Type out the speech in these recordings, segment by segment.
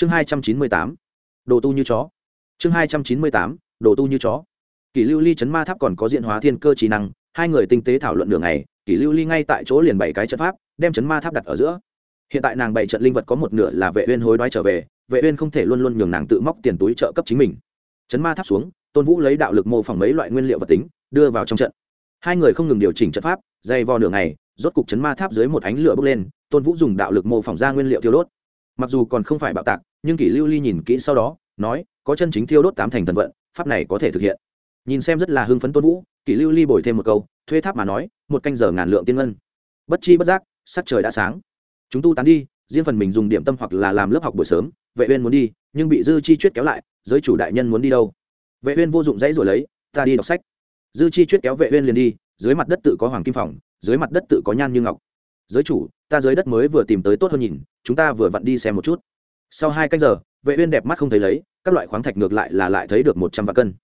chương hai trăm chín mươi tám, đồ tu như chó. Chương hai trăm chín mươi tám, đồ tu như chó. Kỷ lưu ly chấn ma tháp còn có diện hóa thiên cơ trí năng, hai người tinh tế thảo luận đường này kỷ lưu ly ngay tại chỗ liền bảy cái trận pháp, đem chấn ma tháp đặt ở giữa. Hiện tại nàng bảy trận linh vật có một nửa là vệ uyên hối đoái trở về, vệ uyên không thể luôn luôn nhường nàng tự móc tiền túi trợ cấp chính mình. Chấn ma tháp xuống, tôn vũ lấy đạo lực mô phỏng mấy loại nguyên liệu vật tính, đưa vào trong trận. Hai người không ngừng điều chỉnh trận pháp, dày vò nửa ngày, rốt cục chấn ma tháp dưới một ánh lửa bốc lên, tôn vũ dùng đạo lực mô phỏng ra nguyên liệu thiêu đốt mặc dù còn không phải bạo tạc, nhưng kỷ lưu ly nhìn kỹ sau đó, nói, có chân chính thiêu đốt tám thành thần vận, pháp này có thể thực hiện. Nhìn xem rất là hưng phấn tôn vũ, kỷ lưu ly bồi thêm một câu, thuê tháp mà nói, một canh giờ ngàn lượng tiên ngân. Bất chi bất giác, sắc trời đã sáng. Chúng tu tán đi, riêng phần mình dùng điểm tâm hoặc là làm lớp học buổi sớm, vệ uyên muốn đi, nhưng bị dư chi chuyết kéo lại, giới chủ đại nhân muốn đi đâu? Vệ uyên vô dụng dãy rồi lấy, ta đi đọc sách. Dư chi chuyết kéo vệ uyên liền đi, dưới mặt đất tự có hoàng kim phòng, dưới mặt đất tự có nhan như ngọc. Giới chủ ta dưới đất mới vừa tìm tới tốt hơn nhìn, chúng ta vừa vặn đi xem một chút. Sau hai canh giờ, vệ uyên đẹp mắt không thấy lấy, các loại khoáng thạch ngược lại là lại thấy được một trăm vạn cân.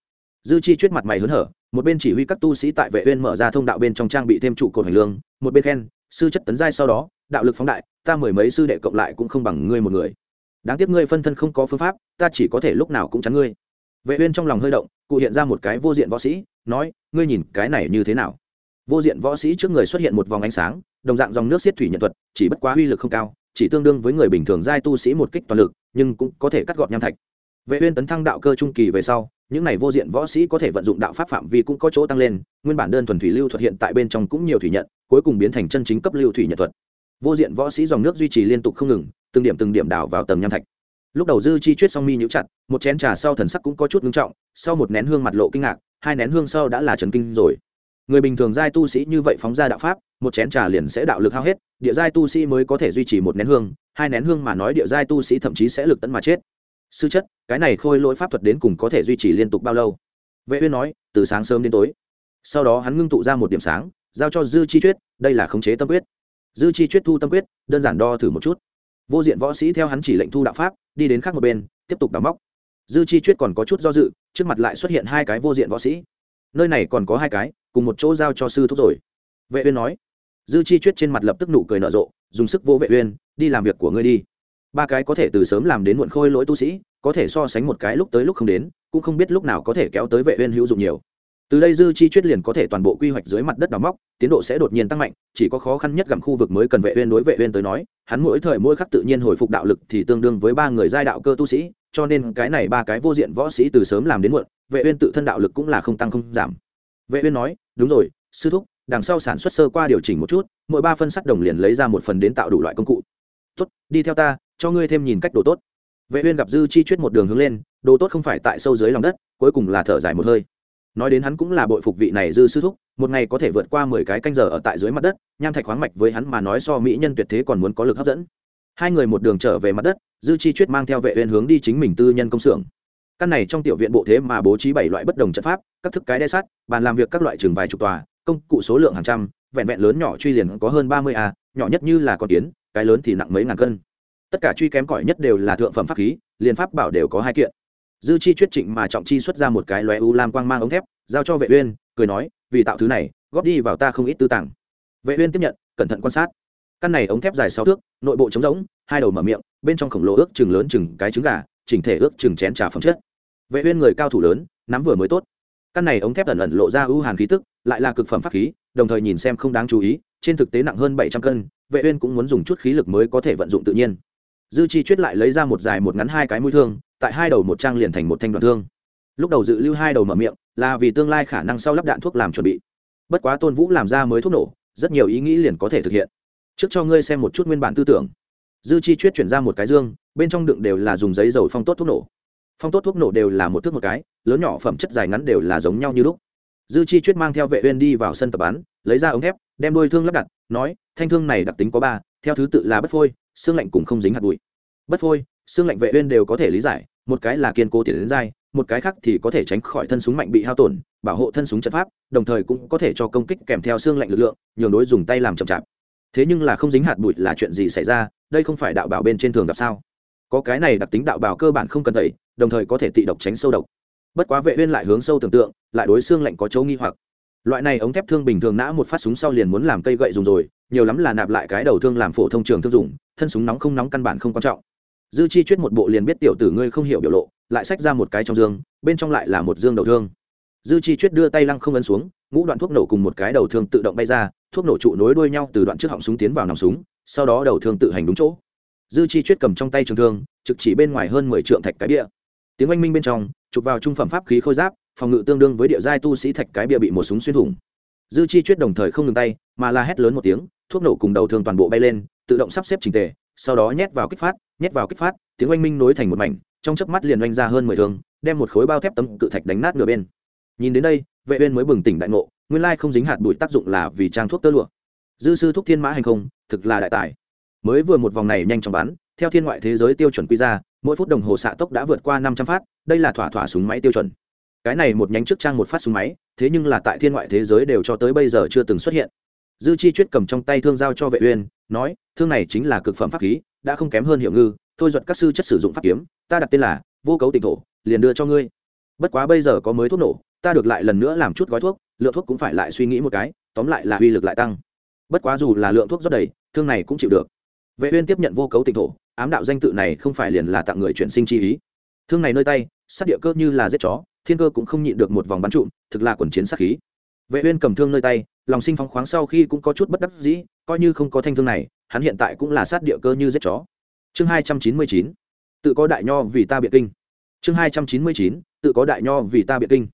Dư chi chuyết mặt mày hớn hở, một bên chỉ huy các tu sĩ tại vệ uyên mở ra thông đạo bên trong trang bị thêm trụ cột hành lương, một bên khen, sư chất tấn giai sau đó, đạo lực phóng đại, ta mười mấy sư đệ cộng lại cũng không bằng ngươi một người. Đáng tiếc ngươi phân thân không có phương pháp, ta chỉ có thể lúc nào cũng chắn ngươi. Vệ uyên trong lòng hơi động, cụ hiện ra một cái vô diện võ sĩ, nói, ngươi nhìn cái này như thế nào? Vô diện võ sĩ trước người xuất hiện một vòng ánh sáng đồng dạng dòng nước xiết thủy nhận thuật, chỉ bất quá uy lực không cao, chỉ tương đương với người bình thường giai tu sĩ một kích toàn lực, nhưng cũng có thể cắt gọt nham thạch. Vệ uyên tấn thăng đạo cơ trung kỳ về sau, những này vô diện võ sĩ có thể vận dụng đạo pháp phạm vi cũng có chỗ tăng lên, nguyên bản đơn thuần thủy lưu thuật hiện tại bên trong cũng nhiều thủy nhận, cuối cùng biến thành chân chính cấp lưu thủy nhận thuật. Vô diện võ sĩ dòng nước duy trì liên tục không ngừng, từng điểm từng điểm đảo vào tầng nham thạch. Lúc đầu dư chi chuyết song mi nhũ chặt, một chén trà sau thần sắc cũng có chút ngưng trọng, sau một nén hương mặt lộ kinh ngạc, hai nén hương sau đã là trần kinh rồi. Người bình thường giai tu sĩ như vậy phóng ra đạo pháp một chén trà liền sẽ đạo lực hao hết địa giai tu sĩ mới có thể duy trì một nén hương hai nén hương mà nói địa giai tu sĩ thậm chí sẽ lực tấn mà chết. Sư chất cái này khôi lỗi pháp thuật đến cùng có thể duy trì liên tục bao lâu? Vệ uyên nói từ sáng sớm đến tối. Sau đó hắn ngưng tụ ra một điểm sáng giao cho dư chi tuyết, đây là khống chế tâm quyết. Dư chi tuyết thu tâm quyết đơn giản đo thử một chút. Vô diện võ sĩ theo hắn chỉ lệnh thu đạo pháp đi đến khác một bên tiếp tục đào móc. Dư chi tuyết còn có chút do dự trước mặt lại xuất hiện hai cái vô diện võ sĩ. Nơi này còn có hai cái cùng một chỗ giao cho sư thúc rồi. Vệ uyên nói dư chi chuyết trên mặt lập tức nụ cười nở rộ, dùng sức vô vệ uyên, đi làm việc của ngươi đi. Ba cái có thể từ sớm làm đến muộn khôi lỗi tu sĩ, có thể so sánh một cái lúc tới lúc không đến, cũng không biết lúc nào có thể kéo tới vệ uyên hữu dụng nhiều. Từ đây dư chi chuyết liền có thể toàn bộ quy hoạch dưới mặt đất đào móc, tiến độ sẽ đột nhiên tăng mạnh, chỉ có khó khăn nhất gặm khu vực mới cần vệ uyên đối vệ uyên tới nói, hắn mỗi thời mỗi khắc tự nhiên hồi phục đạo lực thì tương đương với ba người giai đạo cơ tu sĩ, cho nên cái này ba cái vô diện võ sĩ từ sớm làm đến muộn, vệ uyên tự thân đạo lực cũng là không tăng không giảm. Vệ uyên nói, đúng rồi, sư thúc đằng sau sản xuất sơ qua điều chỉnh một chút, mỗi ba phân sắt đồng liền lấy ra một phần đến tạo đủ loại công cụ. Tốt, đi theo ta, cho ngươi thêm nhìn cách đồ tốt. Vệ uyên gặp dư chi chuyết một đường hướng lên, đồ tốt không phải tại sâu dưới lòng đất, cuối cùng là thở dài một hơi. Nói đến hắn cũng là bội phục vị này dư sư thúc, một ngày có thể vượt qua mười cái canh giờ ở tại dưới mặt đất, nham thạch khoáng mạch với hắn mà nói so mỹ nhân tuyệt thế còn muốn có lực hấp dẫn. Hai người một đường trở về mặt đất, dư chi chuyết mang theo vệ uyên hướng đi chính mình tư nhân công xưởng. Căn này trong tiểu viện bộ thế mà bố trí bảy loại bất đồng trận pháp, các thức cái đe sắt, bàn làm việc các loại trường vài chục tòa công cụ số lượng hàng trăm, vẹn vẹn lớn nhỏ truy liền có hơn ba mươi a, nhỏ nhất như là con kiến, cái lớn thì nặng mấy ngàn cân. Tất cả truy kém cỏi nhất đều là thượng phẩm pháp khí, liền pháp bảo đều có hai kiện. Dư chi chuyết trịnh mà trọng chi xuất ra một cái lóe u lam quang mang ống thép, giao cho vệ uyên, cười nói, vì tạo thứ này, góp đi vào ta không ít tư tàng. Vệ uyên tiếp nhận, cẩn thận quan sát. Căn này ống thép dài sáu thước, nội bộ trống rỗng, hai đầu mở miệng, bên trong khổng lồ ước chừng lớn chừng cái trứng gà, chỉnh thể ước chừng chén trà phẩm chất. Vệ uyên người cao thủ lớn, nắm vừa mới tốt. Căn này ống thép ẩn ẩn lộ ra ưu hàn khí tức lại là cực phẩm pháp khí, đồng thời nhìn xem không đáng chú ý, trên thực tế nặng hơn 700 cân, vệ uyên cũng muốn dùng chút khí lực mới có thể vận dụng tự nhiên. Dư chi chuyết lại lấy ra một dài một ngắn hai cái mũi thương, tại hai đầu một trang liền thành một thanh đoạn thương. Lúc đầu dự lưu hai đầu mở miệng, là vì tương lai khả năng sau lắp đạn thuốc làm chuẩn bị. Bất quá tôn vũ làm ra mới thuốc nổ, rất nhiều ý nghĩ liền có thể thực hiện. Trước cho ngươi xem một chút nguyên bản tư tưởng. Dư chi chuyết chuyển ra một cái dương, bên trong đựng đều là dùng giấy dầu phong tốt thuốc nổ. Phong tốt thuốc nổ đều là một thước một cái, lớn nhỏ phẩm chất dài ngắn đều là giống nhau như lúc dư chi chuyết mang theo vệ uyên đi vào sân tập bắn, lấy ra ống thép, đem đôi thương lắp đặt, nói, thanh thương này đặc tính có ba, theo thứ tự là bất phôi, xương lạnh cùng không dính hạt bụi. Bất phôi, xương lạnh vệ uyên đều có thể lý giải, một cái là kiên cố tiền đến dai, một cái khác thì có thể tránh khỏi thân súng mạnh bị hao tổn, bảo hộ thân súng trận pháp, đồng thời cũng có thể cho công kích kèm theo xương lạnh lực lượng, nhường đối dùng tay làm chậm chạp. Thế nhưng là không dính hạt bụi là chuyện gì xảy ra, đây không phải đạo bảo bên trên thường gặp sao? Có cái này đặc tính đạo bảo cơ bản không cần tẩy, đồng thời có thể tị độc tránh sâu độc bất quá vệ uyên lại hướng sâu tưởng tượng, lại đối xương lạnh có chỗ nghi hoặc. Loại này ống thép thương bình thường nã một phát súng sau liền muốn làm cây gậy dùng rồi, nhiều lắm là nạp lại cái đầu thương làm phổ thông trường thương dùng, thân súng nóng không nóng căn bản không quan trọng. Dư chi chuyết một bộ liền biết tiểu tử ngươi không hiểu biểu lộ, lại xách ra một cái trong dương, bên trong lại là một dương đầu thương. Dư chi chuyết đưa tay lăng không ấn xuống, ngũ đoạn thuốc nổ cùng một cái đầu thương tự động bay ra, thuốc nổ trụ nối đuôi nhau từ đoạn trước họng súng tiến vào nòng súng, sau đó đầu thương tự hành đúng chỗ. Dư chi chuyết cầm trong tay trường thương, trực chỉ bên ngoài hơn mười trượng thạch cái bia tiếng oanh minh bên trong, chụp vào trung phẩm pháp khí khôi giáp, phòng ngự tương đương với địa giai tu sĩ thạch cái bia bị một súng xuyên thủng. Dư chi chuyết đồng thời không ngừng tay, mà la hét lớn một tiếng, thuốc nổ cùng đầu thương toàn bộ bay lên, tự động sắp xếp trình tề, sau đó nhét vào kích phát, nhét vào kích phát, tiếng oanh minh nối thành một mảnh, trong chớp mắt liền oanh ra hơn mười thương, đem một khối bao thép tấm cự thạch đánh nát nửa bên. Nhìn đến đây, vệ uyên mới bừng tỉnh đại ngộ, nguyên lai không dính hạt bụi tác dụng là vì trang thuốc tơ lụa. Dư sư thúc thiên mã hành không, thực là đại tài. Mới vừa một vòng này nhanh chóng bán, theo thiên ngoại thế giới tiêu chuẩn quy ra mỗi phút đồng hồ xạ tốc đã vượt qua năm trăm phát, đây là thỏa thỏa súng máy tiêu chuẩn. Cái này một nhánh trước trang một phát súng máy, thế nhưng là tại thiên ngoại thế giới đều cho tới bây giờ chưa từng xuất hiện. Dư chi chuyết cầm trong tay thương giao cho vệ uyên, nói, thương này chính là cực phẩm pháp khí, đã không kém hơn hiệu ngư, thôi duật các sư chất sử dụng pháp kiếm, ta đặt tên là vô cấu tịnh thổ, liền đưa cho ngươi. Bất quá bây giờ có mới thuốc nổ, ta được lại lần nữa làm chút gói thuốc, lượng thuốc cũng phải lại suy nghĩ một cái, tóm lại là uy lực lại tăng. Bất quá dù là lượng thuốc rất đầy, thương này cũng chịu được vệ uyên tiếp nhận vô cấu tịnh thổ, ám đạo danh tự này không phải liền là tặng người chuyển sinh chi ý. Thương này nơi tay, sát địa cơ như là giết chó, thiên cơ cũng không nhịn được một vòng bắn trụm, thực là quần chiến sát khí. Vệ uyên cầm thương nơi tay, lòng sinh phóng khoáng sau khi cũng có chút bất đắc dĩ, coi như không có thanh thương này, hắn hiện tại cũng là sát địa cơ như giết chó. Chương 299 tự có đại nho vì ta biện kinh. Chương 299 tự có đại nho vì ta biện kinh.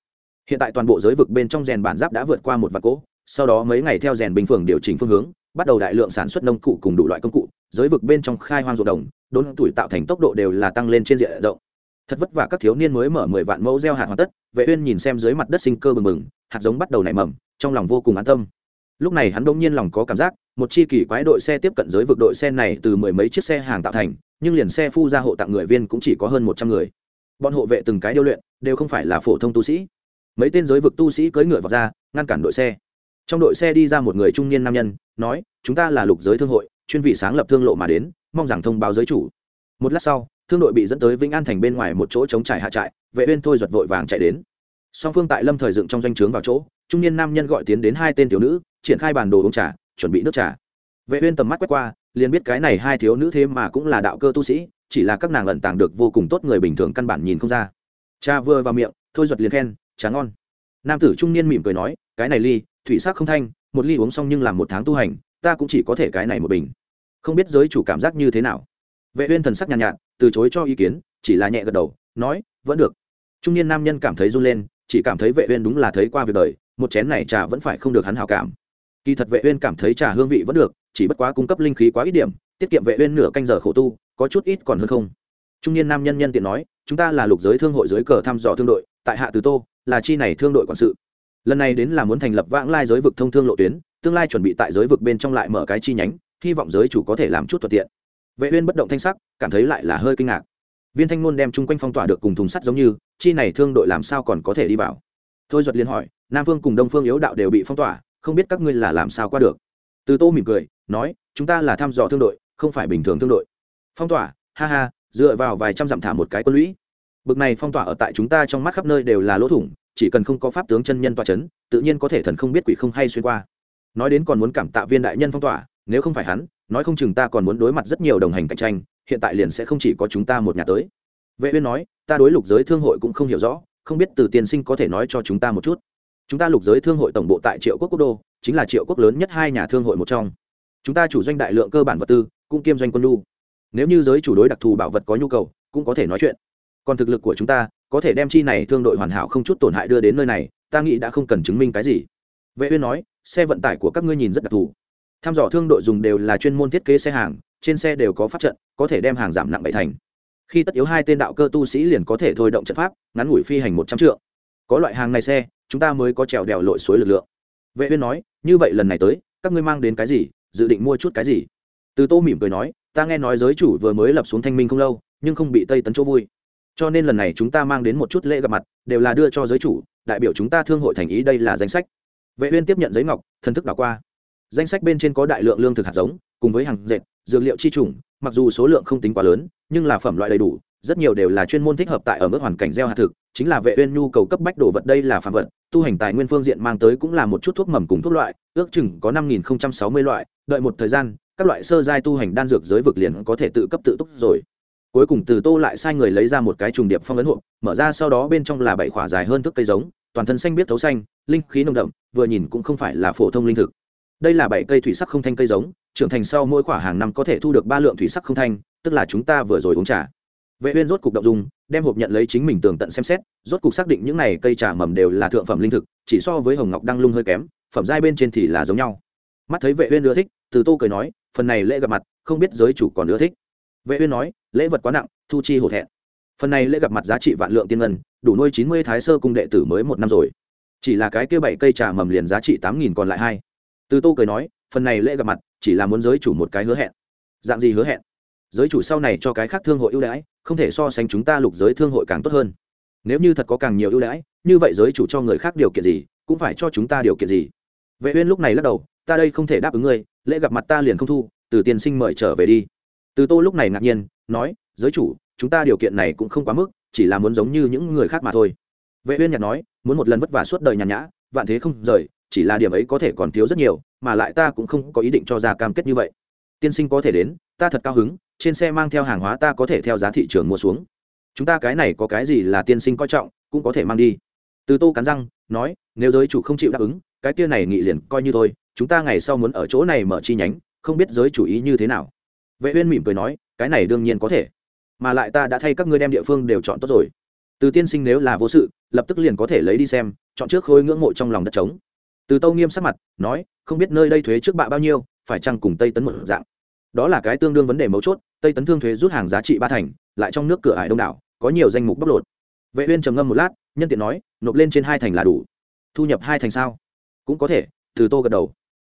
Hiện tại toàn bộ giới vực bên trong rèn bản giáp đã vượt qua một vạn cỗ, sau đó mấy ngày theo rèn bình phường điều chỉnh phương hướng, bắt đầu đại lượng sản xuất nông cụ cùng đủ loại công cụ giới vực bên trong khai hoang ruộng đồng, đốn tuổi tạo thành tốc độ đều là tăng lên trên diện rộng. Thật vất vả các thiếu niên mới mở mười vạn mẫu gieo hạt hoàn tất, vệ uyên nhìn xem dưới mặt đất sinh cơ bừng bừng, hạt giống bắt đầu nảy mầm, trong lòng vô cùng an tâm. Lúc này hắn đống nhiên lòng có cảm giác, một chi kỳ quái đội xe tiếp cận giới vực đội xe này từ mười mấy chiếc xe hàng tạo thành, nhưng liền xe phu ra hộ tặng người viên cũng chỉ có hơn một trăm người. Bọn hộ vệ từng cái điêu luyện, đều không phải là phổ thông tu sĩ. Mấy tên giới vực tu sĩ cưỡi ngựa vào ra, ngăn cản đội xe. Trong đội xe đi ra một người trung niên nam nhân, nói, chúng ta là lục giới thương hội chuyên vị sáng lập thương lộ mà đến, mong rằng thông báo giới chủ. Một lát sau, thương đội bị dẫn tới vĩnh an thành bên ngoài một chỗ chống trải hạ trại, vệ uyên thôi giật vội vàng chạy đến. Song phương tại lâm thời dựng trong doanh trướng vào chỗ, trung niên nam nhân gọi tiến đến hai tên thiếu nữ, triển khai bàn đồ uống trà, chuẩn bị nước trà. Vệ uyên tầm mắt quét qua, liền biết cái này hai thiếu nữ thế mà cũng là đạo cơ tu sĩ, chỉ là các nàng ẩn tàng được vô cùng tốt người bình thường căn bản nhìn không ra. Cha vừa vào miệng, thôi giật liền khen tráng ngon. Nam tử trung niên mỉm cười nói, cái này ly, thủy sắc không thanh, một ly uống xong nhưng làm một tháng tu hành ta cũng chỉ có thể cái này một bình. Không biết giới chủ cảm giác như thế nào. Vệ uyên thần sắc nhàn nhạt, nhạt từ chối cho ý kiến chỉ là nhẹ gật đầu nói vẫn được. Trung niên nam nhân cảm thấy run lên chỉ cảm thấy vệ uyên đúng là thấy qua việc đời một chén này trà vẫn phải không được hắn hảo cảm. Kỳ thật vệ uyên cảm thấy trà hương vị vẫn được chỉ bất quá cung cấp linh khí quá ít điểm tiết kiệm vệ uyên nửa canh giờ khổ tu có chút ít còn hơn không. Trung niên nam nhân nhân tiện nói chúng ta là lục giới thương hội dưới cờ thăm dò thương đội tại hạ từ tô là chi này thương đội quản sự. Lần này đến là muốn thành lập vãng lai giới vực thông thương lộ tuyến tương lai chuẩn bị tại giới vực bên trong lại mở cái chi nhánh, hy vọng giới chủ có thể làm chút thuận tiện. Vệ uyên bất động thanh sắc, cảm thấy lại là hơi kinh ngạc. Viên thanh ngôn đem chung quanh phong tỏa được cùng thùng sắt giống như, chi này thương đội làm sao còn có thể đi vào? Thôi duật liên hỏi, nam phương cùng đông phương yếu đạo đều bị phong tỏa, không biết các ngươi là làm sao qua được? Từ tô mỉm cười, nói, chúng ta là thăm dò thương đội, không phải bình thường thương đội. Phong tỏa, ha ha, dựa vào vài trăm dặm thả một cái quân lũy. Bực này phong tỏa ở tại chúng ta trong mắt khắp nơi đều là lỗ thủng, chỉ cần không có pháp tướng chân nhân tọa chấn, tự nhiên có thể thần không biết quỷ không hay xuyên qua nói đến còn muốn cảm tạ viên đại nhân phong tỏa, nếu không phải hắn, nói không chừng ta còn muốn đối mặt rất nhiều đồng hành cạnh tranh, hiện tại liền sẽ không chỉ có chúng ta một nhà tới. Vệ uyên nói, ta đối lục giới thương hội cũng không hiểu rõ, không biết từ tiên sinh có thể nói cho chúng ta một chút. Chúng ta lục giới thương hội tổng bộ tại triệu quốc quốc đô, chính là triệu quốc lớn nhất hai nhà thương hội một trong. Chúng ta chủ doanh đại lượng cơ bản vật tư, cũng kiêm doanh quân lu nếu như giới chủ đối đặc thù bảo vật có nhu cầu, cũng có thể nói chuyện. Còn thực lực của chúng ta, có thể đem chi này thương đội hoàn hảo không chút tổn hại đưa đến nơi này, ta nghĩ đã không cần chứng minh cái gì. Vệ uyên nói xe vận tải của các ngươi nhìn rất đặc thù. Tham dò thương đội dùng đều là chuyên môn thiết kế xe hàng, trên xe đều có pháp trận, có thể đem hàng giảm nặng bảy thành. Khi tất yếu hai tên đạo cơ tu sĩ liền có thể thôi động trận pháp, ngắn ngủi phi hành một trăm trượng. Có loại hàng này xe, chúng ta mới có trèo đèo lội suối lực lượng. Vệ uyên nói, như vậy lần này tới, các ngươi mang đến cái gì, dự định mua chút cái gì? Từ tô mỉm cười nói, ta nghe nói giới chủ vừa mới lập xuống thanh minh không lâu, nhưng không bị tây tấn chỗ vui. Cho nên lần này chúng ta mang đến một chút lễ gặp mặt, đều là đưa cho giới chủ, đại biểu chúng ta thương hội thành ý đây là danh sách vệ uyên tiếp nhận giấy ngọc, thần thức đảo qua. Danh sách bên trên có đại lượng lương thực hạt giống, cùng với hàng dệt, dược liệu chi trùng mặc dù số lượng không tính quá lớn, nhưng là phẩm loại đầy đủ, rất nhiều đều là chuyên môn thích hợp tại ở mức hoàn cảnh gieo hạt thực, chính là vệ uyên nhu cầu cấp bách đồ vật đây là phàm vật, tu hành tài nguyên phương diện mang tới cũng là một chút thuốc mầm cùng thuốc loại, ước chừng có năm nghìn sáu mươi loại, đợi một thời gian, các loại sơ giai tu hành đan dược giới vực liền có thể tự cấp tự túc rồi. Cuối cùng từ tô lại sai người lấy ra một cái trùng điệp phong ấn hộp, mở ra sau đó bên trong là bảy khỏa dài hơn thước cây giống toàn thân xanh biết thấu xanh, linh khí nồng đậm, vừa nhìn cũng không phải là phổ thông linh thực. Đây là bảy cây thủy sắc không thanh cây giống, trưởng thành sau mỗi quả hàng năm có thể thu được ba lượng thủy sắc không thanh, tức là chúng ta vừa rồi uống trà. Vệ uyên rốt cục động dung, đem hộp nhận lấy chính mình tường tận xem xét, rốt cục xác định những này cây trà mầm đều là thượng phẩm linh thực, chỉ so với hồng ngọc đăng lung hơi kém, phẩm giai bên trên thì là giống nhau. Mắt thấy vệ uyên ưa thích, từ tô cười nói, phần này lễ gặp mặt, không biết giới chủ còn ưa thích. Vệ uyên nói, lễ vật quá nặng, thu chi hổ thẹn. Phần này lễ gặp mặt giá trị vạn lượng tiên ngân đủ nuôi 90 thái sơ cung đệ tử mới một năm rồi. Chỉ là cái kia bảy cây trà mầm liền giá trị tám nghìn còn lại hai. Từ tô cười nói, phần này lễ gặp mặt, chỉ là muốn giới chủ một cái hứa hẹn. Dạng gì hứa hẹn? Giới chủ sau này cho cái khác thương hội ưu đãi, không thể so sánh chúng ta lục giới thương hội càng tốt hơn. Nếu như thật có càng nhiều ưu đãi, như vậy giới chủ cho người khác điều kiện gì, cũng phải cho chúng ta điều kiện gì. Vệ uyên lúc này lắc đầu, ta đây không thể đáp ứng ngươi, lễ gặp mặt ta liền không thu, từ tiên sinh mời trở về đi. Từ tô lúc này ngạc nhiên, nói, giới chủ, chúng ta điều kiện này cũng không quá mức chỉ là muốn giống như những người khác mà thôi. Vệ uyên nhạt nói, muốn một lần vất vả suốt đời nhàn nhã, vạn thế không rời, chỉ là điểm ấy có thể còn thiếu rất nhiều, mà lại ta cũng không có ý định cho ra cam kết như vậy. Tiên sinh có thể đến, ta thật cao hứng, trên xe mang theo hàng hóa ta có thể theo giá thị trường mua xuống. Chúng ta cái này có cái gì là tiên sinh coi trọng, cũng có thể mang đi. Từ tô cắn răng, nói, nếu giới chủ không chịu đáp ứng, cái kia này nghị liền coi như thôi, chúng ta ngày sau muốn ở chỗ này mở chi nhánh, không biết giới chủ ý như thế nào. Vệ uyên mỉm cười nói, cái này đương nhiên có thể mà lại ta đã thay các ngươi đem địa phương đều chọn tốt rồi. Từ tiên sinh nếu là vô sự, lập tức liền có thể lấy đi xem, chọn trước khối ngưỡng mộ trong lòng đất trống. Từ tâu nghiêm sắc mặt, nói, không biết nơi đây thuế trước bạ bao nhiêu, phải chăng cùng tây tấn một dạng? Đó là cái tương đương vấn đề mấu chốt, tây tấn thương thuế rút hàng giá trị ba thành, lại trong nước cửa hải đông đảo, có nhiều danh mục bóc lột. Vệ uyên trầm ngâm một lát, nhân tiện nói, nộp lên trên hai thành là đủ. Thu nhập hai thành sao? Cũng có thể, từ tô gật đầu.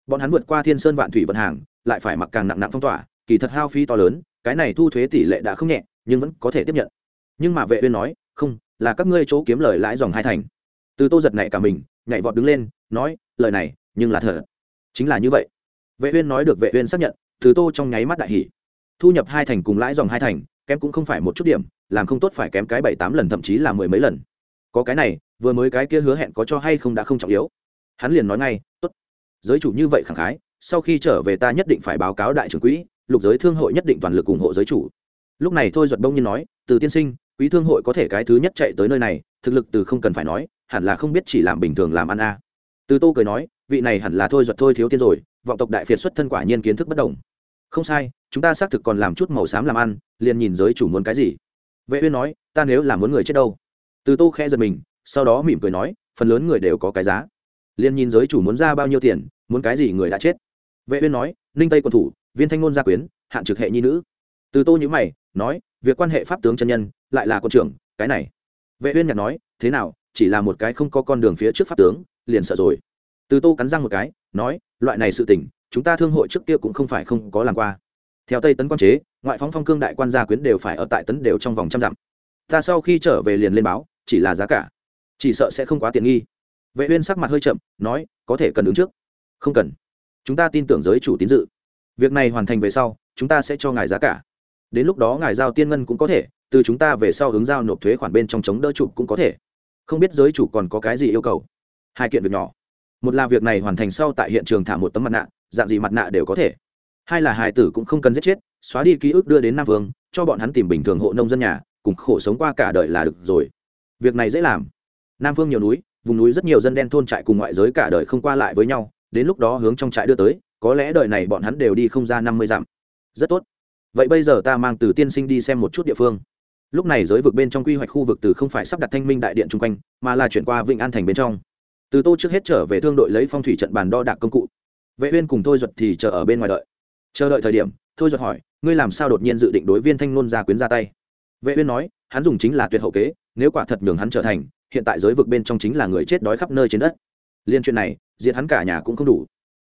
Bọn hắn vượt qua thiên sơn vạn thủy vận hàng, lại phải mặc càng nặng nặng phong tỏa, kỳ thật hao phí to lớn, cái này thu thuế tỷ lệ đã không nhẹ nhưng vẫn có thể tiếp nhận. Nhưng mà vệ uyên nói, không, là các ngươi chỗ kiếm lời lãi dòng hai thành. Từ tô giật này cả mình, nhảy vọt đứng lên, nói, lời này, nhưng là thật. Chính là như vậy. Vệ uyên nói được vệ uyên xác nhận, từ tô trong nháy mắt đại hỉ. Thu nhập hai thành cùng lãi dòng hai thành, kém cũng không phải một chút điểm, làm không tốt phải kém cái bảy tám lần, thậm chí là mười mấy lần. Có cái này, vừa mới cái kia hứa hẹn có cho hay không đã không trọng yếu. Hắn liền nói ngay, tốt. Giới chủ như vậy khẳng khái, sau khi trở về ta nhất định phải báo cáo đại trưởng quỹ, lục giới thương hội nhất định toàn lực ủng hộ giới chủ lúc này thôi duật đông nhiên nói, từ tiên sinh, quý thương hội có thể cái thứ nhất chạy tới nơi này, thực lực từ không cần phải nói, hẳn là không biết chỉ làm bình thường làm ăn a. Từ tô cười nói, vị này hẳn là thôi duật thôi thiếu tiên rồi, vọng tộc đại phiệt xuất thân quả nhiên kiến thức bất đồng. Không sai, chúng ta xác thực còn làm chút màu xám làm ăn, liền nhìn giới chủ muốn cái gì. Vệ uyên nói, ta nếu là muốn người chết đâu? Từ tô khẽ giật mình, sau đó mỉm cười nói, phần lớn người đều có cái giá. Liền nhìn giới chủ muốn ra bao nhiêu tiền, muốn cái gì người đã chết. Vệ uyên nói, ninh tây quân thủ, viên thanh ngôn gia quyến, hạn trực hệ nhi nữ. Từ tô nhíu mày nói, việc quan hệ pháp tướng chân nhân, lại là quân trưởng, cái này. Vệ uyên nhạt nói, thế nào, chỉ là một cái không có con đường phía trước pháp tướng, liền sợ rồi. Từ tô cắn răng một cái, nói, loại này sự tình, chúng ta thương hội trước kia cũng không phải không có làm qua. Theo tây tấn quan chế, ngoại phóng phong cương đại quan gia quyến đều phải ở tại tấn đều trong vòng trăm dặm. Ta sau khi trở về liền lên báo, chỉ là giá cả. Chỉ sợ sẽ không quá tiện nghi. Vệ uyên sắc mặt hơi chậm, nói, có thể cần ứng trước. Không cần. Chúng ta tin tưởng giới chủ tín dự. Việc này hoàn thành về sau, chúng ta sẽ cho ngài giá cả đến lúc đó ngài giao tiên ngân cũng có thể, từ chúng ta về sau hướng giao nộp thuế khoản bên trong chống đỡ chụp cũng có thể. Không biết giới chủ còn có cái gì yêu cầu? Hai kiện việc nhỏ. Một là việc này hoàn thành sau tại hiện trường thả một tấm mặt nạ, dạng gì mặt nạ đều có thể. Hai là hài tử cũng không cần giết chết, xóa đi ký ức đưa đến nam vương, cho bọn hắn tìm bình thường hộ nông dân nhà, cùng khổ sống qua cả đời là được rồi. Việc này dễ làm. Nam phương nhiều núi, vùng núi rất nhiều dân đen thôn trại cùng ngoại giới cả đời không qua lại với nhau, đến lúc đó hướng trong trại đưa tới, có lẽ đời này bọn hắn đều đi không ra năm mươi dặm. Rất tốt vậy bây giờ ta mang từ tiên sinh đi xem một chút địa phương. Lúc này giới vực bên trong quy hoạch khu vực từ không phải sắp đặt thanh minh đại điện chung quanh, mà là chuyển qua vịnh an thành bên trong. Từ tô trước hết trở về thương đội lấy phong thủy trận bàn đo đạc công cụ. Vệ uyên cùng thôi duật thì chờ ở bên ngoài đợi. Chờ đợi thời điểm, thôi duật hỏi, ngươi làm sao đột nhiên dự định đối viên thanh nôn ra quyến ra tay? Vệ uyên nói, hắn dùng chính là tuyệt hậu kế, nếu quả thật nhường hắn trở thành, hiện tại giới vực bên trong chính là người chết đói khắp nơi trên đất. Liên chuyện này, diệt hắn cả nhà cũng không đủ.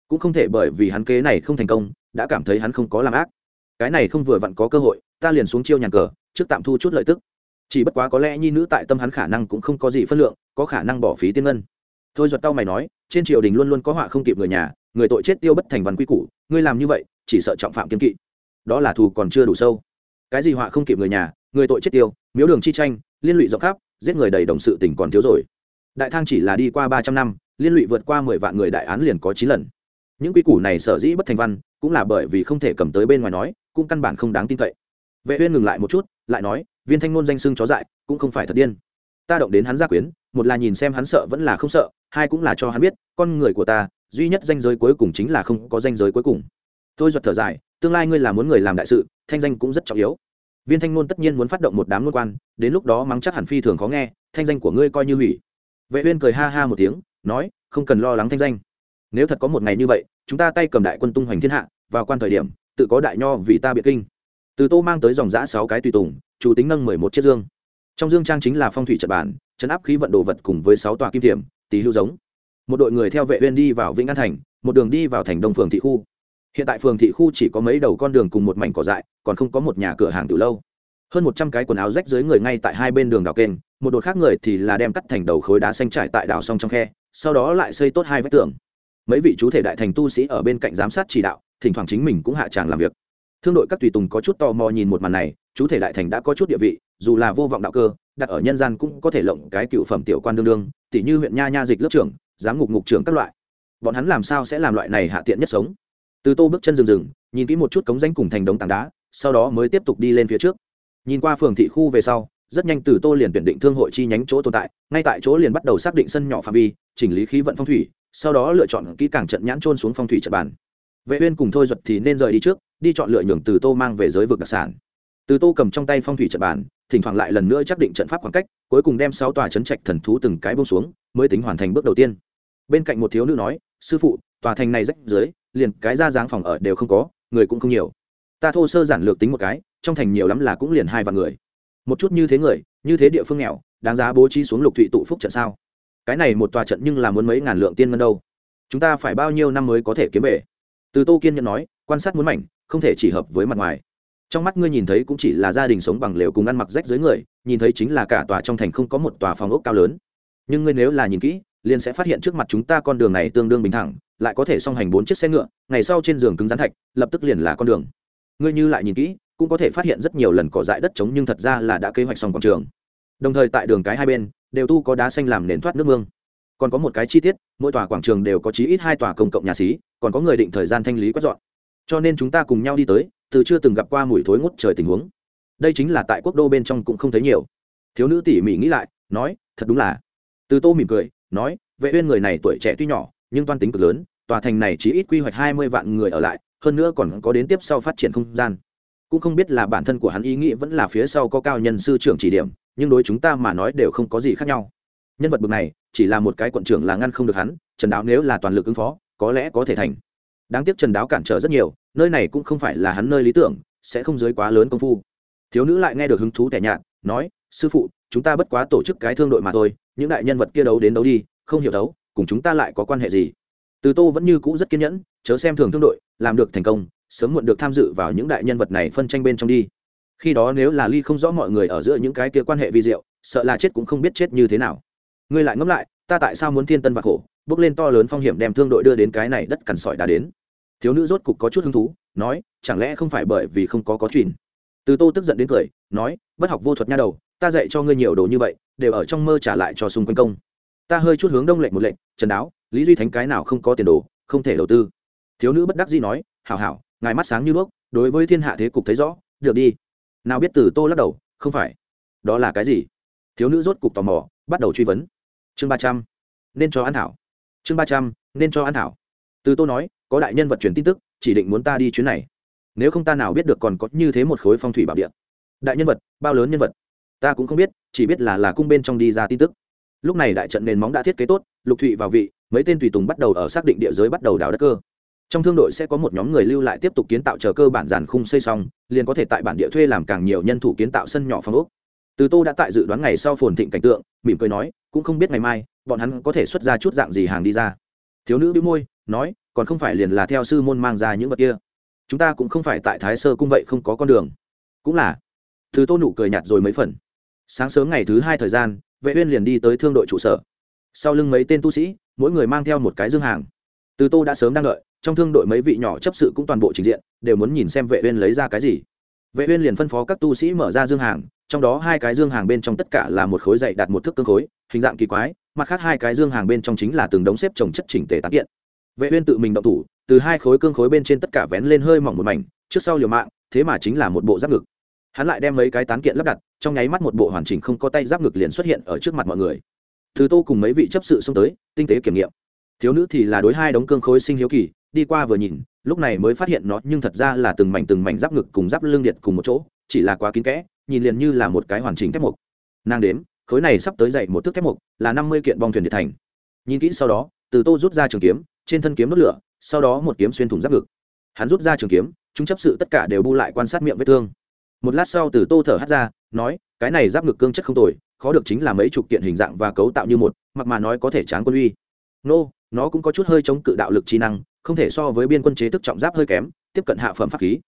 Cũng không thể bởi vì hắn kế này không thành công, đã cảm thấy hắn không có làm ác cái này không vừa vặn có cơ hội, ta liền xuống chiêu nhàn cờ, trước tạm thu chút lợi tức. Chỉ bất quá có lẽ nhi nữ tại tâm hắn khả năng cũng không có gì phân lượng, có khả năng bỏ phí tiên ngân. Thôi giật tao mày nói, trên triều đình luôn luôn có họa không kịp người nhà, người tội chết tiêu bất thành văn quy củ, ngươi làm như vậy, chỉ sợ trọng phạm kiên kỵ. Đó là thù còn chưa đủ sâu. Cái gì họa không kịp người nhà, người tội chết tiêu, miếu đường chi tranh, liên lụy rộng khắp, giết người đầy đồng sự tỉnh còn thiếu rồi. Đại thang chỉ là đi qua ba trăm năm, liên lụy vượt qua mười vạn người đại án liền có chín lần. Những quy củ này sở dĩ bất thành văn, cũng là bởi vì không thể cầm tới bên ngoài nói cũng căn bản không đáng tin cậy. Vệ uyên ngừng lại một chút, lại nói, viên thanh ngôn danh sưng chó dại, cũng không phải thật điên. Ta động đến hắn gia quyến, một là nhìn xem hắn sợ vẫn là không sợ, hai cũng là cho hắn biết, con người của ta, duy nhất danh giới cuối cùng chính là không có danh giới cuối cùng. Tôi giật thở dài, tương lai ngươi là muốn người làm đại sự, thanh danh cũng rất trọng yếu. Viên thanh ngôn tất nhiên muốn phát động một đám ngôn quan, đến lúc đó mắng chắc hẳn phi thường khó nghe, thanh danh của ngươi coi như hủy. Vệ uyên cười ha ha một tiếng, nói, không cần lo lắng thanh danh. Nếu thật có một ngày như vậy, chúng ta tay cầm đại quân tung hoành thiên hạ, vào quan thời điểm tự có đại nho vì ta biệt kinh. Từ tô mang tới dòng giã sáu cái tùy tùng, chủ tính nâng mười một chiếc dương. Trong dương trang chính là phong thủy trật bản chấn áp khí vận đồ vật cùng với sáu tòa kim thiểm tí hưu giống. Một đội người theo vệ uyên đi vào vĩnh an thành, một đường đi vào thành đông phường thị khu. Hiện tại phường thị khu chỉ có mấy đầu con đường cùng một mảnh cỏ dại, còn không có một nhà cửa hàng từ lâu. Hơn một trăm cái quần áo rách dưới người ngay tại hai bên đường đào kênh, một đột khác người thì là đem cắt thành đầu khối đá xanh trải tại đào sông trong khe, sau đó lại xây tốt hai vách tường. Mấy vị chú thể đại thành tu sĩ ở bên cạnh giám sát chỉ đạo thỉnh thoảng chính mình cũng hạ tràng làm việc. Thương đội các tùy tùng có chút tò mò nhìn một màn này, chú thể đại thành đã có chút địa vị, dù là vô vọng đạo cơ, đặt ở nhân gian cũng có thể lộng cái cựu phẩm tiểu quan đương đương tỷ như huyện nha nha dịch lớp trưởng, giám ngục ngục trưởng các loại. Bọn hắn làm sao sẽ làm loại này hạ tiện nhất sống? Từ tô bước chân rừng rừng, nhìn kỹ một chút cống danh cùng thành đống tảng đá, sau đó mới tiếp tục đi lên phía trước. Nhìn qua phường thị khu về sau, rất nhanh từ tô liền tuyển định thương hội chi nhánh chỗ tồn tại, ngay tại chỗ liền bắt đầu xác định sân nhỏ phạm vi, chỉnh lý khí vận phong thủy, sau đó lựa chọn kỹ càng trận nhãn trôn xuống phong thủy trận bàn vệ uyên cùng thôi duật thì nên rời đi trước đi chọn lựa nhường từ tô mang về giới vực đặc sản. Từ tô cầm trong tay phong thủy trận bản, thỉnh thoảng lại lần nữa chắc định trận pháp khoảng cách cuối cùng đem sáu tòa chấn trạch thần thú từng cái buông xuống mới tính hoàn thành bước đầu tiên. Bên cạnh một thiếu nữ nói sư phụ tòa thành này rách dưới liền cái ra dáng phòng ở đều không có người cũng không nhiều. Ta thô sơ giản lược tính một cái trong thành nhiều lắm là cũng liền hai vạn người. Một chút như thế người như thế địa phương nghèo đáng giá bố trí xuống lục thụy tụ phúc trận sao? Cái này một tòa trận nhưng là muốn mấy ngàn lượng tiên ngân đâu? Chúng ta phải bao nhiêu năm mới có thể kiếm về? Từ tô kiên nhận nói, quan sát muốn mảnh, không thể chỉ hợp với mặt ngoài. Trong mắt ngươi nhìn thấy cũng chỉ là gia đình sống bằng lều cùng ăn mặc rách dưới người, nhìn thấy chính là cả tòa trong thành không có một tòa phòng ốc cao lớn. Nhưng ngươi nếu là nhìn kỹ, liền sẽ phát hiện trước mặt chúng ta con đường này tương đương bình thẳng, lại có thể song hành bốn chiếc xe ngựa, ngày sau trên giường cứng rắn thạch, lập tức liền là con đường. Ngươi như lại nhìn kỹ, cũng có thể phát hiện rất nhiều lần cỏ dại đất trống nhưng thật ra là đã kế hoạch xong quảng trường. Đồng thời tại đường cái hai bên, đều tu có đá xanh làm nền thoát nước mương. Còn có một cái chi tiết, mỗi tòa quảng trường đều có chí ít hai tòa công cộng nhà xí còn có người định thời gian thanh lý quét dọn. Cho nên chúng ta cùng nhau đi tới, từ chưa từng gặp qua mùi thối ngút trời tình huống. Đây chính là tại quốc đô bên trong cũng không thấy nhiều. Thiếu nữ tỉ mỉ nghĩ lại, nói, thật đúng là. Từ tô mỉm cười, nói, vệ uyên người này tuổi trẻ tuy nhỏ, nhưng toan tính cực lớn, tòa thành này chỉ ít quy hoạch hai mươi vạn người ở lại, hơn nữa còn có đến tiếp sau phát triển không gian. Cũng không biết là bản thân của hắn ý nghĩ vẫn là phía sau có cao nhân sư trưởng chỉ điểm, nhưng đối chúng ta mà nói đều không có gì khác nhau. Nhân vật bậc này, chỉ là một cái quận trưởng là ngăn không được hắn, trần đáo nếu là toàn lực ứng phó có lẽ có thể thành. Đáng tiếc trần đáo cản trở rất nhiều, nơi này cũng không phải là hắn nơi lý tưởng, sẽ không dưới quá lớn công phu. Thiếu nữ lại nghe được hứng thú tẻ nhạt, nói, sư phụ, chúng ta bất quá tổ chức cái thương đội mà thôi, những đại nhân vật kia đấu đến đấu đi, không hiểu đấu, cùng chúng ta lại có quan hệ gì? Từ tô vẫn như cũ rất kiên nhẫn, chớ xem thường thương đội, làm được thành công, sớm muộn được tham dự vào những đại nhân vật này phân tranh bên trong đi. Khi đó nếu là ly không rõ mọi người ở giữa những cái kia quan hệ vi diệu, sợ là chết cũng không biết chết như thế nào. Ngươi lại ngẫm lại ta tại sao muốn thiên tân vạc hổ bước lên to lớn phong hiểm đem thương đội đưa đến cái này đất cằn sỏi đã đến. Thiếu nữ rốt cục có chút hứng thú, nói, chẳng lẽ không phải bởi vì không có có chuyện? Từ tô tức giận đến cười, nói, bất học vô thuật nha đầu, ta dạy cho ngươi nhiều đồ như vậy, đều ở trong mơ trả lại cho xung quanh công. Ta hơi chút hướng đông lệnh một lệnh, trần đáo, lý duy thánh cái nào không có tiền đồ, không thể đầu tư. Thiếu nữ bất đắc dĩ nói, hảo hảo, ngài mắt sáng như đuốc, đối với thiên hạ thế cục thấy rõ, được đi. Nào biết từ tô lắc đầu, không phải. Đó là cái gì? Thiếu nữ rốt cục tò mò, bắt đầu truy vấn chương ba trăm, nên cho an thảo. Chương ba trăm, nên cho an thảo. Từ tô nói, có đại nhân vật truyền tin tức, chỉ định muốn ta đi chuyến này. Nếu không ta nào biết được còn có như thế một khối phong thủy bảo địa. Đại nhân vật, bao lớn nhân vật? Ta cũng không biết, chỉ biết là là cung bên trong đi ra tin tức. Lúc này đại trận nền móng đã thiết kế tốt, lục thụy vào vị, mấy tên tùy tùng bắt đầu ở xác định địa giới bắt đầu đào đất cơ. Trong thương đội sẽ có một nhóm người lưu lại tiếp tục kiến tạo chờ cơ bản giàn khung xây xong, liền có thể tại bản địa thuê làm càng nhiều nhân thủ kiến tạo sân nhỏ phong ốc từ tô đã tại dự đoán ngày sau phồn thịnh cảnh tượng, mỉm cười nói, cũng không biết ngày mai, bọn hắn có thể xuất ra chút dạng gì hàng đi ra. Thiếu nữ bĩu môi, nói, còn không phải liền là theo sư môn mang ra những vật kia. Chúng ta cũng không phải tại thái sơ cung vậy không có con đường. Cũng là. Từ tô nụ cười nhạt rồi mấy phần. Sáng sớm ngày thứ hai thời gian, vệ uyên liền đi tới thương đội trụ sở. Sau lưng mấy tên tu sĩ, mỗi người mang theo một cái dương hàng. Từ tô đã sớm đang đợi, trong thương đội mấy vị nhỏ chấp sự cũng toàn bộ trình diện, đều muốn nhìn xem vệ uyên lấy ra cái gì vệ uyên liền phân phó các tu sĩ mở ra dương hàng, trong đó hai cái dương hàng bên trong tất cả là một khối dày đạt một thước cương khối, hình dạng kỳ quái, mặt khác hai cái dương hàng bên trong chính là từng đống xếp chồng chất chỉnh tề tán kiện. Vệ uyên tự mình động thủ, từ hai khối cương khối bên trên tất cả vén lên hơi mỏng một mảnh, trước sau liều mạng, thế mà chính là một bộ giáp ngực. Hắn lại đem mấy cái tán kiện lắp đặt, trong nháy mắt một bộ hoàn chỉnh không có tay giáp ngực liền xuất hiện ở trước mặt mọi người. Thứ tô cùng mấy vị chấp sự xông tới, tinh tế kiểm nghiệm. Thiếu nữ thì là đối hai đống cương khối sinh hiếu kỳ, đi qua vừa nhìn lúc này mới phát hiện nó nhưng thật ra là từng mảnh từng mảnh giáp ngực cùng giáp lưng điện cùng một chỗ, chỉ là quá kín kẽ, nhìn liền như là một cái hoàn chỉnh thép mục nàng đếm, khối này sắp tới dậy một thước thép mục là năm mươi kiện bong thuyền điện thành. Nhìn kỹ sau đó, từ tô rút ra trường kiếm, trên thân kiếm đốt lửa, sau đó một kiếm xuyên thủng giáp ngực. Hắn rút ra trường kiếm, chúng chấp sự tất cả đều bu lại quan sát miệng vết thương. Một lát sau từ tô thở hắt ra, nói, cái này giáp ngực cương chất không tồi, khó được chính là mấy chục kiện hình dạng và cấu tạo như một, mặc mà nói có thể tráng quân uy. Nô, nó cũng có chút hơi chống cự đạo lực trí năng không thể so với biên quân chế thức trọng giáp hơi kém, tiếp cận hạ phẩm pháp khí.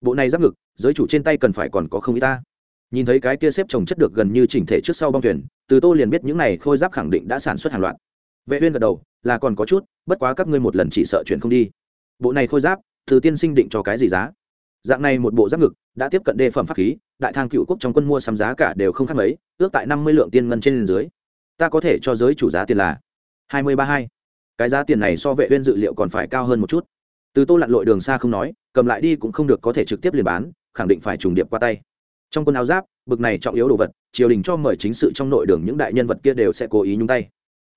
Bộ này giáp ngực, giới chủ trên tay cần phải còn có không ý ta. Nhìn thấy cái kia xếp trồng chất được gần như chỉnh thể trước sau bong thuyền, từ tô liền biết những này khôi giáp khẳng định đã sản xuất hàng loạt. Vệ uyên gật đầu, là còn có chút, bất quá các ngươi một lần chỉ sợ chuyện không đi. Bộ này khôi giáp, từ tiên sinh định cho cái gì giá? Dạng này một bộ giáp ngực, đã tiếp cận đề phẩm pháp khí, đại thang cựu quốc trong quân mua sắm giá cả đều không khác mấy, ước tại năm mươi lượng tiên ngân trên dưới. Ta có thể cho giới chủ giá tiền là hai mươi ba hai cái giá tiền này so vệ uyên dự liệu còn phải cao hơn một chút. Từ tô lặn lội đường xa không nói, cầm lại đi cũng không được có thể trực tiếp liền bán, khẳng định phải trùng điệp qua tay. Trong quân áo giáp, bực này trọng yếu đồ vật, triều đình cho mời chính sự trong nội đường những đại nhân vật kia đều sẽ cố ý nhúng tay.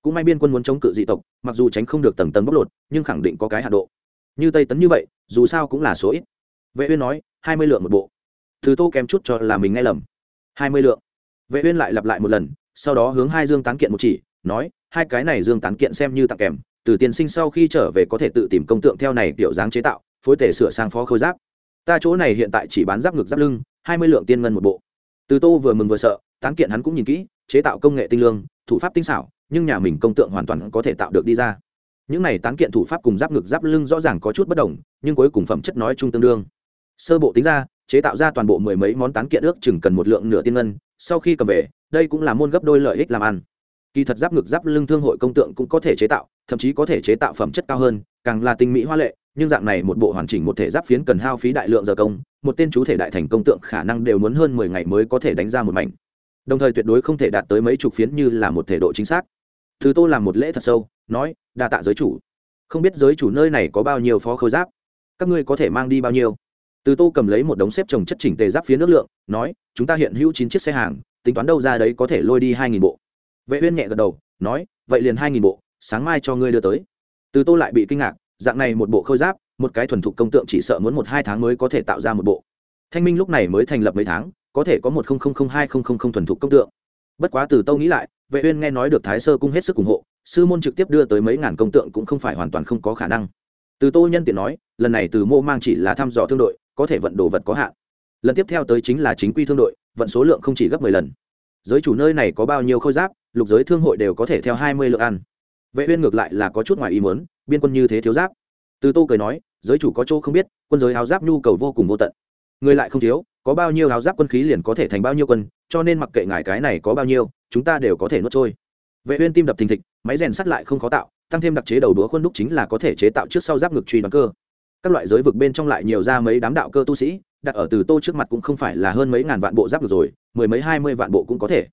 Cũng may biên quân muốn chống cự dị tộc, mặc dù tránh không được tầng tầng bóc lột, nhưng khẳng định có cái hạ độ. Như tây tấn như vậy, dù sao cũng là số ít. Vệ uyên nói, hai mươi lượng một bộ. Thứ tô kém chút cho là mình nghe lầm. Hai mươi lượng. Vệ uyên lại lặp lại một lần, sau đó hướng hai dương tán kiện một chỉ, nói, hai cái này dương tán kiện xem như tặng kèm từ tiền sinh sau khi trở về có thể tự tìm công tượng theo này kiểu dáng chế tạo, phối tể sửa sang phó khôi giáp. Ta chỗ này hiện tại chỉ bán giáp ngực giáp lưng, hai mươi lượng tiên ngân một bộ. Từ tô vừa mừng vừa sợ, tán kiện hắn cũng nhìn kỹ, chế tạo công nghệ tinh lương, thủ pháp tinh xảo, nhưng nhà mình công tượng hoàn toàn có thể tạo được đi ra. Những này tán kiện thủ pháp cùng giáp ngực giáp lưng rõ ràng có chút bất đồng, nhưng cuối cùng phẩm chất nói chung tương đương. Sơ bộ tính ra, chế tạo ra toàn bộ mười mấy món tán kiện ước chừng cần một lượng nửa tiên ngân, sau khi cầm về, đây cũng là môn gấp đôi lợi ích làm ăn kỳ thật giáp ngực, giáp lưng thương hội công tượng cũng có thể chế tạo, thậm chí có thể chế tạo phẩm chất cao hơn, càng là tinh mỹ hoa lệ, nhưng dạng này một bộ hoàn chỉnh một thể giáp phiến cần hao phí đại lượng giờ công, một tên chú thể đại thành công tượng khả năng đều muốn hơn mười ngày mới có thể đánh ra một mảnh. Đồng thời tuyệt đối không thể đạt tới mấy chục phiến như là một thể độ chính xác. Thứ tô làm một lễ thật sâu, nói, đa tạ giới chủ. Không biết giới chủ nơi này có bao nhiêu phó khôi giáp? Các ngươi có thể mang đi bao nhiêu? Từ tô cầm lấy một đống xếp trồng chất chỉnh tề giáp phía nước lượng, nói, chúng ta hiện hữu chín chiếc xe hàng, tính toán đâu ra đấy có thể lôi đi hai nghìn bộ vệ uyên nhẹ gật đầu, nói, vậy liền hai nghìn bộ, sáng mai cho ngươi đưa tới. Từ tô lại bị kinh ngạc, dạng này một bộ khôi giáp, một cái thuần thục công tượng chỉ sợ muốn một hai tháng mới có thể tạo ra một bộ. Thanh minh lúc này mới thành lập mấy tháng, có thể có một hai thuần thục công tượng. Bất quá từ tô nghĩ lại, vệ uyên nghe nói được thái sơ cung hết sức ủng hộ, sư môn trực tiếp đưa tới mấy ngàn công tượng cũng không phải hoàn toàn không có khả năng. Từ tô nhân tiện nói, lần này từ mô mang chỉ là thăm dò thương đội, có thể vận đồ vật có hạn. Lần tiếp theo tới chính là chính quy thương đội, vận số lượng không chỉ gấp mười lần. Giới chủ nơi này có bao nhiêu khôi giáp lục giới thương hội đều có thể theo hai mươi lượng ăn. Vệ uyên ngược lại là có chút ngoài ý muốn, biên quân như thế thiếu giáp. Từ tô cười nói, giới chủ có chỗ không biết, quân giới áo giáp nhu cầu vô cùng vô tận. Người lại không thiếu, có bao nhiêu áo giáp quân khí liền có thể thành bao nhiêu quân, cho nên mặc kệ ngài cái này có bao nhiêu, chúng ta đều có thể nuốt trôi. Vệ uyên tim đập thình thịch, máy rèn sắt lại không khó tạo, tăng thêm đặc chế đầu đũa khuôn đúc chính là có thể chế tạo trước sau giáp ngực truy đoán cơ. Các loại giới vực bên trong lại nhiều ra mấy đám đạo cơ tu sĩ, đặt ở từ tô trước mặt cũng không phải là hơn mấy ngàn vạn bộ giáp được rồi, mười mấy hai mươi vạn bộ cũng có thể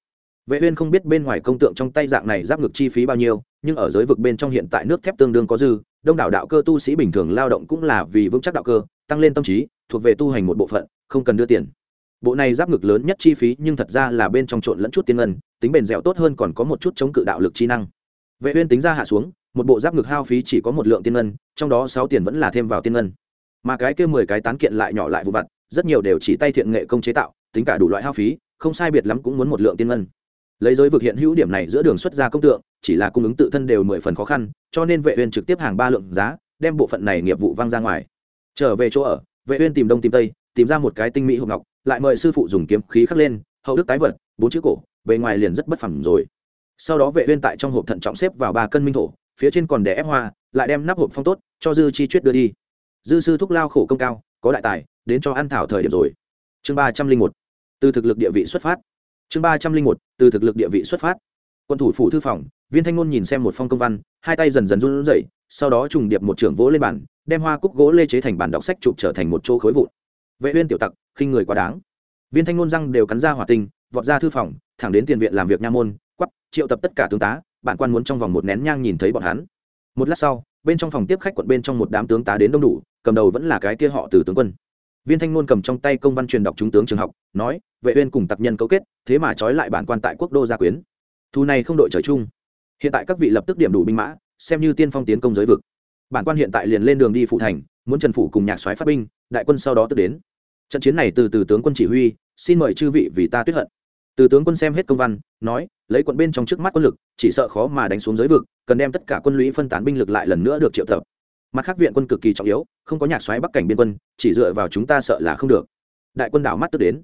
vệ uyên không biết bên ngoài công tượng trong tay dạng này giáp ngực chi phí bao nhiêu, nhưng ở giới vực bên trong hiện tại nước thép tương đương có dư, đông đảo đạo cơ tu sĩ bình thường lao động cũng là vì vững chắc đạo cơ, tăng lên tâm trí, thuộc về tu hành một bộ phận, không cần đưa tiền. Bộ này giáp ngực lớn nhất chi phí nhưng thật ra là bên trong trộn lẫn chút tiên ngân, tính bền dẻo tốt hơn còn có một chút chống cự đạo lực chi năng. Vệ uyên tính ra hạ xuống, một bộ giáp ngực hao phí chỉ có một lượng tiên ngân, trong đó sáu tiền vẫn là thêm vào tiên ngân. Mà cái kia mười cái tán kiện lại nhỏ lại vụ vặt, rất nhiều đều chỉ tay thiện nghệ công chế tạo, tính cả đủ loại hao phí, không sai biệt lắm cũng muốn một lượng tiên ngân lấy giới vực hiện hữu điểm này giữa đường xuất ra công tượng, chỉ là cung ứng tự thân đều mười phần khó khăn, cho nên vệ uyên trực tiếp hàng ba lượng giá, đem bộ phận này nghiệp vụ văng ra ngoài. Trở về chỗ ở, vệ uyên tìm đông tìm tây, tìm ra một cái tinh mỹ hộp ngọc, lại mời sư phụ dùng kiếm khí khắc lên, hậu đức tái vật, bốn chữ cổ, bề ngoài liền rất bất phẳng rồi. Sau đó vệ uyên tại trong hộp thận trọng xếp vào ba cân minh thổ, phía trên còn để ép hoa, lại đem nắp hộp phong tốt, cho dư chi chuyết đưa đi. Dư sư thúc lao khổ công cao, có đại tài, đến cho ăn thảo thời điểm rồi. Chương ba trăm linh một. Từ thực lực địa vị xuất phát chương ba trăm linh một, từ thực lực địa vị xuất phát. Quân thủ phủ thư phòng, viên thanh ngôn nhìn xem một phong công văn, hai tay dần dần run rẩy, sau đó trùng điệp một trưởng vỗ lên bàn, đem hoa cúc gỗ lê chế thành bản đọc sách chụp trở thành một chỗ khối vụn. Vệ uyên tiểu tặc, khinh người quá đáng. Viên thanh ngôn răng đều cắn ra hỏa tinh, vọt ra thư phòng, thẳng đến tiền viện làm việc nha môn, quắp, triệu tập tất cả tướng tá, bản quan muốn trong vòng một nén nhang nhìn thấy bọn hắn. Một lát sau, bên trong phòng tiếp khách quận bên trong một đám tướng tá đến đông đủ, cầm đầu vẫn là cái kia họ từ tướng quân viên thanh ngôn cầm trong tay công văn truyền đọc trung tướng trường học, nói, vệ uyên cùng tặc nhân cấu kết, thế mà trói lại bản quan tại quốc đô gia quyến. Thu này không đội trời chung. Hiện tại các vị lập tức điểm đủ binh mã, xem như tiên phong tiến công giới vực. Bản quan hiện tại liền lên đường đi phụ thành, muốn trần phủ cùng nhạc soái phát binh, đại quân sau đó tức đến. Trận chiến này từ từ tướng quân chỉ huy, xin mời chư vị vì ta tuyết hận. Từ tướng quân xem hết công văn, nói, lấy quận bên trong trước mắt quân lực, chỉ sợ khó mà đánh xuống giới vực, cần đem tất cả quân lũy phân tán binh lực lại lần nữa được triệu tập mặt khác viện quân cực kỳ trọng yếu, không có nhạc xoáy bắc cảnh biên quân, chỉ dựa vào chúng ta sợ là không được. Đại quân đảo mắt tức đến.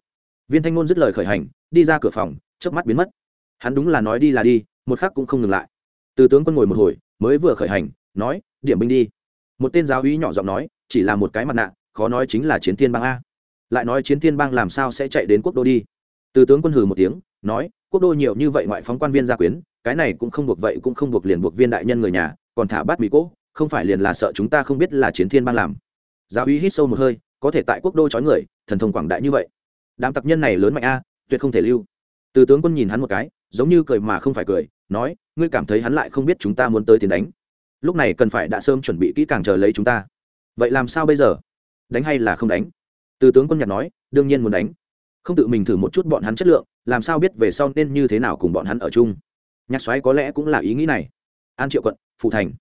Viên thanh ngôn dứt lời khởi hành, đi ra cửa phòng, chớp mắt biến mất. Hắn đúng là nói đi là đi, một khắc cũng không ngừng lại. Từ tướng quân ngồi một hồi, mới vừa khởi hành, nói, điểm binh đi. Một tên giáo úy nhỏ giọng nói, chỉ là một cái mặt nạ, khó nói chính là chiến thiên bang a. Lại nói, chiến thiên bang làm sao sẽ chạy đến quốc đô đi? Từ tướng quân hừ một tiếng, nói, quốc đô nhiều như vậy ngoại phóng quan viên gia quyến, cái này cũng không buộc vậy cũng không buộc liền buộc viên đại nhân người nhà, còn thả bát mỹ cỗ không phải liền là sợ chúng ta không biết là chiến thiên ban làm. Giáo uy hít sâu một hơi, có thể tại quốc đô trói người, thần thông quảng đại như vậy. Đám tặc nhân này lớn mạnh a, tuyệt không thể lưu. Từ tướng quân nhìn hắn một cái, giống như cười mà không phải cười, nói, ngươi cảm thấy hắn lại không biết chúng ta muốn tới tiền đánh. Lúc này cần phải đã sớm chuẩn bị kỹ càng chờ lấy chúng ta. Vậy làm sao bây giờ? Đánh hay là không đánh? Từ tướng quân nhặt nói, đương nhiên muốn đánh. Không tự mình thử một chút bọn hắn chất lượng, làm sao biết về sau nên như thế nào cùng bọn hắn ở chung. Nhạc xoáy có lẽ cũng là ý nghĩ này. An triệu quận phụ thành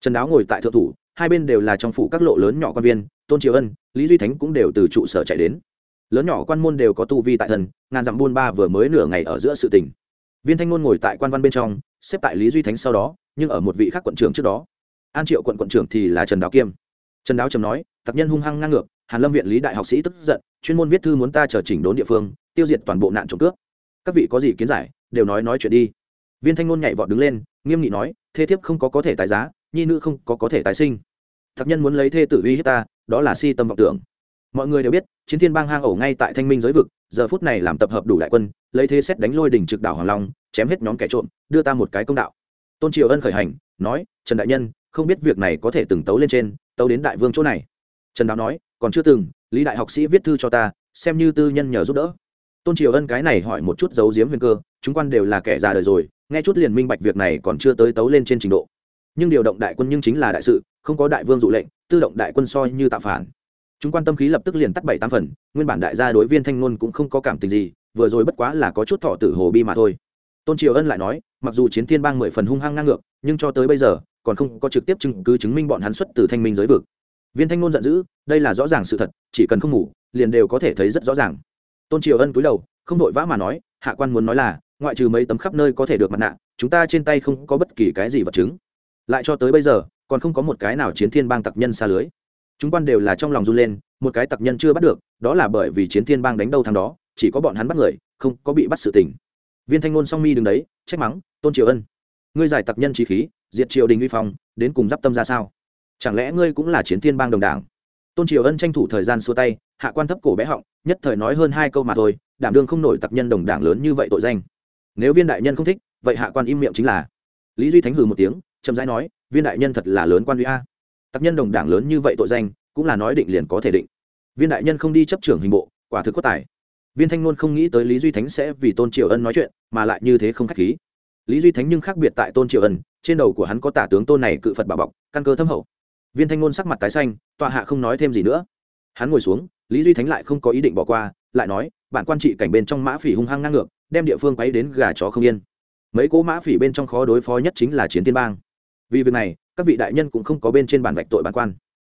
trần đáo ngồi tại thượng thủ, hai bên đều là trong phủ các lộ lớn nhỏ quan viên, tôn triều ân, lý duy thánh cũng đều từ trụ sở chạy đến. Lớn nhỏ quan môn đều có tu vi tại thần ngàn dặm buôn ba vừa mới nửa ngày ở giữa sự tình. Viên thanh ngôn ngồi tại quan văn bên trong, xếp tại lý duy thánh sau đó, nhưng ở một vị khác quận trưởng trước đó. An triệu quận quận trưởng thì là trần đáo kiêm. Trần đáo trầm nói, tặc nhân hung hăng ngang ngược, hàn lâm viện lý đại học sĩ tức giận, chuyên môn viết thư muốn ta chờ chỉnh đốn địa phương, tiêu diệt toàn bộ nạn trộm cướp. Các vị có gì kiến giải, đều nói nói chuyện đi. Viên thanh ngôn nhảy vọt đứng lên, nghiêm nghị nói, thế thiếp không có có thể tái giá nhi nữ không có có thể tái sinh. Thạc nhân muốn lấy thê tử uy hiếp ta, đó là si tâm vọng tưởng. Mọi người đều biết, chiến thiên bang hang ổ ngay tại thanh minh giới vực, giờ phút này làm tập hợp đủ đại quân, lấy thế xét đánh lôi đỉnh trực đảo hoàng long, chém hết nhóm kẻ trộm, đưa ta một cái công đạo. Tôn triều ân khởi hành, nói, trần đại nhân, không biết việc này có thể từng tấu lên trên, tấu đến đại vương chỗ này. Trần đáo nói, còn chưa từng, lý đại học sĩ viết thư cho ta, xem như tư nhân nhờ giúp đỡ. Tôn triều ân cái này hỏi một chút giấu giếm huyền cơ, chúng quan đều là kẻ già đời rồi, nghe chút liền minh bạch việc này còn chưa tới tấu lên trên trình độ nhưng điều động đại quân nhưng chính là đại sự, không có đại vương dụ lệnh, tư động đại quân soi như tạo phản. Chúng quan tâm khí lập tức liền tắt bảy tám phần, nguyên bản đại gia đối viên thanh ngôn cũng không có cảm tình gì, vừa rồi bất quá là có chút thọ tử hồ bi mà thôi. Tôn triều ân lại nói, mặc dù chiến thiên bang mười phần hung hăng ngang ngược, nhưng cho tới bây giờ, còn không có trực tiếp chứng cứ chứng minh bọn hắn xuất từ thanh minh giới vực. Viên thanh ngôn giận dữ, đây là rõ ràng sự thật, chỉ cần không ngủ, liền đều có thể thấy rất rõ ràng. Tôn triều ân cúi đầu, không đội vã mà nói, hạ quan muốn nói là, ngoại trừ mấy tấm khắp nơi có thể được mặt nạ, chúng ta trên tay không có bất kỳ cái gì vật chứng lại cho tới bây giờ, còn không có một cái nào chiến thiên bang tặc nhân xa lưới. Chúng quan đều là trong lòng run lên, một cái tặc nhân chưa bắt được, đó là bởi vì chiến thiên bang đánh đâu thằng đó, chỉ có bọn hắn bắt người, không có bị bắt sự tình. Viên thanh ngôn song mi đứng đấy, trách mắng, tôn triều ân, ngươi giải tặc nhân trí khí, diệt triều đình uy phong, đến cùng d tâm ra sao? Chẳng lẽ ngươi cũng là chiến thiên bang đồng đảng? Tôn triều ân tranh thủ thời gian xua tay, hạ quan thấp cổ bé họng, nhất thời nói hơn hai câu mà thôi, đảm đương không nổi tặc nhân đồng đảng lớn như vậy tội danh. Nếu viên đại nhân không thích, vậy hạ quan im miệng chính là. Lý duy thánh hừ một tiếng chậm rãi nói, viên đại nhân thật là lớn quan uy a. Tặc nhân đồng đảng lớn như vậy tội danh, cũng là nói định liền có thể định. Viên đại nhân không đi chấp trưởng hình bộ, quả thực có tài. Viên thanh ngôn không nghĩ tới lý duy thánh sẽ vì tôn triều ân nói chuyện, mà lại như thế không khách khí. Lý duy thánh nhưng khác biệt tại tôn triều ân, trên đầu của hắn có tả tướng tôn này cự phật bảo bọc, căn cơ thâm hậu. Viên thanh ngôn sắc mặt tái xanh, tọa hạ không nói thêm gì nữa. Hắn ngồi xuống, lý duy thánh lại không có ý định bỏ qua, lại nói, bản quan trị cảnh bên trong mã phỉ hung hăng ngang ngược, đem địa phương quấy đến gà chó không yên. Mấy cỗ mã phỉ bên trong khó đối phó nhất chính là chiến tiên bang vì việc này, các vị đại nhân cũng không có bên trên bản vạch tội bản quan.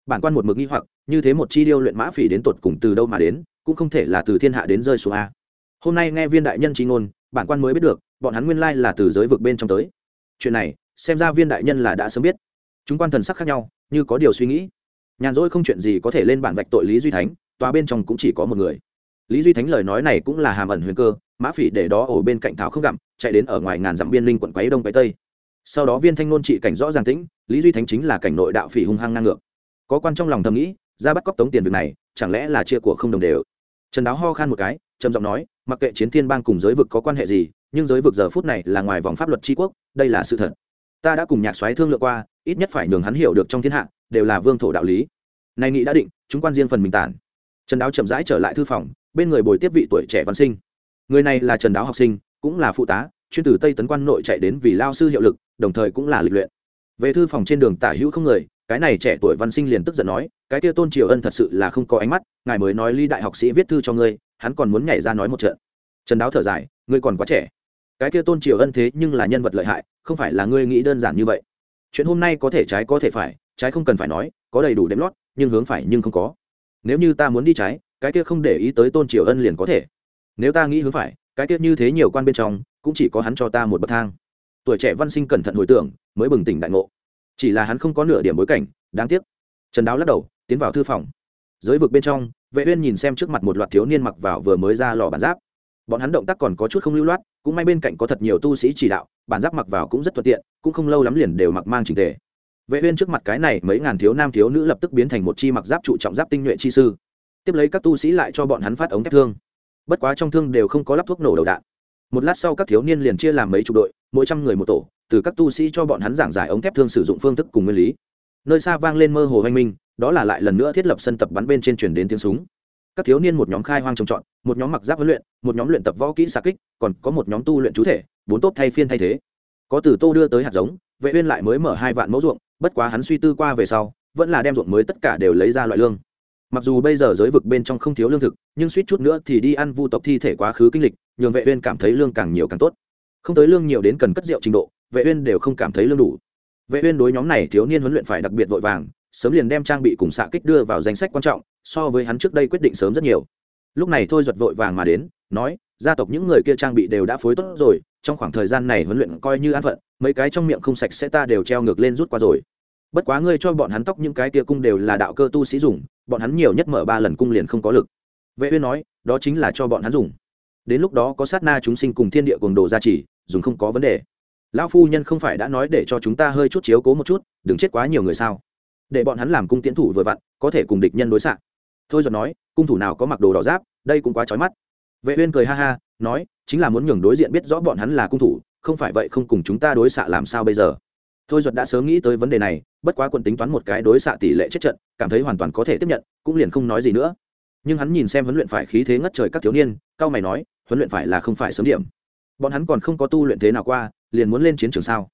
Bản quan một mực nghi hoặc, như thế một chi điêu luyện mã phỉ đến tột cùng từ đâu mà đến, cũng không thể là từ thiên hạ đến rơi xuống a. Hôm nay nghe viên đại nhân chi ngôn, bản quan mới biết được, bọn hắn nguyên lai là từ giới vực bên trong tới. Chuyện này, xem ra viên đại nhân là đã sớm biết. Chúng quan thần sắc khác nhau, như có điều suy nghĩ. Nhàn rỗi không chuyện gì có thể lên bản vạch tội lý duy thánh, tòa bên trong cũng chỉ có một người. Lý duy thánh lời nói này cũng là hàm ẩn huyền cơ, mã phỉ để đó ở bên cạnh thảo không gặm, chạy đến ở ngoài ngàn dặm biên linh quận quấy đông quấy tây sau đó viên thanh nôn trị cảnh rõ ràng tĩnh, lý duy thánh chính là cảnh nội đạo phỉ hung hăng ngang ngược. Có quan trong lòng thầm nghĩ, ra bắt cóc tống tiền việc này, chẳng lẽ là chia của không đồng đều? Trần đáo ho khan một cái, trầm giọng nói, mặc kệ chiến thiên bang cùng giới vực có quan hệ gì, nhưng giới vực giờ phút này là ngoài vòng pháp luật tri quốc, đây là sự thật. Ta đã cùng nhạc soái thương lượng qua, ít nhất phải nhường hắn hiểu được trong thiên hạ, đều là vương thổ đạo lý. Nay nghị đã định, chúng quan riêng phần mình tản. Trần đáo chậm rãi trở lại thư phòng, bên người bồi tiếp vị tuổi trẻ văn sinh. Người này là trần đáo học sinh, cũng là phụ tá, chuyên từ tây tấn quan nội chạy đến vì lao sư hiệu lực đồng thời cũng là lịch luyện. Về thư phòng trên đường tả hữu không người, cái này trẻ tuổi văn sinh liền tức giận nói, cái kia tôn triều ân thật sự là không có ánh mắt, ngài mới nói ly đại học sĩ viết thư cho ngươi, hắn còn muốn nhảy ra nói một trận. Trần đáo thở dài, ngươi còn quá trẻ. Cái kia tôn triều ân thế nhưng là nhân vật lợi hại, không phải là ngươi nghĩ đơn giản như vậy. Chuyện hôm nay có thể trái có thể phải, trái không cần phải nói, có đầy đủ đếm lót, nhưng hướng phải nhưng không có. Nếu như ta muốn đi trái, cái kia không để ý tới tôn triều ân liền có thể. Nếu ta nghĩ hướng phải, cái kia như thế nhiều quan bên trong, cũng chỉ có hắn cho ta một bậc thang tuổi trẻ văn sinh cẩn thận hồi tưởng, mới bừng tỉnh đại ngộ. Chỉ là hắn không có nửa điểm bối cảnh, đáng tiếc. Trần đáo lắc đầu, tiến vào thư phòng. Giới vực bên trong, vệ uyên nhìn xem trước mặt một loạt thiếu niên mặc vào vừa mới ra lò bản giáp. Bọn hắn động tác còn có chút không lưu loát, cũng may bên cạnh có thật nhiều tu sĩ chỉ đạo, bản giáp mặc vào cũng rất thuận tiện, cũng không lâu lắm liền đều mặc mang chỉnh tề. Vệ uyên trước mặt cái này mấy ngàn thiếu nam thiếu nữ lập tức biến thành một chi mặc giáp trụ trọng giáp tinh nhuệ chi sư. Tiếp lấy các tu sĩ lại cho bọn hắn phát ống thép thương. Bất quá trong thương đều không có lắp thuốc nổ đầu đạn. Một lát sau các thiếu niên liền chia làm mấy chục đội mỗi trăm người một tổ, từ các tu sĩ cho bọn hắn giảng giải ống thép thương sử dụng phương thức cùng nguyên lý. Nơi xa vang lên mơ hồ hoanh minh, đó là lại lần nữa thiết lập sân tập bắn bên trên truyền đến tiếng súng. Các thiếu niên một nhóm khai hoang trồng trọt, một nhóm mặc giáp huấn luyện, một nhóm luyện tập võ kỹ xa kích, còn có một nhóm tu luyện chú thể, bốn tốt thay phiên thay thế. Có từ tô đưa tới hạt giống, vệ uyên lại mới mở hai vạn mẫu ruộng, bất quá hắn suy tư qua về sau, vẫn là đem ruộng mới tất cả đều lấy ra loại lương. Mặc dù bây giờ giới vực bên trong không thiếu lương thực, nhưng suýt chút nữa thì đi ăn vu tộc thi thể quá khứ kinh lịch, nhường vệ uyên cảm thấy lương càng nhiều càng tốt không tới lương nhiều đến cần cất rượu trình độ, vệ uyên đều không cảm thấy lương đủ. Vệ uyên đối nhóm này thiếu niên huấn luyện phải đặc biệt vội vàng, sớm liền đem trang bị cùng xạ kích đưa vào danh sách quan trọng, so với hắn trước đây quyết định sớm rất nhiều. Lúc này thôi giật vội vàng mà đến, nói, gia tộc những người kia trang bị đều đã phối tốt rồi, trong khoảng thời gian này huấn luyện coi như an phận, mấy cái trong miệng không sạch sẽ ta đều treo ngược lên rút qua rồi. Bất quá ngươi cho bọn hắn tóc những cái kia cung đều là đạo cơ tu sĩ dùng, bọn hắn nhiều nhất mở ba lần cung liền không có lực. Vệ uyên nói, đó chính là cho bọn hắn dùng. Đến lúc đó có sát na chúng sinh cùng thiên địa cuồng đồ gia trì dùng không có vấn đề. Lão phu nhân không phải đã nói để cho chúng ta hơi chút chiếu cố một chút, đừng chết quá nhiều người sao? Để bọn hắn làm cung tiễn thủ vừa vặn, có thể cùng địch nhân đối xạ. Thôi giọt nói, cung thủ nào có mặc đồ đỏ giáp, đây cũng quá chói mắt. Vệ uyên cười ha ha, nói, chính là muốn nhường đối diện biết rõ bọn hắn là cung thủ, không phải vậy không cùng chúng ta đối xạ làm sao bây giờ? Thôi giọt đã sớm nghĩ tới vấn đề này, bất quá quận tính toán một cái đối xạ tỷ lệ chết trận, cảm thấy hoàn toàn có thể tiếp nhận, cũng liền không nói gì nữa. Nhưng hắn nhìn xem huấn luyện phải khí thế ngất trời các thiếu niên, cao mày nói, huấn luyện phải là không phải sớm điểm bọn hắn còn không có tu luyện thế nào qua, liền muốn lên chiến trường sao?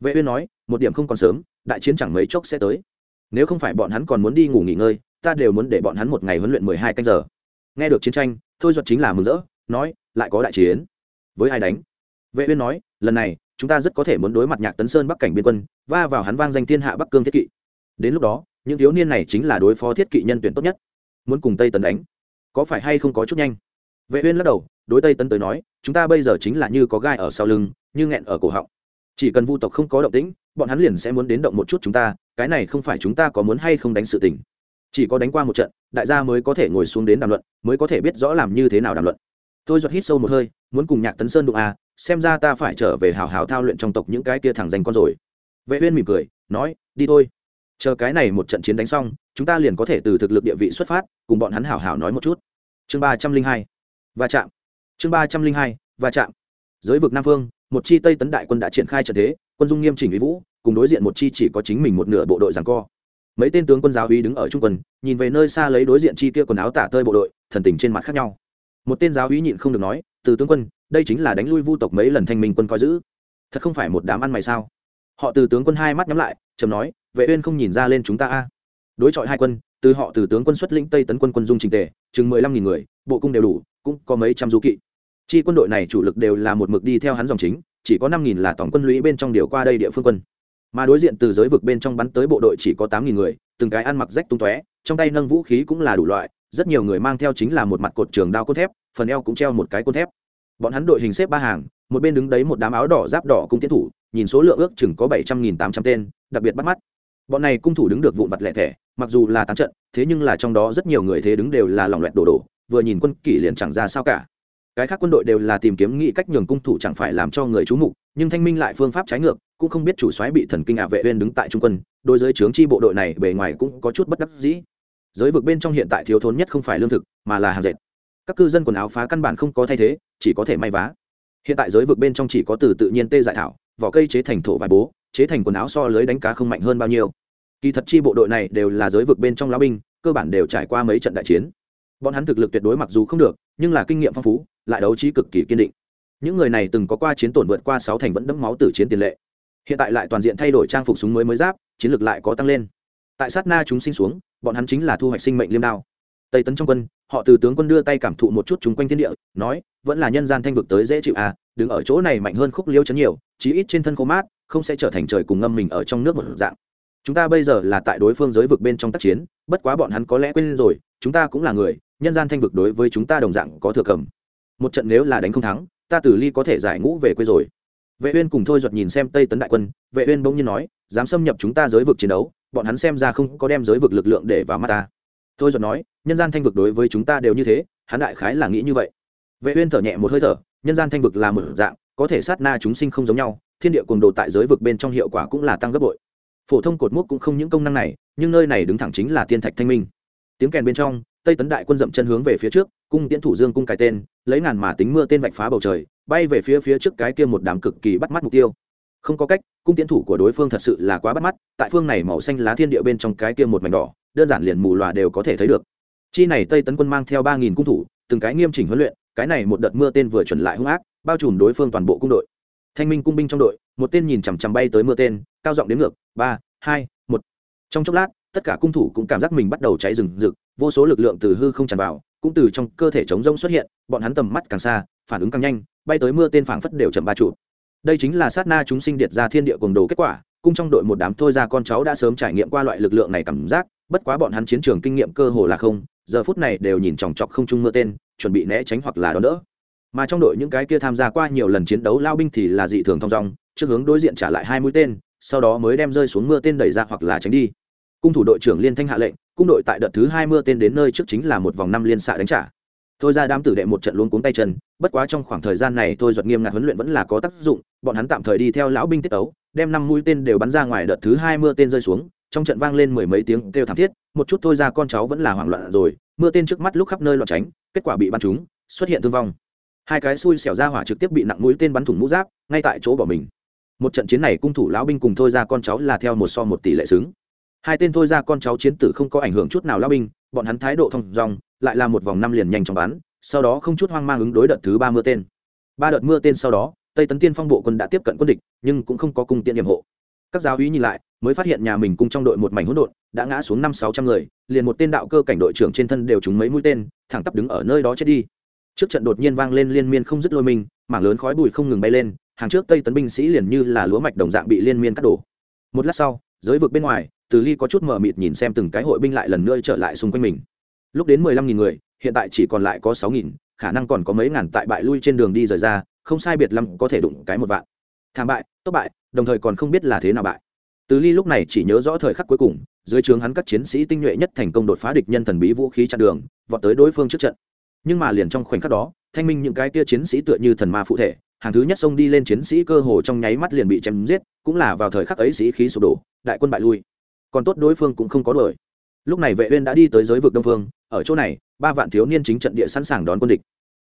Vệ uyên nói, một điểm không còn sớm, đại chiến chẳng mấy chốc sẽ tới. Nếu không phải bọn hắn còn muốn đi ngủ nghỉ ngơi, ta đều muốn để bọn hắn một ngày huấn luyện mười hai canh giờ. Nghe được chiến tranh, thôi duật chính là mừng rỡ, nói, lại có đại chiến. Với ai đánh? Vệ uyên nói, lần này, chúng ta rất có thể muốn đối mặt nhạc tấn sơn bắc cảnh biên quân, va vào hắn vang danh thiên hạ bắc cương thiết kỵ. Đến lúc đó, những thiếu niên này chính là đối phó thiết kỵ nhân tuyển tốt nhất. Muốn cùng tây tấn đánh, có phải hay không có chút nhanh? Vệ uyên lắc đầu, đối tây tấn tới nói, chúng ta bây giờ chính là như có gai ở sau lưng, như nghẹn ở cổ họng. Chỉ cần vu tộc không có động tĩnh, bọn hắn liền sẽ muốn đến động một chút chúng ta, cái này không phải chúng ta có muốn hay không đánh sự tình. Chỉ có đánh qua một trận, đại gia mới có thể ngồi xuống đến đàm luận, mới có thể biết rõ làm như thế nào đàm luận. Tôi giọt hít sâu một hơi, muốn cùng nhạc tấn sơn đụng à xem ra ta phải trở về hào hào thao luyện trong tộc những cái kia thẳng danh con rồi. Vệ uyên mỉm cười, nói, đi thôi. Chờ cái này một trận chiến đánh xong, chúng ta liền có thể từ thực lực địa vị xuất phát, cùng bọn hắn hào hào nói một chút. Chương ba trăm linh hai va chạm. Chương ba trăm linh hai, va chạm. Giới vực nam phương, một chi tây tấn đại quân đã triển khai trận thế, quân dung nghiêm chỉnh uy vũ, cùng đối diện một chi chỉ có chính mình một nửa bộ đội giằng co. Mấy tên tướng quân giáo uy đứng ở trung quân, nhìn về nơi xa lấy đối diện chi kia quần áo tả tơi bộ đội, thần tình trên mặt khác nhau. Một tên giáo uy nhịn không được nói, từ tướng quân, đây chính là đánh lui vu tộc mấy lần thanh minh quân coi giữ. Thật không phải một đám ăn mày sao? Họ từ tướng quân hai mắt nhắm lại, trầm nói, vệ uyên không nhìn ra lên chúng ta a. Đối chọi hai quân, từ họ từ tướng quân xuất lĩnh tây tấn quân quân dung trình tề, chừng mười lăm nghìn người, bộ cung đều đủ cũng có mấy trăm du kỵ. Chi quân đội này chủ lực đều là một mực đi theo hắn dòng chính, chỉ có năm nghìn là tổng quân lũy bên trong điều qua đây địa phương quân. Mà đối diện từ giới vực bên trong bắn tới bộ đội chỉ có tám nghìn người, từng cái ăn mặc rách tung tóe, trong tay nâng vũ khí cũng là đủ loại, rất nhiều người mang theo chính là một mặt cột trường đao cốt thép, phần eo cũng treo một cái cốt thép. Bọn hắn đội hình xếp ba hàng, một bên đứng đấy một đám áo đỏ giáp đỏ cung tiến thủ, nhìn số lượng ước chừng có bảy trăm nghìn tám trăm tên, đặc biệt bắt mắt. Bọn này cung thủ đứng được vụn vặt lẻ thẻ, mặc dù là tán trận, thế nhưng là trong đó rất nhiều người thế đứng đều là lỏng loẹt đổ đổ vừa nhìn quân kỷ liền chẳng ra sao cả. Cái khác quân đội đều là tìm kiếm nghĩ cách nhường cung thủ chẳng phải làm cho người chú mục, nhưng thanh minh lại phương pháp trái ngược, cũng không biết chủ soái bị thần kinh ạ vệ uyên đứng tại trung quân, đối giới trướng chi bộ đội này bề ngoài cũng có chút bất đắc dĩ. Giới vực bên trong hiện tại thiếu thốn nhất không phải lương thực, mà là hàng dệt. Các cư dân quần áo phá căn bản không có thay thế, chỉ có thể may vá. Hiện tại giới vực bên trong chỉ có từ tự nhiên tê dại thảo, vỏ cây chế thành thổ vải bố, chế thành quần áo so lưới đánh cá không mạnh hơn bao nhiêu. Kỳ thật chi bộ đội này đều là giới vực bên trong lão binh, cơ bản đều trải qua mấy trận đại chiến bọn hắn thực lực tuyệt đối mặc dù không được, nhưng là kinh nghiệm phong phú, lại đấu trí cực kỳ kiên định. Những người này từng có qua chiến tổn vượt qua sáu thành vẫn đẫm máu từ chiến tiền lệ. Hiện tại lại toàn diện thay đổi trang phục súng mới mới giáp, chiến lược lại có tăng lên. Tại sát na chúng sinh xuống, bọn hắn chính là thu hoạch sinh mệnh liêm đao. Tây tấn trong quân, họ từ tướng quân đưa tay cảm thụ một chút chúng quanh thiên địa, nói, vẫn là nhân gian thanh vực tới dễ chịu à đứng ở chỗ này mạnh hơn khúc liêu chấn nhiều, chí ít trên thân khô mát, không sẽ trở thành trời cùng ngâm mình ở trong nước một dạng. Chúng ta bây giờ là tại đối phương giới vực bên trong tác chiến, bất quá bọn hắn có lẽ quên rồi, chúng ta cũng là người nhân gian thanh vực đối với chúng ta đồng dạng có thừa cầm. Một trận nếu là đánh không thắng, ta tử ly có thể giải ngũ về quê rồi. Vệ uyên cùng thôi duật nhìn xem tây tấn đại quân, vệ uyên bỗng nhiên nói, dám xâm nhập chúng ta giới vực chiến đấu, bọn hắn xem ra không có đem giới vực lực lượng để vào mắt ta. Thôi duật nói, nhân gian thanh vực đối với chúng ta đều như thế, hắn đại khái là nghĩ như vậy. Vệ uyên thở nhẹ một hơi thở, nhân gian thanh vực là một dạng, có thể sát na chúng sinh không giống nhau, thiên địa cuồng đồ tại giới vực bên trong hiệu quả cũng là tăng gấp bội. Phổ thông cột mốc cũng không những công năng này, nhưng nơi này đứng thẳng chính là tiên thạch thanh minh. Tiếng kèn bên trong tây tấn đại quân dậm chân hướng về phía trước, cung tiễn thủ dương cung cài tên, lấy ngàn mà tính mưa tên vạch phá bầu trời, bay về phía phía trước cái kia một đám cực kỳ bắt mắt mục tiêu. Không có cách, cung tiễn thủ của đối phương thật sự là quá bắt mắt, tại phương này màu xanh lá thiên địa bên trong cái kia một mảnh đỏ, đơn giản liền mù lòa đều có thể thấy được. Chi này tây tấn quân mang theo ba nghìn cung thủ, từng cái nghiêm chỉnh huấn luyện, cái này một đợt mưa tên vừa chuẩn lại hung ác, bao trùm đối phương toàn bộ cung đội. Thanh minh cung binh trong đội, một tên nhìn chằm chằm bay tới mưa tên, cao giọng đến ngược, ba, hai, một. Trong chốc lát tất cả cung thủ cũng cảm giác mình bắt đầu cháy rừng rực, vô số lực lượng từ hư không tràn vào, cũng từ trong cơ thể chống rông xuất hiện, bọn hắn tầm mắt càng xa, phản ứng càng nhanh, bay tới mưa tên phảng phất đều chậm ba trụ đây chính là sát na chúng sinh điệt ra thiên địa cùng đồ kết quả, cung trong đội một đám thôi ra con cháu đã sớm trải nghiệm qua loại lực lượng này cảm giác, bất quá bọn hắn chiến trường kinh nghiệm cơ hồ là không, giờ phút này đều nhìn chòng chọc không trung mưa tên, chuẩn bị né tránh hoặc là đón đỡ. Mà trong đội những cái kia tham gia qua nhiều lần chiến đấu lao binh thì là dị thường thong dong, trước hướng đối diện trả lại hai mũi tên, sau đó mới đem rơi xuống mưa tên đẩy ra hoặc là tránh đi cung thủ đội trưởng liên thanh hạ lệnh, cung đội tại đợt thứ hai mưa tên đến nơi trước chính là một vòng năm liên xạ đánh trả. Thôi ra đám tử đệ một trận luôn cuống tay chân, bất quá trong khoảng thời gian này thôi giật nghiêm ngặt huấn luyện vẫn là có tác dụng, bọn hắn tạm thời đi theo lão binh tiết ấu đem năm mũi tên đều bắn ra ngoài đợt thứ hai mưa tên rơi xuống, trong trận vang lên mười mấy tiếng kêu thảm thiết, một chút thôi ra con cháu vẫn là hoảng loạn rồi, mưa tên trước mắt lúc khắp nơi loạn tránh, kết quả bị bắn trúng, xuất hiện thương vong. Hai cái xui xẻo ra hỏa trực tiếp bị nặng mũi tên bắn thủng mũ giáp, ngay tại chỗ bỏ mình. Một trận chiến này cung thủ lão binh cùng thôi ra con cháu là theo một so một tỷ lệ xứng hai tên thôi ra con cháu chiến tử không có ảnh hưởng chút nào lao binh, bọn hắn thái độ thông dong, lại là một vòng năm liền nhanh chóng bắn, sau đó không chút hoang mang ứng đối đợt thứ ba mưa tên. Ba đợt mưa tên sau đó, tây tấn tiên phong bộ quân đã tiếp cận quân địch, nhưng cũng không có cung tiện điểm hộ. Các giáo úy nhìn lại, mới phát hiện nhà mình cùng trong đội một mảnh hỗn độn, đã ngã xuống năm sáu trăm người, liền một tên đạo cơ cảnh đội trưởng trên thân đều trúng mấy mũi tên, thẳng tắp đứng ở nơi đó chết đi. Trước trận đột nhiên vang lên liên miên không dứt lôi mình, mảng lớn khói bụi không ngừng bay lên, hàng trước tây tấn binh sĩ liền như là lúa mạch đồng dạng bị liên miên cắt đổ. Một lát sau, giới vực bên ngoài từ ly có chút mờ mịt nhìn xem từng cái hội binh lại lần nữa trở lại xung quanh mình. Lúc đến mười lăm nghìn người, hiện tại chỉ còn lại có sáu nghìn, khả năng còn có mấy ngàn tại bại lui trên đường đi rời ra, không sai biệt lắm có thể đụng cái một vạn. Thảm bại, tốc bại, đồng thời còn không biết là thế nào bại. Từ ly lúc này chỉ nhớ rõ thời khắc cuối cùng, dưới trướng hắn các chiến sĩ tinh nhuệ nhất thành công đột phá địch nhân thần bí vũ khí chặn đường, vọt tới đối phương trước trận. Nhưng mà liền trong khoảnh khắc đó, thanh minh những cái tia chiến sĩ tựa như thần ma phụ thể, hàng thứ nhất xông đi lên chiến sĩ cơ hồ trong nháy mắt liền bị chém giết, cũng là vào thời khắc ấy sĩ khí sụp đổ, đại quân bại lui còn tốt đối phương cũng không có đuổi. Lúc này vệ uyên đã đi tới giới vực đông phương, ở chỗ này, ba vạn thiếu niên chính trận địa sẵn sàng đón quân địch.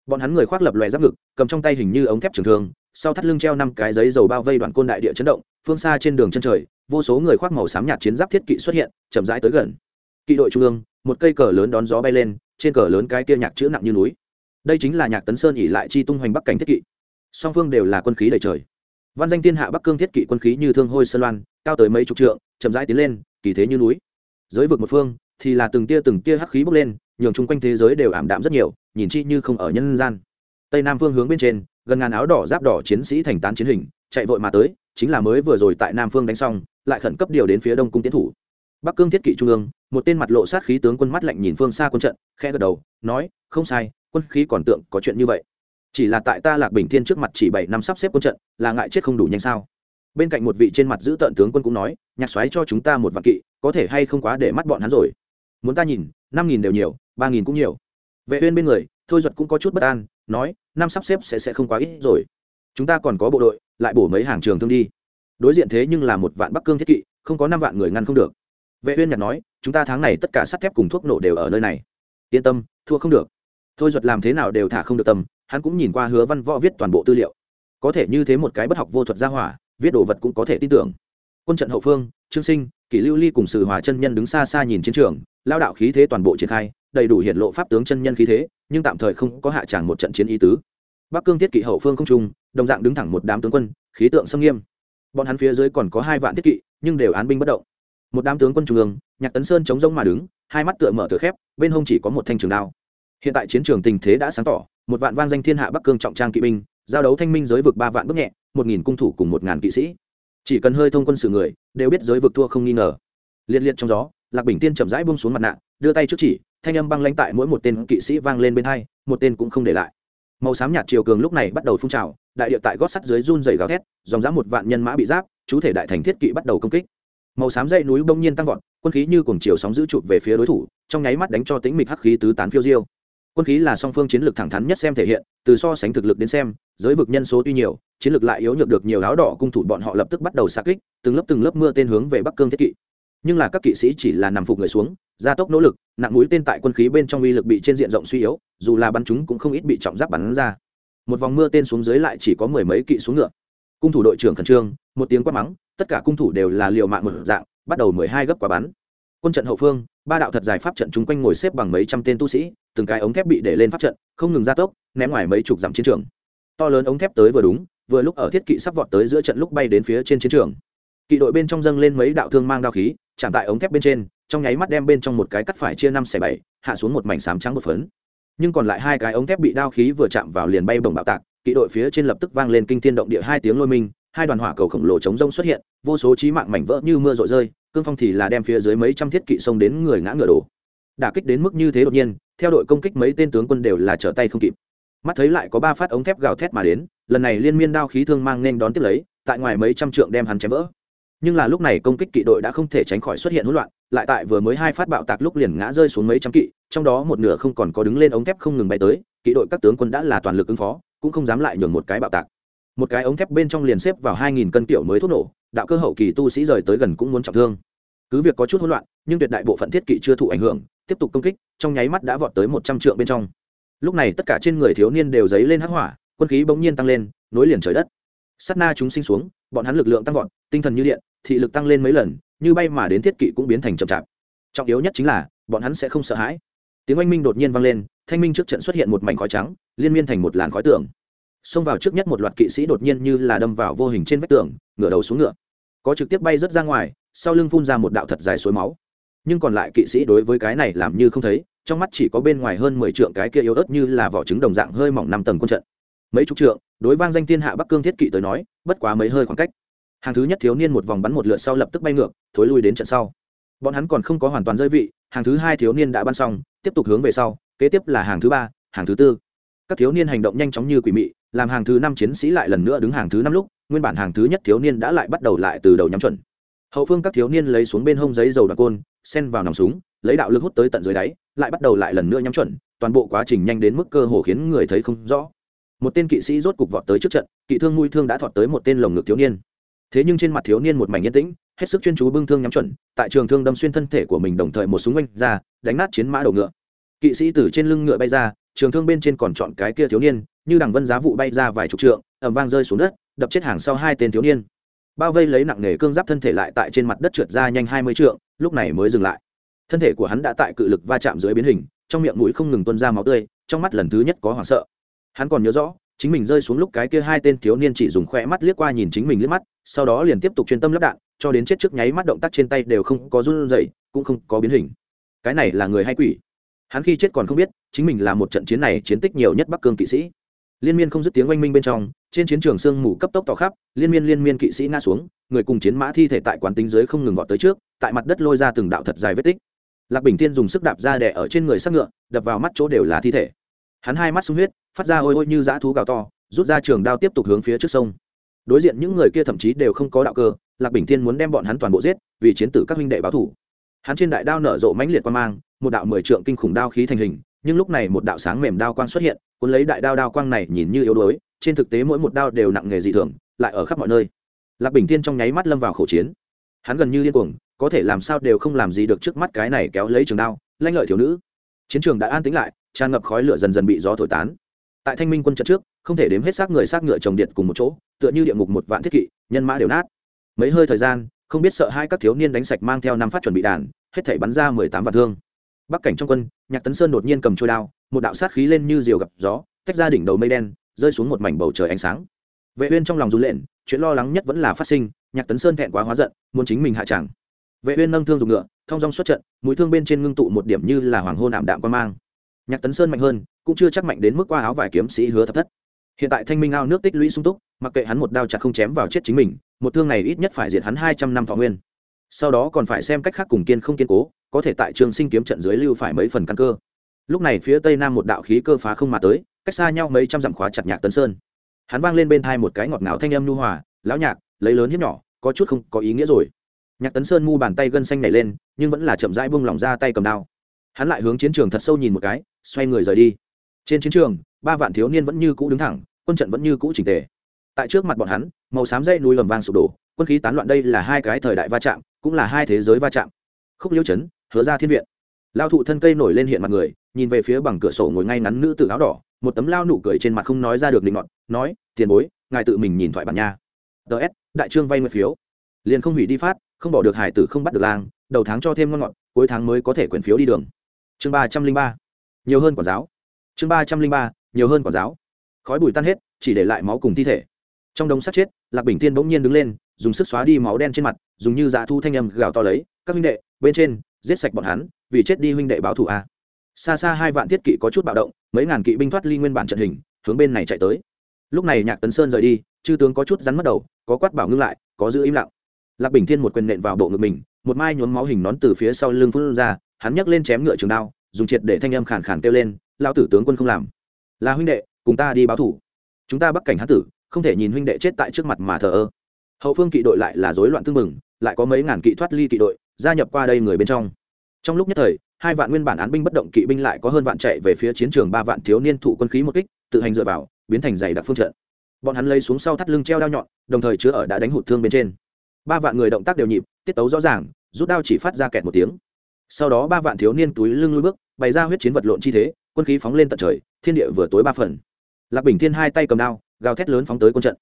Bọn hắn người khoác lập loè giáp ngực, cầm trong tay hình như ống thép trường thương, sau thắt lưng treo năm cái giấy dầu bao vây đoạn côn đại địa chấn động, phương xa trên đường chân trời, vô số người khoác màu xám nhạt chiến giáp thiết kỵ xuất hiện, chậm rãi tới gần. Kỵ đội trung ương, một cây cờ lớn đón gió bay lên, trên cờ lớn cái kia nhạc chữ nặng như núi. Đây chính là nhạc tấn sơn ỉ lại chi tung hoành bắc cảnh thiết kỵ. Song phương đều là quân khí đầy trời. Văn danh thiên hạ bắc cương thiết kỵ quân khí như thương hôi sơn loan, cao tới mấy chục trượng, chậm rãi tiến lên kỳ thế như núi. Giới vực một phương, thì là từng tia từng tia hắc khí bốc lên, nhường chung quanh thế giới đều ảm đạm rất nhiều, nhìn chi như không ở nhân gian. Tây nam phương hướng bên trên, gần ngàn áo đỏ giáp đỏ chiến sĩ thành tán chiến hình, chạy vội mà tới, chính là mới vừa rồi tại nam phương đánh xong, lại khẩn cấp điều đến phía đông cung tiến thủ. Bắc cương thiết kỵ trung ương, một tên mặt lộ sát khí tướng quân mắt lạnh nhìn phương xa quân trận, khẽ gật đầu, nói, không sai, quân khí còn tượng có chuyện như vậy. Chỉ là tại ta lạc bình thiên trước mặt chỉ bảy năm sắp xếp quân trận, là ngại chết không đủ nhanh sao? Bên cạnh một vị trên mặt giữ tợn tướng quân cũng nói, nhạc xoáy cho chúng ta một vạn kỵ, có thể hay không quá để mắt bọn hắn rồi? Muốn ta nhìn, năm nghìn đều nhiều, ba nghìn cũng nhiều. Vệ uyên bên người, thôi duật cũng có chút bất an, nói, năm sắp xếp sẽ sẽ không quá ít rồi. Chúng ta còn có bộ đội, lại bổ mấy hàng trường thương đi. Đối diện thế nhưng là một vạn bắc cương thiết kỵ, không có năm vạn người ngăn không được. Vệ uyên nhặt nói, chúng ta tháng này tất cả sắt thép cùng thuốc nổ đều ở nơi này. Yên tâm, thua không được. Thôi duật làm thế nào đều thả không được tâm, hắn cũng nhìn qua hứa văn võ viết toàn bộ tư liệu. Có thể như thế một cái bất học vô thuật gia hỏa viết đồ vật cũng có thể tin tưởng. Quân trận hậu phương, trương sinh, kỷ lưu ly cùng sử hòa chân nhân đứng xa xa nhìn chiến trường, lao đạo khí thế toàn bộ triển khai, đầy đủ hiện lộ pháp tướng chân nhân khí thế, nhưng tạm thời không có hạ tràng một trận chiến ý tứ. Bắc cương thiết kỵ hậu phương không trung, đồng dạng đứng thẳng một đám tướng quân, khí tượng xâm nghiêm. Bọn hắn phía dưới còn có hai vạn thiết kỵ, nhưng đều án binh bất động. Một đám tướng quân trung ương, nhạc tấn sơn chống rông mà đứng, hai mắt tựa mở tựa khép, bên hông chỉ có một thanh trường đao. Hiện tại chiến trường tình thế đã sáng tỏ, một vạn vang danh thiên hạ bắc cương trọng trang kỵ binh, giao đấu thanh minh giới vực ba vạn bước nhẹ một nghìn cung thủ cùng một ngàn kỵ sĩ. Chỉ cần hơi thông quân sự người, đều biết giới vực thua không nghi ngờ. Liệt liệt trong gió, lạc bình tiên chậm rãi buông xuống mặt nạ, đưa tay trước chỉ, thanh âm băng lãnh tại mỗi một tên kỵ sĩ vang lên bên hai, một tên cũng không để lại. Màu xám nhạt chiều cường lúc này bắt đầu phun trào, đại địa tại gót sắt dưới run dày gào thét, dòng dã một vạn nhân mã bị giáp, chú thể đại thành thiết kỵ bắt đầu công kích. Màu xám dây núi bỗng nhiên tăng vọt, quân khí như cùng chiều sóng giữ chụp về phía đối thủ, trong nháy mắt đánh cho tính mịch hắc khí tứ tán phiêu diêu quân khí là song phương chiến lược thẳng thắn nhất xem thể hiện, từ so sánh thực lực đến xem, giới vực nhân số tuy nhiều, chiến lược lại yếu nhược được nhiều áo đỏ cung thủ bọn họ lập tức bắt đầu xa kích, từng lớp từng lớp mưa tên hướng về bắc cương thiết kỵ. Nhưng là các kỵ sĩ chỉ là nằm phục người xuống, gia tốc nỗ lực, nặng mũi tên tại quân khí bên trong uy lực bị trên diện rộng suy yếu, dù là bắn chúng cũng không ít bị trọng giáp bắn ra. Một vòng mưa tên xuống dưới lại chỉ có mười mấy kỵ xuống ngựa. Cung thủ đội trưởng khẩn trương, một tiếng quát mắng, tất cả cung thủ đều là liều mạng một dạng, bắt đầu mười hai gấp quả bắn. Quân trận hậu phương, ba đạo thật giải pháp trận chung quanh ngồi xếp bằng mấy trăm tên tu sĩ từng cái ống thép bị để lên pháp trận, không ngừng gia tốc, ném ngoài mấy chục dặm chiến trường. To lớn ống thép tới vừa đúng, vừa lúc ở thiết kỵ sắp vọt tới giữa trận lúc bay đến phía trên chiến trường. Kỵ đội bên trong dâng lên mấy đạo thương mang đao khí, chạm tại ống thép bên trên, trong nháy mắt đem bên trong một cái cắt phải chia năm xẻ bảy, hạ xuống một mảnh sám trắng một phấn. Nhưng còn lại hai cái ống thép bị đao khí vừa chạm vào liền bay bồng bạo tạc, kỵ đội phía trên lập tức vang lên kinh thiên động địa hai tiếng lôi minh, hai đoàn hỏa cầu khổng lồ chống rông xuất hiện, vô số trí mạng mảnh vỡ như mưa rội rơi, cương phong thì là đem phía dưới mấy trăm thiết kỵ xông đến người ngã ngựa đổ. Đả kích đến mức như thế đột nhiên theo đội công kích mấy tên tướng quân đều là trở tay không kịp. Mắt thấy lại có ba phát ống thép gào thét mà đến, lần này liên miên đao khí thương mang nên đón tiếp lấy, tại ngoài mấy trăm trượng đem hắn chém vỡ. Nhưng là lúc này công kích kỵ đội đã không thể tránh khỏi xuất hiện hỗn loạn, lại tại vừa mới hai phát bạo tạc lúc liền ngã rơi xuống mấy trăm kỵ, trong đó một nửa không còn có đứng lên ống thép không ngừng bay tới, kỵ đội các tướng quân đã là toàn lực ứng phó, cũng không dám lại nhường một cái bạo tạc. Một cái ống thép bên trong liền xếp vào hai nghìn cân kiểu mới thuốc nổ, đạo cơ hậu kỳ tu sĩ rời tới gần cũng muốn trọng thương. Cứ việc có chút hỗn loạn, nhưng tuyệt đại bộ phận thiết kỵ chưa thụ ảnh hưởng tiếp tục công kích, trong nháy mắt đã vọt tới một trăm trượng bên trong. Lúc này tất cả trên người thiếu niên đều dấy lên hắc hỏa, quân khí bỗng nhiên tăng lên, nối liền trời đất. Sắt na chúng sinh xuống, bọn hắn lực lượng tăng vọt, tinh thần như điện, thị lực tăng lên mấy lần, như bay mà đến thiết kỵ cũng biến thành chậm chạp. Trọng yếu nhất chính là, bọn hắn sẽ không sợ hãi. Tiếng oanh minh đột nhiên vang lên, thanh minh trước trận xuất hiện một mảnh khói trắng, liên miên thành một làn khói tường. Xông vào trước nhất một loạt kỵ sĩ đột nhiên như là đâm vào vô hình trên vách tường, ngửa đầu xuống ngựa. Có trực tiếp bay rớt ra ngoài, sau lưng phun ra một đạo thật dài suối máu nhưng còn lại kỵ sĩ đối với cái này làm như không thấy, trong mắt chỉ có bên ngoài hơn mười trượng cái kia yếu ớt như là vỏ trứng đồng dạng hơi mỏng năm tầng quân trận. Mấy chục trượng, đối vang danh thiên hạ bắc cương thiết kỵ tới nói, bất quá mấy hơi khoảng cách. Hàng thứ nhất thiếu niên một vòng bắn một lượt sau lập tức bay ngược, thối lui đến trận sau. Bọn hắn còn không có hoàn toàn rơi vị, hàng thứ hai thiếu niên đã bắn xong, tiếp tục hướng về sau, kế tiếp là hàng thứ ba, hàng thứ tư. Các thiếu niên hành động nhanh chóng như quỷ mị, làm hàng thứ năm chiến sĩ lại lần nữa đứng hàng thứ năm lúc, nguyên bản hàng thứ nhất thiếu niên đã lại bắt đầu lại từ đầu nhắm chuẩn. Hậu phương các thiếu niên lấy xuống bên hông giấy dầu đặc côn sen vào nòng súng, lấy đạo lực hút tới tận dưới đáy, lại bắt đầu lại lần nữa nhắm chuẩn, toàn bộ quá trình nhanh đến mức cơ hồ khiến người thấy không rõ. Một tên kỵ sĩ rốt cục vọt tới trước trận, kỵ thương mũi thương đã thọt tới một tên lồng ngực thiếu niên. Thế nhưng trên mặt thiếu niên một mảnh yên tĩnh, hết sức chuyên chú bưng thương nhắm chuẩn, tại trường thương đâm xuyên thân thể của mình đồng thời một súng oanh ra, đánh nát chiến mã đầu ngựa. Kỵ sĩ từ trên lưng ngựa bay ra, trường thương bên trên còn chọn cái kia thiếu niên, như đằng vân giá vụ bay ra vài chục trượng ẩm vang rơi xuống đất, đập chết hàng sau hai tên thiếu niên. Bao vây lấy nặng nề cương giáp thân thể lại tại trên mặt đất trượt ra nhanh hai mươi trượng lúc này mới dừng lại. Thân thể của hắn đã tại cự lực va chạm dưới biến hình, trong miệng mũi không ngừng tuân ra máu tươi, trong mắt lần thứ nhất có hoảng sợ. Hắn còn nhớ rõ, chính mình rơi xuống lúc cái kia hai tên thiếu niên chỉ dùng khoe mắt liếc qua nhìn chính mình liếc mắt, sau đó liền tiếp tục chuyên tâm lắp đạn, cho đến chết trước nháy mắt động tác trên tay đều không có run rẩy, cũng không có biến hình. Cái này là người hay quỷ? Hắn khi chết còn không biết, chính mình là một trận chiến này chiến tích nhiều nhất bắc cương kỵ sĩ. Liên miên không dứt tiếng oanh minh bên trong, trên chiến trường sương mù cấp tốc tỏ khắp, liên miên liên miên kỵ sĩ ngã xuống, người cùng chiến mã thi thể tại quán tính giới không ngừng vọt tới trước tại mặt đất lôi ra từng đạo thật dài vết tích. Lạc bình tiên dùng sức đạp ra đẻ ở trên người xác ngựa, đập vào mắt chỗ đều là thi thể. Hắn hai mắt sung huyết, phát ra ôi ôi như dã thú gào to, rút ra trường đao tiếp tục hướng phía trước sông. Đối diện những người kia thậm chí đều không có đạo cơ, lạc bình thiên muốn đem bọn hắn toàn bộ giết, vì chiến tử các huynh đệ báo thủ. Hắn trên đại đao nở rộ mãnh liệt quan mang, một đạo mười trượng kinh khủng đao khí thành hình, nhưng lúc này một đạo sáng mềm đao quang xuất hiện, cuốn lấy đại đao đao quang này nhìn như yếu đuối, trên thực tế mỗi một đao đều nặng nghề dị thường, lại ở khắp mọi nơi. Lạc bình thiên trong nháy mắt lâm vào khẩu chiến. Hắn gần như điên cuồng có thể làm sao đều không làm gì được trước mắt cái này kéo lấy trường đao, lanh lợi thiếu nữ. Chiến trường đã an tĩnh lại, tràn ngập khói lửa dần dần bị gió thổi tán. Tại thanh minh quân trận trước, không thể đếm hết xác người xác ngựa trồng điện cùng một chỗ, tựa như địa ngục một vạn thiết kỵ, nhân mã đều nát. Mấy hơi thời gian, không biết sợ hai các thiếu niên đánh sạch mang theo năm phát chuẩn bị đàn, hết thể bắn ra mười tám vạn thương. Bắc cảnh trong quân, nhạc tấn sơn đột nhiên cầm trôi đao, một đạo sát khí lên như diều gặp gió, tách ra đỉnh đầu mây đen, rơi xuống một mảnh bầu trời ánh sáng. Vệ uyên trong lòng run lện chuyện lo lắng nhất vẫn là phát sinh, nhạc tấn sơn thẹn quá hóa giận, muốn chính mình hạ chẳng vệ uyên nâng thương dùng ngựa thông dong xuất trận, mũi thương bên trên ngưng tụ một điểm như là hoàng hôn ảm đạm quan mang. Nhạc tấn sơn mạnh hơn, cũng chưa chắc mạnh đến mức qua áo vải kiếm sĩ hứa thập thất. Hiện tại thanh minh ao nước tích lũy sung túc, mặc kệ hắn một đao chặt không chém vào chết chính mình, một thương này ít nhất phải diệt hắn hai trăm năm thọ nguyên. Sau đó còn phải xem cách khác cùng kiên không kiên cố, có thể tại trường sinh kiếm trận dưới lưu phải mấy phần căn cơ. Lúc này phía tây nam một đạo khí cơ phá không mà tới, cách xa nhau mấy trăm dặm khóa chặt nhạc tấn sơn. Hắn vang lên bên thai một cái ngọt ngào thanh âm nhu hòa, lão nhạc, lấy lớn hiếp nhỏ, có chút không có ý nghĩa rồi nhạc tấn sơn mu bàn tay gân xanh nảy lên, nhưng vẫn là chậm rãi buông lỏng ra tay cầm đao. Hắn lại hướng chiến trường thật sâu nhìn một cái, xoay người rời đi. Trên chiến trường, ba vạn thiếu niên vẫn như cũ đứng thẳng, quân trận vẫn như cũ chỉnh tề. Tại trước mặt bọn hắn, màu xám dây núi lầm vang sụp đổ, quân khí tán loạn đây là hai cái thời đại va chạm, cũng là hai thế giới va chạm. Khúc liêu chấn, hứa ra thiên viện. Lao thụ thân cây nổi lên hiện mặt người, nhìn về phía bằng cửa sổ ngồi ngay ngắn nữ tự áo đỏ, một tấm lao nụ cười trên mặt không nói ra được định ngọn nói, tiền bối, ngài tự mình nhìn thoại bản nha. Ts đại trương vay mười phiếu. Liền không hủy đi phát không bỏ được hải tử không bắt được lang, đầu tháng cho thêm ngon ngọt, cuối tháng mới có thể quyển phiếu đi đường. Chương ba trăm linh ba. Nhiều hơn quả giáo. Chương ba trăm linh ba, nhiều hơn quả giáo. Khói bụi tan hết, chỉ để lại máu cùng thi thể. Trong đống sát chết, lạc bình tiên bỗng nhiên đứng lên, dùng sức xóa đi máu đen trên mặt, dùng như dạ thu thanh âm gào to lấy, các huynh đệ, bên trên, giết sạch bọn hắn, vì chết đi huynh đệ báo thù a. Xa xa hai vạn thiết kỵ có chút bạo động, mấy ngàn kỵ binh thoát ly nguyên bản trận hình, hướng bên này chạy tới. Lúc này nhạc tấn sơn rời đi, chư tướng có chút rắn mất đầu, có quát bảo ngưng lại, có giữ im lặng lạc bình thiên một quyền nện vào bộ ngực mình, một mai nhuốm máu hình nón từ phía sau lưng phun ra, hắn nhấc lên chém ngựa trường đao, dùng triệt để thanh âm khàn khàn kêu lên lao tử tướng quân không làm. Là huynh đệ, cùng ta đi báo thủ. Chúng ta bắc cảnh hán tử, không thể nhìn huynh đệ chết tại trước mặt mà thờ ơ. Hậu phương kỵ đội lại là rối loạn tương mừng lại có mấy ngàn kỵ thoát ly kỵ đội, gia nhập qua đây người bên trong. Trong lúc nhất thời, hai vạn nguyên bản án binh bất động kỵ binh lại có hơn vạn chạy về phía chiến trường ba vạn thiếu niên thụ quân khí một kích, tự hành dựa vào, biến thành dày đặc phương trận. Bọn hắn lấy xuống sau thắt lưng treo đao nhọn, đồng thời chứa ở đã đánh hụt thương bên trên ba vạn người động tác đều nhịp, tiết tấu rõ ràng, rút đao chỉ phát ra kẹt một tiếng. Sau đó ba vạn thiếu niên túi lưng lui bước, bày ra huyết chiến vật lộn chi thế, quân khí phóng lên tận trời, thiên địa vừa tối ba phần. Lạc bình thiên hai tay cầm đao, gào thét lớn phóng tới quân trận.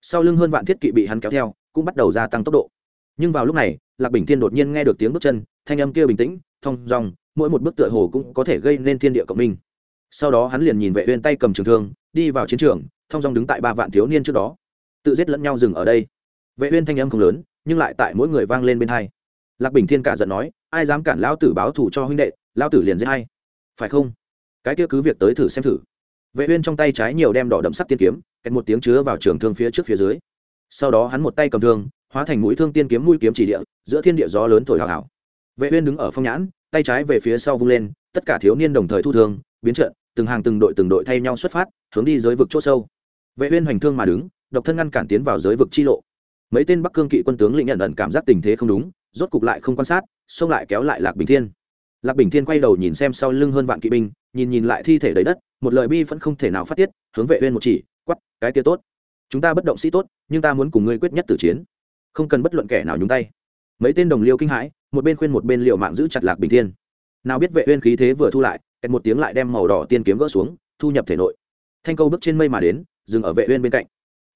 Sau lưng hơn vạn thiết kỵ bị hắn kéo theo, cũng bắt đầu gia tăng tốc độ. Nhưng vào lúc này, lạc bình thiên đột nhiên nghe được tiếng bước chân, thanh âm kia bình tĩnh, thong dong, mỗi một bước tựa hồ cũng có thể gây nên thiên địa cộng minh. Sau đó hắn liền nhìn vệ uyên tay cầm trường thương, đi vào chiến trường, thong dong đứng tại ba vạn thiếu niên trước đó. Tự giết lẫn nhau dừng ở đây. Vệ uyên thanh âm không lớn nhưng lại tại mỗi người vang lên bên hai. Lạc bình thiên cả giận nói, ai dám cản lao tử báo thù cho huynh đệ lao tử liền giết hay phải không? Cái kia cứ việc tới thử xem thử. Vệ uyên trong tay trái nhiều đem đỏ đậm sắc tiên kiếm, kẹt một tiếng chứa vào trường thương phía trước phía dưới. Sau đó hắn một tay cầm thương, hóa thành mũi thương tiên kiếm mũi kiếm chỉ địa, giữa thiên địa gió lớn thổi hào hào. Vệ uyên đứng ở phong nhãn, tay trái về phía sau vung lên, tất cả thiếu niên đồng thời thu thương, biến trận, từng hàng từng đội từng đội thay nhau xuất phát, hướng đi giới vực chỗ sâu. Vệ uyên hoành thương mà đứng, độc thân ngăn cản tiến vào giới vực chi lộ mấy tên bắc cương kỵ quân tướng lĩnh nhận ẩn cảm giác tình thế không đúng, rốt cục lại không quan sát, xông lại kéo lại lạc bình thiên. Lạc bình thiên quay đầu nhìn xem sau lưng hơn vạn kỵ binh, nhìn nhìn lại thi thể đầy đất, một lời bi vẫn không thể nào phát tiết, hướng vệ uyên một chỉ, quát, cái kia tốt. Chúng ta bất động sĩ tốt, nhưng ta muốn cùng ngươi quyết nhất tử chiến. Không cần bất luận kẻ nào nhúng tay. Mấy tên đồng liêu kinh hãi, một bên khuyên một bên liều mạng giữ chặt lạc bình thiên. Nào biết vệ uyên khí thế vừa thu lại, kẹt một tiếng lại đem màu đỏ tiên kiếm gỡ xuống, thu nhập thể nội. Thanh câu bước trên mây mà đến, dừng ở vệ uyên bên cạnh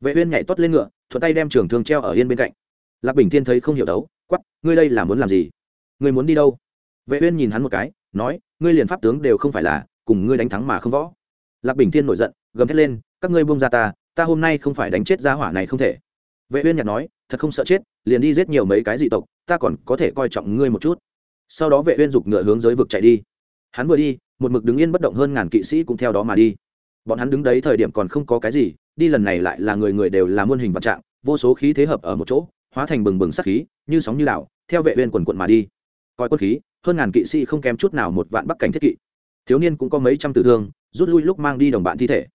vệ uyên nhảy tuốt lên ngựa, thuận tay đem trường thương treo ở yên bên cạnh. Lạc bình thiên thấy không hiểu đấu quát ngươi đây là muốn làm gì? Ngươi muốn đi đâu? Vệ uyên nhìn hắn một cái, nói, ngươi liền pháp tướng đều không phải là, cùng ngươi đánh thắng mà không võ. Lạc bình thiên nổi giận, gầm thét lên, các ngươi buông ra ta ta hôm nay không phải đánh chết gia hỏa này không thể. Vệ uyên nhạt nói, thật không sợ chết, liền đi giết nhiều mấy cái dị tộc, ta còn có thể coi trọng ngươi một chút. Sau đó vệ uyên dục ngựa hướng dưới vực chạy đi. Hắn vừa đi, một mực đứng yên bất động hơn ngàn kỵ sĩ cũng theo đó mà đi. Bọn hắn đứng đấy thời điểm còn không có cái gì đi lần này lại là người người đều là muôn hình vạn trạng, vô số khí thế hợp ở một chỗ, hóa thành bừng bừng sát khí, như sóng như đảo, theo vệ uyên quần quận mà đi. Coi quân khí, hơn ngàn kỵ sĩ không kém chút nào một vạn bắc cảnh thiết kỵ. Thiếu niên cũng có mấy trăm tử thương, rút lui lúc mang đi đồng bạn thi thể.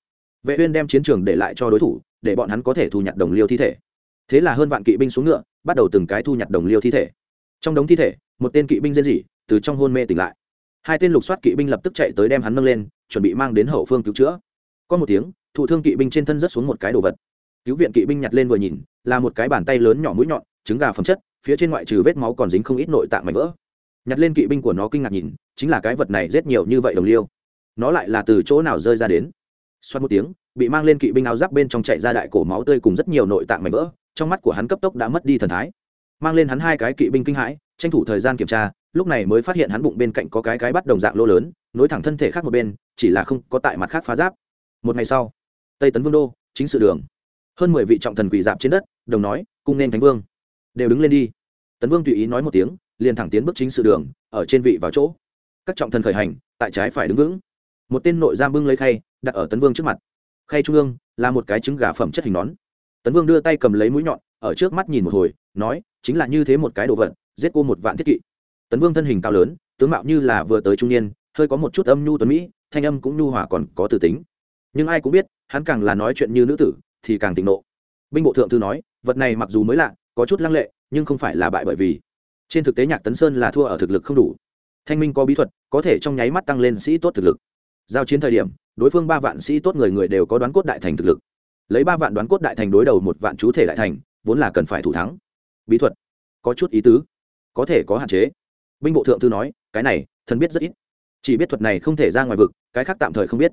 Vệ uyên đem chiến trường để lại cho đối thủ, để bọn hắn có thể thu nhặt đồng liêu thi thể. Thế là hơn vạn kỵ binh xuống ngựa, bắt đầu từng cái thu nhặt đồng liêu thi thể. Trong đống thi thể, một tên kỵ binh rên rỉ, từ trong hôn mê tỉnh lại. Hai tên lục soát kỵ binh lập tức chạy tới đem hắn nâng lên, chuẩn bị mang đến hậu phương cứu chữa. Có một tiếng thụ thương kỵ binh trên thân rớt xuống một cái đồ vật. Cứu viện kỵ binh nhặt lên vừa nhìn, là một cái bàn tay lớn nhỏ mũi nhọn, trứng gà phẩm chất, phía trên ngoại trừ vết máu còn dính không ít nội tạng mảnh vỡ. Nhặt lên kỵ binh của nó kinh ngạc nhìn, chính là cái vật này rất nhiều như vậy đồng liêu. Nó lại là từ chỗ nào rơi ra đến? Xoát một tiếng, bị mang lên kỵ binh áo giáp bên trong chạy ra đại cổ máu tươi cùng rất nhiều nội tạng mảnh vỡ, trong mắt của hắn cấp tốc đã mất đi thần thái. Mang lên hắn hai cái kỵ binh kinh hãi, tranh thủ thời gian kiểm tra, lúc này mới phát hiện hắn bụng bên cạnh có cái cái bắt đồng dạng lô lớn, nối thẳng thân thể khác một bên, chỉ là không có tại mặt khác phá giáp. Một ngày sau tây tấn vương đô, chính sự đường. Hơn mười vị trọng thần quỳ dạp trên đất, đồng nói, cung nên thánh vương. Đều đứng lên đi. Tấn vương tùy ý nói một tiếng, liền thẳng tiến bước chính sự đường, ở trên vị vào chỗ. Các trọng thần khởi hành, tại trái phải đứng vững. Một tên nội giam bưng lấy khay, đặt ở tấn vương trước mặt. Khay trung ương, là một cái trứng gà phẩm chất hình nón. Tấn vương đưa tay cầm lấy mũi nhọn, ở trước mắt nhìn một hồi, nói, chính là như thế một cái đồ vật, giết cô một vạn thiết kỵ. Tấn vương thân hình cao lớn, tướng mạo như là vừa tới trung niên, hơi có một chút âm nhu tuấn mỹ, thanh âm cũng nhu hòa còn có từ tính nhưng ai cũng biết, hắn càng là nói chuyện như nữ tử, thì càng tỉnh nộ. Binh bộ thượng thư nói, vật này mặc dù mới lạ, có chút lăng lệ, nhưng không phải là bại bởi vì. Trên thực tế nhạc tấn sơn là thua ở thực lực không đủ. Thanh minh có bí thuật, có thể trong nháy mắt tăng lên sĩ tốt thực lực. Giao chiến thời điểm, đối phương ba vạn sĩ tốt người người đều có đoán cốt đại thành thực lực. Lấy ba vạn đoán cốt đại thành đối đầu một vạn chú thể đại thành, vốn là cần phải thủ thắng. Bí thuật, có chút ý tứ, có thể có hạn chế. Binh bộ thượng thư nói, cái này, thần biết rất ít. Chỉ biết thuật này không thể ra ngoài vực, cái khác tạm thời không biết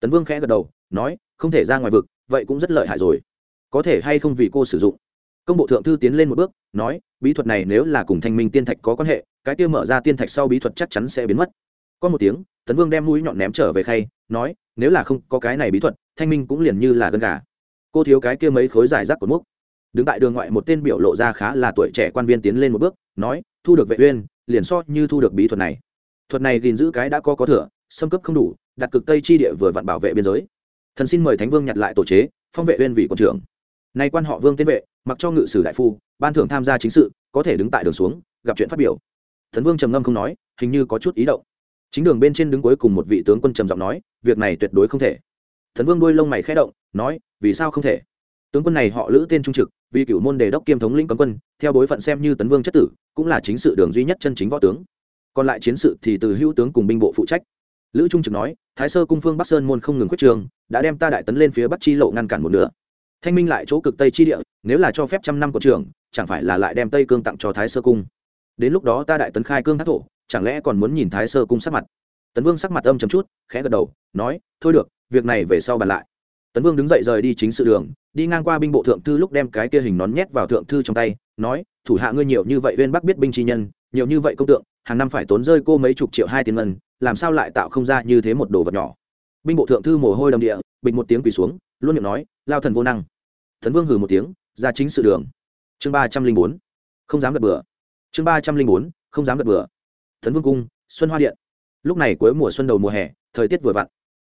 tấn vương khẽ gật đầu, nói, không thể ra ngoài vực, vậy cũng rất lợi hại rồi. Có thể hay không vì cô sử dụng? Công bộ thượng thư tiến lên một bước, nói, bí thuật này nếu là cùng thanh minh tiên thạch có quan hệ, cái kia mở ra tiên thạch sau bí thuật chắc chắn sẽ biến mất. Có một tiếng, tấn vương đem mũi nhọn ném trở về khay, nói, nếu là không có cái này bí thuật, thanh minh cũng liền như là gân gà. Cô thiếu cái kia mấy khối giải rác của múc đứng tại đường ngoại một tên biểu lộ ra khá là tuổi trẻ quan viên tiến lên một bước, nói, thu được vệ uyên, liền so như thu được bí thuật này. Thuật này gìn giữ cái đã có có thừa, xâm cấp không đủ đặt cực tây chi địa vừa vặn bảo vệ biên giới. Thần xin mời thánh vương nhặt lại tổ chế, phong vệ uyên vị quận trưởng. Nay quan họ vương tiên vệ, mặc cho ngự sử đại phu, ban thưởng tham gia chính sự, có thể đứng tại đường xuống, gặp chuyện phát biểu. Thần vương trầm ngâm không nói, hình như có chút ý động. Chính đường bên trên đứng cuối cùng một vị tướng quân trầm giọng nói, việc này tuyệt đối không thể. Thần vương đuôi lông mày khẽ động, nói, vì sao không thể? Tướng quân này họ lữ tên trung trực, vì cửu môn đề đốc kiêm thống lĩnh cấm quân, theo bối phận xem như tấn vương chất tử, cũng là chính sự đường duy nhất chân chính võ tướng. Còn lại chiến sự thì từ hữu tướng cùng binh bộ phụ trách lữ trung trực nói, thái sơ cung phương bắc sơn môn không ngừng quyết trường, đã đem ta đại tấn lên phía bắc chi lộ ngăn cản một nửa. Thanh minh lại chỗ cực tây chi địa, nếu là cho phép trăm năm của trường, chẳng phải là lại đem tây cương tặng cho thái sơ cung? Đến lúc đó ta đại tấn khai cương thác thổ, chẳng lẽ còn muốn nhìn thái sơ cung sắc mặt? Tấn vương sắc mặt âm chấm chút, khẽ gật đầu, nói, thôi được, việc này về sau bàn lại. Tấn vương đứng dậy rời đi chính sự đường, đi ngang qua binh bộ thượng thư lúc đem cái kia hình nón nhét vào thượng thư trong tay, nói, thủ hạ ngươi nhiều như vậy uyên bắc biết binh chi nhân nhiều như vậy công tượng, hàng năm phải tốn rơi cô mấy chục triệu hai tiền ngân, làm sao lại tạo không ra như thế một đồ vật nhỏ. Binh bộ thượng thư mồ hôi đầm địa bình một tiếng quỳ xuống, luôn miệng nói, lao thần vô năng. Thần vương hừ một tiếng, ra chính sự đường. Chương ba trăm linh bốn, không dám gật bừa. Chương ba trăm linh bốn, không dám gật bừa. Thần vương cung, xuân hoa điện. Lúc này cuối mùa xuân đầu mùa hè, thời tiết vừa vặn.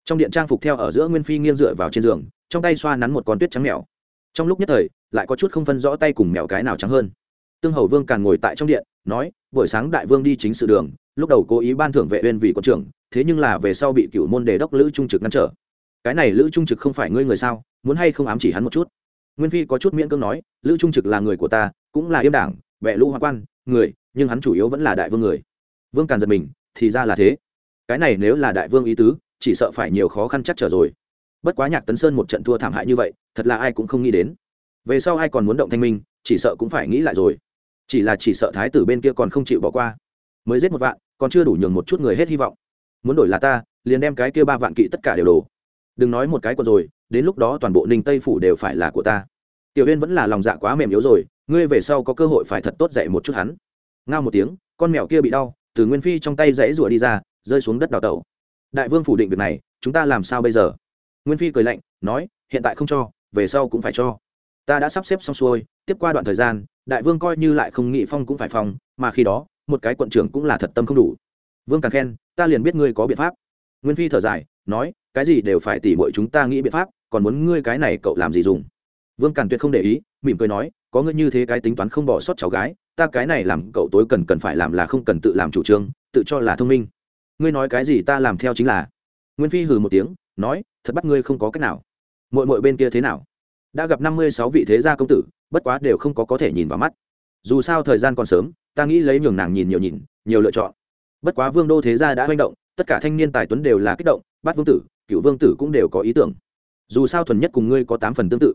Trong điện trang phục theo ở giữa nguyên phi nghiêng dựa vào trên giường, trong tay xoa nắn một con tuyết trắng mèo. Trong lúc nhất thời, lại có chút không phân rõ tay cùng mèo cái nào trắng hơn tương hầu vương càng ngồi tại trong điện, nói, buổi sáng đại vương đi chính sự đường, lúc đầu cố ý ban thưởng vệ uyên vì quân trưởng, thế nhưng là về sau bị cựu môn đề đốc lữ trung trực ngăn trở. Cái này lữ trung trực không phải ngươi người sao, muốn hay không ám chỉ hắn một chút? Nguyên phi có chút miễn cưỡng nói, lữ trung trực là người của ta, cũng là yêm đảng vệ lũ hoa quan, người, nhưng hắn chủ yếu vẫn là đại vương người. Vương càn giật mình, thì ra là thế. Cái này nếu là đại vương ý tứ, chỉ sợ phải nhiều khó khăn chắc trở rồi. Bất quá nhạc tấn sơn một trận thua thảm hại như vậy, thật là ai cũng không nghĩ đến. Về sau ai còn muốn động thanh minh, chỉ sợ cũng phải nghĩ lại rồi chỉ là chỉ sợ thái tử bên kia còn không chịu bỏ qua. Mới giết một vạn, còn chưa đủ nhường một chút người hết hy vọng. Muốn đổi là ta, liền đem cái kia ba vạn kỵ tất cả đều đổ. Đừng nói một cái còn rồi, đến lúc đó toàn bộ ninh tây phủ đều phải là của ta. Tiểu huyên vẫn là lòng dạ quá mềm yếu rồi, ngươi về sau có cơ hội phải thật tốt dạy một chút hắn. Ngao một tiếng, con mèo kia bị đau, từ nguyên phi trong tay dãy rủa đi ra, rơi xuống đất đào tẩu. Đại vương phủ định việc này, chúng ta làm sao bây giờ? Nguyên phi cười lạnh, nói, hiện tại không cho, về sau cũng phải cho ta đã sắp xếp xong xuôi, tiếp qua đoạn thời gian, đại vương coi như lại không nghị phong cũng phải phong, mà khi đó, một cái quận trưởng cũng là thật tâm không đủ. Vương càng khen, ta liền biết ngươi có biện pháp. Nguyên phi thở dài, nói, cái gì đều phải tỉ mọi chúng ta nghĩ biện pháp, còn muốn ngươi cái này cậu làm gì dùng? Vương càn tuyệt không để ý, mỉm cười nói, có ngươi như thế cái tính toán không bỏ sót cháu gái, ta cái này làm cậu tối cần cần phải làm là không cần tự làm chủ trương, tự cho là thông minh. Ngươi nói cái gì ta làm theo chính là. Nguyên phi hừ một tiếng, nói, thật bắt ngươi không có cách nào. Mội mội bên kia thế nào? Đã gặp năm mươi sáu vị thế gia công tử, bất quá đều không có có thể nhìn vào mắt. Dù sao thời gian còn sớm, ta nghĩ lấy nhường nàng nhìn nhiều nhìn, nhiều lựa chọn. Bất quá vương đô thế gia đã manh động, tất cả thanh niên tài tuấn đều là kích động bát vương tử, cựu vương tử cũng đều có ý tưởng. Dù sao thuần nhất cùng ngươi có tám phần tương tự.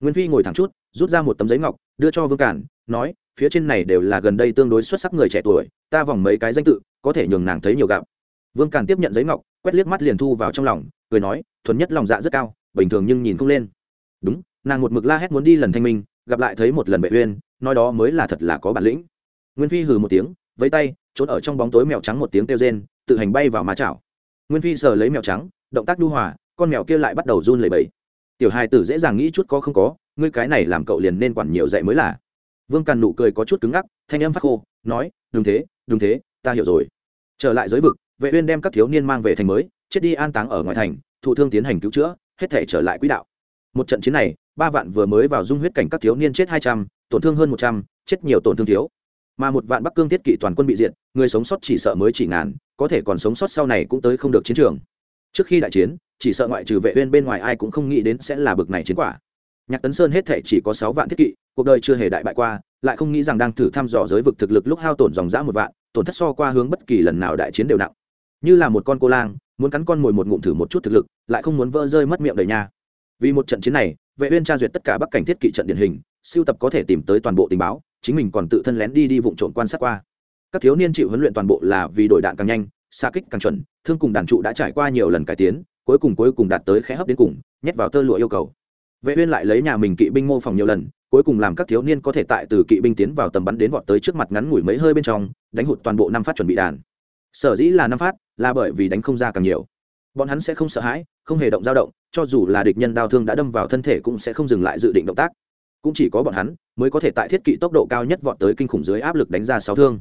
Nguyên phi ngồi thẳng chút, rút ra một tấm giấy ngọc, đưa cho vương cản, nói, phía trên này đều là gần đây tương đối xuất sắc người trẻ tuổi, ta vòng mấy cái danh tự, có thể nhường nàng thấy nhiều gặp. Vương cản tiếp nhận giấy ngọc, quét liếc mắt liền thu vào trong lòng, cười nói, thuần nhất lòng dạ rất cao, bình thường nhưng nhìn không lên. Đúng nàng một mực la hét muốn đi lần thanh minh, gặp lại thấy một lần vệ uyên, nói đó mới là thật là có bản lĩnh. Nguyên phi hừ một tiếng với tay, trốn ở trong bóng tối mèo trắng một tiếng kêu rên, tự hành bay vào má chảo. Nguyên phi sờ lấy mèo trắng, động tác đu hòa, con mèo kia lại bắt đầu run lẩy bẩy. Tiểu hài tử dễ dàng nghĩ chút có không có, ngươi cái này làm cậu liền nên quản nhiều dạy mới là. Vương càn nụ cười có chút cứng ngắc, thanh âm phát khô, nói đúng thế đúng thế, ta hiểu rồi. Trở lại giới vực, vệ uyên đem các thiếu niên mang về thành mới, chết đi an táng ở ngoài thành, thụ thương tiến hành cứu chữa, hết thể trở lại quỹ đạo. Một trận chiến này ba vạn vừa mới vào dung huyết cảnh các thiếu niên chết hai trăm, tổn thương hơn một trăm, chết nhiều tổn thương thiếu. Mà một vạn bắc cương thiết kỵ toàn quân bị diệt, người sống sót chỉ sợ mới chỉ ngàn, có thể còn sống sót sau này cũng tới không được chiến trường. Trước khi đại chiến, chỉ sợ ngoại trừ vệ uyên bên ngoài ai cũng không nghĩ đến sẽ là bực này chiến quả. Nhạc tấn sơn hết thể chỉ có sáu vạn thiết kỵ, cuộc đời chưa hề đại bại qua, lại không nghĩ rằng đang thử thăm dò giới vực thực lực lúc hao tổn dòng dã một vạn, tổn thất so qua hướng bất kỳ lần nào đại chiến đều nặng. Như là một con cô lang, muốn cắn con mồi một ngụm thử một chút thực lực, lại không muốn vỡ rơi mất miệng đời nha. Vì một trận chiến này vệ uyên tra duyệt tất cả bắc cảnh thiết kỵ trận điển hình, siêu tập có thể tìm tới toàn bộ tình báo, chính mình còn tự thân lén đi đi vụng trộm quan sát qua. Các thiếu niên chịu huấn luyện toàn bộ là vì đổi đạn càng nhanh, xa kích càng chuẩn, thương cùng đàn trụ đã trải qua nhiều lần cải tiến, cuối cùng cuối cùng đạt tới khẽ hấp đến cùng, nhét vào tơ lụa yêu cầu. Vệ uyên lại lấy nhà mình kỵ binh mô phỏng nhiều lần, cuối cùng làm các thiếu niên có thể tại từ kỵ binh tiến vào tầm bắn đến vọt tới trước mặt ngắn ngủi mấy hơi bên trong, đánh hụt toàn bộ năm phát chuẩn bị đàn sở dĩ là năm phát, là bởi vì đánh không ra càng nhiều. Bọn hắn sẽ không sợ hãi, không hề động dao động cho dù là địch nhân đao thương đã đâm vào thân thể cũng sẽ không dừng lại dự định động tác. Cũng chỉ có bọn hắn mới có thể tại thiết kỵ tốc độ cao nhất vọt tới kinh khủng dưới áp lực đánh ra sáu thương.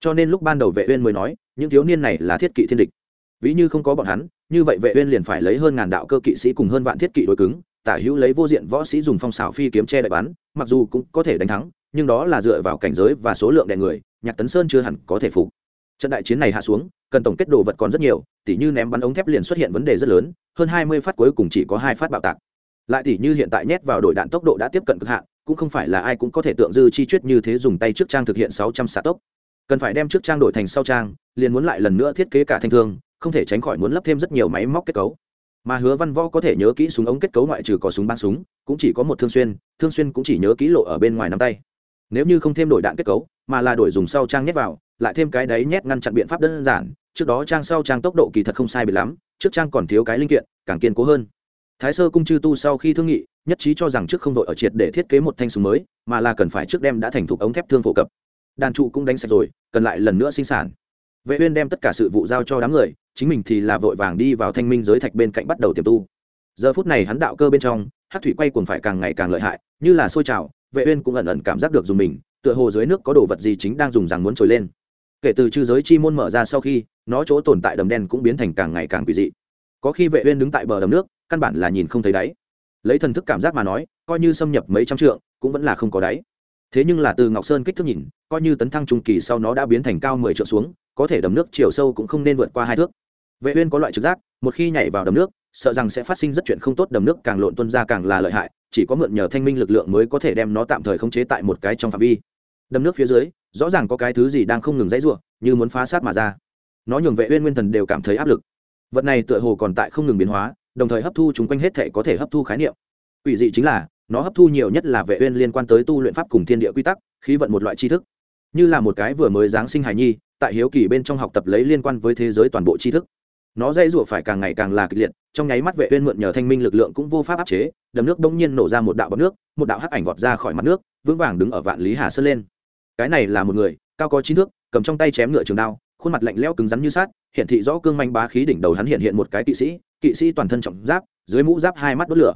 Cho nên lúc ban đầu vệ uyên mới nói, những thiếu niên này là thiết kỵ thiên địch. Ví như không có bọn hắn, như vậy vệ uyên liền phải lấy hơn ngàn đạo cơ kỵ sĩ cùng hơn vạn thiết kỵ đối cứng, tả hữu lấy vô diện võ sĩ dùng phong xảo phi kiếm che đậy bắn, mặc dù cũng có thể đánh thắng, nhưng đó là dựa vào cảnh giới và số lượng đè người, nhạc tấn sơn chưa hẳn có thể phục trận đại chiến này hạ xuống, cần tổng kết đồ vật còn rất nhiều, tỉ như ném bắn ống thép liền xuất hiện vấn đề rất lớn, hơn hai mươi phát cuối cùng chỉ có hai phát bạo tạc. Lại tỉ như hiện tại nhét vào đội đạn tốc độ đã tiếp cận cực hạn, cũng không phải là ai cũng có thể tượng dư chi chuyết như thế dùng tay trước trang thực hiện sáu trăm xạ tốc. Cần phải đem trước trang đổi thành sau trang, liền muốn lại lần nữa thiết kế cả thanh thương, không thể tránh khỏi muốn lắp thêm rất nhiều máy móc kết cấu. Mà hứa văn võ có thể nhớ kỹ súng ống kết cấu ngoại trừ có súng bắn súng, cũng chỉ có một thương xuyên thương xuyên cũng chỉ nhớ kỹ lộ ở bên ngoài nắm tay. Nếu như không thêm đổi đạn kết cấu, mà là đổi dùng sau trang nhét vào lại thêm cái đấy nhét ngăn chặn biện pháp đơn giản, trước đó trang sau trang tốc độ kỳ thật không sai biệt lắm, trước trang còn thiếu cái linh kiện, càng kiên cố hơn. Thái sơ cung chư tu sau khi thương nghị, nhất trí cho rằng trước không đội ở triệt để thiết kế một thanh súng mới, mà là cần phải trước đem đã thành thục ống thép thương phổ cập. Đàn trụ cũng đánh sạch rồi, cần lại lần nữa sinh sản. Vệ uyên đem tất cả sự vụ giao cho đám người, chính mình thì là vội vàng đi vào thanh minh giới thạch bên cạnh bắt đầu tiềm tu. Giờ phút này hắn đạo cơ bên trong hắc thủy quay cuồng phải càng ngày càng lợi hại, như là sôi trào, vệ uyên cũng ẩn ẩn cảm giác được dùng mình, tựa hồ dưới nước có đồ vật gì chính đang dùng rằng muốn trồi lên kể từ chư giới chi môn mở ra sau khi, nó chỗ tồn tại đầm đen cũng biến thành càng ngày càng quỷ dị. Có khi vệ uyên đứng tại bờ đầm nước, căn bản là nhìn không thấy đáy. Lấy thần thức cảm giác mà nói, coi như xâm nhập mấy trăm trượng, cũng vẫn là không có đáy. Thế nhưng là từ ngọc sơn kích thước nhìn, coi như tấn thăng trung kỳ sau nó đã biến thành cao mười trượng xuống, có thể đầm nước chiều sâu cũng không nên vượt qua hai thước. Vệ uyên có loại trực giác, một khi nhảy vào đầm nước, sợ rằng sẽ phát sinh rất chuyện không tốt, đầm nước càng lộn tuôn ra càng là lợi hại, chỉ có mượn nhờ thanh minh lực lượng mới có thể đem nó tạm thời khống chế tại một cái trong phạm vi đầm nước phía dưới, rõ ràng có cái thứ gì đang không ngừng dãy rủa, như muốn phá sát mà ra. Nó nhường vệ uyên nguyên thần đều cảm thấy áp lực. Vật này tựa hồ còn tại không ngừng biến hóa, đồng thời hấp thu chúng quanh hết thể có thể hấp thu khái niệm. Quỷ dị chính là, nó hấp thu nhiều nhất là vệ uyên liên quan tới tu luyện pháp cùng thiên địa quy tắc, khí vận một loại tri thức. Như là một cái vừa mới giáng sinh hài nhi, tại hiếu kỳ bên trong học tập lấy liên quan với thế giới toàn bộ tri thức. Nó dây rủa phải càng ngày càng là kịch liệt, trong nháy mắt vệ uyên mượn nhờ thanh minh lực lượng cũng vô pháp áp chế, đầm nước đông nhiên nổ ra một đạo bọt nước, một đạo hắc ảnh vọt ra khỏi mặt nước, vững vàng đứng ở vạn lý hà sơn lên cái này là một người, cao có chín thước, cầm trong tay chém ngựa trường đao, khuôn mặt lạnh lẽo cứng rắn như sát hiện thị rõ cương manh bá khí đỉnh đầu hắn hiện hiện một cái kỵ sĩ kỵ sĩ toàn thân trọng giáp, dưới mũ giáp hai mắt đốt lửa.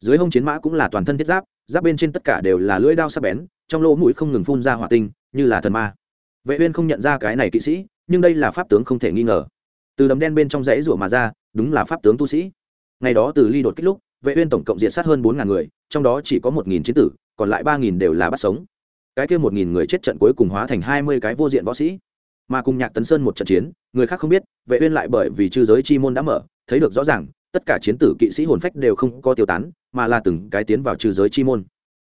Dưới hông chiến mã cũng là toàn thân thiết giáp giáp bên trên tất cả đều là lưỡi đao sắc bén, trong lỗ mũi không ngừng phun ra hỏa tinh, như là thần ma. Vệ uyên không nhận ra cái này kỵ sĩ, nhưng đây là pháp tướng không thể nghi ngờ. Từ đấm đen bên trong rễ rủa mà ra, đúng là pháp tướng tu sĩ. Ngày đó từ ly đột kích lúc, vệ uyên tổng cộng diệt sát hơn bốn ngàn người, trong đó chỉ có một nghìn chiến tử, còn lại ba nghìn đều là bắt sống cái kia một nghìn người chết trận cuối cùng hóa thành hai mươi cái vô diện võ sĩ. Mà cùng nhạc tấn sơn một trận chiến, người khác không biết, vệ uyên lại bởi vì chư giới chi môn đã mở, thấy được rõ ràng, tất cả chiến tử kỵ sĩ hồn phách đều không có tiêu tán, mà là từng cái tiến vào chư giới chi môn.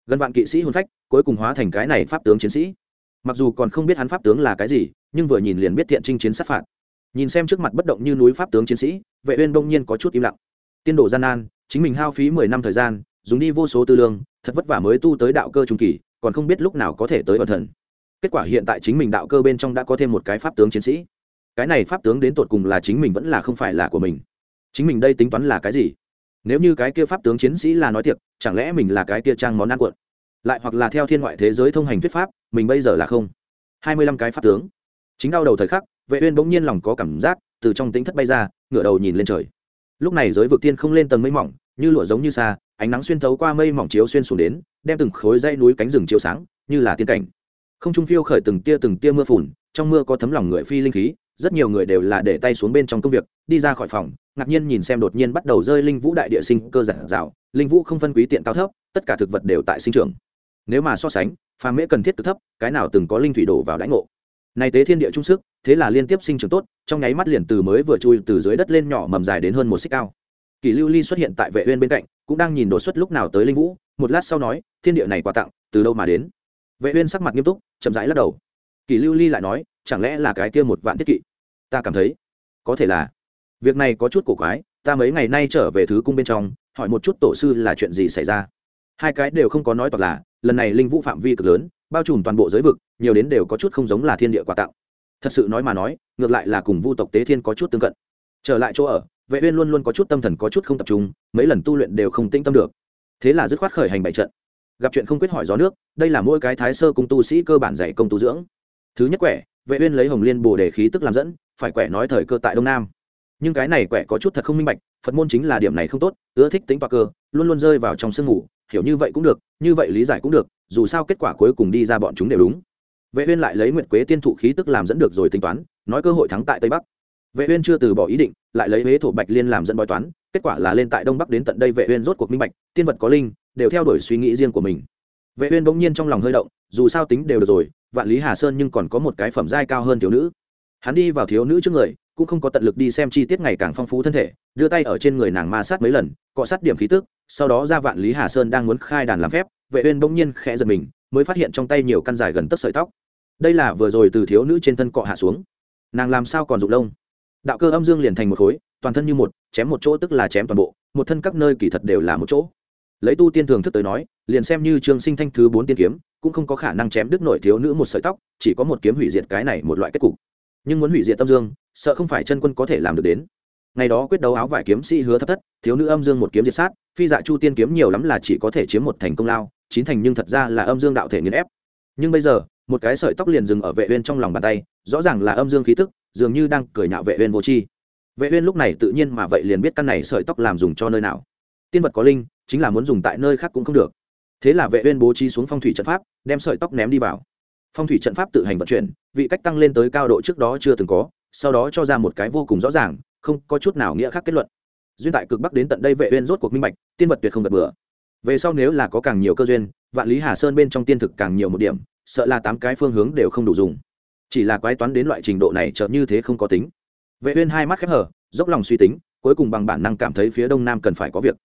Gần vạn kỵ sĩ hồn phách, cuối cùng hóa thành cái này pháp tướng chiến sĩ. Mặc dù còn không biết hắn pháp tướng là cái gì, nhưng vừa nhìn liền biết thiện trinh chiến sát phạt. Nhìn xem trước mặt bất động như núi pháp tướng chiến sĩ, vệ uyên đông nhiên có chút im lặng. Tiên độ gian nan, chính mình hao phí mười năm thời gian, dùng đi vô số tư lương, thật vất vả mới tu tới đạo cơ trung kỳ còn không biết lúc nào có thể tới ẩn thần. Kết quả hiện tại chính mình đạo cơ bên trong đã có thêm một cái pháp tướng chiến sĩ. Cái này pháp tướng đến tột cùng là chính mình vẫn là không phải là của mình. Chính mình đây tính toán là cái gì? Nếu như cái kia pháp tướng chiến sĩ là nói tiệc, chẳng lẽ mình là cái kia trang món ăn cuộn? Lại hoặc là theo thiên ngoại thế giới thông hành thuyết pháp, mình bây giờ là không? Hai mươi lăm cái pháp tướng. Chính đau đầu thời khắc, vệ uyên bỗng nhiên lòng có cảm giác, từ trong tính thất bay ra, ngửa đầu nhìn lên trời. Lúc này giới vực tiên không lên tầng mây mỏng, như lụa giống như xa ánh nắng xuyên thấu qua mây mỏng chiếu xuyên xuống đến, đem từng khối dây núi cánh rừng chiếu sáng, như là tiên cảnh. Không trung phiêu khởi từng tia từng tia mưa phùn, trong mưa có thấm lòng người phi linh khí, rất nhiều người đều là để tay xuống bên trong công việc, đi ra khỏi phòng, ngạc nhiên nhìn xem đột nhiên bắt đầu rơi linh vũ đại địa sinh cơ giản rào linh vũ không phân quý tiện cao thấp, tất cả thực vật đều tại sinh trưởng. Nếu mà so sánh, phàm mễ cần thiết cực thấp, cái nào từng có linh thủy đổ vào đáy ngộ. Này tế thiên địa trung sức, thế là liên tiếp sinh trưởng tốt, trong nháy mắt liền từ mới vừa chui từ dưới đất lên nhỏ mầm dài đến hơn một xích cao. Kỳ lưu ly xuất hiện tại vệ uyên bên cạnh cũng đang nhìn đột xuất lúc nào tới linh vũ, một lát sau nói, thiên địa này quà tặng, từ đâu mà đến? Vệ uyên sắc mặt nghiêm túc, chậm rãi lắc đầu. Kỳ lưu ly lại nói, chẳng lẽ là cái kia một vạn thiết kỵ? Ta cảm thấy, có thể là. Việc này có chút cổ quái, ta mấy ngày nay trở về thứ cung bên trong, hỏi một chút tổ sư là chuyện gì xảy ra. Hai cái đều không có nói toạc là, lần này linh vũ phạm vi cực lớn, bao trùm toàn bộ giới vực, nhiều đến đều có chút không giống là thiên địa quà tặng. Thật sự nói mà nói, ngược lại là cùng vu tộc tế thiên có chút tương cận. Trở lại chỗ ở vệ uyên luôn luôn có chút tâm thần có chút không tập trung, mấy lần tu luyện đều không tinh tâm được. Thế là dứt khoát khởi hành bảy trận. Gặp chuyện không quyết hỏi gió nước, đây là mỗi cái thái sơ cung tu sĩ cơ bản dạy công tu dưỡng. Thứ nhất quẻ, vệ uyên lấy hồng liên bổ để khí tức làm dẫn, phải quẻ nói thời cơ tại đông nam. Nhưng cái này quẻ có chút thật không minh bạch, phật môn chính là điểm này không tốt, ưa thích tính toa cơ, luôn luôn rơi vào trong sương ngủ, hiểu như vậy cũng được, như vậy lý giải cũng được, dù sao kết quả cuối cùng đi ra bọn chúng đều đúng. Vệ uyên lại lấy nguyệt quế tiên thụ khí tức làm dẫn được rồi tính toán, nói cơ hội thắng tại tây bắc vệ uyên chưa từ bỏ ý định, lại lấy huế thổ bạch liên làm dẫn bói toán, kết quả là lên tại đông bắc đến tận đây vệ uyên rốt cuộc minh bạch, tiên vật có linh, đều theo đuổi suy nghĩ riêng của mình. vệ uyên bỗng nhiên trong lòng hơi động, dù sao tính đều được rồi, vạn lý hà sơn nhưng còn có một cái phẩm giai cao hơn thiếu nữ. hắn đi vào thiếu nữ trước người, cũng không có tận lực đi xem chi tiết ngày càng phong phú thân thể, đưa tay ở trên người nàng ma sát mấy lần, cọ sát điểm khí tức, sau đó ra vạn lý hà sơn đang muốn khai đàn làm phép, vệ uyên bỗng nhiên khẽ giật mình, mới phát hiện trong tay nhiều căn dài gần tấc sợi tóc. đây là vừa rồi từ thiếu nữ trên thân cọ hạ xuống. nàng làm sao còn rụng lông? Đạo cơ âm dương liền thành một khối, toàn thân như một, chém một chỗ tức là chém toàn bộ, một thân các nơi kỳ thật đều là một chỗ. Lấy tu tiên thường thức tới nói, liền xem như trường sinh thanh thứ bốn tiên kiếm, cũng không có khả năng chém đứt nổi thiếu nữ một sợi tóc, chỉ có một kiếm hủy diệt cái này một loại kết cục. Nhưng muốn hủy diệt âm dương, sợ không phải chân quân có thể làm được đến. Ngày đó quyết đấu áo vải kiếm sĩ hứa thất thất, thiếu nữ âm dương một kiếm diệt sát, phi dạ chu tiên kiếm nhiều lắm là chỉ có thể chiếm một thành công lao, chín thành nhưng thật ra là âm dương đạo thể nghiền ép. Nhưng bây giờ, một cái sợi tóc liền dừng ở vệ uyên trong lòng bàn tay, rõ ràng là âm dương khí tức dường như đang cười nhạo vệ uyên vô chi vệ uyên lúc này tự nhiên mà vậy liền biết căn này sợi tóc làm dùng cho nơi nào. Tiên vật có linh, chính là muốn dùng tại nơi khác cũng không được. Thế là vệ uyên bố trí xuống phong thủy trận pháp, đem sợi tóc ném đi vào. Phong thủy trận pháp tự hành vận chuyển, vị cách tăng lên tới cao độ trước đó chưa từng có, sau đó cho ra một cái vô cùng rõ ràng, không có chút nào nghĩa khác kết luận. Duyên tại cực bắc đến tận đây vệ uyên rốt cuộc minh bạch, tiên vật tuyệt không gật bừa. Về sau nếu là có càng nhiều cơ duyên, vạn lý hà sơn bên trong tiên thực càng nhiều một điểm, sợ là tám cái phương hướng đều không đủ dùng chỉ là quái toán đến loại trình độ này chợt như thế không có tính. Vệ uyên hai mắt khép hờ, dốc lòng suy tính, cuối cùng bằng bản năng cảm thấy phía đông nam cần phải có việc.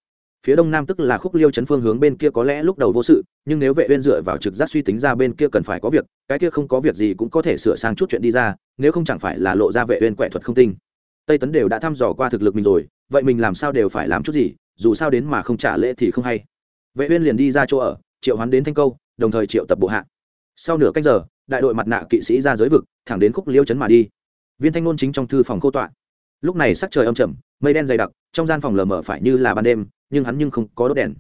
Phía đông nam tức là khúc liêu chấn phương hướng bên kia có lẽ lúc đầu vô sự, nhưng nếu vệ uyên dựa vào trực giác suy tính ra bên kia cần phải có việc, cái kia không có việc gì cũng có thể sửa sang chút chuyện đi ra, nếu không chẳng phải là lộ ra vệ uyên quẻ thuật không tinh. Tây tấn đều đã thăm dò qua thực lực mình rồi, vậy mình làm sao đều phải làm chút gì, dù sao đến mà không trả lễ thì không hay. Vệ uyên liền đi ra chỗ ở, triệu hoán đến thanh câu, đồng thời triệu tập bộ hạ. Sau nửa canh giờ đại đội mặt nạ kỵ sĩ ra giới vực, thẳng đến khúc liêu chấn mà đi. Viên thanh nôn chính trong thư phòng khô tọa. Lúc này sắc trời âm trầm, mây đen dày đặc, trong gian phòng lờ mờ phải như là ban đêm, nhưng hắn nhưng không có đốt đèn.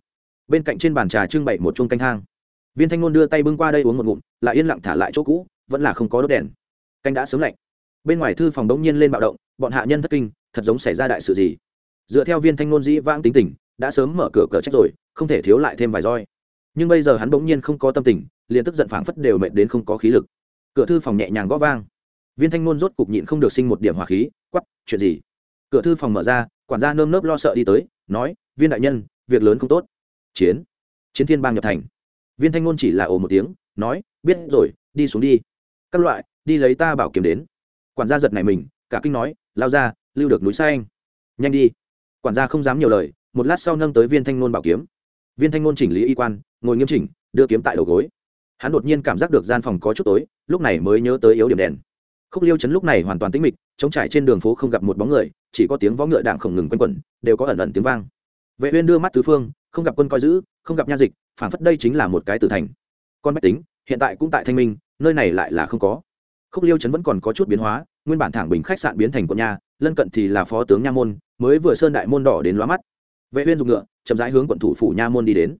Bên cạnh trên bàn trà trưng bày một chung canh hang viên thanh ngôn đưa tay bưng qua đây uống một ngụm, lại yên lặng thả lại chỗ cũ, vẫn là không có đốt đèn. Canh đã sớm lạnh. Bên ngoài thư phòng đống nhiên lên bạo động, bọn hạ nhân thất kinh, thật giống xảy ra đại sự gì. Dựa theo viên thanh ngôn dĩ vãng tính tình, đã sớm mở cửa cửa trách rồi, không thể thiếu lại thêm vài roi. Nhưng bây giờ hắn bỗng nhiên không có tâm tình liền tức giận phảng phất đều mệt đến không có khí lực. Cửa thư phòng nhẹ nhàng gõ vang. Viên thanh ngôn rốt cục nhịn không được sinh một điểm hỏa khí quắp chuyện gì? Cửa thư phòng mở ra, quản gia nơm nớp lo sợ đi tới, nói, viên đại nhân, việc lớn không tốt. Chiến chiến thiên bang nhập thành. Viên thanh ngôn chỉ là ồ một tiếng, nói, biết rồi, đi xuống đi. Các loại, đi lấy ta bảo kiếm đến. Quản gia giật này mình, cả kinh nói, lao ra, lưu được núi xa anh nhanh đi. Quản gia không dám nhiều lời, một lát sau nâng tới viên thanh ngôn bảo kiếm. Viên thanh ngôn chỉnh lý y quan, ngồi nghiêm chỉnh, đưa kiếm tại đầu gối hắn đột nhiên cảm giác được gian phòng có chút tối, lúc này mới nhớ tới yếu điểm đèn. Khúc liêu chấn lúc này hoàn toàn tĩnh mịch chống trải trên đường phố không gặp một bóng người, chỉ có tiếng võ ngựa đảng không ngừng quanh quẩn, đều có ẩn ẩn tiếng vang. Vệ uyên đưa mắt tứ phương, không gặp quân coi giữ, không gặp nha dịch phản phất đây chính là một cái tử thành. Con bách tính, hiện tại cũng tại thanh minh, nơi này lại là không có. Khúc liêu trấn vẫn còn có chút biến hóa, nguyên bản thẳng bình khách sạn biến thành quận nha lân cận thì là phó tướng nha môn, mới vừa sơn đại môn đỏ đến lóa mắt. Vệ uyên dùng ngựa, chậm rãi hướng quận thủ phủ nha môn đi đến.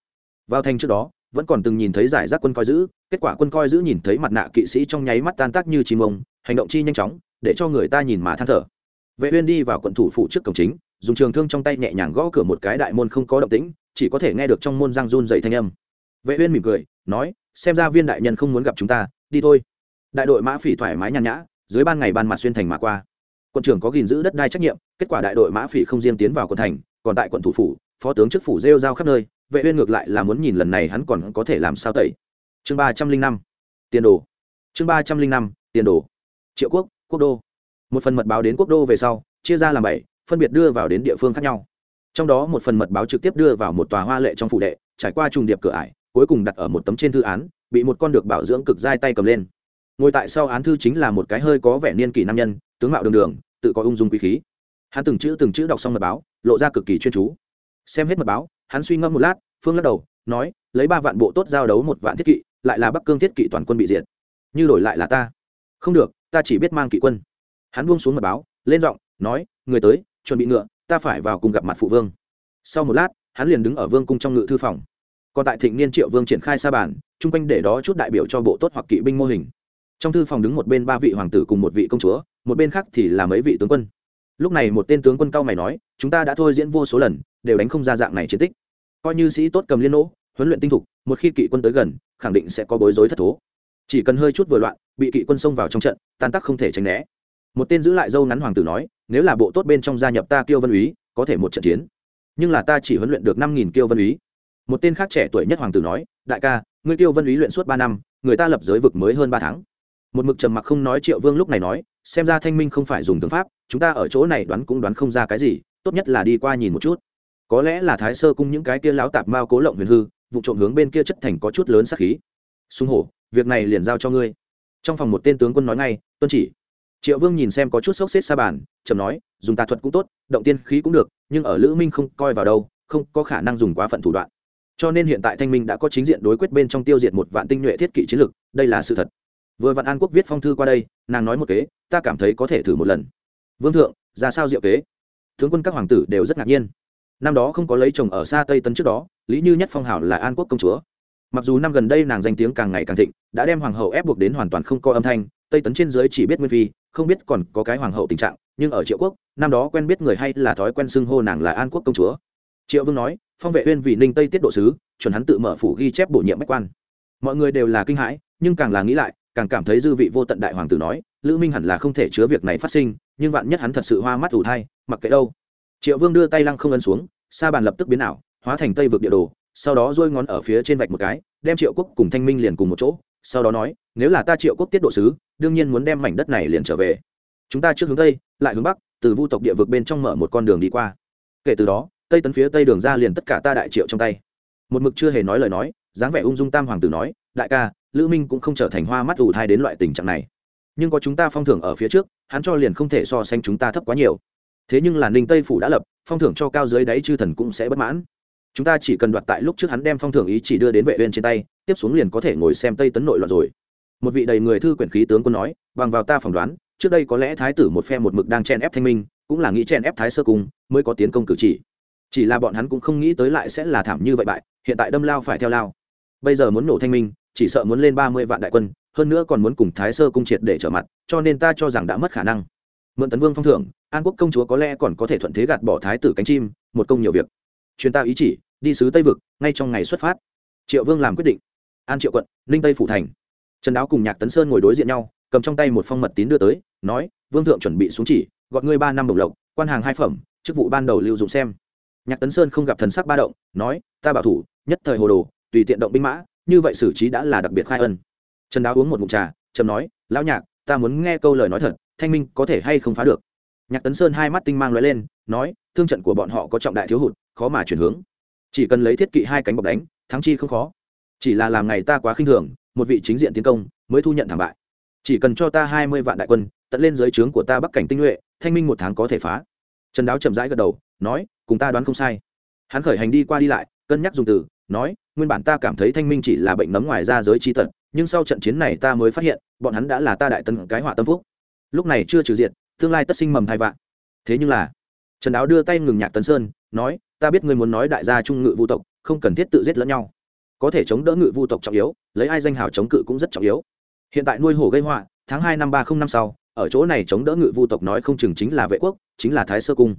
Vào thành trước đó vẫn còn từng nhìn thấy giải rác quân coi giữ, kết quả quân coi giữ nhìn thấy mặt nạ kỵ sĩ trong nháy mắt tan tác như chim ông, hành động chi nhanh chóng, để cho người ta nhìn mà than thở. Vệ uyên đi vào quận thủ phủ trước cổng chính, dùng trường thương trong tay nhẹ nhàng gõ cửa một cái đại môn không có động tĩnh, chỉ có thể nghe được trong môn răng run dậy thanh âm. Vệ uyên mỉm cười, nói, xem ra viên đại nhân không muốn gặp chúng ta, đi thôi. Đại đội mã phỉ thoải mái nhàn nhã, dưới ban ngày ban mặt xuyên thành mà qua. Quận trưởng có gìn giữ đất đai trách nhiệm, kết quả đại đội mã phỉ không riêng tiến vào quận thành, còn tại quận thủ phủ, phó tướng chức phủ rêu rao khắp nơi vệ uyên ngược lại là muốn nhìn lần này hắn còn có thể làm sao tẩy. Chương ba trăm linh năm, tiền đồ. Chương ba trăm linh năm, tiền đồ. Triệu quốc quốc đô. Một phần mật báo đến quốc đô về sau, chia ra làm bảy, phân biệt đưa vào đến địa phương khác nhau. Trong đó một phần mật báo trực tiếp đưa vào một tòa hoa lệ trong phủ đệ, trải qua trùng điệp cửa ải, cuối cùng đặt ở một tấm trên thư án, bị một con được bảo dưỡng cực dai tay cầm lên. Ngồi tại sau án thư chính là một cái hơi có vẻ niên kỷ nam nhân, tướng mạo đường đường, tự có ung dung quý khí. Hắn từng chữ từng chữ đọc xong mật báo, lộ ra cực kỳ chuyên chú. Xem hết mật báo hắn suy ngẫm một lát, phương lắc đầu, nói, lấy ba vạn bộ tốt giao đấu một vạn thiết kỵ, lại là bắc cương thiết kỵ toàn quân bị diệt. Như đổi lại là ta. Không được, ta chỉ biết mang kỵ quân. Hắn buông xuống mật báo, lên giọng, nói, người tới, chuẩn bị ngựa, ta phải vào cùng gặp mặt phụ vương. Sau một lát, hắn liền đứng ở vương cung trong ngự thư phòng. Còn tại thịnh niên triệu vương triển khai sa bàn, chung quanh để đó chút đại biểu cho bộ tốt hoặc kỵ binh mô hình. Trong thư phòng đứng một bên ba vị hoàng tử cùng một vị công chúa, một bên khác thì là mấy vị tướng quân. Lúc này một tên tướng quân cao mày nói, chúng ta đã thôi diễn vô số lần đều đánh không ra dạng này chiến tích. Coi như sĩ tốt cầm liên nỗ, huấn luyện tinh thục, một khi kỵ quân tới gần, khẳng định sẽ có bối rối thất thố. Chỉ cần hơi chút vừa loạn, bị kỵ quân xông vào trong trận, tan tắc không thể tránh né. Một tên giữ lại dâu ngắn hoàng tử nói, nếu là bộ tốt bên trong gia nhập ta kiêu vân úy, có thể một trận chiến. Nhưng là ta chỉ huấn luyện được năm nghìn kiêu vân úy. Một tên khác trẻ tuổi nhất hoàng tử nói, đại ca, ngươi kiêu vân úy luyện suốt ba năm, người ta lập giới vực mới hơn ba tháng. Một mực trầm mặc không nói triệu vương lúc này nói, xem ra thanh minh không phải dùng tướng pháp, chúng ta ở chỗ này đoán cũng đoán không ra cái gì, tốt nhất là đi qua nhìn một chút có lẽ là thái sơ cung những cái kia láo tạp mao cố lộng huyền hư, vụ trộm hướng bên kia chất thành có chút lớn sắc khí. Sung hổ, việc này liền giao cho ngươi. Trong phòng một tên tướng quân nói ngay, tuân chỉ. Triệu vương nhìn xem có chút sốc xếp xa bàn chầm nói, dùng tà thuật cũng tốt, động tiên khí cũng được, nhưng ở lữ minh không coi vào đâu, không có khả năng dùng quá phận thủ đoạn. Cho nên hiện tại thanh minh đã có chính diện đối quyết bên trong tiêu diệt một vạn tinh nhuệ thiết kỵ chiến lược đây là sự thật. Vừa vạn an quốc viết phong thư qua đây, nàng nói một kế, ta cảm thấy có thể thử một lần. Vương thượng, ra sao diệu kế? Tướng quân các hoàng tử đều rất ngạc nhiên năm đó không có lấy chồng ở xa tây tân trước đó, lý như nhất phong hảo là an quốc công chúa. Mặc dù năm gần đây nàng danh tiếng càng ngày càng thịnh, đã đem hoàng hậu ép buộc đến hoàn toàn không có âm thanh, tây tấn trên dưới chỉ biết nguyên phi, không biết còn có cái hoàng hậu tình trạng, nhưng ở triệu quốc, năm đó quen biết người hay là thói quen xưng hô nàng là an quốc công chúa. Triệu vương nói, phong vệ uyên vì ninh tây tiết độ sứ, chuẩn hắn tự mở phủ ghi chép bổ nhiệm bách quan. Mọi người đều là kinh hãi, nhưng càng là nghĩ lại, càng cảm thấy dư vị vô tận đại hoàng tử nói, lữ minh hẳn là không thể chứa việc này phát sinh, nhưng vạn nhất hắn thật sự hoa mắt ủ thai, mặc kệ đâu triệu vương đưa tay lăng không ấn xuống, sa bàn lập tức biến ảo, hóa thành tây vực địa đồ, sau đó dôi ngón ở phía trên vạch một cái, đem triệu quốc cùng thanh minh liền cùng một chỗ, sau đó nói, nếu là ta triệu quốc tiết độ sứ, đương nhiên muốn đem mảnh đất này liền trở về. Chúng ta trước hướng tây, lại hướng bắc, từ vu tộc địa vực bên trong mở một con đường đi qua. Kể từ đó, tây tấn phía tây đường ra liền tất cả ta đại triệu trong tay. Một mực chưa hề nói lời nói, dáng vẻ ung dung tam hoàng tử nói, đại ca, lữ minh cũng không trở thành hoa mắt ủ thai đến loại tình trạng này. Nhưng có chúng ta phong thưởng ở phía trước, hắn cho liền không thể so sánh chúng ta thấp quá nhiều thế nhưng là ninh tây phủ đã lập phong thưởng cho cao dưới đáy chư thần cũng sẽ bất mãn chúng ta chỉ cần đoạt tại lúc trước hắn đem phong thưởng ý chỉ đưa đến vệ uyên trên tay tiếp xuống liền có thể ngồi xem tây tấn nội loạn rồi một vị đầy người thư quyển khí tướng quân nói bằng vào ta phỏng đoán trước đây có lẽ thái tử một phe một mực đang chen ép thanh minh cũng là nghĩ chen ép thái sơ cung mới có tiến công cử chỉ chỉ là bọn hắn cũng không nghĩ tới lại sẽ là thảm như vậy bại hiện tại đâm lao phải theo lao bây giờ muốn nổ thanh minh chỉ sợ muốn lên ba mươi vạn đại quân hơn nữa còn muốn cùng thái sơ cung triệt để trở mặt cho nên ta cho rằng đã mất khả năng mượn tấn vương phong thưởng an quốc công chúa có lẽ còn có thể thuận thế gạt bỏ thái tử cánh chim, một công nhiều việc. Truyền ta ý chỉ, đi sứ tây vực, ngay trong ngày xuất phát. Triệu vương làm quyết định. An triệu quận, ninh tây phủ thành. Trần đáo cùng nhạc tấn sơn ngồi đối diện nhau, cầm trong tay một phong mật tín đưa tới, nói, vương thượng chuẩn bị xuống chỉ gọi ngươi ba năm đồng lộc, quan hàng hai phẩm, chức vụ ban đầu lưu dụng xem. Nhạc tấn sơn không gặp thần sắc ba động, nói, ta bảo thủ, nhất thời hồ đồ, tùy tiện động binh mã, như vậy xử trí đã là đặc biệt khai ân. Trần đáo uống một ngụm trà, trầm nói, lão nhạc, ta muốn nghe câu lời nói thật, thanh minh có thể hay không phá được? Nhạc tấn sơn hai mắt tinh mang lóe lên, nói, thương trận của bọn họ có trọng đại thiếu hụt, khó mà chuyển hướng. Chỉ cần lấy thiết kỵ hai cánh bọc đánh, thắng chi không khó. Chỉ là làm ngày ta quá khinh thường, một vị chính diện tiến công, mới thu nhận thảm bại. Chỉ cần cho ta hai mươi vạn đại quân, tận lên dưới trướng của ta bắc cảnh tinh nhuệ, thanh minh một tháng có thể phá. Trần đáo chậm rãi gật đầu, nói, cùng ta đoán không sai. Hắn khởi hành đi qua đi lại, cân nhắc dùng từ, nói, nguyên bản ta cảm thấy thanh minh chỉ là bệnh nấm ngoài ra giới trí tật, nhưng sau trận chiến này ta mới phát hiện, bọn hắn đã là ta đại tân cái họa tâm phúc. Lúc này chưa trừ diệt tương lai tất sinh mầm thai vạn. Thế nhưng là, trần đáo đưa tay ngừng nhạc tấn sơn, nói, ta biết ngươi muốn nói đại gia trung ngự vu tộc, không cần thiết tự giết lẫn nhau. Có thể chống đỡ ngự vu tộc trọng yếu, lấy ai danh hào chống cự cũng rất trọng yếu. Hiện tại nuôi hổ gây họa, tháng hai năm ba không năm sau, ở chỗ này chống đỡ ngự vu tộc nói không chừng chính là vệ quốc, chính là thái sơ cung.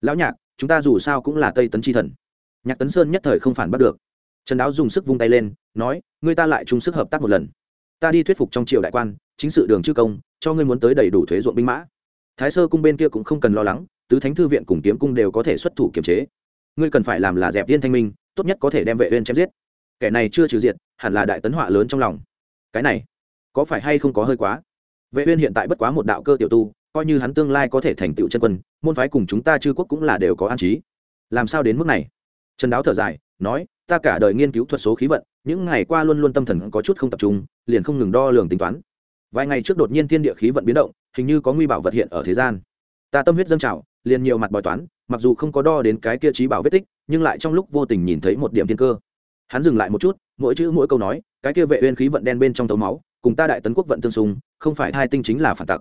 Lão nhạc, chúng ta dù sao cũng là tây tấn chi thần. Nhạc tấn sơn nhất thời không phản bắt được. Trần đáo dùng sức vung tay lên, nói người ta lại chung sức hợp tác một lần. Ta đi thuyết phục trong triều đại quan, chính sự đường chư công, cho ngươi muốn tới đầy đủ thuế ruộng binh mã thái sơ cung bên kia cũng không cần lo lắng, tứ thánh thư viện cùng kiếm cung đều có thể xuất thủ kiềm chế. Ngươi cần phải làm là dẹp viên thanh minh, tốt nhất có thể đem vệ uyên chém giết. Kẻ này chưa trừ diệt, hẳn là đại tấn họa lớn trong lòng. Cái này, có phải hay không có hơi quá? Vệ uyên hiện tại bất quá một đạo cơ tiểu tu, coi như hắn tương lai có thể thành tựu chân quân, môn phái cùng chúng ta chư quốc cũng là đều có an trí. Làm sao đến mức này? Trần đáo thở dài, nói, ta cả đời nghiên cứu thuật số khí vận, những ngày qua luôn luôn tâm thần có chút không tập trung, liền không ngừng đo lường tính toán vài ngày trước đột nhiên thiên địa khí vận biến động, hình như có nguy bảo vật hiện ở thế gian. Ta tâm huyết dâng trào, liền nhiều mặt bói toán, mặc dù không có đo đến cái kia trí bảo vết tích, nhưng lại trong lúc vô tình nhìn thấy một điểm thiên cơ. Hắn dừng lại một chút, mỗi chữ mỗi câu nói, cái kia vệ uyên khí vận đen bên trong tấu máu, cùng ta đại tấn quốc vận tương xung, không phải hai tinh chính là phản tặc.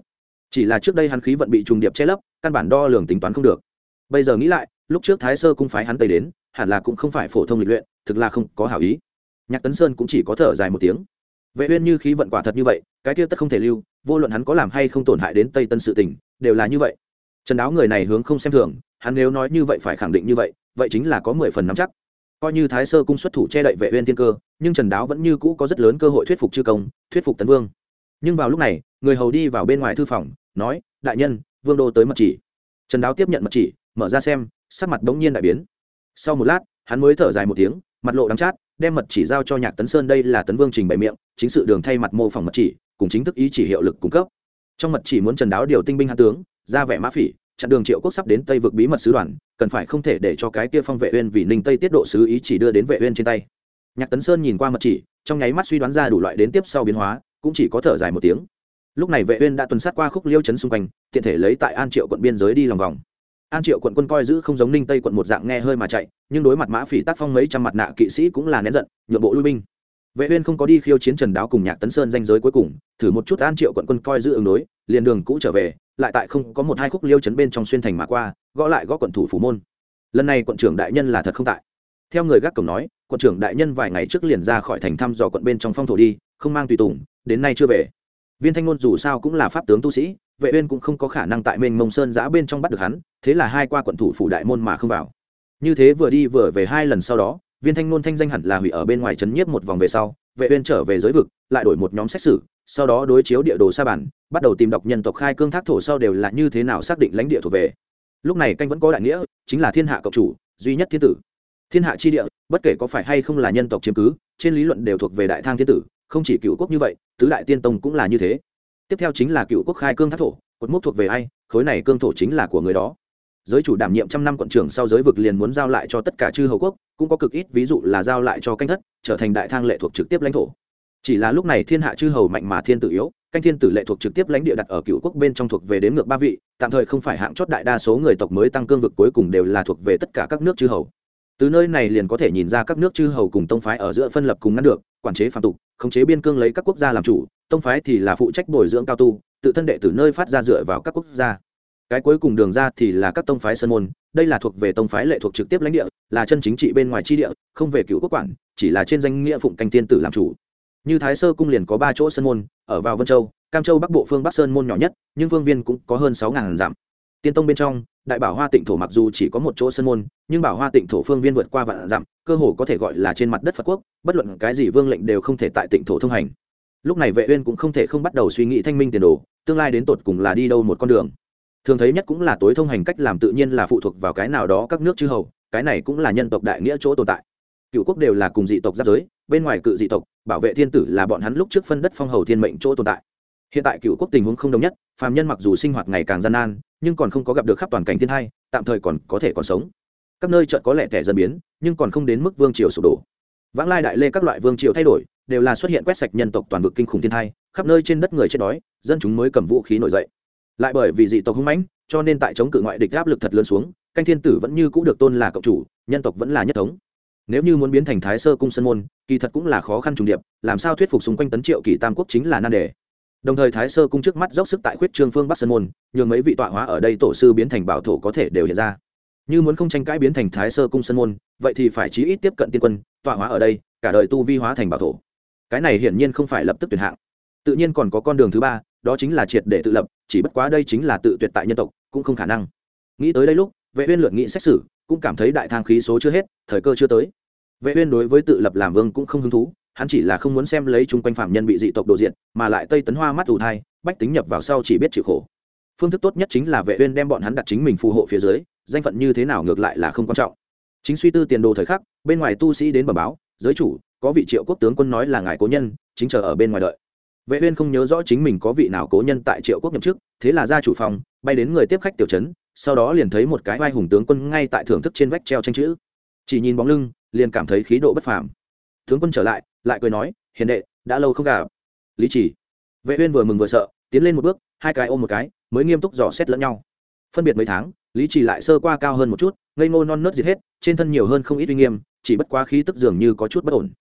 Chỉ là trước đây hắn khí vận bị trùng điệp che lấp, căn bản đo lường tính toán không được. Bây giờ nghĩ lại, lúc trước thái sơ cung phái hắn tây đến, hẳn là cũng không phải phổ thông lịch luyện, thực là không có hảo ý. Nhạc tấn sơn cũng chỉ có thở dài một tiếng vệ uyên như khí vận quả thật như vậy, cái kia tất không thể lưu, vô luận hắn có làm hay không tổn hại đến tây tân sự tình, đều là như vậy. Trần đáo người này hướng không xem thường, hắn nếu nói như vậy phải khẳng định như vậy vậy chính là có mười phần nắm chắc. Coi như thái sơ cung xuất thủ che đậy vệ uyên thiên cơ, nhưng trần đáo vẫn như cũ có rất lớn cơ hội thuyết phục chư công, thuyết phục tấn vương. Nhưng vào lúc này, người hầu đi vào bên ngoài thư phòng, nói, đại nhân, vương đô tới mật chỉ. Trần đáo tiếp nhận mật chỉ, mở ra xem, sắc mặt đống nhiên đại biến. Sau một lát, hắn mới thở dài một tiếng, mặt lộ đắng chát đem mật chỉ giao cho nhạc tấn sơn đây là tấn vương trình bày miệng chính sự đường thay mặt mô phỏng mật chỉ cùng chính thức ý chỉ hiệu lực cung cấp trong mật chỉ muốn trần đáo điều tinh binh hạ tướng ra vẻ mã phỉ chặn đường triệu quốc sắp đến tây vực bí mật sứ đoàn cần phải không thể để cho cái kia phong vệ uyên vì ninh tây tiết độ sứ ý chỉ đưa đến vệ uyên trên tay nhạc tấn sơn nhìn qua mật chỉ trong nháy mắt suy đoán ra đủ loại đến tiếp sau biến hóa cũng chỉ có thở dài một tiếng lúc này vệ uyên đã tuần sát qua khúc liêu chấn xung quanh tiện thể lấy tại an triệu quận biên giới đi lòng vòng an triệu quận quân coi giữ không giống ninh tây quận một dạng nghe hơi mà chạy nhưng đối mặt mã phỉ tác phong mấy trăm mặt nạ kỵ sĩ cũng là nén giận, nhượng bộ lui binh. Vệ uyên không có đi khiêu chiến trần đáo cùng nhạc tấn sơn danh giới cuối cùng, thử một chút an triệu quận quân coi giữ ứng đối, liền đường cũ trở về, lại tại không có một hai khúc liêu chấn bên trong xuyên thành mà qua, gõ lại gõ quận thủ phủ môn. Lần này quận trưởng đại nhân là thật không tại. Theo người gác cổng nói, quận trưởng đại nhân vài ngày trước liền ra khỏi thành thăm dò quận bên trong phong thổ đi, không mang tùy tùng, đến nay chưa về. Viên thanh ngôn dù sao cũng là pháp tướng tu sĩ, vệ uyên cũng không có khả năng tại mình mông sơn giã bên trong bắt được hắn, thế là hai qua quận thủ phủ đại môn mà không vào như thế vừa đi vừa về hai lần sau đó, viên thanh nôn thanh danh hẳn là hủy ở bên ngoài trấn nhiếp một vòng về sau, vệ uyên trở về giới vực, lại đổi một nhóm xét xử, sau đó đối chiếu địa đồ sa bản, bắt đầu tìm đọc nhân tộc khai cương thác thổ sau đều là như thế nào xác định lãnh địa thuộc về. Lúc này canh vẫn có đại nghĩa, chính là thiên hạ cộng chủ, duy nhất thiên tử. Thiên hạ chi địa, bất kể có phải hay không là nhân tộc chiếm cứ, trên lý luận đều thuộc về đại thang thiên tử, không chỉ cựu quốc như vậy, tứ đại tiên tông cũng là như thế. Tiếp theo chính là cựu quốc khai cương thác thổ, cột mốc thuộc về ai, khối này cương thổ chính là của người đó giới chủ đảm nhiệm trăm năm quận trưởng sau giới vực liền muốn giao lại cho tất cả chư hầu quốc, cũng có cực ít ví dụ là giao lại cho canh thất, trở thành đại thang lệ thuộc trực tiếp lãnh thổ. Chỉ là lúc này thiên hạ chư hầu mạnh mà thiên tử yếu, canh thiên tử lệ thuộc trực tiếp lãnh địa đặt ở cựu quốc bên trong thuộc về đến ngược ba vị, tạm thời không phải hạng chót đại đa số người tộc mới tăng cương vực cuối cùng đều là thuộc về tất cả các nước chư hầu. Từ nơi này liền có thể nhìn ra các nước chư hầu cùng tông phái ở giữa phân lập cùng ngăn được, quản chế phạm tục, khống chế biên cương lấy các quốc gia làm chủ, tông phái thì là phụ trách bồi dưỡng cao tu, tự thân đệ từ nơi phát ra dựa vào các quốc gia cái cuối cùng đường ra thì là các tông phái sơn môn, đây là thuộc về tông phái lệ thuộc trực tiếp lãnh địa, là chân chính trị bên ngoài chi địa, không về cựu quốc quản, chỉ là trên danh nghĩa phụng canh tiên tử làm chủ. Như thái sơ cung liền có ba chỗ sơn môn, ở vào vân châu, cam châu bắc bộ phương bắc sơn môn nhỏ nhất, nhưng phương viên cũng có hơn sáu ngàn dặm. Tiên tông bên trong, đại bảo hoa tịnh thổ mặc dù chỉ có một chỗ sơn môn, nhưng bảo hoa tịnh thổ phương viên vượt qua vạn dặm, cơ hồ có thể gọi là trên mặt đất phật quốc, bất luận cái gì vương lệnh đều không thể tại tịnh thổ thông hành. Lúc này vệ uyên cũng không thể không bắt đầu suy nghĩ thanh minh tiền đồ, tương lai đến tột cùng là đi đâu một con đường thường thấy nhất cũng là tối thông hành cách làm tự nhiên là phụ thuộc vào cái nào đó các nước chư hầu, cái này cũng là nhân tộc đại nghĩa chỗ tồn tại. Cựu quốc đều là cùng dị tộc giáp giới, bên ngoài cự dị tộc, bảo vệ thiên tử là bọn hắn lúc trước phân đất phong hầu thiên mệnh chỗ tồn tại. Hiện tại cựu quốc tình huống không đồng nhất, phàm nhân mặc dù sinh hoạt ngày càng gian nan, nhưng còn không có gặp được khắp toàn cảnh thiên hai, tạm thời còn có thể còn sống. Các nơi chợt có lẽ tẻ dần biến, nhưng còn không đến mức vương triều sụp đổ. Vãng lai đại lê các loại vương triều thay đổi, đều là xuất hiện quét sạch nhân tộc toàn vực kinh khủng thiên hai, khắp nơi trên đất người chết đói, dân chúng mới cầm vũ khí nổi dậy lại bởi vì dị tộc hung mãnh, cho nên tại chống cự ngoại địch áp lực thật lớn xuống, canh thiên tử vẫn như cũng được tôn là cộng chủ, nhân tộc vẫn là nhất thống. Nếu như muốn biến thành thái sơ cung sân môn, kỳ thật cũng là khó khăn trùng điệp, làm sao thuyết phục xung quanh tấn triệu kỳ tam quốc chính là nan đề. Đồng thời thái sơ cung trước mắt dốc sức tại khuyết trương phương bắc sơn môn, nhường mấy vị tọa hóa ở đây tổ sư biến thành bảo thổ có thể đều hiện ra. Như muốn không tranh cãi biến thành thái sơ cung sơn môn, vậy thì phải chí ít tiếp cận tiên quân, tọa hóa ở đây, cả đời tu vi hóa thành bảo thổ. Cái này hiển nhiên không phải lập tức tuyển hạng. Tự nhiên còn có con đường thứ ba đó chính là triệt để tự lập, chỉ bất quá đây chính là tự tuyệt tại nhân tộc, cũng không khả năng. Nghĩ tới đây lúc, vệ uyên lượt nghĩ xét xử, cũng cảm thấy đại thang khí số chưa hết, thời cơ chưa tới. Vệ uyên đối với tự lập làm vương cũng không hứng thú, hắn chỉ là không muốn xem lấy chung quanh phạm nhân bị dị tộc đổ diện mà lại tây tấn hoa mắt ủ thai, bách tính nhập vào sau chỉ biết chịu khổ. Phương thức tốt nhất chính là vệ uyên đem bọn hắn đặt chính mình phù hộ phía dưới, danh phận như thế nào ngược lại là không quan trọng. Chính suy tư tiền đồ thời khắc, bên ngoài tu sĩ đến bẩm báo, giới chủ, có vị triệu quốc tướng quân nói là ngài cố nhân, chính chờ ở bên ngoài đợi vệ uyên không nhớ rõ chính mình có vị nào cố nhân tại triệu quốc nhậm chức, thế là ra chủ phòng, bay đến người tiếp khách tiểu trấn, sau đó liền thấy một cái vai hùng tướng quân ngay tại thưởng thức trên vách treo tranh chữ. Chỉ nhìn bóng lưng, liền cảm thấy khí độ bất phàm. Tướng quân trở lại lại cười nói, hiền đệ, đã lâu không gặp. Lý chỉ. Vệ uyên vừa mừng vừa sợ, tiến lên một bước, hai cái ôm một cái, mới nghiêm túc dò xét lẫn nhau. Phân biệt mấy tháng, lý chỉ lại sơ qua cao hơn một chút, ngây ngô non nớt diệt hết, trên thân nhiều hơn không ít uy nghiêm, chỉ bất quá khí tức dường như có chút bất ổn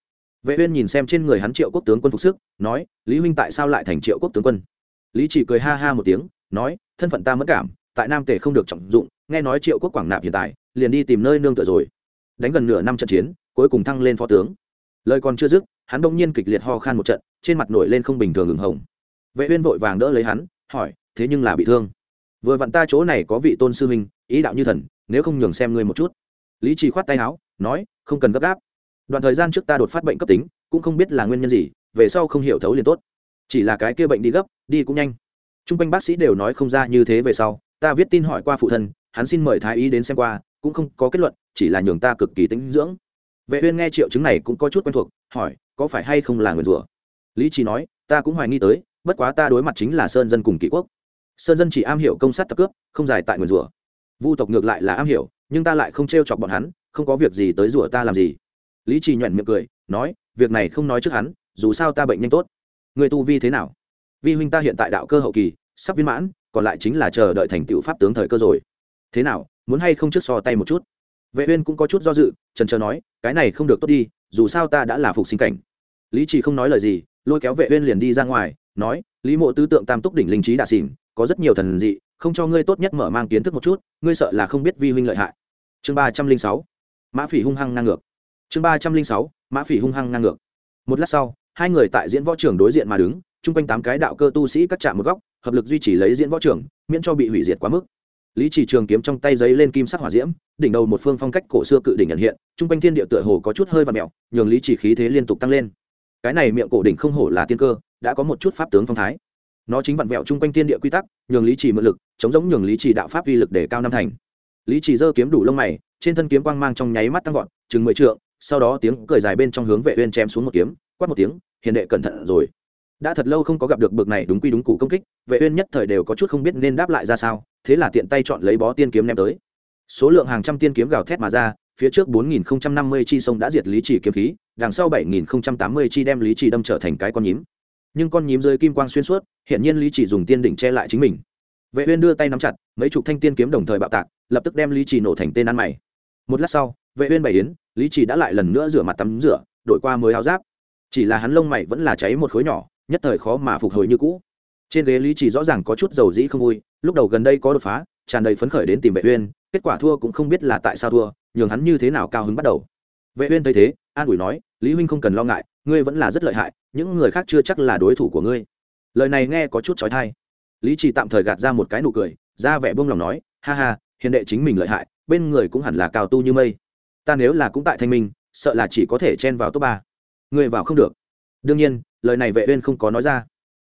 vệ uyên nhìn xem trên người hắn triệu quốc tướng quân phục sức, nói, lý huynh tại sao lại thành triệu quốc tướng quân? Lý chỉ cười ha ha một tiếng, nói, thân phận ta mất cảm, tại nam tề không được trọng dụng, nghe nói triệu quốc quảng nạp hiện tại, liền đi tìm nơi nương tựa rồi. Đánh gần nửa năm trận chiến, cuối cùng thăng lên phó tướng. Lời còn chưa dứt, hắn bỗng nhiên kịch liệt ho khan một trận, trên mặt nổi lên không bình thường ửng hồng. Vệ uyên vội vàng đỡ lấy hắn, hỏi, thế nhưng là bị thương? Vừa vặn ta chỗ này có vị tôn sư huynh, ý đạo như thần, nếu không nhường xem ngươi một chút. Lý trì khoát tay áo, nói, không cần gấp gáp đoạn thời gian trước ta đột phát bệnh cấp tính, cũng không biết là nguyên nhân gì, về sau không hiểu thấu liền tốt. Chỉ là cái kia bệnh đi gấp, đi cũng nhanh. T r u n g quanh bác sĩ đều nói không ra như thế về sau, ta viết tin hỏi qua phụ thân, hắn xin mời thái y đến xem qua, cũng không có kết luận, chỉ là nhường ta cực kỳ tính dưỡng. Vệ uyên nghe triệu chứng này cũng có chút quen thuộc, hỏi, có phải hay không là người rủa? Lý trí nói, ta cũng hoài nghi tới, bất quá ta đối mặt chính là sơn dân cùng kỷ quốc. Sơn dân chỉ am hiểu công sát tập cướp, không dài tại người rủa. Vu tộc ngược lại là am hiểu, nhưng ta lại không t chọc bọn hắn, không có việc gì tới rủa ta làm gì lý trì nhuận miệng cười, nói, việc này không nói trước hắn, dù sao ta bệnh nhanh tốt. Người tu vi thế nào? Vi huynh ta hiện tại đạo cơ hậu kỳ, sắp viên mãn, còn lại chính là chờ đợi thành tựu pháp tướng thời cơ rồi. Thế nào, muốn hay không trước so tay một chút? Vệ uyên cũng có chút do dự trần trờ nói, cái này không được tốt đi, dù sao ta đã là phục sinh cảnh. Lý trì không nói lời gì, lôi kéo vệ uyên liền đi ra ngoài, nói, lý mộ tứ tượng tam túc đỉnh linh trí đạ xỉn, có rất nhiều thần dị, không cho ngươi tốt nhất mở mang kiến thức một chút, ngươi sợ là không biết vi huynh lợi hại. Chương ba trăm linh sáu, mã phỉ hung hăng ngang ngược chương ba trăm linh sáu, mã phỉ hung hăng ngang ngược. Một lát sau, hai người tại diễn võ trường đối diện mà đứng, chung quanh tám cái đạo cơ tu sĩ cắt chạm một góc, hợp lực duy trì lấy diễn võ trường, miễn cho bị hủy diệt quá mức. Lý chỉ trường kiếm trong tay giấy lên kim sắc hỏa diễm, đỉnh đầu một phương phong cách cổ xưa cự đỉnh nhận hiện, chung quanh thiên địa tựa hồ có chút hơi và mẹo nhường lý chỉ khí thế liên tục tăng lên. Cái này miệng cổ đỉnh không hổ là tiên cơ, đã có một chút pháp tướng phong thái. Nó chính vặn vẹo chung quanh thiên địa quy tắc, nhường lý chỉ mượn lực, chống giống nhường lý chỉ đạo pháp uy lực để cao năm thành. Lý chỉ giơ kiếm đủ lông mày, trên thân kiếm quang mang trong nháy mắt tăng vọt, chừng mười trượng sau đó tiếng cười dài bên trong hướng vệ uyên chém xuống một kiếm, quát một tiếng, hiền đệ cẩn thận rồi. Đã thật lâu không có gặp được bực này đúng quy đúng cụ công kích, vệ uyên nhất thời đều có chút không biết nên đáp lại ra sao, thế là tiện tay chọn lấy bó tiên kiếm ném tới. Số lượng hàng trăm tiên kiếm gào thét mà ra, phía trước 4050 chi sông đã diệt lý chỉ kiếm khí, đằng sau 7080 chi đem lý chỉ đâm trở thành cái con nhím. Nhưng con nhím rơi kim quang xuyên suốt hiện nhiên lý chỉ dùng tiên đỉnh che lại chính mình. Vệ uyên đưa tay nắm chặt, mấy chục thanh tiên kiếm đồng thời bạo tạc, lập tức đem lý chỉ nổ thành tên ăn mày. Một lát sau, vệ uyên bày yến lý chỉ đã lại lần nữa rửa mặt tắm rửa, đổi qua mới áo giáp. Chỉ là hắn lông mày vẫn là cháy một khối nhỏ, nhất thời khó mà phục hồi như cũ. Trên ghế lý chỉ rõ ràng có chút dầu dĩ không vui, lúc đầu gần đây có đột phá, tràn đầy phấn khởi đến tìm vệ uyên, kết quả thua cũng không biết là tại sao thua, nhường hắn như thế nào cao hứng bắt đầu. Vệ uyên thấy thế, an ủi nói, lý huynh không cần lo ngại, ngươi vẫn là rất lợi hại, những người khác chưa chắc là đối thủ của ngươi. Lời này nghe có chút chói tai. Lý chỉ tạm thời gạt ra một cái nụ cười, ra vẻ buông lòng nói, ha ha, hiền đệ chính mình lợi hại, bên người cũng hẳn là cao tu như mây ta nếu là cũng tại thanh minh, sợ là chỉ có thể chen vào top ba. Người vào không được. Đương nhiên, lời này vệ uyên không có nói ra.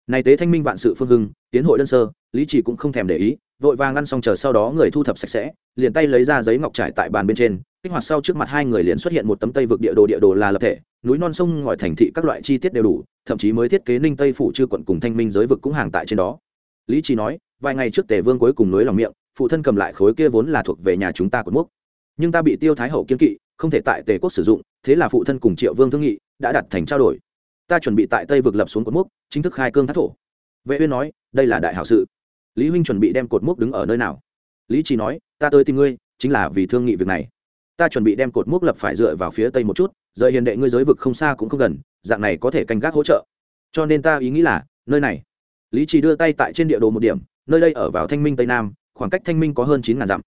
Này tế thanh minh vạn sự phương hưng, tiến hội đơn sơ, lý chỉ cũng không thèm để ý, vội vàng ăn xong chờ sau đó người thu thập sạch sẽ, liền tay lấy ra giấy ngọc trải tại bàn bên trên, kích hoạt sau trước mặt hai người liền xuất hiện một tấm tây vực địa đồ địa đồ là lập thể, núi non sông ngòi thành thị các loại chi tiết đều đủ, thậm chí mới thiết kế ninh tây phủ chưa quận cùng thanh minh giới vực cũng hàng tại trên đó. Lý chỉ nói, vài ngày trước tề vương cuối cùng nối lòng miệng, phụ thân cầm lại khối kia vốn là thuộc về nhà chúng ta của mốc nhưng ta bị tiêu thái hậu kiên kỵ, không thể tại tề quốc sử dụng, thế là phụ thân cùng triệu vương thương nghị, đã đặt thành trao đổi. Ta chuẩn bị tại tây vực lập xuống cột mốc, chính thức khai cương thác thổ. Vệ uyên nói, đây là đại hảo sự. Lý huynh chuẩn bị đem cột mốc đứng ở nơi nào? Lý chỉ nói, ta tới tìm ngươi, chính là vì thương nghị việc này. Ta chuẩn bị đem cột mốc lập phải dựa vào phía tây một chút, rời hiền đệ ngươi giới vực không xa cũng không gần, dạng này có thể canh gác hỗ trợ. Cho nên ta ý nghĩ là, nơi này. Lý chỉ đưa tay tại trên địa đồ một điểm, nơi đây ở vào thanh minh tây nam, khoảng cách thanh minh có hơn chín ngàn dặm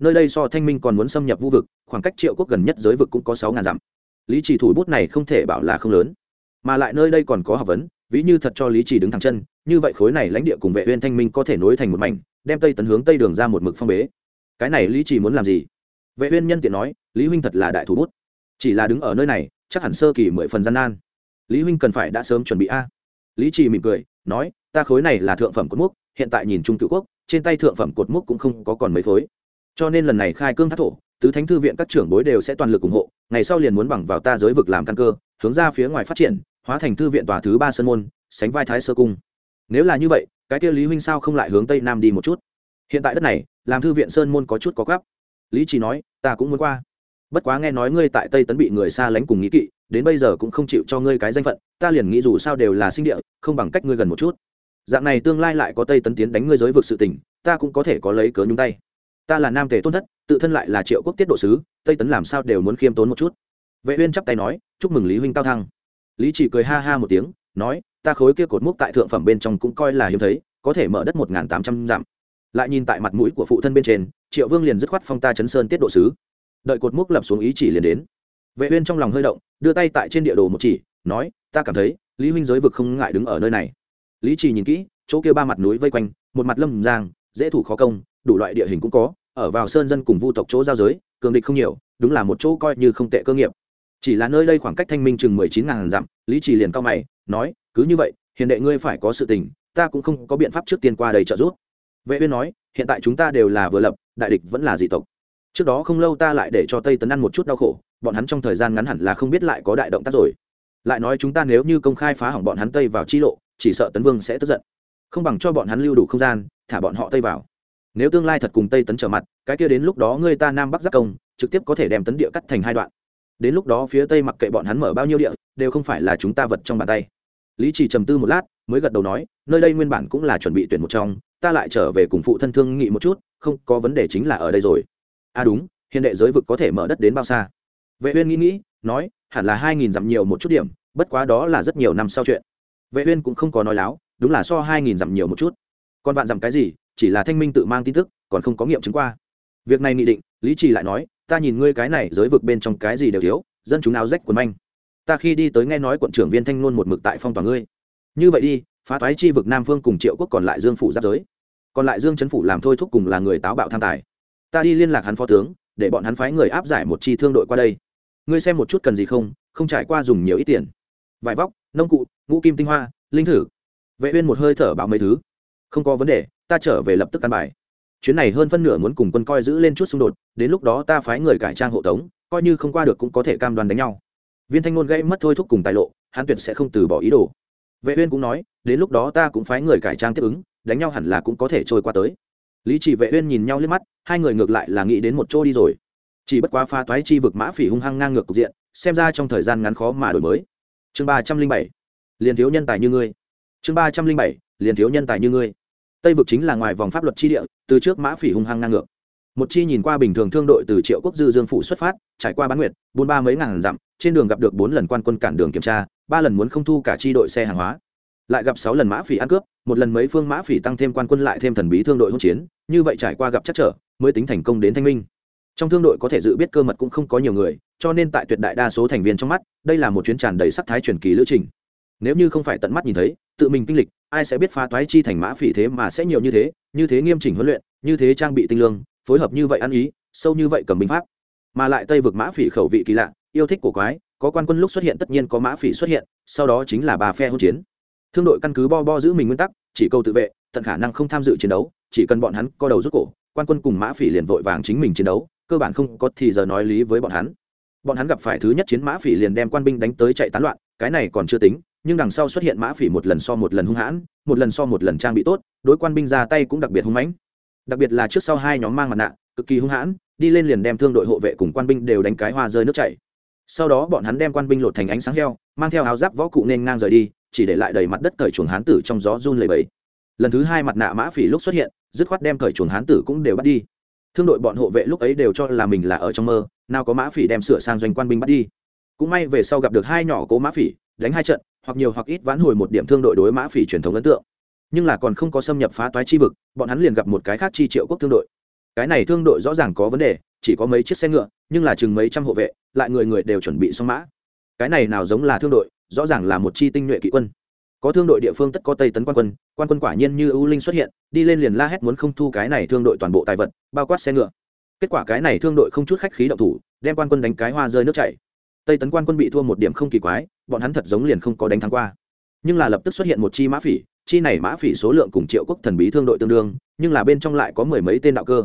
nơi đây so thanh minh còn muốn xâm nhập vu vực, khoảng cách triệu quốc gần nhất giới vực cũng có sáu ngàn dặm. Lý chỉ thủ bút này không thể bảo là không lớn, mà lại nơi đây còn có học vấn, ví như thật cho lý chỉ đứng thẳng chân, như vậy khối này lãnh địa cùng vệ uyên thanh minh có thể nối thành một mảnh, đem tây tấn hướng tây đường ra một mực phong bế. Cái này lý chỉ muốn làm gì? Vệ uyên nhân tiện nói, lý huynh thật là đại thủ bút. Chỉ là đứng ở nơi này, chắc hẳn sơ kỳ mười phần gian nan. Lý huynh cần phải đã sớm chuẩn bị a. Lý trì mỉm cười, nói, ta khối này là thượng phẩm cột mốc, hiện tại nhìn trung cựu quốc, trên tay thượng phẩm cột mốc cũng không có còn mấy khối cho nên lần này khai cương thác thổ, tứ thánh thư viện các trưởng bối đều sẽ toàn lực ủng hộ, ngày sau liền muốn bằng vào ta giới vực làm căn cơ, hướng ra phía ngoài phát triển, hóa thành thư viện tòa thứ ba sơn môn, sánh vai thái sơ cung. Nếu là như vậy, cái kia lý huynh sao không lại hướng tây nam đi một chút? Hiện tại đất này, làm thư viện sơn môn có chút có gấp. Lý chỉ nói, ta cũng muốn qua. Bất quá nghe nói ngươi tại tây tấn bị người xa lánh cùng nghĩ kỵ, đến bây giờ cũng không chịu cho ngươi cái danh phận, ta liền nghĩ dù sao đều là sinh địa, không bằng cách ngươi gần một chút. Dạng này tương lai lại có tây tấn tiến đánh ngươi giới vực sự tình, ta cũng có thể có lấy cớ nhúng tay ta là nam tề tôn thất, tự thân lại là triệu quốc tiết độ sứ, tây tấn làm sao đều muốn khiêm tốn một chút. Vệ uyên chắp tay nói, chúc mừng lý huynh cao thăng. Lý chỉ cười ha ha một tiếng, nói, ta khối kia cột mốc tại thượng phẩm bên trong cũng coi là hiếm thấy, có thể mở đất một tám trăm dặm. Lại nhìn tại mặt mũi của phụ thân bên trên, triệu vương liền dứt khoát phong ta chấn sơn tiết độ sứ. Đợi cột mốc lập xuống ý chỉ liền đến. Vệ uyên trong lòng hơi động, đưa tay tại trên địa đồ một chỉ, nói, ta cảm thấy, lý huynh giới vực không ngại đứng ở nơi này. Lý chỉ nhìn kỹ, chỗ kia ba mặt núi vây quanh, một mặt lâm giang, dễ thủ khó công, đủ loại địa hình cũng có ở vào sơn dân cùng vu tộc chỗ giao giới, cường địch không nhiều, đúng là một chỗ coi như không tệ cơ nghiệp. Chỉ là nơi đây khoảng cách thanh minh chừng mười chín ngàn dặm, lý chỉ liền cao mày, nói, cứ như vậy, hiện đệ ngươi phải có sự tình, ta cũng không có biện pháp trước tiên qua đây trợ giúp. Vệ uyên nói, hiện tại chúng ta đều là vừa lập, đại địch vẫn là dị tộc. Trước đó không lâu ta lại để cho tây tấn ăn một chút đau khổ, bọn hắn trong thời gian ngắn hẳn là không biết lại có đại động tác rồi. Lại nói chúng ta nếu như công khai phá hỏng bọn hắn tây vào chi lộ, chỉ sợ tấn vương sẽ tức giận. Không bằng cho bọn hắn lưu đủ không gian, thả bọn họ tây vào nếu tương lai thật cùng tây tấn trở mặt, cái kia đến lúc đó ngươi ta nam bắc giác công, trực tiếp có thể đem tấn địa cắt thành hai đoạn. Đến lúc đó phía tây mặc kệ bọn hắn mở bao nhiêu địa, đều không phải là chúng ta vật trong bàn tay. Lý chỉ trầm tư một lát, mới gật đầu nói, nơi đây nguyên bản cũng là chuẩn bị tuyển một trong, ta lại trở về cùng phụ thân thương nghị một chút, không có vấn đề chính là ở đây rồi. À đúng, hiện đệ giới vực có thể mở đất đến bao xa? Vệ uyên nghĩ nghĩ, nói, hẳn là hai nghìn dặm nhiều một chút điểm, bất quá đó là rất nhiều năm sau chuyện. Vệ uyên cũng không có nói láo, đúng là so hai nghìn dặm nhiều một chút. Còn vạn dặm cái gì chỉ là thanh minh tự mang tin tức, còn không có nghiệm chứng qua. Việc này nghị định, lý trì lại nói, ta nhìn ngươi cái này giới vực bên trong cái gì đều thiếu, dân chúng áo rách quần manh. Ta khi đi tới nghe nói quận trưởng viên thanh luôn một mực tại phong tỏa ngươi. Như vậy đi, phá toái chi vực nam phương cùng triệu quốc còn lại dương phủ giáp giới. Còn lại dương chấn phủ làm thôi thúc cùng là người táo bạo tham tài. Ta đi liên lạc hắn phó tướng, để bọn hắn phái người áp giải một chi thương đội qua đây. Ngươi xem một chút cần gì không không trải qua dùng nhiều ít tiền. Vải vóc, nông cụ, ngũ kim tinh hoa, linh thử. Vệ uyên một hơi thở bảo mấy thứ. Không có vấn đề ta trở về lập tức căn bài. Chuyến này hơn phân nửa muốn cùng quân coi giữ lên chút xung đột, đến lúc đó ta phái người cải trang hộ tống, coi như không qua được cũng có thể cam đoan đánh nhau. Viên thanh ngôn gây mất thôi thúc cùng tài lộ, hắn tuyệt sẽ không từ bỏ ý đồ. Vệ uyên cũng nói, đến lúc đó ta cũng phái người cải trang tiếp ứng, đánh nhau hẳn là cũng có thể trôi qua tới. Lý chỉ vệ uyên nhìn nhau liếc mắt, hai người ngược lại là nghĩ đến một chỗ đi rồi. Chỉ bất quá pha toái chi vực mã phỉ hung hăng ngang ngược cục diện, xem ra trong thời gian ngắn khó mà đổi mới. Chương ba trăm linh bảy, liền thiếu nhân tài như ngươi. Chương ba trăm linh bảy, liền thiếu nhân tài như ngươi tây vực chính là ngoài vòng pháp luật chi địa, từ trước mã phỉ hung hăng ngang ngược. Một chi nhìn qua bình thường thương đội từ triệu quốc dư dương phủ xuất phát, trải qua bán nguyệt, buôn ba mấy ngàn dặm, trên đường gặp được bốn lần quan quân cản đường kiểm tra, ba lần muốn không thu cả chi đội xe hàng hóa. Lại gặp sáu lần mã phỉ ăn cướp, một lần mấy phương mã phỉ tăng thêm quan quân lại thêm thần bí thương đội hỗn chiến, như vậy trải qua gặp chắc trở, mới tính thành công đến thanh minh. Trong thương đội có thể dự biết cơ mật cũng không có nhiều người, cho nên tại tuyệt đại đa số thành viên trong mắt, đây là một chuyến tràn đầy sắc thái truyền kỳ lữ trình. Nếu như không phải tận mắt nhìn thấy tự mình kinh lịch, ai sẽ biết phá toái chi thành mã phỉ thế mà sẽ nhiều như thế như thế nghiêm chỉnh huấn luyện, như thế trang bị tinh lương, phối hợp như vậy ăn ý, sâu như vậy cầm binh pháp. Mà lại tây vực mã phỉ khẩu vị kỳ lạ, yêu thích của quái, có quan quân lúc xuất hiện tất nhiên có mã phỉ xuất hiện, sau đó chính là bà phe hỗn chiến. Thương đội căn cứ bo bo giữ mình nguyên tắc, chỉ câu tự vệ, tận khả năng không tham dự chiến đấu, chỉ cần bọn hắn co đầu rút cổ, quan quân cùng mã phỉ liền vội vàng chính mình chiến đấu, cơ bản không có thì giờ nói lý với bọn hắn. Bọn hắn gặp phải thứ nhất chiến mã phỉ liền đem quan binh đánh tới chạy tán loạn, cái này còn chưa tính nhưng đằng sau xuất hiện mã phỉ một lần so một lần hung hãn, một lần so một lần trang bị tốt, đối quan binh ra tay cũng đặc biệt hung mãnh. Đặc biệt là trước sau hai nhóm mang mặt nạ, cực kỳ hung hãn, đi lên liền đem thương đội hộ vệ cùng quan binh đều đánh cái hoa rơi nước chảy. Sau đó bọn hắn đem quan binh lột thành ánh sáng heo, mang theo áo giáp võ cụ nên ngang rời đi, chỉ để lại đầy mặt đất cởi chuồng hán tử trong gió run lầy bẫy lần thứ hai mặt nạ mã phỉ lúc xuất hiện, dứt khoát đem cởi chuồng hán tử cũng đều bắt đi. Thương đội bọn hộ vệ lúc ấy đều cho là mình là ở trong mơ, nào có mã phỉ đem sửa sang doanh quan binh bắt đi. Cũng may về sau gặp được hai nhỏ cố mã phỉ, đánh hai trận hoặc nhiều hoặc ít vãn hồi một điểm thương đội đối mã phỉ truyền thống ấn tượng. Nhưng là còn không có xâm nhập phá toái chi vực, bọn hắn liền gặp một cái khác chi triệu quốc thương đội. Cái này thương đội rõ ràng có vấn đề, chỉ có mấy chiếc xe ngựa, nhưng là chừng mấy trăm hộ vệ, lại người người đều chuẩn bị xong mã. Cái này nào giống là thương đội, rõ ràng là một chi tinh nhuệ kỵ quân. Có thương đội địa phương tất có tây tấn quan quân quan quân quả nhiên như ưu linh xuất hiện, đi lên liền la hét muốn không thu cái này thương đội toàn bộ tài vật, bao quát xe ngựa. Kết quả cái này thương đội không chút khách khí động thủ, đem quan quân đánh cái hoa rơi nước chảy. Tây tấn quan quân bị thua một điểm không kỳ quái bọn hắn thật giống liền không có đánh thắng qua. Nhưng là lập tức xuất hiện một chi mã phỉ, chi này mã phỉ số lượng cùng triệu quốc thần bí thương đội tương đương, nhưng là bên trong lại có mười mấy tên đạo cơ.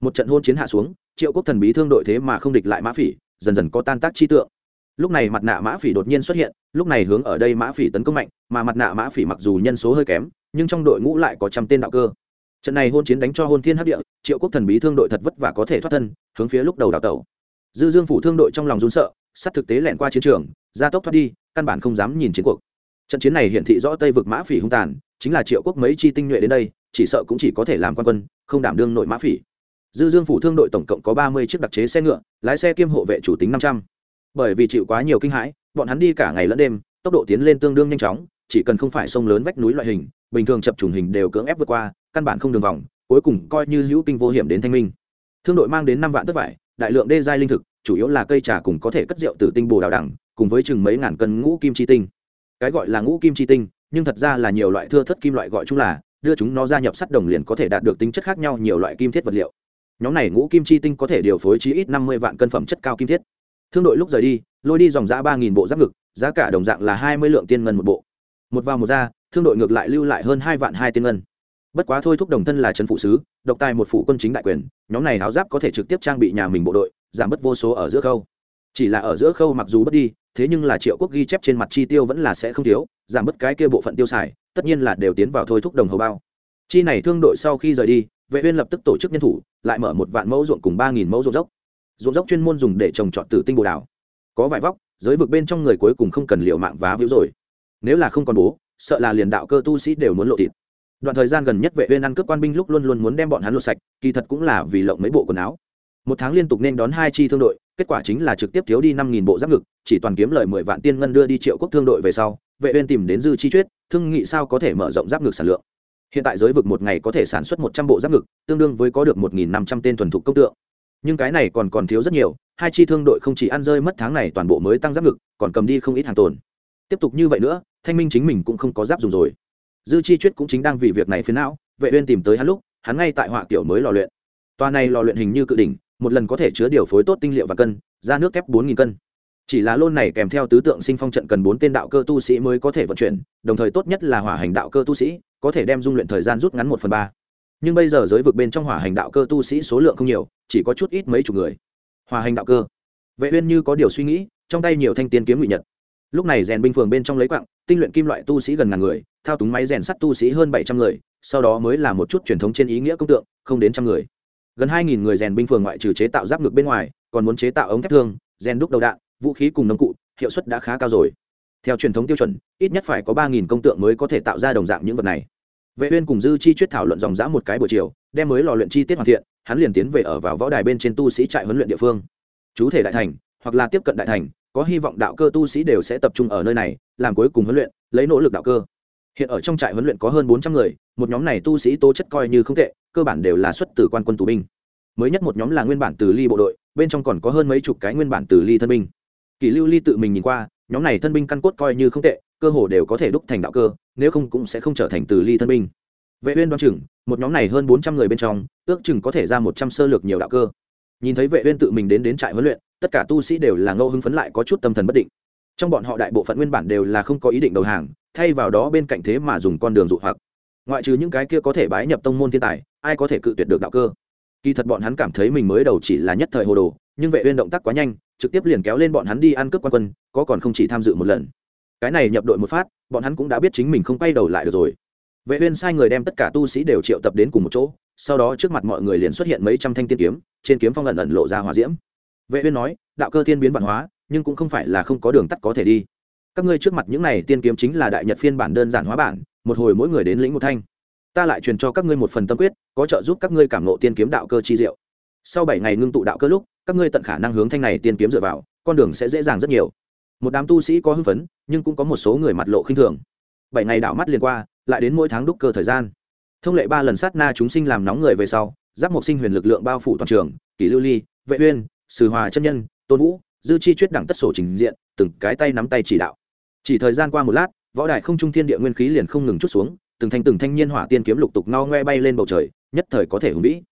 Một trận hôn chiến hạ xuống, triệu quốc thần bí thương đội thế mà không địch lại mã phỉ, dần dần có tan tác chi tượng. Lúc này mặt nạ mã phỉ đột nhiên xuất hiện, lúc này hướng ở đây mã phỉ tấn công mạnh, mà mặt nạ mã phỉ mặc dù nhân số hơi kém, nhưng trong đội ngũ lại có trăm tên đạo cơ. Trận này hôn chiến đánh cho hôn thiên hấp địa, triệu quốc thần bí thương đội thật vất vả có thể thoát thân, hướng phía lúc đầu đào tẩu. Dư dương phủ thương đội trong lòng run sợ sắt thực tế lẻn qua chiến trường, gia tốc thoát đi căn bản không dám nhìn chiến cuộc. Trận chiến này hiển thị rõ tây vực mã phỉ hung tàn, chính là triệu quốc mấy chi tinh nhuệ đến đây, chỉ sợ cũng chỉ có thể làm quan quân, không đảm đương nội mã phỉ. Dư dương phủ thương đội tổng cộng có ba mươi chiếc đặc chế xe ngựa, lái xe kiêm hộ vệ chủ tính năm trăm. Bởi vì chịu quá nhiều kinh hãi, bọn hắn đi cả ngày lẫn đêm, tốc độ tiến lên tương đương nhanh chóng, chỉ cần không phải sông lớn vách núi loại hình, bình thường chập trùng hình đều cưỡng ép vượt qua, căn bản không đường vòng, cuối cùng coi như hữu kinh vô hiểm đến thanh minh. Thương đội mang đến năm vạn tất vải, đại lượng đê giai linh thực, chủ yếu là cây trà cùng có thể cất rượu từ tinh bồ đào đẳng cùng với chừng mấy ngàn cân ngũ kim chi tinh. Cái gọi là ngũ kim chi tinh, nhưng thật ra là nhiều loại thưa thất kim loại gọi chung là, đưa chúng nó gia nhập sắt đồng liền có thể đạt được tính chất khác nhau nhiều loại kim thiết vật liệu. Nhóm này ngũ kim chi tinh có thể điều phối chí ít năm mươi vạn cân phẩm chất cao kim thiết. Thương đội lúc rời đi, lôi đi dòng giã ba nghìn bộ giáp ngực, giá cả đồng dạng là hai mươi lượng tiên ngân một bộ. Một vào một ra, thương đội ngược lại lưu lại hơn hai vạn hai tiên ngân. Bất quá thôi thúc đồng thân là trần phụ sứ, độc tài một phụ quân chính đại quyền, nhóm này áo giáp có thể trực tiếp trang bị nhà mình bộ đội, giảm bớt vô số ở giữa khâu. Chỉ là ở giữa khâu mặc dù bất đi thế nhưng là triệu quốc ghi chép trên mặt chi tiêu vẫn là sẽ không thiếu, giảm bớt cái kia bộ phận tiêu xài, tất nhiên là đều tiến vào thôi thúc đồng hầu bao. Chi này thương đội sau khi rời đi, vệ uyên lập tức tổ chức nhân thủ, lại mở một vạn mẫu ruộng cùng ba nghìn mẫu ruộng dốc. Ruộng dốc chuyên môn dùng để trồng trọt tử tinh bồ đào. Có vải vóc, giới vực bên trong người cuối cùng không cần liều mạng vá víu rồi. Nếu là không còn bố, sợ là liền đạo cơ tu sĩ đều muốn lộ thịt. Đoạn thời gian gần nhất vệ uyên ăn cướp quan binh lúc luôn luôn muốn đem bọn hắn lột sạch, kỳ thật cũng là vì lộng mấy bộ quần áo. Một tháng liên tục nên đón hai chi thương đội kết quả chính là trực tiếp thiếu đi năm nghìn bộ giáp ngực, chỉ toàn kiếm lời mười vạn tiên ngân đưa đi triệu quốc thương đội về sau, vệ uyên tìm đến dư chi chuyết, thương nghị sao có thể mở rộng giáp ngực sản lượng. Hiện tại giới vực một ngày có thể sản xuất một trăm bộ giáp ngực, tương đương với có được một nghìn năm trăm tên thuần thục công tượng. Nhưng cái này còn còn thiếu rất nhiều, hai chi thương đội không chỉ ăn rơi mất tháng này toàn bộ mới tăng giáp ngực, còn cầm đi không ít hàng tồn. Tiếp tục như vậy nữa, thanh minh chính mình cũng không có giáp dùng rồi. Dư chi chuyết cũng chính đang vì việc này phiến não, vệ uyên tìm tới hắn lúc, hắn ngay tại họa tiểu mới lò luyện. Toa này lò luyện hình như cự đỉnh một lần có thể chứa điều phối tốt tinh liệu và cân, ra nước thép bốn nghìn cân. Chỉ là lôn này kèm theo tứ tượng sinh phong trận cần bốn tên đạo cơ tu sĩ mới có thể vận chuyển, đồng thời tốt nhất là hỏa hành đạo cơ tu sĩ, có thể đem dung luyện thời gian rút ngắn một phần ba. Nhưng bây giờ giới vực bên trong hỏa hành đạo cơ tu sĩ số lượng không nhiều, chỉ có chút ít mấy chục người. Hỏa hành đạo cơ. Vệ uyên như có điều suy nghĩ, trong tay nhiều thanh tiên kiếm ngụy nhật. Lúc này rèn binh phường bên trong lấy quặng tinh luyện kim loại tu sĩ gần ngàn người, thao túng máy rèn sắt tu sĩ hơn bảy trăm người, sau đó mới là một chút truyền thống trên ý nghĩa công tượng, không đến trăm người gần hai nghìn người rèn binh phường ngoại trừ chế tạo giáp ngực bên ngoài, còn muốn chế tạo ống thép thương, rèn đúc đầu đạn, vũ khí cùng nông cụ, hiệu suất đã khá cao rồi. Theo truyền thống tiêu chuẩn, ít nhất phải có ba nghìn công tượng mới có thể tạo ra đồng dạng những vật này. Vệ uyên cùng dư chi chuyết thảo luận dòng dã một cái buổi chiều, đem mới lò luyện chi tiết hoàn thiện, hắn liền tiến về ở vào võ đài bên trên tu sĩ trại huấn luyện địa phương. Chú thể đại thành, hoặc là tiếp cận đại thành, có hy vọng đạo cơ tu sĩ đều sẽ tập trung ở nơi này, làm cuối cùng huấn luyện, lấy nỗ lực đạo cơ. Hiện ở trong trại huấn luyện có hơn bốn trăm người, một nhóm này tu sĩ tố chất coi như không tệ cơ bản đều là xuất từ quan quân tù binh. Mới nhất một nhóm là nguyên bản từ ly bộ đội, bên trong còn có hơn mấy chục cái nguyên bản từ ly thân binh. Kỷ lưu ly tự mình nhìn qua, nhóm này thân binh căn cốt coi như không tệ, cơ hồ đều có thể đúc thành đạo cơ, nếu không cũng sẽ không trở thành từ ly thân binh. Vệ uyên đoan chừng, một nhóm này hơn bốn trăm người bên trong, ước chừng có thể ra một trăm sơ lược nhiều đạo cơ. Nhìn thấy vệ uyên tự mình đến đến trại huấn luyện, tất cả tu sĩ đều là ngẫu hứng phấn lại có chút tâm thần bất định. Trong bọn họ đại bộ phận nguyên bản đều là không có ý định đầu hàng, thay vào đó bên cạnh thế mà dùng con đường dụ hoặc ngoại trừ những cái kia có thể bái nhập tông môn thiên tài, ai có thể cự tuyệt được đạo cơ? Kỳ thật bọn hắn cảm thấy mình mới đầu chỉ là nhất thời hồ đồ, nhưng vệ uyên động tác quá nhanh, trực tiếp liền kéo lên bọn hắn đi ăn cướp quan quân, có còn không chỉ tham dự một lần. Cái này nhập đội một phát, bọn hắn cũng đã biết chính mình không quay đầu lại được rồi. Vệ uyên sai người đem tất cả tu sĩ đều triệu tập đến cùng một chỗ, sau đó trước mặt mọi người liền xuất hiện mấy trăm thanh tiên kiếm, trên kiếm phong ẩn ẩn lộ ra hỏa diễm. Vệ uyên nói, đạo cơ thiên biến vạn hóa, nhưng cũng không phải là không có đường tắt có thể đi. Các ngươi trước mặt những này tiên kiếm chính là đại nhật phiên bản đơn giản hóa bản một hồi mỗi người đến lĩnh một thanh. Ta lại truyền cho các ngươi một phần tâm quyết, có trợ giúp các ngươi cảm ngộ tiên kiếm đạo cơ chi diệu. Sau bảy ngày ngưng tụ đạo cơ lúc, các ngươi tận khả năng hướng thanh này tiên kiếm dựa vào, con đường sẽ dễ dàng rất nhiều. Một đám tu sĩ có hưng phấn, nhưng cũng có một số người mặt lộ khinh thường. Bảy ngày đảo mắt liền qua, lại đến mỗi tháng đúc cơ thời gian. Thông lệ ba lần sát na chúng sinh làm nóng người về sau, giáp một sinh huyền lực lượng bao phủ toàn trường, kỷ lưu ly, vệ uyên, sử hòa chân nhân, tôn vũ, dư chi chuyết đẳng tất sổ trình diện, từng cái tay nắm tay chỉ đạo. Chỉ thời gian qua một lát võ đài không trung thiên địa nguyên khí liền không ngừng chút xuống, từng thanh từng thanh niên hỏa tiên kiếm lục tục no ngoe bay lên bầu trời, nhất thời có thể hùng vĩ.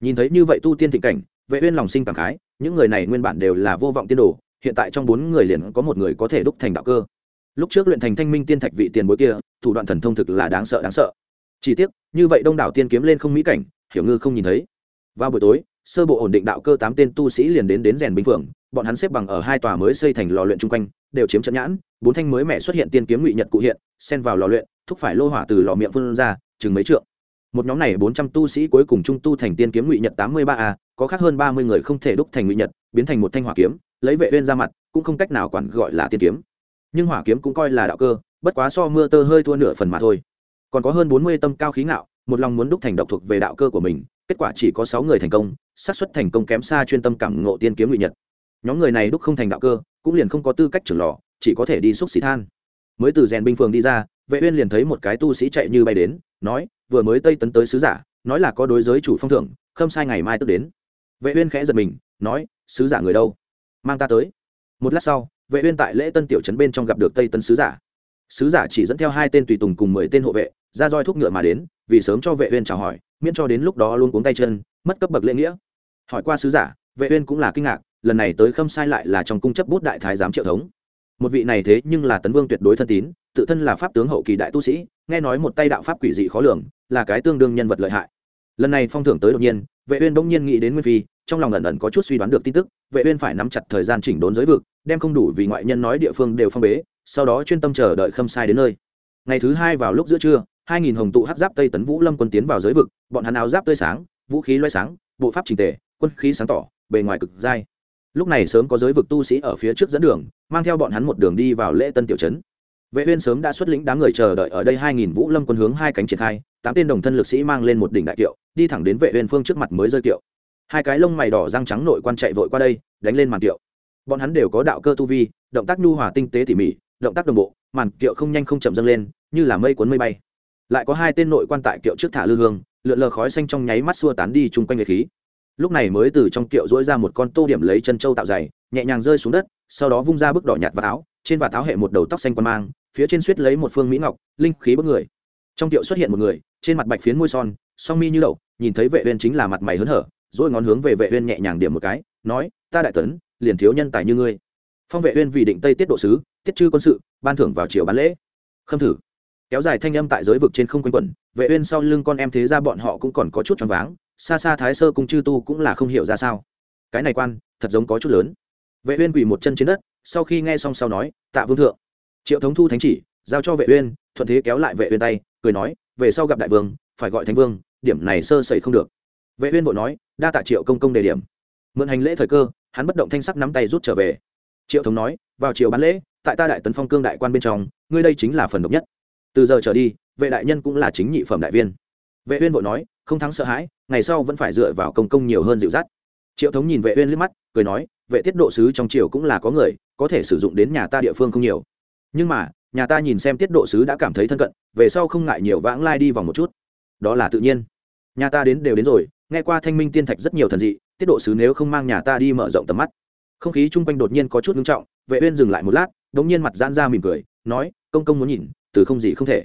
Nhìn thấy như vậy tu tiên thịnh cảnh, vệ uyên lòng sinh cảm khái, những người này nguyên bản đều là vô vọng tiên đồ, hiện tại trong bốn người liền có một người có thể đúc thành đạo cơ. Lúc trước luyện thành thanh minh tiên thạch vị tiền bối kia, thủ đoạn thần thông thực là đáng sợ đáng sợ. Chỉ tiếc, như vậy đông đảo tiên kiếm lên không mỹ cảnh, hiểu ngư không nhìn thấy. Vào buổi tối, sơ bộ ổn định đạo cơ tám tên tu sĩ liền đến đến rèn binh phượng bọn hắn xếp bằng ở hai tòa mới xây thành lò luyện chung quanh, đều chiếm trận nhãn, bốn thanh mới mẹ xuất hiện tiên kiếm ngụy nhật cụ hiện, xen vào lò luyện, thúc phải lô hỏa từ lò miệng phương ra, chừng mấy trượng. Một nhóm này bốn trăm tu sĩ cuối cùng trung tu thành tiên kiếm ngụy nhật tám mươi ba a, có khác hơn ba mươi người không thể đúc thành ngụy nhật, biến thành một thanh hỏa kiếm, lấy vệ uyên ra mặt, cũng không cách nào quản gọi là tiên kiếm. Nhưng hỏa kiếm cũng coi là đạo cơ, bất quá so mưa tơ hơi thua nửa phần mà thôi. Còn có hơn bốn mươi tâm cao khí ngạo, một lòng muốn đúc thành độc thuộc về đạo cơ của mình, kết quả chỉ có sáu người thành công, xác suất thành công kém xa chuyên tâm cảm ngộ tiên kiếm ngụy nhật nhóm người này đúc không thành đạo cơ, cũng liền không có tư cách trưởng lò, chỉ có thể đi xúc xì than. Mới từ rèn binh phường đi ra, vệ uyên liền thấy một cái tu sĩ chạy như bay đến, nói, vừa mới tây tấn tới sứ giả, nói là có đối giới chủ phong thưởng không sai ngày mai tức đến. Vệ uyên khẽ giật mình, nói, sứ giả người đâu? Mang ta tới. Một lát sau, vệ uyên tại lễ tân tiểu trấn bên trong gặp được tây tấn sứ giả. Sứ giả chỉ dẫn theo hai tên tùy tùng cùng mười tên hộ vệ, ra roi thúc ngựa mà đến, vì sớm cho vệ uyên chào hỏi, miễn cho đến lúc đó luôn cuống tay chân, mất cấp bậc lễ nghĩa. Hỏi qua sứ giả, vệ uyên cũng là kinh ngạc lần này tới khâm sai lại là trong cung chấp bút đại thái giám triệu thống. Một vị này thế nhưng là tấn vương tuyệt đối thân tín, tự thân là pháp tướng hậu kỳ đại tu sĩ, nghe nói một tay đạo pháp quỷ dị khó lường, là cái tương đương nhân vật lợi hại. Lần này phong thưởng tới đột nhiên, vệ uyên bỗng nhiên nghĩ đến nguyên phi, trong lòng ẩn ẩn có chút suy đoán được tin tức, vệ uyên phải nắm chặt thời gian chỉnh đốn giới vực, đem không đủ vì ngoại nhân nói địa phương đều phong bế, sau đó chuyên tâm chờ đợi khâm sai đến nơi. Ngày thứ hai vào lúc giữa trưa, hai nghìn hồng tụ hắc giáp tây tấn vũ lâm quân tiến vào giới vực, bọn hắn áo giáp tươi sáng, vũ khí loay sáng, bộ pháp trình tề, quân khí sáng tỏ, bề ngoài cực dai lúc này sớm có giới vực tu sĩ ở phía trước dẫn đường, mang theo bọn hắn một đường đi vào lễ tân tiểu trấn. Vệ uyên sớm đã xuất lĩnh đám người chờ đợi ở đây hai nghìn vũ lâm quân hướng hai cánh triển khai, tám tên đồng thân lực sĩ mang lên một đỉnh đại kiệu, đi thẳng đến vệ uyên phương trước mặt mới rơi kiệu. Hai cái lông mày đỏ răng trắng nội quan chạy vội qua đây, đánh lên màn kiệu. Bọn hắn đều có đạo cơ tu vi, động tác nhu hòa tinh tế tỉ mỉ, động tác đồng bộ, màn kiệu không nhanh không chậm dâng lên, như là mây cuốn mây bay. Lại có hai tên nội quan tại kiệu trước thả lư hương, lượn lờ khói xanh trong nháy mắt xua tán đi chung quanh người khí lúc này mới từ trong kiệu dỗi ra một con tô điểm lấy chân trâu tạo dày nhẹ nhàng rơi xuống đất, sau đó vung ra bức đỏ nhạt vào áo, trên và tháo hệ một đầu tóc xanh quan mang, phía trên suýt lấy một phương mỹ ngọc, linh khí bức người. Trong tiệu xuất hiện một người, trên mặt bạch phiến môi son, song mi như đậu, nhìn thấy vệ uyên chính là mặt mày hớn hở rồi ngón hướng về vệ uyên nhẹ nhàng điểm một cái, nói, ta đại tấn, liền thiếu nhân tài như ngươi. Phong vệ uyên vì định tây tiết độ sứ, tiết chư quân sự, ban thưởng vào chiều bán lễ. Khâm thử. Kéo dài thanh âm tại giới vực trên không quanh quẩn, vệ uyên sau lưng con em thế ra bọn họ cũng còn có chút choáng váng xa xa thái sơ cung chư tu cũng là không hiểu ra sao. Cái này quan, thật giống có chút lớn. Vệ uyên quỳ một chân trên đất, sau khi nghe xong sau nói, tạ vương thượng. Triệu thống thu thánh chỉ, giao cho vệ uyên, thuận thế kéo lại vệ uyên tay, cười nói, về sau gặp đại vương, phải gọi thánh vương, điểm này sơ sẩy không được. Vệ uyên vội nói, đa tạ triệu công công đề điểm. Mượn hành lễ thời cơ, hắn bất động thanh sắc nắm tay rút trở về. Triệu thống nói, vào triều bán lễ, tại ta đại tấn phong cương đại quan bên trong, ngươi đây chính là phần độc nhất. Từ giờ trở đi, vệ đại nhân cũng là chính nhị phẩm đại viên. Vệ uyên vội nói không thắng sợ hãi, ngày sau vẫn phải dựa vào công công nhiều hơn dịu dắt. Triệu thống nhìn vệ uyên liếc mắt, cười nói, vệ tiết độ sứ trong triều cũng là có người, có thể sử dụng đến nhà ta địa phương không nhiều. Nhưng mà, nhà ta nhìn xem tiết độ sứ đã cảm thấy thân cận, về sau không ngại nhiều vãng lai đi vòng một chút. Đó là tự nhiên. Nhà ta đến đều đến rồi, nghe qua thanh minh tiên thạch rất nhiều thần dị, tiết độ sứ nếu không mang nhà ta đi mở rộng tầm mắt. Không khí chung quanh đột nhiên có chút ngưng trọng, vệ uyên dừng lại một lát, đống nhiên mặt giãn ra mỉm cười, nói, công công muốn nhìn, từ không gì không thể.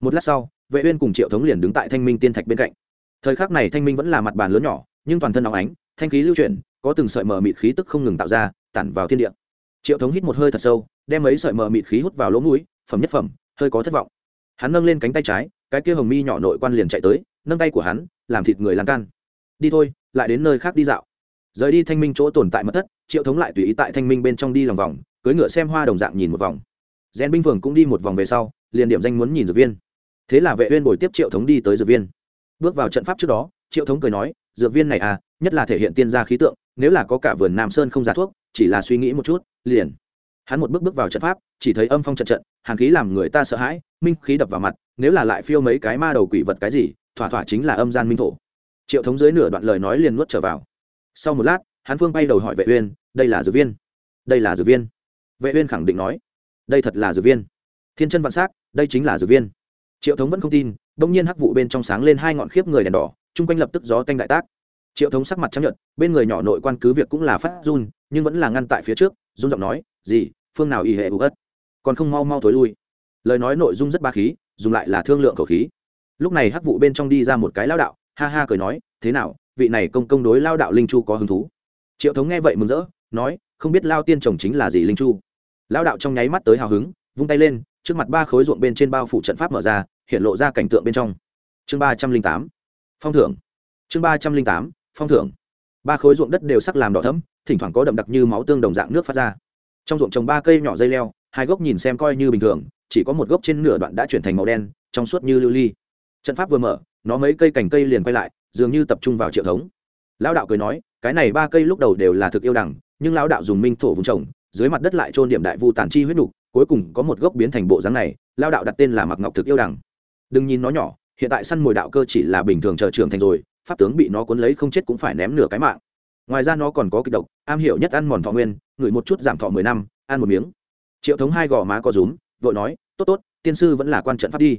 Một lát sau, vệ uyên cùng triệu thống liền đứng tại thanh minh tiên thạch bên cạnh thời khắc này thanh minh vẫn là mặt bàn lớn nhỏ, nhưng toàn thân nóng ánh, thanh khí lưu chuyển, có từng sợi mờ mịt khí tức không ngừng tạo ra, tản vào thiên địa. Triệu thống hít một hơi thật sâu, đem mấy sợi mờ mịt khí hút vào lỗ mũi, phẩm nhất phẩm, hơi có thất vọng. Hắn nâng lên cánh tay trái, cái kia hồng mi nhỏ nội quan liền chạy tới, nâng tay của hắn, làm thịt người lan can. Đi thôi, lại đến nơi khác đi dạo. Rời đi thanh minh chỗ tồn tại mất thất, triệu thống lại tùy ý tại thanh minh bên trong đi lòng vòng cưới ngựa xem hoa đồng dạng nhìn một vòng. Rèn binh phường cũng đi một vòng về sau, liền điểm danh muốn nhìn dược viên. Thế là vệ uyên bồi tiếp triệu thống đi tới dược viên bước vào trận pháp trước đó, triệu thống cười nói, dược viên này à nhất là thể hiện tiên gia khí tượng, nếu là có cả vườn nam sơn không giá thuốc, chỉ là suy nghĩ một chút, liền. Hắn một bước bước vào trận pháp, chỉ thấy âm phong trận trận, hàn khí làm người ta sợ hãi, minh khí đập vào mặt, nếu là lại phiêu mấy cái ma đầu quỷ vật cái gì, thỏa thỏa chính là âm gian minh thổ. Triệu thống dưới nửa đoạn lời nói liền nuốt trở vào. Sau một lát, hắn phương bay đầu hỏi vệ uyên, đây là dược viên? Đây là dược viên. Vệ uyên khẳng định nói, đây thật là dược viên. Thiên chân vạn sắc đây chính là dược viên triệu thống vẫn không tin, đông nhiên hắc vụ bên trong sáng lên hai ngọn khiếp người đèn đỏ, chung quanh lập tức gió tanh đại tác. Triệu thống sắc mặt chấp nhận bên người nhỏ nội quan cứ việc cũng là phát run, nhưng vẫn là ngăn tại phía trước, run giọng nói, gì, phương nào y hệ ưu ất? Còn không mau mau thối lui. Lời nói nội dung rất ba khí, dùng lại là thương lượng khẩu khí. Lúc này hắc vụ bên trong đi ra một cái lao đạo, ha ha cười nói, thế nào, vị này công công đối lao đạo linh chu có hứng thú? Triệu thống nghe vậy mừng rỡ, nói, không biết lao tiên chồng chính là gì linh chu? Lao đạo trong nháy mắt tới hào hứng, vung tay lên, trước mặt ba khối ruộng bên trên bao phủ trận pháp mở ra hiện lộ ra cảnh tượng bên trong. Chương ba trăm linh tám, phong thưởng. Chương ba trăm linh tám, phong thưởng. Ba khối ruộng đất đều sắc làm đỏ thấm thỉnh thoảng có đậm đặc như máu tương đồng dạng nước phát ra. Trong ruộng trồng ba cây nhỏ dây leo, hai gốc nhìn xem coi như bình thường, chỉ có một gốc trên nửa đoạn đã chuyển thành màu đen, trong suốt như lưu ly. Trận pháp vừa mở, nó mấy cây cành cây liền quay lại, dường như tập trung vào triệu thống. Lão đạo cười nói, cái này ba cây lúc đầu đều là thực yêu đẳng, nhưng lão đạo dùng minh thổ vùng trồng, dưới mặt đất lại trôn điểm đại vu tàn chi huyết nục, cuối cùng có một gốc biến thành bộ dáng này, lão đạo đặt tên là mặc ngọc thực yêu đẳng đừng nhìn nó nhỏ, hiện tại săn mồi đạo cơ chỉ là bình thường chờ trưởng thành rồi, pháp tướng bị nó cuốn lấy không chết cũng phải ném nửa cái mạng. Ngoài ra nó còn có kịch độc, am hiểu nhất ăn mòn thọ nguyên, ngửi một chút giảm thọ mười năm, ăn một miếng. Triệu thống hai gò má có rúm, vội nói, tốt tốt, tiên sư vẫn là quan trận pháp đi.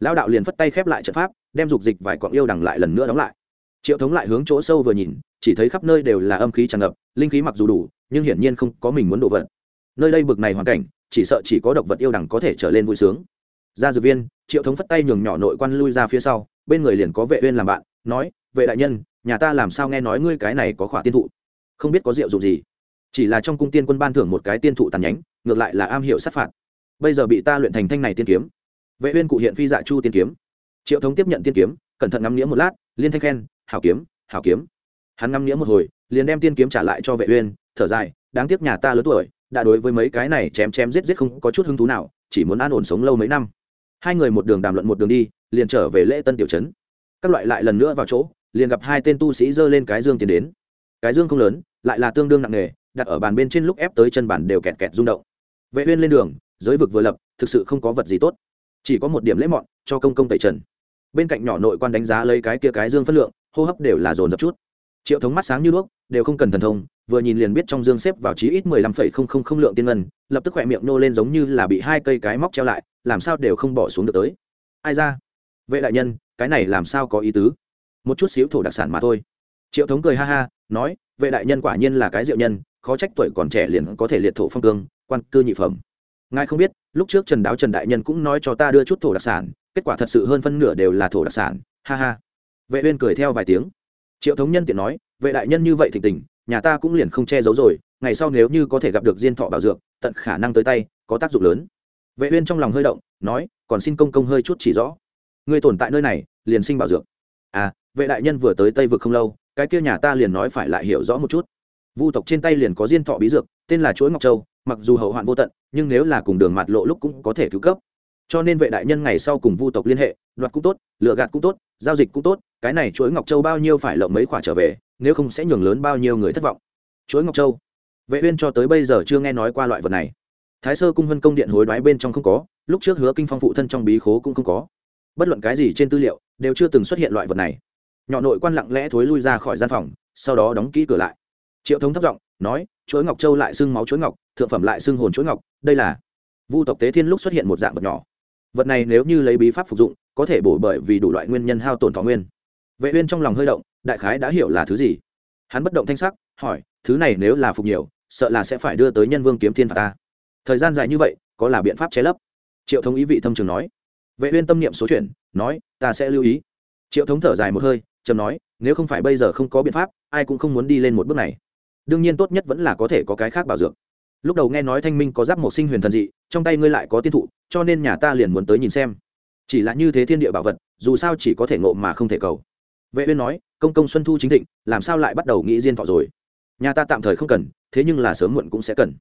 Lão đạo liền phất tay khép lại trận pháp, đem dục dịch vài cọng yêu đằng lại lần nữa đóng lại. Triệu thống lại hướng chỗ sâu vừa nhìn, chỉ thấy khắp nơi đều là âm khí tràn ngập, linh khí mặc dù đủ, nhưng hiển nhiên không có mình muốn đồ vật. Nơi đây bực này hoàn cảnh, chỉ sợ chỉ có độc vật yêu đằng có thể trở lên vui sướng. Ra dược viên triệu thống phất tay nhường nhỏ nội quan lui ra phía sau, bên người liền có vệ uyên làm bạn, nói, vệ đại nhân, nhà ta làm sao nghe nói ngươi cái này có khỏa tiên thụ? Không biết có rượu dụng gì. Chỉ là trong cung tiên quân ban thưởng một cái tiên thụ tàn nhánh, ngược lại là am hiểu sát phạt. Bây giờ bị ta luyện thành thanh này tiên kiếm. Vệ uyên cụ hiện phi dạ chu tiên kiếm. Triệu thống tiếp nhận tiên kiếm, cẩn thận ngắm nghĩa một lát, liên thanh khen, hảo kiếm hảo kiếm. Hắn ngắm nghĩa một hồi, liền đem tiên kiếm trả lại cho vệ uyên, thở dài, đáng tiếc nhà ta lớn tuổi, đã đối với mấy cái này chém chém giết giết không có chút hứng thú nào, chỉ muốn an ổn sống lâu mấy năm hai người một đường đàm luận một đường đi, liền trở về lễ tân tiểu trấn. Các loại lại lần nữa vào chỗ, liền gặp hai tên tu sĩ giơ lên cái dương tiến đến. Cái dương không lớn, lại là tương đương nặng nề, đặt ở bàn bên trên lúc ép tới chân bàn đều kẹt kẹt rung động. Vệ uyên lên đường, giới vực vừa lập, thực sự không có vật gì tốt. Chỉ có một điểm lễ mọn, cho công công tẩy trần. Bên cạnh nhỏ nội quan đánh giá lấy cái kia cái dương phân lượng, hô hấp đều là dồn dập chút. Triệu thống mắt sáng như đuốc, đều không cần thần thông vừa nhìn liền biết trong dương xếp vào chí ít mười lăm phẩy không không không lượng tiên ngân, lập tức khỏe miệng nô lên giống như là bị hai cây cái móc treo lại, làm sao đều không bỏ xuống được tới. Ai ra? Vệ đại nhân, cái này làm sao có ý tứ? Một chút xíu thổ đặc sản mà thôi. Triệu thống cười ha ha, nói, vệ đại nhân quả nhiên là cái diệu nhân, khó trách tuổi còn trẻ liền có thể liệt thổ phong cương, quan cư nhị phẩm. Ngài không biết, lúc trước trần đáo trần đại nhân cũng nói cho ta đưa chút thổ đặc sản, kết quả thật sự hơn phân nửa đều là thổ đặc sản, ha ha. Vệ uyên cười theo vài tiếng. Triệu thống nhân tiện nói, vệ đại nhân như vậy thịnh tình nhà ta cũng liền không che giấu rồi, ngày sau nếu như có thể gặp được diên thọ bảo dược, tận khả năng tới tay, có tác dụng lớn. Vệ uyên trong lòng hơi động, nói, còn xin công công hơi chút chỉ rõ. Ngươi tồn tại nơi này, liền sinh bảo dược. À vệ đại nhân vừa tới tây vực không lâu, cái kia nhà ta liền nói phải lại hiểu rõ một chút. Vu tộc trên tay liền có diên thọ bí dược, tên là chuỗi ngọc châu, mặc dù hậu hoạn vô tận, nhưng nếu là cùng đường mặt lộ lúc cũng có thể cứu cấp. Cho nên vệ đại nhân ngày sau cùng vu tộc liên hệ, đoạt cũng tốt lựa gạt cũng tốt, giao dịch cũng tốt, cái này chuỗi ngọc châu bao nhiêu phải lộng mấy khoả trở về nếu không sẽ nhường lớn bao nhiêu người thất vọng. Chuỗi ngọc châu. Vệ uyên cho tới bây giờ chưa nghe nói qua loại vật này. Thái sơ cung vân công điện hối đoái bên trong không có, lúc trước hứa kinh phong phụ thân trong bí khố cũng không có. Bất luận cái gì trên tư liệu, đều chưa từng xuất hiện loại vật này. Nhỏ nội quan lặng lẽ thối lui ra khỏi gian phòng, sau đó đóng kỹ cửa lại. Triệu thống thấp giọng nói chuỗi ngọc châu lại xưng máu chuỗi ngọc, thượng phẩm lại xưng hồn chuỗi ngọc, đây là vu tộc tế thiên lúc xuất hiện một dạng vật nhỏ. Vật này nếu như lấy bí pháp phục dụng, có thể bổ bởi vì đủ loại nguyên nhân hao tổn thọ nguyên vệ uyên trong lòng hơi động, đại khái đã hiểu là thứ gì. Hắn bất động thanh sắc, hỏi, thứ này nếu là phục nhiều, sợ là sẽ phải đưa tới nhân vương kiếm thiên phạt ta. Thời gian dài như vậy, có là biện pháp che lấp? Triệu thống ý vị thâm trường nói. Vệ uyên tâm niệm số chuyện nói, ta sẽ lưu ý. Triệu thống thở dài một hơi, trầm nói, nếu không phải bây giờ không có biện pháp, ai cũng không muốn đi lên một bước này. Đương nhiên tốt nhất vẫn là có thể có cái khác bảo dưỡng lúc đầu nghe nói thanh minh có giáp một sinh huyền thần dị, trong tay ngươi lại có tiên thụ, cho nên nhà ta liền muốn tới nhìn xem. Chỉ là như thế thiên địa bảo vật, dù sao chỉ có thể ngộ mà không thể cầu vệ uyên nói, công công xuân thu chính thịnh, làm sao lại bắt đầu nghĩ diên thọ rồi? Nhà ta tạm thời không cần, thế nhưng là sớm muộn cũng sẽ cần.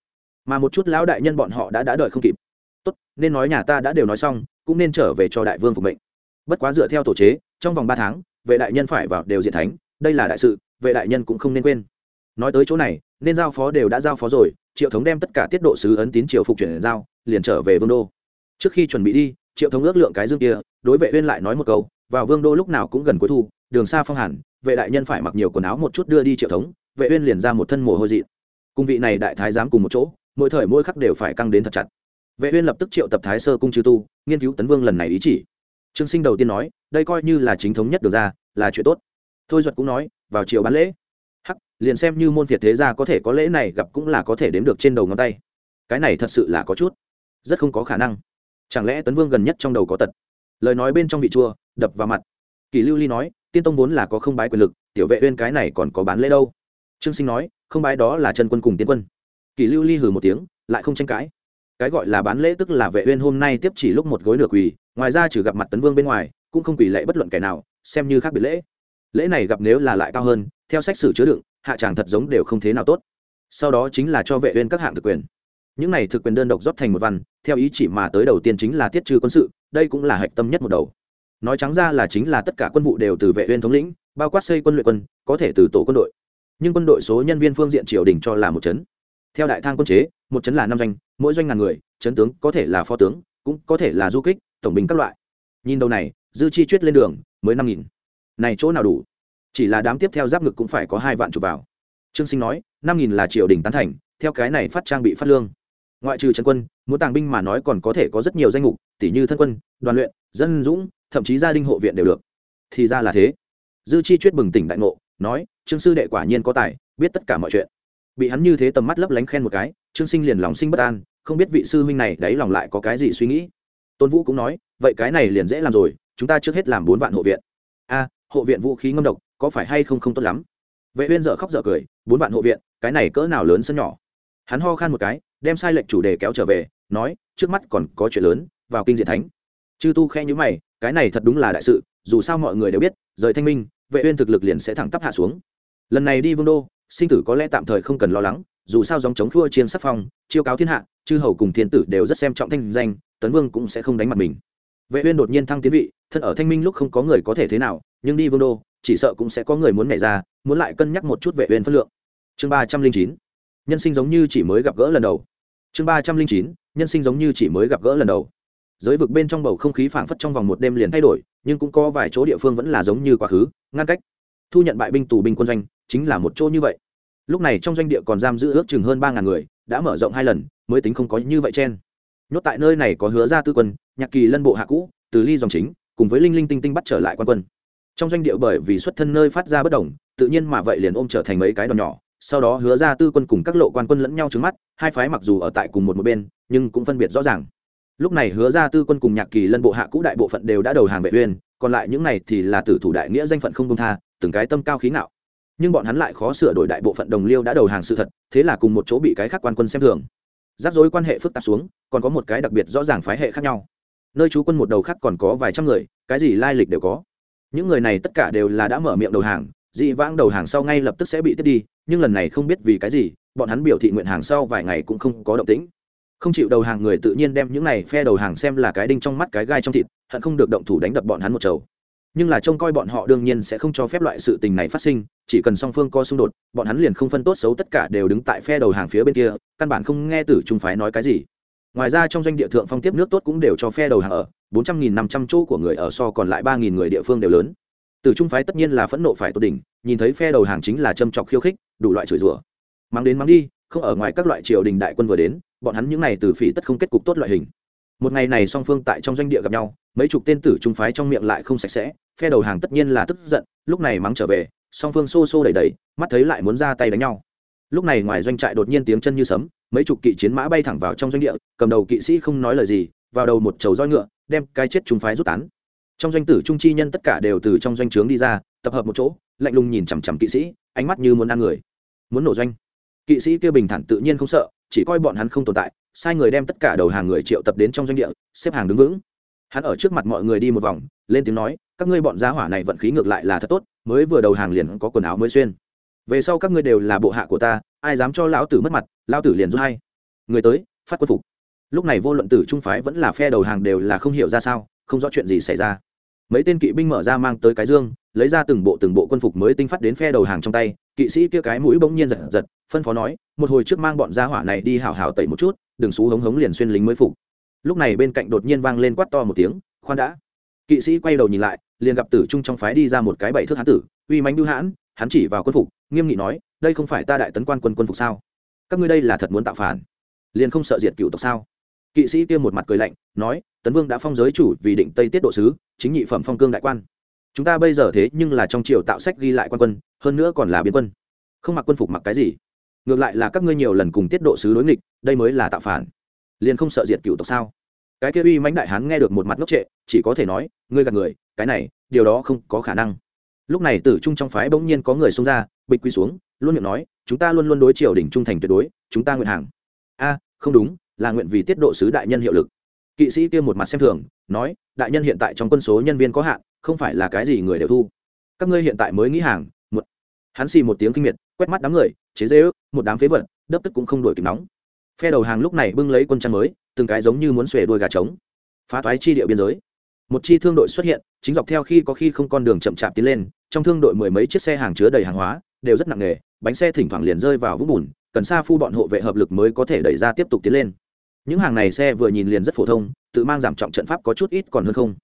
Mà một chút lão đại nhân bọn họ đã đã đợi không kịp. Tốt, nên nói nhà ta đã đều nói xong, cũng nên trở về cho đại vương phục mệnh. Bất quá dựa theo tổ chế, trong vòng ba tháng, vệ đại nhân phải vào đều diện thánh, đây là đại sự, vệ đại nhân cũng không nên quên. Nói tới chỗ này, nên giao phó đều đã giao phó rồi, triệu thống đem tất cả tiết độ sứ ấn tín triều phục chuyển giao, liền trở về vương đô. Trước khi chuẩn bị đi, triệu thống ước lượng cái dương kia, đối vệ uyên lại nói một câu, vào vương đô lúc nào cũng gần cuối thu đường xa phong hàn, vệ đại nhân phải mặc nhiều quần áo một chút đưa đi triệu thống, vệ uyên liền ra một thân mồ hôi dị cung vị này đại thái giám cùng một chỗ, mỗi thời mỗi khắc đều phải căng đến thật chặt. Vệ uyên lập tức triệu tập thái sơ cung chư tu, nghiên cứu tấn vương lần này ý chỉ. Trương sinh đầu tiên nói, đây coi như là chính thống nhất được ra, là chuyện tốt. Thôi duật cũng nói, vào chiều bán lễ. Hắc, liền xem như môn việt thế gia có thể có lễ này gặp cũng là có thể đếm được trên đầu ngón tay. Cái này thật sự là có chút, rất không có khả năng. Chẳng lẽ tấn vương gần nhất trong đầu có tật? Lời nói bên trong vị chua, đập vào mặt kỳ lưu ly nói, tiên tông vốn là có không bái quyền lực, tiểu vệ uyên cái này còn có bán lễ đâu. Trương sinh nói, không bái đó là chân quân cùng tiên quân. Kỳ lưu ly hừ một tiếng, lại không tranh cãi. Cái gọi là bán lễ tức là vệ uyên hôm nay tiếp chỉ lúc một gối nửa quỳ, ngoài ra trừ gặp mặt tấn vương bên ngoài, cũng không quỳ lễ bất luận kẻ nào, xem như khác biệt lễ. Lễ này gặp nếu là lại cao hơn, theo sách sử chứa đựng, hạ tràng thật giống đều không thế nào tốt. Sau đó chính là cho vệ uyên các hạng thực quyền. Những này thực quyền đơn độc rót thành một văn, theo ý chỉ mà tới đầu tiên chính là tiết trừ quân sự, đây cũng là hạch tâm nhất một đầu nói trắng ra là chính là tất cả quân vụ đều từ vệ uyên thống lĩnh, bao quát xây quân luyện quân, có thể từ tổ quân đội. Nhưng quân đội số nhân viên phương diện triều đình cho là một chấn. Theo đại thang quân chế, một chấn là năm doanh, mỗi doanh ngàn người, chấn tướng có thể là phó tướng, cũng có thể là du kích, tổng binh các loại. Nhìn đầu này, dư chi chuyết lên đường, mới năm nghìn. Này chỗ nào đủ? Chỉ là đám tiếp theo giáp ngực cũng phải có hai vạn chụp vào. Trương sinh nói, năm nghìn là triều đình tán thành, theo cái này phát trang bị phát lương. Ngoại trừ trần quân, muốn tàng binh mà nói còn có thể có rất nhiều danh mục tỷ như thân quân, đoàn luyện, dân dũng thậm chí gia đình hộ viện đều được. Thì ra là thế. Dư chi chuyết bừng tỉnh đại ngộ, nói, trương sư đệ quả nhiên có tài, biết tất cả mọi chuyện. Bị hắn như thế tầm mắt lấp lánh khen một cái, trương sinh liền lòng sinh bất an, không biết vị sư huynh này đấy lòng lại có cái gì suy nghĩ. Tôn vũ cũng nói, vậy cái này liền dễ làm rồi, chúng ta trước hết làm bốn vạn hộ viện. A, hộ viện vũ khí ngâm độc, có phải hay không không tốt lắm? Vệ uyên dở khóc dở cười, bốn vạn hộ viện, cái này cỡ nào lớn sân nhỏ? Hắn ho khan một cái, đem sai lệnh chủ đề kéo trở về, nói, trước mắt còn có chuyện lớn, vào kinh diện thánh. Chư tu khe nhíu mày cái này thật đúng là đại sự, dù sao mọi người đều biết, rời thanh minh, vệ uyên thực lực liền sẽ thẳng tắp hạ xuống. Lần này đi vương đô, sinh tử có lẽ tạm thời không cần lo lắng, dù sao dòng chống khua chiên sắc phong, chiêu cáo thiên hạ, chư hầu cùng thiên tử đều rất xem trọng thanh danh, tấn vương cũng sẽ không đánh mặt mình. Vệ uyên đột nhiên thăng tiến vị, thân ở thanh minh lúc không có người có thể thế nào, nhưng đi vương đô, chỉ sợ cũng sẽ có người muốn nhảy ra, muốn lại cân nhắc một chút vệ uyên phân lượng. Chương ba trăm linh chín, nhân sinh giống như chỉ mới gặp gỡ lần đầu. Chương ba trăm linh chín, nhân sinh giống như chỉ mới gặp gỡ lần đầu giới vực bên trong bầu không khí phảng phất trong vòng một đêm liền thay đổi, nhưng cũng có vài chỗ địa phương vẫn là giống như quá khứ, ngăn cách. Thu nhận bại binh tù binh quân doanh, chính là một chỗ như vậy. Lúc này trong doanh địa còn giam giữ ước chừng hơn ba ngàn người, đã mở rộng hai lần, mới tính không có như vậy trên nhốt tại nơi này có hứa ra tư quân, nhạc kỳ lân bộ hạ cũ, từ ly dòng chính, cùng với linh linh tinh tinh bắt trở lại quan quân. Trong doanh địa bởi vì xuất thân nơi phát ra bất đồng, tự nhiên mà vậy liền ôm trở thành mấy cái đòn nhỏ, sau đó hứa ra tư quân cùng các lộ quan quân lẫn nhau trứng mắt, hai phái mặc dù ở tại cùng một một bên, nhưng cũng phân biệt rõ ràng lúc này hứa ra tư quân cùng nhạc kỳ lân bộ hạ cũ đại bộ phận đều đã đầu hàng vệ uyên, còn lại những này thì là tử thủ đại nghĩa danh phận không công tha, từng cái tâm cao khí ngạo. Nhưng bọn hắn lại khó sửa đổi đại bộ phận đồng liêu đã đầu hàng sự thật, thế là cùng một chỗ bị cái khác quan quân xem thường. Rắc rối quan hệ phức tạp xuống, còn có một cái đặc biệt rõ ràng phái hệ khác nhau. Nơi chú quân một đầu khác còn có vài trăm người, cái gì lai lịch đều có. Những người này tất cả đều là đã mở miệng đầu hàng, dị vãng đầu hàng sau ngay lập tức sẽ bị tiếp đi, nhưng lần này không biết vì cái gì, bọn hắn biểu thị nguyện hàng sau vài ngày cũng không có động tĩnh không chịu đầu hàng người tự nhiên đem những này phe đầu hàng xem là cái đinh trong mắt cái gai trong thịt, hận không được động thủ đánh đập bọn hắn một chầu. Nhưng là trông coi bọn họ đương nhiên sẽ không cho phép loại sự tình này phát sinh, chỉ cần song phương co xung đột, bọn hắn liền không phân tốt xấu tất cả đều đứng tại phe đầu hàng phía bên kia, căn bản không nghe tử trung phái nói cái gì. Ngoài ra trong doanh địa thượng phong tiếp nước tốt cũng đều cho phe đầu hàng ở, bốn trăm nghìn năm trăm chỗ của người ở so còn lại ba nghìn người địa phương đều lớn. Từ trung phái tất nhiên là phẫn nộ phải tốt đỉnh, nhìn thấy phe đầu hàng chính là châm chọc khiêu khích, đủ loại chửi rủa. Mang đến mang đi, không ở ngoài các loại triều đình đại quân vừa đến bọn hắn những này từ phỉ tất không kết cục tốt loại hình. Một ngày này song phương tại trong doanh địa gặp nhau, mấy chục tên tử trung phái trong miệng lại không sạch sẽ, phe đầu hàng tất nhiên là tức giận, lúc này mắng trở về, song phương xô xô đẩy đẩy, mắt thấy lại muốn ra tay đánh nhau. Lúc này ngoài doanh trại đột nhiên tiếng chân như sấm, mấy chục kỵ chiến mã bay thẳng vào trong doanh địa, cầm đầu kỵ sĩ không nói lời gì, vào đầu một chầu roi ngựa, đem cái chết trung phái rút tán. Trong doanh tử trung chi nhân tất cả đều từ trong doanh trướng đi ra, tập hợp một chỗ, lạnh lùng nhìn chằm chằm kỵ sĩ, ánh mắt như muốn ăn người, muốn nổ doanh. Kỵ sĩ kia bình thản tự nhiên không sợ chỉ coi bọn hắn không tồn tại, sai người đem tất cả đầu hàng người triệu tập đến trong doanh địa, xếp hàng đứng vững. Hắn ở trước mặt mọi người đi một vòng, lên tiếng nói, các ngươi bọn giá hỏa này vận khí ngược lại là thật tốt, mới vừa đầu hàng liền có quần áo mới xuyên. Về sau các ngươi đều là bộ hạ của ta, ai dám cho lão tử mất mặt, lão tử liền rút hay người tới, phát quân phục. Lúc này vô luận tử trung phái vẫn là phe đầu hàng đều là không hiểu ra sao, không rõ chuyện gì xảy ra mấy tên kỵ binh mở ra mang tới cái dương, lấy ra từng bộ từng bộ quân phục mới tinh phát đến phe đầu hàng trong tay, kỵ sĩ kia cái mũi bỗng nhiên giật giật, phân phó nói, một hồi trước mang bọn gia hỏa này đi hào hào tẩy một chút, đừng xú hống hống liền xuyên lính mới phục. Lúc này bên cạnh đột nhiên vang lên quát to một tiếng, khoan đã. Kỵ sĩ quay đầu nhìn lại, liền gặp tử trung trong phái đi ra một cái bảy thước hán tử, uy mánh bưu hãn, hắn chỉ vào quân phục, nghiêm nghị nói, đây không phải ta đại tấn quan quân quân phục sao? Các ngươi đây là thật muốn tạo phản? Liền không sợ diệt cựu tộc sao? Kỵ sĩ kia một mặt cười lạnh, nói tấn vương đã phong giới chủ vì định tây tiết độ sứ, chính nhị phẩm phong cương đại quan. Chúng ta bây giờ thế nhưng là trong triều tạo sách ghi lại quan quân, hơn nữa còn là biến quân. Không mặc quân phục mặc cái gì. Ngược lại là các ngươi nhiều lần cùng tiết độ sứ đối nghịch, đây mới là tạo phản. Liền không sợ diệt cựu tộc sao? Cái kia uy mãnh đại hán nghe được một mặt ngốc trệ, chỉ có thể nói, ngươi gạt người, cái này, điều đó không có khả năng. Lúc này tử trung trong phái bỗng nhiên có người xông ra, bịch quy xuống, luôn miệng nói, chúng ta luôn luôn đối triều đỉnh trung thành tuyệt đối, chúng ta nguyện hàng. A, không đúng, là nguyện vì tiết độ sứ đại nhân hiệu lực kỵ sĩ kia một mặt xem thường, nói, đại nhân hiện tại trong quân số nhân viên có hạn, không phải là cái gì người đều thu. Các ngươi hiện tại mới nghĩ hàng, một. Hắn xì một tiếng kinh miệt, quét mắt đám người, chế dễ ước, một đám phế vật, đớp tức cũng không đổi kịp nóng. Phe đầu hàng lúc này bưng lấy quân trang mới, từng cái giống như muốn xuề đuôi gà trống. Phá thoái chi địa biên giới. Một chi thương đội xuất hiện, chính dọc theo khi có khi không con đường chậm chạp tiến lên, trong thương đội mười mấy chiếc xe hàng chứa đầy hàng hóa, đều rất nặng nề, bánh xe thỉnh thoảng liền rơi vào vũng bùn, cần xa phu bọn hộ vệ hợp lực mới có thể đẩy ra tiếp tục tiến lên những hàng này xe vừa nhìn liền rất phổ thông, tự mang giảm trọng trận pháp có chút ít còn hơn không.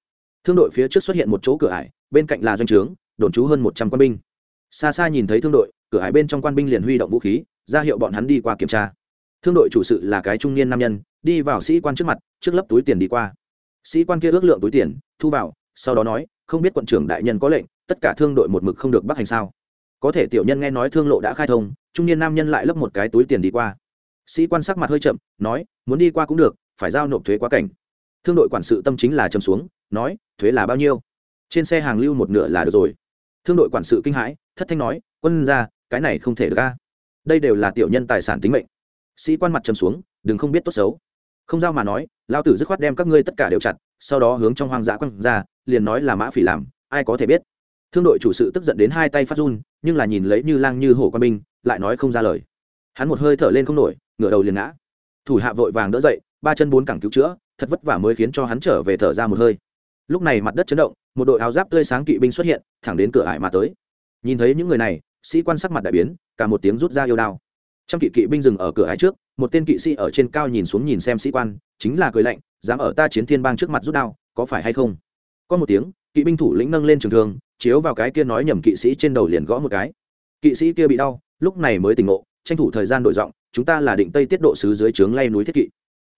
Thương đội phía trước xuất hiện một chỗ cửa ải, bên cạnh là doanh trướng, đồn trú hơn một trăm quan binh. Xa xa nhìn thấy thương đội, cửa ải bên trong quan binh liền huy động vũ khí, ra hiệu bọn hắn đi qua kiểm tra. Thương đội chủ sự là cái trung niên nam nhân, đi vào sĩ quan trước mặt, trước lấp túi tiền đi qua. Sĩ quan kia ước lượng túi tiền, thu vào, sau đó nói, không biết quận trưởng đại nhân có lệnh, tất cả thương đội một mực không được bắt hành sao? Có thể tiểu nhân nghe nói thương lộ đã khai thông, trung niên nam nhân lại lấp một cái túi tiền đi qua sĩ quan sắc mặt hơi chậm, nói, muốn đi qua cũng được, phải giao nộp thuế quá cảnh. Thương đội quản sự tâm chính là châm xuống, nói, thuế là bao nhiêu? Trên xe hàng lưu một nửa là được rồi. Thương đội quản sự kinh hãi, thất thanh nói, quân ra, cái này không thể được ca đây đều là tiểu nhân tài sản tính mệnh. Sĩ quan mặt châm xuống, đừng không biết tốt xấu. Không giao mà nói lao tử dứt khoát đem các ngươi tất cả đều chặt, sau đó hướng trong hoang dã quăng ra, liền nói là mã phỉ làm, ai có thể biết. Thương đội chủ sự tức giận đến hai tay phát run, nhưng là nhìn lấy như lang như hổ quan binh, lại nói không ra lời. Hắn một hơi thở lên không nổi ngửa đầu liền ngã. Thủ hạ vội vàng đỡ dậy, ba chân bốn cẳng cứu chữa, thật vất vả mới khiến cho hắn trở về thở ra một hơi. Lúc này mặt đất chấn động, một đội áo giáp tươi sáng kỵ binh xuất hiện, thẳng đến cửa ải mà tới. Nhìn thấy những người này, sĩ quan sắc mặt đại biến, cả một tiếng rút ra yêu đao. Trăm kỵ kỵ binh dừng ở cửa ải trước, một tên kỵ sĩ ở trên cao nhìn xuống nhìn xem sĩ quan, chính là cười lạnh, dám ở ta chiến thiên bang trước mặt rút đao, có phải hay không? Có một tiếng, kỵ binh thủ lĩnh nâng lên trường thương, chiếu vào cái kia nói nhầm kỵ sĩ trên đầu liền gõ một cái. Kỵ sĩ kia bị đau, lúc này mới tỉnh ngộ, tranh thủ thời gian đội giọng chúng ta là định tây tiết độ sứ dưới trướng lay núi thiết kỵ.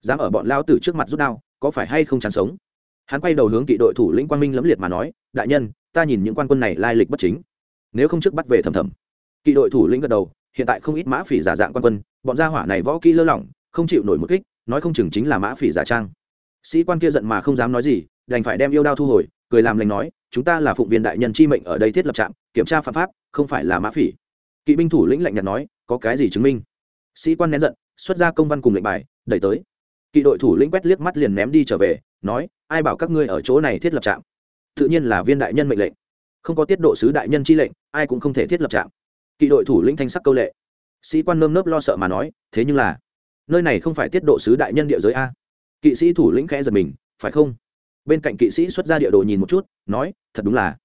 Dám ở bọn lao tử trước mặt rút đao, có phải hay không chán sống? Hắn quay đầu hướng kỵ đội thủ lĩnh quang minh lẫm liệt mà nói, đại nhân, ta nhìn những quan quân này lai lịch bất chính. Nếu không trước bắt về thầm thầm kỵ đội thủ lĩnh gật đầu, hiện tại không ít mã phỉ giả dạng quan quân, bọn gia hỏa này võ kỹ lơ lỏng, không chịu nổi một kích, nói không chừng chính là mã phỉ giả trang. Sĩ quan kia giận mà không dám nói gì, đành phải đem yêu đao thu hồi, cười làm lành nói, chúng ta là phụng viên đại nhân chi mệnh ở đây thiết lập trạm, kiểm tra phạm pháp, không phải là mã phỉ. Kỵ binh thủ lĩnh lạnh nhạt nói, có cái gì chứng minh? Sĩ quan nén giận, xuất ra công văn cùng lệnh bài, đẩy tới. Kỵ đội thủ lĩnh quét liếc mắt liền ném đi trở về, nói, ai bảo các ngươi ở chỗ này thiết lập trạm? Tự nhiên là viên đại nhân mệnh lệnh. Không có tiết độ sứ đại nhân chi lệnh, ai cũng không thể thiết lập trạm. Kỵ đội thủ lĩnh thanh sắc câu lệ. Sĩ quan nơm nớp lo sợ mà nói, thế nhưng là, nơi này không phải tiết độ sứ đại nhân địa giới a. Kỵ sĩ thủ lĩnh khẽ giật mình, phải không? Bên cạnh kỵ sĩ xuất ra địa đồ nhìn một chút, nói, thật đúng là.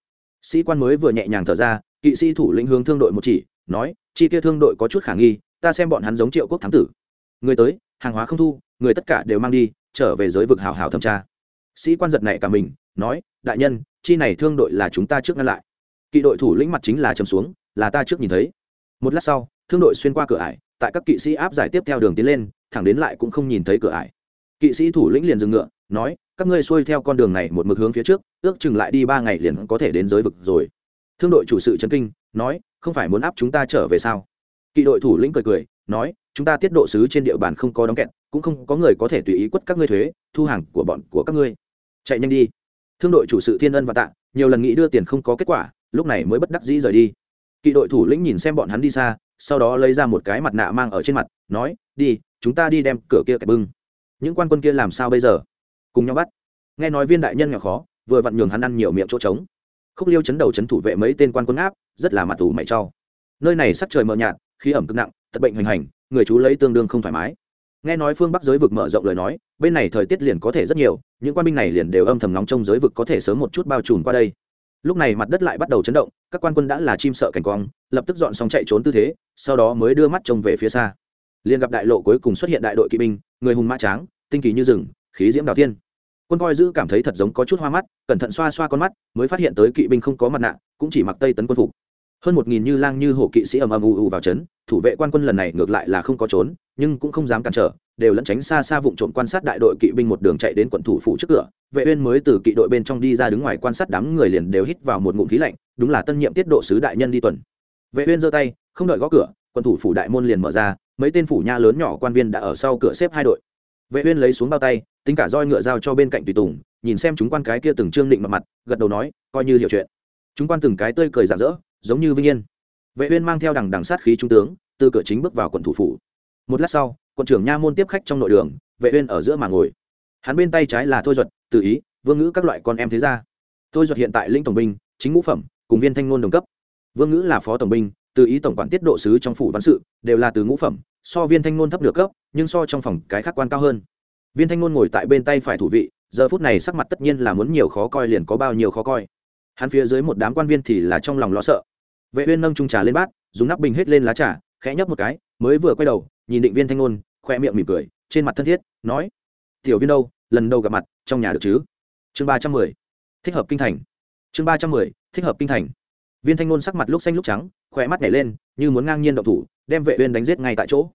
Sĩ quan mới vừa nhẹ nhàng thở ra, kỵ sĩ thủ lĩnh hướng thương đội một chỉ, nói, chi kia thương đội có chút khả nghi ta xem bọn hắn giống triệu quốc thám tử. Người tới, hàng hóa không thu, người tất cả đều mang đi, trở về giới vực hào hào thẩm tra. Sĩ quan giật này cả mình, nói, đại nhân, chi này thương đội là chúng ta trước ngăn lại. Kỵ đội thủ lĩnh mặt chính là chầm xuống, là ta trước nhìn thấy. Một lát sau, thương đội xuyên qua cửa ải, tại các kỵ sĩ áp giải tiếp theo đường tiến lên, thẳng đến lại cũng không nhìn thấy cửa ải. Kỵ sĩ thủ lĩnh liền dừng ngựa, nói, các ngươi xuôi theo con đường này một mực hướng phía trước, ước chừng lại đi ba ngày liền có thể đến giới vực rồi. Thương đội chủ sự trấn kinh, nói, không phải muốn áp chúng ta trở về sao? Kỵ đội thủ lĩnh cười cười, nói, chúng ta tiết độ sứ trên địa bàn không có đóng kẹt, cũng không có người có thể tùy ý quất các ngươi thuế, thu hàng của bọn, của các ngươi. Chạy nhanh đi. Thương đội chủ sự thiên ân và tạ, nhiều lần nghĩ đưa tiền không có kết quả, lúc này mới bất đắc dĩ rời đi. Kỵ đội thủ lĩnh nhìn xem bọn hắn đi xa, sau đó lấy ra một cái mặt nạ mang ở trên mặt, nói, đi, chúng ta đi đem cửa kia kẹp bưng. Những quan quân kia làm sao bây giờ? Cùng nhau bắt. Nghe nói viên đại nhân nhỏ khó, vừa vặn nhường hắn ăn nhiều miệng chỗ trống. Khúc liêu chấn đầu chấn thủ vệ mấy tên quan quân áp, rất là mặt tù mày cho. nơi này sắc trời mờ nhạt khí ẩm cực nặng, tật bệnh hoành hành, người chú lấy tương đương không thoải mái. Nghe nói phương bắc giới vực mở rộng lời nói, bên này thời tiết liền có thể rất nhiều, những quan binh này liền đều âm thầm nóng trong giới vực có thể sớm một chút bao trùm qua đây. Lúc này mặt đất lại bắt đầu chấn động, các quan quân đã là chim sợ cảnh quang, lập tức dọn xong chạy trốn tư thế, sau đó mới đưa mắt trông về phía xa. Liền gặp đại lộ cuối cùng xuất hiện đại đội kỵ binh, người hùng mã tráng, tinh kỳ như rừng, khí diễm đào tiên quân coi giữ cảm thấy thật giống có chút hoa mắt, cẩn thận xoa xoa con mắt, mới phát hiện tới kỵ binh không có mặt nạ, cũng chỉ mặc tây tấn quân phục hơn một nghìn như lang như hổ kỵ sĩ ầm ầm ù ù vào trấn, thủ vệ quan quân lần này ngược lại là không có trốn, nhưng cũng không dám cản trở, đều lẫn tránh xa xa vụ trộm quan sát đại đội kỵ binh một đường chạy đến quận thủ phủ trước cửa. Vệ uyên mới từ kỵ đội bên trong đi ra đứng ngoài quan sát đám người liền đều hít vào một ngụm khí lạnh, đúng là tân nhiệm tiết độ sứ đại nhân đi tuần. Vệ uyên giơ tay, không đợi gõ cửa, quận thủ phủ đại môn liền mở ra, mấy tên phủ nha lớn nhỏ quan viên đã ở sau cửa xếp hai đội. Vệ uyên lấy xuống bao tay, tính cả roi ngựa giao cho bên cạnh tùy tùng, nhìn xem chúng quan cái kia từng trương định mặt mặt, gật đầu nói, coi như hiểu chuyện. Chúng quan từng cái tươi cười rạng rỡ giống như vinh yên. Vệ uyên mang theo đằng đằng sát khí trung tướng, từ cửa chính bước vào quận thủ phủ. Một lát sau, quận trưởng nha môn tiếp khách trong nội đường, vệ uyên ở giữa mà ngồi. Hắn bên tay trái là thôi duật tự ý, vương ngữ các loại con em thế gia. Thôi duật hiện tại linh tổng binh, chính ngũ phẩm, cùng viên thanh ngôn đồng cấp. Vương ngữ là phó tổng binh tự ý tổng quản tiết độ sứ trong phủ văn sự, đều là từ ngũ phẩm, so viên thanh ngôn thấp được cấp, nhưng so trong phòng cái khác quan cao hơn. Viên thanh ngôn ngồi tại bên tay phải thủ vị, giờ phút này sắc mặt tất nhiên là muốn nhiều khó coi liền có bao nhiêu khó coi hắn phía dưới một đám quan viên thì là trong lòng lo sợ. Vệ uyên nâng chung trà lên bát, dùng nắp bình hết lên lá trà, khẽ nhấp một cái, mới vừa quay đầu, nhìn định viên thanh ngôn khoe miệng mỉm cười, trên mặt thân thiết, nói, tiểu viên đâu, lần đầu gặp mặt, trong nhà được chứ? Chương ba trăm mười, thích hợp kinh thành. Chương ba trăm mười, thích hợp kinh thành. Viên thanh ngôn sắc mặt lúc xanh lúc trắng khoe mắt nhảy lên, như muốn ngang nhiên động thủ, đem vệ uyên đánh giết ngay tại chỗ.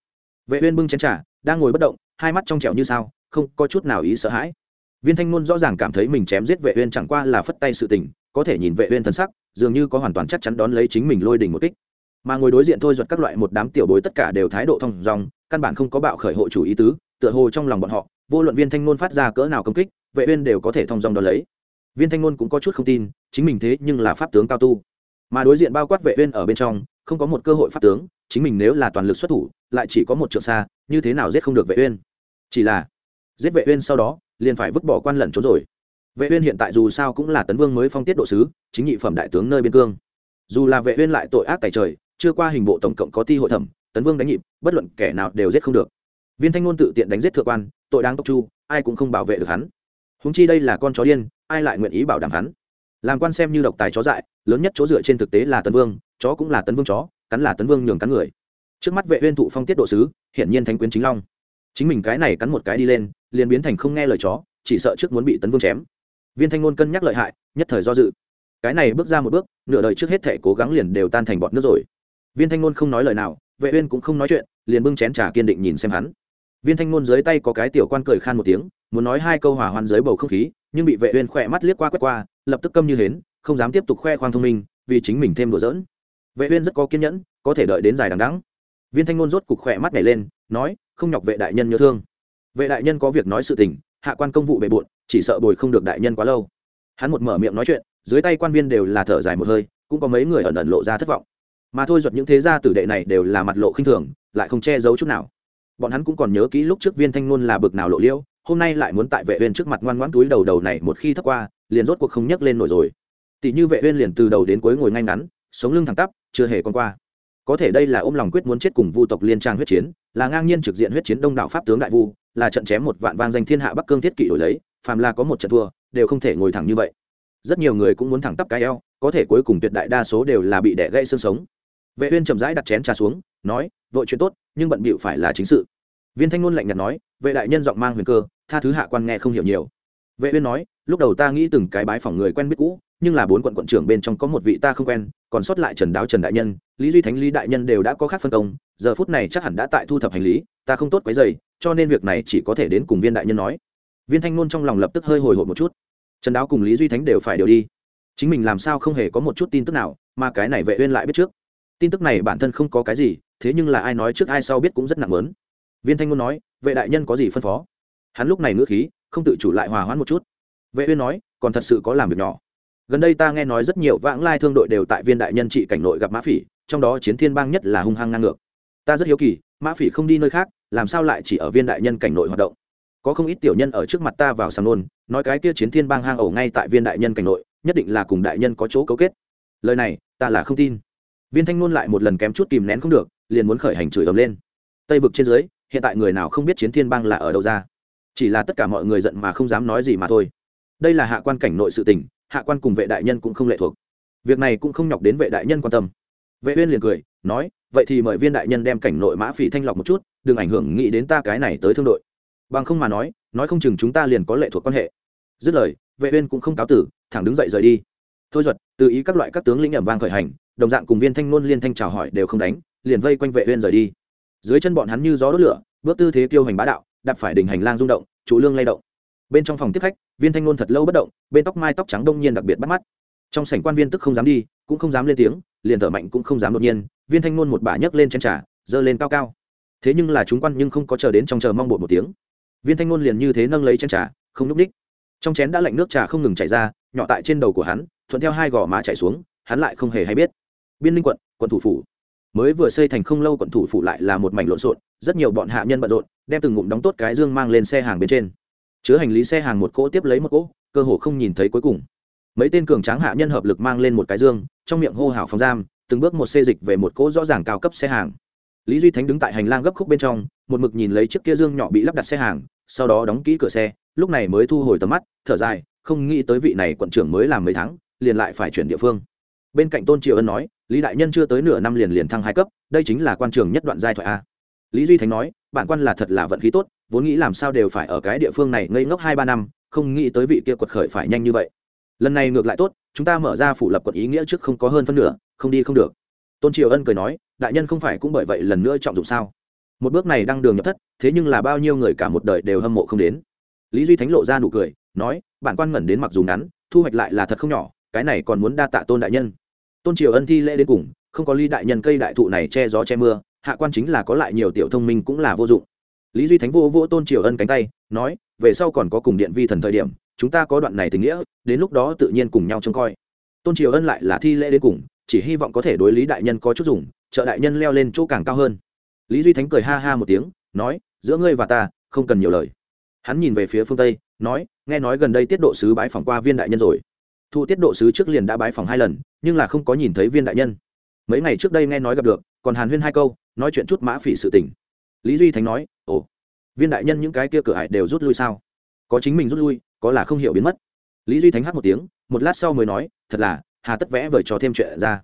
Vệ uyên bưng chén trà, đang ngồi bất động, hai mắt trong trẻo như sao, không có chút nào ý sợ hãi. Viên thanh ngôn rõ ràng cảm thấy mình chém giết vệ uyên chẳng qua là phất tay sự tình có thể nhìn vệ uyên thân sắc, dường như có hoàn toàn chắc chắn đón lấy chính mình lôi đỉnh một kích. Mà ngồi đối diện thôi giật các loại một đám tiểu bối tất cả đều thái độ thông dong, căn bản không có bạo khởi hộ chủ ý tứ, tựa hồ trong lòng bọn họ, vô luận viên thanh ngôn phát ra cỡ nào công kích, vệ uyên đều có thể thông dong đón lấy. Viên thanh ngôn cũng có chút không tin, chính mình thế nhưng là pháp tướng cao tu. Mà đối diện bao quát vệ uyên ở bên trong, không có một cơ hội pháp tướng, chính mình nếu là toàn lực xuất thủ, lại chỉ có một trượng xa, như thế nào giết không được vệ uyên? Chỉ là giết vệ uyên sau đó, liền phải vứt bỏ quan lẩn trốn rồi vệ uyên hiện tại dù sao cũng là tấn vương mới phong tiết độ sứ, chính nhị phẩm đại tướng nơi biên cương. Dù là vệ uyên lại tội ác tại trời, chưa qua hình bộ tổng cộng có ti hội thẩm, tấn vương đánh nhịp, bất luận kẻ nào đều giết không được. Viên thanh ngôn tự tiện đánh giết thượng quan, tội đáng tộc chu, ai cũng không bảo vệ được hắn. Huống chi đây là con chó điên, ai lại nguyện ý bảo đảm hắn? Làm quan xem như độc tài chó dại, lớn nhất chỗ dựa trên thực tế là tấn vương, chó cũng là tấn vương chó, cắn là tấn vương nhường cắn người. Trước mắt vệ uyên thụ phong tiết độ sứ, hiển nhiên thánh quyến chính long. Chính mình cái này cắn một cái đi lên, liền biến thành không nghe lời chó, chỉ sợ trước muốn bị tấn vương chém viên thanh ngôn cân nhắc lợi hại, nhất thời do dự. Cái này bước ra một bước, nửa đời trước hết thể cố gắng liền đều tan thành bọn nước rồi. Viên thanh ngôn không nói lời nào, vệ uyên cũng không nói chuyện, liền bưng chén trà kiên định nhìn xem hắn. Viên thanh ngôn dưới tay có cái tiểu quan cười khan một tiếng, muốn nói hai câu hòa hoan dưới bầu không khí, nhưng bị vệ uyên khoe mắt liếc qua quét qua, lập tức câm như hến, không dám tiếp tục khoe khoang thông minh, vì chính mình thêm đùa giỡn. Vệ uyên rất có kiên nhẫn, có thể đợi đến dài đằng đẵng. Viên thanh ngôn rốt cục khoe mắt nhảy lên, nói, không nhọc vệ đại nhân nhớ thương. Vệ đại nhân có việc nói sự tình hạ quan công vụ bề bộn, chỉ sợ bồi không được đại nhân quá lâu. Hắn một mở miệng nói chuyện, dưới tay quan viên đều là thở dài một hơi, cũng có mấy người ẩn ẩn lộ ra thất vọng. Mà thôi giật những thế gia tử đệ này đều là mặt lộ khinh thường, lại không che giấu chút nào. Bọn hắn cũng còn nhớ kỹ lúc trước viên thanh ngôn là bực nào lộ liễu, hôm nay lại muốn tại vệ uyên trước mặt ngoan ngoãn túi đầu đầu này một khi thấp qua, liền rốt cuộc không nhấc lên nổi rồi. Tỷ như vệ uyên liền từ đầu đến cuối ngồi ngay ngắn, sống lưng thẳng tắp, chưa hề con qua có thể đây là ôm lòng quyết muốn chết cùng vu tộc liên trang huyết chiến, là ngang nhiên trực diện huyết chiến đông đảo pháp tướng đại vu, là trận chém một vạn vang danh thiên hạ bắc cương thiết kỷ đổi lấy, phàm là có một trận thua, đều không thể ngồi thẳng như vậy. Rất nhiều người cũng muốn thẳng tắp cái eo, có thể cuối cùng tuyệt đại đa số đều là bị đẻ gãy xương sống. Vệ uyên chậm rãi đặt chén trà xuống, nói, vội chuyện tốt, nhưng bận bịu phải là chính sự. Viên thanh ngôn lạnh nhạt nói, vệ đại nhân giọng mang huyền cơ, tha thứ hạ quan nghe không hiểu nhiều. Vệ uyên nói, lúc đầu ta nghĩ từng cái bái phỏng người quen biết cũ nhưng là bốn quận quận trưởng bên trong có một vị ta không quen, còn sót lại trần đáo trần đại nhân, lý duy thánh, lý đại nhân đều đã có khác phân công, giờ phút này chắc hẳn đã tại thu thập hành lý, ta không tốt quấy dày cho nên việc này chỉ có thể đến cùng viên đại nhân nói. Viên thanh ngôn trong lòng lập tức hơi hồi hộp một chút. Trần đáo cùng lý duy thánh đều phải đều đi. Chính mình làm sao không hề có một chút tin tức nào, mà cái này vệ uyên lại biết trước. Tin tức này bản thân không có cái gì, thế nhưng là ai nói trước ai sau biết cũng rất nặng lớn. Viên thanh ngôn nói, vệ đại nhân có gì phân phó? Hắn lúc này ngữ khí không tự chủ lại hòa hoãn một chút. Vệ uyên nói, còn thật sự có làm việc nhỏ gần đây ta nghe nói rất nhiều vãng lai thương đội đều tại viên đại nhân trị cảnh nội gặp mã phỉ, trong đó chiến thiên bang nhất là hung hăng ngang ngược. Ta rất hiếu kỳ, mã phỉ không đi nơi khác, làm sao lại chỉ ở viên đại nhân cảnh nội hoạt động? Có không ít tiểu nhân ở trước mặt ta vào sàng nôn, nói cái kia chiến thiên bang hang ổ ngay tại viên đại nhân cảnh nội, nhất định là cùng đại nhân có chỗ cấu kết. Lời này, ta là không tin. Viên thanh nôn lại một lần kém chút kìm nén không được, liền muốn khởi hành chửi ầm lên. Tây vực trên dưới, hiện tại người nào không biết chiến thiên bang là ở đâu ra? Chỉ là tất cả mọi người giận mà không dám nói gì mà thôi. Đây là hạ quan cảnh nội sự tình hạ quan cùng vệ đại nhân cũng không lệ thuộc. Việc này cũng không nhọc đến vệ đại nhân quan tâm. Vệ uyên liền cười, nói, vậy thì mời viên đại nhân đem cảnh nội mã phỉ thanh lọc một chút, đừng ảnh hưởng nghĩ đến ta cái này tới thương đội. Bằng không mà nói nói không chừng chúng ta liền có lệ thuộc quan hệ. Dứt lời, vệ uyên cũng không cáo tử, thẳng đứng dậy rời đi. Thôi duật, từ ý các loại các tướng lĩnh ẩm vang khởi hành, đồng dạng cùng viên thanh nôn liên thanh chào hỏi đều không đánh, liền vây quanh vệ uyên rời đi. Dưới chân bọn hắn như gió đốt lửa, bước tư thế tiêu hành bá đạo, đạp phải đỉnh hành lang rung động, trụ lương lay động bên trong phòng tiếp khách, viên thanh ngôn thật lâu bất động, bên tóc mai tóc trắng đông nhiên đặc biệt bắt mắt. Trong sảnh quan viên tức không dám đi, cũng không dám lên tiếng, liền thở mạnh cũng không dám đột nhiên, viên thanh ngôn một bà nhấc lên chén trà dơ lên cao cao. Thế nhưng là chúng quan nhưng không có chờ đến trong chờ mong bột một tiếng. Viên thanh ngôn liền như thế nâng lấy chén trà, không núp ních. Trong chén đã lạnh nước trà không ngừng chảy ra, nhỏ tại trên đầu của hắn, thuận theo hai gò má chảy xuống, hắn lại không hề hay biết. Biên ninh quận quận thủ phủ. Mới vừa xây thành không lâu quận thủ phủ lại là một mảnh lộn xộn, rất nhiều bọn hạ nhân bận rộn, đem từng ngụm đóng tốt cái dương mang lên xe hàng bên trên chứa hành lý xe hàng một cỗ tiếp lấy một cỗ, cơ hồ không nhìn thấy cuối cùng. Mấy tên cường tráng hạ nhân hợp lực mang lên một cái dương, trong miệng hô hào phòng giam, từng bước một xê dịch về một cỗ rõ ràng cao cấp xe hàng. Lý duy thánh đứng tại hành lang gấp khúc bên trong, một mực nhìn lấy chiếc kia dương nhỏ bị lắp đặt xe hàng, sau đó đóng kỹ cửa xe, lúc này mới thu hồi tầm mắt, thở dài, không nghĩ tới vị này quận trưởng mới làm mấy tháng, liền lại phải chuyển địa phương. Bên cạnh tôn triều ân nói, lý đại nhân chưa tới nửa năm liền liền thăng hai cấp, đây chính là quan trường nhất đoạn giai thoại a. Lý duy thánh nói bản quan là thật là vận khí tốt, vốn nghĩ làm sao đều phải ở cái địa phương này ngây ngốc hai ba năm, không nghĩ tới vị kia quật khởi phải nhanh như vậy. Lần này ngược lại tốt, chúng ta mở ra phủ lập quận ý nghĩa trước không có hơn phân nửa, không đi không được. Tôn triều ân cười nói, đại nhân không phải cũng bởi vậy lần nữa trọng dụng sao? Một bước này đang đường nhập thất, thế nhưng là bao nhiêu người cả một đời đều hâm mộ không đến. Lý duy thánh lộ ra nụ cười, nói, bản quan ngẩn đến mặc dù ngắn, thu hoạch lại là thật không nhỏ, cái này còn muốn đa tạ tôn đại nhân. Tôn triều ân thi lễ đến cùng, không có ly đại nhân cây đại thụ này che gió che mưa hạ quan chính là có lại nhiều tiểu thông minh cũng là vô dụng. Lý duy thánh vô vô tôn triều ân cánh tay, nói, về sau còn có cùng điện vi thần thời điểm, chúng ta có đoạn này tình nghĩa, đến lúc đó tự nhiên cùng nhau trông coi. Tôn triều ân lại là thi lễ đến cùng, chỉ hy vọng có thể đối lý đại nhân có chút dùng, trợ đại nhân leo lên chỗ càng cao hơn. Lý duy thánh cười ha ha một tiếng, nói, giữa ngươi và ta, không cần nhiều lời. Hắn nhìn về phía phương tây, nói, nghe nói gần đây tiết độ sứ bái phỏng qua viên đại nhân rồi. Thu tiết độ sứ trước liền đã bái phỏng hai lần, nhưng là không có nhìn thấy viên đại nhân. Mấy ngày trước đây nghe nói gặp được, còn hàn huyên hai câu nói chuyện chút mã phỉ sự tình. Lý duy thánh nói, ồ, viên đại nhân những cái kia cửa hại đều rút lui sao? Có chính mình rút lui, có là không hiểu biến mất. Lý duy thánh hát một tiếng, một lát sau mới nói, thật là, hà tất vẽ vời cho thêm chuyện ra.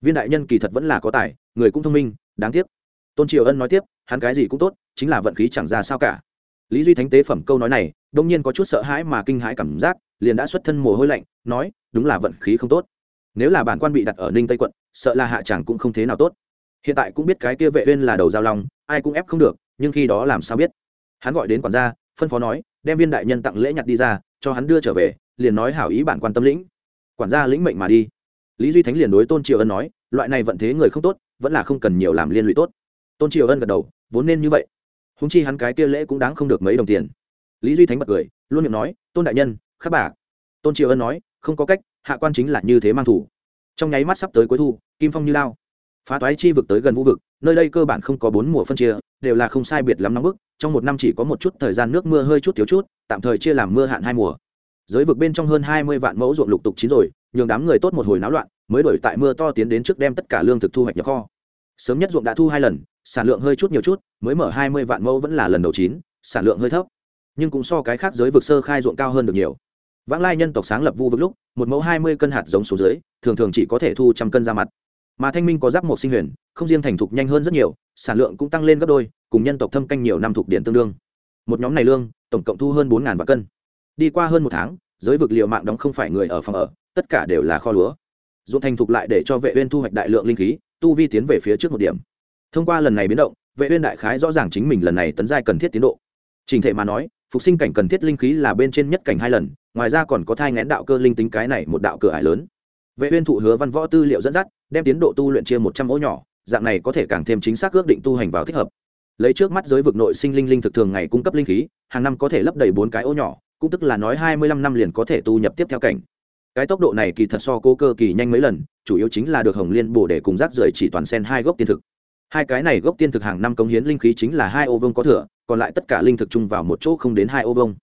Viên đại nhân kỳ thật vẫn là có tài, người cũng thông minh, đáng tiếc. Tôn triều ân nói tiếp, hắn cái gì cũng tốt, chính là vận khí chẳng ra sao cả. Lý duy thánh tế phẩm câu nói này, đông nhiên có chút sợ hãi mà kinh hãi cảm giác, liền đã xuất thân mồ hôi lạnh, nói, đúng là vận khí không tốt. Nếu là bản quan bị đặt ở ninh tây quận, sợ là hạ chẳng cũng không thế nào tốt hiện tại cũng biết cái kia vệ uyên là đầu giao long, ai cũng ép không được, nhưng khi đó làm sao biết? Hắn gọi đến quản gia, phân phó nói, đem viên đại nhân tặng lễ nhặt đi ra, cho hắn đưa trở về, liền nói hảo ý bản quan tâm lĩnh. Quản gia lĩnh mệnh mà đi. Lý duy thánh liền đối tôn triều ân nói, loại này vận thế người không tốt, vẫn là không cần nhiều làm liên lụy tốt. Tôn triều ân gật đầu, vốn nên như vậy. Húng chi hắn cái kia lễ cũng đáng không được mấy đồng tiền. Lý duy thánh bật cười, luôn miệng nói, tôn đại nhân, khắc bà. Tôn triều ân nói, không có cách, hạ quan chính là như thế mang thủ. Trong nháy mắt sắp tới cuối thu, kim phong như lao phá toái chi vực tới gần vũ vực, nơi đây cơ bản không có bốn mùa phân chia, đều là không sai biệt lắm nóng bức, trong một năm chỉ có một chút thời gian nước mưa hơi chút thiếu chút, tạm thời chia làm mưa hạn hai mùa. Giới vực bên trong hơn hai mươi vạn mẫu ruộng lục tục chín rồi, nhường đám người tốt một hồi náo loạn, mới đổi tại mưa to tiến đến trước đem tất cả lương thực thu hoạch nhập kho. Sớm nhất ruộng đã thu hai lần, sản lượng hơi chút nhiều chút, mới mở hai mươi vạn mẫu vẫn là lần đầu chín, sản lượng hơi thấp. Nhưng cũng so cái khác giới vực sơ khai ruộng cao hơn được nhiều. Vãng lai nhân tộc sáng lập vu vực lúc, một mẫu hai mươi cân hạt giống số dưới, thường thường chỉ có thể thu trăm cân ra mặt mà thanh minh có giáp một sinh huyền, không riêng thành thục nhanh hơn rất nhiều, sản lượng cũng tăng lên gấp đôi, cùng nhân tộc thâm canh nhiều năm thuộc điện tương đương. Một nhóm này lương, tổng cộng thu hơn bốn vạn cân. Đi qua hơn một tháng, giới vực liệu mạng đóng không phải người ở phòng ở, tất cả đều là kho lúa. Dụng thành thục lại để cho vệ uyên thu hoạch đại lượng linh khí, tu vi tiến về phía trước một điểm. Thông qua lần này biến động, vệ uyên đại khái rõ ràng chính mình lần này tấn giai cần thiết tiến độ. Trình thể mà nói, phục sinh cảnh cần thiết linh khí là bên trên nhất cảnh hai lần, ngoài ra còn có thai ngén đạo cơ linh tính cái này một đạo cửa ải lớn. Vệ uyên thụ hứa văn võ tư liệu dẫn dắt đem tiến độ tu luyện chia một trăm ô nhỏ, dạng này có thể càng thêm chính xác ước định tu hành vào thích hợp. Lấy trước mắt giới vực nội sinh linh linh thực thường ngày cung cấp linh khí, hàng năm có thể lấp đầy bốn cái ô nhỏ, cũng tức là nói hai mươi lăm năm liền có thể tu nhập tiếp theo cảnh. Cái tốc độ này kỳ thật so cố cơ kỳ nhanh mấy lần, chủ yếu chính là được hồng liên bổ để cùng rác rưởi chỉ toàn sen hai gốc tiên thực. Hai cái này gốc tiên thực hàng năm cống hiến linh khí chính là hai ô vương có thừa, còn lại tất cả linh thực chung vào một chỗ không đến hai ô vương.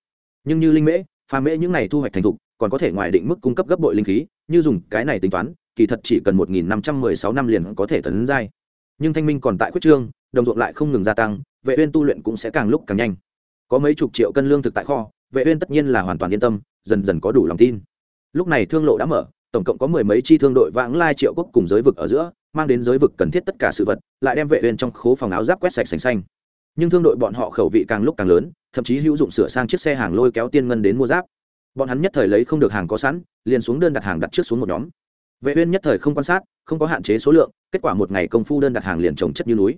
Nhưng như linh mễ pha mễ những này thu hoạch thành thục, còn có thể ngoài định mức cung cấp gấp bội linh khí, như dùng cái này tính toán, kỳ thật chỉ cần một nghìn năm trăm mười sáu năm liền có thể tấn giai. Nhưng thanh minh còn tại quyết trương, đồng ruộng lại không ngừng gia tăng, vệ uyên tu luyện cũng sẽ càng lúc càng nhanh. Có mấy chục triệu cân lương thực tại kho, vệ uyên tất nhiên là hoàn toàn yên tâm, dần dần có đủ lòng tin. Lúc này thương lộ đã mở, tổng cộng có mười mấy chi thương đội vãng lai triệu quốc cùng giới vực ở giữa, mang đến giới vực cần thiết tất cả sự vật, lại đem vệ uyên trong khố phòng áo giáp quét sạch sành xanh nhưng thương đội bọn họ khẩu vị càng lúc càng lớn, thậm chí hữu dụng sửa sang chiếc xe hàng lôi kéo tiên ngân đến mua giáp. Bọn hắn nhất thời lấy không được hàng có sẵn, liền xuống đơn đặt hàng đặt trước xuống một nhóm. Vệ uyên nhất thời không quan sát, không có hạn chế số lượng, kết quả một ngày công phu đơn đặt hàng liền trồng chất như núi.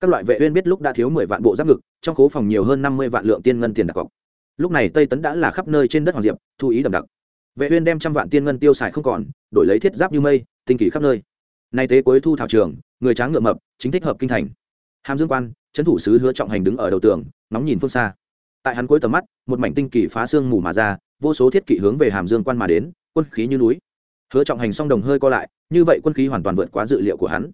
Các loại vệ uyên biết lúc đã thiếu 10 vạn bộ giáp ngực, trong khố phòng nhiều hơn 50 vạn lượng tiên ngân tiền đặt cọc. Lúc này tây tấn đã là khắp nơi trên đất hoàng diệp, thu ý đậm đặc. Vệ uyên đem trăm vạn tiên ngân tiêu xài không còn, đổi lấy thiết giáp như mây, tinh kỳ khắp nơi. Nay tế cuối thu thảo trường, người tráng ngựa mập, chính thích hợp kinh thành. Hàm dương quan trấn thủ sứ hứa trọng hành đứng ở đầu tường nóng nhìn phương xa. Tại hắn cuối tầm mắt, một mảnh tinh kỳ phá xương mù mà ra, vô số thiết kỵ hướng về hàm dương quan mà đến, quân khí như núi. Hứa trọng hành song đồng hơi co lại, như vậy quân khí hoàn toàn vượt quá dự liệu của hắn.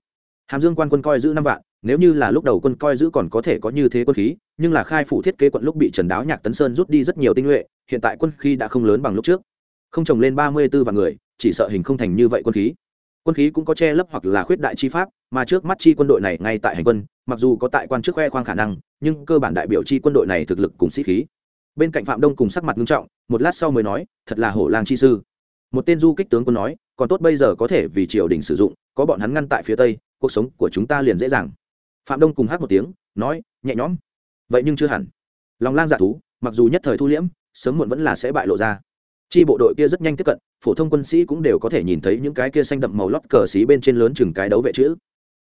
Hàm dương quan quân coi giữ năm vạn, nếu như là lúc đầu quân coi giữ còn có thể có như thế quân khí, nhưng là khai phủ thiết kế quận lúc bị trần đáo nhạc tấn sơn rút đi rất nhiều tinh nhuệ, hiện tại quân khí đã không lớn bằng lúc trước. Không trồng lên ba mươi b ố vạn người, chỉ sợ hình không thành như vậy quân khí. Quân khí cũng có che lấp hoặc là khuyết đại chi pháp, mà trước mắt chi quân đội này ngay tại hành quân mặc dù có tại quan chức khoe khoang khả năng, nhưng cơ bản đại biểu chi quân đội này thực lực cùng sĩ khí. Bên cạnh phạm đông cùng sắc mặt nghiêm trọng, một lát sau mới nói, thật là hổ lang chi sư. Một tên du kích tướng quân nói, còn tốt bây giờ có thể vì triều đình sử dụng, có bọn hắn ngăn tại phía tây, cuộc sống của chúng ta liền dễ dàng. Phạm đông cùng hát một tiếng, nói, nhẹ nhõm. Vậy nhưng chưa hẳn. Lòng lang dạ thú, mặc dù nhất thời thu liễm, sớm muộn vẫn là sẽ bại lộ ra. Chi bộ đội kia rất nhanh tiếp cận, phổ thông quân sĩ cũng đều có thể nhìn thấy những cái kia xanh đậm màu lót cờ xí bên trên lớn chừng cái đấu vệ chữ.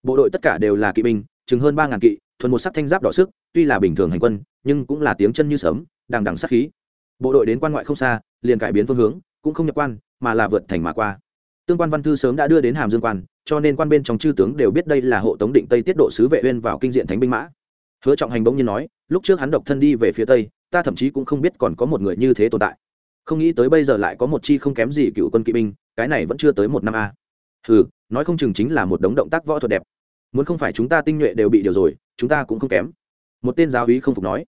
Bộ đội tất cả đều là kỵ binh chừng hơn ba ngàn kỵ, thuần một sắc thanh giáp đỏ sức, tuy là bình thường hành quân, nhưng cũng là tiếng chân như sớm đằng đằng sắc khí. Bộ đội đến quan ngoại không xa, liền cải biến phương hướng, cũng không nhập quan, mà là vượt thành mà qua. Tương quan văn thư sớm đã đưa đến hàm dương quan, cho nên quan bên trong chư tướng đều biết đây là hộ tống định tây tiết độ sứ vệ uyên vào kinh diện thánh binh mã. Hứa trọng hành bỗng nhiên nói, lúc trước hắn độc thân đi về phía tây, ta thậm chí cũng không biết còn có một người như thế tồn tại. Không nghĩ tới bây giờ lại có một chi không kém gì cựu quân kỵ binh, cái này vẫn chưa tới một năm a. Hừ, nói không chừng chính là một đống động tác võ thuật đẹp muốn không phải chúng ta tinh nhuệ đều bị điều rồi, chúng ta cũng không kém. Một tên giáo úy không phục nói.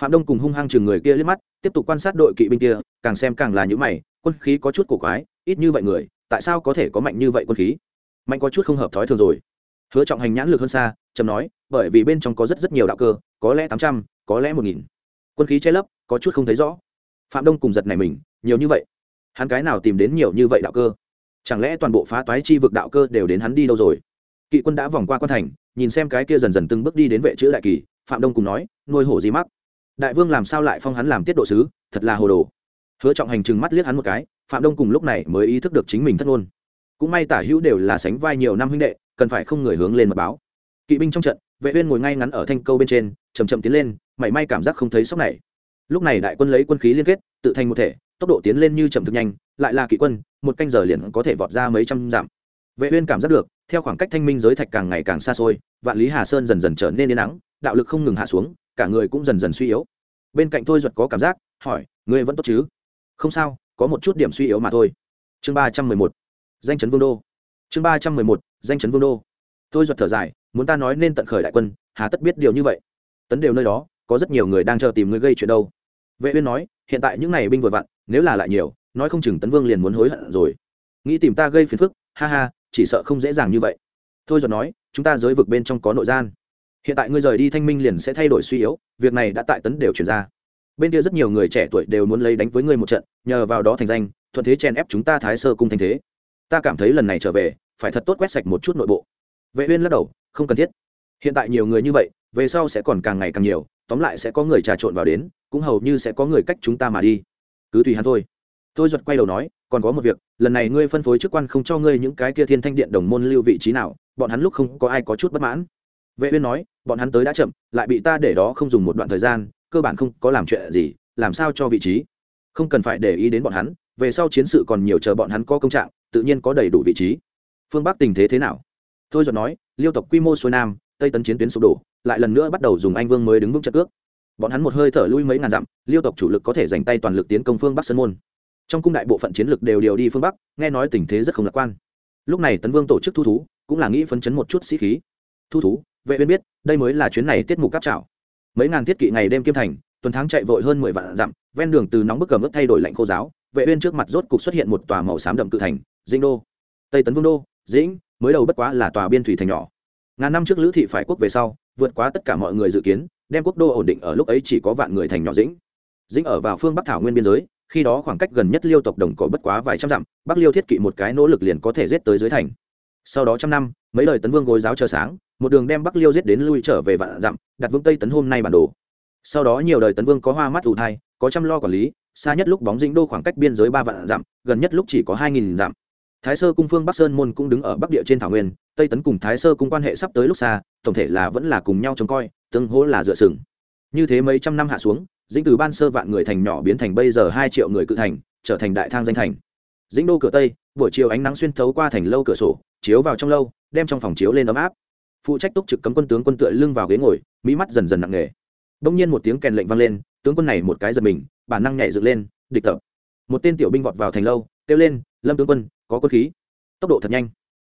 Phạm đông cùng hung hăng chừng người kia liếc mắt, tiếp tục quan sát đội kỵ binh kia, càng xem càng là những mày, quân khí có chút cổ quái, ít như vậy người, tại sao có thể có mạnh như vậy quân khí? Mạnh có chút không hợp thói thường rồi. Hứa trọng hành nhãn lực hơn xa, trầm nói, bởi vì bên trong có rất rất nhiều đạo cơ, có lẽ tám trăm, có lẽ một nghìn. Quân khí che lấp, có chút không thấy rõ. Phạm đông cùng giật này mình, nhiều như vậy. Hắn cái nào tìm đến nhiều như vậy đạo cơ? Chẳng lẽ toàn bộ phá toái chi vực đạo cơ đều đến hắn đi đâu rồi? Kỵ quân đã vòng qua quan thành, nhìn xem cái kia dần dần từng bước đi đến vệ chữ đại kỳ, phạm đông cùng nói, nuôi hổ gì mắc? Đại vương làm sao lại phong hắn làm tiết độ sứ? Thật là hồ đồ. Hứa trọng hành chừng mắt liếc hắn một cái, phạm đông cùng lúc này mới ý thức được chính mình thất ngôn. Cũng may tả hữu đều là sánh vai nhiều năm huynh đệ, cần phải không người hướng lên mật báo. Kỵ binh trong trận, vệ uyên ngồi ngay ngắn ở thanh câu bên trên, chậm chậm tiến lên, mảy may cảm giác không thấy sốc này. Lúc này đại quân lấy quân khí liên kết, tự thành một thể, tốc độ tiến lên như chậm thực nhanh, lại là kỵ quân, một canh giờ liền có thể vọt ra mấy trăm dặm vệ uyên cảm giác được, theo khoảng cách thanh minh giới thạch càng ngày càng xa xôi, vạn lý hà sơn dần dần trở nên yên nắng đạo lực không ngừng hạ xuống, cả người cũng dần dần suy yếu. Bên cạnh thôi duật có cảm giác, hỏi, ngươi vẫn tốt chứ? Không sao, có một chút điểm suy yếu mà thôi. Chương ba trăm mười một, danh chấn vương đô. Chương ba trăm mười một, danh chấn vương đô. Tôi duật thở dài, muốn ta nói nên tận khởi đại quân, hà tất biết điều như vậy. Tấn đều nơi đó, có rất nhiều người đang chờ tìm người gây chuyện đâu. Vệ uyên nói, hiện tại những này binh vừa vặn, nếu là lại nhiều, nói không chừng tấn vương liền muốn hối hận rồi. Nghĩ tìm ta gây phiền phức, ha ha chỉ sợ không dễ dàng như vậy. Thôi giọt nói, chúng ta giới vực bên trong có nội gian. Hiện tại ngươi rời đi thanh minh liền sẽ thay đổi suy yếu, việc này đã tại tấn đều chuyển ra. Bên kia rất nhiều người trẻ tuổi đều muốn lấy đánh với ngươi một trận, nhờ vào đó thành danh, thuận thế chen ép chúng ta thái sơ cung thành thế. Ta cảm thấy lần này trở về, phải thật tốt quét sạch một chút nội bộ. Vệ uyên lắc đầu, không cần thiết. Hiện tại nhiều người như vậy, về sau sẽ còn càng ngày càng nhiều, tóm lại sẽ có người trà trộn vào đến, cũng hầu như sẽ có người cách chúng ta mà đi. Cứ tùy hắn thôi. Tôi giật quay đầu nói còn có một việc, lần này ngươi phân phối chức quan không cho ngươi những cái kia thiên thanh điện đồng môn lưu vị trí nào, bọn hắn lúc không có ai có chút bất mãn. Vệ uyên nói, bọn hắn tới đã chậm, lại bị ta để đó không dùng một đoạn thời gian, cơ bản không có làm chuyện gì, làm sao cho vị trí? Không cần phải để ý đến bọn hắn, về sau chiến sự còn nhiều chờ bọn hắn có công trạng, tự nhiên có đầy đủ vị trí. Phương bắc tình thế thế nào? Thôi giọt nói, liêu tộc quy mô xuôi nam, tây tấn chiến tuyến sụp đổ, lại lần nữa bắt đầu dùng anh vương mới đứng vững trận cước. bọn hắn một hơi thở lui mấy ngàn dặm, liêu tộc chủ lực có thể dành tay toàn lực tiến công phương bắc sơn môn trong cung đại bộ phận chiến lực đều điều đi phương bắc, nghe nói tình thế rất không lạc quan. Lúc này tấn vương tổ chức thu thú, cũng là nghĩ phấn chấn một chút sĩ khí. Thu thú, vệ uyên biết, đây mới là chuyến này tiết mục cáp trảo. Mấy ngàn thiết kỵ ngày đêm kiêm thành, tuần tháng chạy vội hơn mười vạn dặm, ven đường từ nóng bức cầm ướp thay đổi lạnh khô giáo, vệ uyên trước mặt rốt cục xuất hiện một tòa màu xám đậm cự thành, dĩnh đô. Tây tấn vương đô, dĩnh, mới đầu bất quá là tòa biên thủy thành nhỏ. Ngàn năm trước lữ thị phải quốc về sau, vượt quá tất cả mọi người dự kiến, đem quốc đô ổn định ở lúc ấy chỉ có vạn người thành nhỏ dĩnh. Dĩnh ở vào phương bắc thảo nguyên biên giới khi đó khoảng cách gần nhất liêu tộc đồng cỏ bất quá vài trăm dặm, bắc liêu thiết kỵ một cái nỗ lực liền có thể giết tới dưới thành. Sau đó trăm năm, mấy đời tấn vương gối giáo chờ sáng, một đường đem bắc liêu giết đến lui trở về vạn dặm, đặt vương tây tấn hôm nay bản đồ. Sau đó nhiều đời tấn vương có hoa mắt ủ thai, có chăm lo quản lý, xa nhất lúc bóng dĩnh đô khoảng cách biên giới ba vạn dặm, gần nhất lúc chỉ có hai nghìn dặm. Thái sơ cung phương bắc sơn môn cũng đứng ở bắc địa trên thảo nguyên, tây tấn cùng thái sơ cung quan hệ sắp tới lúc xa, tổng thể là vẫn là cùng nhau trông coi, tương hỗ là dựa sừng. Như thế mấy trăm năm hạ xuống dĩnh từ ban sơ vạn người thành nhỏ biến thành bây giờ hai triệu người cự thành, trở thành đại thang danh thành. Dĩnh đô cửa tây, buổi chiều ánh nắng xuyên thấu qua thành lâu cửa sổ, chiếu vào trong lâu, đem trong phòng chiếu lên ấm áp. Phụ trách túc trực cấm quân tướng quân tựa lưng vào ghế ngồi mỹ mắt dần dần nặng nề. Đông nhiên một tiếng kèn lệnh vang lên, tướng quân này một cái giật mình, bản năng nhảy dựng lên, địch tập. Một tên tiểu binh vọt vào thành lâu, kêu lên, lâm tướng quân, có quân khí. Tốc độ thật nhanh.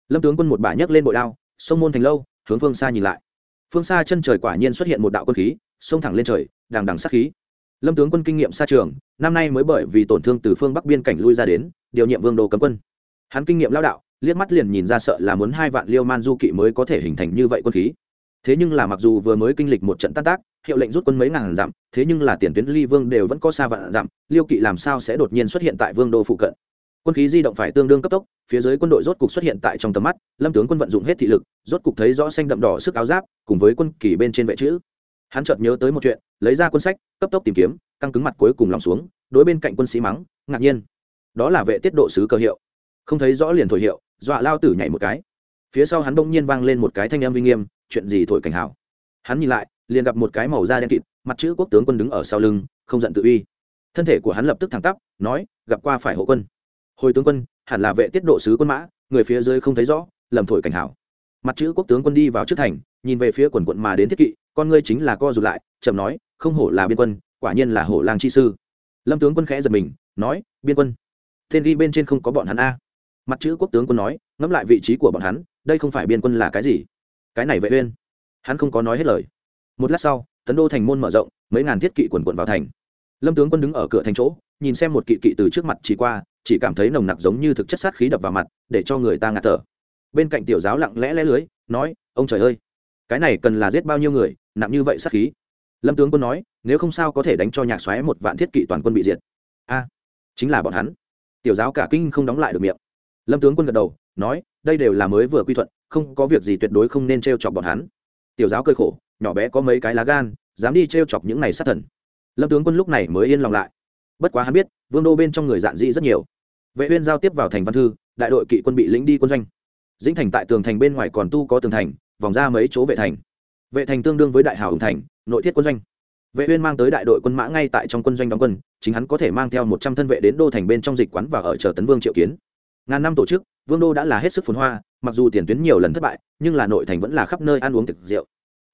Lâm tướng quân một bà nhấc lên bội đao, sông môn thành lâu, hướng phương xa nhìn lại. Phương xa chân trời quả nhiên xuất hiện một đạo quân khí, xông thẳng lên trời, đằng đằng sát khí lâm tướng quân kinh nghiệm xa trường, năm nay mới bởi vì tổn thương từ phương bắc biên cảnh lui ra đến, điều nhiệm vương đồ cấm quân. Hắn kinh nghiệm lao đạo, liếc mắt liền nhìn ra sợ là muốn hai vạn liêu man du kỵ mới có thể hình thành như vậy quân khí. Thế nhưng là mặc dù vừa mới kinh lịch một trận tan tác, hiệu lệnh rút quân mấy ngàn dặm, thế nhưng là tiền tuyến ly vương đều vẫn có xa vạn dặm, liêu kỵ làm sao sẽ đột nhiên xuất hiện tại vương đô phụ cận? Quân khí di động phải tương đương cấp tốc, phía dưới quân đội rốt cục xuất hiện tại trong tầm mắt, lâm tướng quân vận dụng hết thị lực, rốt cục thấy rõ xanh đậm đỏ sức áo giáp, cùng với quân kỳ bên trên vệ chữ hắn chợt nhớ tới một chuyện, lấy ra quân sách, cấp tốc tìm kiếm, căng cứng mặt cuối cùng lòng xuống, đối bên cạnh quân sĩ mắng, ngạc nhiên, đó là vệ tiết độ sứ cơ hiệu. Không thấy rõ liền thổi hiệu, dọa lao tử nhảy một cái. Phía sau hắn bỗng nhiên vang lên một cái thanh âm uy nghiêm, chuyện gì thổi cảnh hảo? Hắn nhìn lại, liền gặp một cái màu da đen kịt, mặt chữ quốc tướng quân đứng ở sau lưng, không giận tự uy. Thân thể của hắn lập tức thẳng tắp, nói, gặp qua phải hộ quân. Hồi tướng quân, hẳn là vệ tiết độ sứ quân mã, người phía dưới không thấy rõ, lầm thổi cảnh hảo. Mặt chữ quốc tướng quân đi vào trước thành, nhìn về phía quần quận mà đến thiết kỵ con ngươi chính là co rụt lại, chậm nói, không hổ là biên quân, quả nhiên là hổ lang chi sư. Lâm tướng quân khẽ giật mình, nói, biên quân, tên ghi bên trên không có bọn hắn a. Mặt chữ quốc tướng quân nói, ngẫm lại vị trí của bọn hắn, đây không phải biên quân là cái gì? Cái này vệ uyên. Hắn không có nói hết lời. Một lát sau, tấn đô thành môn mở rộng, mấy ngàn thiết kỵ quần quần vào thành. Lâm tướng quân đứng ở cửa thành chỗ, nhìn xem một kỵ kỵ từ trước mặt chỉ qua, chỉ cảm thấy nồng nặc giống như thực chất sát khí đập vào mặt, để cho người ta ngạt thở. Bên cạnh tiểu giáo lặng lẽ lẽ lưới, nói, ông trời ơi cái này cần là giết bao nhiêu người, nặng như vậy sát khí. Lâm tướng quân nói, nếu không sao có thể đánh cho nhạc xoáy một vạn thiết kỵ toàn quân bị diệt. A, chính là bọn hắn. Tiểu giáo cả kinh không đóng lại được miệng. Lâm tướng quân gật đầu, nói, đây đều là mới vừa quy thuận, không có việc gì tuyệt đối không nên t r e o chọc bọn hắn. Tiểu giáo cơi khổ, nhỏ bé có mấy cái lá gan, dám đi t r e o chọc những này sát thần. Lâm tướng quân lúc này mới yên lòng lại. Bất quá hắn biết, vương đô bên trong người dạn dĩ rất nhiều. Vệ uyên giao tiếp vào thành văn thư, đại đội kỵ quân bị lĩnh đi quân doanh. Dĩnh thành tại tường thành bên ngoài còn tu có tường thành vòng ra mấy chỗ vệ thành. Vệ thành tương đương với đại hào hùng thành, nội thiết quân doanh. Vệ uyên mang tới đại đội quân mã ngay tại trong quân doanh đóng quân, chính hắn có thể mang theo một trăm thân vệ đến đô thành bên trong dịch quán và ở chờ tấn vương triệu kiến. Ngàn năm tổ chức, vương đô đã là hết sức phồn hoa, mặc dù tiền tuyến nhiều lần thất bại, nhưng là nội thành vẫn là khắp nơi ăn uống thực rượu.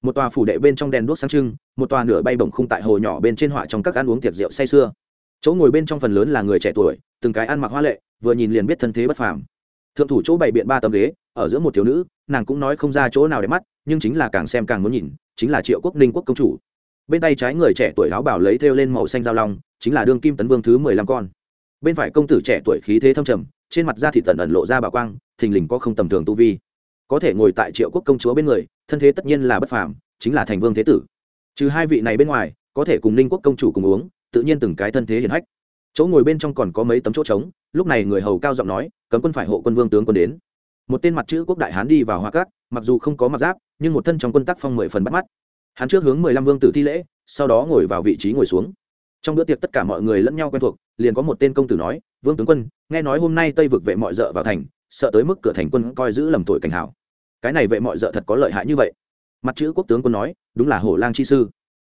Một tòa phủ đệ bên trong đèn đuốc sáng trưng, một tòa nửa bay bổng khung tại hồ nhỏ bên trên họa trong các ăn uống tiệc rượu say sưa. Chỗ ngồi bên trong phần lớn là người trẻ tuổi, từng cái ăn mặc hoa lệ, vừa nhìn liền biết thân thế bất phàm. Thượng thủ chỗ bày biện ba tấm ghế ở giữa một thiếu nữ, nàng cũng nói không ra chỗ nào để mắt, nhưng chính là càng xem càng muốn nhìn, chính là triệu quốc ninh quốc công chủ. Bên tay trái người trẻ tuổi áo bảo lấy thêu lên màu xanh giao long, chính là đương kim tấn vương thứ mười lăm con. Bên phải công tử trẻ tuổi khí thế thâm trầm, trên mặt da thị tần ẩn lộ ra bảo quang, thình lình có không tầm thường tu vi. Có thể ngồi tại triệu quốc công chúa bên người, thân thế tất nhiên là bất phàm, chính là thành vương thế tử. Trừ hai vị này bên ngoài, có thể cùng ninh quốc công chủ cùng uống, tự nhiên từng cái thân thế hiển hách. Chỗ ngồi bên trong còn có mấy tấm chỗ trống, lúc này người hầu cao giọng nói, cấm quân phải hộ quân vương tướng quân đến một tên mặt chữ quốc đại hán đi vào hoa cát, mặc dù không có mặt giáp, nhưng một thân trong quân tác phong mười phần bắt mắt. Hắn trước hướng mười lăm vương tử thi lễ, sau đó ngồi vào vị trí ngồi xuống. Trong bữa tiệc tất cả mọi người lẫn nhau quen thuộc, liền có một tên công tử nói, vương tướng quân, nghe nói hôm nay tây vực vệ mọi d vào thành, sợ tới mức cửa thành quân coi giữ lầm tội cảnh hảo. Cái này vệ mọi d thật có lợi hại như vậy. Mặt chữ quốc tướng quân nói, đúng là hổ lang chi sư.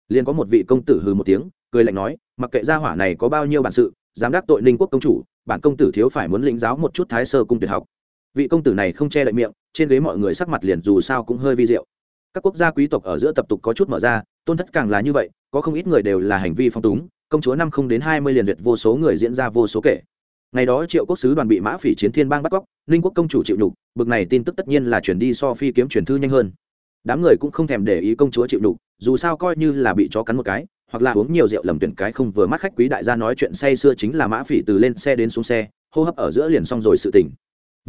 Liền có một vị công tử hừ một tiếng, cười lạnh nói, mặc kệ gia hỏa này có bao nhiêu bản sự, dám đắc tội ninh quốc công chủ, bản công tử thiếu phải muốn lĩnh giáo một chút thái sơ cung tuyệt học vị công tử này không che đậy miệng, trên ghế mọi người sắc mặt liền dù sao cũng hơi vi diệu. Các quốc gia quý tộc ở giữa tập tục có chút mở ra, tôn thất càng là như vậy, có không ít người đều là hành vi phong túng, công chúa năm không đến hai mươi liền duyệt vô số người diễn ra vô số kể. Ngày đó triệu quốc sứ đoàn bị mã phỉ chiến thiên bang bắt cóc, ninh quốc công chủ chịu nhục, bực này tin tức tất nhiên là chuyển đi so phi kiếm truyền thư nhanh hơn. Đám người cũng không thèm để ý công chúa chịu nhục, dù sao coi như là bị chó cắn một cái, hoặc là uống nhiều rượu lầm tuyển cái không vừa mắt khách quý đại gia nói chuyện say xưa chính là mã phỉ từ lên xe đến xuống xe, hô hấp ở giữa liền xong rồi sự tỉnh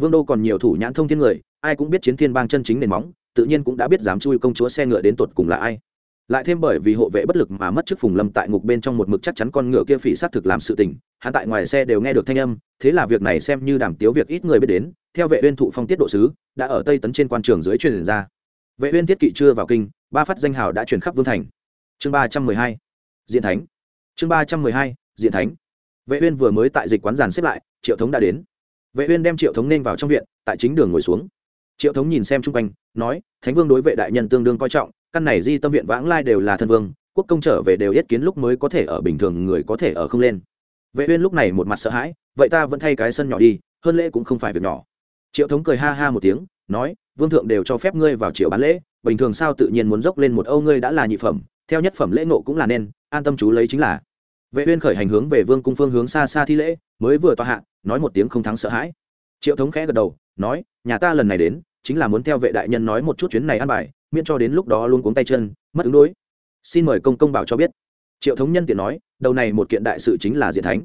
vương đô còn nhiều thủ nhãn thông thiên người, ai cũng biết chiến thiên bang chân chính nền móng, tự nhiên cũng đã biết dám chui công chúa xe ngựa đến tột cùng là ai. Lại thêm bởi vì hộ vệ bất lực mà mất chức phùng lâm tại ngục bên trong một mực chắc chắn con ngựa kia phỉ sát thực làm sự tình, hắn tại ngoài xe đều nghe được thanh âm, thế là việc này xem như đàm tiếu việc ít người biết đến, theo vệ uyên thụ phong tiết độ sứ, đã ở tây tấn trên quan trường dưới truyền ra. Vệ uyên thiết kỵ chưa vào kinh, ba phát danh hào đã truyền khắp vương thành. Chương ba trăm mười hai, diện thánh. Chương ba trăm mười hai, diện thánh. Vệ uyên vừa mới tại dịch quán giàn xếp lại, triệu thống đã đến vệ uyên đem triệu thống nên vào trong viện, tại chính đường ngồi xuống. Triệu thống nhìn xem chung quanh, nói, thánh vương đối vệ đại nhân tương đương coi trọng, căn này di tâm viện vãng lai đều là thân vương, quốc công trở về đều yết kiến lúc mới có thể ở bình thường, người có thể ở không lên. Vệ uyên lúc này một mặt sợ hãi, vậy ta vẫn thay cái sân nhỏ đi, hơn lễ cũng không phải việc nhỏ. Triệu thống cười ha ha một tiếng, nói, vương thượng đều cho phép ngươi vào triều bán lễ, bình thường sao tự nhiên muốn dốc lên một âu ngươi đã là nhị phẩm, theo nhất phẩm lễ ngộ cũng là nên, an tâm chú lấy chính là. Vệ uyên khởi hành hướng về vương cung phương hướng xa xa thi lễ, mới vừa toạ hạ nói một tiếng không thắng sợ hãi. Triệu thống khẽ gật đầu, nói, nhà ta lần này đến, chính là muốn theo vệ đại nhân nói một chút chuyến này ăn bài, miễn cho đến lúc đó luôn cuống tay chân, mất ứng đối. Xin mời công công bảo cho biết. Triệu thống nhân tiện nói, đầu này một kiện đại sự chính là diện thánh.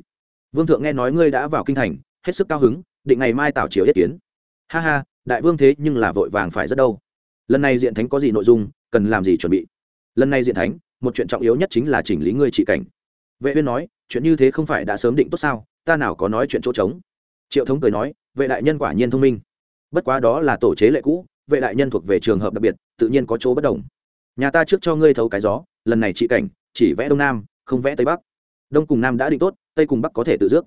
Vương thượng nghe nói ngươi đã vào kinh thành, hết sức cao hứng, định ngày mai tảo triều yết kiến. Ha ha, đại vương thế nhưng là vội vàng phải rất đâu. Lần này diện thánh có gì nội dung, cần làm gì chuẩn bị? Lần này diện thánh, một chuyện trọng yếu nhất chính là chỉnh lý ngươi trị cảnh. Vệ uyên nói, chuyện như thế không phải đã sớm định tốt sao? Ta nào có nói chuyện chỗ trống? Triệu thống cười nói, vệ đại nhân quả nhiên thông minh. Bất quá đó là tổ chế lệ cũ, vệ đại nhân thuộc về trường hợp đặc biệt, tự nhiên có chỗ bất đồng. Nhà ta trước cho ngươi thấu cái gió, lần này trị cảnh, chỉ vẽ đông nam, không vẽ tây bắc. Đông cùng nam đã định tốt, tây cùng bắc có thể tự dước.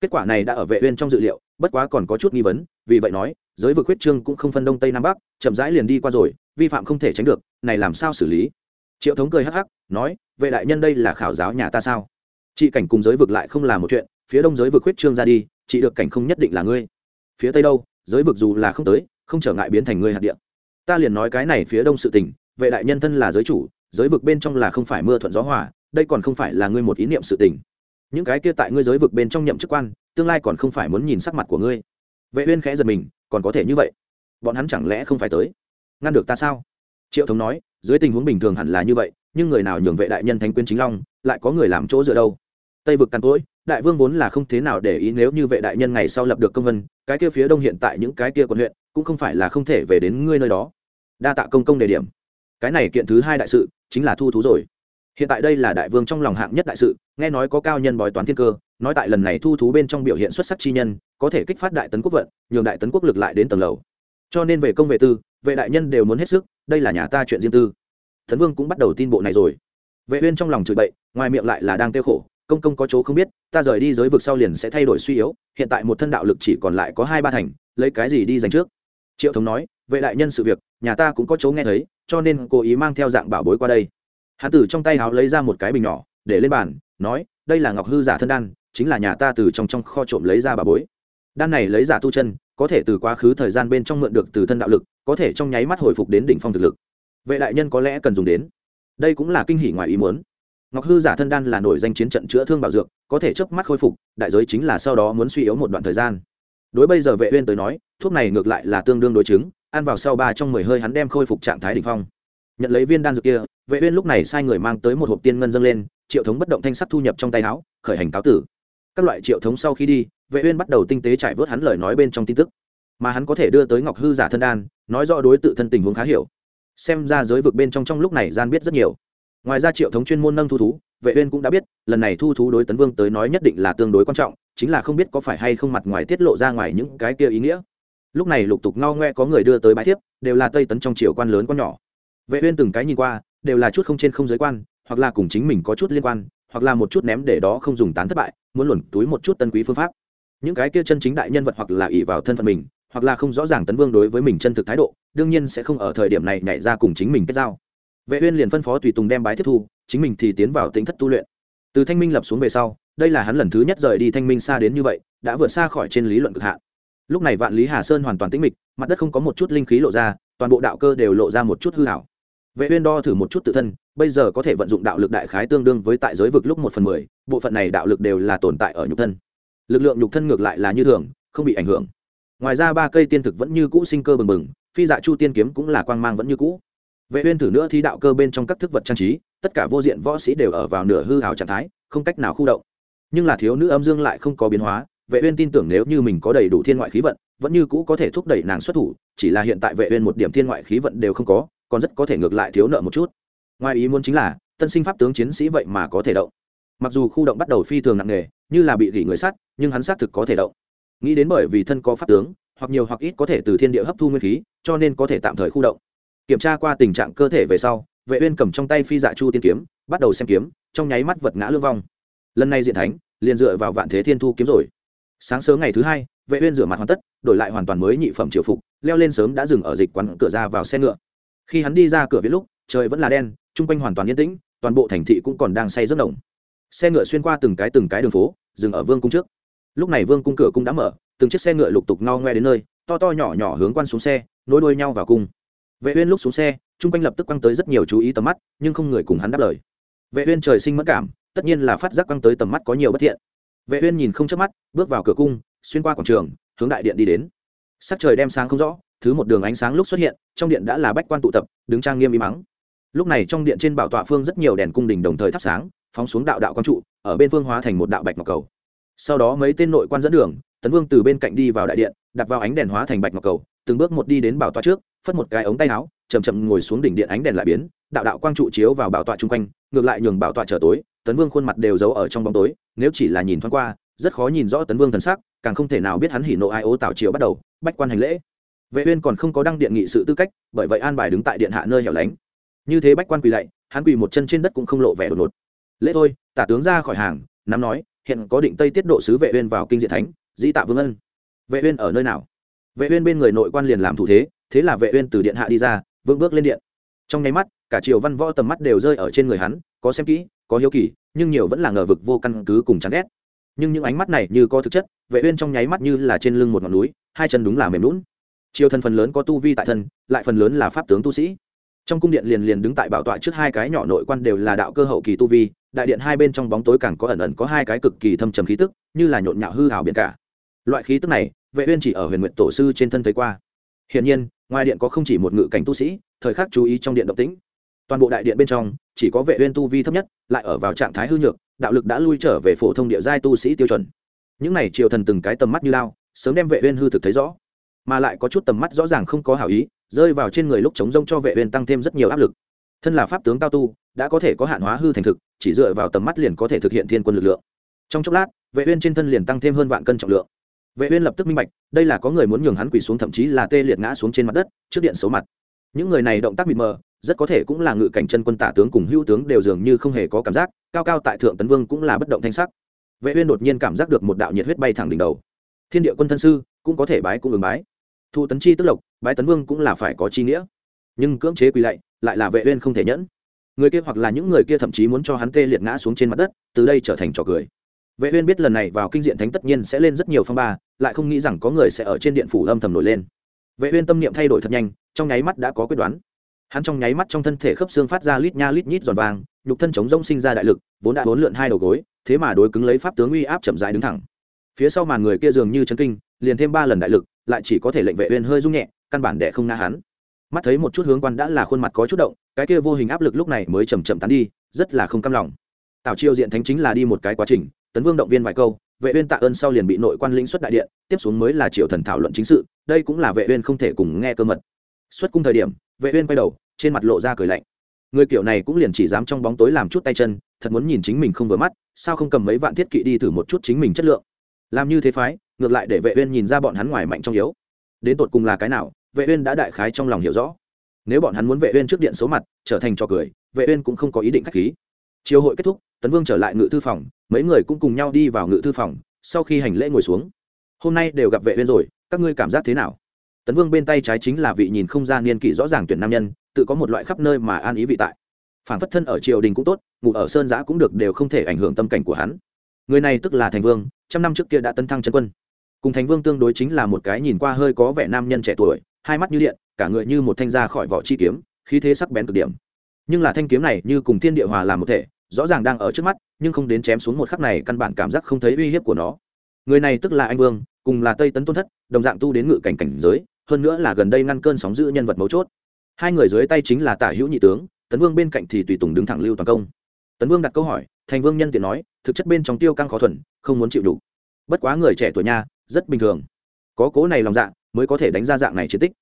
Kết quả này đã ở vệ uyên trong dự liệu, bất quá còn có chút nghi vấn, vì vậy nói, giới vực huyết trương cũng không phân đông tây nam bắc, chậm rãi liền đi qua rồi, vi phạm không thể tránh được, này làm sao xử lý? Triệu thống cười hắc hắc, nói, vệ đại nhân đây là khảo giáo nhà ta sao? Trị cảnh cùng giới vực lại không là một chuyện phía đông giới vực huyết trương ra đi, chỉ được cảnh không nhất định là ngươi. Phía tây đâu, giới vực dù là không tới, không trở ngại biến thành ngươi hạt địa. Ta liền nói cái này phía đông sự tình, vệ đại nhân thân là giới chủ, giới vực bên trong là không phải mưa thuận gió hòa, đây còn không phải là ngươi một ý niệm sự tình. Những cái kia tại ngươi giới vực bên trong nhậm chức quan, tương lai còn không phải muốn nhìn sắc mặt của ngươi. Vệ uyên khẽ giật mình, còn có thể như vậy? Bọn hắn chẳng lẽ không phải tới? Ngăn được ta sao? Triệu thống nói, dưới tình huống bình thường hẳn là như vậy, nhưng người nào nhường vệ đại nhân thánh quyến chính long, lại có người làm chỗ dựa đâu? Tây vực càn cỗi đại vương vốn là không thế nào để ý nếu như vệ đại nhân ngày sau lập được công vân, cái kia phía đông hiện tại những cái kia quận huyện, cũng không phải là không thể về đến ngươi nơi đó. Đa tạ công công đề điểm. Cái này kiện thứ hai đại sự, chính là thu thú rồi. Hiện tại đây là đại vương trong lòng hạng nhất đại sự, nghe nói có cao nhân bói toán thiên cơ, nói tại lần này thu thú bên trong biểu hiện xuất sắc chi nhân, có thể kích phát đại tấn quốc vận, nhường đại tấn quốc lực lại đến tầng lầu. Cho nên về công vệ tư, vệ đại nhân đều muốn hết sức, đây là nhà ta chuyện riêng tư. Thần vương cũng bắt đầu tin bộ này rồi. Vệ uyên trong lòng chửi bậy, ngoài miệng lại là đang tiêu khổ công công có chỗ không biết, ta rời đi giới vực sau liền sẽ thay đổi suy yếu, hiện tại một thân đạo lực chỉ còn lại có hai ba thành, lấy cái gì đi giành trước? Triệu thống nói, vệ đại nhân sự việc, nhà ta cũng có chỗ nghe thấy, cho nên cố ý mang theo dạng bảo bối qua đây. Hắn tử trong tay háo lấy ra một cái bình nhỏ, để lên bàn, nói, đây là ngọc hư giả thân đan, chính là nhà ta từ trong trong kho trộm lấy ra bà bối. Đan này lấy giả tu chân, có thể từ quá khứ thời gian bên trong mượn được từ thân đạo lực, có thể trong nháy mắt hồi phục đến đỉnh phong thực lực. Vệ đại nhân có lẽ cần dùng đến. Đây cũng là kinh hỷ ngoài ý muốn ngọc hư giả thân đan là nổi danh chiến trận chữa thương bảo dược, có thể chớp mắt khôi phục, đại giới chính là sau đó muốn suy yếu một đoạn thời gian. Đối bây giờ vệ uyên tới nói, thuốc này ngược lại là tương đương đối chứng, ăn vào sau ba trong mười hơi hắn đem khôi phục trạng thái đỉnh phong. Nhận lấy viên đan dược kia, vệ uyên lúc này sai người mang tới một hộp tiên ngân dâng lên, triệu thống bất động thanh sắc thu nhập trong tay áo, khởi hành cáo tử. Các loại triệu thống sau khi đi, vệ uyên bắt đầu tinh tế trải vớt hắn lời nói bên trong tin tức. Mà hắn có thể đưa tới ngọc hư giả thân đan, nói rõ đối tự thân tình huống khá hiểu. Xem ra giới vực bên trong trong lúc này gian biết rất nhiều ngoài ra triệu thống chuyên môn nâng thu thú, vệ uyên cũng đã biết, lần này thu thú đối tấn vương tới nói nhất định là tương đối quan trọng, chính là không biết có phải hay không mặt ngoài tiết lộ ra ngoài những cái kia ý nghĩa. Lúc này lục tục ngao ngoe có người đưa tới bãi thiếp, đều là tây tấn trong triều quan lớn quan nhỏ. Vệ uyên từng cái nhìn qua, đều là chút không trên không giới quan, hoặc là cùng chính mình có chút liên quan, hoặc là một chút ném để đó không dùng tán thất bại, muốn luồn túi một chút tân quý phương pháp. Những cái kia chân chính đại nhân vật hoặc là ỷ vào thân phận mình, hoặc là không rõ ràng tấn vương đối với mình chân thực thái độ, đương nhiên sẽ không ở thời điểm này nhảy ra cùng chính mình kết giao vệ uyên liền phân phó tùy tùng đem bái tiếp thu, chính mình thì tiến vào tính thất tu luyện. Từ thanh minh lập xuống về sau, đây là hắn lần thứ nhất rời đi thanh minh xa đến như vậy, đã vượt xa khỏi trên lý luận cực hạn. Lúc này vạn lý hà sơn hoàn toàn tĩnh mịch, mặt đất không có một chút linh khí lộ ra, toàn bộ đạo cơ đều lộ ra một chút hư ảo. Vệ uyên đo thử một chút tự thân, bây giờ có thể vận dụng đạo lực đại khái tương đương với tại giới vực lúc một phần mười, bộ phận này đạo lực đều là tồn tại ở nhục thân. Lực lượng nhục thân ngược lại là như thường, không bị ảnh hưởng. Ngoài ra ba cây tiên thực vẫn như cũ sinh cơ bừng bừng, phi dạ chu tiên kiếm cũng là quang mang vẫn như cũ vệ uyên thử nữa thi đạo cơ bên trong các thức vật trang trí, tất cả vô diện võ sĩ đều ở vào nửa hư hào trạng thái, không cách nào khu động. Nhưng là thiếu nữ âm dương lại không có biến hóa, vệ uyên tin tưởng nếu như mình có đầy đủ thiên ngoại khí vận, vẫn như cũ có thể thúc đẩy nàng xuất thủ, chỉ là hiện tại vệ uyên một điểm thiên ngoại khí vận đều không có, còn rất có thể ngược lại thiếu nợ một chút. Ngoài ý muốn chính là, tân sinh pháp tướng chiến sĩ vậy mà có thể động. Mặc dù khu động bắt đầu phi thường nặng nề, như là bị gỉ người sát nhưng hắn xác thực có thể động. Nghĩ đến bởi vì thân có pháp tướng, hoặc nhiều hoặc ít có thể từ thiên địa hấp thu nguyên khí, cho nên có thể tạm thời khu động kiểm tra qua tình trạng cơ thể về sau, vệ uyên cầm trong tay phi dạ chu tiên kiếm, bắt đầu xem kiếm, trong nháy mắt vật ngã lương vong. Lần này diện thánh, liền dựa vào vạn thế thiên thu kiếm rồi. Sáng sớm ngày thứ hai, vệ uyên rửa mặt hoàn tất, đổi lại hoàn toàn mới nhị phẩm triều phục, leo lên sớm đã dừng ở dịch quán cửa ra vào xe ngựa. Khi hắn đi ra cửa viện lúc, trời vẫn là đen, chung quanh hoàn toàn yên tĩnh, toàn bộ thành thị cũng còn đang say rất nồng. xe ngựa xuyên qua từng cái từng cái đường phố, dừng ở vương cung trước. Lúc này vương cung cửa cũng đã mở, từng chiếc xe ngựa lục tục ngao ngoe đến nơi, to to nhỏ nhỏ hướng quan xuống xe, nối đuôi nhau vào cung vệ uyên lúc xuống xe, chung quanh lập tức quăng tới rất nhiều chú ý tầm mắt, nhưng không người cùng hắn đáp lời. Vệ uyên trời sinh mất cảm, tất nhiên là phát giác quăng tới tầm mắt có nhiều bất thiện. Vệ uyên nhìn không chớp mắt, bước vào cửa cung, xuyên qua quảng trường, hướng đại điện đi đến. Sắc trời đem sáng không rõ, thứ một đường ánh sáng lúc xuất hiện, trong điện đã là bách quan tụ tập, đứng trang nghiêm im mắng. Lúc này trong điện trên bảo tọa phương rất nhiều đèn cung đình đồng thời thắp sáng, phóng xuống đạo đạo quang trụ, ở bên phương hóa thành một đạo bạch ngọc cầu. Sau đó mấy tên nội quan dẫn đường, tấn vương từ bên cạnh đi vào đại điện, đặt vào ánh đèn hóa thành bạch ngọc cầu, từng bước một đi đến bảo tọa trước phất một cái ống tay áo chầm chậm ngồi xuống đỉnh điện ánh đèn lại biến, đạo đạo quang trụ chiếu vào bảo tọa chung quanh, ngược lại nhường bảo tọa trở tối, tấn vương khuôn mặt đều giấu ở trong bóng tối, nếu chỉ là nhìn thoáng qua, rất khó nhìn rõ tấn vương thần sắc, càng không thể nào biết hắn hỉ nộ ai ố tảo chiếu bắt đầu, bách quan hành lễ. Vệ uyên còn không có đăng điện nghị sự tư cách, bởi vậy an bài đứng tại điện hạ nơi hẻo lánh. Như thế bách quan quỳ lạy, hắn quỳ một chân trên đất cũng không lộ vẻ đột ngột. Lễ thôi, tả tướng ra khỏi hàng, nắm nói, hiện có định tây tiết độ sứ vệ uyên vào kinh diện thánh, dĩ tạ vương ân. Vệ uyên ở nơi nào? Vệ uyên bên người nội quan liền làm thủ thế thế là vệ uyên từ điện hạ đi ra, vững bước lên điện. Trong nháy mắt, cả triều văn võ tầm mắt đều rơi ở trên người hắn, có xem kỹ, có hiếu kỳ, nhưng nhiều vẫn là ngờ vực vô căn cứ cùng chán ghét. Nhưng những ánh mắt này như có thực chất, vệ uyên trong nháy mắt như là trên lưng một ngọn núi, hai chân đúng là mềm lún triều thần phần lớn có tu vi tại thân, lại phần lớn là pháp tướng tu sĩ. Trong cung điện liền liền đứng tại bảo tọa trước hai cái nhỏ nội quan đều là đạo cơ hậu kỳ tu vi, đại điện hai bên trong bóng tối càng có ẩn ẩn có hai cái cực kỳ thâm trầm khí tức, như là nhộn nhạo hư hào biển cả. Loại khí tức này, vệ uyên chỉ ở huyền nguyện tổ sư trên thân thấy qua hiển nhiên, ngoài điện có không chỉ một ngự cảnh tu sĩ, thời khắc chú ý trong điện động tĩnh. Toàn bộ đại điện bên trong, chỉ có vệ uyên tu vi thấp nhất, lại ở vào trạng thái hư nhược, đạo lực đã lui trở về phổ thông địa giai tu sĩ tiêu chuẩn. Những này triều thần từng cái tầm mắt như lao, sớm đem vệ uyên hư thực thấy rõ. Mà lại có chút tầm mắt rõ ràng không có hảo ý, rơi vào trên người lúc chống rông cho vệ uyên tăng thêm rất nhiều áp lực. Thân là pháp tướng cao tu, đã có thể có hạn hóa hư thành thực, chỉ dựa vào tầm mắt liền có thể thực hiện thiên quân lực lượng. Trong chốc lát, vệ uyên trên thân liền tăng thêm hơn vạn cân trọng lượng vệ uyên lập tức minh bạch, đây là có người muốn nhường hắn quỳ xuống thậm chí là tê liệt ngã xuống trên mặt đất, trước điện xấu mặt. Những người này động tác mịt mờ, rất có thể cũng là ngự cảnh chân quân tả tướng cùng hữu tướng đều dường như không hề có cảm giác, cao cao tại thượng tấn vương cũng là bất động thanh sắc. Vệ uyên đột nhiên cảm giác được một đạo nhiệt huyết bay thẳng đỉnh đầu. Thiên địa quân thân sư, cũng có thể bái cũng ứng bái. Thu tấn chi tức lộc, bái tấn vương cũng là phải có chi nghĩa. Nhưng cưỡng chế quỳ lạy, lại là vệ uyên không thể nhẫn. Người kia hoặc là những người kia thậm chí muốn cho hắn tê liệt ngã xuống trên mặt đất, từ đây trở thành trò cười vệ uyên biết lần này vào kinh diện thánh tất nhiên sẽ lên rất nhiều phong ba, lại không nghĩ rằng có người sẽ ở trên điện phủ âm thầm nổi lên. Vệ uyên tâm niệm thay đổi thật nhanh, trong nháy mắt đã có quyết đoán. Hắn trong nháy mắt trong thân thể khớp xương phát ra lít nha lít nhít giòn vàng, nhục thân chống rông sinh ra đại lực, vốn đã bốn lượn hai đầu gối, thế mà đối cứng lấy pháp tướng uy áp chậm rãi đứng thẳng. Phía sau màn người kia dường như chấn kinh, liền thêm ba lần đại lực, lại chỉ có thể lệnh vệ uyên hơi rung nhẹ, căn bản đè không ngã hắn. Mắt thấy một chút hướng quan đã là khuôn mặt có chút động, cái kia vô hình áp lực lúc này mới chậm chậm tán đi, rất là không cam lòng. Tào chiêu diện thánh chính là đi một cái quá trình tấn vương động viên vài câu, vệ uyên tạ ơn sau liền bị nội quan lĩnh xuất đại điện, tiếp xuống mới là triều thần thảo luận chính sự, đây cũng là vệ uyên không thể cùng nghe cơ mật. Xuất cung thời điểm, vệ uyên quay đầu, trên mặt lộ ra cười lạnh. Người kiểu này cũng liền chỉ dám trong bóng tối làm chút tay chân, thật muốn nhìn chính mình không vừa mắt, sao không cầm mấy vạn thiết kỵ đi thử một chút chính mình chất lượng. Làm như thế phái, ngược lại để vệ uyên nhìn ra bọn hắn ngoài mạnh trong yếu. Đến tột cùng là cái nào, vệ uyên đã đại khái trong lòng hiểu rõ. Nếu bọn hắn muốn vệ uyên trước điện số mặt, trở thành trò cười, vệ uyên cũng không có ý định khách khí chiều hội kết thúc, tấn vương trở lại ngự thư phòng, mấy người cũng cùng nhau đi vào ngự thư phòng, sau khi hành lễ ngồi xuống. Hôm nay đều gặp vệ viên rồi, các ngươi cảm giác thế nào? Tấn vương bên tay trái chính là vị nhìn không ra niên kỷ rõ ràng tuyển nam nhân, tự có một loại khắp nơi mà an ý vị tại. Phản phất thân ở triều đình cũng tốt, ngủ ở sơn giã cũng được đều không thể ảnh hưởng tâm cảnh của hắn. Người này tức là thành vương, trăm năm trước kia đã tấn thăng chân quân. Cùng thành vương tương đối chính là một cái nhìn qua hơi có vẻ nam nhân trẻ tuổi, hai mắt như điện, cả người như một thanh ra khỏi vỏ chi kiếm, khí thế sắc bén cực điểm nhưng là thanh kiếm này như cùng thiên địa hòa làm một thể, rõ ràng đang ở trước mắt, nhưng không đến chém xuống một khắc này căn bản cảm giác không thấy uy hiếp của nó. Người này tức là anh vương, cùng là tây tấn tôn thất, đồng dạng tu đến ngự cảnh cảnh giới, hơn nữa là gần đây ngăn cơn sóng giữ nhân vật mấu chốt. Hai người dưới tay chính là tả hữu nhị tướng, tấn vương bên cạnh thì tùy tùng đứng thẳng lưu toàn công. Tấn vương đặt câu hỏi, thành vương nhân tiện nói, thực chất bên trong tiêu căng khó thuần, không muốn chịu đủ. Bất quá người trẻ tuổi nha, rất bình thường. Có cố này lòng dạ mới có thể đánh ra dạng này chiến tích.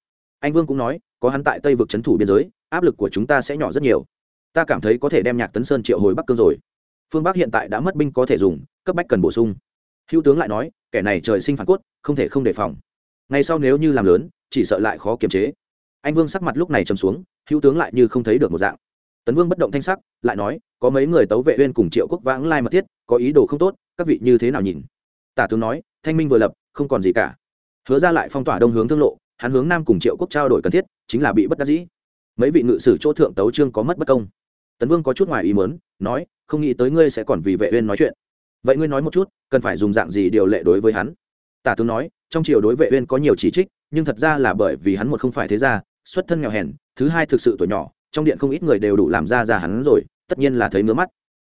Anh vương cũng nói có hắn tại tây vực c thủ biên giới, áp lực của chúng ta sẽ nhỏ rất nhiều. Ta cảm thấy có thể đem nhạc tấn sơn triệu hồi bắc cương rồi. Phương bắc hiện tại đã mất binh có thể dùng, cấp bách cần bổ sung. Hữu tướng lại nói, kẻ này trời sinh phản cốt, không thể không đề phòng. Ngay sau nếu như làm lớn, chỉ sợ lại khó kiềm chế. Anh vương sắc mặt lúc này trầm xuống hữu tướng lại như không thấy được một dạng. Tấn vương bất động thanh sắc, lại nói, có mấy người tấu vệ uyên cùng triệu quốc vãng lai mật thiết, có ý đồ không tốt, các vị như thế nào nhìn? Tả tướng nói, thanh minh vừa lập, không còn gì cả. Hứa ra lại phong tỏa đông hướng thương lộ, hắn hướng nam cùng triệu quốc trao đổi cần thiết chính là bị bất đắc dĩ. Mấy vị ngự sử chỗ thượng tấu trương có mất bất công. Tấn vương có chút ngoài ý mớn nói, không nghĩ tới ngươi sẽ còn vì vệ uyên nói chuyện. Vậy ngươi nói một chút, cần phải dùng dạng gì điều lệ đối với hắn? Tả tướng nói, trong triều đối vệ uyên có nhiều chỉ trích, nhưng thật ra là bởi vì hắn một không phải thế gia, xuất thân nghèo hèn, thứ hai thực sự tuổi nhỏ, trong điện không ít người đều đủ làm ra ra hắn rồi, tất nhiên là thấy ngứa mắt.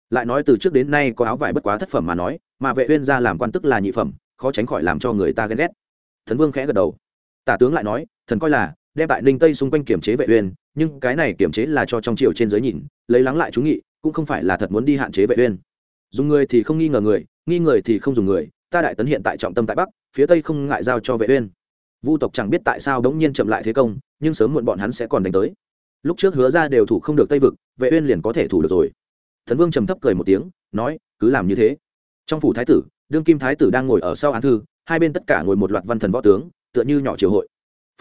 Lại nói từ trước đến nay có áo vải bất quá thất phẩm mà nói, mà vệ uyên gia làm quan tức là nhị phẩm, khó tránh khỏi làm cho người ta ghen ghét. Thần vương khẽ gật đầu. Tả tướng lại nói, thần coi là đem tại ninh tây xung quanh kiểm chế vệ uyên, nhưng cái này kiểm chế là cho trong triều trên giới nhìn, lấy lắng lại chú nghị, cũng không phải là thật muốn đi hạn chế vệ uyên. Dùng người thì không nghi ngờ người, nghi người thì không dùng người, ta đại tấn hiện tại trọng tâm tại bắc, phía tây không ngại giao cho vệ uyên. Vu tộc chẳng biết tại sao đống nhiên chậm lại thế công, nhưng sớm muộn bọn hắn sẽ còn đánh tới. Lúc trước hứa ra đều thủ không được tây vực, vệ uyên liền có thể thủ được rồi. Thần vương trầm thấp cười một tiếng, nói, cứ làm như thế. Trong phủ thái tử, đương kim thái tử đang ngồi ở sau án thư, hai bên tất cả ngồi một loạt văn thần võ tướng, tựa như nhỏ triều hội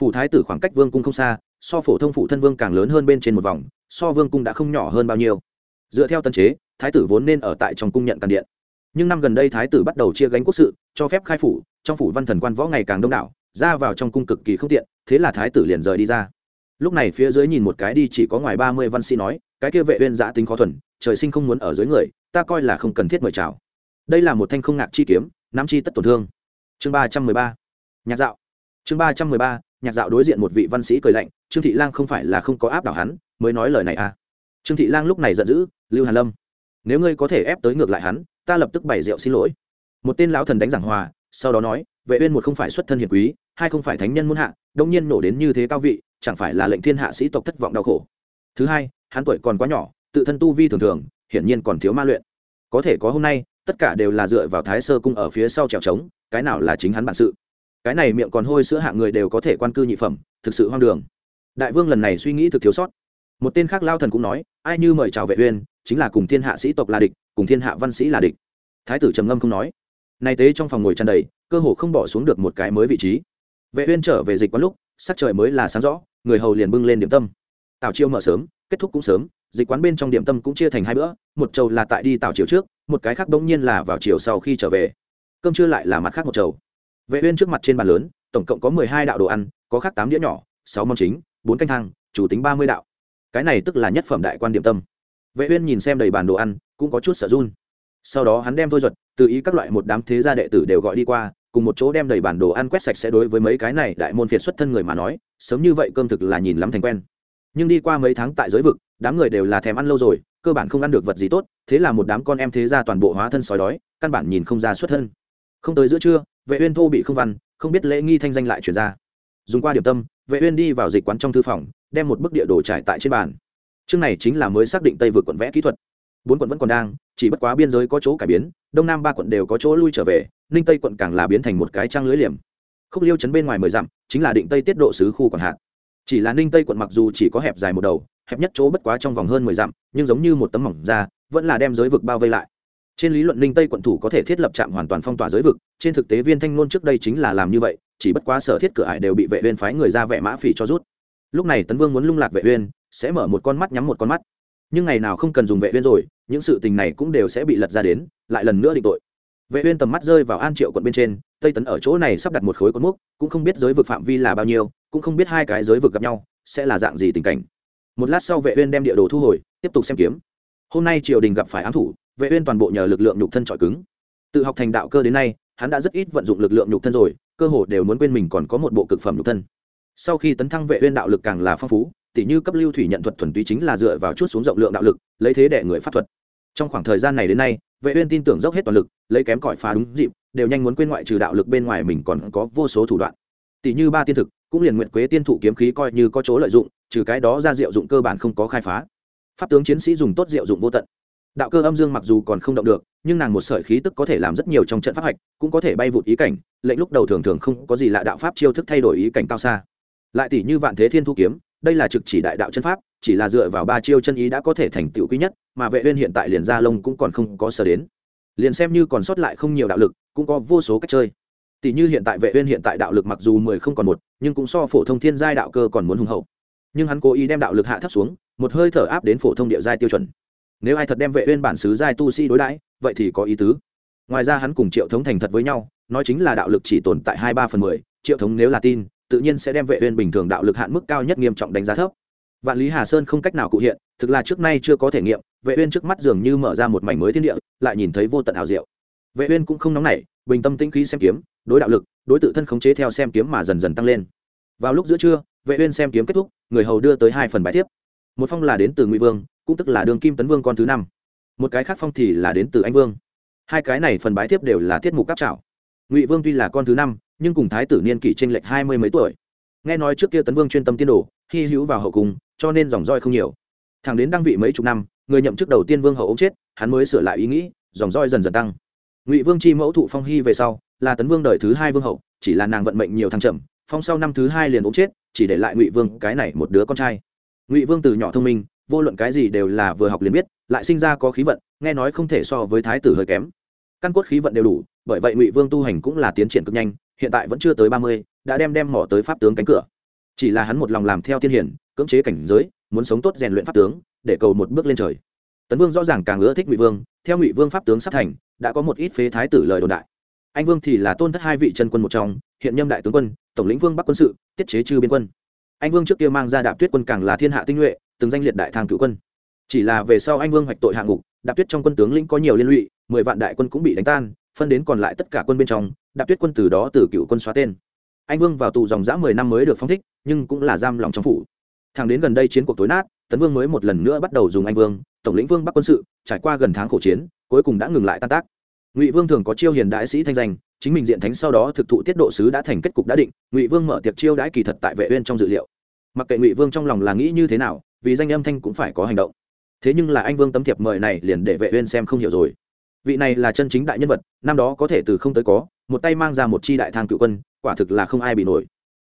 phủ thái tử khoảng cách vương cung không xa, so phổ thông phủ thân vương càng lớn hơn bên trên một vòng, so vương cung đã không nhỏ hơn bao nhiêu. Dựa theo tân chế, thái tử vốn nên ở tại trong cung nhận càn điện. Nhưng năm gần đây thái tử bắt đầu chia gánh quốc sự, cho phép khai phủ, trong phủ văn thần quan võ ngày càng đông đảo, ra vào trong cung cực kỳ không tiện, thế là thái tử liền rời đi ra. Lúc này phía dưới nhìn một cái đi chỉ có ngoài ba mươi văn sĩ nói, cái kia vệ uyên giã tính khó thuần, trời sinh không muốn ở dưới người, ta coi là không cần thiết mời chào. Đây là một thanh không ngạc chi kiếm nam chi tất tổn thương. Chương ba trăm mười ba. Nhạc dạo. Chương ba trăm mười ba nhạc dạo đối diện một vị văn sĩ cười lạnh, trương thị lang không phải là không có áp đảo hắn, mới nói lời này à. Trương thị lang lúc này giận dữ, lưu hàn lâm, nếu ngươi có thể ép tới ngược lại hắn, ta lập tức bày rượu xin lỗi. Một tên lão thần đánh giảng hòa, sau đó nói, vệ uyên một không phải xuất thân hiền quý, hai không phải thánh nhân muôn hạ, đông nhiên nổ đến như thế cao vị, chẳng phải là lệnh thiên hạ sĩ tộc thất vọng đau khổ. Thứ hai, hắn tuổi còn quá nhỏ, tự thân tu vi thường thường, hiển nhiên còn thiếu ma luyện. Có thể có hôm nay, tất cả đều là dựa vào thái sơ cung ở phía sau trèo trống, cái nào là chính hắn bản sự? Cái này miệng còn hôi sữa hạng người đều có thể quan cư nhị phẩm, thực sự hoang đường. Đại vương lần này suy nghĩ thực thiếu sót. Một tên khác lao thần cũng nói, ai như mời chào vệ uyên, chính là cùng thiên hạ sĩ tộc là địch, cùng thiên hạ văn sĩ là địch. Thái tử trầm ngâm không nói. Nay tế trong phòng ngồi tràn đầy, cơ hồ không bỏ xuống được một cái mới vị trí. Vệ uyên trở về dịch quán lúc, sắc trời mới là sáng rõ, người hầu liền bưng lên điểm tâm. Tào chiêu mở sớm, kết thúc cũng sớm, dịch quán bên trong điểm tâm cũng chia thành hai bữa, một chầu là tại đi tào chiều trước, một cái khác đống nhiên là vào chiều sau khi trở về. Cơm trưa lại là mặt khác một chầu vệ uyên trước mặt trên bàn lớn, tổng cộng có mười hai đạo đồ ăn, có khác tám đĩa nhỏ, sáu món chính, bốn canh thang, chủ tính ba mươi đạo. Cái này tức là nhất phẩm đại quan điểm tâm. Vệ uyên nhìn xem đầy bàn đồ ăn, cũng có chút sợ run. Sau đó hắn đem thôi duật tự ý các loại một đám thế gia đệ tử đều gọi đi qua, cùng một chỗ đem đầy bản đồ ăn quét sạch sẽ đối với mấy cái này đại môn phiệt xuất thân người mà nói, sớm như vậy cơm thực là nhìn lắm thành quen. Nhưng đi qua mấy tháng tại giới vực, đám người đều là thèm ăn lâu rồi, cơ bản không ăn được vật gì tốt, thế là một đám con em thế gia toàn bộ hóa thân sói đói, căn bản nhìn không ra xuất thân. Không tới giữa trưa vệ uyên thô bị không văn, không biết lễ nghi thanh danh lại truyền ra. Dùng qua điểm tâm, vệ uyên đi vào dịch quán trong thư phòng, đem một bức địa đồ trải tại trên bàn. Chương này chính là mới xác định tây vượt quận vẽ kỹ thuật. Bốn quận vẫn còn đang, chỉ bất quá biên giới có chỗ cải biến, đông nam ba quận đều có chỗ lui trở về, ninh tây quận càng là biến thành một cái trang lưới liềm. Khúc liêu chấn bên ngoài mười dặm, chính là định tây tiết độ sứ khu còn hạn. Chỉ là ninh tây quận mặc dù chỉ có hẹp dài một đầu, hẹp nhất chỗ bất quá trong vòng hơn mười dặm, nhưng giống như một tấm mỏng da vẫn là đem giới vực bao vây lại trên lý luận ninh tây quận thủ có thể thiết lập trạm hoàn toàn phong tỏa giới vực, trên thực tế viên thanh nôn trước đây chính là làm như vậy, chỉ bất quá sở thiết cửa ải đều bị vệ uyên phái người ra vẽ mã phỉ cho rút. Lúc này tấn vương muốn lung lạc vệ uyên, sẽ mở một con mắt nhắm một con mắt. Nhưng ngày nào không cần dùng vệ uyên rồi, những sự tình này cũng đều sẽ bị lật ra đến, lại lần nữa định tội. Vệ uyên tầm mắt rơi vào an triệu quận bên trên, tây tấn ở chỗ này sắp đặt một khối cột mốc, cũng không biết giới vực phạm vi là bao nhiêu, cũng không biết hai cái giới vực gặp nhau, sẽ là dạng gì tình cảnh. Một lát sau vệ uyên đem địa đồ thu hồi, tiếp tục xem kiếm. Hôm nay triều đình gặp phải ám thủ vệ uyên toàn bộ nhờ lực lượng nhục thân trọi cứng. Tự học thành đạo cơ đến nay, hắn đã rất ít vận dụng lực lượng nhục thân rồi, cơ hồ đều muốn quên mình còn có một bộ cực phẩm nhục thân. Sau khi tấn thăng vệ uyên đạo lực càng là phong phú tỷ như cấp lưu thủy nhận thuật thuần túy chính là dựa vào chút xuống rộng lượng đạo lực, lấy thế để người pháp thuật. Trong khoảng thời gian này đến nay, vệ uyên tin tưởng dốc hết toàn lực, lấy kém cỏi phá đúng dịp, đều nhanh muốn quên ngoại trừ đạo lực bên ngoài mình còn có vô số thủ đoạn. Tỷ như ba tiên thực, cũng liền nguyện quế tiên thụ kiếm khí coi như có chỗ lợi dụng, trừ cái đó ra diệu dụng cơ bản không có khai phá. Pháp tướng chiến sĩ dùng tốt diệu dụng vô tận đạo cơ âm dương mặc dù còn không động được, nhưng nàng một sợi khí tức có thể làm rất nhiều trong trận pháp hạch, cũng có thể bay vụt ý cảnh, lệnh lúc đầu thường thường không có gì lạ đạo pháp chiêu thức thay đổi ý cảnh cao xa. Lại tỷ như vạn thế thiên thu kiếm, đây là trực chỉ đại đạo chân pháp, chỉ là dựa vào ba chiêu chân ý đã có thể thành tựu quý nhất, mà vệ uyên hiện tại liền gia lông cũng còn không có sở đến. Liền xem như còn sót lại không nhiều đạo lực, cũng có vô số cách chơi. Tỷ như hiện tại vệ uyên hiện tại đạo lực mặc dù mười không còn một, nhưng cũng so phổ thông thiên giai đạo cơ còn muốn hùng hậu. Nhưng hắn cố ý đem đạo lực hạ thấp xuống, một hơi thở áp đến phổ thông địa giai tiêu chuẩn nếu ai thật đem vệ uyên bản xứ giai tu sĩ si đối đãi, vậy thì có ý tứ. Ngoài ra hắn cùng triệu thống thành thật với nhau, nói chính là đạo lực chỉ tồn tại hai ba phần mười, triệu thống nếu là tin, tự nhiên sẽ đem vệ uyên bình thường đạo lực hạn mức cao nhất nghiêm trọng đánh giá thấp. Vạn lý hà sơn không cách nào cụ hiện, thực là trước nay chưa có thể nghiệm, vệ uyên trước mắt dường như mở ra một mảnh mới thiên địa, lại nhìn thấy vô tận ảo diệu. Vệ uyên cũng không nóng nảy, bình tâm tĩnh khí xem kiếm, đối đạo lực, đối tự thân khống chế theo xem kiếm mà dần dần tăng lên. Vào lúc giữa trưa, vệ uyên xem kiếm kết thúc, người hầu đưa tới hai phần bài tiếp một phong là đến từ ngụy vương cũng tức là đường kim tấn vương con thứ năm. Một cái khác phong thì là đến từ anh vương. Hai cái này phần bái tiếp đều là tiết mục cấp trảo. Ngụy vương tuy là con thứ năm, nhưng cùng thái tử niên kỷ tranh lệch hai mươi mấy tuổi. Nghe nói trước kia tấn vương chuyên tâm tiên đồ, hy hữu vào hậu cung, cho nên dòng roi không nhiều. Thẳng đến đăng vị mấy chục năm, người nhậm chức đầu tiên vương hậu ống chết, hắn mới sửa lại ý nghĩ, dòng roi dần dần tăng. Ngụy vương chi mẫu thụ phong hy về sau, là tấn vương đời thứ hai vương hậu, chỉ là nàng vận mệnh nhiều thăng trầm, phong sau năm thứ hai liền ống chết, chỉ để lại ngụy vương cái này một đứa con trai. Ngụy vương từ nhỏ thông minh vô luận cái gì đều là vừa học liền biết, lại sinh ra có khí vận, nghe nói không thể so với thái tử hơi kém. Căn cốt khí vận đều đủ, bởi vậy ngụy vương tu hành cũng là tiến triển cực nhanh, hiện tại vẫn chưa tới ba mươi, đã đem đem mỏ tới pháp tướng cánh cửa. Chỉ là hắn một lòng làm theo tiên hiển, cưỡng chế cảnh giới, muốn sống tốt rèn luyện pháp tướng, để cầu một bước lên trời. Tấn vương rõ ràng càng ưa thích ngụy vương, theo ngụy vương pháp tướng sắp thành, đã có một ít phế thái tử lời đồn đại. Anh vương thì là tôn thất hai vị chân quân một trong, hiện nhâm đại tướng quân, tổng lĩnh vương bắc quân sự, tiết chế chư biên quân. Anh vương trước kia mang ra đạp tuyết quân càng là thiên hạ tinh nhuệ từng danh liệt đại thang cựu quân. Chỉ là về sau anh vương hoạch tội hạng ngục, đạp tuyết trong quân tướng lĩnh có nhiều liên lụy, mười vạn đại quân cũng bị đánh tan, phân đến còn lại tất cả quân bên trong, đạp tuyết quân từ đó từ cựu quân xóa tên. Anh vương vào tù dòng dã mười năm mới được phong thích, nhưng cũng là giam lòng trong phủ. Thẳng đến gần đây chiến cuộc tối nát, tấn vương mới một lần nữa bắt đầu dùng anh vương, tổng lĩnh vương bắc quân sự, trải qua gần tháng khổ chiến, cuối cùng đã ngừng lại tan tác. Ngụy vương thường có chiêu hiền đại sĩ thanh danh, chính mình diện thánh sau đó thực thụ tiết độ sứ đã thành kết cục đã định, ngụy vương mở tiệc chiêu đãi kỳ thật tại vệ uyên trong dự liệu. Mặc kệ ngụy vương trong lòng là nghĩ như thế nào vì danh âm thanh cũng phải có hành động. Thế nhưng là anh vương tấm thiệp mời này liền để vệ uyên xem không hiểu rồi. Vị này là chân chính đại nhân vật, năm đó có thể từ không tới có, một tay mang ra một chi đại thang cựu quân, quả thực là không ai bị nổi.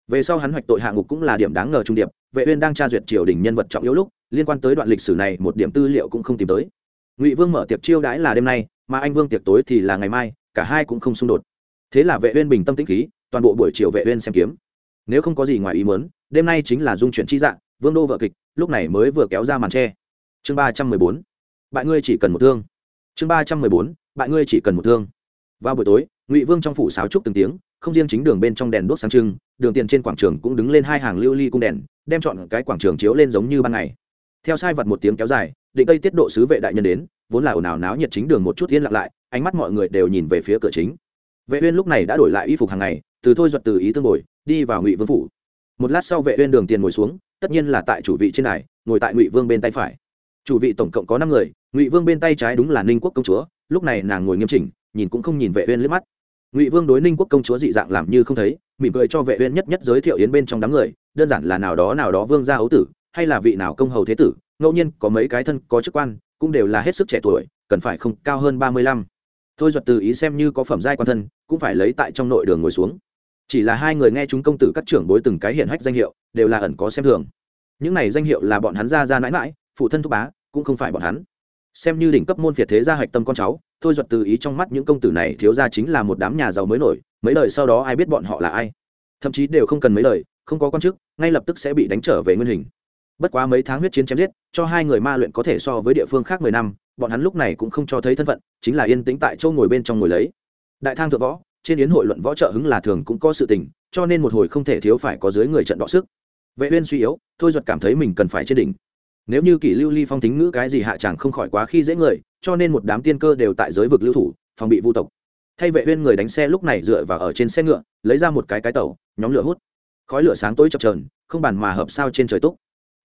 Về sau hắn hoạch tội hạ ngục cũng là điểm đáng ngờ trung điệp, vệ uyên đang tra duyệt triều đình nhân vật trọng yếu lúc, liên quan tới đoạn lịch sử này một điểm tư liệu cũng không tìm tới. Ngụy vương mở tiệc chiêu đãi là đêm nay, mà anh vương tiệc tối thì là ngày mai, cả hai cũng không xung đột. Thế là vệ uyên bình tâm tĩnh khí, toàn bộ buổi chiều vệ uyên xem kiếm. Nếu không có gì ngoài ý muốn, đêm nay chính là dung chuyển chi dạng, vương đô vợ kịch lúc này mới vừa kéo ra màn che chương ba trăm mười bốn, bạn ngươi chỉ cần một thương. Chương ba trăm mười bốn, bạn ngươi chỉ cần một thương. Vào buổi tối, ngụy vương trong phủ sáo trúc từng tiếng, không riêng chính đường bên trong đèn đuốc sáng trưng, đường tiền trên quảng trường cũng đứng lên hai hàng lưu ly cung đèn, đem chọn cái quảng trường chiếu lên giống như ban ngày. Theo sai vật một tiếng kéo dài, định tây tiết độ sứ vệ đại nhân đến, vốn là ồn ào náo nhiệt chính đường một chút yên lặng lại, ánh mắt mọi người đều nhìn về phía cửa chính. Vệ uyên lúc này đã đổi lại y phục hàng ngày, từ thôi duật từ ý tương ngồi đi vào ngụy vương phủ. Một lát sau vệ uyên đường tiền ngồi xuống tất nhiên là tại chủ vị trên này ngồi tại ngụy vương bên tay phải. Chủ vị tổng cộng có năm người, ngụy vương bên tay trái đúng là ninh quốc công chúa, lúc này nàng ngồi nghiêm chỉnh, nhìn cũng không nhìn vệ uyên liếc mắt. Ngụy vương đối ninh quốc công chúa dị dạng làm như không thấy, mỉm cười cho vệ uyên nhất nhất giới thiệu yến bên trong đám người, đơn giản là nào đó nào đó vương gia ấu tử, hay là vị nào công hầu thế tử, ngẫu nhiên có mấy cái thân, có chức quan, cũng đều là hết sức trẻ tuổi, cần phải không cao hơn ba mươi lăm. Thôi duật từ ý xem như có phẩm giai quan thân, cũng phải lấy tại trong nội đường ngồi xuống chỉ là hai người nghe chúng công tử các trưởng bối từng cái hiện hách danh hiệu, đều là ẩn có xem thường. Những này danh hiệu là bọn hắn ra ra mãi mãi, phụ thân thúc bá, cũng không phải bọn hắn. Xem như đỉnh cấp môn phiệt thế gia hạch tâm con cháu, thôi duật từ ý trong mắt những công tử này thiếu ra chính là một đám nhà giàu mới nổi, mấy đời sau đó ai biết bọn họ là ai. Thậm chí đều không cần mấy lời không có quan chức, ngay lập tức sẽ bị đánh trở về nguyên hình. Bất quá mấy tháng huyết chiến chém giết, cho hai người ma luyện có thể so với địa phương khác mười năm, bọn hắn lúc này cũng không cho thấy thân phận, chính là yên tĩnh tại châu ngồi bên trong ngồi lấy. Đại thang thượng võ trên yến hội luận võ trợ hứng là thường cũng có sự tình, cho nên một hồi không thể thiếu phải có dưới người trận đọ sức. Vệ uyên suy yếu, thôi duật cảm thấy mình cần phải trên đỉnh. Nếu như kỷ lưu ly phong tính ngữ cái gì hạ chẳng không khỏi quá khi dễ người, cho nên một đám tiên cơ đều tại giới vực lưu thủ, phòng bị vu tộc. Thay vệ uyên người đánh xe lúc này dựa vào ở trên xe ngựa, lấy ra một cái cái tàu, nhóm lửa hút. Khói lửa sáng tối chập chờn, không bàn mà hợp sao trên trời túc.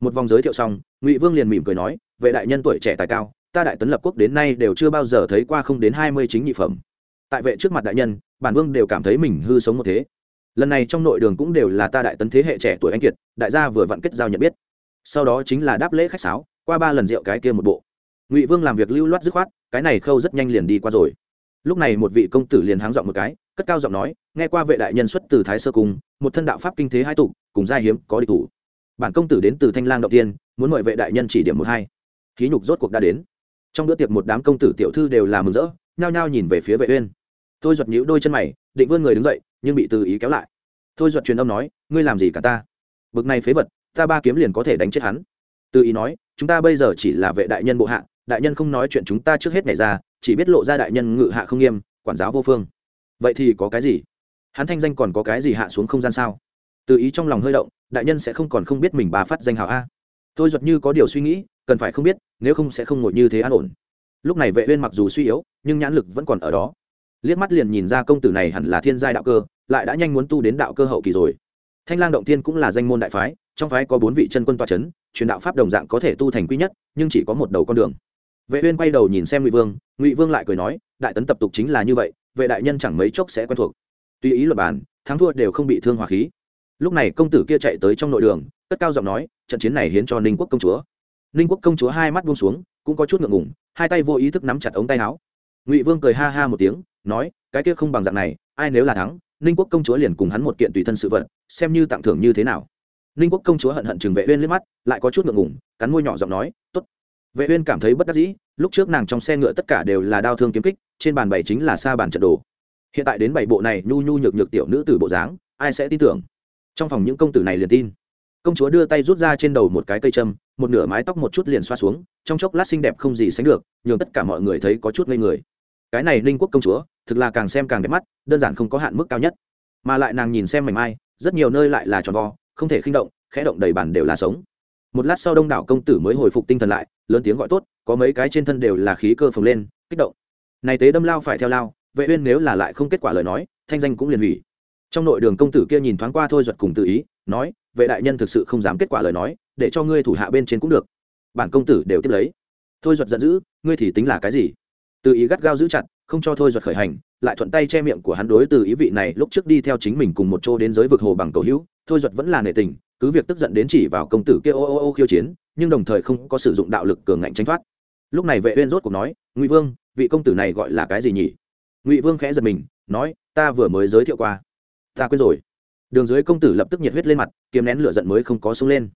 Một vòng giới thiệu xong, ngụy vương liền mỉm cười nói, vệ đại nhân tuổi trẻ tài cao, ta đại tấn lập quốc đến nay đều chưa bao giờ thấy qua không đến hai mươi chính nhị phẩm. Tại vệ trước mặt đại nhân bản vương đều cảm thấy mình hư sống một thế. Lần này trong nội đường cũng đều là ta đại tấn thế hệ trẻ tuổi anh kiệt, đại gia vừa vặn kết giao nhận biết. Sau đó chính là đáp lễ khách sáo, qua ba lần rượu cái kia một bộ. Ngụy vương làm việc lưu loát dứt khoát, cái này khâu rất nhanh liền đi qua rồi. Lúc này một vị công tử liền háng giọng một cái, cất cao giọng nói, nghe qua vệ đại nhân xuất từ thái sơ cung, một thân đạo pháp kinh thế hai tụ, cùng gia hiếm, có địch thủ. Bản công tử đến từ thanh lang đầu tiên, muốn mời vệ đại nhân chỉ điểm một hai. Khí nhục rốt cuộc đã đến. Trong bữa tiệc một đám công tử tiểu thư đều là mừng rỡ, nhao nhao nhìn về phía vệ uyên tôi giật nhíu đôi chân mày, định vươn người đứng dậy, nhưng bị từ ý kéo lại. Thôi giật truyền âm nói, ngươi làm gì cả ta? Bực này phế vật, ta ba kiếm liền có thể đánh chết hắn. Từ ý nói, chúng ta bây giờ chỉ là vệ đại nhân bộ hạ, đại nhân không nói chuyện chúng ta trước hết ngày ra, chỉ biết lộ ra đại nhân ngự hạ không nghiêm, quản giáo vô phương. Vậy thì có cái gì? Hắn thanh danh còn có cái gì hạ xuống không gian sao? Từ ý trong lòng hơi động, đại nhân sẽ không còn không biết mình bà phát danh hào a. Tôi giật như có điều suy nghĩ, cần phải không biết, nếu không sẽ không ngồi như thế an ổn. Lúc này vệ uyên mặc dù suy yếu, nhưng nhãn lực vẫn còn ở đó liếc mắt liền nhìn ra công tử này hẳn là thiên giai đạo cơ lại đã nhanh muốn tu đến đạo cơ hậu kỳ rồi. Thanh lang động thiên cũng là danh môn đại phái trong phái có bốn vị chân quân toa chấn truyền đạo pháp đồng dạng có thể tu thành quý nhất nhưng chỉ có một đầu con đường. Vệ uyên quay đầu nhìn xem ngụy vương ngụy vương lại cười nói đại tấn tập tục chính là như vậy vệ đại nhân chẳng mấy chốc sẽ quen thuộc. Tùy ý luật bàn, thắng thua đều không bị thương hòa khí. Lúc này công tử kia chạy tới trong nội đường cất cao giọng nói trận chiến này hiến cho ninh quốc công chúa. Ninh quốc công chúa hai mắt buông xuống cũng có chút ngượng ngùng hai tay vô ý thức nắm chặt ống tay áo. Ngụy vương cười ha ha một tiếng nói, cái kia không bằng dạng này, ai nếu là thắng, ninh quốc công chúa liền cùng hắn một kiện tùy thân sự vật, xem như tặng thưởng như thế nào. Ninh quốc công chúa hận hận chừng vệ uyên liếc mắt, lại có chút ngượng ngùng, cắn môi nhỏ giọng nói, tốt. Vệ uyên cảm thấy bất đắc dĩ, lúc trước nàng trong xe ngựa tất cả đều là đao thương kiếm kích, trên bàn bày chính là xa bàn trận đồ. Hiện tại đến bảy bộ này nhu nhu nhược nhược tiểu nữ tử bộ dáng, ai sẽ tin tưởng? Trong phòng những công tử này liền tin. Công chúa đưa tay rút ra trên đầu một cái cây châm, một nửa mái tóc một chút liền xoa xuống, trong chốc lát xinh đẹp không gì sánh được, nhường tất cả mọi người thấy có chút ngây người. Cái này ninh quốc công chúa thực là càng xem càng đẹp mắt, đơn giản không có hạn mức cao nhất. Mà lại nàng nhìn xem mảnh mai, rất nhiều nơi lại là tròn vo, không thể khinh động, khẽ động đầy bàn đều là sống. Một lát sau đông đảo công tử mới hồi phục tinh thần lại, lớn tiếng gọi tốt, có mấy cái trên thân đều là khí cơ phồng lên, kích động. Này tế đâm lao phải theo lao, vệ uyên nếu là lại không kết quả lời nói, thanh danh cũng liền hủy. Trong nội đường công tử kia nhìn thoáng qua thôi giật cùng tự ý, nói, vệ đại nhân thực sự không dám kết quả lời nói, để cho ngươi thủ hạ bên trên cũng được. Bản công tử đều tiếp lấy. Thôi giật giận dữ, ngươi thì tính là cái gì? Tự ý gắt gao giữ chặt không cho thôi giật khởi hành, lại thuận tay che miệng của hắn đối từ ý vị này lúc trước đi theo chính mình cùng một chỗ đến giới vực hồ bằng cầu hữu. Thôi giật vẫn là nể tình, cứ việc tức giận đến chỉ vào công tử kia ô ô ô khiêu chiến, nhưng đồng thời không có sử dụng đạo lực cường ngạnh tranh thoát. Lúc này vệ uyên rốt cuộc nói, ngụy vương, vị công tử này gọi là cái gì nhỉ? Ngụy vương khẽ giật mình, nói, ta vừa mới giới thiệu qua. Ta quên rồi. Đường dưới công tử lập tức nhiệt huyết lên mặt, kiềm nén lửa giận mới không có xuống lên.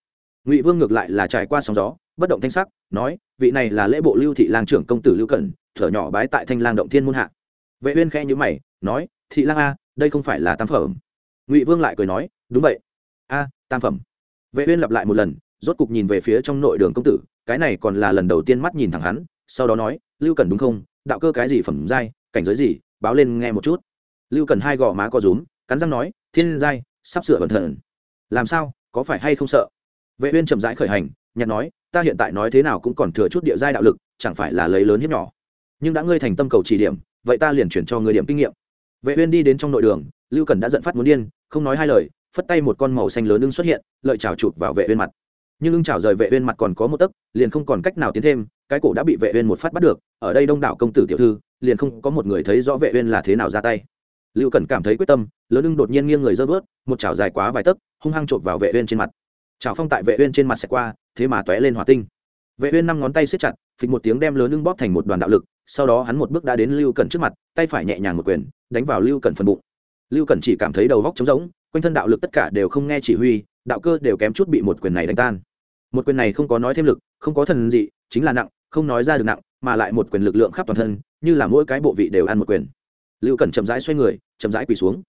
Ngụy vương ngược lại là trải qua sóng gió bất động thanh sắc, nói, vị này là lễ bộ lưu thị lang trưởng công tử lưu cẩn, thở nhỏ bái tại thanh lang động thiên môn hạ. Vệ uyên khẽ nhíu mày, nói, thị lang a, đây không phải là tam phẩm. Ngụy vương lại cười nói, đúng vậy. A, tam phẩm. Vệ uyên lặp lại một lần, rốt cục nhìn về phía trong nội đường công tử, cái này còn là lần đầu tiên mắt nhìn thẳng hắn, sau đó nói, lưu cẩn đúng không? Đạo cơ cái gì phẩm giai, cảnh giới gì? Báo lên nghe một chút. Lưu cẩn hai gò má co rúm, cắn răng nói, thiên giai, sắp sửa cẩn thận. Làm sao, có phải hay không sợ? Vệ uyên chậm rãi khởi hành, nhặt nói ta hiện tại nói thế nào cũng còn thừa chút địa giai đạo lực, chẳng phải là lấy lớn hiếp nhỏ. Nhưng đã ngươi thành tâm cầu chỉ điểm, vậy ta liền chuyển cho ngươi điểm kinh nghiệm. Vệ uyên đi đến trong nội đường, lưu cẩn đã giận phát muốn điên, không nói hai lời, phất tay một con màu xanh lớn ưng xuất hiện, lợi chảo chụp vào vệ uyên mặt. Nhưng ưng chảo rời vệ uyên mặt còn có một tấc, liền không còn cách nào tiến thêm, cái cổ đã bị vệ uyên một phát bắt được, ở đây đông đảo công tử tiểu thư, liền không có một người thấy rõ vệ uyên là thế nào ra tay. Lưu cẩn cảm thấy quyết tâm, lớn ưng đột nhiên nghiêng người giơ vớt, một chảo dài quá vài tấc, hung hăng chộp vào vệ uyên trên mặt. Chảo phong tại vệ uyên trên mặt sẽ qua thế mà tóe lên hỏa tinh. Vệ uyên năm ngón tay siết chặt, phịch một tiếng đem lớn ưng bóp thành một đoàn đạo lực, sau đó hắn một bước đã đến lưu cẩn trước mặt, tay phải nhẹ nhàng một quyền, đánh vào lưu cẩn phần bụng. Lưu cẩn chỉ cảm thấy đầu vóc trống rỗng, quanh thân đạo lực tất cả đều không nghe chỉ huy, đạo cơ đều kém chút bị một quyền này đánh tan. Một quyền này không có nói thêm lực, không có thần gì chính là nặng, không nói ra được nặng, mà lại một quyền lực lượng khắp toàn thân, như là mỗi cái bộ vị đều ăn một quyền. Lưu cẩn chậm rãi xoay người, chậm rãi quỳ xuống.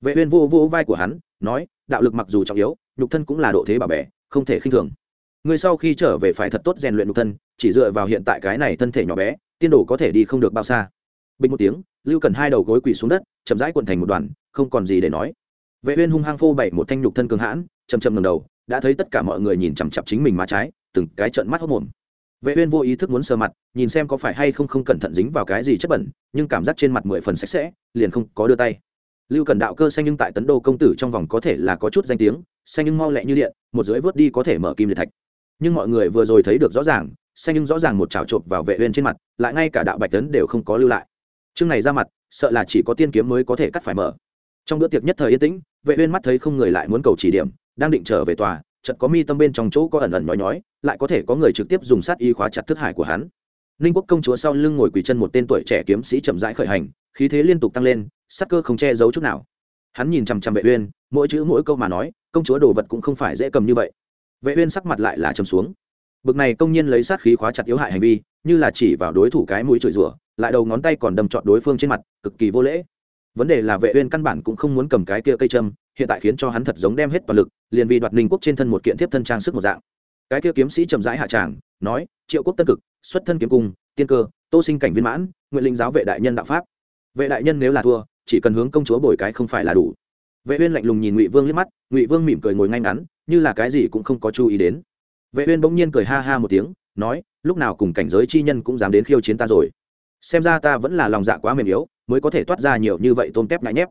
Vệ uyên vô vô vai của hắn, nói, đạo lực mặc dù trọng yếu, nhục thân cũng là độ thế bảo bẻ không thể khinh thường ngươi sau khi trở về phải thật tốt rèn luyện nhục thân, chỉ dựa vào hiện tại cái này thân thể nhỏ bé, tiên đồ có thể đi không được bao xa. Bình một tiếng, lưu cần hai đầu gối quỳ xuống đất, chậm rãi cuộn thành một đoàn, không còn gì để nói. Vệ uyên hung hăng phô bày một thanh nhục thân cường hãn, chậm chậm ngẩng đầu, đã thấy tất cả mọi người nhìn chằm chằm chính mình má trái, từng cái trợn mắt hốt mồm. Vệ uyên vô ý thức muốn sờ mặt, nhìn xem có phải hay không không cẩn thận dính vào cái gì chất bẩn, nhưng cảm giác trên mặt mười phần sạch sẽ, liền không có đưa tay. Lưu cần đạo cơ xanh nhưng tại tấn đô công tử trong vòng có thể là có chút danh tiếng, xanh nhưng mau lẹ như điện, một rưỡi vớt đi có thể mở kim liệt thạch nhưng mọi người vừa rồi thấy được rõ ràng, xanh nhưng rõ ràng một chảo chộp vào vệ uyên trên mặt, lại ngay cả đạo bạch tấn đều không có lưu lại. Chương này ra mặt, sợ là chỉ có tiên kiếm mới có thể cắt phải mở. Trong bữa tiệc nhất thời yên tĩnh, vệ uyên mắt thấy không người lại muốn cầu chỉ điểm, đang định trở về tòa, chợt có mi tâm bên trong chỗ có ẩn ẩn nhói nhói, lại có thể có người trực tiếp dùng sát y khóa chặt thức hải của hắn. Ninh quốc công chúa sau lưng ngồi quỳ chân một tên tuổi trẻ kiếm sĩ chậm rãi khởi hành, khí thế liên tục tăng lên, sắc cơ không che giấu chút nào. Hắn nhìn chằm chằm vệ uyên, mỗi chữ mỗi câu mà nói, công chúa đồ vật cũng không phải dễ cầm như vậy vệ uyên sắc mặt lại là trầm xuống. Bực này công nhiên lấy sát khí khóa chặt yếu hại hành vi, như là chỉ vào đối thủ cái mũi chửi rủa, lại đầu ngón tay còn đâm trọn đối phương trên mặt, cực kỳ vô lễ. Vấn đề là vệ uyên căn bản cũng không muốn cầm cái kia cây châm, hiện tại khiến cho hắn thật giống đem hết toàn lực, liền vì đoạt ninh quốc trên thân một kiện tiếp thân trang sức một dạng. Cái kia kiếm sĩ trầm rãi hạ tràng, nói, triệu quốc tân cực, xuất thân kiếm cung, tiên cơ, tô sinh cảnh viên mãn, nguyện linh giáo vệ đại nhân đạo pháp. Vệ đại nhân nếu là thua, chỉ cần hướng công chúa bồi cái không phải là đủ. Vệ uyên lạnh lùng nhìn ngụy vương liếc mắt, ngụy vương mỉm cười ngồi ngay ngắn như là cái gì cũng không có chú ý đến. Vệ uyên bỗng nhiên cười ha ha một tiếng, nói, lúc nào cùng cảnh giới chi nhân cũng dám đến khiêu chiến ta rồi. Xem ra ta vẫn là lòng dạ quá mềm yếu, mới có thể toát ra nhiều như vậy tôm tép ngại nhép.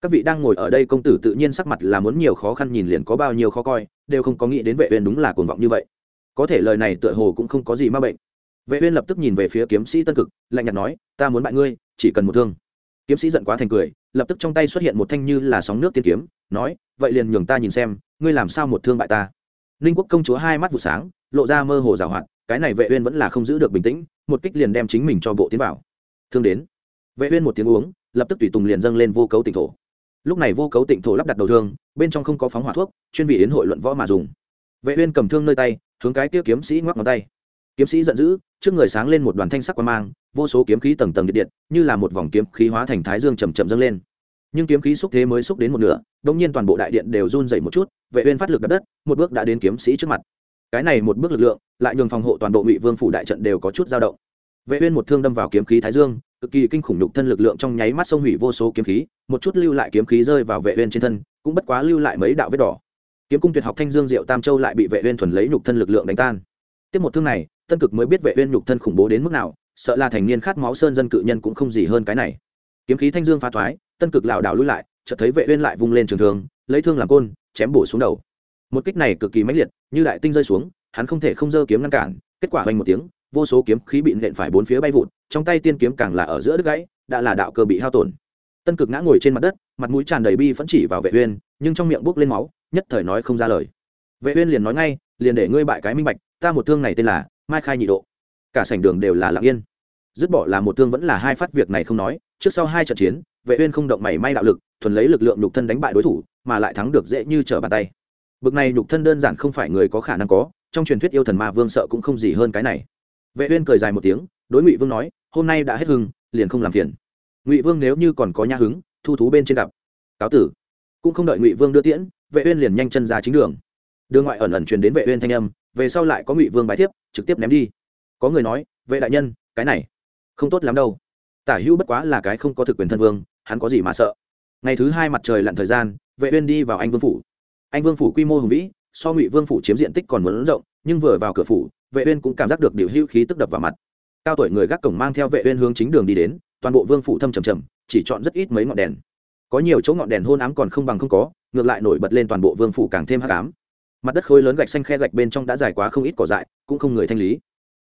Các vị đang ngồi ở đây công tử tự nhiên sắc mặt là muốn nhiều khó khăn nhìn liền có bao nhiêu khó coi, đều không có nghĩ đến vệ uyên đúng là cuồng vọng như vậy. Có thể lời này tựa hồ cũng không có gì ma bệnh. Vệ uyên lập tức nhìn về phía kiếm sĩ tân cực, lạnh nhạt nói, ta muốn bại ngươi, chỉ cần một thương. Kiếm sĩ giận quá thành cười, lập tức trong tay xuất hiện một thanh như là sóng nước tiên kiếm, nói, vậy liền nhường ta nhìn xem ngươi làm sao một thương bại ta? Ninh quốc công chúa hai mắt vụ sáng, lộ ra mơ hồ rào hoạt, cái này vệ uyên vẫn là không giữ được bình tĩnh, một kích liền đem chính mình cho bộ tiến vào. Thương đến. Vệ uyên một tiếng uống, lập tức tùy tùng liền dâng lên vô cấu tịnh thổ. Lúc này vô cấu tịnh thổ lắp đặt đầu thương, bên trong không có phóng hỏa thuốc, chuyên vị yến hội luận võ mà dùng. Vệ uyên cầm thương nơi tay, hướng cái kia kiếm sĩ ngoắc ngón tay. Kiếm sĩ giận dữ, trước người sáng lên một đoàn thanh sắc quang mang, vô số kiếm khí tầng tầng điện điện, như là một vòng kiếm khí hóa thành thái dương chậm chậm dâng lên. Nhưng kiếm khí xúc thế mới xúc đến một nửa đột nhiên toàn bộ đại điện đều run rẩy một chút, vệ uyên phát lực đập đất, một bước đã đến kiếm sĩ trước mặt. Cái này một bước lực lượng, lại nhường phòng hộ toàn bộ ngụy vương phủ đại trận đều có chút dao động. Vệ uyên một thương đâm vào kiếm khí thái dương, cực kỳ kinh khủng nhục thân lực lượng trong nháy mắt xông hủy vô số kiếm khí, một chút lưu lại kiếm khí rơi vào vệ uyên trên thân, cũng bất quá lưu lại mấy đạo vết đỏ. Kiếm cung tuyệt học thanh dương diệu tam châu lại bị vệ uyên thuần lấy nhục thân lực lượng đánh tan. Tiếp một thương này, tân cực mới biết vệ uyên nhục thân khủng bố đến mức nào, sợ là thành niên khát máu sơn dân cự nhân cũng không gì hơn cái này. Kiếm khí thanh dương phá thoái, tân cực lảo đảo lùi lại chợt thấy vệ uyên lại vung lên trường thương, lấy thương làm côn, chém bổ xuống đầu. Một kích này cực kỳ mãnh liệt, như đại tinh rơi xuống, hắn không thể không giơ kiếm ngăn cản, kết quả hoành một tiếng, vô số kiếm khí bị nện phải bốn phía bay vụt, trong tay tiên kiếm càng là ở giữa đứt gãy, đã là đạo cơ bị hao tổn. Tân cực ngã ngồi trên mặt đất, mặt mũi tràn đầy bi phẫn chỉ vào vệ uyên, nhưng trong miệng buốc lên máu, nhất thời nói không ra lời. Vệ uyên liền nói ngay, liền để ngươi bại cái minh bạch, ta một thương này tên là mai khai nhị độ. Cả sảnh đường đều là lặng yên. Dứt bỏ là một thương vẫn là hai phát việc này không nói, trước sau hai trận chiến vệ uyên không động mảy may đạo lực, thuần lấy lực lượng nhục thân đánh bại đối thủ, mà lại thắng được dễ như trở bàn tay. Bực này nhục thân đơn giản không phải người có khả năng có, trong truyền thuyết yêu thần ma vương sợ cũng không gì hơn cái này. Vệ uyên cười dài một tiếng, đối ngụy vương nói, hôm nay đã hết hưng liền không làm phiền. Ngụy vương nếu như còn có nha hứng, thu thú bên trên gặp. Cáo tử. Cũng không đợi ngụy vương đưa tiễn, vệ uyên liền nhanh chân ra chính đường. Đường ngoại ẩn ẩn truyền đến vệ uyên thanh âm, về sau lại có ngụy vương bái tiếp trực tiếp ném đi. Có người nói, vệ đại nhân, cái này không tốt lắm đâu tả hữu bất quá là cái không có thực quyền thân vương, hắn có gì mà sợ? Ngày thứ hai mặt trời lặn thời gian, vệ uyên đi vào anh vương phủ. Anh vương phủ quy mô hùng vĩ, so ngụy vương phủ chiếm diện tích còn muốn rộng, nhưng vừa vào cửa phủ, vệ uyên cũng cảm giác được điều hữu khí tức đập vào mặt. Cao tuổi người gác cổng mang theo vệ uyên hướng chính đường đi đến, toàn bộ vương phủ thâm trầm trầm, chỉ chọn rất ít mấy ngọn đèn. Có nhiều chỗ ngọn đèn hôn ám còn không bằng không có, ngược lại nổi bật lên toàn bộ vương phủ càng thêm hắc ám. Mặt đất khối lớn gạch xanh khe gạch bên trong đã dài quá không ít cỏ dại, cũng không người thanh lý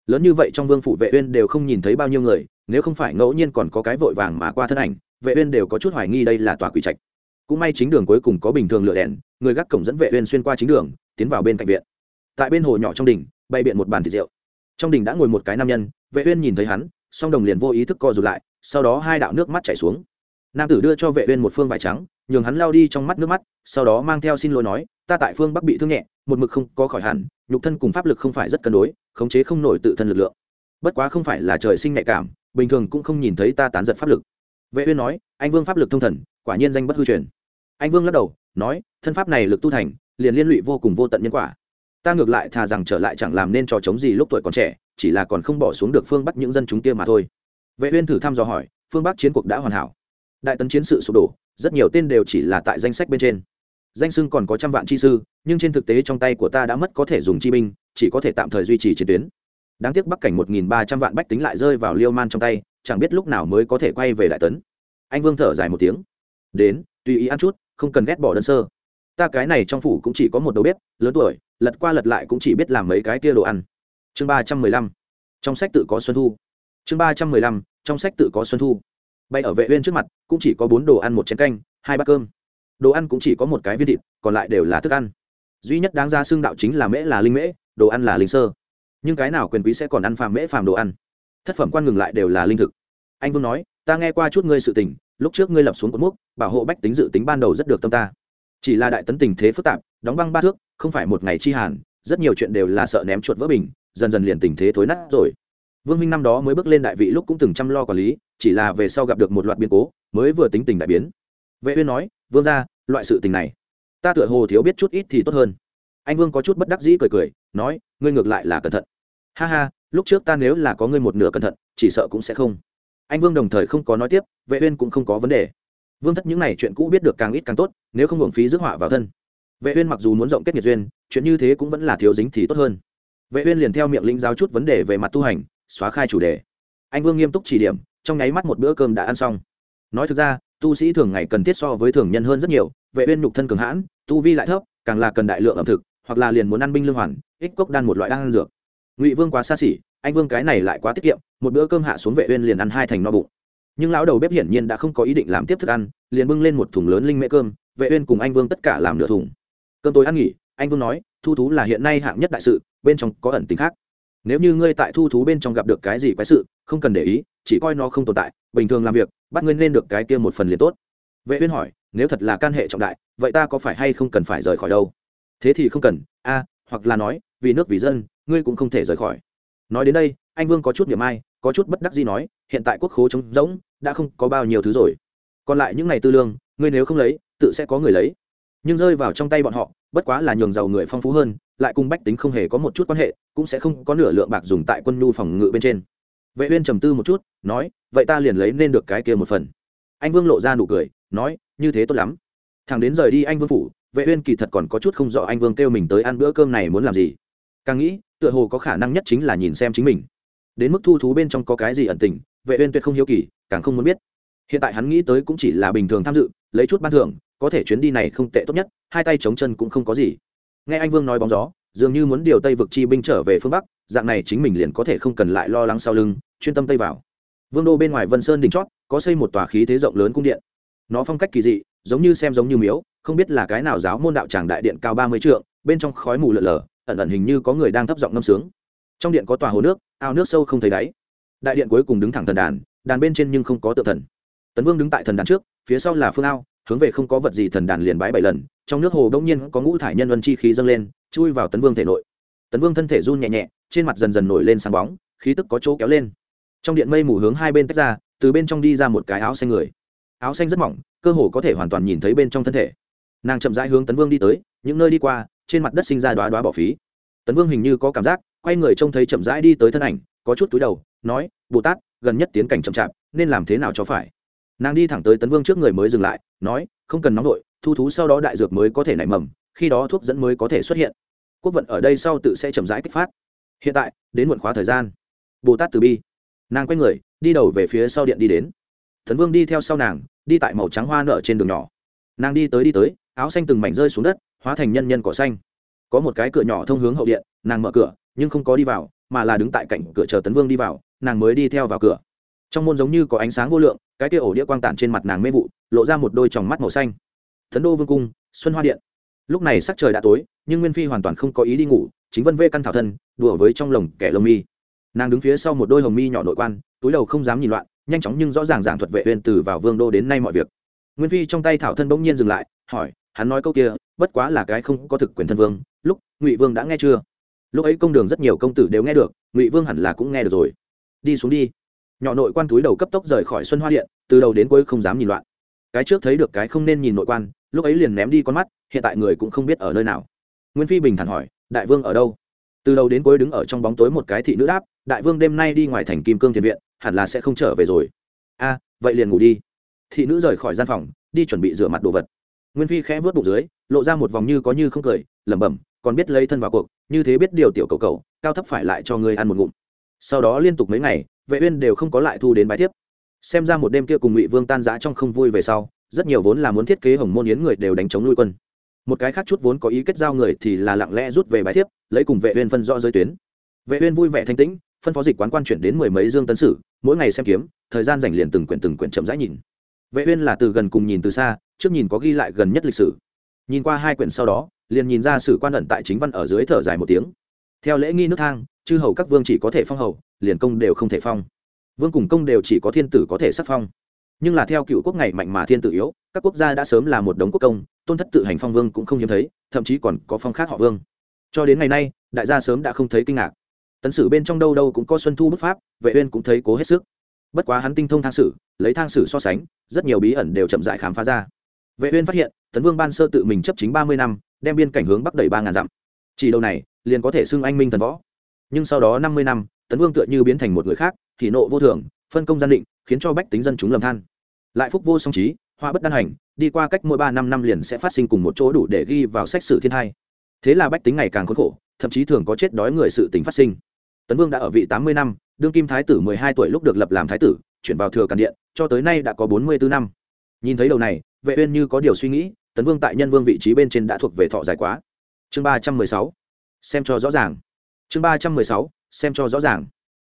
lớn như vậy trong vương phủ vệ uyên đều không nhìn thấy bao nhiêu người, nếu không phải ngẫu nhiên còn có cái vội vàng mà qua thân ảnh, vệ uyên đều có chút hoài nghi đây là tòa quỷ trạch. Cũng may chính đường cuối cùng có bình thường lửa đèn, người gác cổng dẫn vệ uyên xuyên qua chính đường, tiến vào bên cạnh viện. Tại bên hồ nhỏ trong đình, bày biện một bàn thịt rượu. Trong đình đã ngồi một cái nam nhân, vệ uyên nhìn thấy hắn, song đồng liền vô ý thức co rụt lại, sau đó hai đạo nước mắt chảy xuống. Nam tử đưa cho vệ uyên một phương vải trắng, nhường hắn lao đi trong mắt nước mắt, sau đó mang theo xin lỗi nói, ta tại phương bắc bị thương nhẹ một mực không có khỏi hẳn, nhục thân cùng pháp lực không phải rất cân đối, khống chế không nổi tự thân lực lượng. Bất quá không phải là trời sinh nhạy cảm, bình thường cũng không nhìn thấy ta tán giật pháp lực. Vệ uyên nói, anh vương pháp lực thông thần, quả nhiên danh bất hư truyền. Anh vương lắc đầu, nói, thân pháp này lực tu thành, liền liên lụy vô cùng vô tận nhân quả. Ta ngược lại thà rằng trở lại chẳng làm nên trò chống gì lúc tuổi còn trẻ, chỉ là còn không bỏ xuống được phương bắc những dân chúng kia mà thôi. Vệ uyên thử thăm dò hỏi, phương bắc chiến cuộc đã hoàn hảo. Đại tấn chiến sự sụp đổ, rất nhiều tên đều chỉ là tại danh sách bên trên danh sưng còn có trăm vạn chi sư, nhưng trên thực tế trong tay của ta đã mất có thể dùng chi binh, chỉ có thể tạm thời duy trì chiến tuyến. Đáng tiếc bắc cảnh một nghìn ba trăm vạn bách tính lại rơi vào liêu man trong tay, chẳng biết lúc nào mới có thể quay về đại tấn. Anh vương thở dài một tiếng. Đến, tùy ý ăn chút, không cần ghét bỏ đơn sơ. Ta cái này trong phủ cũng chỉ có một đầu bếp, lớn tuổi, lật qua lật lại cũng chỉ biết làm mấy cái kia đồ ăn. Chương ba trăm mười lăm. Trong sách tự có xuân thu. Chương ba trăm mười lăm. Trong sách tự có xuân thu. Bay ở vệ uyên trước mặt, cũng chỉ có bốn đồ ăn, một chén canh, hai bát cơm đồ ăn cũng chỉ có một cái viên thịt, còn lại đều là thức ăn. Duy nhất đáng ra xương đạo chính là mễ là linh mễ, đồ ăn là linh sơ. Nhưng cái nào quyền quý sẽ còn ăn phàm mễ phàm đồ ăn? Thất phẩm quan ngừng lại đều là linh thực. Anh vương nói, ta nghe qua chút ngươi sự tình, lúc trước ngươi lập xuống cột mốc, bảo hộ bách tính dự tính ban đầu rất được tâm ta. Chỉ là đại tấn tình thế phức tạp, đóng băng ba thước, không phải một ngày chi hàn, rất nhiều chuyện đều là sợ ném chuột vỡ bình, dần dần liền tình thế thối nát rồi. Vương minh năm đó mới bước lên đại vị lúc cũng từng chăm lo quản lý, chỉ là về sau gặp được một loạt biến cố, mới vừa tính tình đại biến vệ uyên nói, vương gia, loại sự tình này, ta tựa hồ thiếu biết chút ít thì tốt hơn. Anh vương có chút bất đắc dĩ cười cười, nói, ngươi ngược lại là cẩn thận. Ha ha, lúc trước ta nếu là có ngươi một nửa cẩn thận, chỉ sợ cũng sẽ không. Anh vương đồng thời không có nói tiếp, vệ uyên cũng không có vấn đề. Vương thất những này chuyện cũ biết được càng ít càng tốt, nếu không hưởng phí rước họa vào thân. Vệ uyên mặc dù muốn rộng kết nghiệp duyên, chuyện như thế cũng vẫn là thiếu dính thì tốt hơn. Vệ uyên liền theo miệng linh giáo chút vấn đề về mặt tu hành, xóa khai chủ đề. Anh vương nghiêm túc chỉ điểm, trong nháy mắt một bữa cơm đã ăn xong. Nói thực ra tu sĩ thường ngày cần thiết so với thường nhân hơn rất nhiều, vệ uyên nhục thân cường hãn, tu vi lại thấp, càng là cần đại lượng ẩm thực, hoặc là liền muốn ăn binh lương hoàn ích cốc đan một loại đan dược. Ngụy vương quá xa xỉ, anh vương cái này lại quá tiết kiệm, một bữa cơm hạ xuống vệ uyên liền ăn hai thành no bụng. Nhưng lão đầu bếp hiển nhiên đã không có ý định làm tiếp thức ăn, liền bưng lên một thùng lớn linh mễ cơm, vệ uyên cùng anh vương tất cả làm nửa thùng. Cơm tối ăn nghỉ, anh vương nói, thu thú là hiện nay hạng nhất đại sự, bên trong có ẩn tình khác nếu như ngươi tại thu thú bên trong gặp được cái gì quái sự, không cần để ý, chỉ coi nó không tồn tại, bình thường làm việc, bắt ngươi nên được cái kia một phần liền tốt. Vệ uyên hỏi, nếu thật là can hệ trọng đại, vậy ta có phải hay không cần phải rời khỏi đâu? Thế thì không cần, a, hoặc là nói, vì nước vì dân, ngươi cũng không thể rời khỏi. Nói đến đây, anh vương có chút niềm ai, có chút bất đắc dĩ nói, hiện tại quốc khố trống rỗng, đã không có bao nhiêu thứ rồi. Còn lại những ngày tư lương, ngươi nếu không lấy, tự sẽ có người lấy. Nhưng rơi vào trong tay bọn họ, bất quá là nhường giàu người phong phú hơn lại cùng bách tính không hề có một chút quan hệ, cũng sẽ không có nửa lượng bạc dùng tại quân nhu phòng ngự bên trên. Vệ uyên trầm tư một chút, nói, vậy ta liền lấy nên được cái kia một phần. Anh vương lộ ra nụ cười, nói, như thế tốt lắm. Thằng đến rời đi anh vương phủ, vệ uyên kỳ thật còn có chút không rõ anh vương kêu mình tới ăn bữa cơm này muốn làm gì. Càng nghĩ, tựa hồ có khả năng nhất chính là nhìn xem chính mình. Đến mức thu thú bên trong có cái gì ẩn tình, vệ uyên tuyệt không hiếu kỳ, càng không muốn biết. Hiện tại hắn nghĩ tới cũng chỉ là bình thường tham dự, lấy chút ban thưởng, có thể chuyến đi này không tệ tốt nhất, hai tay chống chân cũng không có gì nghe anh vương nói bóng gió, dường như muốn điều tây vực chi binh trở về phương bắc, dạng này chính mình liền có thể không cần lại lo lắng sau lưng, chuyên tâm tây vào. Vương đô bên ngoài vân sơn đỉnh chót, có xây một tòa khí thế rộng lớn cung điện. Nó phong cách kỳ dị, giống như xem giống như miếu, không biết là cái nào giáo môn đạo tràng đại điện cao ba mươi trượng, bên trong khói mù lợn lờ ẩn ẩn hình như có người đang thấp giọng ngâm sướng. Trong điện có tòa hồ nước, ao nước sâu không thấy đáy. Đại điện cuối cùng đứng thẳng thần đàn đàn bên trên nhưng không có tự thần. Tấn vương đứng tại thần đàn trước, phía sau là phương ao, hướng về không có vật gì thần đàn liền bái bảy lần trong nước hồ đông nhiên có ngũ thải nhân vân chi khí dâng lên, chui vào tấn vương thể nội. Tấn vương thân thể run nhẹ nhẹ, trên mặt dần dần nổi lên sáng bóng, khí tức có chỗ kéo lên. Trong điện mây mù hướng hai bên tách ra, từ bên trong đi ra một cái áo xanh người. Áo xanh rất mỏng, cơ hồ có thể hoàn toàn nhìn thấy bên trong thân thể. Nàng chậm rãi hướng tấn vương đi tới, những nơi đi qua, trên mặt đất sinh ra đoá đoá bỏ phí. Tấn vương hình như có cảm giác, quay người trông thấy chậm rãi đi tới thân ảnh, có chút túi đầu, nói, bồ tát, gần nhất tiến cảnh chậm chạp, nên làm thế nào cho phải? Nàng đi thẳng tới tấn vương trước người mới dừng lại, nói, không cần nóng vội thu thú sau đó đại dược mới có thể nảy mầm, khi đó thuốc dẫn mới có thể xuất hiện. Quốc vận ở đây sau tự sẽ chậm rãi kích phát. Hiện tại, đến muộn khóa thời gian. Bồ tát từ bi. Nàng quay người, đi đầu về phía sau điện đi đến. Thần vương đi theo sau nàng, đi tại màu trắng hoa nở trên đường nhỏ. Nàng đi tới đi tới, áo xanh từng mảnh rơi xuống đất, hóa thành nhân nhân cỏ xanh. Có một cái cửa nhỏ thông hướng hậu điện, nàng mở cửa, nhưng không có đi vào, mà là đứng tại cạnh cửa chờ tấn vương đi vào, nàng mới đi theo vào cửa. Trong môn giống như có ánh sáng vô lượng, cái kia ổ đĩa quang tản trên mặt nàng mê vụ, lộ ra một đôi tròng mắt màu xanh. Thấn đô vương cung, xuân hoa điện. Lúc này sắc trời đã tối, nhưng nguyên phi hoàn toàn không có ý đi ngủ, chính vân vê căn thảo thân, đùa với trong lồng kẻ lông mi. Nàng đứng phía sau một đôi hồng mi nhỏ nội quan, túi đầu không dám nhìn loạn, nhanh chóng nhưng rõ ràng giảng thuật vệ uyên từ vào vương đô đến nay mọi việc. Nguyên phi trong tay thảo thân bỗng nhiên dừng lại, hỏi, hắn nói câu kia, bất quá là cái không có thực quyền thân vương, lúc, ngụy vương đã nghe chưa? Lúc ấy công đường rất nhiều công tử đều nghe được, ngụy vương hẳn là cũng nghe được rồi. Đi xuống đi. Nhỏ nội quan túi đầu cấp tốc rời khỏi xuân hoa điện, từ đầu đến cuối không dám nhìn loạn cái trước thấy được cái không nên nhìn nội quan, lúc ấy liền ném đi con mắt, hiện tại người cũng không biết ở nơi nào. Nguyên phi bình thản hỏi, đại vương ở đâu? Từ đầu đến cuối đứng ở trong bóng tối một cái thị nữ đáp, đại vương đêm nay đi ngoài thành kim cương thiền viện, hẳn là sẽ không trở về rồi. A, vậy liền ngủ đi. Thị nữ rời khỏi gian phòng, đi chuẩn bị rửa mặt đồ vật. Nguyên phi khẽ vớt bụng dưới, lộ ra một vòng như có như không cười, lẩm bẩm, còn biết lấy thân vào cuộc, như thế biết điều tiểu cầu cầu cao thấp phải lại cho người ăn một ngụm. Sau đó liên tục mấy ngày, vệ uyên đều không có lại thu đến bài tiếp xem ra một đêm kia cùng ngụy vương tan rã trong không vui về sau, rất nhiều vốn là muốn thiết kế hồng môn yến người đều đánh chống nuôi quân. Một cái khác chút vốn có ý kết giao người thì là lặng lẽ rút về bãi thiếp, lấy cùng vệ uyên phân rõ giới tuyến. Vệ uyên vui vẻ thanh tĩnh, phân phó dịch quán quan chuyển đến mười mấy dương tấn sử, mỗi ngày xem kiếm, thời gian dành liền từng quyển từng quyển chậm rãi nhìn. Vệ uyên là từ gần cùng nhìn từ xa, trước nhìn có ghi lại gần nhất lịch sử. Nhìn qua hai quyển sau đó, liền nhìn ra sử quan ẩn tại chính văn ở dưới thở dài một tiếng. Theo lễ nghi nước thang, chư hầu các vương chỉ có thể phong hầu, liền công đều không thể phong vương cùng công đều chỉ có thiên tử có thể sắc phong. Nhưng là theo cựu quốc ngày mạnh mà thiên tử yếu, các quốc gia đã sớm là một đống quốc công, tôn thất tự hành phong vương cũng không hiếm thấy, thậm chí còn có phong khác họ vương. Cho đến ngày nay, đại gia sớm đã không thấy kinh ngạc. Tấn sử bên trong đâu đâu cũng có xuân thu bức pháp, vệ uyên cũng thấy cố hết sức. Bất quá hắn tinh thông thang sử, lấy thang sử so sánh, rất nhiều bí ẩn đều chậm rãi khám phá ra. Vệ uyên phát hiện, tấn vương ban sơ tự mình chấp chính 30 năm, đem biên cảnh hướng bắc đẩy ba ngàn dặm. Chỉ đầu này, liền có thể xưng anh minh thần võ. Nhưng sau đó 50 năm, tấn vương tựa như biến thành một người khác thì nộ vô thường, phân công gian định, khiến cho bách tính dân chúng lầm than. Lại phúc vô song trí, hoa bất đan hành, đi qua cách mỗi ba năm năm liền sẽ phát sinh cùng một chỗ đủ để ghi vào sách sử thiên hai thế là bách tính ngày càng khốn khổ, thậm chí thường có chết đói người sự tính phát sinh. Tấn vương đã ở vị tám mươi năm, đương kim thái tử mười hai tuổi lúc được lập làm thái tử, chuyển vào thừa càn điện, cho tới nay đã có bốn mươi bốn năm. Nhìn thấy đầu này, vệ uyên như có điều suy nghĩ, tấn vương tại nhân vương vị trí bên trên đã thuộc về thọ dài quá. Chương ba trăm mười sáu, xem cho rõ ràng. Chương ba trăm mười sáu, xem cho rõ ràng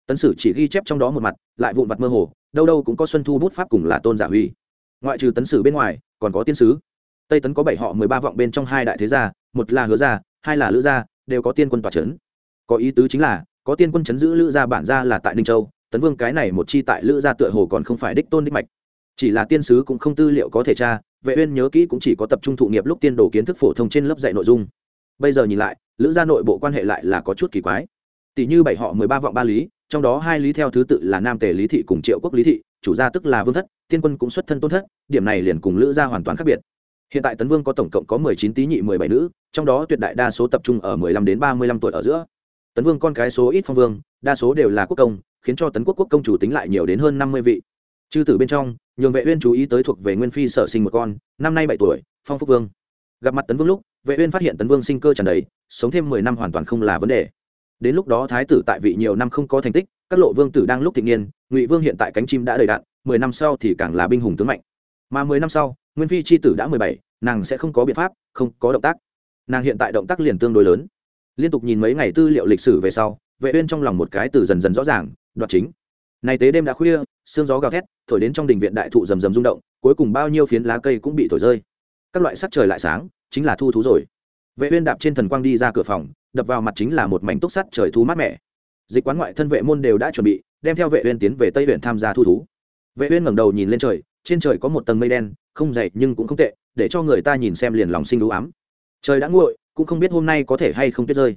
tấn sử chỉ ghi chép trong đó một mặt, lại vụn vặt mơ hồ, đâu đâu cũng có xuân thu bút pháp cùng là tôn giả huy. Ngoại trừ tấn sử bên ngoài, còn có tiên sứ. Tây tấn có bảy họ, mười ba vọng bên trong hai đại thế gia, một là hứa gia, hai là lữ gia, đều có tiên quân tòa c h ấ n có ý tứ chính là, có tiên quân chấn giữ lữ gia bản gia là tại ninh châu, tấn vương cái này một chi tại lữ gia tựa hồ còn không phải đích tôn đích mạch. Chỉ là tiên sứ cũng không tư liệu có thể tra, vệ uyên nhớ kỹ cũng chỉ có tập trung thụ nghiệp lúc tiên đồ kiến thức phổ thông trên lớp dạy nội dung. Bây giờ nhìn lại, lữ gia nội bộ quan hệ lại là có chút kỳ quái. Tỷ như bảy họ, mười ba vọng ba lý trong đó hai lý theo thứ tự là nam tề lý thị cùng triệu quốc lý thị, chủ gia tức là vương thất, tiên quân cũng xuất thân tôn thất, điểm này liền cùng lữ gia hoàn toàn khác biệt. Hiện tại tấn vương có tổng cộng có mười chín tý nhị, mười bảy nữ, trong đó tuyệt đại đa số tập trung ở mười lăm đến ba mươi lăm tuổi ở giữa. Tấn vương con cái số ít phong vương, đa số đều là quốc công, khiến cho tấn quốc quốc công chủ tính lại nhiều đến hơn năm mươi vị. Chư tử bên trong, nhường vệ uyên chú ý tới thuộc về nguyên phi sở sinh một con, năm nay bảy tuổi, phong phúc vương. Gặp mặt tấn vương lúc, vệ uyên phát hiện tấn vương sinh cơ tràn đầy, sống thêm mười năm hoàn toàn không là vấn đề đến lúc đó thái tử tại vị nhiều năm không có thành tích, các lộ vương tử đang lúc thịnh niên, ngụy vương hiện tại cánh chim đã đầy đạn, mười năm sau thì càng là binh hùng tướng mạnh. Mà mười năm sau, nguyên phi c h i tử đã mười bảy, nàng sẽ không có biện pháp, không có động tác. Nàng hiện tại động tác liền tương đối lớn. Liên tục nhìn mấy ngày tư liệu lịch sử về sau, vệ uyên trong lòng một cái từ dần dần rõ ràng đoạt chính. Này tế đêm đã khuya, sương gió gào thét, thổi đến trong đình viện đại thụ rầm rầm rung động, cuối cùng bao nhiêu phiến lá cây cũng bị thổi rơi. Các loại sắc trời lại sáng, chính là thu thú rồi. Vệ uyên đạp trên thần quang đi ra cửa phòng đập vào mặt chính là một mảnh túc sắt trời thu mát mẻ. Dịch quán ngoại thân vệ môn đều đã chuẩn bị, đem theo vệ uyên tiến về tây huyện tham gia thu thú. Vệ uyên ngẩng đầu nhìn lên trời, trên trời có một tầng mây đen, không dày nhưng cũng không tệ, để cho người ta nhìn xem liền lòng sinh đú ám. Trời đã nguội, cũng không biết hôm nay có thể hay không tuyết rơi.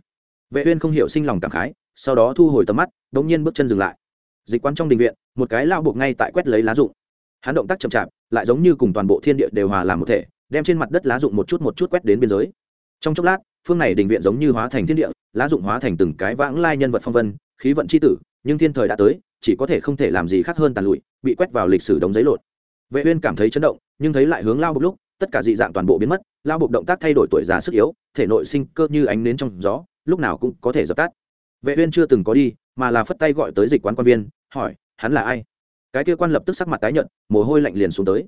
Vệ uyên không hiểu sinh lòng cảm khái, sau đó thu hồi tầm mắt đống nhiên bước chân dừng lại. Dịch quán trong đình viện, một cái lao buộc ngay tại quét lấy lá rụng. Hắn động tác chậm chạp, lại giống như cùng toàn bộ thiên địa đều hòa làm một thể, đem trên mặt đất lá rụng một chút một chút quét đến biên giới. Trong chốc lát phương này đình viện giống như hóa thành thiên địa, lá dụng hóa thành từng cái vãng lai nhân vật phong vân, khí vận c h i tử, nhưng thiên thời đã tới, chỉ có thể không thể làm gì khác hơn tàn lụi, bị quét vào lịch sử đống giấy lột. Vệ uyên cảm thấy chấn động, nhưng thấy lại hướng lao bục lúc, tất cả dị dạng toàn bộ biến mất, lao bục động tác thay đổi tuổi già sức yếu, thể nội sinh cơ như ánh nến trong gió, lúc nào cũng có thể dập tắt. Vệ uyên chưa từng có đi, mà là phất tay gọi tới dịch quán quan viên, hỏi, hắn là ai? Cái kia quan lập tức sắc mặt tái nhợt, mồ hôi lạnh liền xuống tới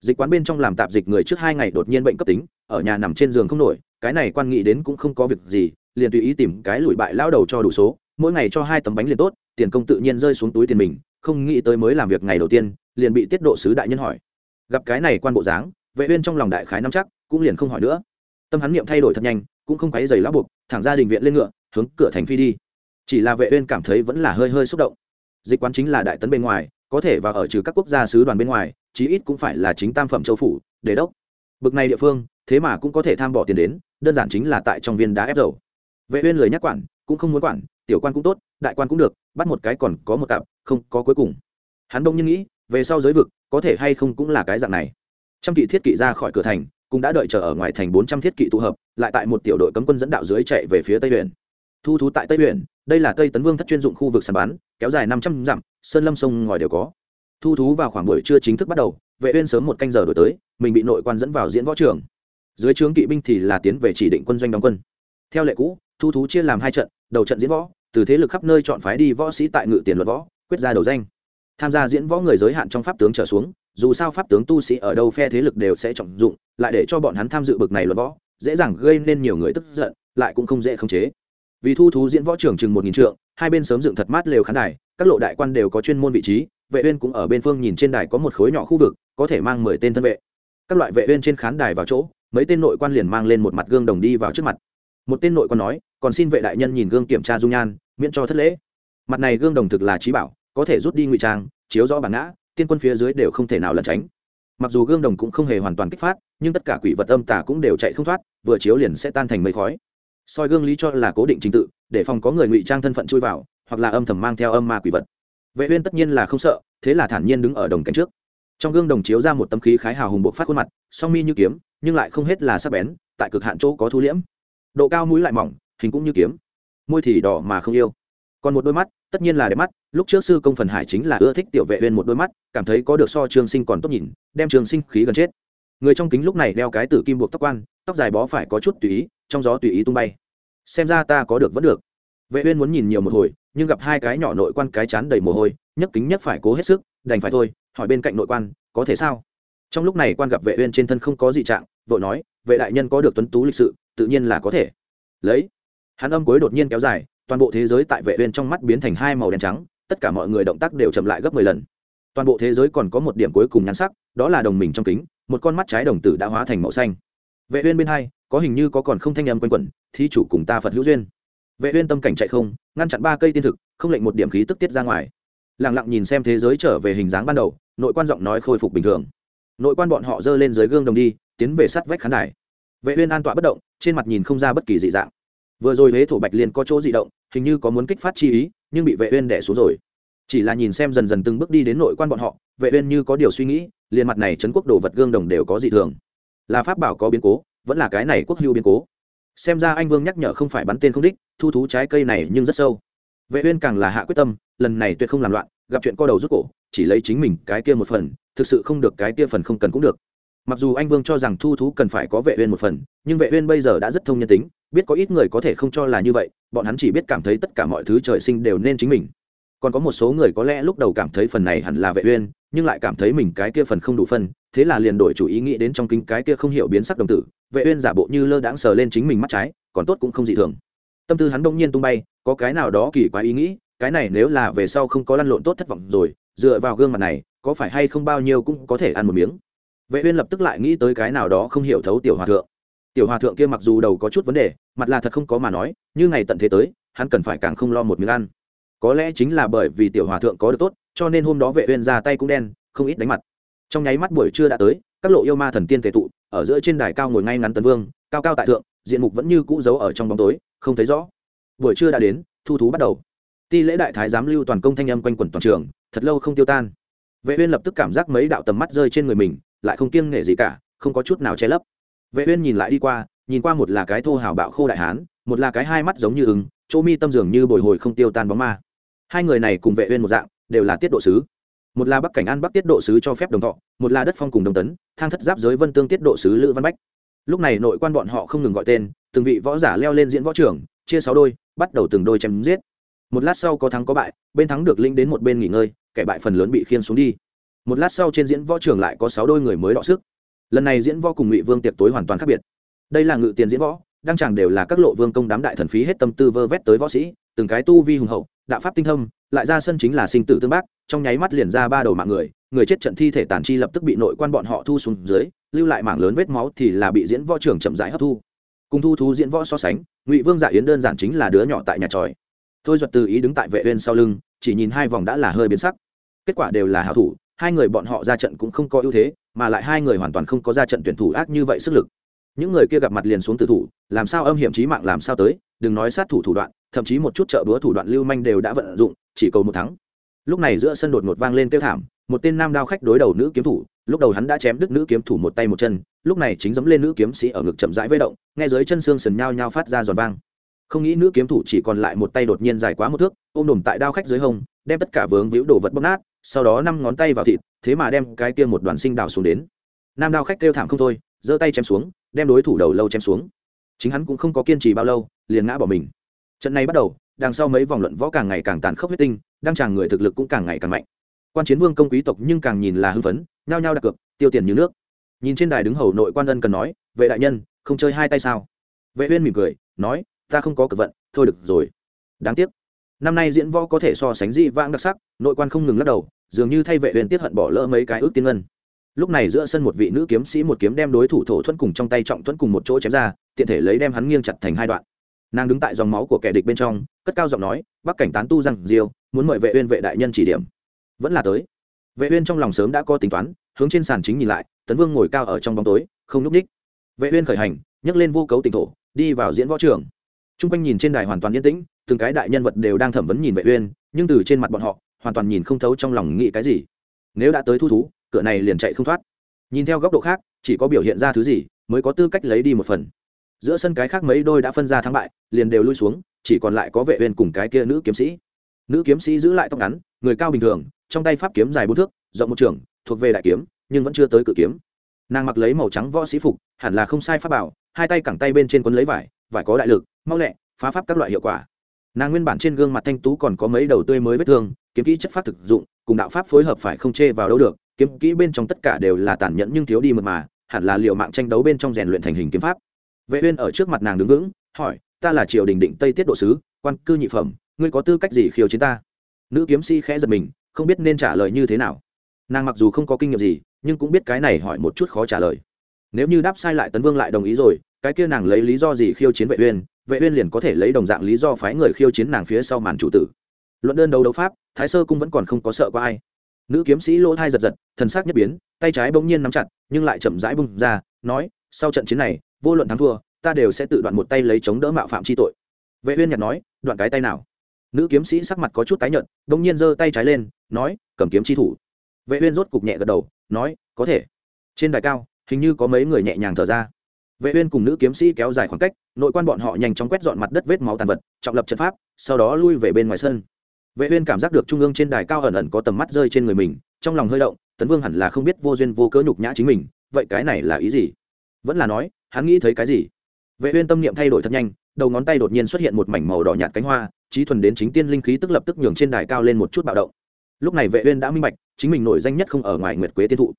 dịch quán bên trong làm tạp dịch người trước hai ngày đột nhiên bệnh cấp tính, ở nhà nằm trên giường không nổi, cái này quan nghị đến cũng không có việc gì, liền tùy ý tìm cái lùi bại lao đầu cho đủ số, mỗi ngày cho hai tấm bánh liền tốt, tiền công tự nhiên rơi xuống túi tiền mình, không nghĩ tới mới làm việc ngày đầu tiên, liền bị tiết độ sứ đại nhân hỏi. Gặp cái này quan bộ dáng, vệ uyên trong lòng đại khái nắm chắc, cũng liền không hỏi nữa. Tâm hắn niệm thay đổi thật nhanh, cũng không quấy giày lão buộc, thẳng ra đình viện lên ngựa, hướng cửa thành phi đi. Chỉ là vệ uyên cảm thấy vẫn là hơi hơi xúc động. Dịch quán chính là đại tấn bên ngoài có thể vào ở trừ các quốc gia sứ đoàn bên ngoài, chí ít cũng phải là chính tam phẩm châu phủ đề đốc. Bực này địa phương, thế mà cũng có thể tham bỏ tiền đến, đơn giản chính là tại trong viên đá ép dầu. Vệ uyên lười nhắc quản, cũng không muốn quản, tiểu quan cũng tốt, đại quan cũng được, bắt một cái còn có một cặp, không, có cuối cùng. Hắn đông nhiên nghĩ, về sau giới vực, có thể hay không cũng là cái dạng này. Trăm kỵ thiết kỵ ra khỏi cửa thành, cũng đã đợi chờ ở ngoài thành bốn trăm thiết kỵ tụ hợp, lại tại một tiểu đội cấm quân dẫn đạo dưới chạy về phía tây huyện thu thú tại tây huyện đây là tây tấn vương thất chuyên dụng khu vực sàn bán kéo dài năm trăm dặm, sơn lâm sông ngòi đều có. Thu thú vào khoảng buổi trưa chính thức bắt đầu, vệ uyên sớm một canh giờ đổi tới, mình bị nội quan dẫn vào diễn võ trường. Dưới trướng kỵ binh thì là tiến về chỉ định quân doanh đóng quân. Theo lệ cũ, thu thú chia làm hai trận, đầu trận diễn võ, từ thế lực khắp nơi chọn phái đi võ sĩ tại ngự tiền luật võ, quyết ra đầu danh. Tham gia diễn võ người giới hạn trong pháp tướng trở xuống, dù sao pháp tướng tu sĩ ở đâu phe thế lực đều sẽ trọng dụng, lại để cho bọn hắn tham dự bực này luật võ, dễ dàng gây nên nhiều người tức giận, lại cũng không dễ khống chế vì thu thú diễn võ trưởng chừng một nghìn trượng, hai bên sớm dựng thật mát lều khán đài, các lộ đại quan đều có chuyên môn vị trí, vệ uyên cũng ở bên phương nhìn trên đài có một khối nhỏ khu vực, có thể mang mười tên thân vệ. Các loại vệ uyên trên khán đài vào chỗ, mấy tên nội quan liền mang lên một mặt gương đồng đi vào trước mặt. Một tên nội quan nói, còn xin vệ đại nhân nhìn gương kiểm tra dung nhan, miễn cho thất lễ. Mặt này gương đồng thực là trí bảo, có thể rút đi ngụy trang, chiếu rõ bản ngã, tiên quân phía dưới đều không thể nào lẩn tránh. Mặc dù gương đồng cũng không hề hoàn toàn kích phát, nhưng tất cả quỷ vật âm tà cũng đều chạy không thoát, vừa chiếu liền sẽ tan thành mây khói soi gương lý cho là cố định trình tự, để phòng có người ngụy trang thân phận chui vào, hoặc là âm thầm mang theo âm ma quỷ vật. Vệ uyên tất nhiên là không sợ, thế là thản nhiên đứng ở đồng cánh trước. Trong gương đồng chiếu ra một tâm khí khái hào hùng bộc phát khuôn mặt, song mi như kiếm, nhưng lại không hết là sắc bén, tại cực hạn chỗ có thu liễm. Độ cao mũi lại mỏng, hình cũng như kiếm. Môi thì đỏ mà không yêu. Còn một đôi mắt, tất nhiên là đẹp mắt, lúc trước sư công phần hải chính là ưa thích tiểu vệ uyên một đôi mắt, cảm thấy có được so trường sinh còn tốt nhìn, đem trường sinh khí gần chết. Người trong kính lúc này đeo cái tử kim buộc tóc quan, tóc dài bó phải có chút tùy ý trong gió tùy ý tung bay. Xem ra ta có được vẫn được. Vệ uyên muốn nhìn nhiều một hồi, nhưng gặp hai cái nhỏ nội quan cái chán đầy mồ hôi nhấc kính nhấc phải cố hết sức, đành phải thôi, hỏi bên cạnh nội quan, có thể sao? Trong lúc này quan gặp vệ uyên trên thân không có gì trạng, vội nói, vệ đại nhân có được tuấn tú lịch sự, tự nhiên là có thể. Lấy, hắn âm cuối đột nhiên kéo dài, toàn bộ thế giới tại vệ uyên trong mắt biến thành hai màu đen trắng, tất cả mọi người động tác đều chậm lại gấp 10 lần. Toàn bộ thế giới còn có một điểm cuối cùng nhăn sắc, đó là đồng mình trong kính, một con mắt trái đồng tử đã hóa thành màu xanh vệ uyên bên hai, có hình như có còn không thanh âm quanh quẩn, thí chủ cùng ta phật hữu duyên. Vệ uyên tâm cảnh chạy không, ngăn chặn ba cây tiên thực, không lệnh một điểm khí tức tiết ra ngoài. Lặng lặng nhìn xem thế giới trở về hình dáng ban đầu, nội quan giọng nói khôi phục bình thường. Nội quan bọn họ dơ lên dưới gương đồng đi, tiến về sát vách khán đài. Vệ uyên an tọa bất động, trên mặt nhìn không ra bất kỳ dị dạng. Vừa rồi huế thổ bạch liên có chỗ dị động, hình như có muốn kích phát chi ý, nhưng bị vệ uyên đè xuống rồi. Chỉ là nhìn xem dần dần từng bước đi đến nội quan bọn họ, vệ uyên như có điều suy nghĩ, liền mặt này chấn quốc đồ vật gương đồng đều có dị thường là pháp bảo có biến cố, vẫn là cái này quốc hưu biến cố. Xem ra anh vương nhắc nhở không phải bắn tên không đích, thu thú trái cây này nhưng rất sâu. Vệ uyên càng là hạ quyết tâm, lần này tuyệt không làm loạn, gặp chuyện co đầu rút cổ, chỉ lấy chính mình cái kia một phần, thực sự không được cái kia phần không cần cũng được. Mặc dù anh vương cho rằng thu thú cần phải có vệ uyên một phần, nhưng vệ uyên bây giờ đã rất thông nhân tính, biết có ít người có thể không cho là như vậy, bọn hắn chỉ biết cảm thấy tất cả mọi thứ trời sinh đều nên chính mình. Còn có một số người có lẽ lúc đầu cảm thấy phần này hẳn là vệ uyên nhưng lại cảm thấy mình cái kia phần không đủ phân, thế là liền đổi chủ ý nghĩ đến trong kinh cái kia không hiểu biến sắc đồng tử, vệ uyên giả bộ như lơ đãng sờ lên chính mình mắt trái, còn tốt cũng không dị thường. Tâm tư hắn đông nhiên tung bay, có cái nào đó kỳ quái ý nghĩ, cái này nếu là về sau không có lăn lộn tốt thất vọng rồi, dựa vào gương mặt này, có phải hay không bao nhiêu cũng có thể ăn một miếng. Vệ uyên lập tức lại nghĩ tới cái nào đó không hiểu thấu tiểu hòa thượng. Tiểu hòa thượng kia mặc dù đầu có chút vấn đề, mặt là thật không có mà nói, như ngày tận thế tới, hắn cần phải càng không lo một miếng ăn. Có lẽ chính là bởi vì tiểu hòa thượng có được tốt cho nên hôm đó vệ uyên ra tay cũng đen, không ít đánh mặt. Trong nháy mắt buổi trưa đã tới, các lộ yêu ma thần tiên tề tụ, ở giữa trên đài cao ngồi ngay ngắn tần vương, cao cao tại thượng, diện mục vẫn như cũ giấu ở trong bóng tối, không thấy rõ. Buổi trưa đã đến, thu thú bắt đầu. Ti lễ đại thái giám lưu toàn công thanh âm quanh quẩn toàn trường, thật lâu không tiêu tan. Vệ uyên lập tức cảm giác mấy đạo tầm mắt rơi trên người mình, lại không kiêng nể gì cả, không có chút nào che lấp. Vệ uyên nhìn lại đi qua, nhìn qua một là cái thô hào bạo khô đại hán, một là cái hai mắt giống như ưng, chỗ mi tâm dường như bồi hồi không tiêu tan bóng ma. Hai người này cùng vệ uyên một dạng đều là tiết độ sứ. Một là bắc cảnh an bắc tiết độ sứ cho phép đồng thọ, một là đất phong cùng đồng tấn, thang thất giáp giới vân tương tiết độ sứ lữ văn bách. Lúc này nội quan bọn họ không ngừng gọi tên, từng vị võ giả leo lên diễn võ trưởng, chia sáu đôi, bắt đầu từng đôi chém giết. Một lát sau có thắng có bại, bên thắng được linh đến một bên nghỉ ngơi, kẻ bại phần lớn bị khiên xuống đi. Một lát sau trên diễn võ trường lại có sáu đôi người mới đọ sức. Lần này diễn võ cùng ngụy vương tiệc tối hoàn toàn khác biệt. Đây là ngự tiền diễn võ, đăng chẳng đều là các lộ vương công đám đại thần phí hết tâm tư vơ vét tới võ sĩ, từng cái tu vi hùng hậu, đạo pháp tinh thông lại ra sân chính là sinh tử tương bác, trong nháy mắt liền ra ba đầu mạng người người chết trận thi thể tàn chi lập tức bị nội quan bọn họ thu xuống dưới, lưu lại mảng lớn vết máu thì là bị diễn võ trưởng chậm rãi hấp thu. Cùng thu thú diễn võ so sánh, ngụy vương dạ yến đơn giản chính là đứa nhỏ tại nhà tròi. Thôi duật từ ý đứng tại vệ uyên sau lưng, chỉ nhìn hai vòng đã là hơi biến sắc. Kết quả đều là hảo thủ, hai người bọn họ ra trận cũng không có ưu thế, mà lại hai người hoàn toàn không có ra trận tuyển thủ ác như vậy sức lực. Những người kia gặp mặt liền xuống tử thủ, làm sao âm hiểm chí mạng làm sao tới, đừng nói sát thủ thủ đoạn, thậm chí một chút trợ búa thủ đoạn lưu manh đều đã vận dụng chỉ cầu một thắng. Lúc này giữa sân đột ngột vang lên kêu thảm, một tên nam đao khách đối đầu nữ kiếm thủ, lúc đầu hắn đã chém đứt nữ kiếm thủ một tay một chân, lúc này chính dẫm lên nữ kiếm sĩ ở ngực chậm rãi vây động, nghe dưới chân xương sần nhao nhao phát ra giòn vang. Không nghĩ nữ kiếm thủ chỉ còn lại một tay đột nhiên dài quá một thước, ôm đồm tại đao khách dưới hông, đem tất cả vướng víu đồ vật bóp nát, sau đó năm ngón tay vào thịt, thế mà đem cái kia một đoàn sinh đào xuống đến. Nam đao khách kêu thảm không thôi, giơ tay chém xuống, đem đối thủ đầu lâu chém xuống. Chính hắn cũng không có kiên trì bao lâu, liền ngã bỏ mình. Trận này bắt đầu đằng sau mấy vòng luận võ càng ngày càng tàn khốc huyết tinh, đăng tràng người thực lực cũng càng ngày càng mạnh. Quan chiến vương công quý tộc nhưng càng nhìn là hưng phấn, nhao nhao đặt cược, tiêu tiền như nước. Nhìn trên đài đứng hầu nội quan ân cần nói, vệ đại nhân, không chơi hai tay sao? Vệ uyên mỉm cười, nói, ta không có cực vận, thôi được rồi. Đáng tiếc. Năm nay diễn võ có thể so sánh dị vãng đặc sắc, nội quan không ngừng lắc đầu, dường như thay vệ uyên tiết hận bỏ lỡ mấy cái ước tiên ngân. Lúc này giữa sân một vị nữ kiếm sĩ một kiếm đem đối thủ thổ thuẫn cùng trong tay trọng thuẫn cùng một chỗ chém ra, tiện thể lấy đem hắn nghiêng chặt thành hai đoạn nàng đứng tại dòng máu của kẻ địch bên trong, cất cao giọng nói bắc cảnh tán tu rằng diêu, muốn mời vệ uyên vệ đại nhân chỉ điểm. Vẫn là tới. Vệ uyên trong lòng sớm đã có tính toán, hướng trên sàn chính nhìn lại, tấn vương ngồi cao ở trong bóng tối, không núp ních. Vệ uyên khởi hành, nhấc lên vô cấu tỉnh thổ, đi vào diễn võ trường. Trung quanh nhìn trên đài hoàn toàn yên tĩnh, từng cái đại nhân vật đều đang thẩm vấn nhìn vệ uyên, nhưng từ trên mặt bọn họ, hoàn toàn nhìn không thấu trong lòng nghĩ cái gì. Nếu đã tới thu thú, cửa này liền chạy không thoát. Nhìn theo góc độ khác, chỉ có biểu hiện ra thứ gì, mới có tư cách lấy đi một phần giữa sân cái khác mấy đôi đã phân ra thắng bại, liền đều lui xuống, chỉ còn lại có vệ uyên cùng cái kia nữ kiếm sĩ. Nữ kiếm sĩ giữ lại tóc ngắn, người cao bình thường, trong tay pháp kiếm dài bốn thước, rộng một trường, thuộc về đại kiếm, nhưng vẫn chưa tới cự kiếm. Nàng mặc lấy màu trắng võ sĩ phục, hẳn là không sai pháp bảo, hai tay cẳng tay bên trên quấn lấy vải vải có đại lực, mau lẹ, phá pháp các loại hiệu quả. Nàng nguyên bản trên gương mặt thanh tú còn có mấy đầu tươi mới vết thương, kiếm kỹ chất pháp thực dụng, cùng đạo pháp phối hợp phải không chê vào đâu được, kiếm kỹ bên trong tất cả đều là tàn nhẫn nhưng thiếu đi mật mà, hẳn là liệu mạng tranh đấu bên trong rèn luyện thành hình kiếm pháp vệ uyên ở trước mặt nàng đứng vững, hỏi, ta là triều đình định tây tiết độ sứ, quan cư nhị phẩm, ngươi có tư cách gì khiêu chiến ta? Nữ kiếm sĩ khẽ giật mình, không biết nên trả lời như thế nào. Nàng mặc dù không có kinh nghiệm gì, nhưng cũng biết cái này hỏi một chút khó trả lời. Nếu như đáp sai lại tấn vương lại đồng ý rồi, cái kia nàng lấy lý do gì khiêu chiến vệ uyên? Vệ uyên liền có thể lấy đồng dạng lý do phái người khiêu chiến nàng phía sau màn chủ tử. Luận đơn đấu đấu pháp, thái sơ cung vẫn còn không có sợ qua ai. Nữ kiếm sĩ lỗ thai giật giật, thần sắc nhất biến, tay trái bỗng nhiên nắm chặt, nhưng lại chậm rãi bung ra, nói sau trận chiến này, vô luận thắng thua, ta đều sẽ tự đoạn một tay lấy chống đỡ mạo phạm chi tội. Vệ uyên nhặt nói, đoạn cái tay nào? Nữ kiếm sĩ sắc mặt có chút tái nhợt đung nhiên giơ tay trái lên, nói, cầm kiếm chi thủ. Vệ uyên rốt cục nhẹ gật đầu, nói, có thể. Trên đài cao, hình như có mấy người nhẹ nhàng thở ra. Vệ uyên cùng nữ kiếm sĩ kéo dài khoảng cách, nội quan bọn họ nhanh chóng quét dọn mặt đất vết máu tàn vật, trọng lập trận pháp, sau đó lui về bên ngoài sân. Vệ uyên cảm giác được trung ương trên đài cao ẩn ẩn có tầm mắt rơi trên người mình, trong lòng hơi động, tấn vương hẳn là không biết vô duyên vô cớ nhục nhã chính mình, vậy cái này là ý gì? Vẫn là nói, hắn nghĩ thấy cái gì? Vệ uyên tâm niệm thay đổi thật nhanh, đầu ngón tay đột nhiên xuất hiện một mảnh màu đỏ nhạt cánh hoa trí thuần đến chính tiên linh khí tức lập tức nhường trên đài cao lên một chút bạo động. Lúc này vệ uyên đã minh bạch, chính mình nổi danh nhất không ở ngoài nguyệt quế tiên thụ.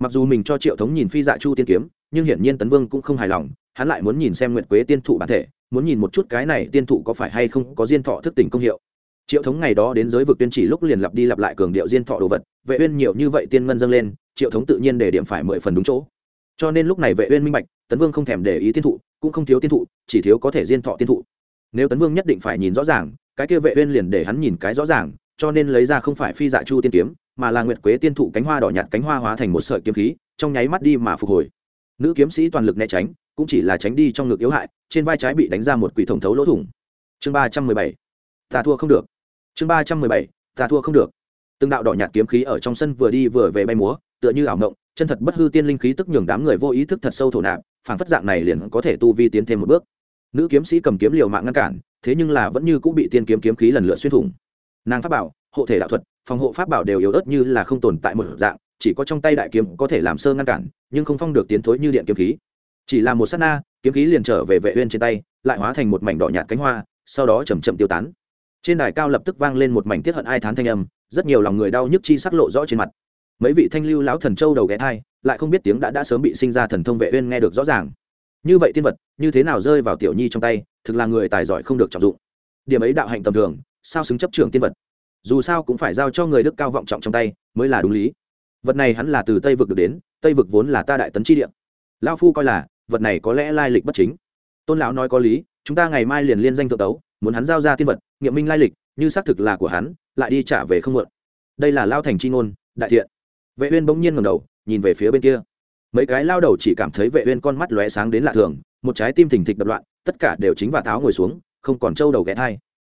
Mặc dù mình cho triệu thống nhìn phi dạ chu tiên kiếm, nhưng hiển nhiên tấn vương cũng không hài lòng, hắn lại muốn nhìn xem nguyệt quế tiên thụ bản thể, muốn nhìn một chút cái này tiên thụ có phải hay không có diên thọ thức tỉnh công hiệu. Triệu thống ngày đó đến giới vực tuyên chỉ lúc liền lặp đi lặp lại cường điệu diên thọ đồ vật, vệ uyên nhiều như vậy tiên ngân dâng lên, triệu thống tự nhiên để điểm phải mười phần đúng chỗ cho nên lúc này vệ uyên minh bạch, tấn vương không thèm để ý tiên thụ, cũng không thiếu tiên thụ, chỉ thiếu có thể diên thọ tiên thụ. Nếu tấn vương nhất định phải nhìn rõ ràng, cái kia vệ uyên liền để hắn nhìn cái rõ ràng, cho nên lấy ra không phải phi dạ chu tiên kiếm, mà là nguyệt quế tiên thụ cánh hoa đỏ nhạt cánh hoa hóa thành một sợi kiếm khí, trong nháy mắt đi mà phục hồi. Nữ kiếm sĩ toàn lực né tránh, cũng chỉ là tránh đi trong ngực yếu hại, trên vai trái bị đánh ra một quỷ thông thấu lỗ thủng. Chương ba trăm mười bảy, ta thua không được. Chương ba trăm mười bảy, ta thua không được. Từng đạo đỏ nhạt kiếm khí ở trong sân vừa đi vừa về bay múa, tựa như ảo ngộng chân thật bất hư tiên linh khí tức nhường đám người vô ý thức thật sâu thổ nạp, phảng phất dạng này liền có thể tu vi tiến thêm một bước. Nữ kiếm sĩ cầm kiếm liều mạng ngăn cản, thế nhưng là vẫn như cũng bị tiên kiếm kiếm khí lần lượt xuyên thủng. Nàng pháp bảo, hộ thể đạo thuật, phòng hộ pháp bảo đều yếu ớt như là không tồn tại một dạng, chỉ có trong tay đại kiếm có thể làm sơ ngăn cản, nhưng không phong được tiến thối như điện kiếm khí. Chỉ là một sát na, kiếm khí liền trở về vệ uyên trên tay, lại hóa thành một mảnh đỏ nhạt cánh hoa, sau đó chậm chậm tiêu tán. Trên đài cao lập tức vang lên một mảnh tiết hận ai thán thanh âm, rất nhiều lòng người đau nhức chi sắc lộ rõ trên mặt mấy vị thanh lưu lão thần châu đầu ghé thai, lại không biết tiếng đã đã sớm bị sinh ra thần thông vệ uyên nghe được rõ ràng. Như vậy tiên vật, như thế nào rơi vào tiểu nhi trong tay, thực là người tài giỏi không được trọng dụng. Điểm ấy đạo hạnh tầm thường, sao xứng chấp trưởng tiên vật? Dù sao cũng phải giao cho người đức cao vọng trọng trong tay, mới là đúng lý. Vật này hắn là từ tây vực được đến, tây vực vốn là ta đại tấn chi địa. Lão phu coi là, vật này có lẽ lai lịch bất chính. Tôn lão nói có lý, chúng ta ngày mai liền liên danh thượng tấu, muốn hắn giao ra tiên vật, nghiệm minh lai lịch, như xác thực là của hắn, lại đi trả về không mượn đây là lao thành c h i ngôn, đại thiện vệ uyên bỗng nhiên ngẩng đầu, nhìn về phía bên kia. Mấy cái lao đầu chỉ cảm thấy vệ uyên con mắt lóe sáng đến lạ thường, một trái tim thình thịch đập loạn, tất cả đều chính và tháo ngồi xuống, không còn trâu đầu ghé thai.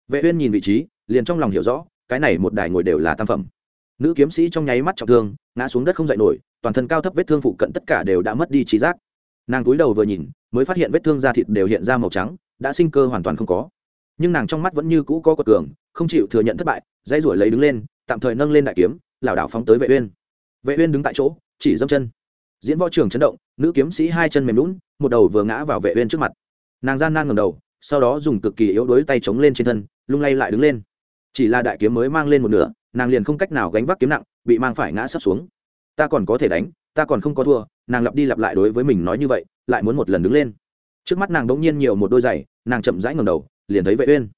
Vệ uyên nhìn vị trí, liền trong lòng hiểu rõ, cái này một đài ngồi đều là tam phẩm. Nữ kiếm sĩ trong nháy mắt trọng thương, ngã xuống đất không dậy nổi, toàn thân cao thấp vết thương phụ cận tất cả đều đã mất đi trí giác. Nàng cúi đầu vừa nhìn, mới phát hiện vết thương da thịt đều hiện ra màu trắng, đã sinh cơ hoàn toàn không có. Nhưng nàng trong mắt vẫn như cũ có quật cường, không chịu thừa nhận thất bại dây ruổi lấy đứng lên, tạm thời nâng lên đại kiếm, lảo đảo phóng tới vệ uyên vệ uyên đứng tại chỗ, chỉ dâm chân. Diễn võ trường chấn động, nữ kiếm sĩ hai chân mềm lún một đầu vừa ngã vào vệ uyên trước mặt. Nàng gian nan ngẩng đầu, sau đó dùng cực kỳ yếu đuối tay chống lên trên thân, lung lay lại đứng lên. Chỉ là đại kiếm mới mang lên một nửa, nàng liền không cách nào gánh vác kiếm nặng, bị mang phải ngã sắp xuống. Ta còn có thể đánh, ta còn không có thua, nàng lặp đi lặp lại đối với mình nói như vậy, lại muốn một lần đứng lên. Trước mắt nàng đống nhiên nhiều một đôi giày, nàng chậm rãi ngẩng đầu, liền thấy vệ uyên.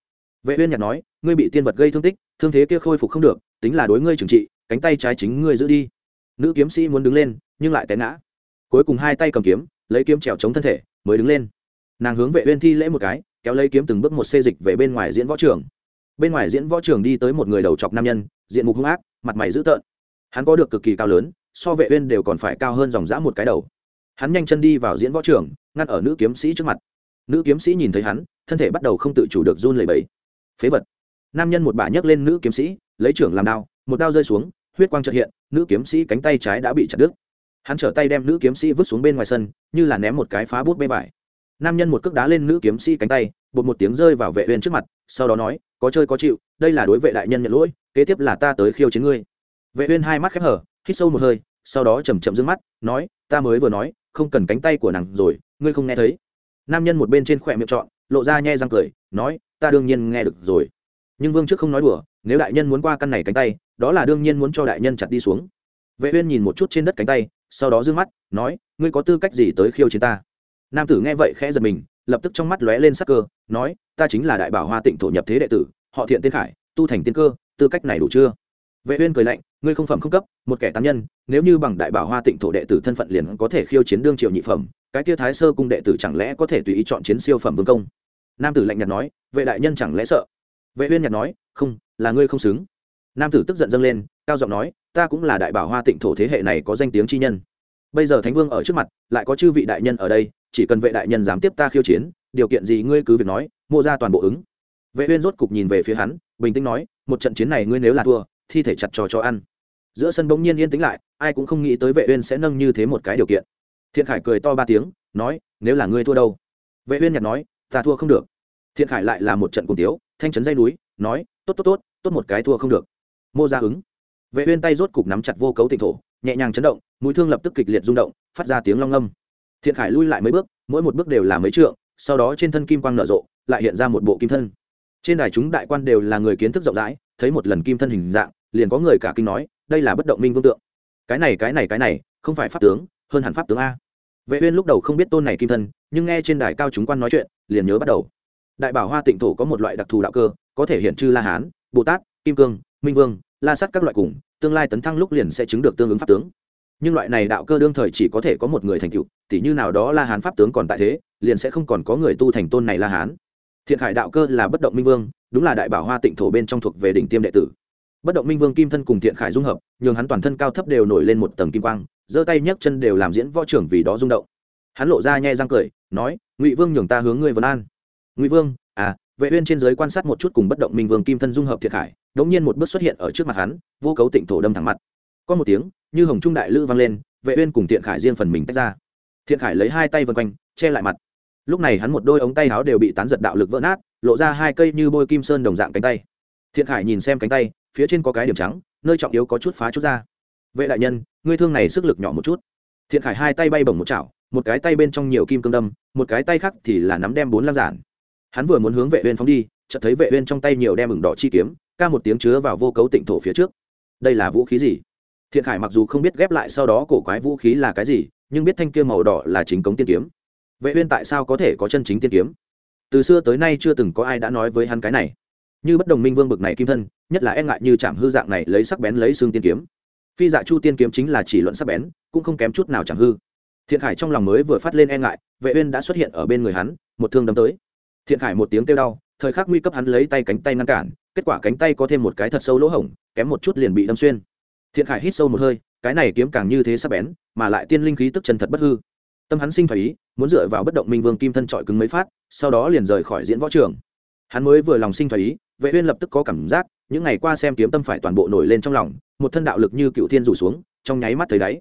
Vệ uyên nhạt nói, ngươi bị tiên vật gây thương tích, thương thế kia khôi phục không được, tính là đối ngươi trừng trị, cánh tay trái chính ngươi giữ đi nữ kiếm sĩ muốn đứng lên, nhưng lại té ngã. Cuối cùng hai tay cầm kiếm, lấy kiếm trèo chống thân thể, mới đứng lên. Nàng hướng vệ uyên thi lễ một cái, kéo lấy kiếm từng bước một xê dịch về bên ngoài diễn võ trường. Bên ngoài diễn võ trường đi tới một người đầu chọc nam nhân, diện mục hung ác, mặt mày dữ tợn. Hắn có được cực kỳ cao lớn, so vệ uyên đều còn phải cao hơn dòng dã một cái đầu. Hắn nhanh chân đi vào diễn võ trường, ngăn ở nữ kiếm sĩ trước mặt. Nữ kiếm sĩ nhìn thấy hắn, thân thể bắt đầu không tự chủ được run lẩy bẩy. Phế vật. Nam nhân một bà nhấc lên nữ kiếm sĩ, lấy trưởng làm đao, một đao rơi xuống, huyết quang chợt hiện nữ kiếm sĩ cánh tay trái đã bị chặt đứt. Hắn trở tay đem nữ kiếm sĩ vứt xuống bên ngoài sân, như là ném một cái phá bút bê vải. Nam nhân một cước đá lên nữ kiếm sĩ cánh tay, bột một tiếng rơi vào vệ uyên trước mặt, sau đó nói, có chơi có chịu, đây là đối vệ đại nhân nhận lỗi, kế tiếp là ta tới khiêu chiến ngươi. Vệ uyên hai mắt khép hở, hít sâu một hơi, sau đó chậm chậm dương mắt, nói, ta mới vừa nói, không cần cánh tay của nàng rồi, ngươi không nghe thấy. Nam nhân một bên trên khỏe miệng trọn, lộ ra nhe răng cười, nói, ta đương nhiên nghe được rồi. Nhưng vương trước không nói đùa nếu đại nhân muốn qua căn này cánh tay, đó là đương nhiên muốn cho đại nhân chặt đi xuống. Vệ uyên nhìn một chút trên đất cánh tay, sau đó dương mắt, nói, ngươi có tư cách gì tới khiêu chiến ta? Nam tử nghe vậy khẽ giật mình, lập tức trong mắt lóe lên sắc cơ, nói, ta chính là đại bảo hoa tịnh thổ nhập thế đệ tử, họ thiện tiên khải, tu thành tiên cơ, tư cách này đủ chưa? Vệ uyên cười lạnh, ngươi không phẩm không cấp, một kẻ tán nhân, nếu như bằng đại bảo hoa tịnh thổ đệ tử thân phận liền có thể khiêu chiến đương triều nhị phẩm, cái kia thái sơ cung đệ tử chẳng lẽ có thể tùy ý chọn chiến siêu phẩm vương công? Nam tử lạnh nhạt nói, vệ đại nhân chẳng lẽ sợ? Vệ uyên nhạt nói, không là ngươi không xứng. Nam tử tức giận dâng lên, cao giọng nói, ta cũng là đại bảo hoa tịnh thổ thế hệ này có danh tiếng chi nhân. Bây giờ thánh vương ở trước mặt, lại có chư vị đại nhân ở đây, chỉ cần vệ đại nhân dám tiếp ta khiêu chiến, điều kiện gì ngươi cứ việc nói mua ra toàn bộ ứng. Vệ uyên rốt cục nhìn về phía hắn, bình tĩnh nói, một trận chiến này ngươi nếu là thua, thi thể chặt trò cho ăn. Giữa sân bỗng nhiên yên tĩnh lại, ai cũng không nghĩ tới vệ uyên sẽ nâng như thế một cái điều kiện. Thiện khải cười to ba tiếng, nói, nếu là ngươi thua đâu? Vệ uyên nhặt nói, ta thua không được. Thiện khải lại là một trận cùng tiếu, thanh chấn dây núi, nói, tốt tốt tốt tốt một cái thua không được. Mô ra ứng. Vệ uyên tay rốt cục nắm chặt vô cấu tịnh thổ, nhẹ nhàng chấn động, mũi thương lập tức kịch liệt rung động, phát ra tiếng long lâm. thiện khải lui lại mấy bước, mỗi một bước đều là mấy trượng, sau đó trên thân kim quang nở rộ, lại hiện ra một bộ kim thân. Trên đài chúng đại quan đều là người kiến thức rộng rãi, thấy một lần kim thân hình dạng, liền có người cả kinh nói, đây là bất động minh vương tượng. Cái này cái này cái này, không phải pháp tướng, hơn hẳn pháp tướng a. Vệ uyên lúc đầu không biết tôn này kim thân, nhưng nghe trên đài cao chúng quan nói chuyện, liền nhớ bắt đầu. Đại bảo hoa tịnh thổ có một loại đặc thù đạo cơ, có thể hiện chư la hán bồ tát kim cương, minh vương, la sắt các loại cùng, tương lai tấn thăng lúc liền sẽ chứng được tương ứng pháp tướng. Nhưng loại này đạo cơ đương thời chỉ có thể có một người thành tựu tỷ như nào đó la hán pháp tướng còn tại thế, liền sẽ không còn có người tu thành tôn này la hán. Thiện khải đạo cơ là bất động minh vương, đúng là đại bảo hoa tịnh thổ bên trong thuộc về đỉnh tiêm đệ tử. Bất động minh vương kim thân cùng thiện khải dung hợp, nhường hắn toàn thân cao thấp đều nổi lên một tầng kim quang, giơ tay nhấc chân đều làm diễn võ trưởng vì đó rung động. Hắn lộ ra nhai răng cười, nói, ngụy vương nhường ta hướng ngươi vân an. Ngụy vương vệ uyên trên dưới quan sát một chút cùng bất động minh vương kim thân dung hợp thiện khải đống nhiên một bước xuất hiện ở trước mặt hắn, vô cấu tịnh thổ đâm thẳng mặt. Có một tiếng, như hồng trung đại lư vang lên, vệ uyên cùng thiện khải riêng phần mình tách ra. Thiện khải lấy hai tay vần quanh, che lại mặt. Lúc này hắn một đôi ống tay áo đều bị tán giật đạo lực vỡ nát, lộ ra hai cây như bôi kim sơn đồng dạng cánh tay. Thiện khải nhìn xem cánh tay, phía trên có cái điểm trắng, nơi trọng yếu có chút phá chút ra. Vệ đại nhân, ngươi thương này sức lực nhỏ một chút. Thiện khải hai tay bay bổng một chảo, một cái tay bên trong nhiều kim cương đâm, một cái tay khác thì là nắm đem bốn lăng giản hắn vừa muốn hướng vệ uyên phóng đi, chợt thấy vệ uyên trong tay nhiều đem ửng đỏ chi kiếm, ca một tiếng chứa vào vô cấu tịnh thổ phía trước. Đây là vũ khí gì? Thiện khải mặc dù không biết ghép lại sau đó cổ quái vũ khí là cái gì, nhưng biết thanh kia màu đỏ là chính cống tiên kiếm. Vệ uyên tại sao có thể có chân chính tiên kiếm? Từ xưa tới nay chưa từng có ai đã nói với hắn cái này. Như bất đồng minh vương bực này kim thân, nhất là e ngại như chạm hư dạng này lấy sắc bén lấy xương tiên kiếm. Phi dạ chu tiên kiếm chính là chỉ luận sắc bén, cũng không kém chút nào chạm hư. Thiện khải trong lòng mới vừa phát lên e ngại, vệ uyên đã xuất hiện ở bên người hắn, một thương đâm tới thiện khải một tiếng kêu đau, thời khắc nguy cấp hắn lấy tay cánh tay ngăn cản, kết quả cánh tay có thêm một cái thật sâu lỗ hổng, kém một chút liền bị đâm xuyên. Thiện khải hít sâu một hơi, cái này kiếm càng như thế sắc bén, mà lại tiên linh khí tức chân thật bất hư. Tâm hắn sinh phải ý, muốn dựa vào bất động minh vương kim thân trọi cứng mấy phát, sau đó liền rời khỏi diễn võ trường. Hắn mới vừa lòng sinh phải ý, vệ uyên lập tức có cảm giác, những ngày qua xem kiếm tâm phải toàn bộ nổi lên trong lòng, một thân đạo lực như cựu thiên rủ xuống, trong nháy mắt thấy đáy.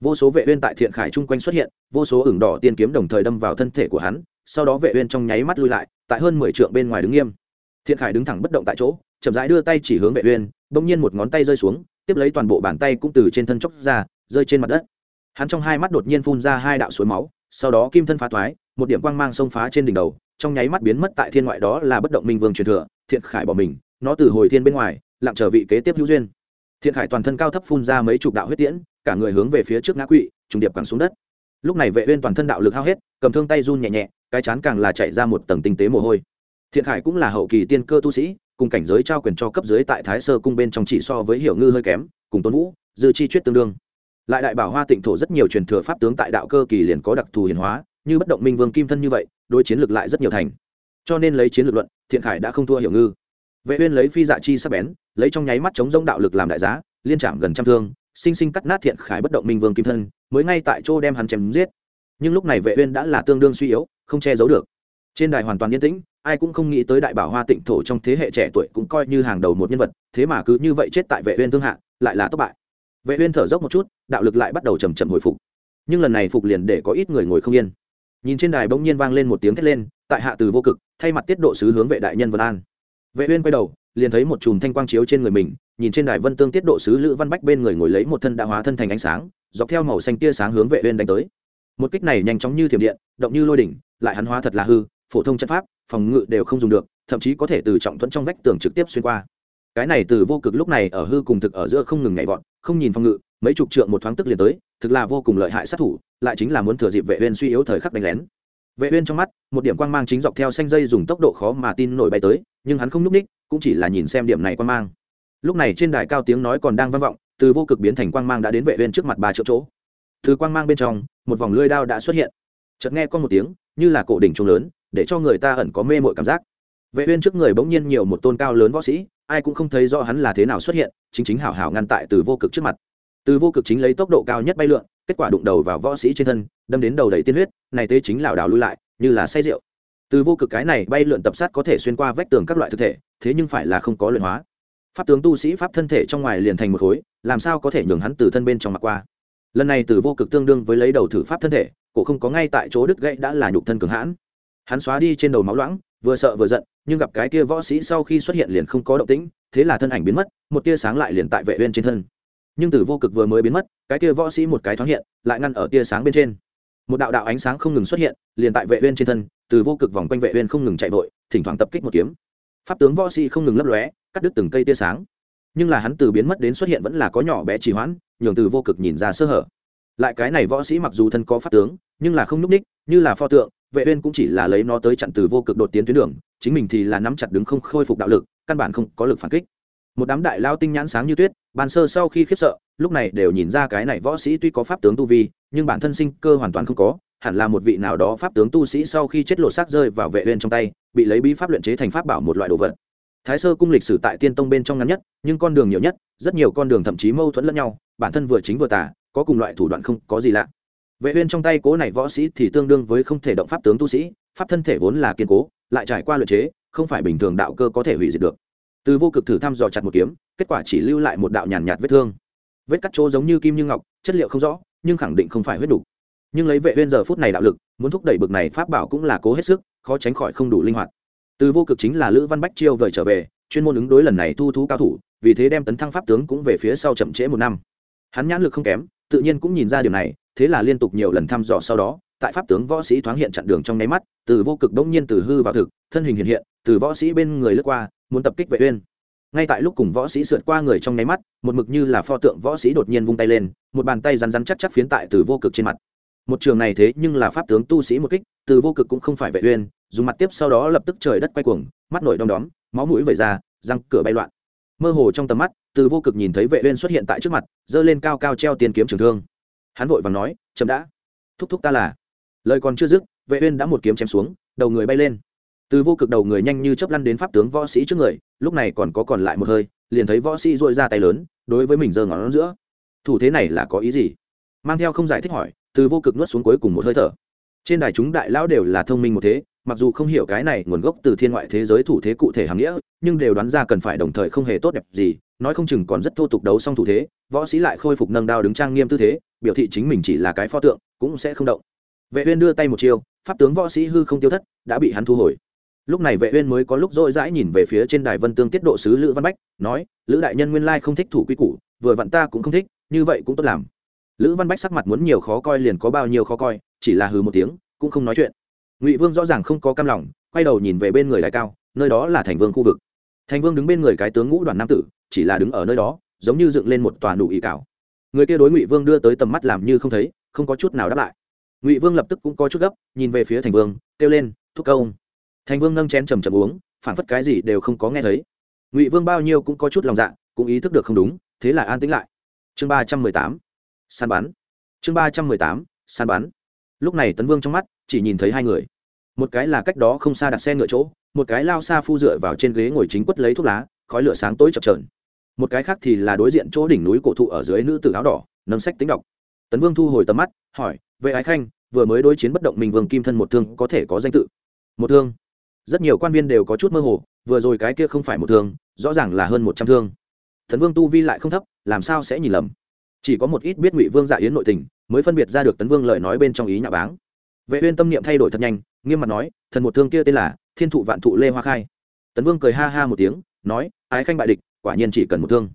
Vô số vệ uyên tại thiện khải trung quanh xuất hiện, vô số ửng đỏ tiên kiếm đồng thời đâm vào thân thể của hắn sau đó vệ uyên trong nháy mắt lui lại, tại hơn 10 trượng bên ngoài đứng nghiêm. Thiện khải đứng thẳng bất động tại chỗ, chậm rãi đưa tay chỉ hướng vệ uyên, bỗng nhiên một ngón tay rơi xuống, tiếp lấy toàn bộ bàn tay cũng từ trên thân chốc ra, rơi trên mặt đất. Hắn trong hai mắt đột nhiên phun ra hai đạo suối máu, sau đó kim thân phá thoái, một điểm quang mang xông phá trên đỉnh đầu, trong nháy mắt biến mất tại thiên ngoại đó là bất động minh vương truyền thừa, thiện khải bỏ mình, nó từ hồi thiên bên ngoài, lặng chờ vị kế tiếp hữu duyên. Thiện khải toàn thân cao thấp phun ra mấy chục đạo huyết tiễn, cả người hướng về phía trước ngã quỵ, trùng điệp quẳng xuống đất. Lúc này vệ uyên toàn thân đạo lực hao hết, cầm thương tay run nhẹ nhẹ cái chán càng là chạy ra một tầng tinh tế mồ hôi. Thiện khải cũng là hậu kỳ tiên cơ tu sĩ, cùng cảnh giới trao quyền cho cấp dưới tại thái sơ cung bên trong chỉ so với hiểu ngư hơi kém, cùng tôn vũ, dư chi chuyết tương đương. Lại đại bảo hoa tịnh thổ rất nhiều truyền thừa pháp tướng tại đạo cơ kỳ liền có đặc thù hiển hóa, như bất động minh vương kim thân như vậy, đối chiến lược lại rất nhiều thành. Cho nên lấy chiến lược luận, thiện khải đã không thua hiểu ngư. Vệ uyên lấy phi dạ chi sắc bén, lấy trong nháy mắt chống rông đạo lực làm đại giá, liên chạm gần trăm thương, sinh sinh cắt nát thiện khải bất động minh vương kim thân, mới ngay tại chỗ đem hắn chém giết. Nhưng lúc này vệ uyên đã là tương đương suy yếu không che giấu được. Trên đài hoàn toàn yên tĩnh, ai cũng không nghĩ tới đại bảo hoa tịnh thổ trong thế hệ trẻ tuổi cũng coi như hàng đầu một nhân vật, thế mà cứ như vậy chết tại vệ uyên thương hạ, lại là tốt bại. Vệ uyên thở dốc một chút, đạo lực lại bắt đầu chậm chậm hồi phục. Nhưng lần này phục liền để có ít người ngồi không yên. Nhìn trên đài bỗng nhiên vang lên một tiếng thét lên, tại hạ từ vô cực, thay mặt tiết độ sứ hướng vệ đại nhân vân an. Vệ uyên quay đầu, liền thấy một chùm thanh quang chiếu trên người mình, nhìn trên đài vân tương tiết độ sứ lữ văn bách bên người ngồi lấy một thân đã hóa thân thành ánh sáng, dọc theo màu xanh tia sáng hướng vệ uyên đánh tới. Một kích này nhanh chóng như thiểm điện, động như lôi đỉnh lại hắn hóa thật là hư, phổ thông chất pháp, phòng ngự đều không dùng được, thậm chí có thể từ trọng thuẫn trong vách tường trực tiếp xuyên qua. Cái này từ vô cực lúc này ở hư cùng thực ở giữa không ngừng nhảy vọt, không nhìn phòng ngự, mấy chục trượng một thoáng tức liền tới, thực là vô cùng lợi hại sát thủ, lại chính là muốn thừa dịp vệ uyên suy yếu thời khắc đánh lén. Vệ uyên trong mắt, một điểm quang mang chính dọc theo xanh dây dùng tốc độ khó mà tin nổi bay tới, nhưng hắn không núp ních cũng chỉ là nhìn xem điểm này quang mang. Lúc này trên đài cao tiếng nói còn đang vang vọng, từ vô cực biến thành quang mang đã đến vệ uyên trước mặt ba triệu chỗ. Từ quang mang bên trong, một vòng lưỡi đao đã xuất hiện chợt nghe con một tiếng, như là cổ đỉnh trung lớn, để cho người ta ẩn có mê mội cảm giác. Vệ uyên trước người bỗng nhiên nhiều một tôn cao lớn võ sĩ, ai cũng không thấy rõ hắn là thế nào xuất hiện, chính chính hảo hảo ngăn tại từ vô cực trước mặt. Từ vô cực chính lấy tốc độ cao nhất bay lượn, kết quả đụng đầu vào võ sĩ trên thân, đâm đến đầu đầy tiên huyết, này tế chính lảo đảo lui lại, như là say rượu. Từ vô cực cái này bay lượn tập sát có thể xuyên qua vách tường các loại thực thể, thế nhưng phải là không có luyện hóa. Pháp tướng tu sĩ pháp thân thể trong ngoài liền thành một khối, làm sao có thể nhường hắn từ thân bên trong mặc qua? Lần này từ vô cực tương đương với lấy đầu thử pháp thân thể cổ không có ngay tại chỗ đứt gãy đã là nhục thân cường hãn. Hắn xóa đi trên đầu máu loãng, vừa sợ vừa giận, nhưng gặp cái kia võ sĩ sau khi xuất hiện liền không có động tĩnh, thế là thân ảnh biến mất, một tia sáng lại liền tại vệ uyên trên thân. Nhưng từ vô cực vừa mới biến mất, cái kia võ sĩ một cái thoáng hiện, lại ngăn ở tia sáng bên trên. Một đạo đạo ánh sáng không ngừng xuất hiện, liền tại vệ uyên trên thân, từ vô cực vòng quanh vệ uyên không ngừng chạy vội, thỉnh thoảng tập kích một kiếm. Pháp tướng võ sĩ không ngừng lấp lóe, cắt đứt từng cây tia sáng. Nhưng là hắn từ biến mất đến xuất hiện vẫn là có nhỏ bé trì hoãn, nhường từ vô cực nhìn ra sơ hở lại cái này võ sĩ mặc dù thân có pháp tướng, nhưng là không núc ních như là pho tượng, vệ uyên cũng chỉ là lấy nó tới chặn từ vô cực đột tiến tuyến đường, chính mình thì là nắm chặt đứng không khôi phục đạo lực, căn bản không có lực phản kích. Một đám đại lao tinh nhãn sáng như tuyết bàn sơ sau khi khiếp sợ, lúc này đều nhìn ra cái này võ sĩ tuy có pháp tướng tu vi, nhưng bản thân sinh cơ hoàn toàn không có, hẳn là một vị nào đó pháp tướng tu sĩ sau khi chết lộ xác rơi vào vệ uyên trong tay, bị lấy bí pháp luyện chế thành pháp bảo một loại đồ vật. Thái sơ cung lịch sử tại tiên tông bên trong ngắn nhất, nhưng con đường nhiều nhất, rất nhiều con đường thậm chí mâu thuẫn lẫn nhau, bản thân vừa chính vừa tả có cùng loại thủ đoạn không có gì lạ. Vệ uyên trong tay cố này võ sĩ thì tương đương với không thể động pháp tướng tu sĩ, pháp thân thể vốn là kiên cố, lại trải qua luyện chế, không phải bình thường đạo cơ có thể hủy diệt được. Từ vô cực thử thăm dò chặt một kiếm, kết quả chỉ lưu lại một đạo nhàn nhạt vết thương. Vết cắt chỗ giống như kim như ngọc, chất liệu không rõ, nhưng khẳng định không phải huyết đủ nhưng lấy vệ uyên giờ phút này đạo lực, muốn thúc đẩy bực này pháp bảo cũng là cố hết sức, khó tránh khỏi không đủ linh hoạt. Từ vô cực chính là lữ văn bách chiêu vời trở về, chuyên môn ứng đối lần này thu thú cao thủ, vì thế đem tấn thăng pháp tướng cũng về phía sau chậm trễ một năm. Hắn nhãn lực không kém tự nhiên cũng nhìn ra điều này, thế là liên tục nhiều lần thăm dò sau đó, tại pháp tướng võ sĩ thoáng hiện chặn đường trong nháy mắt, từ vô cực bỗng nhiên từ hư vào thực, thân hình hiện hiện, từ võ sĩ bên người lướt qua, muốn tập kích vệ uyên. Ngay tại lúc cùng võ sĩ sượt qua người trong nháy mắt, một mực như là pho tượng võ sĩ đột nhiên vung tay lên, một bàn tay rắn rắn chắc chắc phiến tại từ vô cực trên mặt. Một trường này thế nhưng là pháp tướng tu sĩ một kích, từ vô cực cũng không phải vệ uyên, dùng mặt tiếp sau đó lập tức trời đất quay cuồng, mắt nổi đom đóm, máu mũi vẩy ra, răng cửa bay loạn mơ hồ trong tầm mắt, từ vô cực nhìn thấy vệ uyên xuất hiện tại trước mặt dơ lên cao cao treo tiền kiếm trường thương. Hắn vội vàng nói, chậm đã. Thúc thúc ta là. Lời còn chưa dứt, vệ uyên đã một kiếm chém xuống, đầu người bay lên. Từ vô cực đầu người nhanh như chớp lăn đến pháp tướng võ sĩ trước người, lúc này còn có còn lại một hơi, liền thấy võ sĩ duỗi ra tay lớn, đối với mình giơ ngón giữa. Thủ thế này là có ý gì? Mang theo không giải thích hỏi, từ vô cực nuốt xuống cuối cùng một hơi thở. Trên đài chúng đại lão đều là thông minh một thế mặc dù không hiểu cái này nguồn gốc từ thiên ngoại thế giới thủ thế cụ thể hàm nghĩa, nhưng đều đoán ra cần phải đồng thời không hề tốt đẹp gì, nói không chừng còn rất thô tục đấu xong thủ thế, võ sĩ lại khôi phục nâng đao đứng trang nghiêm tư thế, biểu thị chính mình chỉ là cái pho tượng, cũng sẽ không động. Vệ uyên đưa tay một chiêu, pháp tướng võ sĩ hư không tiêu thất, đã bị hắn thu hồi. Lúc này vệ uyên mới có lúc dội dãi nhìn về phía trên đài vân tương tiết độ sứ lữ văn bách, nói, lữ đại nhân nguyên lai không thích thủ quy củ, vừa vặn ta cũng không thích, như vậy cũng tốt làm. Lữ văn bách sắc mặt muốn nhiều khó coi liền có bao nhiêu khó coi, chỉ là hừ một tiếng, cũng không nói chuyện ngụy vương rõ ràng không có cam lòng, quay đầu nhìn về bên người đại cao, nơi đó là thành vương khu vực. Thành vương đứng bên người cái tướng ngũ đoàn nam tử, chỉ là đứng ở nơi đó, giống như dựng lên một tòa nụ ý cảo. Người kia đối ngụy vương đưa tới tầm mắt làm như không thấy, không có chút nào đáp lại. Ngụy vương lập tức cũng có chút gấp, nhìn về phía thành vương, kêu lên, thúc câu thành vương nâng chén chầm chầm uống phản phất cái gì đều không có nghe thấy. Ngụy vương bao nhiêu cũng có chút lòng dạ cũng ý thức được không đúng, thế là an tĩnh lại. Chương ba trăm mười tám, săn bắn. Chương ba trăm mười tám, săn bắn. Lúc này tấn vương trong mắt, chỉ nhìn thấy hai người một cái là cách đó không xa đặt xe ngựa chỗ, một cái lao xa phu dựa vào trên ghế ngồi chính quất lấy thuốc lá, khói lửa sáng tối chập trờn một cái khác thì là đối diện chỗ đỉnh núi cổ thụ ở dưới nữ tử áo đỏ, nâng sách tính đọc. Tấn vương thu hồi tầm mắt, hỏi, vệ ái khanh, vừa mới đối chiến bất động mình vương kim thân một thương có thể có danh tự? Một thương. Rất nhiều quan viên đều có chút mơ hồ, vừa rồi cái kia không phải một thương, rõ ràng là hơn một trăm thương. Thần vương tu vi lại không thấp, làm sao sẽ nhìn lầm? Chỉ có một ít biết ngụy vương dạ yến nội tình, mới phân biệt ra được tấn vương lời nói bên trong ý nhà báng vệ uyên tâm niệm thay đổi thật nhanh nghiêm mặt nói thần một thương kia tên là thiên thụ vạn thụ lê hoa khai. Tấn vương cười ha ha một tiếng nói ái khanh bại địch quả nhiên chỉ cần một thương.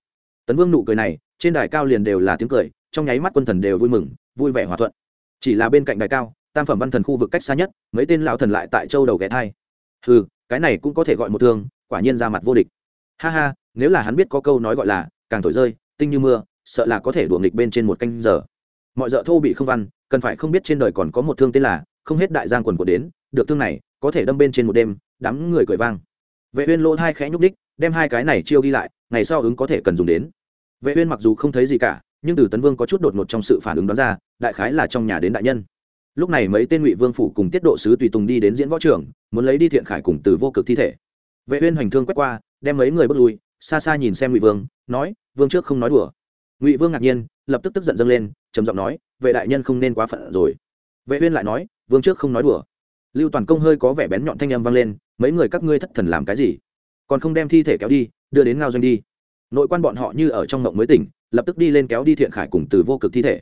Tấn vương nụ cười này trên đài cao liền đều là tiếng cười trong nháy mắt quân thần đều vui mừng vui vẻ hòa thuận. Chỉ là bên cạnh đài cao tam phẩm văn thần khu vực cách xa nhất mấy tên lão thần lại tại châu đầu ghé thai. Hừ, cái này cũng có thể gọi một thương quả nhiên ra mặt vô địch. Ha ha nếu là hắn biết có câu nói gọi là càng thổi rơi tinh như mưa sợ là có thể đuổi nghịch bên trên một canh giờ mọi dợ thô bị không văn, cần phải không biết trên đời còn có một thương tên là, không hết đại giang quần của đến, được thương này, có thể đâm bên trên một đêm, đám người cười vang. Vệ uyên lỗ hai khẽ nhúc đích đem hai cái này chiêu ghi lại, ngày sau ứng có thể cần dùng đến. Vệ uyên mặc dù không thấy gì cả, nhưng từ tấn vương có chút đột ngột trong sự phản ứng đó ra, đại khái là trong nhà đến đại nhân. Lúc này mấy tên ngụy vương phủ cùng tiết độ sứ tùy tùng đi đến diễn võ trường, muốn lấy đi thiện khải cùng từ vô cực thi thể. Vệ uyên hoành thương quét qua, đem mấy người bước lui, xa xa nhìn xem ngụy vương, nói, vương trước không nói đùa. Ngụy vương ngạc nhiên, lập tức tức giận dâng lên trầm giọng nói, vệ đại nhân không nên quá phận rồi. Vệ uyên lại nói, vương trước không nói đùa. Lưu toàn công hơi có vẻ bén nhọn thanh âm vang lên, mấy người các ngươi thất thần làm cái gì? Còn không đem thi thể kéo đi, đưa đến ngao doanh đi. Nội quan bọn họ như ở trong ngộng mới tỉnh, lập tức đi lên kéo đi thiện khải cùng từ vô cực thi thể.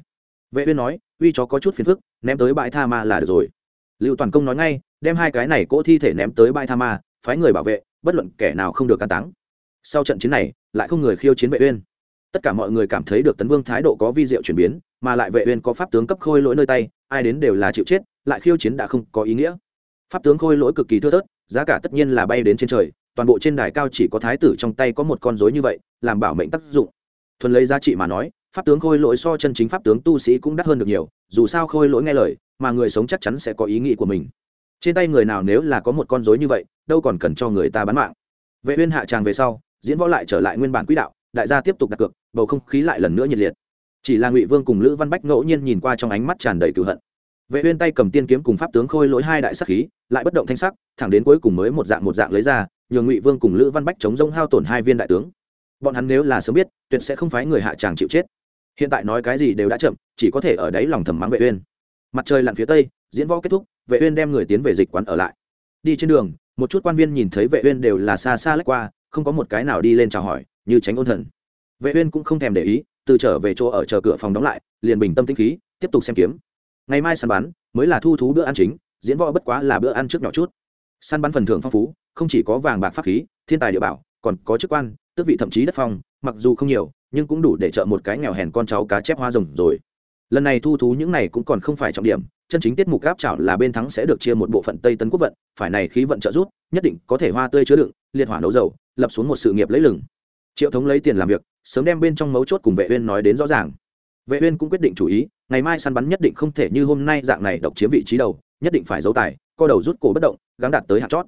Vệ uyên nói, uy chó có chút phiền phức, ném tới bãi tha ma là được rồi. Lưu toàn công nói ngay, đem hai cái này cỗ thi thể ném tới bãi tha ma, phái người bảo vệ, bất luận kẻ nào không được can táng. Sau trận chiến này, lại không người khiêu chiến vệ uyên tất cả mọi người cảm thấy được tấn vương thái độ có vi diệu chuyển biến, mà lại vệ uyên có pháp tướng cấp khôi lỗi nơi tay, ai đến đều là chịu chết, lại khiêu chiến đã không có ý nghĩa. Pháp tướng khôi lỗi cực kỳ thưa thớt, giá cả tất nhiên là bay đến trên trời, toàn bộ trên đài cao chỉ có thái tử trong tay có một con rối như vậy, làm bảo mệnh tác dụng. Thuần lấy giá trị mà nói, pháp tướng khôi lỗi so chân chính pháp tướng tu sĩ cũng đắt hơn được nhiều, dù sao khôi lỗi nghe lời, mà người sống chắc chắn sẽ có ý nghĩ của mình. Trên tay người nào nếu là có một con rối như vậy, đâu còn cần cho người ta bán mạng. Vệ uyên hạ tràng về sau, diễn võ lại trở lại nguyên bản quỹ đạo, đại gia tiếp tục đặt cược bầu không khí lại lần nữa nhiệt liệt. Chỉ là ngụy vương cùng lữ văn bách ngẫu nhiên nhìn qua trong ánh mắt tràn đầy cựu hận. Vệ uyên tay cầm tiên kiếm cùng pháp tướng khôi lỗi hai đại sắc khí, lại bất động thanh sắc, thẳng đến cuối cùng mới một dạng một dạng lấy ra, nhường ngụy vương cùng lữ văn bách chống rông hao tổn hai viên đại tướng. Bọn hắn nếu là sớm biết, tuyệt sẽ không phái người hạ tràng chịu chết. Hiện tại nói cái gì đều đã chậm, chỉ có thể ở đấy lòng thầm mắng vệ uyên. Mặt trời lặn phía tây, diễn võ kết thúc, vệ uyên đem người tiến về dịch quán ở lại. Đi trên đường, một chút quan viên nhìn thấy vệ uyên đều là xa xa lách qua, không có một cái nào đi lên chào hỏi, như tránh ôn thần vệ uyên cũng không thèm để ý, từ trở về chỗ ở chờ cửa phòng đóng lại, liền bình tâm tĩnh khí, tiếp tục xem kiếm. Ngày mai săn bắn mới là thu thú bữa ăn chính, diễn võ bất quá là bữa ăn trước nhỏ chút. Săn bắn phần thưởng phong phú, không chỉ có vàng bạc pháp khí, thiên tài địa bảo, còn có chức quan, tước vị thậm chí đất phong, mặc dù không nhiều, nhưng cũng đủ để trợ một cái nghèo hèn con cháu cá chép hoa rồng rồi. Lần này thu thú những này cũng còn không phải trọng điểm, chân chính tiết mục gáp chảo là bên thắng sẽ được chia một bộ phận tây tấn quốc vận, phải này khí vận trợ rút nhất định có thể hoa tươi chứa đựng, liệt hỏa nấu dầu, lập xuống một sự nghiệp lấy lừng triệu thống lấy tiền làm việc, sớm đem bên trong mấu chốt cùng vệ uyên nói đến rõ ràng. Vệ uyên cũng quyết định chủ ý, ngày mai săn bắn nhất định không thể như hôm nay dạng này độc chiếm vị trí đầu, nhất định phải giấu tài, co đầu rút cổ bất động, gắng đạt tới hạt chót.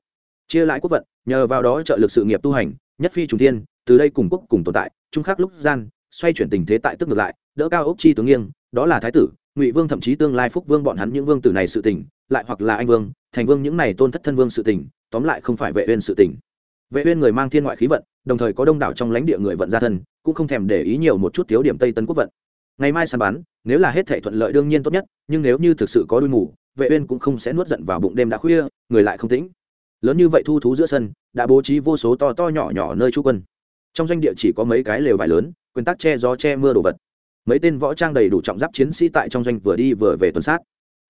Chia lại quốc vận, nhờ vào đó trợ lực sự nghiệp tu hành, nhất phi trùng thiên, từ đây cùng quốc cùng tồn tại trung khắc lúc gian, xoay chuyển tình thế tại tức ngược lại, đỡ cao ốc chi tướng nghiêng, đó là thái tử, ngụy vương thậm chí tương lai phúc vương bọn hắn những vương tử này sự tình, lại hoặc là anh vương, thành vương những này tôn thất thân vương sự tình, tóm lại không phải vệ uyên sự tình vệ uyên người mang thiên ngoại khí vận, đồng thời có đông đảo trong lãnh địa người vận gia thân, cũng không thèm để ý nhiều một chút thiếu điểm tây tấn quốc vận. Ngày mai săn bắn, nếu là hết thảy thuận lợi đương nhiên tốt nhất, nhưng nếu như thực sự có đuôi mù, vệ uyên cũng không sẽ nuốt giận vào bụng đêm đã khuya, người lại không tĩnh. Lớn như vậy thu thú giữa sân, đã bố trí vô số to to nhỏ nhỏ nơi trú quân. Trong doanh địa chỉ có mấy cái lều vải lớn, quyền tắc che gió che mưa đồ vật. Mấy tên võ trang đầy đủ trọng giáp chiến sĩ tại trong doanh vừa đi vừa về tuần sát.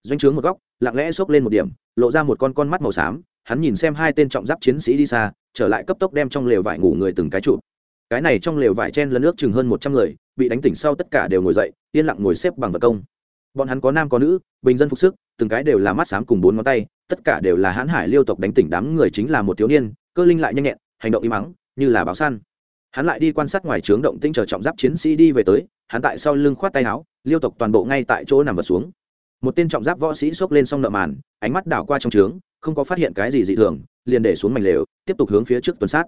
Doanh trướng một góc, lặng lẽ xốc lên một điểm, lộ ra một con con mắt màu xám, hắn nhìn xem hai tên trọng giáp chiến sĩ đi xa trở lại cấp tốc đem trong lều vải ngủ người từng cái chụp, cái này trong lều vải chen lấn nước chừng hơn một trăm người bị đánh tỉnh sau tất cả đều ngồi dậy yên lặng ngồi xếp bằng vật công. Bọn hắn có nam có nữ bình dân phục sức từng cái đều là mắt xám cùng bốn ngón tay tất cả đều là hãn hải liêu tộc đánh tỉnh đám người chính là một thiếu niên cơ linh lại nhanh nhẹn hành động im mắng như là báo săn. Hắn lại đi quan sát ngoài trướng động tinh chờ trọng giáp chiến sĩ đi về tới hắn tại sau lưng khoát tay áo liêu tộc toàn bộ ngay tại chỗ nằm vật xuống. Một tên trọng giáp võ sĩ xốc lên xong nợ màn ánh mắt đảo qua trong trướng không có phát hiện cái gì dị thường liền để xuống mảnh lều, tiếp tục hướng phía trước tuần sát.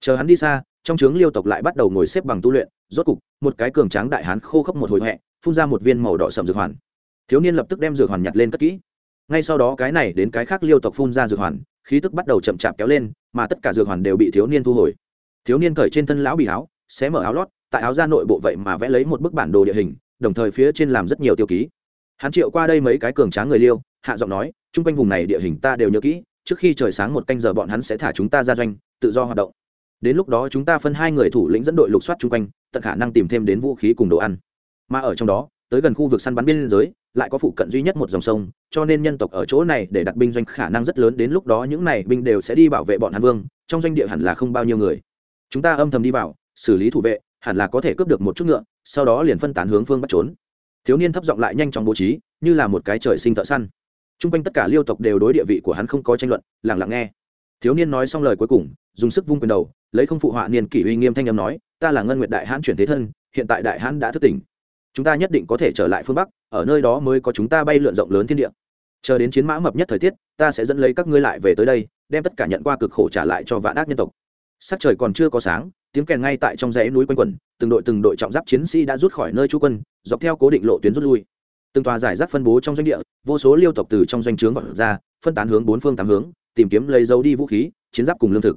Chờ hắn đi xa, trong trướng liêu tộc lại bắt đầu ngồi xếp bằng tu luyện, rốt cục, một cái cường tráng đại hán khô khốc một hồi huệ phun ra một viên màu đỏ sậm dược hoàn. Thiếu niên lập tức đem dược hoàn nhặt lên cất kỹ. Ngay sau đó cái này đến cái khác liêu tộc phun ra dược hoàn, khí tức bắt đầu chậm chạp kéo lên, mà tất cả dược hoàn đều bị thiếu niên thu hồi. Thiếu niên cởi trên thân lão bị áo, xé mở áo lót, tại áo ra nội bộ vậy mà vẽ lấy một bức bản đồ địa hình, đồng thời phía trên làm rất nhiều tiêu ký. Hắn triệu qua đây mấy cái cường tráng người liêu, hạ giọng nói chung quanh vùng này địa hình ta đều nhớ kỹ trước khi trời sáng một canh giờ bọn hắn sẽ thả chúng ta ra doanh, tự do hoạt động. Đến lúc đó chúng ta phân hai người thủ lĩnh dẫn đội lục soát chung quanh, tận khả năng tìm thêm đến vũ khí cùng đồ ăn. Mà ở trong đó, tới gần khu vực săn bắn biên giới, lại có phụ cận duy nhất một dòng sông, cho nên nhân tộc ở chỗ này để đặt binh doanh khả năng rất lớn, đến lúc đó những này binh đều sẽ đi bảo vệ bọn hàn vương, trong doanh địa hẳn là không bao nhiêu người. Chúng ta âm thầm đi vào, xử lý thủ vệ, hẳn là có thể cướp được một chút ngựa, sau đó liền phân tán hướng phương bắt trốn. Thiếu niên thấp giọng lại nhanh chóng bố trí, như là một cái trời sinh thợ săn t r u n g quanh tất cả liêu tộc đều đối địa vị của hắn không có tranh luận lẳng lặng nghe. Thiếu niên nói xong lời cuối cùng, dùng sức vung quyền đầu, lấy không phụ họa niên kỷ uy nghiêm thanh âm nói, ta là ngân nguyệt đại hãn chuyển thế thân, hiện tại đại hãn đã thức tỉnh. Chúng ta nhất định có thể trở lại phương bắc, ở nơi đó mới có chúng ta bay lượn rộng lớn thiên địa. Chờ đến chiến mã mập nhất thời tiết, ta sẽ dẫn lấy các ngươi lại về tới đây, đem tất cả nhận qua cực khổ trả lại cho vạn ác nhân tộc. Sắc trời còn chưa có sáng, tiếng kèn ngay tại trong dãy núi quanh quẩn, từng đội từng đội trọng giáp chiến sĩ đã rút khỏi nơi trú quân, dọc theo cố định lộ tuyến rút lui từng tòa giải rác phân bố trong doanh địa, vô số liêu tộc từ trong doanh trướng vọt ra, phân tán hướng bốn phương tám hướng, tìm kiếm lấy dấu đi vũ khí, chiến giáp cùng lương thực.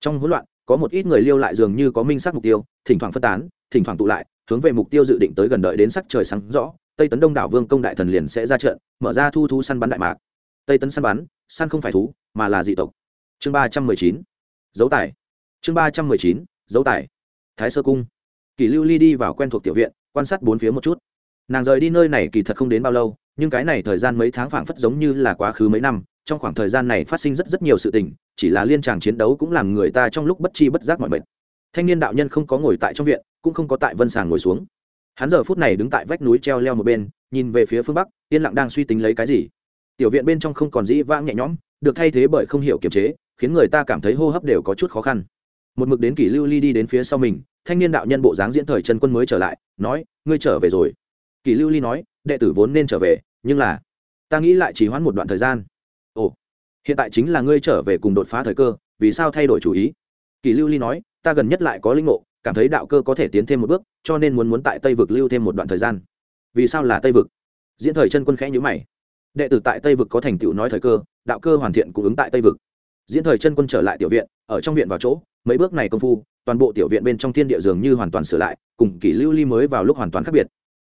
Trong hỗn loạn, có một ít người liêu lại dường như có minh sát mục tiêu, thỉnh thoảng phân tán, thỉnh thoảng tụ lại, hướng về mục tiêu dự định tới gần đợi đến sắc trời sáng rõ, tây tấn đông đảo vương công đại thần liền sẽ ra trận, mở ra thu thú săn bắn đại mạc. Tây tấn săn bắn, săn không phải thú, mà là dị tộc. Chương ba trăm mười chín, dấu tài. Chương ba trăm mười chín, dấu tài. Thái sơ cung. Kỷ lưu ly đi vào quen thuộc tiểu viện, quan sát bốn phía một chút nàng rời đi nơi này kỳ thật không đến bao lâu, nhưng cái này thời gian mấy tháng phảng phất giống như là quá khứ mấy năm, trong khoảng thời gian này phát sinh rất rất nhiều sự tình, chỉ là liên tràng chiến đấu cũng làm người ta trong lúc bất chi bất giác mọi mệt. Thanh niên đạo nhân không có ngồi tại trong viện, cũng không có tại vân sàng ngồi xuống. Hắn giờ phút này đứng tại vách núi treo leo một bên, nhìn về phía phương bắc, yên lặng đang suy tính lấy cái gì. Tiểu viện bên trong không còn dĩ vãng nhẹ nhõm, được thay thế bởi không hiểu kiềm chế, khiến người ta cảm thấy hô hấp đều có chút khó khăn. Một mực đến kỷ lưu ly đi đến phía sau mình, thanh niên đạo nhân bộ dáng diễn thời chân quân mới trở lại, nói, ngươi trở về rồi. Kỳ lưu ly nói, đệ tử vốn nên trở về, nhưng là, ta nghĩ lại chỉ hoãn một đoạn thời gian. Ồ, hiện tại chính là ngươi trở về cùng đột phá thời cơ, vì sao thay đổi chủ ý? Kỳ lưu ly nói, ta gần nhất lại có linh ngộ, cảm thấy đạo cơ có thể tiến thêm một bước, cho nên muốn muốn tại tây vực lưu thêm một đoạn thời gian. Vì sao là tây vực? Diễn thời chân quân khẽ nhữ mày. Đệ tử tại tây vực có thành tựu nói thời cơ, đạo cơ hoàn thiện cung ứng tại tây vực. Diễn thời chân quân trở lại tiểu viện, ở trong viện vào chỗ, mấy bước này công phu, toàn bộ tiểu viện bên trong thiên địa dường như hoàn toàn sửa lại, cùng kỷ lưu ly mới vào lúc hoàn toàn khác biệt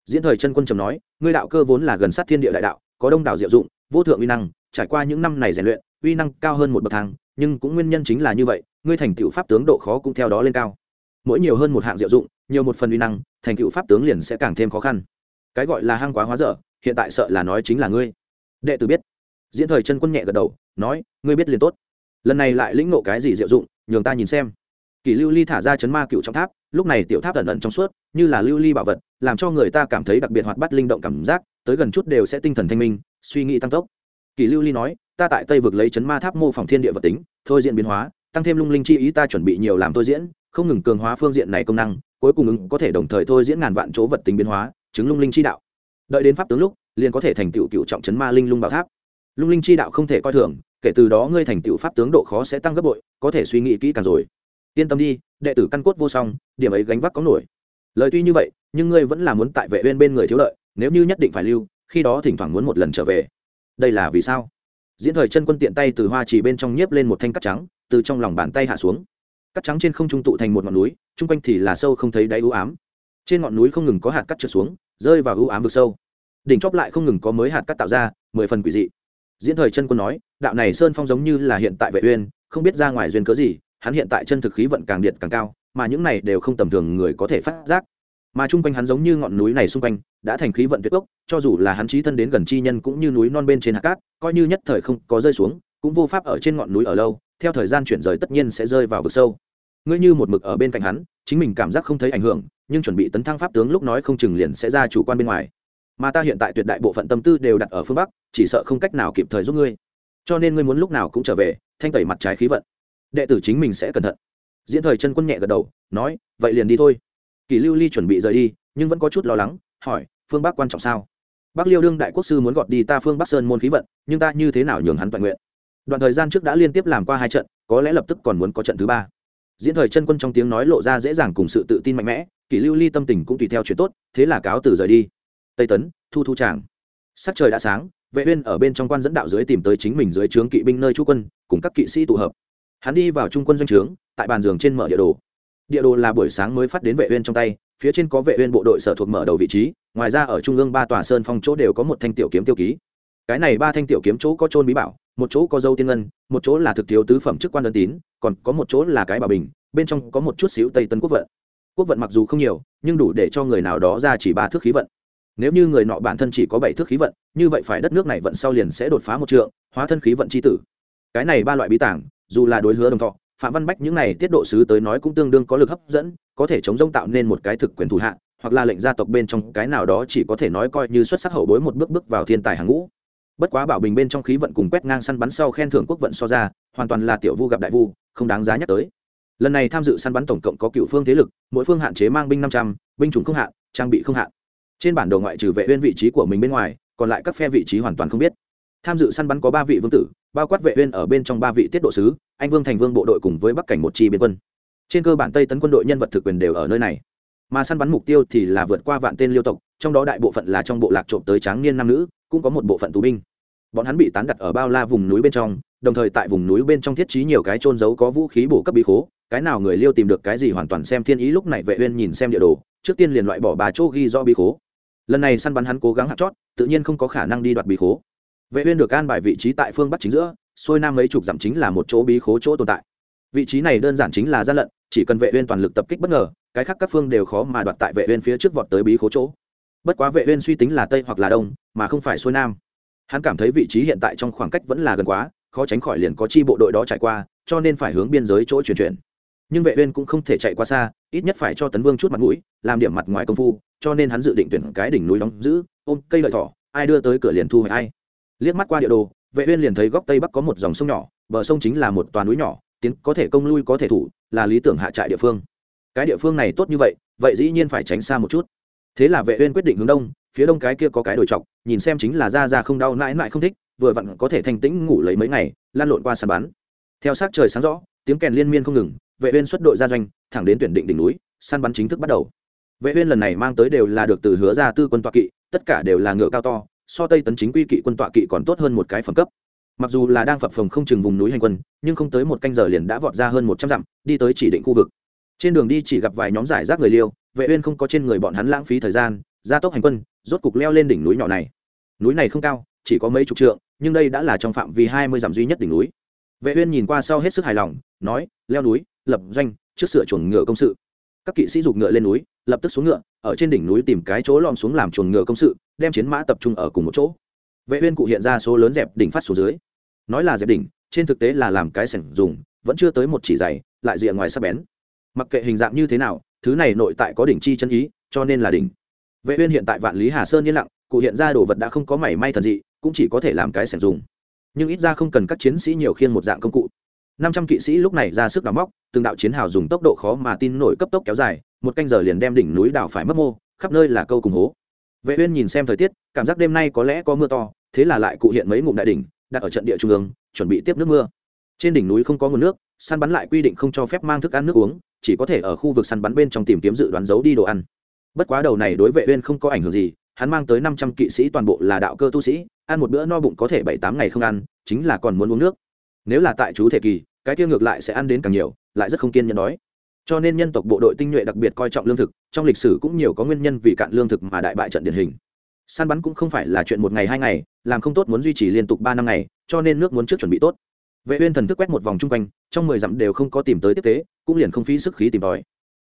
diễn thời chân quân trầm nói, ngươi đạo cơ vốn là gần sát thiên địa đại đạo, có đông đảo diệu dụng, vô thượng uy năng, trải qua những năm này rèn luyện, uy năng cao hơn một bậc thang, nhưng cũng nguyên nhân chính là như vậy, ngươi thành tựu pháp tướng độ khó cũng theo đó lên cao. Mỗi nhiều hơn một hạng diệu dụng, nhiều một phần uy năng, thành tựu pháp tướng liền sẽ càng thêm khó khăn. Cái gọi là hang quá hóa dở, hiện tại sợ là nói chính là ngươi. Đệ tử biết. Diễn thời chân quân nhẹ gật đầu, nói, ngươi biết liền tốt. Lần này lại lĩnh nộ cái gì diệu dụng, nhường ta nhìn xem. Kỷ lưu ly thả ra chấn ma cựu trong tháp lúc này tiểu tháp ẩn ẩn trong suốt, như là lưu ly bảo vật, làm cho người ta cảm thấy đặc biệt hoạt bát linh động cảm giác, tới gần chút đều sẽ tinh thần thanh minh, suy nghĩ tăng tốc. Kỳ lưu ly nói, ta tại tây vực lấy chấn ma tháp mô phỏng thiên địa vật tính, thôi diễn biến hóa, tăng thêm lung linh chi ý ta chuẩn bị nhiều làm thôi diễn, không ngừng cường hóa phương diện này công năng, cuối cùng ứng có thể đồng thời thôi diễn ngàn vạn chỗ vật tính biến hóa, chứng lung linh chi đạo. Đợi đến pháp tướng lúc, liền có thể thành tựu cựu trọng chấn ma linh lung bảo tháp. Lung linh chi đạo không thể coi thường, kể từ đó ngươi thành tựu pháp tướng độ khó sẽ tăng gấp bội, có thể suy nghĩ kỹ càng rồi. Yên tâm đi đệ tử căn cốt vô song, điểm ấy gánh vác có nổi. Lời tuy như vậy, nhưng ngươi vẫn là muốn tại vệ uyên bên người thiếu lợi, nếu như nhất định phải lưu, khi đó thỉnh thoảng muốn một lần trở về. Đây là vì sao? Diễn thời chân quân tiện tay từ hoa chỉ bên trong nhiếp lên một thanh cắt trắng, từ trong lòng bàn tay hạ xuống. Cắt trắng trên không trung tụ thành một ngọn núi, chung quanh thì là sâu không thấy đáy u ám. Trên ngọn núi không ngừng có hạt cắt trượt xuống, rơi vào u ám vực sâu. Đỉnh chóp lại không ngừng có mới hạt cắt tạo ra, mười phần quỷ dị. Diễn thời chân quân nói, đạo này sơn phong giống như là hiện tại vệ uyên, không biết ra ngoài duyên cớ gì hắn hiện tại chân thực khí vận càng điện càng cao, mà những này đều không tầm thường người có thể phát giác. Mà chung quanh hắn giống như ngọn núi này xung quanh, đã thành khí vận tuyệt gốc, cho dù là hắn trí thân đến gần chi nhân cũng như núi non bên trên hạt cát, coi như nhất thời không có rơi xuống, cũng vô pháp ở trên ngọn núi ở lâu, theo thời gian chuyển rời tất nhiên sẽ rơi vào vực sâu. Ngươi như một mực ở bên cạnh hắn, chính mình cảm giác không thấy ảnh hưởng, nhưng chuẩn bị tấn thăng pháp tướng lúc nói không chừng liền sẽ ra chủ quan bên ngoài. Mà ta hiện tại tuyệt đại bộ phận tâm tư đều đặt ở phương bắc, chỉ sợ không cách nào kịp thời giúp ngươi. Cho nên ngươi muốn lúc nào cũng trở về, thanh tẩy mặt trái khí vận đệ tử chính mình sẽ cẩn thận. Diễn thời chân quân nhẹ gật đầu, nói, vậy liền đi thôi. Kỳ lưu ly chuẩn bị rời đi, nhưng vẫn có chút lo lắng, hỏi, phương bắc quan trọng sao? Bắc liêu đương đại quốc sư muốn gọt đi ta phương bắc sơn môn khí vận, nhưng ta như thế nào nhường hắn toàn nguyện? Đoạn thời gian trước đã liên tiếp làm qua hai trận, có lẽ lập tức còn muốn có trận thứ ba. Diễn thời chân quân trong tiếng nói lộ ra dễ dàng cùng sự tự tin mạnh mẽ, kỷ lưu ly tâm tình cũng tùy theo chuyện tốt, thế là cáo từ rời đi. Tây tấn, thu thu tràng. Sắc trời đã sáng, vệ uyên ở bên trong quan dẫn đạo dưới tìm tới chính mình dưới trướng kỵ binh nơi trú quân, cùng các kỵ sĩ tụ hợp hắn đi vào trung quân doanh trướng, tại bàn giường trên mở địa đồ. Địa đồ là buổi sáng mới phát đến vệ uyên trong tay, phía trên có vệ uyên bộ đội sở thuộc mở đầu vị trí, ngoài ra ở trung ương ba tòa sơn phong chỗ đều có một thanh tiểu kiếm tiêu ký. Cái này ba thanh tiểu kiếm chỗ có trôn bí bảo, một chỗ có dâu tiên ngân, một chỗ là thực thiếu tứ phẩm chức quan đơn tín, còn có một chỗ là cái bảo bình, bên trong có một chút xíu tây tân quốc vận. Quốc vận mặc dù không nhiều, nhưng đủ để cho người nào đó ra chỉ ba thước khí vận. Nếu như người nọ bản thân chỉ có bảy thước khí vận, như vậy phải đất nước này vận sau liền sẽ đột phá một trượng, hóa thân khí vận chi tử. Cái này ba loại bí tảng dù là đối hứa đồng thọ, phạm văn bách những này tiết độ sứ tới nói cũng tương đương có lực hấp dẫn, có thể chống rông tạo nên một cái thực quyền thủ hạ, hoặc là lệnh gia tộc bên trong cái nào đó chỉ có thể nói coi như xuất sắc hậu bối một bước bước vào thiên tài hàng ngũ. Bất quá bảo bình bên trong khí vận cùng quét ngang săn bắn sau khen thưởng quốc vận so ra, hoàn toàn là tiểu vu gặp đại vu, không đáng giá nhắc tới. Lần này tham dự săn bắn tổng cộng có cựu phương thế lực, mỗi phương hạn chế mang binh năm trăm, binh chủng không hạn, trang bị không hạn. Trên bản đồ ngoại trừ vệ uyên vị trí của mình bên ngoài, còn lại các phe vị trí hoàn toàn không biết tham dự săn bắn có ba vị vương tử, bao quát vệ uyên ở bên trong ba vị tiết độ sứ, anh vương thành vương bộ đội cùng với bắc cảnh một chi biên quân. Trên cơ bản tây tấn quân đội nhân vật thực quyền đều ở nơi này. Mà săn bắn mục tiêu thì là vượt qua vạn tên liêu tộc, trong đó đại bộ phận là trong bộ lạc trộm tới tráng niên nam nữ, cũng có một bộ phận tù binh. Bọn hắn bị tán đặt ở bao la vùng núi bên trong, đồng thời tại vùng núi bên trong thiết trí nhiều cái trôn giấu có vũ khí bổ cấp bí khố, cái nào người liêu tìm được cái gì hoàn toàn xem thiên ý, lúc này vệ uyên nhìn xem địa đồ, trước tiên liền loại bỏ bà chỗ ghi do bí khố. Lần này săn bắn hắn cố gắng hạ chót, tự nhiên không có khả năng đi đoạt bí khố vệ uyên được an bài vị trí tại phương bắc chính giữa, xuôi nam mấy chục dặm chính là một chỗ bí khố chỗ tồn tại. Vị trí này đơn giản chính là gian lận, chỉ cần vệ uyên toàn lực tập kích bất ngờ, cái khác các phương đều khó mà đoạt tại vệ uyên phía trước vọt tới bí khố chỗ. Bất quá vệ uyên suy tính là tây hoặc là đông, mà không phải xuôi nam. Hắn cảm thấy vị trí hiện tại trong khoảng cách vẫn là gần quá, khó tránh khỏi liền có chi bộ đội đó chạy qua, cho nên phải hướng biên giới chỗ chuyển chuyển. Nhưng vệ uyên cũng không thể chạy quá xa, ít nhất phải cho tấn vương chút mặt mũi, làm điểm mặt ngoài công phu, cho nên hắn dự định tuyển cái đỉnh núi đóng giữ, ôm cây lợi thỏ, ai đưa tới cửa liền thu hồi ai liếc mắt qua địa đồ, vệ uyên liền thấy góc tây bắc có một dòng sông nhỏ, bờ sông chính là một toàn núi nhỏ, tiến có thể công lui có thể thủ, là lý tưởng hạ trại địa phương. Cái địa phương này tốt như vậy vậy dĩ nhiên phải tránh xa một chút. Thế là vệ uyên quyết định hướng đông, phía đông cái kia có cái đồi trọc, nhìn xem chính là ra ra không đau nãi nãi không thích, vừa vặn có thể thanh tĩnh ngủ lấy mấy ngày lan lộn qua sàn bắn theo sát trời sáng rõ, tiếng kèn liên miên không ngừng, vệ uyên xuất đội ra doanh, thẳng đến tuyển định đỉnh núi, săn bắn chính thức bắt đầu. Vệ uyên lần này mang tới đều là được từ hứa ra tư quân toại kỵ, tất cả đều là ngựa cao to so tây tấn chính quy kỵ quân tọa kỵ còn tốt hơn một cái phẩm cấp. Mặc dù là đang phập phồng không chừng vùng núi hành quân, nhưng không tới một canh giờ liền đã vọt ra hơn một trăm dặm, đi tới chỉ định khu vực. Trên đường đi chỉ gặp vài nhóm giải rác người liêu, vệ uyên không có trên người bọn hắn lãng phí thời gian, gia tốc hành quân, rốt cục leo lên đỉnh núi nhỏ này. Núi này không cao, chỉ có mấy chục trượng, nhưng đây đã là trong phạm vi hai mươi dặm duy nhất đỉnh núi. Vệ uyên nhìn qua sau hết sức hài lòng, nói, leo núi, lập doanh, trước sửa chuồng ngựa công sự. Các kỵ sĩ giục ngựa lên núi, lập tức xuống ngựa, ở trên đỉnh núi tìm cái chỗ lom xuống làm chuồng ngựa công sự đem chiến mã tập trung ở cùng một chỗ. Vệ uyên cụ hiện ra số lớn dẹp đỉnh phát xuống dưới. Nói là dẹp đỉnh, trên thực tế là làm cái sảnh dùng, vẫn chưa tới một chỉ dày lại rìa ngoài sắc bén. Mặc kệ hình dạng như thế nào, thứ này nội tại có đỉnh chi chân ý, cho nên là đỉnh. Vệ uyên hiện tại vạn lý hà sơn yên lặng, cụ hiện ra đồ vật đã không có mảy may thần dị, cũng chỉ có thể làm cái sảnh dùng. Nhưng ít ra không cần các chiến sĩ nhiều khiên một dạng công cụ. Năm trăm kỵ sĩ lúc này ra sức đào móc, từng đạo chiến hào dùng tốc độ khó mà tin nổi cấp tốc kéo dài, một canh giờ liền đem đỉnh núi đào phải mất mô, khắp nơi là câu cùng hố vệ uyên nhìn xem thời tiết, cảm giác đêm nay có lẽ có mưa to, thế là lại cụ hiện mấy ngụm đại đỉnh, đặt ở trận địa trung ương, chuẩn bị tiếp nước mưa. Trên đỉnh núi không có nguồn nước, săn bắn lại quy định không cho phép mang thức ăn nước uống, chỉ có thể ở khu vực săn bắn bên trong tìm kiếm dự đoán giấu đi đồ ăn. Bất quá đầu này đối vệ uyên không có ảnh hưởng gì, hắn mang tới 500 kỵ sĩ toàn bộ là đạo cơ tu sĩ, ăn một bữa no bụng có thể bảy tám ngày không ăn, chính là còn muốn uống nước. Nếu là tại chú thể kỳ, cái kia ngược lại sẽ ăn đến càng nhiều, lại rất không kiên nhẫn đói cho nên nhân tộc bộ đội tinh nhuệ đặc biệt coi trọng lương thực, trong lịch sử cũng nhiều có nguyên nhân vì cạn lương thực mà đại bại trận điển hình. Săn bắn cũng không phải là chuyện một ngày hai ngày, làm không tốt muốn duy trì liên tục ba năm ngày, cho nên nước muốn trước chuẩn bị tốt. Vệ uyên thần thức quét một vòng chung quanh, trong mười dặm đều không có tìm tới tiếp tế, cũng liền không phí sức khí tìm tòi.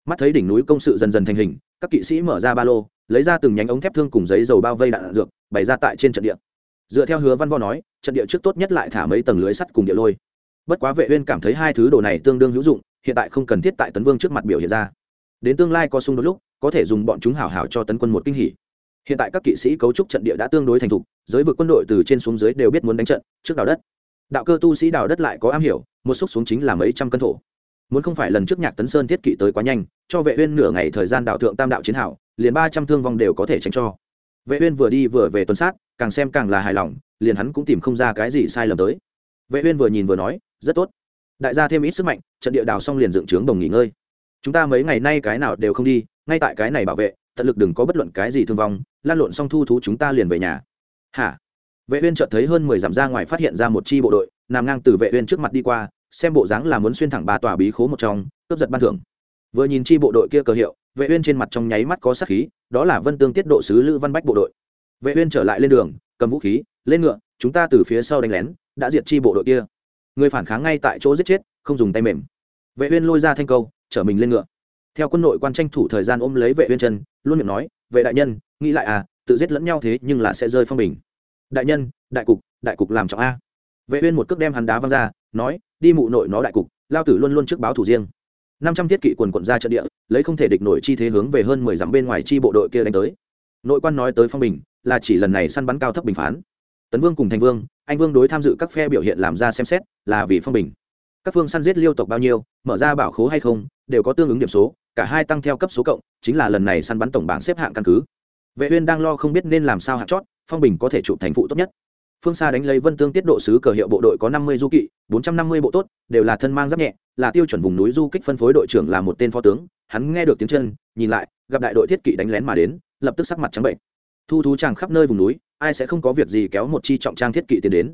Mắt thấy đỉnh núi công sự dần dần thành hình, các kỵ sĩ mở ra ba lô, lấy ra từng nhánh ống thép thương cùng giấy dầu bao vây đạn dược, bày ra tại trên trận địa. Dựa theo hứa văn vo nói, trận địa trước tốt nhất lại thả mấy tầng lưới sắt cùng địa lôi. Bất quá vệ uyên cảm thấy hai thứ đồ này tương đương hữu dụng hiện tại không cần thiết tại tấn vương trước mặt biểu hiện ra. Đến tương lai có xung đột lúc, có thể dùng bọn chúng hảo hảo cho tấn quân một kinh hỉ. Hiện tại các kỵ sĩ cấu trúc trận địa đã tương đối thành thục, giới vực quân đội từ trên xuống dưới đều biết muốn đánh trận, trước đào đất. Đạo cơ tu sĩ đào đất lại có am hiểu, một xúc xuống chính là mấy trăm cân thổ. Muốn không phải lần trước nhạc tấn sơn thiết kỵ tới quá nhanh, cho vệ uyên nửa ngày thời gian đào thượng tam đạo chiến hảo, liền ba trăm thương vong đều có thể tránh cho. Vệ uyên vừa đi vừa về tuần sát, càng xem càng là hài lòng, liền hắn cũng tìm không ra cái gì sai lầm tới. Vệ uyên vừa nhìn vừa nói, rất tốt đại gia thêm ít sức mạnh, trận địa đào xong liền dựng trướng đồng nghỉ ngơi. Chúng ta mấy ngày nay cái nào đều không đi, ngay tại cái này bảo vệ, tận lực đừng có bất luận cái gì thương vong, lan lộn xong thu thú chúng ta liền về nhà. Hả? Vệ uyên chợt thấy hơn mười dặm ra ngoài phát hiện ra một chi bộ đội, nằm ngang từ vệ uyên trước mặt đi qua, xem bộ dáng là muốn xuyên thẳng ba tòa bí khố một trong, cướp giật ban thưởng. Vừa nhìn chi bộ đội kia cờ hiệu, vệ uyên trên mặt trong nháy mắt có sát khí, đó là vân tương tiết độ sứ lữ văn bách bộ đội. Vệ uyên trở lại lên đường, cầm vũ khí, lên ngựa, chúng ta từ phía sau đánh lén, đã diệt chi bộ đội kia người phản kháng ngay tại chỗ giết chết, không dùng tay mềm. Vệ uyên lôi ra thanh câu, chở mình lên ngựa. Theo quân nội quan tranh thủ thời gian ôm lấy vệ uyên chân, luôn miệng nói, vệ đại nhân, nghĩ lại à tự giết lẫn nhau thế nhưng là sẽ rơi phong bình. Đại nhân, đại cục đại cục làm trọng a. Vệ uyên một cước đem hắn đá văng ra, nói, đi mụ nội nó đại cục, lao tử luôn luôn trước báo thủ riêng. Năm trăm thiết kỵ quần quần ra trận địa, lấy không thể địch nổi chi thế hướng về hơn mười dặm bên ngoài chi bộ đội kia đánh tới. Nội quan nói tới phong bình, là chỉ lần này săn bắn cao thấp bình phán. Tấn vương cùng thành vương anh vương đối tham dự các phe biểu hiện làm ra xem xét là vì phong bình. Các phương săn giết liêu tộc bao nhiêu mở ra bảo khố hay không đều có tương ứng điểm số cả hai tăng theo cấp số cộng chính là lần này săn bắn tổng bảng xếp hạng căn cứ. Vệ uyên đang lo không biết nên làm sao hạng chót phong bình có thể chụp thành phụ tốt nhất. Phương xa đánh lấy vân tương tiết độ sứ cờ hiệu bộ đội có năm mươi du kỵ bốn trăm năm mươi bộ tốt đều là thân mang giáp nhẹ là tiêu chuẩn vùng núi du kích phân phối đội trưởng là một tên phó tướng hắn nghe được tiếng chân nhìn lại gặp đại đội thiết kỵ đánh lén mà đến lập tức sắc mặt trắng bệch, thu thú chàng khắp nơi vùng núi ai sẽ không có việc gì kéo một chi trọng trang thiết kỵ tiến đến.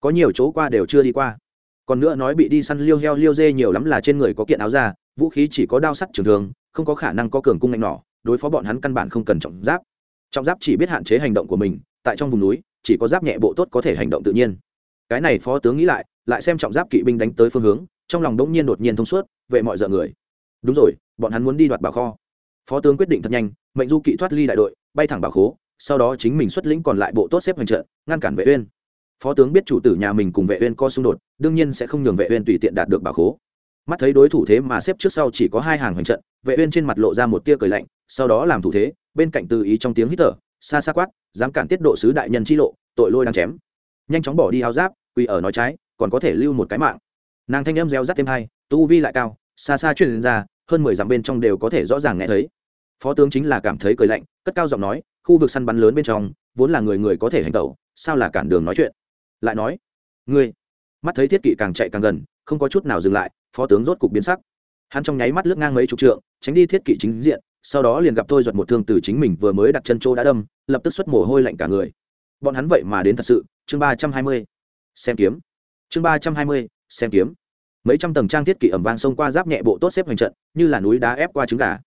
Có nhiều chỗ qua đều chưa đi qua. Còn nữa nói bị đi săn liêu heo liêu dê nhiều lắm là trên người có kiện áo da, vũ khí chỉ có đao sắt trường thường không có khả năng có cường cung ngạnh nỏ, đối phó bọn hắn căn bản không cần trọng giáp. Trọng giáp chỉ biết hạn chế hành động của mình, tại trong vùng núi, chỉ có giáp nhẹ bộ tốt có thể hành động tự nhiên. Cái này phó tướng nghĩ lại lại xem trọng giáp kỵ binh đánh tới phương hướng, trong lòng đống nhiên đột nhiên thông suốt, vệ mọi dợ người. Đúng rồi, bọn hắn muốn đi đoạt bảo kho. Phó tướng quyết định thật nhanh, mệnh du kỵ thoát ly đại đội, bay thẳng bảo khố sau đó chính mình xuất lĩnh còn lại bộ tốt xếp hành trận, ngăn cản vệ uyên. Phó tướng biết chủ tử nhà mình cùng vệ uyên có xung đột, đương nhiên sẽ không nhường vệ uyên tùy tiện đạt được bảo khố. Mắt thấy đối thủ thế mà xếp trước sau chỉ có hai hàng hành trận, vệ uyên trên mặt lộ ra một tia cười lạnh, sau đó làm thủ thế, bên cạnh từ ý trong tiếng hít thở, xa xa quát, dám cản tiết độ sứ đại nhân chi lộ, tội lôi đang chém. Nhanh chóng bỏ đi áo giáp, quỳ ở nói trái, còn có thể lưu một cái mạng. Nàng thanh âm reo rắt thêm hai, tu vi lại cao, xa xa truyền ra, hơn mười dặm bên trong đều có thể rõ ràng nghe thấy. Phó tướng chính là cảm thấy cười lạnh, cất cao giọng nói khu vực săn bắn lớn bên trong, vốn là người người có thể hành tẩu, sao là cản đường nói chuyện? Lại nói, ngươi. Mắt thấy thiết kỵ càng chạy càng gần, không có chút nào dừng lại, phó tướng rốt cục biến sắc. Hắn trong nháy mắt lướt ngang mấy chục trượng, tránh đi thiết kỵ chính diện, sau đó liền gặp tôi giật một thương từ chính mình vừa mới đặt chân chỗ đã đâm, lập tức xuất mồ hôi lạnh cả người. Bọn hắn vậy mà đến thật sự, chương ba trăm hai mươi, xem kiếm. Chương ba trăm hai mươi, xem kiếm. Mấy trăm tầng trang thiết kỵ ẩm vang xông qua giáp nhẹ bộ tốt xếp hành trận, như là núi đá ép qua trứng gà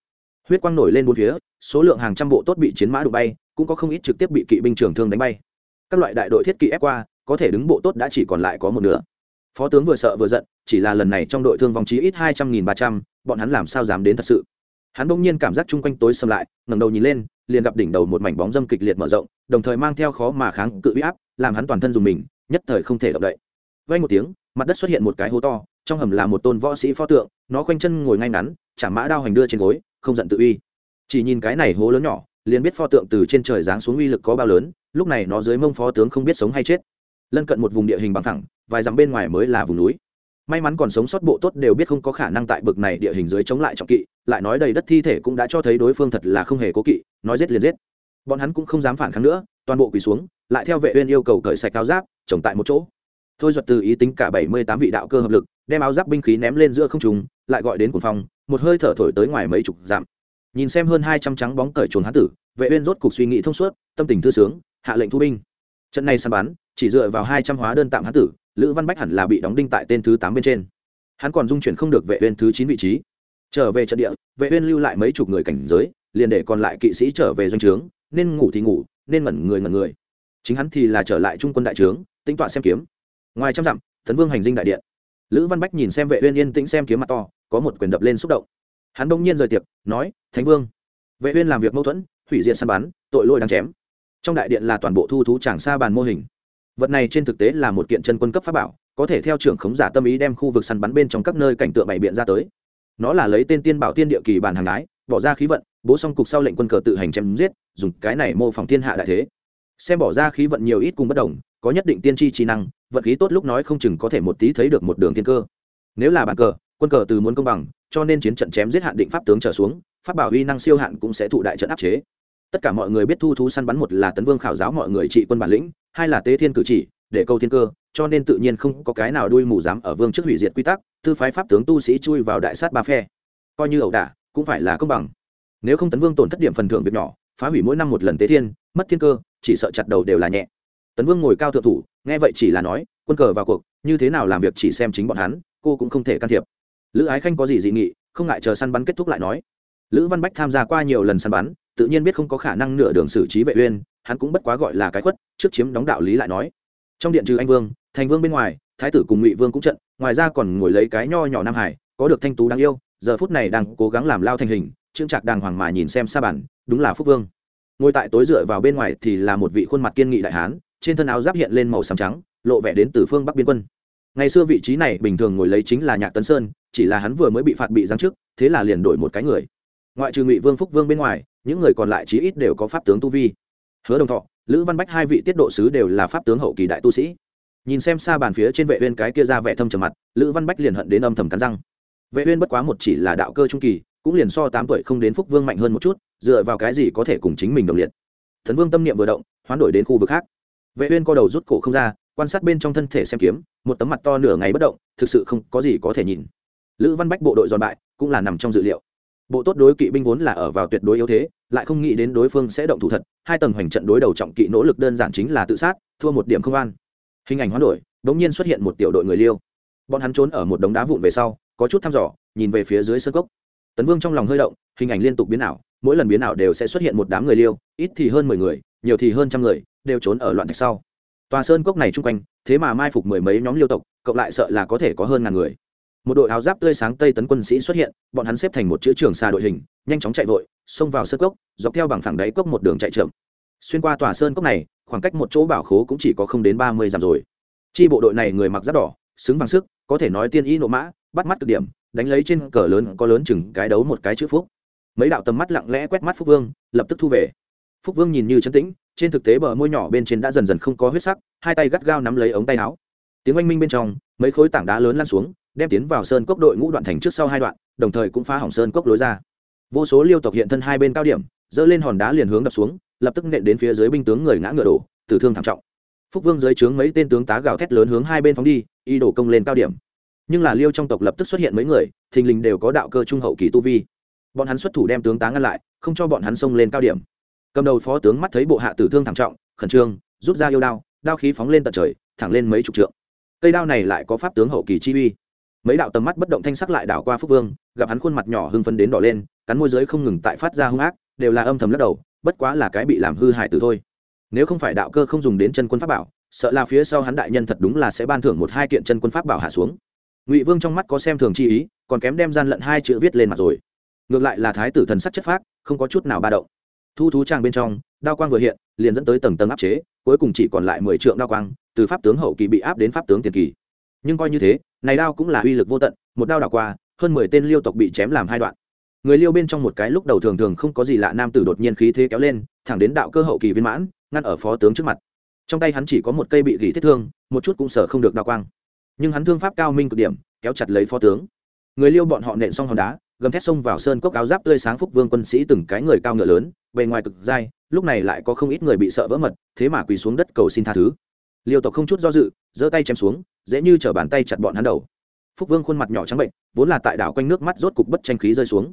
huyết quang nổi lên bốn phía, số lượng hàng trăm bộ tốt bị chiến mã đụng bay, cũng có không ít trực tiếp bị kỵ binh trưởng thương đánh bay. Các loại đại đội thiết kỵ ép qua, có thể đứng bộ tốt đã chỉ còn lại có một nửa. Phó tướng vừa sợ vừa giận, chỉ là lần này trong đội thương vong chí ít hai trăm nghìn ba trăm, bọn hắn làm sao dám đến thật sự? Hắn bỗng nhiên cảm giác chung quanh tối xâm lại, ngẩng đầu nhìn lên, liền gặp đỉnh đầu một mảnh bóng dâm kịch liệt mở rộng, đồng thời mang theo khó mà kháng cự uy áp, làm hắn toàn thân dùng mình, nhất thời không thể động đậy. Vay một tiếng, mặt đất xuất hiện một cái hố to, trong hầm là một tôn võ sĩ pho tượng, nó khoanh chân ngồi ngay ngắn, chả mã đao hành đưa trên gối không giận tự uy. Chỉ nhìn cái này hố lớn nhỏ, liền biết pho tượng từ trên trời giáng xuống uy lực có bao lớn, lúc này nó dưới mông phó tướng không biết sống hay chết. Lân cận một vùng địa hình bằng thẳng, vài dặm bên ngoài mới là vùng núi. May mắn còn sống sót bộ tốt đều biết không có khả năng tại bực này địa hình dưới chống lại trọng kỵ, lại nói đầy đất thi thể cũng đã cho thấy đối phương thật là không hề cố kỵ, nói giết liền giết. Bọn hắn cũng không dám phản kháng nữa, toàn bộ quỳ xuống, lại theo vệ uyên yêu cầu cởi sạch áo giáp, trồng tại một chỗ. Thôi duật từ ý tính cả bảy mươi tám vị đạo cơ hợp lực, đem áo giáp binh khí ném lên giữa không trung, lại gọi đến cuồng phong một hơi thở thổi tới ngoài mấy chục dặm. Nhìn xem hơn hai trăm trắng bóng cởi chuồn hán tử, vệ uyên rốt cục suy nghĩ thông suốt, tâm tình thư sướng, hạ lệnh thu binh. Trận này săn bắn, chỉ dựa vào hai trăm hóa đơn tạm hán tử, lữ văn bách hẳn là bị đóng đinh tại tên thứ tám bên trên. Hắn còn dung chuyển không được vệ uyên thứ chín vị trí. Trở về trận địa, vệ uyên lưu lại mấy chục người cảnh giới, liền để còn lại kỵ sĩ trở về doanh trướng, nên ngủ thì ngủ, nên ngẩn người ngẩn người. Chính hắn thì là trở lại trung quân đại trướng tính tọa xem kiếm. Ngoài trăm dặm, tấn vương hành dinh đại điện. Lữ văn bách nhìn xem vệ uyên yên tĩnh xem kiếm mặt to có một quyền đập lên xúc động. Hắn đông nhiên rời tiệc, nói, thánh vương, vệ uyên làm việc mâu thuẫn, hủy diệt săn bắn, tội lỗi đáng chém. Trong đại điện là toàn bộ thu thú tràng xa bàn mô hình. Vật này trên thực tế là một kiện chân quân cấp pháp bảo, có thể theo trưởng khống giả tâm ý đem khu vực săn bắn bên trong các nơi cảnh tượng bảy biện ra tới. Nó là lấy tên tiên bảo tiên địa kỳ bản hàng ái bỏ ra khí vận, bố xong cục sau lệnh quân cờ tự hành chém giết, dùng cái này mô phỏng thiên hạ đại thế. Xem bỏ ra khí vận nhiều ít cùng bất đồng, có nhất định tiên tri trí năng, vận khí tốt lúc nói không chừng có thể một tí thấy được một đường thiên cơ. Nếu là bàn cờ quân cờ từ muốn công bằng, cho nên chiến trận chém giết hạn định pháp tướng trở xuống, pháp bảo uy năng siêu hạn cũng sẽ thụ đại trận áp chế. Tất cả mọi người biết thu thú săn bắn một là tấn vương khảo giáo mọi người trị quân bản lĩnh, hai là tế thiên cử chỉ, để câu thiên cơ, cho nên tự nhiên không có cái nào đuôi mù dám ở vương trước hủy diệt quy tắc tư phái pháp tướng tu sĩ chui vào đại sát ba phe. Coi như ẩu đả, cũng phải là công bằng. Nếu không tấn vương tổn thất điểm phần thưởng việc nhỏ, phá hủy mỗi năm một lần tế thiên, mất thiên cơ, chỉ sợ chặt đầu đều là nhẹ. Tấn vương ngồi cao thượng thủ, nghe vậy chỉ là nói, quân cờ vào cuộc, như thế nào làm việc chỉ xem chính bọn hắn, cô cũng không thể can thiệp lữ ái khanh có gì dị nghị, không ngại chờ săn bắn kết thúc lại nói. Lữ văn bách tham gia qua nhiều lần săn bắn, tự nhiên biết không có khả năng nửa đường xử trí vệ uyên, hắn cũng bất quá gọi là cái khuất, trước chiếm đóng đạo lý lại nói. Trong điện trừ anh vương, thành vương bên ngoài, thái tử cùng ngụy vương cũng trận, ngoài ra còn ngồi lấy cái nho nhỏ nam hải, có được thanh tú đáng yêu, giờ phút này đang cố gắng làm lao thành hình, trương trạc đàng hoàng mà nhìn xem xa bản, đúng là phúc vương. Ngồi tại tối dựa vào bên ngoài thì là một vị khuôn mặt kiên nghị đại hán, trên thân áo giáp hiện lên màu xám trắng, lộ vẻ đến từ phương bắc biên quân ngày xưa vị trí này bình thường ngồi lấy chính là nhạc tấn sơn, chỉ là hắn vừa mới bị phạt bị giáng chức, thế là liền đổi một cái người. Ngoại trừ ngụy vương phúc vương bên ngoài, những người còn lại chí ít đều có pháp tướng tu vi. Hứa đồng thọ, lữ văn bách hai vị tiết độ sứ đều là pháp tướng hậu kỳ đại tu sĩ. Nhìn xem xa bàn phía trên vệ uyên cái kia ra vẻ thâm trầm mặt, lữ văn bách liền hận đến âm thầm cắn răng. Vệ uyên bất quá một chỉ là đạo cơ trung kỳ, cũng liền so tám tuổi không đến phúc vương mạnh hơn một chút, dựa vào cái gì có thể cùng chính mình đồng liệt. Thần vương tâm niệm vừa động, hoán đổi đến khu vực khác. Vệ uyên co đầu rút cổ không ra quan sát bên trong thân thể xem kiếm, một tấm mặt to nửa ngày bất động, thực sự không có gì có thể nhìn. Lữ văn bách bộ đội giòn bại, cũng là nằm trong dự liệu. Bộ tốt đối kỵ binh vốn là ở vào tuyệt đối yếu thế, lại không nghĩ đến đối phương sẽ động thủ thật, hai tầng hoành trận đối đầu trọng kỵ nỗ lực đơn giản chính là tự sát, thua một điểm không an. Hình ảnh hoán đổi đ ỗ n g nhiên xuất hiện một tiểu đội người liêu. Bọn hắn trốn ở một đống đá vụn về sau, có chút thăm dò, nhìn về phía dưới sơ cốc. Tấn vương trong lòng hơi động, hình ảnh liên tục biến ảo, mỗi lần biến ảo đều sẽ xuất hiện một đám người liêu, ít thì hơn mười người, nhiều thì hơn trăm người, đều trốn ở loạn thạch sau tòa sơn cốc này chung quanh, thế mà mai phục mười mấy nhóm liêu tộc, cộng lại sợ là có thể có hơn ngàn người. Một đội áo giáp tươi sáng tây tấn quân sĩ xuất hiện, bọn hắn xếp thành một chữ trường xa đội hình, nhanh chóng chạy vội, xông vào sơn cốc, dọc theo bằng phẳng đáy cốc một đường chạy trượm xuyên qua tòa sơn cốc này, khoảng cách một chỗ bảo khố cũng chỉ có không đến ba mươi dặm rồi. Chi bộ đội này người mặc giáp đỏ, xứng bằng sức, có thể nói tiên y nộ mã, bắt mắt cực điểm, đánh lấy trên cờ lớn có lớn chừng cái đấu một cái chữ phúc. Mấy đạo tầm mắt lặng lẽ quét mắt phúc vương, lập tức thu về phúc vương nhìn như chấn tĩnh, trên thực tế bờ môi nhỏ bên trên đã dần dần không có huyết sắc, hai tay gắt gao nắm lấy ống tay áo. Tiếng oanh minh bên trong, mấy khối tảng đá lớn lan xuống, đem tiến vào sơn cốc đội ngũ đoạn thành trước sau hai đoạn, đồng thời cũng phá hỏng sơn cốc lối ra. Vô số liêu tộc hiện thân hai bên cao điểm dơ lên hòn đá liền hướng đập xuống, lập tức nện đến phía dưới binh tướng người ngã ngựa đổ, tử thương thảm trọng. Phúc vương dưới trướng mấy tên tướng tá gào thét lớn hướng hai bên phóng đi, y đổ công lên cao điểm. Nhưng là liêu trong tộc lập tức xuất hiện mấy người, thình lình đều có đạo cơ trung hậu kỳ tu vi. Bọn hắn xuất thủ đem tướng tá ngăn lại, không cho bọn hắn xông lên cao điểm cầm đầu phó tướng mắt thấy bộ hạ tử thương thảm trọng, khẩn trương, rút ra yêu đao đao khí phóng lên tận trời, thẳng lên mấy chục trượng. Cây đao này lại có pháp tướng hậu kỳ chi uy. Mấy đạo tầm mắt bất động thanh sắc lại đảo qua phúc vương, gặp hắn khuôn mặt nhỏ hưng phấn đến đỏ lên, cắn môi giới không ngừng tại phát ra hung ác, đều là âm thầm lắc đầu, bất quá là cái bị làm hư hại từ thôi. Nếu không phải đạo cơ không dùng đến chân quân pháp bảo, sợ là phía sau hắn đại nhân thật đúng là sẽ ban thưởng một hai kiện chân quân pháp bảo hạ xuống. Ngụy vương trong mắt có xem thường chi ý, còn kém đem gian lận hai chữ viết lên mặt rồi. Ngược lại là thái tử thần sắc chất phác, không có chút nào ba động thu thú trang bên trong, đao quang vừa hiện, liền dẫn tới tầng tầng áp chế, cuối cùng chỉ còn lại mười trượng đao quang, từ pháp tướng hậu kỳ bị áp đến pháp tướng tiền kỳ. Nhưng coi như thế, này đao cũng là uy lực vô tận, một đao đảo qua, hơn mười tên liêu tộc bị chém làm hai đoạn. Người liêu bên trong một cái lúc đầu thường thường không có gì lạ nam tử đột nhiên khí thế kéo lên, thẳng đến đạo cơ hậu kỳ viên mãn, ngăn ở phó tướng trước mặt. Trong tay hắn chỉ có một cây bị gỉ thiết thương, một chút cũng sở không được đao quang. Nhưng hắn thương pháp cao minh cực điểm, kéo chặt lấy phó tướng. Người liêu bọn họ nện xong hòn đá gầm thét xông vào sơn cốc áo giáp tươi sáng phúc vương quân sĩ từng cái người cao ngựa lớn, bề ngoài cực dai, lúc này lại có không ít người bị sợ vỡ mật, thế mà quỳ xuống đất cầu xin tha thứ. Liêu tộc không chút do dự, giơ tay chém xuống, dễ như chở bàn tay chặt bọn hắn đầu. Phúc vương khuôn mặt nhỏ trắng bệnh, vốn là tại đảo quanh nước mắt rốt cục bất tranh khí rơi xuống.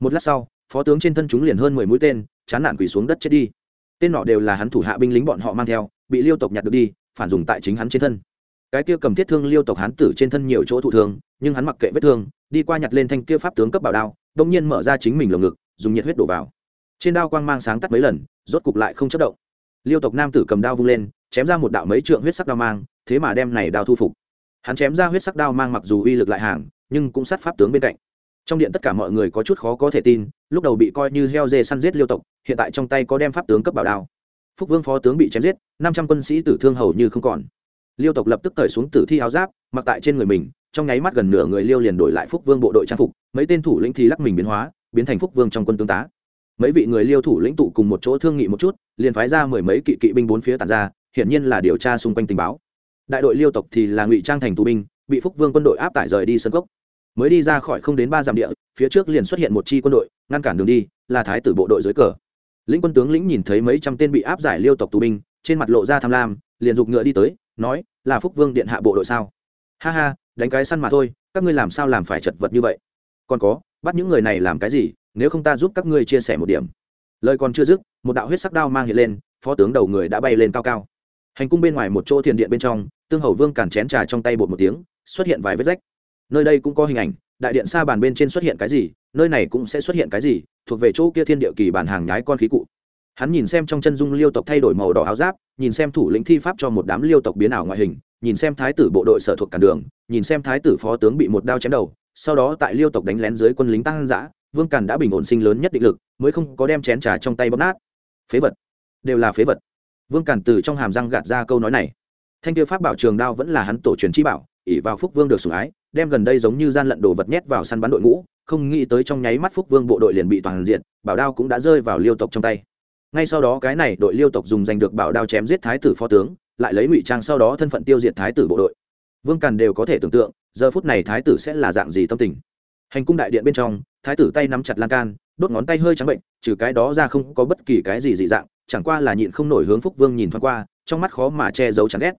Một lát sau, phó tướng trên thân chúng liền hơn mười mũi tên, chán nản quỳ xuống đất chết đi. Tên nọ đều là hắn thủ hạ binh lính bọn họ mang theo, bị liêu tộc nhặt được đi, phản dùng tại chính hắn trên thân. Cái kia cầm thiết thương liêu tộc hắn tử trên thân nhiều chỗ thụ thương, nhưng hắn mặc kệ vết thương đi qua nhặt lên thanh kia pháp tướng cấp bảo đao đông nhiên mở ra chính mình lồng ngực, dùng nhiệt huyết đổ vào. Trên đao quang mang sáng tắt mấy lần, rốt cục lại không chất động. Liêu tộc nam tử cầm đao vung lên, chém ra một đạo mấy trượng huyết sắc đao mang, thế mà đem này đao thu phục. Hắn chém ra huyết sắc đao mang mặc dù uy lực lại hàng, nhưng cũng sát pháp tướng bên cạnh. Trong điện tất cả mọi người có chút khó có thể tin, lúc đầu bị coi như heo dê săn giết liêu tộc, hiện tại trong tay có đem pháp tướng cấp bảo đao. Phúc vương phó tướng bị chém giết, năm trăm quân sĩ tử thương hầu như không còn. Liêu tộc lập tức cởi xuống tử thi áo giáp, mặc tại trên người mình trong nháy mắt gần nửa người liêu liền đổi lại phúc vương bộ đội trang phục, mấy tên thủ lĩnh thì lắc mình biến hóa, biến thành phúc vương trong quân tướng tá. Mấy vị người liêu thủ lĩnh tụ cùng một chỗ thương nghị một chút, liền phái ra mười mấy kỵ kỵ binh bốn phía tàn ra, hiển nhiên là điều tra xung quanh tình báo. Đại đội liêu tộc thì là ngụy trang thành tù binh, bị phúc vương quân đội áp tải rời đi sân cốc. Mới đi ra khỏi không đến ba dặm địa, phía trước liền xuất hiện một chi quân đội, ngăn cản đường đi, là thái tử bộ đội dưới cờ. Lĩnh quân tướng lĩnh nhìn thấy mấy trăm tên bị áp giải liêu tộc tù binh, trên mặt lộ ra tham lam, liền giục ngựa đi tới, nói, là phúc vương điện hạ bộ đội sao? Ha ha đánh cái săn mà thôi, các ngươi làm sao làm phải chật vật như vậy? Còn có, bắt những người này làm cái gì, nếu không ta giúp các ngươi chia sẻ một điểm. Lời còn chưa dứt, một đạo huyết sắc đao mang hiện lên, phó tướng đầu người đã bay lên cao cao. Hành cung bên ngoài một chỗ thiền điện bên trong, tương hầu vương cản chén trà trong tay bột một tiếng, xuất hiện vài vết rách. Nơi đây cũng có hình ảnh, đại điện xa bàn bên trên xuất hiện cái gì, nơi này cũng sẽ xuất hiện cái gì, thuộc về chỗ kia thiên địa kỳ bản hàng nhái con khí cụ. Hắn nhìn xem trong chân dung liêu tộc thay đổi màu đỏ áo giáp, nhìn xem thủ lĩnh thi pháp cho một đám liêu tộc biến ảo ngoại hình nhìn xem thái tử bộ đội sở thuộc cản đường, nhìn xem thái tử phó tướng bị một đao chém đầu, sau đó tại liêu tộc đánh lén dưới quân lính tăng giã, vương càn đã bình ổn sinh lớn nhất định lực, mới không có đem chén trà trong tay bóp nát. Phế vật. Đều là phế vật. Vương càn từ trong hàm răng gạt ra câu nói này. Thanh tiêu pháp bảo trường đao vẫn là hắn tổ truyền chi bảo, ỷ vào phúc vương được sủng ái, đem gần đây giống như gian lận đồ vật nhét vào săn bắn đội ngũ, không nghĩ tới trong nháy mắt phúc vương bộ đội liền bị toàn diện, bảo đao cũng đã rơi vào liêu tộc trong tay. Ngay sau đó cái này đội liêu tộc dùng giành được bảo đao chém giết thái tử phó tướng lại lấy ngụy trang sau đó thân phận tiêu diệt thái tử bộ đội. Vương càn đều có thể tưởng tượng, giờ phút này thái tử sẽ là dạng gì tâm tình. Hành cung đại điện bên trong, thái tử tay nắm chặt lan can, đốt ngón tay hơi trắng bệnh, trừ cái đó ra không có bất kỳ cái gì dị dạng, chẳng qua là nhịn không nổi hướng phúc vương nhìn thoáng qua, trong mắt khó mà che giấu chán ghét.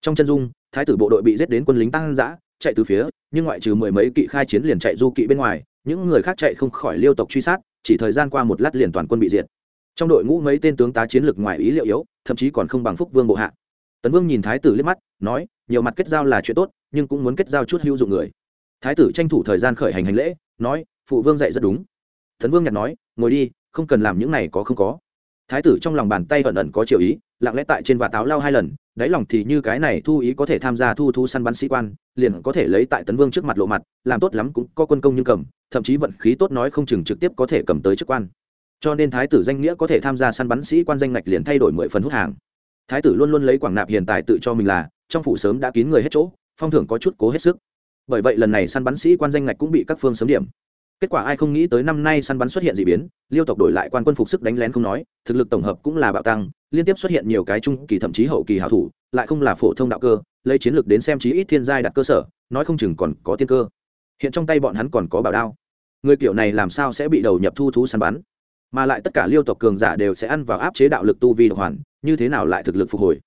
Trong chân dung, thái tử bộ đội bị giết đến quân lính tăng giã chạy từ phía, nhưng ngoại trừ mười mấy kỵ khai chiến liền chạy du kỵ bên ngoài, những người khác chạy không khỏi liêu tộc truy sát, chỉ thời gian qua một lát liền toàn quân bị diệt. Trong đội ngũ mấy tên tướng tá chiến lược ngoài ý liệu yếu, thậm chí còn không bằng phúc vương bộ hạ tấn vương nhìn thái tử liếc mắt, nói, nhiều mặt kết giao là chuyện tốt, nhưng cũng muốn kết giao chút hữu dụng người. Thái tử tranh thủ thời gian khởi hành hành lễ, nói, phụ vương dạy rất đúng. Tấn vương nhặt nói, ngồi đi, không cần làm những này có không có. Thái tử trong lòng bàn tay ẩn ẩn có chiều ý, lặng lẽ tại trên vạt táo lao hai lần, đáy lòng thì như cái này thu ý có thể tham gia thu thu săn bắn sĩ quan, liền có thể lấy tại tấn vương trước mặt lộ mặt, làm tốt lắm cũng có quân công nhưng cầm, thậm chí vận khí tốt nói không chừng trực tiếp có thể cầm tới chức quan. Cho nên thái tử danh nghĩa có thể tham gia săn bắn sĩ quan danh ngạch liền thay đổi mười phần hút hàng thái tử luôn luôn lấy quảng nạp hiện tại tự cho mình là, trong phủ sớm đã kín người hết chỗ, phong thưởng có chút cố hết sức. Bởi vậy lần này săn bắn sĩ quan danh ngạch cũng bị các phương sớm điểm. Kết quả ai không nghĩ tới năm nay săn bắn xuất hiện d ị biến, liêu tộc đổi lại quan quân phục sức đánh lén không nói, thực lực tổng hợp cũng là bạo tăng, liên tiếp xuất hiện nhiều cái trung kỳ thậm chí hậu kỳ hảo thủ, lại không là phổ thông đạo cơ, lấy chiến lược đến xem chí ít thiên giai đặt cơ sở, nói không chừng còn có tiên cơ. Hiện trong tay bọn hắn còn có bảo đao. Người kiểu này làm sao sẽ bị đầu nhập thu thú săn bắn? Mà lại tất cả liêu tộc cường giả đều sẽ ăn vào áp chế đạo lực tu vi độc hoàn như thế nào lại thực lực phục hồi?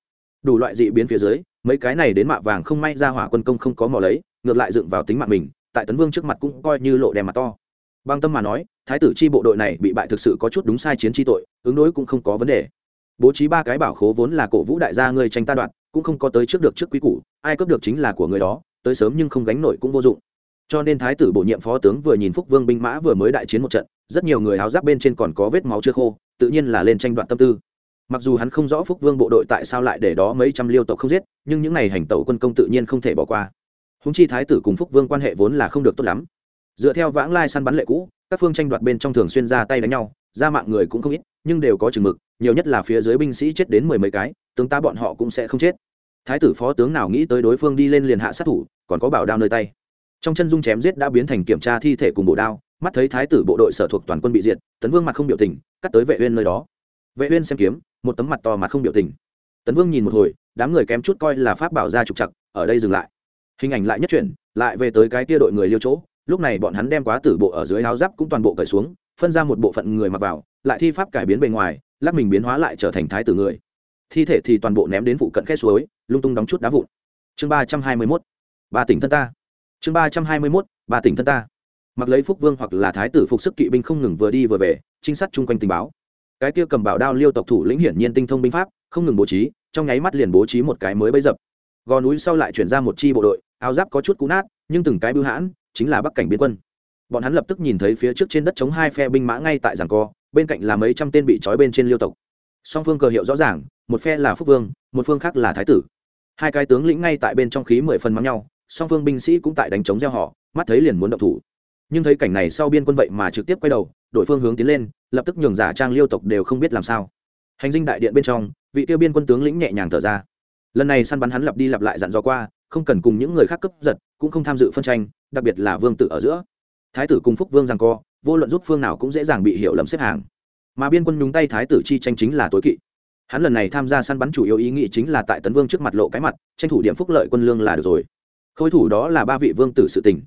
Đủ loại dị biến phía dưới mấy cái này đến mạ vàng không may ra hỏa quân công không có mò lấy ngược lại dựng vào tính mạng mình tại tấn vương trước mặt cũng coi như lộ đèn mặt to. Băng tâm mà nói thái tử chi bộ đội này bị bại thực sự có chút đúng sai chiến chi tội ứng đối cũng không có vấn đề. Bố trí ba cái bảo khố vốn là cổ vũ đại gia người tranh ta đoạt, cũng không có tới trước được trước quý củ ai cướp được chính là của người đó tới sớm nhưng không gánh nổi cũng vô dụng cho nên thái tử bổ nhiệm phó tướng vừa nhìn phúc vương binh mã vừa mới đại chiến một trận, rất nhiều người áo giáp bên trên còn có vết máu chưa khô, tự nhiên là lên tranh đoạn tâm tư. Mặc dù hắn không rõ phúc vương bộ đội tại sao lại để đó mấy trăm liêu tộc không giết, nhưng những n à y hành tẩu quân công tự nhiên không thể bỏ qua. Húng chi thái tử cùng phúc vương quan hệ vốn là không được tốt lắm. Dựa theo vãng lai săn bắn lệ cũ, các phương tranh đoạt bên trong thường xuyên ra tay đánh nhau, ra mạng người cũng không ít, nhưng đều có chừng mực, nhiều nhất là phía dưới binh sĩ chết đến mười mấy cái, tướng ta bọn họ cũng sẽ không chết. Thái tử phó tướng nào nghĩ tới đối phương đi lên liền hạ sát thủ, còn có bảo đao nơi tay trong chân dung chém giết đã biến thành kiểm tra thi thể cùng bộ đao, mắt thấy thái tử bộ đội sở thuộc toàn quân bị diệt, tấn vương mặt không biểu tình, cắt tới vệ uyên nơi đó. Vệ uyên xem kiếm, một tấm mặt to mặt không biểu tình. Tấn vương nhìn một hồi, đám người kém chút coi là pháp bảo ra trục chặt ở đây dừng lại. Hình ảnh lại nhất chuyển, lại về tới cái kia đội người liêu chỗ, lúc này bọn hắn đem quá tử bộ ở dưới áo giáp cũng toàn bộ cởi xuống, phân ra một bộ phận người mặc vào, lại thi pháp cải biến bề ngoài, lắc mình biến hóa lại trở thành thái tử người. Thi thể thì toàn bộ ném đến vụ cận khe suối, lung tung đóng chút đá vụn. Chương ba trăm hai mươi mốt. Ba tỉnh thân ta chương ba trăm hai mươi mốt ba tỉnh thân ta. Mặc lấy phúc vương hoặc là thái tử phục sức kỵ binh không ngừng vừa đi vừa về, trinh sát chung quanh tình báo. Cái kia cầm bảo đao liêu tộc thủ lĩnh hiển nhiên tinh thông binh pháp, không ngừng bố trí, trong nháy mắt liền bố trí một cái mới bấy dập. Gò núi sau lại chuyển ra một chi bộ đội, áo giáp có chút cũ nát, nhưng từng cái bưu hãn, chính là bắc cảnh biên quân. Bọn hắn lập tức nhìn thấy phía trước trên đất chống hai phe binh mã ngay tại giảng co, bên cạnh là mấy trăm tên bị trói bên trên liêu tộc. Song phương cờ hiệu rõ ràng, một phe là phúc vương, một phương khác là thái tử. Hai cái tướng lĩnh ngay tại bên trong khí mười phần mắng nhau song phương binh sĩ cũng tại đánh chống gieo họ, mắt thấy liền muốn động thủ. Nhưng thấy cảnh này sau biên quân vậy mà trực tiếp quay đầu, đội phương hướng tiến lên, lập tức nhường giả trang liêu tộc đều không biết làm sao. Hành dinh đại điện bên trong, vị tiêu biên quân tướng lĩnh nhẹ nhàng thở ra. Lần này săn bắn hắn lặp đi lặp lại dặn dò qua, không cần cùng những người khác cấp giật, cũng không tham dự phân tranh, đặc biệt là vương tử ở giữa. Thái tử cùng phúc vương rằng co, vô luận giúp phương nào cũng dễ dàng bị hiểu lầm xếp hàng. Mà biên quân nhúng tay thái tử chi tranh chính là tối kỵ. Hắn lần này tham gia săn bắn chủ yếu ý nghĩ chính là tại tấn vương trước mặt lộ cái mặt, tranh thủ điểm phúc lợi quân lương là được rồi khôi thủ đó là ba vị vương tử sự tình.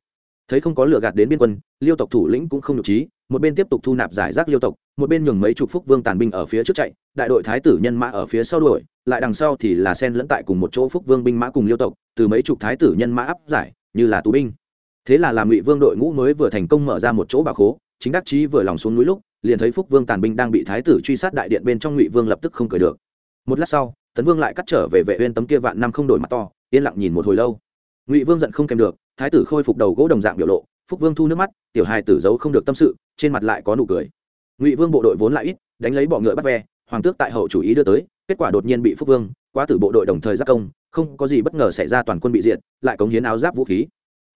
Thấy không có lựa gạt đến biên quân, liêu tộc thủ lĩnh cũng không nhục trí, một bên tiếp tục thu nạp giải rác liêu tộc, một bên nhường mấy chục phúc vương tàn binh ở phía trước chạy, đại đội thái tử nhân mã ở phía sau đuổi, lại đằng sau thì là sen lẫn tại cùng một chỗ phúc vương binh mã cùng liêu tộc, từ mấy chục thái tử nhân mã áp giải, như là tù binh. Thế là làm ngụy vương đội ngũ mới vừa thành công mở ra một chỗ bà khố, chính đắc chí vừa lòng xuống núi lúc, liền thấy phúc vương tàn binh đang bị thái tử truy sát đại điện bên trong ngụy vương lập tức không cười được. Một lát sau, tấn vương lại cắt trở về vệ uyên tấm kia vạn năm không đổi mặt to, yên lặng nhìn một hồi lâu ngụy vương giận không kèm được thái tử khôi phục đầu gỗ đồng dạng biểu lộ phúc vương thu nước mắt tiểu hài tử giấu không được tâm sự trên mặt lại có nụ cười ngụy vương bộ đội vốn lại ít đánh lấy bọ ngựa bắt ve hoàng tước tại hậu chủ ý đưa tới kết quả đột nhiên bị phúc vương quá tử bộ đội đồng thời giác công không có gì bất ngờ xảy ra toàn quân bị diệt lại cống hiến áo giáp vũ khí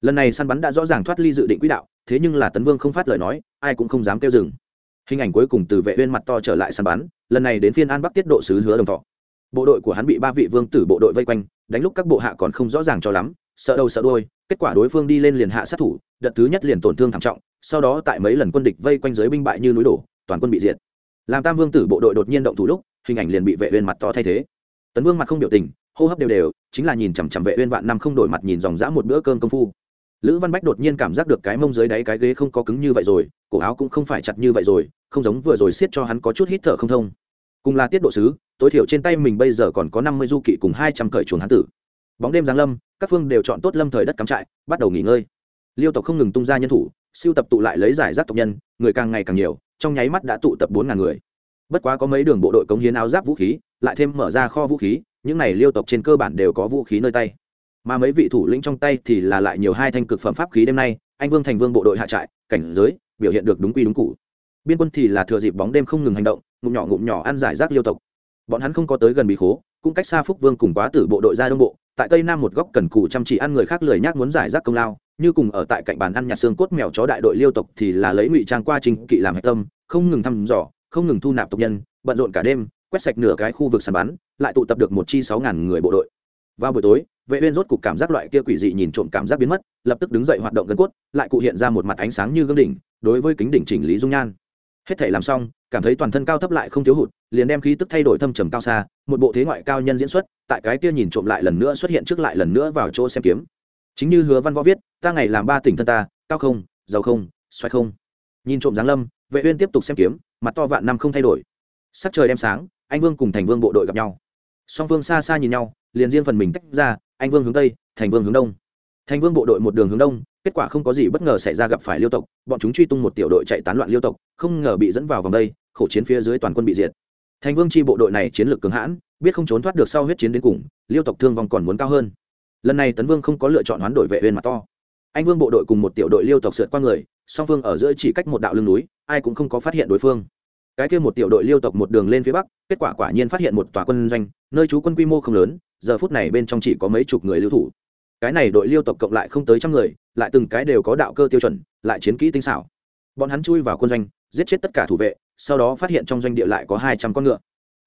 lần này săn bắn đã rõ ràng thoát ly dự định quỹ đạo thế nhưng là tấn vương không phát lời nói ai cũng không dám kêu dừng hình ảnh cuối cùng từ vệ uyên mặt to trở lại săn bắn lần này đến phiên an bắc tiết độ sứ hứa đồng thọ bộ đội của hắn bị ba vị vương tử bộ đội vây quanh đánh lúc các bộ hạ còn không rõ ràng cho lắm sợ đầu sợ đuôi, kết quả đối phương đi lên liền hạ sát thủ, đợt thứ nhất liền tổn thương thảm trọng, sau đó tại mấy lần quân địch vây quanh giới binh bại như núi đổ, toàn quân bị diệt. Làm tam vương tử bộ đội đột nhiên động thủ lúc, hình ảnh liền bị vệ uyên mặt to thay thế. Tấn vương mặt không biểu tình, hô hấp đều đều, chính là nhìn chằm chằm vệ uyên vạn năm không đổi mặt nhìn dòng dã một bữa cơm công phu. Lữ văn bách đột nhiên cảm giác được cái mông dưới đáy cái ghế không có cứng như vậy rồi, cổ áo cũng không phải chặt như vậy rồi, không giống vừa rồi siết cho hắn có chút hít thở không thông. Cùng là tiết độ sứ, tối thiểu trên tay mình bây giờ còn có năm mươi du kỵ cùng hai trăm cởi chuồng hán tử bóng đêm giáng lâm, các phương đều chọn tốt lâm thời đất cắm trại, bắt đầu nghỉ ngơi. Liêu tộc không ngừng tung ra nhân thủ, siêu tập tụ lại lấy giải rác tộc nhân, người càng ngày càng nhiều, trong nháy mắt đã tụ tập bốn ngàn người. Bất quá có mấy đường bộ đội cống hiến áo giáp vũ khí, lại thêm mở ra kho vũ khí, những này liêu tộc trên cơ bản đều có vũ khí nơi tay. Mà mấy vị thủ lĩnh trong tay thì là lại nhiều hai thanh cực phẩm pháp khí đêm nay, anh vương thành vương bộ đội hạ trại, cảnh giới, biểu hiện được đúng quy đúng cụ. Biên quân thì là thừa dịp bóng đêm không ngừng hành động, ngụm nhỏ ngụm nhỏ ăn giải rác liêu tộc. Bọn hắn không có tới gần bị khố, cũng cách xa phúc vương cùng quá tử bộ đội ra đông bộ tại tây nam một góc cần cù chăm chỉ ăn người khác lười nhác muốn giải rác công lao, như cùng ở tại cạnh bàn ăn nhặt xương cốt mèo chó đại đội liêu tộc thì là lấy ngụy trang qua trình kỵ làm hạch tâm, không ngừng thăm dò, không ngừng thu nạp tộc nhân, bận rộn cả đêm, quét sạch nửa cái khu vực sàn bắn, lại tụ tập được một chi sáu ngàn người bộ đội. Vào buổi tối, vệ uyên rốt cục cảm giác loại kia quỷ dị nhìn trộm cảm giác biến mất, lập tức đứng dậy hoạt động gần cốt, lại cụ hiện ra một mặt ánh sáng như gương đỉnh, đối với kính đỉnh chỉnh lý dung nhan. Hết thể làm xong, cảm thấy toàn thân cao thấp lại không thiếu hụt, liền đem khí tức thay đổi thâm trầm cao xa, một bộ thế ngoại cao nhân diễn xuất tại cái kia nhìn trộm lại lần nữa xuất hiện trước lại lần nữa vào chỗ xem kiếm. Chính như hứa văn võ viết, ta ngày làm ba tỉnh thân ta, cao không, giàu không xoay không. Nhìn trộm giáng lâm, vệ uyên tiếp tục xem kiếm, mặt to vạn năm không thay đổi. Sắc trời đem sáng, anh vương cùng thành vương bộ đội gặp nhau. Song vương xa xa nhìn nhau, liền riêng phần mình tách ra, anh vương hướng tây, thành vương hướng đông. Thành vương bộ đội một đường hướng đông, kết quả không có gì bất ngờ xảy ra gặp phải liêu tộc, bọn chúng truy tung một tiểu đội chạy tán loạn liêu tộc, không ngờ bị dẫn vào vòng đây, khổ chiến phía dưới toàn quân bị diệt thành vương chi bộ đội này chiến lược cường hãn, biết không trốn thoát được sau huyết chiến đến cùng, liêu tộc thương vong còn muốn cao hơn. Lần này tấn vương không có lựa chọn hoán đổi vệ uyên mà to. Anh vương bộ đội cùng một tiểu đội liêu tộc sượt qua người, song phương ở giữa chỉ cách một đạo lưng núi, ai cũng không có phát hiện đối phương. Cái kia một tiểu đội liêu tộc một đường lên phía bắc, kết quả quả nhiên phát hiện một tòa quân doanh, nơi trú quân quy mô không lớn, giờ phút này bên trong chỉ có mấy chục người lưu thủ. Cái này đội liêu tộc cộng lại không tới trăm người, lại từng cái đều có đạo cơ tiêu chuẩn, lại chiến kỹ tinh xảo. Bọn hắn chui vào quân doanh, giết chết tất cả thủ vệ sau đó phát hiện trong doanh địa lại có hai trăm con ngựa.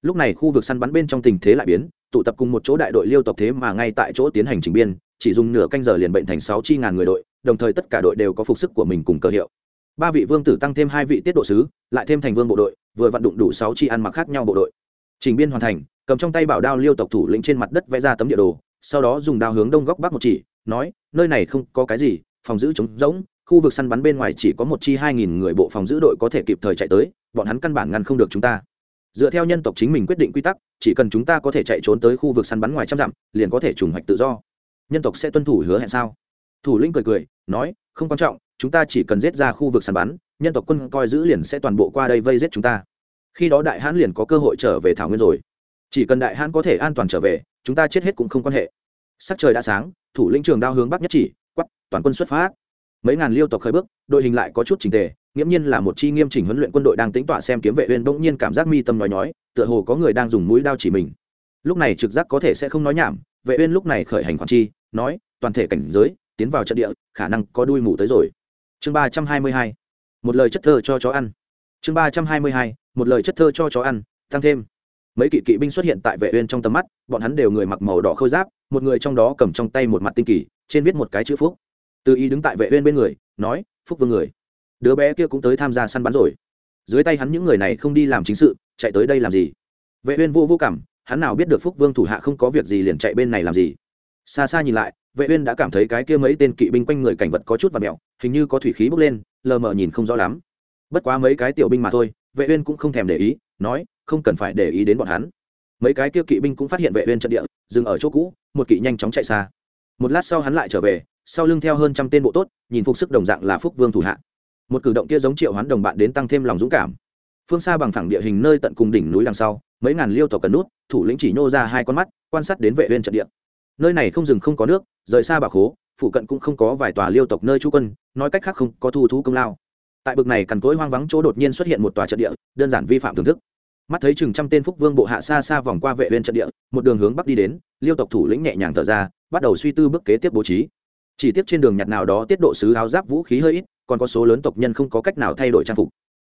Lúc này khu vực săn bắn bên trong tình thế lại biến, tụ tập cùng một chỗ đại đội liêu tộc thế mà ngay tại chỗ tiến hành trình biên, chỉ dùng nửa canh giờ liền bệnh thành sáu chi ngàn người đội, đồng thời tất cả đội đều có phục sức của mình cùng cơ hiệu. Ba vị vương tử tăng thêm hai vị tiết độ sứ, lại thêm thành vương bộ đội, vừa vận đụng đủ sáu chi ăn mặc khác nhau bộ đội. Trình biên hoàn thành, cầm trong tay bảo đao liêu tộc thủ lĩnh trên mặt đất vẽ ra tấm địa đồ, sau đó dùng đao hướng đông góc bắc một chỉ, nói, nơi này không có cái gì, phòng giữ trống rỗng khu vực săn bắn bên ngoài chỉ có một chi hai nghìn người bộ phòng giữ đội có thể kịp thời chạy tới, bọn hắn căn bản ngăn không được chúng ta. Dựa theo nhân tộc chính mình quyết định quy tắc, chỉ cần chúng ta có thể chạy trốn tới khu vực săn bắn ngoài trăm dặm, liền có thể trùng hoạch tự do. Nhân tộc sẽ tuân thủ hứa hẹn sao? Thủ lĩnh cười cười, nói, không quan trọng, chúng ta chỉ cần giết ra khu vực săn bắn, nhân tộc quân coi giữ liền sẽ toàn bộ qua đây vây giết chúng ta. Khi đó đại hãn liền có cơ hội trở về thảo nguyên rồi. Chỉ cần đại hãn có thể an toàn trở về, chúng ta chết hết cũng không quan hệ. Sắc trời đã sáng, thủ lĩnh trường đao hướng bắc nhất chỉ quắp toàn quân xuất phát mấy ngàn liêu tộc khởi bước, đội hình lại có chút trình tề, nghiễm nhiên là một chi nghiêm chỉnh huấn luyện quân đội đang tính tọa xem kiếm vệ uyên bỗng nhiên cảm giác mi tâm nói nhói, tựa hồ có người đang dùng mũi đao chỉ mình. Lúc này trực giác có thể sẽ không nói nhảm, vệ uyên lúc này khởi hành khoản chi, nói, toàn thể cảnh giới, tiến vào trận địa, khả năng có đuôi mù tới rồi. Chương ba trăm hai mươi hai, một lời chất thơ cho chó ăn. Chương ba trăm hai mươi hai, một lời chất thơ cho chó ăn, tăng thêm. Mấy kỵ kỵ binh xuất hiện tại vệ uyên trong tầm mắt, bọn hắn đều người mặc màu đỏ khôi giáp, một người trong đó cầm trong tay một mặt tinh kỳ, trên viết một cái chữ phúc từ ý đứng tại vệ uyên bên người, nói, phúc vương người, đứa bé kia cũng tới tham gia săn bắn rồi. Dưới tay hắn những người này không đi làm chính sự, chạy tới đây làm gì? Vệ uyên vô vô cảm, hắn nào biết được phúc vương thủ hạ không có việc gì liền chạy bên này làm gì. Xa xa nhìn lại, vệ uyên đã cảm thấy cái kia mấy tên kỵ binh quanh người cảnh vật có chút và mèo hình như có thủy khí bốc lên, lờ mờ nhìn không rõ lắm. Bất quá mấy cái tiểu binh mà thôi, vệ uyên cũng không thèm để ý, nói, không cần phải để ý đến bọn hắn. Mấy cái kia kỵ binh cũng phát hiện vệ uyên trận địa, dừng ở chỗ cũ, một kỵ nhanh chóng chạy xa. Một lát sau hắn lại trở về sau lưng theo hơn trăm tên bộ tốt, nhìn phục sức đồng dạng là phúc vương thủ hạ. Một cử động kia giống triệu hoán đồng bạn đến tăng thêm lòng dũng cảm. Phương xa bằng phẳng địa hình nơi tận cùng đỉnh núi đằng sau, mấy ngàn liêu tộc cần nút, thủ lĩnh chỉ nhô ra hai con mắt, quan sát đến vệ uyên trận địa. Nơi này không rừng không có nước, rời xa bà khố, phụ cận cũng không có vài tòa liêu tộc nơi trú quân, nói cách khác không có thu thú công lao. Tại bực này cằn cỗi hoang vắng chỗ đột nhiên xuất hiện một tòa trận địa, đơn giản vi phạm thưởng thức. Mắt thấy chừng trăm tên phúc vương bộ hạ xa xa vòng qua vệ uyên trận địa, một đường hướng bắc đi đến, liêu tộc thủ lĩnh nhẹ nhàng thở ra, bắt đầu suy tư bước kế tiếp bố trí chỉ tiếp trên đường nhặt nào đó tiết độ sứ áo giáp vũ khí hơi ít, còn có số lớn tộc nhân không có cách nào thay đổi trang phục.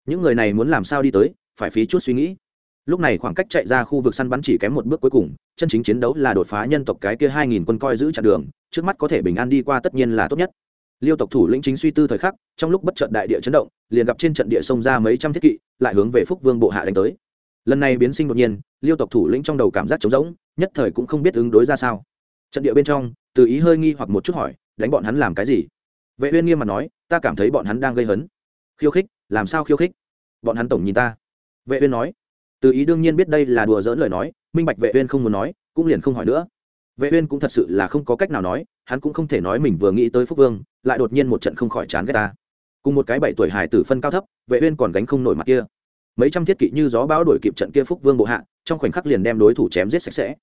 Những người này muốn làm sao đi tới, phải phí chút suy nghĩ. Lúc này khoảng cách chạy ra khu vực săn bắn chỉ kém một bước cuối cùng, chân chính chiến đấu là đột phá nhân tộc cái kia hai nghìn quân coi giữ chặn đường, trước mắt có thể bình an đi qua tất nhiên là tốt nhất. Liêu tộc thủ lĩnh chính suy tư thời khắc, trong lúc bất trận đại địa chấn động, liền gặp trên trận địa sông ra mấy trăm thiết kỵ, lại hướng về phúc vương bộ hạ đánh tới. Lần này biến sinh đột nhiên, liêu tộc thủ lĩnh trong đầu cảm giác trống rỗng, nhất thời cũng không biết ứng đối ra sao. Trận địa bên trong, từ ý hơi nghi hoặc một chút hỏi đánh bọn hắn làm cái gì? Vệ uyên nghiêm mặt nói, ta cảm thấy bọn hắn đang gây hấn. Khiêu khích, làm sao khiêu khích? Bọn hắn tổng nhìn ta. Vệ uyên nói, từ ý đương nhiên biết đây là đùa dỡn lời nói, minh bạch vệ uyên không muốn nói, cũng liền không hỏi nữa. Vệ uyên cũng thật sự là không có cách nào nói, hắn cũng không thể nói mình vừa nghĩ tới phúc vương, lại đột nhiên một trận không khỏi chán ghét ta. Cùng một cái bảy tuổi hài tử phân cao thấp, vệ uyên còn gánh không nổi mặt kia. Mấy trăm thiết kỵ như gió bão đuổi kịp trận kia phúc vương bộ hạ, trong khoảnh khắc liền đem đối thủ chém giết sạch sẽ.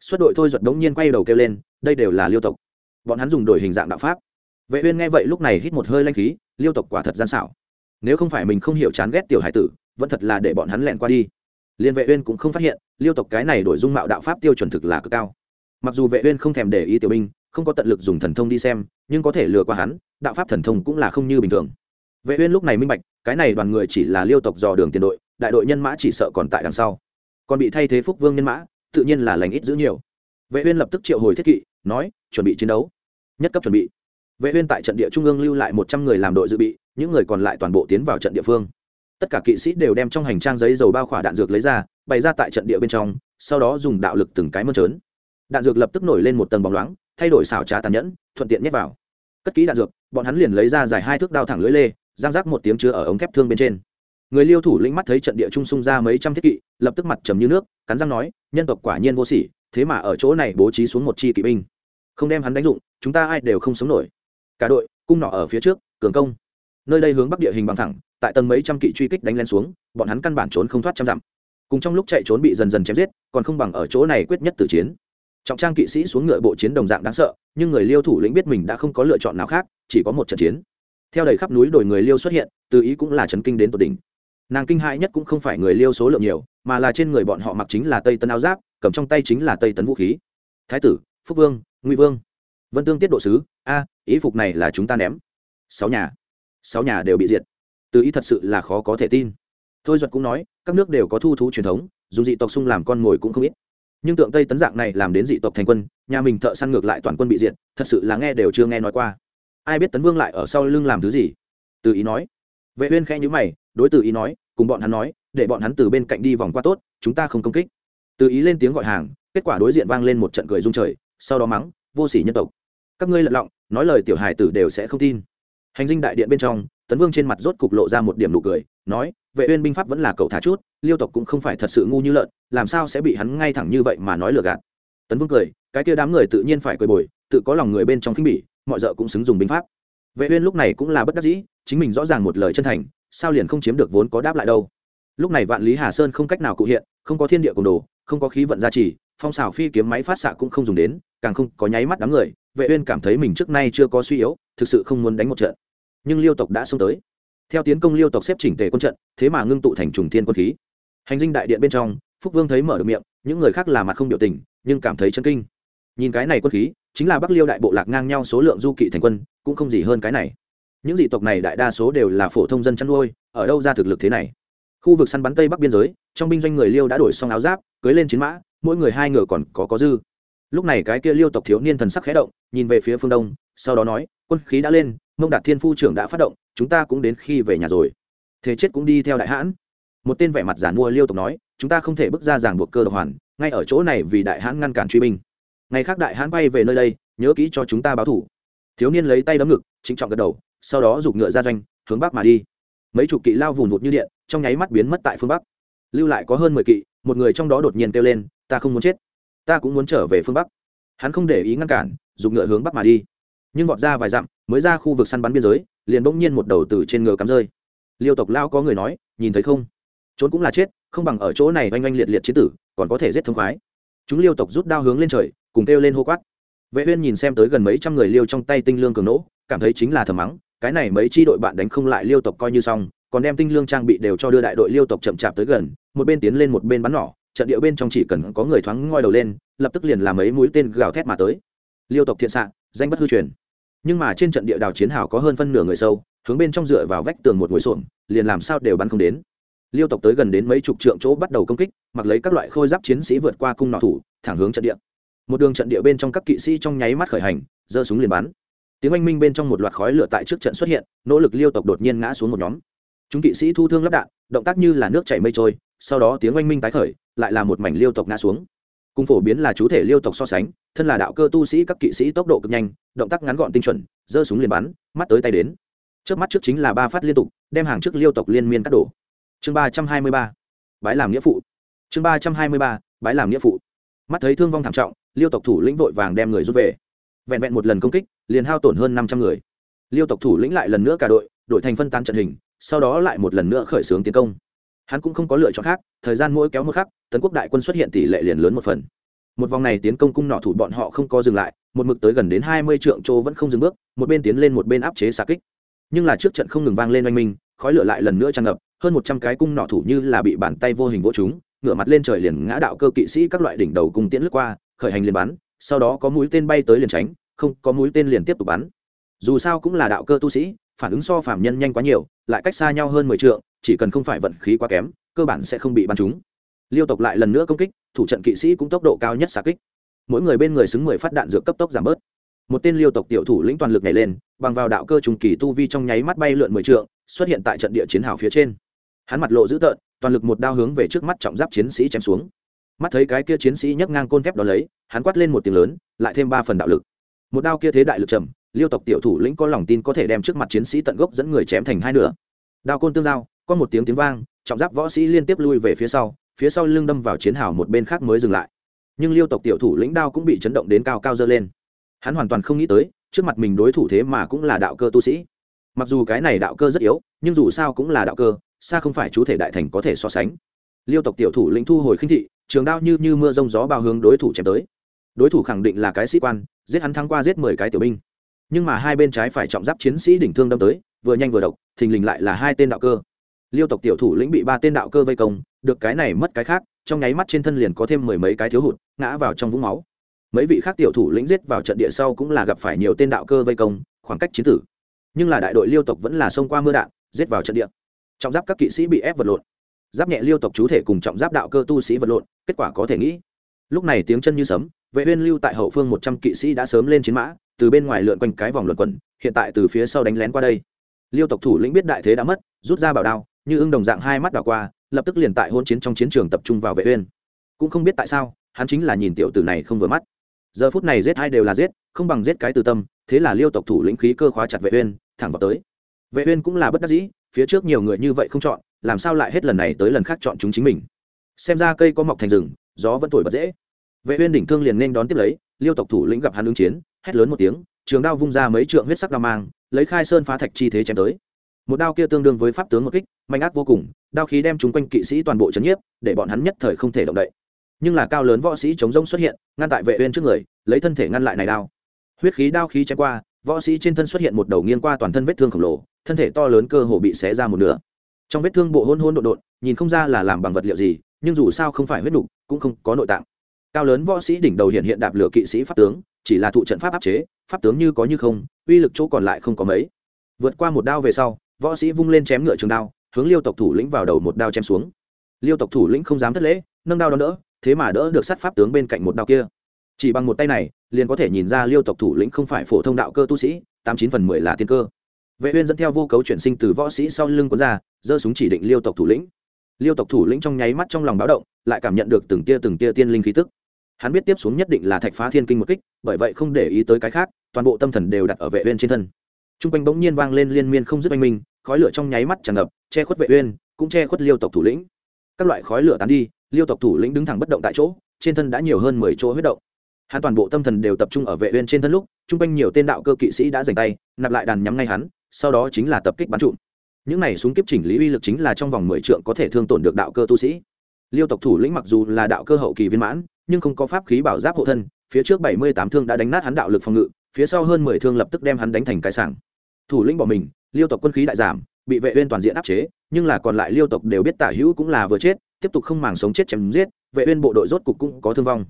Xuất đội thôi giật đống nhiên quay đầu kêu lên, đây đều là liêu tộc bọn hắn dùng đổi hình dạng đạo pháp. Vệ uyên nghe vậy lúc này hít một hơi lanh khí, liêu tộc quả thật gian xảo. Nếu không phải mình không hiểu chán ghét tiểu hải tử, vẫn thật là để bọn hắn lẹn qua đi. Liên vệ uyên cũng không phát hiện, liêu tộc cái này đổi dung mạo đạo pháp tiêu chuẩn thực là cực cao. Mặc dù vệ uyên không thèm để ý tiểu binh, không có tận lực dùng thần thông đi xem, nhưng có thể lừa qua hắn, đạo pháp thần thông cũng là không như bình thường. Vệ uyên lúc này minh bạch, cái này đoàn người chỉ là liêu tộc dò đường tiền đội, đại đội nhân mã chỉ sợ còn tại đằng sau. Còn bị thay thế phúc vương nhân mã, tự nhiên là lành ít giữ nhiều. Vệ uyên lập tức triệu hồi thiết kỵ nói, chuẩn bị chiến đấu. Nhất cấp chuẩn bị. Vệ uyên tại trận địa trung ương lưu lại 100 người làm đội dự bị, những người còn lại toàn bộ tiến vào trận địa phương. Tất cả kỵ sĩ đều đem trong hành trang giấy dầu bao khỏa đạn dược lấy ra, bày ra tại trận địa bên trong, sau đó dùng đạo lực từng cái mơn trớn. Đạn dược lập tức nổi lên một tầng bóng loáng, thay đổi xảo trá tàn nhẫn, thuận tiện nhét vào. Cất kỹ đạn dược, bọn hắn liền lấy ra dài hai thước đao thẳng lưỡi lê, giang rác một tiếng chứa ở ống thép thương bên trên. Người liêu thủ lĩnh mắt thấy trận địa trung sung ra mấy trăm thiết kỵ, lập tức mặt trầm như nước, cắn răng nói, nhân tộc quả nhiên vô sỉ thế mà ở chỗ này bố trí xuống một chi kỵ binh. Không đem hắn đánh dụng, chúng ta ai đều không sống nổi. Cả đội, cung nọ ở phía trước, cường công. Nơi đây hướng bắc địa hình bằng thẳng, tại tầng mấy trăm kỵ truy kích đánh lên xuống, bọn hắn căn bản trốn không thoát trăm dặm. Cùng trong lúc chạy trốn bị dần dần chém giết, còn không bằng ở chỗ này quyết nhất tử chiến. Trọng trang kỵ sĩ xuống ngựa bộ chiến đồng dạng đáng sợ, nhưng người liêu thủ lĩnh biết mình đã không có lựa chọn nào khác, chỉ có một trận chiến. Theo đầy khắp núi đồi người liêu xuất hiện, từ ý cũng là trấn kinh đến tột đỉnh. Nàng kinh hãi nhất cũng không phải người liêu số lượng nhiều mà là trên người bọn họ mặc chính là tây tấn áo giáp, cầm trong tay chính là tây tấn vũ khí. Thái tử, phúc vương, ngụy vương. Vân tương tiết độ sứ, a, ý phục này là chúng ta ném. Sáu nhà. Sáu nhà đều bị diệt. Từ ý thật sự là khó có thể tin. Thôi duật cũng nói, các nước đều có thu thú truyền thống, dù dị tộc sung làm con mồi cũng không ít. Nhưng tượng tây tấn dạng này làm đến dị tộc thành quân, nhà mình thợ săn ngược lại toàn quân bị diệt, thật sự là nghe đều chưa nghe nói qua. Ai biết tấn vương lại ở sau lưng làm thứ gì? Từ ý nói. Vệ uyên khẽ nhíu mày, đối từ ý nói cùng bọn hắn nói, để bọn hắn từ bên cạnh đi vòng qua tốt, chúng ta không công kích. Từ ý lên tiếng gọi hàng, kết quả đối diện vang lên một trận cười rung trời, sau đó mắng, vô sỉ nhân tộc. Các ngươi lật lọng, nói lời tiểu hài tử đều sẽ không tin. Hành dinh đại điện bên trong, tấn vương trên mặt rốt cục lộ ra một điểm nụ cười, nói, vệ uyên binh pháp vẫn là cậu thả chút, liêu tộc cũng không phải thật sự ngu như lợn, làm sao sẽ bị hắn ngay thẳng như vậy mà nói lừa gạt? Tấn vương cười, cái kia đám người tự nhiên phải cười bồi, tự có lòng người bên trong khinh bỉ, mọi dợ cũng xứng dùng binh pháp. Vệ uyên lúc này cũng là bất đắc dĩ, chính mình rõ ràng một lời chân thành sao liền không chiếm được vốn có đáp lại đâu? Lúc này vạn lý hà sơn không cách nào cụ hiện, không có thiên địa cùng đồ, không có khí vận gia trì, phong xào phi kiếm máy phát xạ cũng không dùng đến, càng không có nháy mắt đám người, vệ uyên cảm thấy mình trước nay chưa có suy yếu, thực sự không muốn đánh một trận. Nhưng liêu tộc đã xông tới. Theo tiến công liêu tộc xếp chỉnh tề quân trận, thế mà ngưng tụ thành trùng thiên quân khí. Hành dinh đại điện bên trong, phúc vương thấy mở được miệng, những người khác là mặt không biểu tình, nhưng cảm thấy chấn kinh. Nhìn cái này quân khí, chính là bắc liêu đại bộ lạc ngang nhau số lượng du kỵ thành quân, cũng không gì hơn cái này những dị tộc này đại đa số đều là phổ thông dân chăn nuôi, ở đâu ra thực lực thế này? Khu vực săn bắn tây bắc biên giới, trong binh doanh người liêu đã đổi xong áo giáp, cưới lên chiến mã, mỗi người hai ngựa còn có có dư. Lúc này cái kia liêu tộc thiếu niên thần sắc khẽ động, nhìn về phía phương đông, sau đó nói, quân khí đã lên, mông đạt thiên phu trưởng đã phát động, chúng ta cũng đến khi về nhà rồi. Thế chết cũng đi theo đại hãn. Một tên vẻ mặt giản mua liêu tộc nói, chúng ta không thể bước ra giảng buộc cơ độc hoàn, ngay ở chỗ này vì đại hãn ngăn cản truy binh. Ngày khác đại hãn bay về nơi đây, nhớ kỹ cho chúng ta báo thủ. Thiếu niên lấy tay đấm ngực, trịnh trọng gật đầu sau đó giục ngựa ra doanh, hướng bắc mà đi. Mấy chục kỵ lao vùn vụt như điện, trong nháy mắt biến mất tại phương bắc. Lưu lại có hơn mười kỵ, một người trong đó đột nhiên kêu lên, ta không muốn chết. Ta cũng muốn trở về phương bắc. Hắn không để ý ngăn cản dùng ngựa hướng bắc mà đi. Nhưng vọt ra vài dặm, mới ra khu vực săn bắn biên giới, liền bỗng nhiên một đầu từ trên ngựa cắm rơi. Liêu tộc lao có người nói, nhìn thấy không? Trốn cũng là chết, không bằng ở chỗ này oanh oanh liệt liệt chế tử, còn có thể giết thông khoái. Chúng liêu tộc rút đao hướng lên trời, cùng kêu lên hô quát. Vệ uyên nhìn xem tới gần mấy trăm người liêu trong tay tinh lương cường nỗ, cảm thấy chính là thầm mắng cái này mấy chi đội bạn đánh không lại liêu tộc coi như xong, còn đem tinh lương trang bị đều cho đưa đại đội liêu tộc chậm chạp tới gần, một bên tiến lên một bên bắn nỏ, trận địa bên trong chỉ cần có người thoáng ngoi đầu lên, lập tức liền làm mấy mũi tên gào thét mà tới. Liêu tộc thiện xạ, danh bất hư truyền. Nhưng mà trên trận địa đào chiến hào có hơn phân nửa người sâu, hướng bên trong dựa vào vách tường một ngồi xuồng liền làm sao đều bắn không đến. Liêu tộc tới gần đến mấy chục trượng chỗ bắt đầu công kích, mặc lấy các loại khôi giáp chiến sĩ vượt qua cung nọ thủ, thẳng hướng trận địa. Một đường trận địa bên trong các kỵ sĩ trong nháy mắt khởi hành, giơ súng liền bắn tiếng oanh minh bên trong một loạt khói lửa tại trước trận xuất hiện, nỗ lực liêu tộc đột nhiên ngã xuống một nhóm. Chúng kỵ sĩ thu thương lắp đạn, động tác như là nước chảy mây trôi, sau đó tiếng oanh minh tái khởi, lại là một mảnh liêu tộc ngã xuống. Cùng phổ biến là chú thể liêu tộc so sánh, thân là đạo cơ tu sĩ các kỵ sĩ tốc độ cực nhanh, động tác ngắn gọn tinh chuẩn, giơ súng liền bắn, mắt tới tay đến. Trước mắt trước chính là ba phát liên tục, đem hàng trước liêu tộc liên miên cắt đổ. Chương ba trăm hai mươi ba, bái làm nghĩa phụ. Chương ba trăm hai mươi ba, bái làm nghĩa phụ. Mắt thấy thương vong thảm trọng, liêu tộc thủ lĩnh vội vàng đem người rút về vẹn vẹn một lần công kích, liền hao tổn hơn năm trăm người. Liêu tộc thủ lĩnh lại lần nữa cả đội đội thành phân tán trận hình, sau đó lại một lần nữa khởi xướng tiến công. Hắn cũng không có lựa chọn khác, thời gian mỗi kéo một khắc, tấn quốc đại quân xuất hiện tỷ lệ liền lớn một phần. Một vòng này tiến công cung nọ thủ bọn họ không có dừng lại, một mực tới gần đến hai mươi trượng chỗ vẫn không dừng bước, một bên tiến lên một bên áp chế xa kích. Nhưng là trước trận không ngừng vang lên oanh minh, khói lửa lại lần nữa tràn ngập, hơn một trăm cái cung nọ thủ như là bị bàn tay vô hình vỗ chúng ngửa mặt lên trời liền ngã đạo cơ kỵ sĩ các loại đỉnh đầu cung tiễn lướt qua, khởi hành liền bắn, sau đó có mũi tên bay tới liền tránh không có mũi tên liền tiếp tục bắn. Dù sao cũng là đạo cơ tu sĩ, phản ứng so phạm nhân nhanh quá nhiều, lại cách xa nhau hơn mười t chỉ cần không phải vận khí quá kém, cơ bản sẽ không bị bắn trúng. Liêu tộc lại lần nữa công kích, thủ trận kỵ sĩ cũng tốc độ cao nhất xạ kích. Mỗi người bên người xứng mười phát đạn dược cấp tốc giảm bớt. Một tên liêu tộc tiểu thủ lĩnh toàn lực nhảy lên, bằng vào đạo cơ trùng kỳ tu vi trong nháy mắt bay lượn mười trượng, xuất hiện tại trận địa chiến hào phía trên. Hắn mặt lộ dữ tợn, toàn lực một đao hướng về trước mắt trọng giáp chiến sĩ chém xuống. Mắt thấy cái kia chiến sĩ nhấc ngang côn thép đó lấy, hắn quát lên một tiếng lớn, lại thêm ba phần đạo lực một đao kia thế đại lực trầm, liêu tộc tiểu thủ lĩnh có lòng tin có thể đem trước mặt chiến sĩ tận gốc dẫn người chém thành hai nửa. Đao côn tương giao, có một tiếng tiếng vang, trọng giáp võ sĩ liên tiếp lui về phía sau phía sau lưng đâm vào chiến hào một bên khác mới dừng lại. Nhưng liêu tộc tiểu thủ lĩnh đao cũng bị chấn động đến cao cao dơ lên. Hắn hoàn toàn không nghĩ tới, trước mặt mình đối thủ thế mà cũng là đạo cơ tu sĩ. Mặc dù cái này đạo cơ rất yếu, nhưng dù sao cũng là đạo cơ, xa không phải chú thể đại thành có thể so sánh. Liêu tộc tiểu thủ lĩnh thu hồi khinh thị, trường đao như như mưa rông gió bao hướng đối thủ chém tới đối thủ khẳng định là cái sĩ quan, giết hắn thắng qua giết mười cái tiểu binh. Nhưng mà hai bên trái phải trọng giáp chiến sĩ đỉnh thương đâm tới, vừa nhanh vừa độc, thình lình lại là hai tên đạo cơ. Liêu tộc tiểu thủ lĩnh bị ba tên đạo cơ vây công, được cái này mất cái khác, trong nháy mắt trên thân liền có thêm mười mấy cái thiếu hụt, ngã vào trong vũng máu. Mấy vị khác tiểu thủ lĩnh giết vào trận địa sau cũng là gặp phải nhiều tên đạo cơ vây công, khoảng cách chiến tử. Nhưng là đại đội liêu tộc vẫn là xông qua mưa đạn, giết vào trận địa. Trọng giáp các kỵ sĩ bị ép vật lộn. Giáp nhẹ liêu tộc chú thể cùng trọng giáp đạo cơ tu sĩ vật lộn, kết quả có thể nghĩ. Lúc này tiếng chân như sấm vệ uyên lưu tại hậu phương một trăm kỵ sĩ đã sớm lên chiến mã, từ bên ngoài lượn quanh cái vòng luận quẩn, hiện tại từ phía sau đánh lén qua đây. Liêu tộc thủ lĩnh biết đại thế đã mất, rút ra bảo đao, như ưng đồng dạng hai mắt đảo qua, lập tức liền tại hỗn chiến trong chiến trường tập trung vào vệ uyên. Cũng không biết tại sao, hắn chính là nhìn tiểu tử này không vừa mắt. Giờ phút này giết hai đều là giết, không bằng giết cái từ tâm, thế là liêu tộc thủ lĩnh khí cơ khóa chặt vệ uyên, thẳng vào tới. Vệ uyên cũng là bất đắc dĩ, phía trước nhiều người như vậy không chọn, làm sao lại hết lần này tới lần khác chọn chúng chính mình? Xem ra cây có mọc thành rừng, gió vẫn thổi bật dễ vệ uyên đỉnh thương liền nên đón tiếp lấy liêu tộc thủ lĩnh gặp hắn ứng chiến hét lớn một tiếng trường đao vung ra mấy trượng huyết sắc đao mang lấy khai sơn phá thạch chi thế chém tới. Một đao kia tương đương với pháp tướng một kích mạnh ác vô cùng đao khí đem chúng quanh kỵ sĩ toàn bộ chấn nhiếp để bọn hắn nhất thời không thể động đậy. Nhưng là cao lớn võ sĩ chống rông xuất hiện ngăn tại vệ uyên trước người lấy thân thể ngăn lại này đao. Huyết khí đao khí chém qua võ sĩ trên thân xuất hiện một đầu nghiêng qua toàn thân vết thương khổng lồ thân thể to lớn cơ hồ bị xé ra một nửa. Trong vết thương bộ hôn hôn đột đột nhìn không ra là làm bằng vật liệu gì nhưng dù sao không phải huyết đủ, cũng không có nội tạng cao lớn võ sĩ đỉnh đầu hiện hiện đạp lửa kỵ sĩ pháp tướng, chỉ là thụ trận pháp áp chế, pháp tướng như có như không, uy lực chỗ còn lại không có mấy. Vượt qua một đao về sau, võ sĩ vung lên chém ngựa trường đao, hướng liêu tộc thủ lĩnh vào đầu một đao chém xuống. Liêu tộc thủ lĩnh không dám thất lễ, nâng đao đón đỡ, thế mà đỡ được sát pháp tướng bên cạnh một đao kia. Chỉ bằng một tay này, liền có thể nhìn ra liêu tộc thủ lĩnh không phải phổ thông đạo cơ tu sĩ, tám chín phần mười là tiên cơ. Vệ uyên dẫn theo vô cấu chuyển sinh từ võ sĩ sau lưng cuốn ra, giơ súng chỉ định liêu tộc thủ lĩnh. Liêu tộc thủ lĩnh trong nháy mắt trong lòng báo động, lại cảm nhận được từng tia từng tia tiên linh khí tức hắn biết tiếp xuống nhất định là thạch phá thiên kinh một kích, bởi vậy không để ý tới cái khác, toàn bộ tâm thần đều đặt ở vệ uyên trên thân. Trung quanh bỗng nhiên vang lên liên miên không dứt oanh minh, khói lửa trong nháy mắt tràn ngập, che khuất vệ uyên, cũng che khuất liêu tộc thủ lĩnh. Các loại khói lửa tán đi, liêu tộc thủ lĩnh đứng thẳng bất động tại chỗ, trên thân đã nhiều hơn mười chỗ huyết động. Hắn toàn bộ tâm thần đều tập trung ở vệ uyên trên thân lúc, trung quanh nhiều tên đạo cơ kỵ sĩ đã giành tay, nạp lại đàn nhắm ngay hắn, sau đó chính là tập kích bắn trụm. Những này súng kiếp chỉnh lý uy lực chính là trong vòng mười trượng có thể thương tổn được đạo cơ tu sĩ. Liêu tộc thủ lĩnh mặc dù là đạo cơ hậu kỳ viên mãn nhưng không có pháp khí bảo giáp hộ thân, phía trước bảy mươi tám thương đã đánh nát hắn đạo lực phòng ngự, phía sau hơn mười thương lập tức đem hắn đánh thành cái sảng. Thủ lĩnh bỏ mình, liêu tộc quân khí đại giảm, bị vệ uyên toàn diện áp chế, nhưng là còn lại liêu tộc đều biết tả hữu cũng là vừa chết, tiếp tục không màng sống chết chém giết, vệ uyên bộ đội rốt cục cũng có thương vong.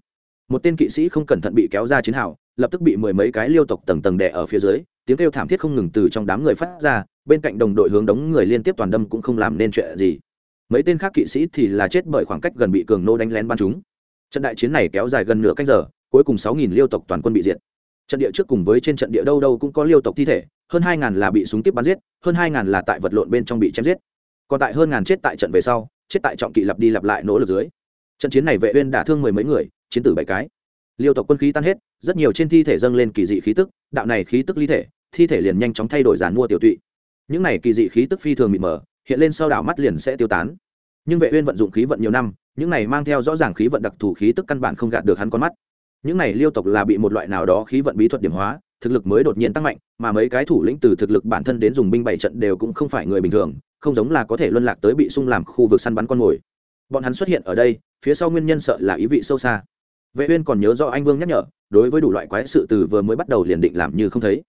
Một tên kỵ sĩ không cẩn thận bị kéo ra chiến hào, lập tức bị mười mấy cái liêu tộc tầng tầng đè ở phía dưới, tiếng kêu thảm thiết không ngừng từ trong đám người phát ra, bên cạnh đồng đội hướng đống người liên tiếp toàn đâm cũng không làm nên chuyện gì. Mấy tên khác kỵ sĩ thì là chết bởi khoảng cách gần bị cường nô đánh lén ban chúng trận đại chiến này kéo dài gần nửa canh giờ, cuối cùng sáu nghìn liêu tộc toàn quân bị diệt. Trận địa trước cùng với trên trận địa đâu đâu cũng có liêu tộc thi thể, hơn hai ngàn là bị súng tiếp bắn giết, hơn hai ngàn là tại vật lộn bên trong bị chém giết. Còn tại hơn ngàn chết tại trận về sau, chết tại trọng kỵ lặp đi lặp lại nỗ lực dưới. Trận chiến này vệ uyên đả thương mười mấy người, chiến tử bảy cái. Liêu tộc quân khí tan hết, rất nhiều trên thi thể dâng lên kỳ dị khí tức, đạo này khí tức ly thể, thi thể liền nhanh chóng thay đổi giàn mua tiểu tụy. Những này kỳ dị khí tức phi thường mịt mờ, hiện lên sau đảo mắt liền sẽ tiêu tán nhưng vệ uyên vận dụng khí vận nhiều năm, những này mang theo rõ ràng khí vận đặc thù khí tức căn bản không gạt được hắn con mắt. Những này liêu tộc là bị một loại nào đó khí vận bí thuật điểm hóa, thực lực mới đột nhiên tăng mạnh, mà mấy cái thủ lĩnh từ thực lực bản thân đến dùng binh bảy trận đều cũng không phải người bình thường, không giống là có thể luân lạc tới bị sung làm khu vực săn bắn con mồi. Bọn hắn xuất hiện ở đây, phía sau nguyên nhân sợ là ý vị sâu xa. Vệ uyên còn nhớ rõ anh vương nhắc nhở, đối với đủ loại quái sự từ vừa mới bắt đầu liền định làm như không thấy.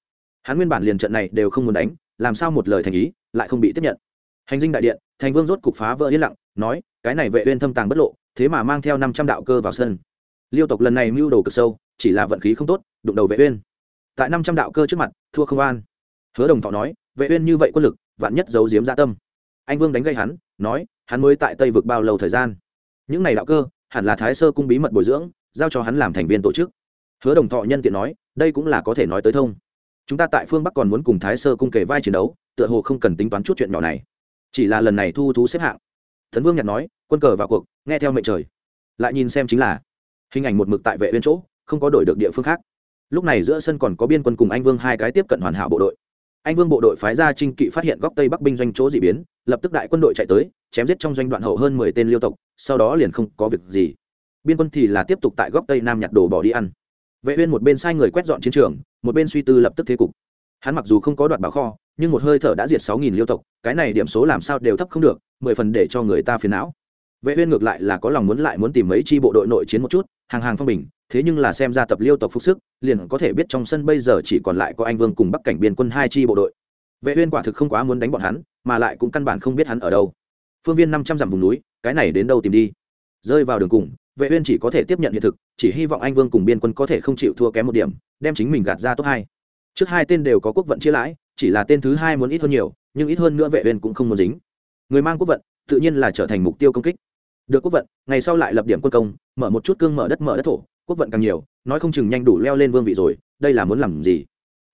Hắn nguyên bản liền trận này đều không muốn đánh, làm sao một lời thành ý, lại không bị tiếp nhận. Hành dinh đại điện thành vương rốt cục phá vỡ yên lặng, nói, cái này vệ uyên thâm tàng bất lộ, thế mà mang theo 500 đạo cơ vào sân. Liêu tộc lần này mưu đồ cực sâu, chỉ là vận khí không tốt, đụng đầu vệ uyên. Tại 500 đạo cơ trước mặt, thua không an hứa đồng thọ nói, vệ uyên như vậy quân lực, vạn nhất giấu giếm dạ tâm. Anh vương đánh gây hắn, nói, hắn mới tại tây vực bao lâu thời gian? Những này đạo cơ, hẳn là thái sơ cung bí mật bồi dưỡng, giao cho hắn làm thành viên tổ chức. Hứa đồng thọ nhân tiện nói, đây cũng là có thể nói tới thông. Chúng ta tại phương bắc còn muốn cùng thái sơ cung kề vai chiến đấu, tựa hồ không cần tính toán chút chuyện nhỏ này chỉ là lần này thu thú xếp hạng. Tấn vương nhặt nói, quân cờ vào cuộc, nghe theo mệnh trời. Lại nhìn xem chính là hình ảnh một mực tại vệ uyên chỗ, không có đổi được địa phương khác. Lúc này giữa sân còn có biên quân cùng anh vương hai cái tiếp cận hoàn hảo bộ đội. Anh vương bộ đội phái ra trinh kỵ phát hiện góc tây bắc binh doanh chỗ dị biến, lập tức đại quân đội chạy tới, chém giết trong doanh đoạn hậu hơn mười tên liêu tộc, sau đó liền không có việc gì. Biên quân thì là tiếp tục tại góc tây nam nhặt đồ bỏ đi ăn. Vệ uyên một bên sai người quét dọn chiến trường, một bên suy tư lập tức thế cục. Hắn mặc dù không có đoạt bảo kho nhưng một hơi thở đã diệt sáu nghìn liêu tộc, cái này điểm số làm sao đều thấp không được, mười phần để cho người ta phiền não. Vệ uyên ngược lại là có lòng muốn lại muốn tìm mấy chi bộ đội nội chiến một chút, hàng hàng phong bình, thế nhưng là xem ra tập liêu tộc phục sức, liền có thể biết trong sân bây giờ chỉ còn lại có anh vương cùng bắc cảnh biên quân hai chi bộ đội. Vệ uyên quả thực không quá muốn đánh bọn hắn, mà lại cũng căn bản không biết hắn ở đâu. Phương viên 500 dặm vùng núi, cái này đến đâu tìm đi? Rơi vào đường cùng, vệ uyên chỉ có thể tiếp nhận hiện thực, chỉ hy vọng anh vương cùng biên quân có thể không chịu thua kém một điểm, đem chính mình gạt ra top hai. Trước hai tên đều có quốc vận chia lãi chỉ là tên thứ hai muốn ít hơn nhiều, nhưng ít hơn nữa vệ uyên cũng không muốn dính. Người mang quốc vận, tự nhiên là trở thành mục tiêu công kích. Được quốc vận, ngày sau lại lập điểm quân công, mở một chút cương mở đất mở đất thổ, quốc vận càng nhiều, nói không chừng nhanh đủ leo lên vương vị rồi, đây là muốn làm gì?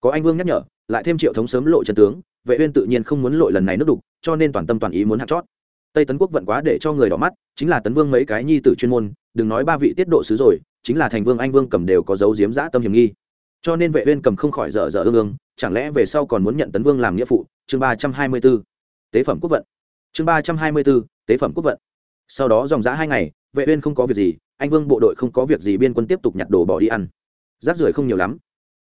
Có anh vương nhắc nhở, lại thêm triệu thống sớm lộ chân tướng, vệ uyên tự nhiên không muốn lội lần này nước đục, cho nên toàn tâm toàn ý muốn hạt chót. Tây tấn quốc vận quá để cho người đỏ mắt, chính là tấn vương mấy cái nhi tử chuyên môn, đừng nói ba vị tiết độ sứ rồi, chính là thành vương anh vương cầm đều có dấu diếm dã tâm hiểm nghi cho nên vệ uyên cầm không khỏi dở dở ương ương, chẳng lẽ về sau còn muốn nhận tấn vương làm nghĩa phụ? Chương ba trăm hai mươi 324 tế phẩm quốc vận. Chương ba trăm hai mươi 324 tế phẩm quốc vận. Sau đó dòng dã hai ngày, vệ uyên không có việc gì, anh vương bộ đội không có việc gì, biên quân tiếp tục nhặt đồ bỏ đi ăn. Rác rưởi không nhiều lắm.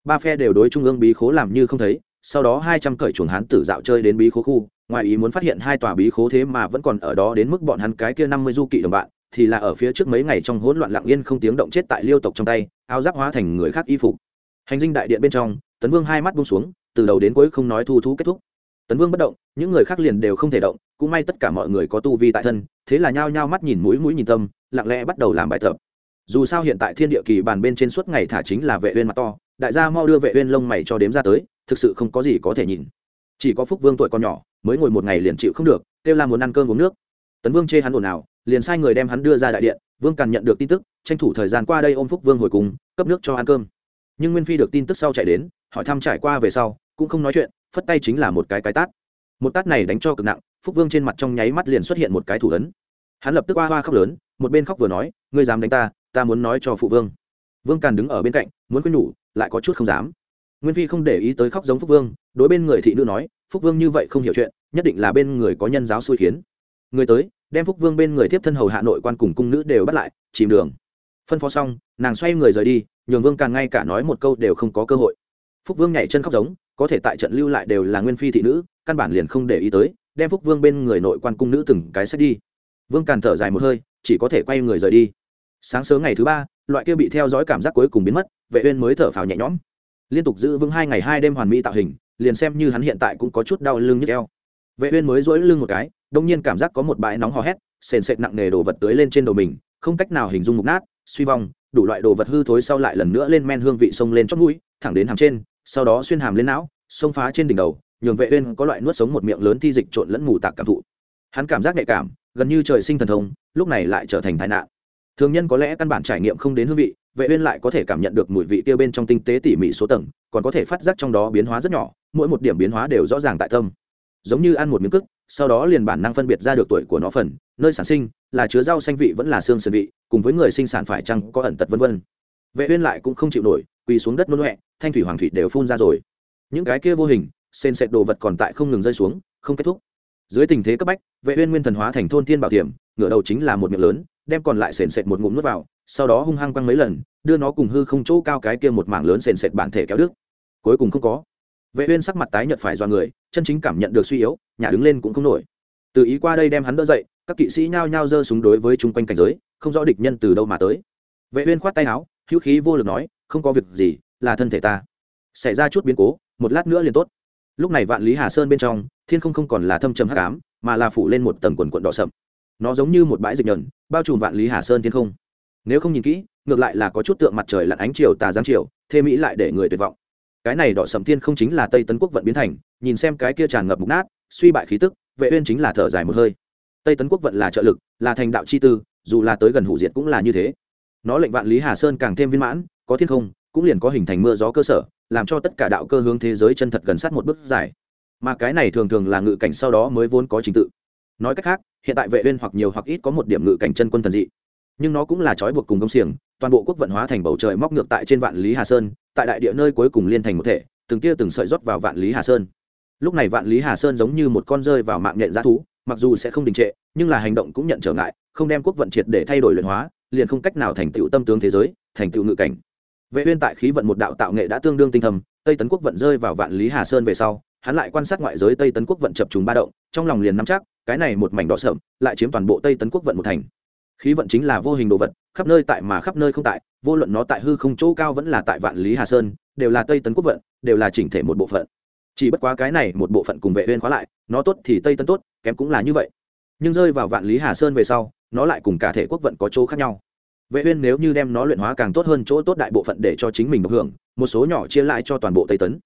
Ba phe đều đối trung ương bí khố làm như không thấy, sau đó hai trăm cởi chuồng hán tử dạo chơi đến bí khố khu, ngoài ý muốn phát hiện hai tòa bí khố thế mà vẫn còn ở đó đến mức bọn hắn cái kia năm mươi du kỵ đồng bạn, thì là ở phía trước mấy ngày trong hỗn loạn lặng yên không tiếng động chết tại liêu tộc trong tay, áo giáp hóa thành người khác y phục hành dinh đại điện bên trong, tấn vương hai mắt buông xuống, từ đầu đến cuối không nói thu thú kết thúc. Tấn vương bất động, những người khác liền đều không thể động, cũng may tất cả mọi người có tu vi tại thân, thế là nhao nhao mắt nhìn mũi mũi nhìn tâm, lặng lẽ bắt đầu làm bài tập. Dù sao hiện tại thiên địa kỳ bàn bên trên suốt ngày thả chính là vệ uyên mặt to, đại gia mau đưa vệ uyên lông mày cho đếm ra tới, thực sự không có gì có thể nhìn. Chỉ có phúc vương tuổi còn nhỏ, mới ngồi một ngày liền chịu không được, kêu la muốn ăn cơm uống nước. Tấn vương chê hắn ồn ào, liền sai người đem hắn đưa ra đại điện, vương càn nhận được tin tức, tranh thủ thời gian qua đây ôm phúc vương hồi cùng, cấp nước cho ăn cơm nhưng nguyên phi được tin tức sau chạy đến hỏi thăm trải qua về sau cũng không nói chuyện phất tay chính là một cái cái tát một tát này đánh cho cực nặng phúc vương trên mặt trong nháy mắt liền xuất hiện một cái thủ ấn hắn lập tức oa hoa khóc lớn một bên khóc vừa nói ngươi dám đánh ta ta muốn nói cho phụ vương vương càn đứng ở bên cạnh muốn quên nhủ lại có chút không dám nguyên phi không để ý tới khóc giống phúc vương đối bên người thị nữ nói phúc vương như vậy không hiểu chuyện nhất định là bên người có nhân giáo xui khiến người tới đem phúc vương bên người tiếp thân hầu hạ nội quan cùng cung nữ đều bắt lại chìm đường phân phó xong, nàng xoay người rời đi, nhường vương càng ngay cả nói một câu đều không có cơ hội. Phúc vương nhảy chân khóc giống, có thể tại trận lưu lại đều là nguyên phi thị nữ, căn bản liền không để ý tới, đem phúc vương bên người nội quan cung nữ từng cái xét đi. Vương càn thở dài một hơi, chỉ có thể quay người rời đi. Sáng sớm ngày thứ ba, loại kia bị theo dõi cảm giác cuối cùng biến mất, vệ uyên mới thở phào nhẹ nhõm. Liên tục giữ vững hai ngày hai đêm hoàn mỹ tạo hình, liền xem như hắn hiện tại cũng có chút đau lưng nhức eo. Vệ uyên mới duỗi lưng một cái đung nhiên cảm giác có một bãi nóng hò hét, sền sệt nặng nề đổ vật tưới lên trên đầu mình, không cách nào hình dung mục nát suy vong, đủ loại đồ vật hư thối sau lại lần nữa lên men hương vị sông lên chót mũi, thẳng đến hàm trên, sau đó xuyên hàm lên não, xông phá trên đỉnh đầu, nhường vệ uyên có loại nuốt sống một miệng lớn thi dịch trộn lẫn mù tạc cảm thụ. Hắn cảm giác nhạy cảm, gần như trời sinh thần thông, lúc này lại trở thành tai nạn. Thường nhân có lẽ căn bản trải nghiệm không đến hương vị, vệ uyên lại có thể cảm nhận được mùi vị kia bên trong tinh tế tỉ mỉ số tầng, còn có thể phát giác trong đó biến hóa rất nhỏ, mỗi một điểm biến hóa đều rõ ràng tại tâm. Giống như ăn một miếng cức, sau đó liền bản năng phân biệt ra được tuổi của nó phần, nơi sản sinh là chứa rau xanh vị vẫn là xương sườn vị, cùng với người sinh sản phải chăng có ẩn tật vân vân. Vệ uyên lại cũng không chịu nổi, quỳ xuống đất nôn loẹ thanh thủy hoàng thủy đều phun ra rồi. Những cái kia vô hình sên sệt đồ vật còn tại không ngừng rơi xuống, không kết thúc. Dưới tình thế cấp bách, vệ uyên nguyên thần hóa thành thôn thiên bảo tiềm ngửa đầu chính là một miệng lớn, đem còn lại sền sệt một ngụm nuốt vào, sau đó hung hăng quăng mấy lần, đưa nó cùng hư không chỗ cao cái kia một mảng lớn sền sệt bản thể kéo đứt. Cuối cùng không có. Vệ uyên sắc mặt tái nhợt phải do người, chân chính cảm nhận được suy yếu nhà đứng lên cũng không nổi. Từ ý qua đây đem hắn đỡ dậy các kỵ sĩ nhao nhao giơ súng đối với chung quanh cảnh giới, không rõ địch nhân từ đâu mà tới. Vệ uyên khoát tay áo, hữu khí vô lực nói, không có việc gì, là thân thể ta. Xảy ra chút biến cố, một lát nữa liền tốt. Lúc này vạn lý hà sơn bên trong, thiên không không còn là thâm trầm hắc ám, mà là phủ lên một tầng quần quần đỏ sậm. Nó giống như một bãi dịch nhẫn bao trùm vạn lý hà sơn thiên không. Nếu không nhìn kỹ, ngược lại là có chút tượng mặt trời lặn ánh chiều tà giáng chiều, thê mỹ lại để người tuyệt vọng. Cái này đỏ sậm thiên không chính là tây tấn quốc vận biến thành, nhìn xem cái kia tràn ngập mục nát, suy bại khí tức, vệ uyên chính là thở dài một hơi tây tấn quốc vận là trợ lực là thành đạo chi tư dù là tới gần hủ diệt cũng là như thế nó lệnh vạn lý hà sơn càng thêm viên mãn có thiên không cũng liền có hình thành mưa gió cơ sở làm cho tất cả đạo cơ hướng thế giới chân thật gần sát một bước dài mà cái này thường thường là ngự cảnh sau đó mới vốn có trình tự nói cách khác hiện tại vệ uyên hoặc nhiều hoặc ít có một điểm ngự cảnh chân quân thần dị nhưng nó cũng là trói buộc cùng công xiềng toàn bộ quốc vận hóa thành bầu trời móc ngược tại trên vạn lý hà sơn tại đại địa nơi cuối cùng liên thành một thể từng tia từng sợi rót vào vạn lý hà sơn lúc này vạn lý hà sơn giống như một con rơi vào mạng nhện g thú mặc dù sẽ không đình trệ, nhưng là hành động cũng nhận trở ngại, không đem quốc vận triệt để thay đổi luyện hóa, liền không cách nào thành tựu tâm tướng thế giới, thành tựu ngự cảnh. Vệ uyên tại khí vận một đạo tạo nghệ đã tương đương tinh thầm tây tấn quốc vận rơi vào vạn lý hà sơn về sau, hắn lại quan sát ngoại giới tây tấn quốc vận chập trùng ba động, trong lòng liền nắm chắc, cái này một mảnh đỏ sậm, lại chiếm toàn bộ tây tấn quốc vận một thành. Khí vận chính là vô hình đồ vật, khắp nơi tại mà khắp nơi không tại, vô luận nó tại hư không chỗ cao vẫn là tại vạn lý hà sơn, đều là tây tấn quốc vận, đều là chỉnh thể một bộ phận. Chỉ bất quá cái này một bộ phận cùng vệ uyên khóa lại, nó tốt thì tây tấn tốt kém cũng là như vậy. Nhưng rơi vào vạn lý hà sơn về sau, nó lại cùng cả thể quốc vận có chỗ khác nhau. Vệ uyên nếu như đem nó luyện hóa càng tốt hơn chỗ tốt đại bộ phận để cho chính mình được hưởng, một số nhỏ chia lại cho toàn bộ tây tấn.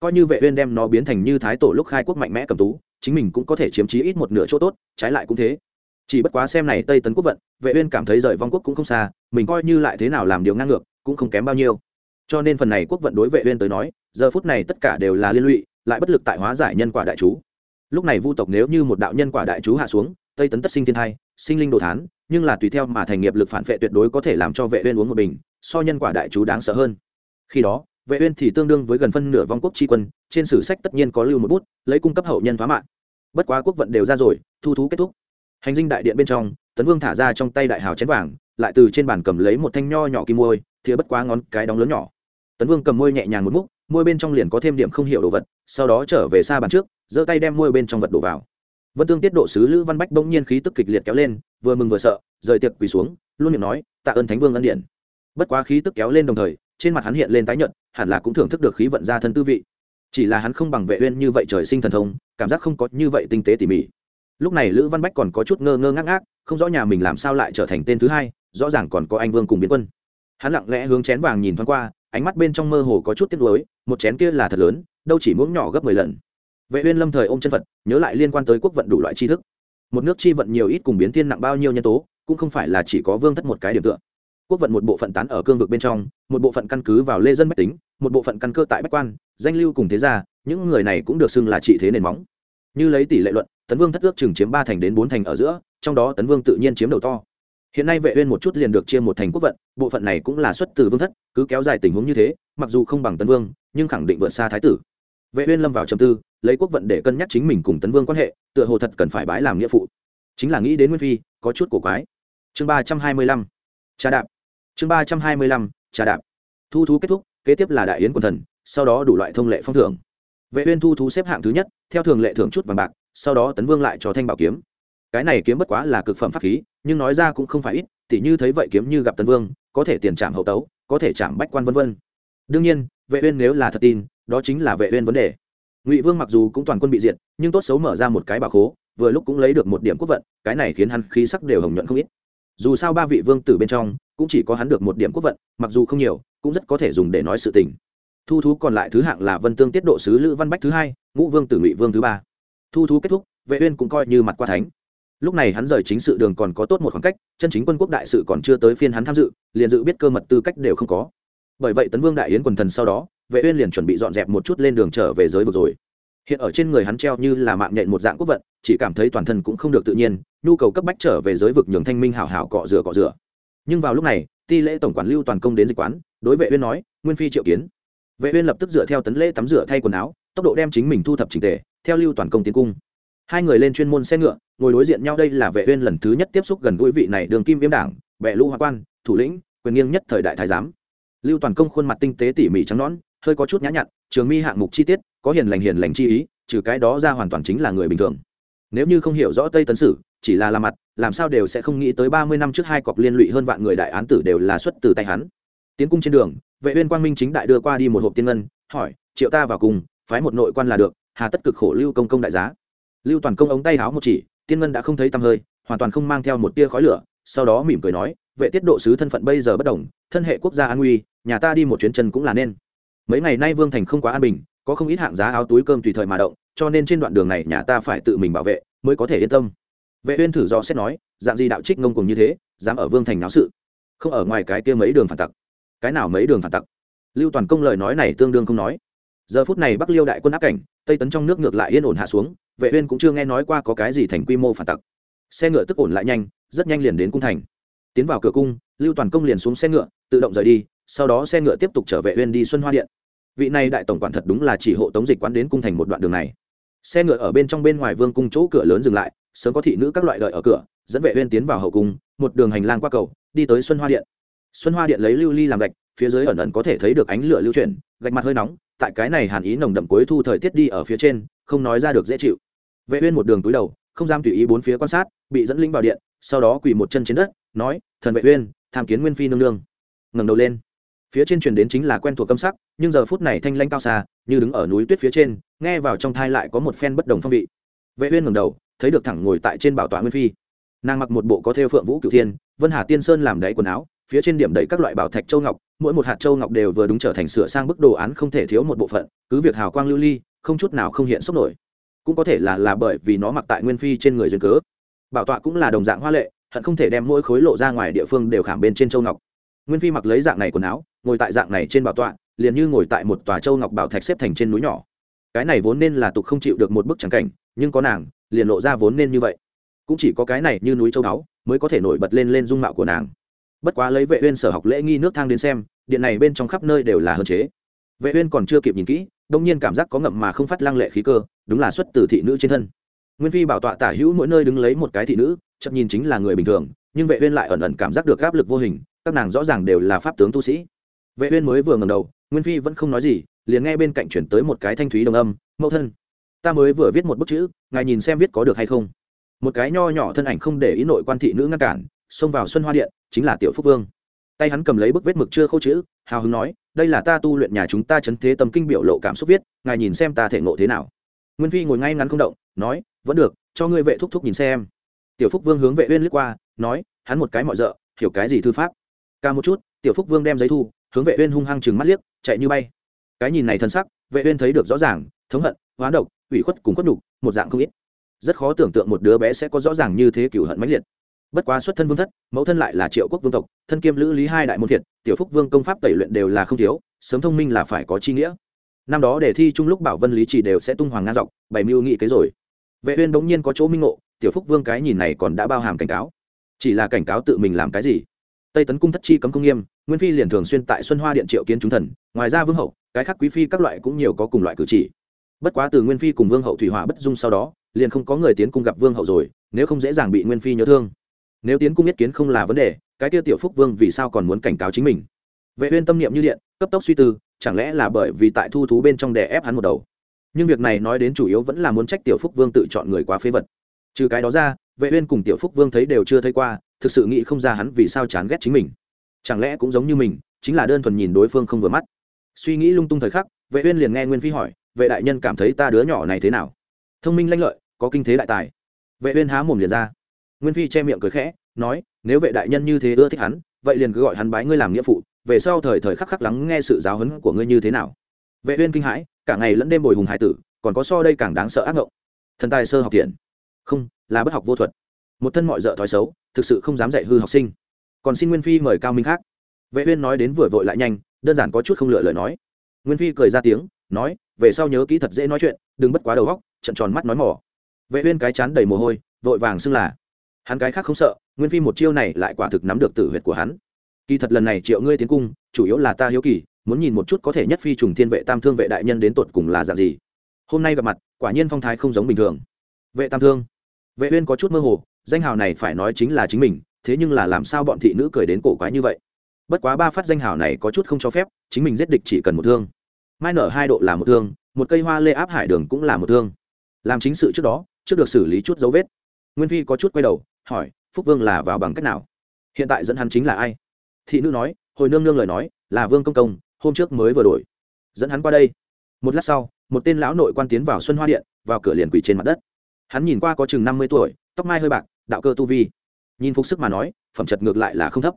Coi như vệ uyên đem nó biến thành như thái tổ lúc khai quốc mạnh mẽ cầm tú, chính mình cũng có thể chiếm chí ít một nửa chỗ tốt, trái lại cũng thế. Chỉ bất quá xem này tây tấn quốc vận, vệ uyên cảm thấy rời vong quốc cũng không xa, mình coi như lại thế nào làm điều ngang ngược, cũng không kém bao nhiêu. Cho nên phần này quốc vận đối vệ uyên tới nói, giờ phút này tất cả đều là liên lụy, lại bất lực tại hóa giải nhân quả đại chú lúc này vu tộc nếu như một đạo nhân quả đại chú hạ xuống, tây tấn tất sinh thiên hai sinh linh đồ thán, nhưng là tùy theo mà thành nghiệp lực phản vệ tuyệt đối có thể làm cho vệ uyên uống một bình, so nhân quả đại chú đáng sợ hơn. Khi đó, vệ uyên thì tương đương với gần phân nửa vong quốc chi quân, trên sử sách tất nhiên có lưu một bút, lấy cung cấp hậu nhân phá mạng. Bất quá quốc vận đều ra rồi, thu thú kết thúc. Hành dinh đại điện bên trong, tấn vương thả ra trong tay đại hào chén vàng, lại từ trên bàn cầm lấy một thanh nho nhỏ kim môi, thìa bất quá ngón cái đóng lớn nhỏ. Tấn vương cầm môi nhẹ nhàng một múc, môi bên trong liền có thêm điểm không hiểu đồ vật, sau đó trở về xa bàn trước giơ tay đem môi bên trong vật đổ vào. Vân tương tiết độ sứ lữ văn bách bỗng nhiên khí tức kịch liệt kéo lên, vừa mừng vừa sợ, rời tiệc quỳ xuống, luôn miệng nói, tạ ơn thánh vương ân điện bất quá khí tức kéo lên đồng thời, trên mặt hắn hiện lên tái nhợt, hẳn là cũng thưởng thức được khí vận ra thân tư vị. Chỉ là hắn không bằng vệ uyên như vậy trời sinh thần thông, cảm giác không có như vậy tinh tế tỉ mỉ. Lúc này lữ văn bách còn có chút ngơ ngơ ngác ngác, không rõ nhà mình làm sao lại trở thành tên thứ hai, rõ ràng còn có anh vương cùng biến quân. Hắn lặng lẽ hướng chén vàng nhìn thoáng qua, ánh mắt bên trong mơ hồ có chút tiếc nuối, một chén kia là thật lớn, đâu chỉ muỗng nhỏ gấp mười lần vệ uyên lâm thời ôm chân phật, nhớ lại liên quan tới quốc vận đủ loại tri thức. Một nước chi vận nhiều ít cùng biến thiên nặng bao nhiêu nhân tố, cũng không phải là chỉ có vương thất một cái điểm tựa. Quốc vận một bộ phận tán ở cương vực bên trong, một bộ phận căn cứ vào lê dân bách tính, một bộ phận căn cơ tại bách quan, danh lưu cùng thế gia, những người này cũng được xưng là trị thế nền móng. Như lấy tỷ lệ luận, tấn vương thất ước chừng chiếm ba thành đến bốn thành ở giữa, trong đó tấn vương tự nhiên chiếm đầu to. Hiện nay vệ uyên một chút liền được chia một thành quốc vận, bộ phận này cũng là xuất từ vương thất, cứ kéo dài tình huống như thế, mặc dù không bằng tấn vương, nhưng khẳng định vượt xa thái tử. Vệ uyên lâm vào trầm tư lấy quốc vận để cân nhắc chính mình cùng tấn vương quan hệ, tựa hồ thật cần phải bái làm nghĩa phụ. Chính là nghĩ đến nguyên phi, có chút cổ quái. Chương ba trăm hai mươi lăm. Trà đạp. Chương ba trăm hai mươi lăm, trà đạp. Thu thú kết thúc, kế tiếp là đại yến quần thần, sau đó đủ loại thông lệ phong thưởng. Vệ uyên thu thú xếp hạng thứ nhất, theo thường lệ thưởng chút vàng bạc, sau đó tấn vương lại cho thanh bảo kiếm. Cái này kiếm bất quá là cực phẩm pháp khí, nhưng nói ra cũng không phải ít, tỉ như thấy vậy kiếm như gặp tấn vương, có thể tiền trảm hậu tấu, có thể trảm bách quan vân vân. Đương nhiên, vệ uyên nếu là thật tin, đó chính là vệ uyên vấn đề ngụy vương mặc dù cũng toàn quân bị diệt, nhưng tốt xấu mở ra một cái bảo khố, vừa lúc cũng lấy được một điểm quốc vận, cái này khiến hắn khí sắc đều hồng nhuận không ít. Dù sao ba vị vương tử bên trong, cũng chỉ có hắn được một điểm quốc vận, mặc dù không nhiều, cũng rất có thể dùng để nói sự tình. Thu thú còn lại thứ hạng là vân tương tiết độ sứ lữ văn bách thứ hai, ngũ vương tử ngụy vương thứ ba. Thu thú kết thúc, vệ uyên cũng coi như mặt qua thánh. Lúc này hắn rời chính sự đường còn có tốt một khoảng cách, chân chính quân quốc đại sự còn chưa tới phiên hắn tham dự, liền dự biết cơ mật tư cách đều không có. Bởi vậy tấn vương đại yến quần thần sau đó vệ uyên liền chuẩn bị dọn dẹp một chút lên đường trở về giới vực rồi. Hiện ở trên người hắn treo như là mạng nhện một dạng quốc vận, chỉ cảm thấy toàn thân cũng không được tự nhiên, nhu cầu cấp bách trở về giới vực nhường thanh minh hảo hảo cọ rửa cọ rửa. Nhưng vào lúc này, ti lễ tổng quản lưu toàn công đến dịch quán, đối vệ uyên nói, nguyên phi triệu kiến. Vệ uyên lập tức dựa theo tấn lễ tắm rửa thay quần áo, tốc độ đem chính mình thu thập chỉnh tề, theo lưu toàn công tiến cung. Hai người lên chuyên môn xe ngựa, ngồi đối diện nhau đây là vệ uyên lần thứ nhất tiếp xúc gần gũi vị này đường kim viêm đảng Bệ lũ hoa quan, thủ lĩnh, quyền nghiêng nhất thời đại thái giám. Lưu toàn công khuôn mặt tinh tế tỉ mỉ trắng nõn hơi có chút nhã nhặn, trường mi hạng mục chi tiết, có hiền lành hiền lành chi ý, trừ cái đó ra hoàn toàn chính là người bình thường. Nếu như không hiểu rõ tây tấn sử, chỉ là làm mặt, làm sao đều sẽ không nghĩ tới ba mươi năm trước hai cọc liên lụy hơn vạn người đại án tử đều là xuất từ tay hắn. Tiến cung trên đường, vệ uyên quang minh chính đại đưa qua đi một hộp tiên ngân, hỏi, triệu ta vào cùng, phái một nội quan là được, hà tất cực khổ lưu công công đại giá. Lưu toàn công ống tay háo một chỉ, tiên ngân đã không thấy tăm hơi, hoàn toàn không mang theo một tia khói lửa, sau đó mỉm cười nói, vệ tiết độ sứ thân phận bây giờ bất đồng, thân hệ quốc gia an nguy, nhà ta đi một chuyến chân cũng là nên mấy ngày nay vương thành không quá an bình, có không ít hạng giá áo túi cơm tùy thời mà động, cho nên trên đoạn đường này nhà ta phải tự mình bảo vệ, mới có thể yên tâm. Vệ uyên thử do xét nói, dạng gì đạo trích ngông cùng như thế, dám ở vương thành náo sự? Không ở ngoài cái kia mấy đường phản tặc. Cái nào mấy đường phản tặc? Lưu toàn công lời nói này tương đương không nói. Giờ phút này bắc liêu đại quân áp cảnh, tây tấn trong nước ngược lại yên ổn hạ xuống, vệ uyên cũng chưa nghe nói qua có cái gì thành quy mô phản tặc. Xe ngựa tức ổn lại nhanh, rất nhanh liền đến cung thành. Tiến vào cửa cung, lưu toàn công liền xuống xe ngựa, tự động rời đi sau đó xe ngựa tiếp tục trở về uyên đi xuân hoa điện. Vị này đại tổng quản thật đúng là chỉ hộ tống dịch quán đến cung thành một đoạn đường này. Xe ngựa ở bên trong bên ngoài vương cung chỗ cửa lớn dừng lại, sớm có thị nữ các loại đợi ở cửa, dẫn vệ uyên tiến vào hậu cung, một đường hành lang qua cầu, đi tới xuân hoa điện. Xuân hoa điện lấy lưu ly làm gạch, phía dưới ẩn ẩn có thể thấy được ánh lửa lưu chuyển, gạch mặt hơi nóng, tại cái này hàn ý nồng đậm cuối thu thời tiết đi ở phía trên, không nói ra được dễ chịu. Vệ uyên một đường túi đầu, không dám tùy ý bốn phía quan sát, bị dẫn linh vào điện, sau đó quỳ một chân trên đất, nói, thần vệ uyên, tham kiến nguyên phi nương nương. Ngẩng đầu lên phía trên truyền đến chính là quen thuộc câm sắc, nhưng giờ phút này thanh lanh cao xa, như đứng ở núi tuyết phía trên, nghe vào trong thai lại có một phen bất đồng phong vị. Vệ uyên ngẩng đầu, thấy được thẳng ngồi tại trên bảo tọa nguyên phi. Nàng mặc một bộ có thêu phượng vũ cửu thiên, vân hà tiên sơn làm đáy quần áo, phía trên điểm đầy các loại bảo thạch châu ngọc, mỗi một hạt châu ngọc đều vừa đúng trở thành sửa sang bức đồ án không thể thiếu một bộ phận, cứ việc hào quang lưu ly, không chút nào không hiện sốc nổi. Cũng có thể là là bởi vì nó mặc tại nguyên phi trên người duyên cớ. Bảo tọa cũng là đồng dạng hoa lệ, hận không thể đem mỗi khối lộ ra ngoài địa phương đều khảm bên trên châu ngọc. Nguyên phi mặc lấy dạng này quần áo ngồi tại dạng này trên bảo tọa, liền như ngồi tại một tòa châu ngọc bảo thạch xếp thành trên núi nhỏ. Cái này vốn nên là tục không chịu được một bức trắng cảnh, nhưng có nàng, liền lộ ra vốn nên như vậy. Cũng chỉ có cái này như núi châu đáo mới có thể nổi bật lên lên dung mạo của nàng. Bất quá lấy vệ uyên sở học lễ nghi nước thang đến xem, điện này bên trong khắp nơi đều là hơn chế. Vệ uyên còn chưa kịp nhìn kỹ, đông nhiên cảm giác có ngậm mà không phát lăng lệ khí cơ, đúng là xuất từ thị nữ trên thân. Nguyên phi bảo tọa tả hữu mỗi nơi đứng lấy một cái thị nữ chậm nhìn chính là người bình thường, nhưng vệ uyên lại ẩn ẩn cảm giác được áp lực vô hình, các nàng rõ ràng đều là pháp tướng tu sĩ vệ uyên mới vừa ngẩng đầu, nguyên phi vẫn không nói gì, liền nghe bên cạnh chuyển tới một cái thanh thúy đồng âm, mẫu thân, ta mới vừa viết một bức chữ, ngài nhìn xem viết có được hay không? Một cái nho nhỏ thân ảnh không để ý nội quan thị nữ ngăn cản, xông vào xuân hoa điện, chính là tiểu phúc vương. Tay hắn cầm lấy bức vết mực chưa khâu chữ, hào hứng nói, đây là ta tu luyện nhà chúng ta chấn thế tâm kinh biểu lộ cảm xúc viết, ngài nhìn xem ta thể ngộ thế nào. Nguyên phi ngồi ngay ngắn không động, nói, vẫn được, cho ngươi vệ thúc thúc nhìn xem. Tiểu phúc vương hướng vệ uyên lướt qua, nói, hắn một cái mọi dợ hiểu cái gì thư pháp? Ca một chút, tiểu phúc vương đem giấy thu hướng vệ uyên hung hăng chừng mắt liếc, chạy như bay. Cái nhìn này thân sắc, vệ uyên thấy được rõ ràng, thống hận, hoán độc, ủy khuất cùng khuất nhục, một dạng không ít. Rất khó tưởng tượng một đứa bé sẽ có rõ ràng như thế cửu hận mãnh liệt. Bất quá xuất thân vương thất, mẫu thân lại là triệu quốc vương tộc, thân kiêm lữ lý hai đại môn thiệt, tiểu phúc vương công pháp tẩy luyện đều là không thiếu, sớm thông minh là phải có chi nghĩa. Năm đó đề thi chung lúc bảo vân lý chỉ đều sẽ tung hoàng ngang dọc, bày mưu nghị kế rồi. Vệ uyên bỗng nhiên có chỗ minh ngộ, tiểu phúc vương cái nhìn này còn đã bao hàm cảnh cáo. Chỉ là cảnh cáo tự mình làm cái gì? Tây tấn cung thất chi cấm công nghiêm nguyên phi liền thường xuyên tại xuân hoa điện triệu kiến chúng thần ngoài ra vương hậu cái khác quý phi các loại cũng nhiều có cùng loại cử chỉ bất quá từ nguyên phi cùng vương hậu thủy hỏa bất dung sau đó liền không có người tiến cung gặp vương hậu rồi nếu không dễ dàng bị nguyên phi nhớ thương nếu tiến cung nhất kiến không là vấn đề cái tiêu tiểu phúc vương vì sao còn muốn cảnh cáo chính mình vệ uyên tâm niệm như điện cấp tốc suy tư chẳng lẽ là bởi vì tại thu thú bên trong đè ép hắn một đầu nhưng việc này nói đến chủ yếu vẫn là muốn trách tiểu phúc vương tự chọn người quá phế vật trừ cái đó ra vệ uyên cùng tiểu phúc vương thấy đều chưa thấy qua thực sự nghĩ không ra hắn vì sao chán ghét chính mình. Chẳng lẽ cũng giống như mình, chính là đơn thuần nhìn đối phương không vừa mắt? Suy nghĩ lung tung thời khắc, vệ uyên liền nghe nguyên phi hỏi, vệ đại nhân cảm thấy ta đứa nhỏ này thế nào? Thông minh lanh lợi, có kinh thế đại tài. Vệ uyên há mồm liền ra. Nguyên phi che miệng cười khẽ, nói, nếu vệ đại nhân như thế ưa thích hắn, vậy liền cứ gọi hắn bái ngươi làm nghĩa phụ, về sau thời thời khắc khắc lắng nghe sự giáo huấn của ngươi như thế nào. Vệ uyên kinh hãi, cả ngày lẫn đêm bồi hùng hải tử, còn có so đây càng đáng sợ ác ngộng. Thần tài sơ học tiền không, là bất học vô thuật. Một thân mọi dợ thói xấu thực sự không dám dạy hư học sinh. Còn xin nguyên phi mời cao minh khác. Vệ uyên nói đến vừa vội lại nhanh, đơn giản có chút không lựa lời nói. Nguyên phi cười ra tiếng, nói, về sau nhớ kỹ thật dễ nói chuyện, đừng bất quá đầu óc, trận tròn mắt nói mỏ. Vệ uyên cái chán đầy mồ hôi, vội vàng xưng là, hắn cái khác không sợ, nguyên phi một chiêu này lại quả thực nắm được tử huyệt của hắn. Kỳ thật lần này triệu ngươi tiến cung, chủ yếu là ta hiếu kỳ, muốn nhìn một chút có thể nhất phi trùng thiên vệ tam thương vệ đại nhân đến tột cùng là dạng gì. Hôm nay gặp mặt, quả nhiên phong thái không giống bình thường. Vệ tam thương? Vệ uyên có chút mơ hồ danh hào này phải nói chính là chính mình, thế nhưng là làm sao bọn thị nữ cười đến cổ quái như vậy? Bất quá ba phát danh hào này có chút không cho phép, chính mình giết địch chỉ cần một thương. Mai nở hai độ là một thương, một cây hoa lê áp hải đường cũng là một thương. Làm chính sự trước đó, trước được xử lý chút dấu vết. Nguyên phi có chút quay đầu, hỏi, phúc vương là vào bằng cách nào? Hiện tại dẫn hắn chính là ai? Thị nữ nói, hồi nương nương lời nói, là vương công công, hôm trước mới vừa đổi. Dẫn hắn qua đây. Một lát sau, một tên lão nội quan tiến vào xuân hoa điện, vào cửa liền quỳ trên mặt đất. Hắn nhìn qua có chừng năm mươi tuổi, tóc mai hơi bạc đạo cơ tu vi. Nhìn phục sức mà nói, phẩm chất ngược lại là không thấp.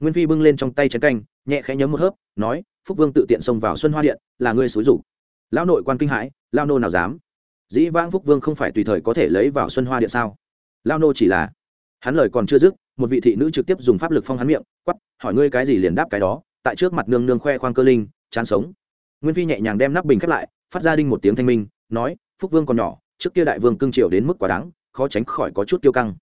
Nguyên phi bưng lên trong tay chén canh, nhẹ khẽ nhấm một hớp, nói, phúc vương tự tiện xông vào xuân hoa điện, là ngươi xúi rủ lão nội quan kinh hãi lao nô nào dám? Dĩ vãng phúc vương không phải tùy thời có thể lấy vào xuân hoa điện sao? Lao nô chỉ là, hắn lời còn chưa dứt, một vị thị nữ trực tiếp dùng pháp lực phong hắn miệng quắp hỏi ngươi cái gì liền đáp cái đó, tại trước mặt nương nương khoe khoang cơ linh, chán sống. Nguyên phi nhẹ nhàng đem nắp bình khép lại, phát ra đinh một tiếng thanh minh, nói, phúc vương còn nhỏ, trước kia đại vương cương triều đến mức quá đáng, khó tránh khỏi có chút kiêu căng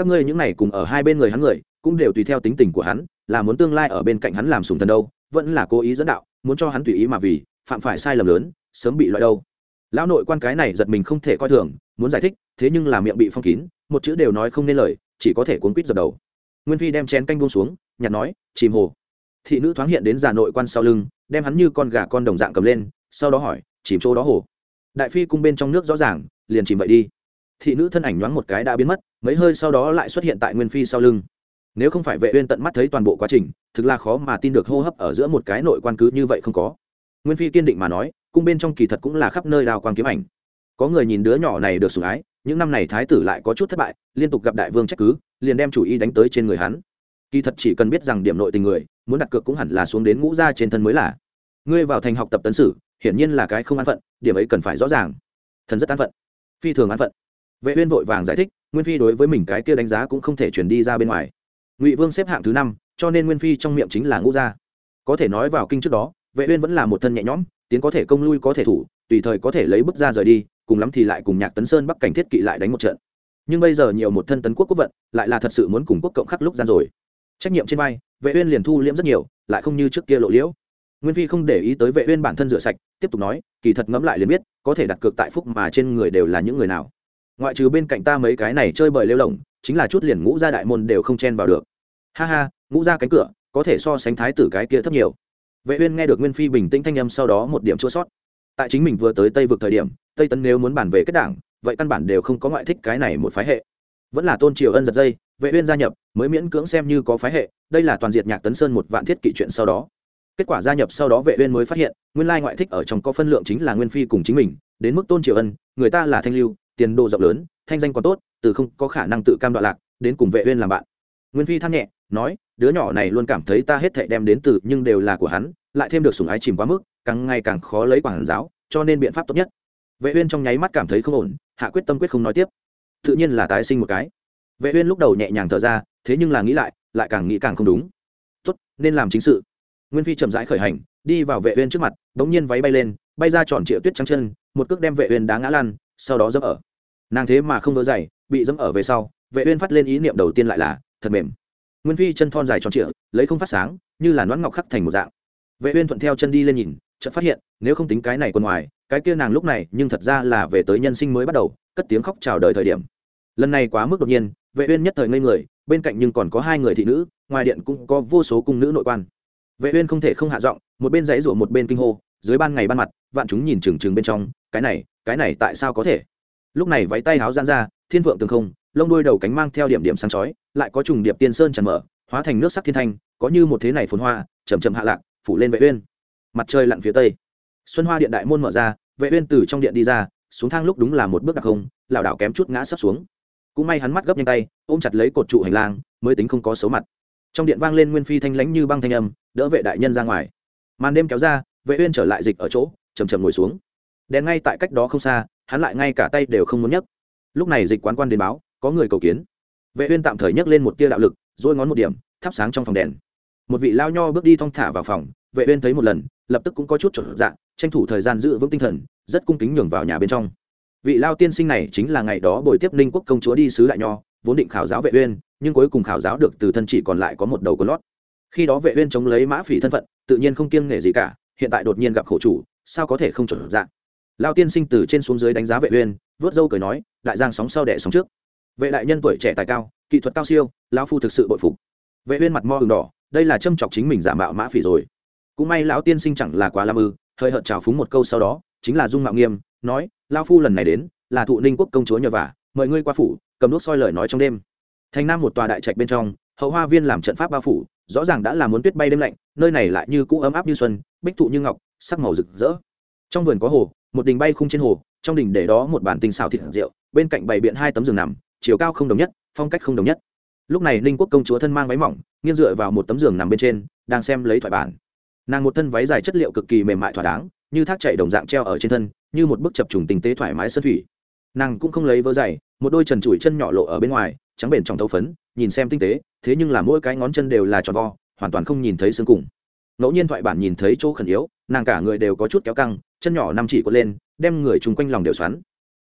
các ngươi những này cùng ở hai bên người hắn người, cũng đều tùy theo tính tình của hắn, là muốn tương lai ở bên cạnh hắn làm sùng thần đâu, vẫn là cố ý dẫn đạo, muốn cho hắn tùy ý mà vì, phạm phải sai lầm lớn, sớm bị loại đâu. Lão nội quan cái này giật mình không thể coi thường, muốn giải thích, thế nhưng là miệng bị phong kín, một chữ đều nói không nên lời, chỉ có thể cuốn quýt dập đầu. Nguyên phi đem chén canh buông xuống, nhặt nói, chìm hồ. Thị nữ thoáng hiện đến già nội quan sau lưng, đem hắn như con gà con đồng dạng cầm lên, sau đó hỏi, chìm chỗ đó hồ? Đại phi cung bên trong nước rõ ràng, liền chìm vậy đi thị nữ thân ảnh nhoáng một cái đã biến mất, mấy hơi sau đó lại xuất hiện tại nguyên phi sau lưng. Nếu không phải vệ uyên tận mắt thấy toàn bộ quá trình, thực là khó mà tin được hô hấp ở giữa một cái nội quan cứ như vậy không có. Nguyên phi kiên định mà nói, cung bên trong kỳ thật cũng là khắp nơi đào quang kiếm ảnh. Có người nhìn đứa nhỏ này được sủng ái, những năm này thái tử lại có chút thất bại, liên tục gặp đại vương trách cứ, liền đem chủ ý đánh tới trên người hắn. Kỳ thật chỉ cần biết rằng điểm nội tình người, muốn đặt cược cũng hẳn là xuống đến ngũ gia trên thân mới là. Ngươi vào thành học tập tấn sử, hiển nhiên là cái không an phận, điểm ấy cần phải rõ ràng. Thần rất an phận. Phi thường an phận vệ uyên vội vàng giải thích, nguyên phi đối với mình cái kia đánh giá cũng không thể truyền đi ra bên ngoài. Ngụy vương xếp hạng thứ năm, cho nên nguyên phi trong miệng chính là ngũ gia. Có thể nói vào kinh trước đó, vệ uyên vẫn là một thân nhẹ nhõm, tiến có thể công lui có thể thủ, tùy thời có thể lấy bức ra rời đi, cùng lắm thì lại cùng nhạc tấn sơn bắc cảnh thiết kỵ lại đánh một trận. Nhưng bây giờ nhiều một thân tấn quốc quốc vận, lại là thật sự muốn cùng quốc cộng khắc lúc gian rồi. Trách nhiệm trên vai, vệ uyên liền thu liễm rất nhiều, lại không như trước kia lộ liễu. Nguyên phi không để ý tới vệ uyên bản thân rửa sạch, tiếp tục nói, kỳ thật ngẫm lại liền biết, có thể đặt cược tại phúc mà trên người đều là những người nào ngoại trừ bên cạnh ta mấy cái này chơi bời lêu lỏng, chính là chút liền ngũ gia đại môn đều không chen vào được. Ha ha, ngũ gia cánh cửa, có thể so sánh thái tử cái kia thấp nhiều. Vệ uyên nghe được nguyên phi bình tĩnh thanh âm sau đó một điểm chua sót. Tại chính mình vừa tới tây vực thời điểm, tây tấn nếu muốn bản về kết đảng, vậy căn bản đều không có ngoại thích cái này một phái hệ. Vẫn là tôn triều ân giật dây, vệ uyên gia nhập, mới miễn cưỡng xem như có phái hệ, đây là toàn diệt nhạc tấn sơn một vạn thiết kỵ chuyện sau đó. Kết quả gia nhập sau đó vệ uyên mới phát hiện, nguyên lai ngoại thích ở trong có phân lượng chính là nguyên phi cùng chính mình, đến mức tôn triều ân, người ta là thanh lưu tiền đồ rộng lớn, thanh danh còn tốt, từ không có khả năng tự cam đoạn lạc, đến cùng vệ uyên làm bạn. Nguyên phi than nhẹ, nói, đứa nhỏ này luôn cảm thấy ta hết thảy đem đến từ, nhưng đều là của hắn, lại thêm được sủng ái chìm quá mức, càng ngày càng khó lấy quảng giáo, cho nên biện pháp tốt nhất. Vệ uyên trong nháy mắt cảm thấy không ổn, hạ quyết tâm quyết không nói tiếp. Tự nhiên là tái sinh một cái. Vệ uyên lúc đầu nhẹ nhàng thở ra, thế nhưng là nghĩ lại lại càng nghĩ càng không đúng. Tốt, nên làm chính sự. Nguyên phi chậm rãi khởi hành, đi vào vệ uyên trước mặt đống nhiên váy bay lên, bay ra tròn triệu tuyết trắng chân, một cước đem vệ uyên đá ngã lăn, sau đó dẫm ở nàng thế mà không vỡ dày bị dẫm ở về sau, vệ uyên phát lên ý niệm đầu tiên lại là, thật mềm. Nguyên phi chân thon dài tròn trịa, lấy không phát sáng, như là nón ngọc khắc thành một dạng. Vệ uyên thuận theo chân đi lên nhìn, chợt phát hiện, nếu không tính cái này quần ngoài, cái kia nàng lúc này, nhưng thật ra là về tới nhân sinh mới bắt đầu, cất tiếng khóc chào đời thời điểm. Lần này quá mức đột nhiên, vệ uyên nhất thời ngây người, bên cạnh nhưng còn có hai người thị nữ, ngoài điện cũng có vô số cung nữ nội quan. Vệ uyên không thể không hạ giọng, một bên dãy rủa một bên kinh hô, dưới ban ngày ban mặt, vạn chúng nhìn chừng chừng bên trong, cái này cái này tại sao có thể? Lúc này váy tay áo giãn ra, thiên vượng tường không, lông đuôi đầu cánh mang theo điểm điểm sáng chói, lại có trùng điệp tiên sơn tràn mở, hóa thành nước sắc thiên thanh, có như một thế này phồn hoa chầm chậm hạ lạc, phủ lên vệ uyên. Mặt trời lặn phía tây. Xuân hoa điện đại môn mở ra, vệ uyên từ trong điện đi ra, xuống thang lúc đúng là một bước đặc không lảo đảo kém chút ngã sấp xuống. Cũng may hắn mắt gấp nhanh tay, ôm chặt lấy cột trụ hành lang, mới tính không có xấu mặt. Trong điện vang lên nguyên phi thanh lãnh như băng thanh âm, đỡ vệ đại nhân ra ngoài. Màn đêm kéo ra, vệ uyên trở lại dịch ở chỗ chầm chậm ngồi xuống. Đèn ngay tại cách đó không xa hắn lại ngay cả tay đều không muốn nhấc. Lúc này dịch quán quan đến báo, có người cầu kiến. Vệ uyên tạm thời nhấc lên một tia đạo lực rồi ngón một điểm, thắp sáng trong phòng đèn. Một vị lao nho bước đi thong thả vào phòng, vệ uyên thấy một lần, lập tức cũng có chút trở dạng tranh thủ thời gian giữ vững tinh thần, rất cung kính nhường vào nhà bên trong. Vị lao tiên sinh này chính là ngày đó buổi tiếp ninh quốc công chúa đi sứ đại nho, vốn định khảo giáo vệ uyên, nhưng cuối cùng khảo giáo được từ thân chỉ còn lại có một đầu của lót. Khi đó vệ uyên chống lấy mã phỉ thân phận, tự nhiên không kiêng nể gì cả, hiện tại đột nhiên gặp khổ chủ, sao có thể không trở dạng lao tiên sinh từ trên xuống dưới đánh giá vệ uyên, vớt dâu cười nói, đại giang sóng sau đẻ sóng trước. Vệ đại nhân tuổi trẻ tài cao, kỹ thuật cao siêu, lão phu thực sự bội phục. Vệ uyên mặt mo ửng đỏ, đây là châm chọc chính mình giả mạo mã phỉ rồi. Cũng may lão tiên sinh chẳng là quá lam ư, hơi hợt chào phúng một câu sau đó, chính là dung mạo nghiêm, nói lão phu lần này đến, là thụ ninh quốc công chúa nhờ vả, mời ngươi qua phủ, cầm đuốc soi lời nói trong đêm. Thành nam một tòa đại trạch bên trong, hậu hoa viên làm trận pháp bao phủ, rõ ràng đã là muốn tuyết bay đêm lạnh, nơi này lại như cũ ấm áp như xuân, bích thụ như ngọc, sắc màu rực rỡ. Trong vườn có hồ một đình bay khung trên hồ, trong đình để đó một bàn tinh xào thịt rượu, bên cạnh bày biện hai tấm giường nằm, chiều cao không đồng nhất, phong cách không đồng nhất. Lúc này ninh quốc công chúa thân mang váy mỏng, nghiêng dựa vào một tấm giường nằm bên trên, đang xem lấy thoại bản. Nàng một thân váy dài chất liệu cực kỳ mềm mại thỏa đáng, như thác chạy đồng dạng treo ở trên thân, như một bức chập trùng tinh tế thoải mái sân thủy. Nàng cũng không lấy vớ dày, một đôi trần trụi chân nhỏ lộ ở bên ngoài, trắng bền trong thấu phấn, nhìn xem tinh tế, thế nhưng là mỗi cái ngón chân đều là tròn vo, hoàn toàn không nhìn thấy xương cùng. Ngẫu nhiên thoại bản nhìn thấy chỗ khẩn yếu, nàng cả người đều có chút kéo căng chân nhỏ năm chỉ quật lên, đem người chung quanh lòng đều xoắn.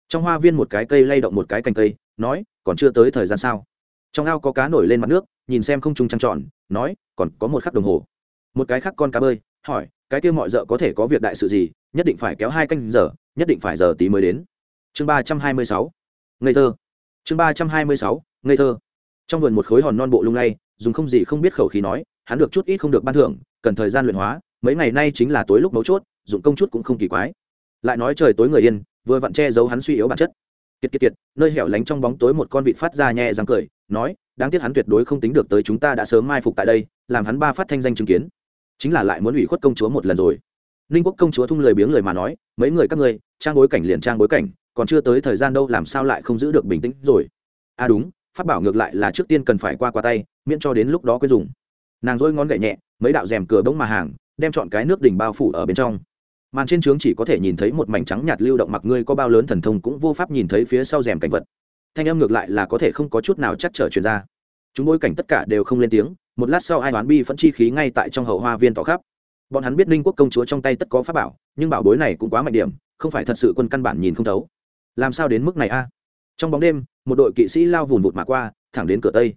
Trong hoa viên một cái cây lay động một cái cành cây, nói, còn chưa tới thời gian sao? Trong ao có cá nổi lên mặt nước, nhìn xem không trung trăng tròn, nói, còn có một khắc đồng hồ. Một cái khác con cá bơi, hỏi, cái kia mọi d có thể có việc đại sự gì? Nhất định phải kéo hai canh giờ, nhất định phải giờ tí mới đến. Chương ba trăm hai mươi sáu, ngây thơ. Chương ba trăm hai mươi sáu, ngây thơ. Trong vườn một khối hòn non bộ lung lay, dùng không gì không biết khẩu khí nói, hắn được chút ít không được ban thưởng, cần thời gian luyện hóa, mấy ngày nay chính là tối lúc mấu chốt dụng công chút cũng không kỳ quái. Lại nói trời tối người yên, vừa vặn che giấu hắn suy yếu bản chất. Kiệt kiệt kiệt, nơi hẻo lánh trong bóng tối một con vịt phát ra nhẹ răng cười, nói, đáng tiếc hắn tuyệt đối không tính được tới chúng ta đã sớm mai phục tại đây, làm hắn ba phát thanh danh chứng kiến. Chính là lại muốn ủy khuất công chúa một lần rồi. Ninh quốc công chúa thung lời biếng lời mà nói, mấy người các ngươi, trang bối cảnh liền trang bối cảnh, còn chưa tới thời gian đâu làm sao lại không giữ được bình tĩnh rồi? À đúng phát bảo ngược lại là trước tiên cần phải qua qua tay, miễn cho đến lúc đó quên dùng. Nàng dôi ngón gậy nhẹ, mấy đạo rèm cửa bỗng mà hàng, đem chọn cái nước đỉnh bao phủ ở bên trong màn trên trướng chỉ có thể nhìn thấy một mảnh trắng nhạt lưu động mặc ngươi có bao lớn thần thông cũng vô pháp nhìn thấy phía sau rèm cảnh vật. Thanh âm ngược lại là có thể không có chút nào chắc trở truyền ra. Chúng bối cảnh tất cả đều không lên tiếng, một lát sau ai đoán bi phẫn chi khí ngay tại trong hậu hoa viên tỏ khắp. Bọn hắn biết ninh quốc công chúa trong tay tất có pháp bảo, nhưng bảo bối này cũng quá mạnh điểm, không phải thật sự quân căn bản nhìn không thấu. Làm sao đến mức này a? À? Trong bóng đêm, một đội kỵ sĩ lao vùn vụt mà qua, thẳng đến cửa tây.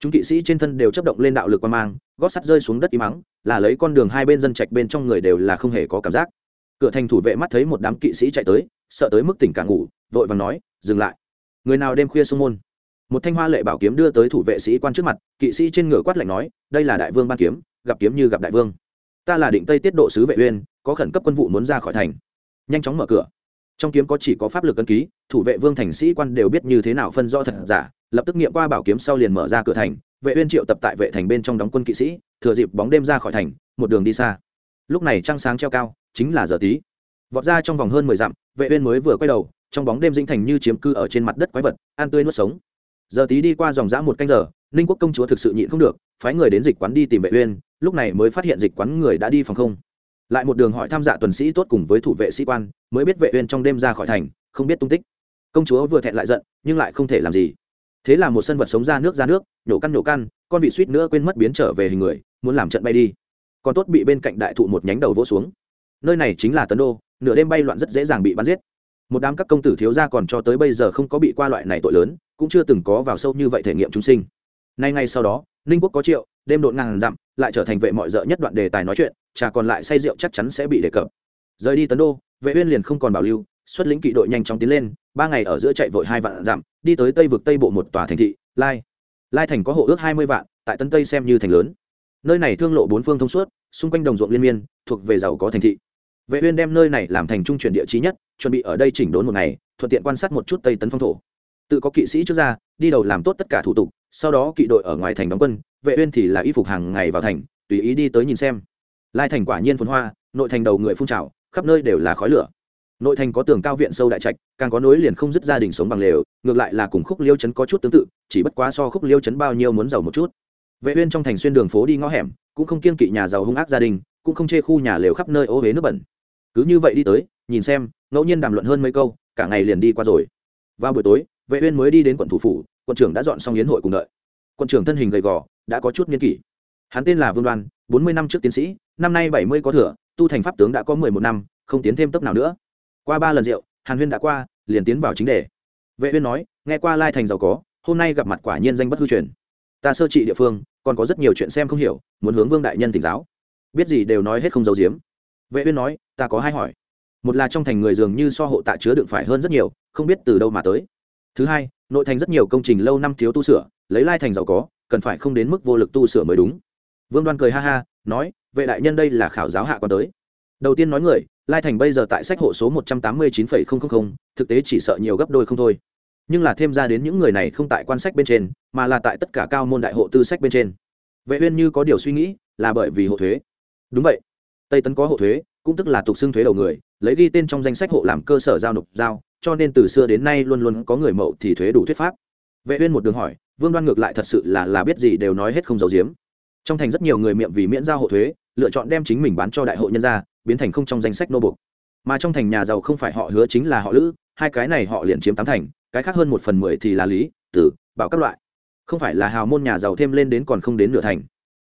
Chúng kỵ sĩ trên thân đều chấp động lên đạo lực qua mang, gót sắt rơi xuống đất im mắng là lấy con đường hai bên dân trạch bên trong người đều là không hề có cảm giác cửa thành thủ vệ mắt thấy một đám kỵ sĩ chạy tới, sợ tới mức tỉnh cả ngủ, vội vàng nói, dừng lại. Người nào đêm khuya sông môn? Một thanh hoa lệ bảo kiếm đưa tới thủ vệ sĩ quan trước mặt, kỵ sĩ trên ngựa quát lạnh nói, đây là đại vương ban kiếm, gặp kiếm như gặp đại vương. Ta là định tây tiết độ sứ vệ uyên, có khẩn cấp quân vụ muốn ra khỏi thành. Nhanh chóng mở cửa. Trong kiếm có chỉ có pháp lực cân ký, thủ vệ vương thành sĩ quan đều biết như thế nào phân rõ thật giả, lập tức nghiệm qua bảo kiếm sau liền mở ra cửa thành, vệ uyên triệu tập tại vệ thành bên trong đóng quân kỵ sĩ, thừa dịp bóng đêm ra khỏi thành, một đường đi xa. Lúc này trăng sáng treo cao chính là giờ tí. Vọt ra trong vòng hơn mười dặm, vệ uyên mới vừa quay đầu, trong bóng đêm dĩnh thành như chiếm cư ở trên mặt đất quái vật an tươi nuốt sống. Giờ tí đi qua dòng dã một canh giờ, ninh quốc công chúa thực sự nhịn không được, phái người đến dịch quán đi tìm vệ uyên, lúc này mới phát hiện dịch quán người đã đi phòng không. Lại một đường hỏi tham dạ tuần sĩ tốt cùng với thủ vệ sĩ quan, mới biết vệ uyên trong đêm ra khỏi thành, không biết tung tích. Công chúa vừa thẹn lại giận, nhưng lại không thể làm gì. Thế là một sân vật sống ra nước ra nước, nhổ căn nhổ căn, con vị suýt nữa quên mất biến trở về hình người, muốn làm trận bay đi. Còn tốt bị bên cạnh đại thụ một nhánh đầu vỗ xuống nơi này chính là tấn đô, nửa đêm bay loạn rất dễ dàng bị bắn giết. Một đám các công tử thiếu gia còn cho tới bây giờ không có bị qua loại này tội lớn, cũng chưa từng có vào sâu như vậy thể nghiệm chúng sinh. Nay ngay sau đó, ninh quốc có triệu, đêm đột ngàn dặm, lại trở thành vệ mọi d nhất đoạn đề tài nói chuyện trà còn lại say rượu chắc chắn sẽ bị đề cập. Rời đi tấn đô, vệ uyên liền không còn bảo lưu, xuất lĩnh kỵ đội nhanh chóng tiến lên, ba ngày ở giữa chạy vội hai vạn dặm, đi tới tây vực tây bộ một tòa thành thị, lai. Lai thành có hộ ước hai mươi vạn, tại tân tây xem như thành lớn nơi này thương lộ bốn phương thông suốt, xung quanh đồng ruộng liên miên, thuộc về giàu có thành thị. Vệ uyên đem nơi này làm thành trung chuyển địa trí nhất, chuẩn bị ở đây chỉnh đốn một ngày, thuận tiện quan sát một chút tây tấn phong thổ. Tự có kỵ sĩ trước ra, đi đầu làm tốt tất cả thủ tục, sau đó kỵ đội ở ngoài thành đóng quân, vệ uyên thì là y phục hàng ngày vào thành, tùy ý đi tới nhìn xem. Lai thành quả nhiên phồn hoa, nội thành đầu người phun trào, khắp nơi đều là khói lửa. Nội thành có tường cao viện sâu đại trạch, càng có nối liền không dứt gia đình sống bằng lều, ngược lại là cùng khúc liêu chấn có chút tương tự, chỉ bất quá so khúc liêu chấn bao nhiêu muốn giàu một chút vệ uyên trong thành xuyên đường phố đi ngõ hẻm, cũng không kiêng kỵ nhà giàu hung ác gia đình, cũng không chê khu nhà lều khắp nơi ô huế nước bẩn. Cứ như vậy đi tới, nhìn xem, ngẫu nhiên đàm luận hơn mấy câu, cả ngày liền đi qua rồi. Vào buổi tối, vệ uyên mới đi đến quận thủ phủ, quận trưởng đã dọn xong yến hội cùng đợi. Quận trưởng thân hình gầy gò, đã có chút niên kỷ. Hắn tên là vương đoan, bốn mươi năm trước tiến sĩ, năm nay bảy mươi có thừa, tu thành pháp tướng đã có mười một năm, không tiến thêm tốc nào nữa. Qua ba lần rượu, hàn huyên đã qua, liền tiến vào chính đề. Vệ uyên nói, nghe qua lai thành giàu có, hôm nay gặp mặt quả nhiên danh bất hư truyền ta sơ trị địa phương, còn có rất nhiều chuyện xem không hiểu, muốn hướng vương đại nhân tỉnh giáo. Biết gì đều nói hết không giấu giếm. Vệ uyên nói, ta có hai hỏi. Một là trong thành người dường như so hộ tạ chứa đựng phải hơn rất nhiều, không biết từ đâu mà tới. Thứ hai, nội thành rất nhiều công trình lâu năm thiếu tu sửa, lấy lai thành giàu có, cần phải không đến mức vô lực tu sửa mới đúng. Vương đoan cười ha ha, nói, vệ đại nhân đây là khảo giáo hạ còn tới. Đầu tiên nói người, lai thành bây giờ tại sách hộ số một trăm tám mươi chín thực tế chỉ sợ nhiều gấp đôi không thôi nhưng là thêm ra đến những người này không tại quan sách bên trên mà là tại tất cả cao môn đại hộ tư sách bên trên. Vệ uyên như có điều suy nghĩ là bởi vì hộ thuế. Đúng vậy. Tây tấn có hộ thuế cũng tức là tục xưng thuế đầu người lấy ghi tên trong danh sách hộ làm cơ sở giao nộp giao cho nên từ xưa đến nay luôn luôn có người mậu thì thuế đủ thuyết pháp. Vệ uyên một đường hỏi vương đoan ngược lại thật sự là là biết gì đều nói hết không giấu giếm. Trong thành rất nhiều người miệng vì miễn giao hộ thuế lựa chọn đem chính mình bán cho đại hội nhân gia biến thành không trong danh sách nô buộc, mà trong thành nhà giàu không phải họ hứa chính là họ lữ hai cái này họ liền chiếm tám thành, cái khác hơn một phần mười thì là lý, tử, bảo các loại. Không phải là hào môn nhà giàu thêm lên đến còn không đến nửa thành.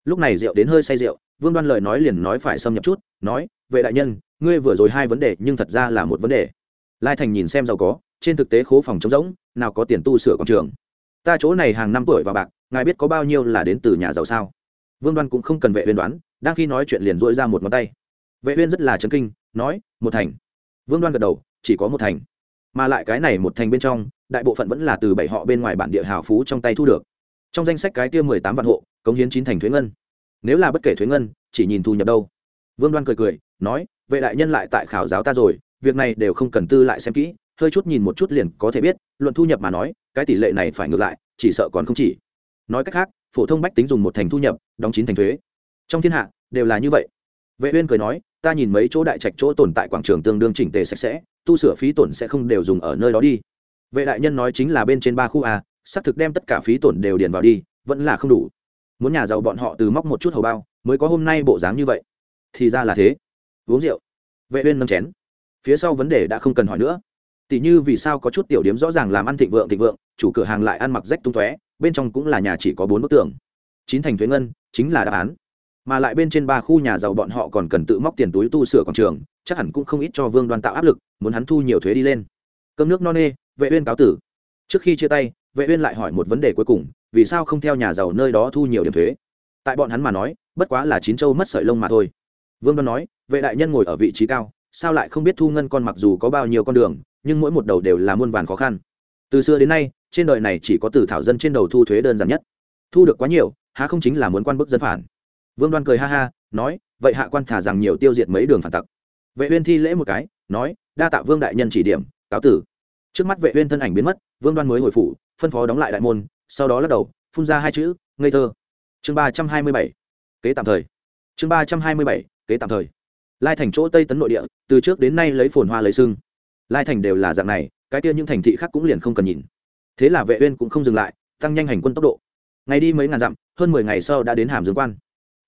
Lúc này rượu đến hơi say rượu, vương đoan lời nói liền nói phải xâm nhập chút, nói, vệ đại nhân, ngươi vừa rồi hai vấn đề nhưng thật ra là một vấn đề. Lai thành nhìn xem giàu có, trên thực tế khố phòng trống rỗng, nào có tiền tu sửa quảng trường. Ta chỗ này hàng năm tuổi và bạc, ngài biết có bao nhiêu là đến từ nhà giàu sao? Vương đoan cũng không cần vệ uyên đoán, đang khi nói chuyện liền dỗi ra một ngón tay. Vệ uyên rất là chấn kinh, nói, một thành. Vương đoan gật đầu, chỉ có một thành mà lại cái này một thành bên trong, đại bộ phận vẫn là từ bảy họ bên ngoài bản địa hào phú trong tay thu được. Trong danh sách cái kia mười tám vạn hộ, cống hiến chín thành thuế ngân. Nếu là bất kể thuế ngân, chỉ nhìn thu nhập đâu. Vương đoan cười cười, nói, vệ đại nhân lại tại khảo giáo ta rồi, việc này đều không cần tư lại xem kỹ, hơi chút nhìn một chút liền có thể biết, luận thu nhập mà nói, cái tỷ lệ này phải ngược lại, chỉ sợ còn không chỉ. Nói cách khác, phổ thông bách tính dùng một thành thu nhập, đóng chín thành thuế. Trong thiên hạ, đều là như vậy. Vệ uyên cười nói ta nhìn mấy chỗ đại trạch chỗ tồn tại quảng trường tương đương chỉnh tề sạch sẽ, tu sửa phí tổn sẽ không đều dùng ở nơi đó đi. Vệ đại nhân nói chính là bên trên ba khu a xác thực đem tất cả phí tổn đều điền vào đi, vẫn là không đủ. Muốn nhà giàu bọn họ từ móc một chút hầu bao, mới có hôm nay bộ dáng như vậy. Thì ra là thế. Uống rượu. Vệ uyên nâng chén. Phía sau vấn đề đã không cần hỏi nữa. Tỷ như vì sao có chút tiểu điểm rõ ràng làm ăn thịnh vượng thịnh vượng, chủ cửa hàng lại ăn mặc rách tung tóe, bên trong cũng là nhà chỉ có bốn bức tường. Chín thành thuế ngân, chính là đáp án mà lại bên trên ba khu nhà giàu bọn họ còn cần tự móc tiền túi tu sửa quảng trường, chắc hẳn cũng không ít cho vương đoan tạo áp lực, muốn hắn thu nhiều thuế đi lên. Cơm nước no nê, vệ uyên cáo tử. Trước khi chia tay, vệ uyên lại hỏi một vấn đề cuối cùng, vì sao không theo nhà giàu nơi đó thu nhiều điểm thuế? Tại bọn hắn mà nói, bất quá là chín châu mất sợi lông mà thôi. Vương đoan nói, vệ đại nhân ngồi ở vị trí cao, sao lại không biết thu ngân con mặc dù có bao nhiêu con đường, nhưng mỗi một đầu đều là muôn vàn khó khăn. Từ xưa đến nay, trên đời này chỉ có từ thảo dân trên đầu thu thuế đơn giản nhất. Thu được quá nhiều, há không chính là muốn quan bức dân phản? Vương đoan cười ha ha, nói, vậy hạ quan thả rằng nhiều tiêu diệt mấy đường phản tặc. Vệ uyên thi lễ một cái, nói, đa tạ vương đại nhân chỉ điểm, cáo tử. Trước mắt vệ uyên thân ảnh biến mất, vương đoan mới hồi phủ, phân phó đóng lại đại môn, sau đó lắc đầu, phun ra hai chữ, ngây thơ. Chương ba trăm hai mươi bảy, kế tạm thời. Chương ba trăm hai mươi bảy, kế tạm thời. Lai thành chỗ tây tấn nội địa, từ trước đến nay lấy phồn hoa lấy sưng lai thành đều là dạng này, cái kia những thành thị khác cũng liền không cần nhìn. Thế là vệ uyên cũng không dừng lại, tăng nhanh hành quân tốc độ. Ngày đi mấy ngàn dặm, hơn mười ngày sau đã đến hàm dương quan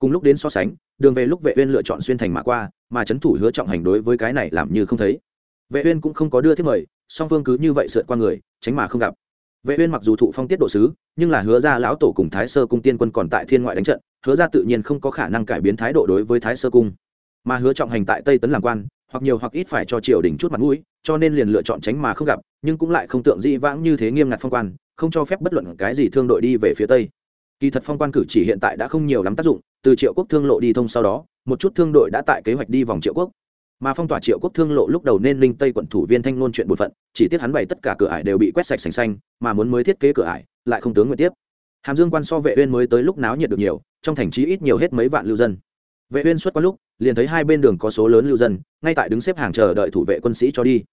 cùng lúc đến so sánh, đường về lúc vệ uyên lựa chọn xuyên thành mã qua, mà chấn thủ hứa trọng hành đối với cái này làm như không thấy. Vệ uyên cũng không có đưa thiết mời, song phương cứ như vậy sượt qua người, tránh mà không gặp. Vệ uyên mặc dù thụ phong tiết độ sứ, nhưng là hứa gia lão tổ cùng thái sơ cung tiên quân còn tại thiên ngoại đánh trận, hứa gia tự nhiên không có khả năng cải biến thái độ đối với thái sơ cung. Mà hứa trọng hành tại tây tấn làm quan, hoặc nhiều hoặc ít phải cho triều đình chút mặt mũi, cho nên liền lựa chọn tránh mà không gặp, nhưng cũng lại không tượng dị vãng như thế nghiêm ngặt phong quan, không cho phép bất luận cái gì thương đội đi về phía tây kỳ thật phong quan cử chỉ hiện tại đã không nhiều lắm tác dụng, từ triệu quốc thương lộ đi thông sau đó, một chút thương đội đã tại kế hoạch đi vòng triệu quốc. Mà phong tỏa triệu quốc thương lộ lúc đầu nên linh tây quận thủ viên thanh ngôn chuyện bột phận, chỉ tiếc hắn bày tất cả cửa ải đều bị quét sạch sành xanh, mà muốn mới thiết kế cửa ải, lại không tướng nguyện tiếp. Hàm dương quan so vệ uyên mới tới lúc náo nhiệt được nhiều, trong thành trí ít nhiều hết mấy vạn lưu dân. Vệ uyên xuất qua lúc, liền thấy hai bên đường có số lớn lưu dân, ngay tại đứng xếp hàng chờ đợi thủ vệ quân sĩ cho đi.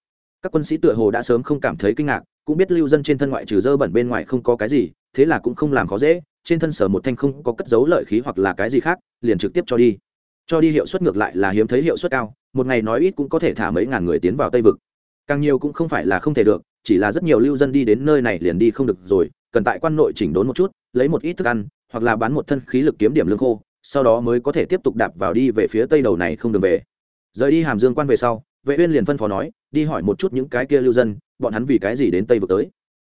Các quân sĩ tựa hồ đã sớm không cảm thấy kinh ngạc, cũng biết lưu dân trên thân ngoại trừ dơ bẩn bên ngoài không có cái gì, thế là cũng không làm khó dễ trên thân sở một thanh không có cất giấu lợi khí hoặc là cái gì khác, liền trực tiếp cho đi. Cho đi hiệu suất ngược lại là hiếm thấy hiệu suất cao, một ngày nói ít cũng có thể thả mấy ngàn người tiến vào tây vực. Càng nhiều cũng không phải là không thể được, chỉ là rất nhiều lưu dân đi đến nơi này liền đi không được rồi, cần tại quan nội chỉnh đốn một chút, lấy một ít thức ăn, hoặc là bán một thân khí lực kiếm điểm lương khô, sau đó mới có thể tiếp tục đạp vào đi về phía tây đầu này không đường về. Rời đi hàm dương quan về sau, vệ uyên liền phân phó nói, đi hỏi một chút những cái kia lưu dân, bọn hắn vì cái gì đến tây vực tới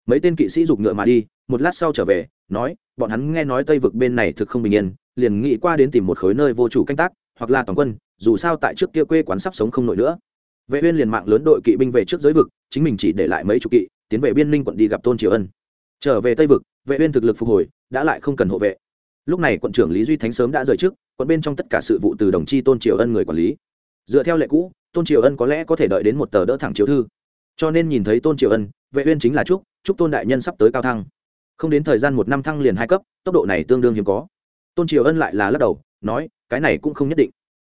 mấy tên kỵ sĩ giục ngựa mà đi, một lát sau trở về, nói, bọn hắn nghe nói tây vực bên này thực không bình yên, liền nghĩ qua đến tìm một khối nơi vô chủ canh tác, hoặc là toàn quân, dù sao tại trước kia quê quán sắp sống không nổi nữa. Vệ uyên liền mạng lớn đội kỵ binh về trước giới vực, chính mình chỉ để lại mấy chục kỵ, tiến về biên ninh quận đi gặp tôn triều ân. Trở về tây vực, vệ uyên thực lực phục hồi, đã lại không cần hộ vệ. Lúc này quận trưởng lý duy thánh sớm đã rời trước, quận bên trong tất cả sự vụ từ đồng chi tôn triều ân người quản lý. Dựa theo lệ cũ, tôn triều ân có lẽ có thể đợi đến một tờ đỡ thẳng chiếu thư cho nên nhìn thấy tôn triều ân, vệ uyên chính là chúc chúc tôn đại nhân sắp tới cao thăng. Không đến thời gian một năm thăng liền hai cấp, tốc độ này tương đương hiếm có. Tôn triều ân lại là lắc đầu, nói, cái này cũng không nhất định.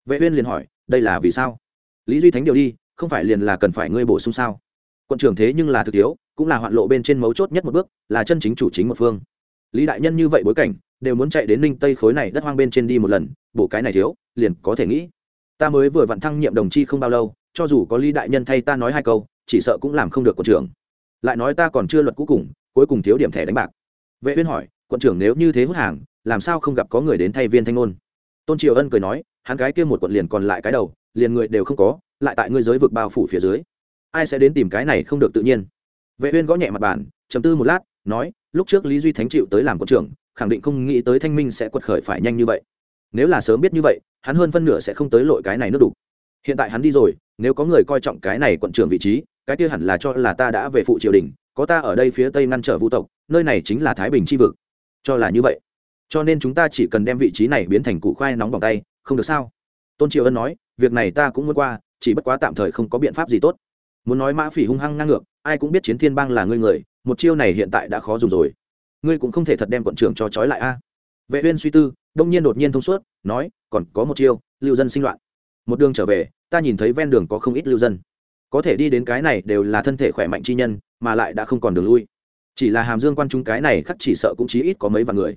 Vệ uyên liền hỏi, đây là vì sao? Lý duy thánh điều đi, không phải liền là cần phải ngươi bổ sung sao? Quận trưởng thế nhưng là thực thiếu, cũng là hoạn lộ bên trên mấu chốt nhất một bước, là chân chính chủ chính một phương. Lý đại nhân như vậy bối cảnh, đều muốn chạy đến ninh tây khối này đất hoang bên trên đi một lần, bổ cái này thiếu, liền có thể nghĩ. Ta mới vừa vặn thăng nhiệm đồng chi không bao lâu, cho dù có lý đại nhân thay ta nói hai câu chỉ sợ cũng làm không được quận trưởng. Lại nói ta còn chưa luật cũ cùng, cuối cùng thiếu điểm thẻ đánh bạc. Vệ uyên hỏi, quận trưởng nếu như thế hút hàng, làm sao không gặp có người đến thay viên thanh ngôn? Tôn triều ân cười nói, hắn cái kia một quận liền còn lại cái đầu, liền người đều không có, lại tại ngươi giới vực bao phủ phía dưới. Ai sẽ đến tìm cái này không được tự nhiên? Vệ uyên gõ nhẹ mặt bàn, trầm tư một lát, nói, lúc trước lý duy thánh chịu tới làm quận trưởng, khẳng định không nghĩ tới thanh minh sẽ quật khởi phải nhanh như vậy. Nếu là sớm biết như vậy, hắn hơn phân nửa sẽ không tới lội cái này nước đủ hiện tại hắn đi rồi, nếu có người coi trọng cái này quận trưởng vị trí cái kia hẳn là cho là ta đã về phụ triều đình, có ta ở đây phía tây ngăn trở vũ tộc, nơi này chính là thái bình chi vực. Cho là như vậy. Cho nên chúng ta chỉ cần đem vị trí này biến thành củ khoai nóng bỏng tay, không được sao? Tôn triều ân nói, việc này ta cũng muốn qua, chỉ bất quá tạm thời không có biện pháp gì tốt. Muốn nói mã phỉ hung hăng ngang ngược, ai cũng biết chiến thiên bang là ngươi người, một chiêu này hiện tại đã khó dùng rồi. Ngươi cũng không thể thật đem quận trưởng cho trói lại a. Vệ uyên suy tư, đông nhiên đột nhiên thông suốt, nói, còn có một chiêu, lưu dân sinh loạn. Một đường trở về, ta nhìn thấy ven đường có không ít lưu dân có thể đi đến cái này đều là thân thể khỏe mạnh chi nhân, mà lại đã không còn đường lui. Chỉ là hàm dương quan chúng cái này khắc chỉ sợ cũng chí ít có mấy vạn người.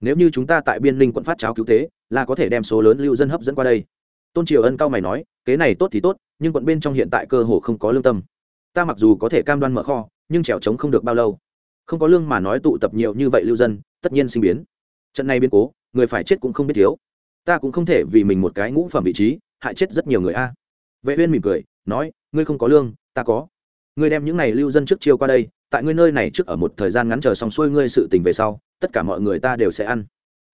Nếu như chúng ta tại biên linh quận phát cháo cứu tế, là có thể đem số lớn lưu dân hấp dẫn qua đây. Tôn triều ân cao mày nói, kế này tốt thì tốt, nhưng quận bên trong hiện tại cơ hồ không có lương tâm. Ta mặc dù có thể cam đoan mở kho, nhưng trèo trống không được bao lâu. Không có lương mà nói tụ tập nhiều như vậy lưu dân, tất nhiên sinh biến. Trận này biến cố, người phải chết cũng không biết thiếu. Ta cũng không thể vì mình một cái ngũ phẩm vị trí, hại chết rất nhiều người a. Vệ uyên mỉm cười nói, ngươi không có lương, ta có. Ngươi đem những này lưu dân trước chiêu qua đây, tại ngươi nơi này trước ở một thời gian ngắn chờ xong xuôi ngươi sự tình về sau, tất cả mọi người ta đều sẽ ăn.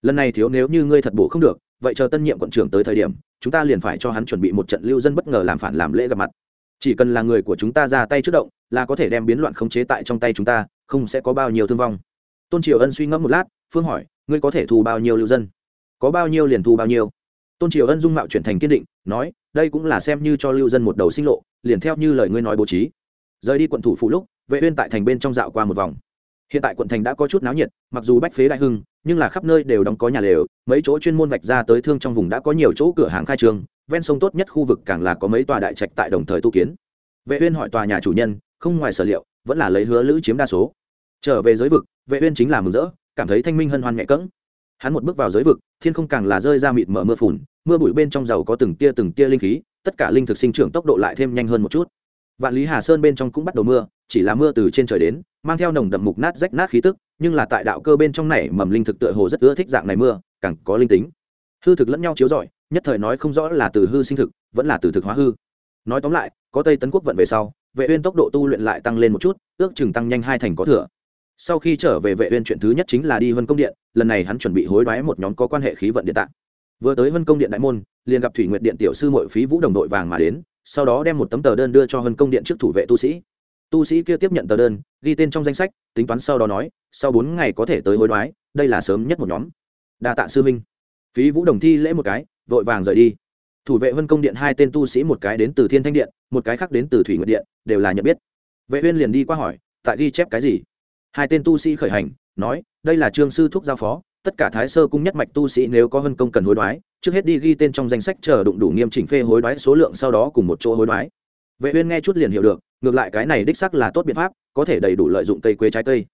Lần này thiếu nếu như ngươi thật bổ không được, vậy chờ tân nhiệm quận trưởng tới thời điểm, chúng ta liền phải cho hắn chuẩn bị một trận lưu dân bất ngờ làm phản làm lễ gặp mặt. Chỉ cần là người của chúng ta ra tay trước động, là có thể đem biến loạn khống chế tại trong tay chúng ta, không sẽ có bao nhiêu thương vong. Tôn triều ân suy ngẫm một lát, phương hỏi, ngươi có thể thu bao nhiêu lưu dân? Có bao nhiêu liền thu bao nhiêu? Tôn triều ân dung mạo chuyển thành kiên định, nói đây cũng là xem như cho lưu dân một đầu sinh lộ, liền theo như lời ngươi nói bố trí. Rời đi quận thủ phủ lúc, vệ uyên tại thành bên trong dạo qua một vòng. Hiện tại quận thành đã có chút náo nhiệt, mặc dù bách phế đại hưng, nhưng là khắp nơi đều đóng có nhà lều, mấy chỗ chuyên môn vạch ra tới thương trong vùng đã có nhiều chỗ cửa hàng khai trương, ven sông tốt nhất khu vực càng là có mấy tòa đại trạch tại đồng thời tu kiến. Vệ uyên hỏi tòa nhà chủ nhân, không ngoài sở liệu, vẫn là lấy hứa lữ chiếm đa số. Trở về giới vực, vệ uyên chính là mừng rỡ, cảm thấy thanh minh hân hoan nhẹ cẫng hắn một bước vào giới vực, thiên không càng là rơi ra mịt mở mưa phùn, mưa bụi bên trong dầu có từng tia từng tia linh khí, tất cả linh thực sinh trưởng tốc độ lại thêm nhanh hơn một chút. Vạn lý hà sơn bên trong cũng bắt đầu mưa, chỉ là mưa từ trên trời đến, mang theo nồng đậm mục nát rách nát khí tức, nhưng là tại đạo cơ bên trong này, mầm linh thực tựa hồ rất ưa thích dạng này mưa, càng có linh tính. Hư thực lẫn nhau chiếu rọi, nhất thời nói không rõ là từ hư sinh thực, vẫn là từ thực hóa hư. Nói tóm lại, có tây tấn quốc vận về sau, vệ uyên tốc độ tu luyện lại tăng lên một chút, ước chừng tăng nhanh hai thành có thừa sau khi trở về vệ uyên chuyện thứ nhất chính là đi vân công điện, lần này hắn chuẩn bị hối đoái một nhóm có quan hệ khí vận điện tạng. Vừa tới vân công điện đại môn, liền gặp thủy nguyệt điện tiểu sư muội phí vũ đồng đội vàng mà đến, sau đó đem một tấm tờ đơn đưa cho vân công điện trước thủ vệ tu sĩ. Tu sĩ kia tiếp nhận tờ đơn, ghi tên trong danh sách, tính toán sau đó nói, sau bốn ngày có thể tới hối đoái, đây là sớm nhất một nhóm. Đa tạ sư minh phí vũ đồng thi lễ một cái, vội vàng rời đi. Thủ vệ vân công điện hai tên tu sĩ một cái đến từ thiên thanh điện, một cái khác đến từ thủy nguyệt điện, đều là nhận biết. Vệ uyên liền đi qua hỏi, tại ghi chép cái gì? Hai tên tu sĩ khởi hành, nói, đây là trương sư thúc giao phó, tất cả thái sơ cung nhất mạch tu sĩ nếu có hân công cần hối đoái, trước hết đi ghi tên trong danh sách chờ đụng đủ nghiêm chỉnh phê hối đoái số lượng sau đó cùng một chỗ hối đoái. Vệ uyên nghe chút liền hiểu được, ngược lại cái này đích xác là tốt biện pháp, có thể đầy đủ lợi dụng cây quế trái cây.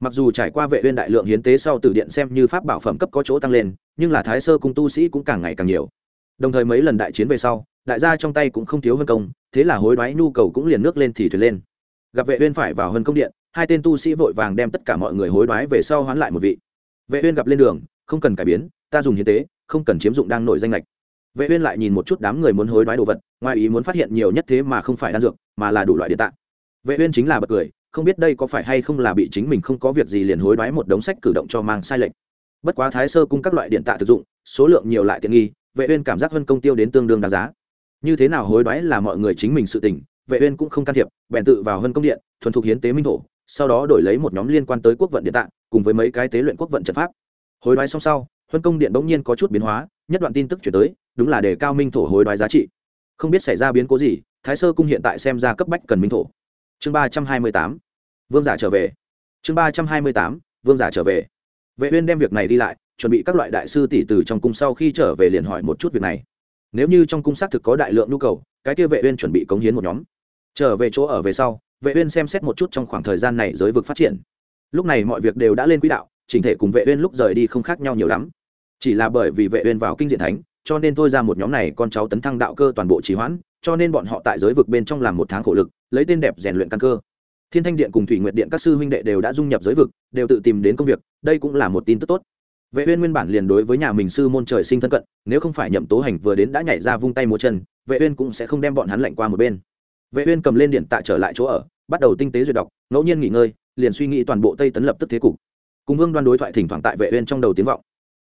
Mặc dù trải qua vệ uyên đại lượng hiến tế sau từ điện xem như pháp bảo phẩm cấp có chỗ tăng lên, nhưng là thái sơ cung tu sĩ cũng càng ngày càng nhiều. Đồng thời mấy lần đại chiến về sau, đại gia trong tay cũng không thiếu hân công, thế là hối đoái nhu cầu cũng liền nước lên thì thuyền lên. Gặp vệ uyên phải vào hơn công điện hai tên tu sĩ vội vàng đem tất cả mọi người hối đoái về sau hoán lại một vị. Vệ uyên gặp lên đường, không cần cải biến, ta dùng hiến tế, không cần chiếm dụng đang nổi danh lệch vệ uyên lại nhìn một chút đám người muốn hối đoái đồ vật, ngoài ý muốn phát hiện nhiều nhất thế mà không phải đan dược, mà là đủ loại điện tạng. Vệ uyên chính là bật cười, không biết đây có phải hay không là bị chính mình không có việc gì liền hối đoái một đống sách cử động cho mang sai lệch. Bất quá thái sơ cung các loại điện tạ thực dụng, số lượng nhiều lại tiện nghi, vệ uyên cảm giác vân công tiêu đến tương đương đáng giá. Như thế nào hối đoái là mọi người chính mình sự tình, vệ uyên cũng không can thiệp, bèn tự vào vân công điện, thuần thục hiến tế minh thổ sau đó đổi lấy một nhóm liên quan tới quốc vận điện tạng, cùng với mấy cái tế luyện quốc vận trận pháp. Hối đoái xong sau, huân công điện bỗng nhiên có chút biến hóa, nhất đoạn tin tức chuyển tới, đúng là để cao minh thổ hối đoái giá trị. Không biết xảy ra biến cố gì, thái sơ cung hiện tại xem ra cấp bách cần minh thổ. Chương ba trăm hai mươi tám, vương giả trở về. Chương ba trăm hai mươi tám, vương giả trở về. Vệ uyên đem việc này đi lại, chuẩn bị các loại đại sư tỷ từ trong cung sau khi trở về liền hỏi một chút việc này. Nếu như trong cung xác thực có đại lượng nhu cầu, cái kia vệ uyên chuẩn bị cống hiến một nhóm. Trở về chỗ ở về sau vệ uyên xem xét một chút trong khoảng thời gian này giới vực phát triển. Lúc này mọi việc đều đã lên quỹ đạo, chỉnh thể cùng vệ uyên lúc rời đi không khác nhau nhiều lắm. Chỉ là bởi vì vệ uyên vào kinh diện thánh, cho nên thôi ra một nhóm này con cháu tấn thăng đạo cơ toàn bộ trì hoãn, cho nên bọn họ tại giới vực bên trong làm một tháng khổ lực, lấy tên đẹp rèn luyện căn cơ. Thiên thanh điện cùng thủy nguyệt điện các sư huynh đệ đều đã dung nhập giới vực, đều tự tìm đến công việc, đây cũng là một tin tức tốt. Vệ uyên nguyên bản liền đối với nhà mình sư môn trời sinh thân cận, nếu không phải nhậm tố hành vừa đến đã nhảy ra vung tay múa chân, vệ uyên cũng sẽ không đem bọn hắn lạnh qua một bên vệ uyên cầm lên điện tạ trở lại chỗ ở, bắt đầu tinh tế duyệt đọc, ngẫu nhiên nghỉ ngơi, liền suy nghĩ toàn bộ tây tấn lập tức thế cục. Cùng vương đoan đối thoại thỉnh thoảng tại vệ uyên trong đầu tiếng vọng.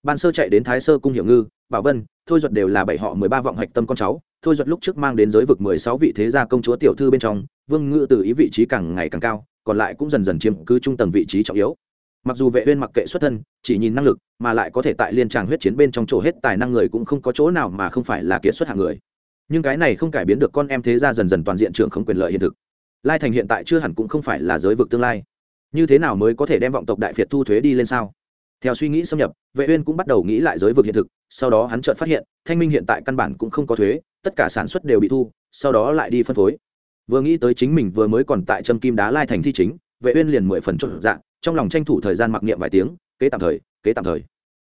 Ban sơ chạy đến thái sơ cung hiểu ngư, bảo vân, thôi duật đều là bảy họ mười ba vọng hạch tâm con cháu, thôi duật lúc trước mang đến giới vực mười sáu vị thế gia công chúa tiểu thư bên trong, vương ngư từ ý vị trí càng ngày càng cao, còn lại cũng dần dần chiếm cứ trung tầng vị trí trọng yếu. Mặc dù vệ uyên mặc kệ xuất thân, chỉ nhìn năng lực, mà lại có thể tại liên tràng huyết chiến bên trong chỗ hết tài năng người cũng không có chỗ nào mà không phải là kiệt xuất hạng người nhưng cái này không cải biến được con em thế gia dần dần toàn diện trưởng không quyền lợi hiện thực. Lai thành hiện tại chưa hẳn cũng không phải là giới vực tương lai. Như thế nào mới có thể đem vọng tộc đại việt thu thuế đi lên sao? Theo suy nghĩ xâm nhập, vệ uyên cũng bắt đầu nghĩ lại giới vực hiện thực, sau đó hắn chợt phát hiện, thanh minh hiện tại căn bản cũng không có thuế, tất cả sản xuất đều bị thu, sau đó lại đi phân phối. Vừa nghĩ tới chính mình vừa mới còn tại châm kim đá lai thành thi chính, vệ uyên liền mười phần chột dạng trong lòng tranh thủ thời gian mặc niệm vài tiếng, kế tạm thời, kế tạm thời.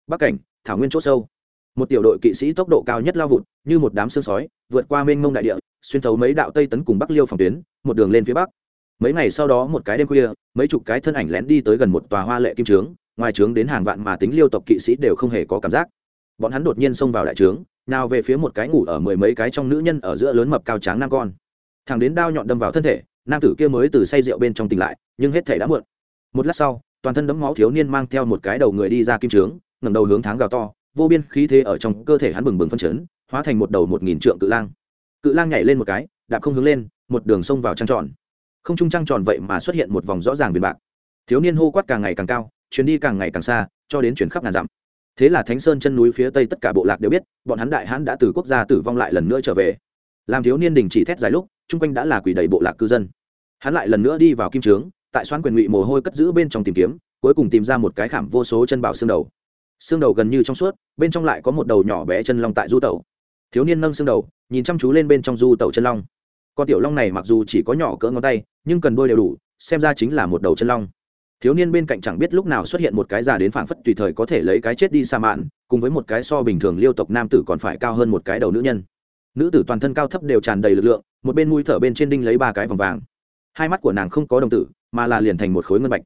Bắc cảnh, thảo nguyên chỗ sâu một tiểu đội kỵ sĩ tốc độ cao nhất lao vụt, như một đám xương sói, vượt qua mênh mông đại địa, xuyên thấu mấy đạo tây tấn cùng bắc liêu phòng tuyến, một đường lên phía bắc. Mấy ngày sau đó một cái đêm khuya, mấy chục cái thân ảnh lén đi tới gần một tòa hoa lệ kim trướng, ngoài trướng đến hàng vạn mà tính liêu tộc kỵ sĩ đều không hề có cảm giác. Bọn hắn đột nhiên xông vào đại trướng, nào về phía một cái ngủ ở mười mấy cái trong nữ nhân ở giữa lớn mập cao tráng nam con. Thằng đến đao nhọn đâm vào thân thể, nam tử kia mới từ say rượu bên trong tỉnh lại, nhưng hết thể đã muộn. Một lát sau, toàn thân đấm máu thiếu niên mang theo một cái đầu người đi ra kim trướng, ngẩng đầu hướng tháng gào to vô biên khí thế ở trong cơ thể hắn bừng bừng phân chấn, hóa thành một đầu một nghìn trượng cự lang. Cự lang nhảy lên một cái, đạp không hướng lên, một đường sông vào trăng tròn. Không trung trăng tròn vậy mà xuất hiện một vòng rõ ràng viền bạc. Thiếu niên hô quát càng ngày càng cao, chuyến đi càng ngày càng xa, cho đến chuyển khắp ngàn dặm. Thế là thánh sơn chân núi phía tây tất cả bộ lạc đều biết, bọn hắn đại hãn đã từ quốc gia tử vong lại lần nữa trở về. Làm thiếu niên đình chỉ thét dài lúc, chung quanh đã là quỷ đầy bộ lạc cư dân. Hắn lại lần nữa đi vào kim trướng, tại xoan quyền ngụy mồ hôi cất giữ bên trong tìm kiếm, cuối cùng tìm ra một cái khảm vô số chân bảo xương đầu xương đầu gần như trong suốt, bên trong lại có một đầu nhỏ bé chân long tại du tẩu. Thiếu niên nâng xương đầu, nhìn chăm chú lên bên trong du tẩu chân long. Con tiểu long này mặc dù chỉ có nhỏ cỡ ngón tay, nhưng cần đôi đều đủ, xem ra chính là một đầu chân long. Thiếu niên bên cạnh chẳng biết lúc nào xuất hiện một cái già đến phảng phất tùy thời có thể lấy cái chết đi xa mạn, cùng với một cái so bình thường liêu tộc nam tử còn phải cao hơn một cái đầu nữ nhân. Nữ tử toàn thân cao thấp đều tràn đầy lực lượng, một bên mũi thở bên trên đinh lấy ba cái vòng vàng. Hai mắt của nàng không có đồng tử, mà là liền thành một khối ngân bạch.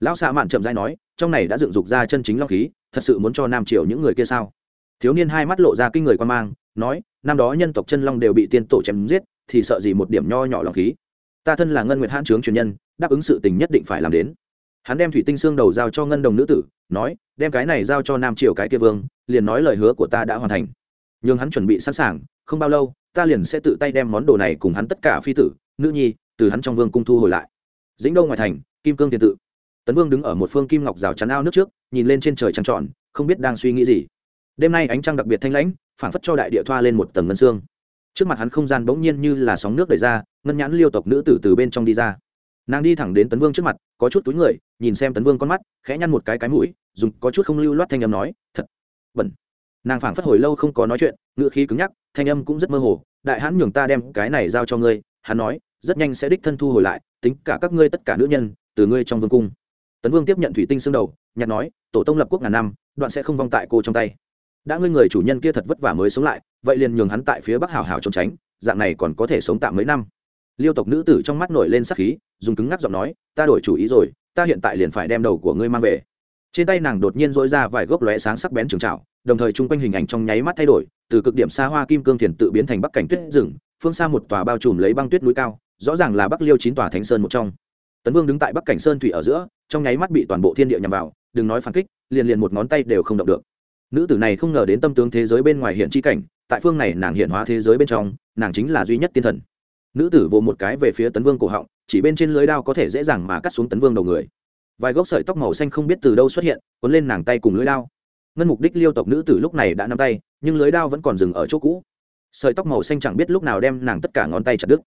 Lão xạ mạn chậm dai nói, trong này đã dựng dục ra chân chính long khí thật sự muốn cho nam triều những người kia sao? Thiếu niên hai mắt lộ ra kinh người quan mang, nói, năm đó nhân tộc chân long đều bị tiên tổ chém giết, thì sợ gì một điểm nho nhỏ lòng khí. Ta thân là ngân nguyệt hãn trướng truyền nhân, đáp ứng sự tình nhất định phải làm đến. Hắn đem thủy tinh xương đầu giao cho ngân đồng nữ tử, nói, đem cái này giao cho nam triều cái kia vương, liền nói lời hứa của ta đã hoàn thành. N h ư n g hắn chuẩn bị sẵn sàng, không bao lâu, ta liền sẽ tự tay đem món đồ này cùng hắn tất cả phi tử, nữ nhi, từ hắn trong vương cung thu hồi lại. Dĩnh đông ngoài thành, kim cương tiền tự tấn vương đứng ở một phương kim ngọc rào chắn ao nước trước, nhìn lên trên trời trăng tròn, không biết đang suy nghĩ gì. Đêm nay ánh trăng đặc biệt thanh lãnh, phảng phất cho đại địa thoa lên một tầng ngân xương. Trước mặt hắn không gian bỗng nhiên như là sóng nước đẩy ra, ngân nhãn liêu tộc nữ tử từ bên trong đi ra. Nàng đi thẳng đến tấn vương trước mặt, có chút túi người, nhìn xem tấn vương con mắt, khẽ nhăn một cái cái mũi, dùng có chút không lưu loát thanh âm nói, thật bẩn. Nàng phảng phất hồi lâu không có nói chuyện ngựa khí cứng nhắc, thanh âm cũng rất mơ hồ, đại hãn nhường ta đem cái này giao cho ngươi. Hắn nói, rất nhanh sẽ đích thân thu hồi lại, tính cả các ngươi tất cả nữ nhân, từ ngươi trong vương cung tấn vương tiếp nhận thủy tinh xương đầu, nhặt nói, tổ tông lập quốc ngàn năm, đoạn sẽ không vong tại cô trong tay. Đã ngươi người chủ nhân kia thật vất vả mới sống lại, vậy liền nhường hắn tại phía bắc hảo hảo trốn tránh, dạng này còn có thể sống tạm mấy năm. Liêu tộc nữ tử trong mắt nổi lên sắc khí, dùng cứng ngắc giọng nói, ta đổi chủ ý rồi, ta hiện tại liền phải đem đầu của ngươi mang về. Trên tay nàng đột nhiên dỗi ra vài gốc lóe sáng sắc bén trường trào đồng thời chung quanh hình ảnh trong nháy mắt thay đổi, từ cực điểm xa hoa kim cương thiền tự biến thành bắc cảnh tuyết rừng, phương xa một tòa bao trùm lấy băng tuyết núi cao, rõ ràng là bắc liêu chín tòa thánh sơn một trong tấn vương đứng tại bắc cảnh sơn thủy ở giữa, trong nháy mắt bị toàn bộ thiên địa nhằm vào, đừng nói phản kích, liền liền một ngón tay đều không động được. Nữ tử này không ngờ đến tâm tướng thế giới bên ngoài hiện chi cảnh, tại phương này nàng hiện hóa thế giới bên trong, nàng chính là duy nhất tiên thần. Nữ tử vồ một cái về phía tấn vương cổ họng, chỉ bên trên lưới đao có thể dễ dàng mà cắt xuống tấn vương đầu người. Vài gốc sợi tóc màu xanh không biết từ đâu xuất hiện, cuốn lên nàng tay cùng lưới đao. Ngân mục đích liêu tộc nữ tử lúc này đã nắm tay, nhưng lưới đao vẫn còn dừng ở chỗ cũ. Sợi tóc màu xanh chẳng biết lúc nào đem nàng tất cả ngón tay chặt đứt.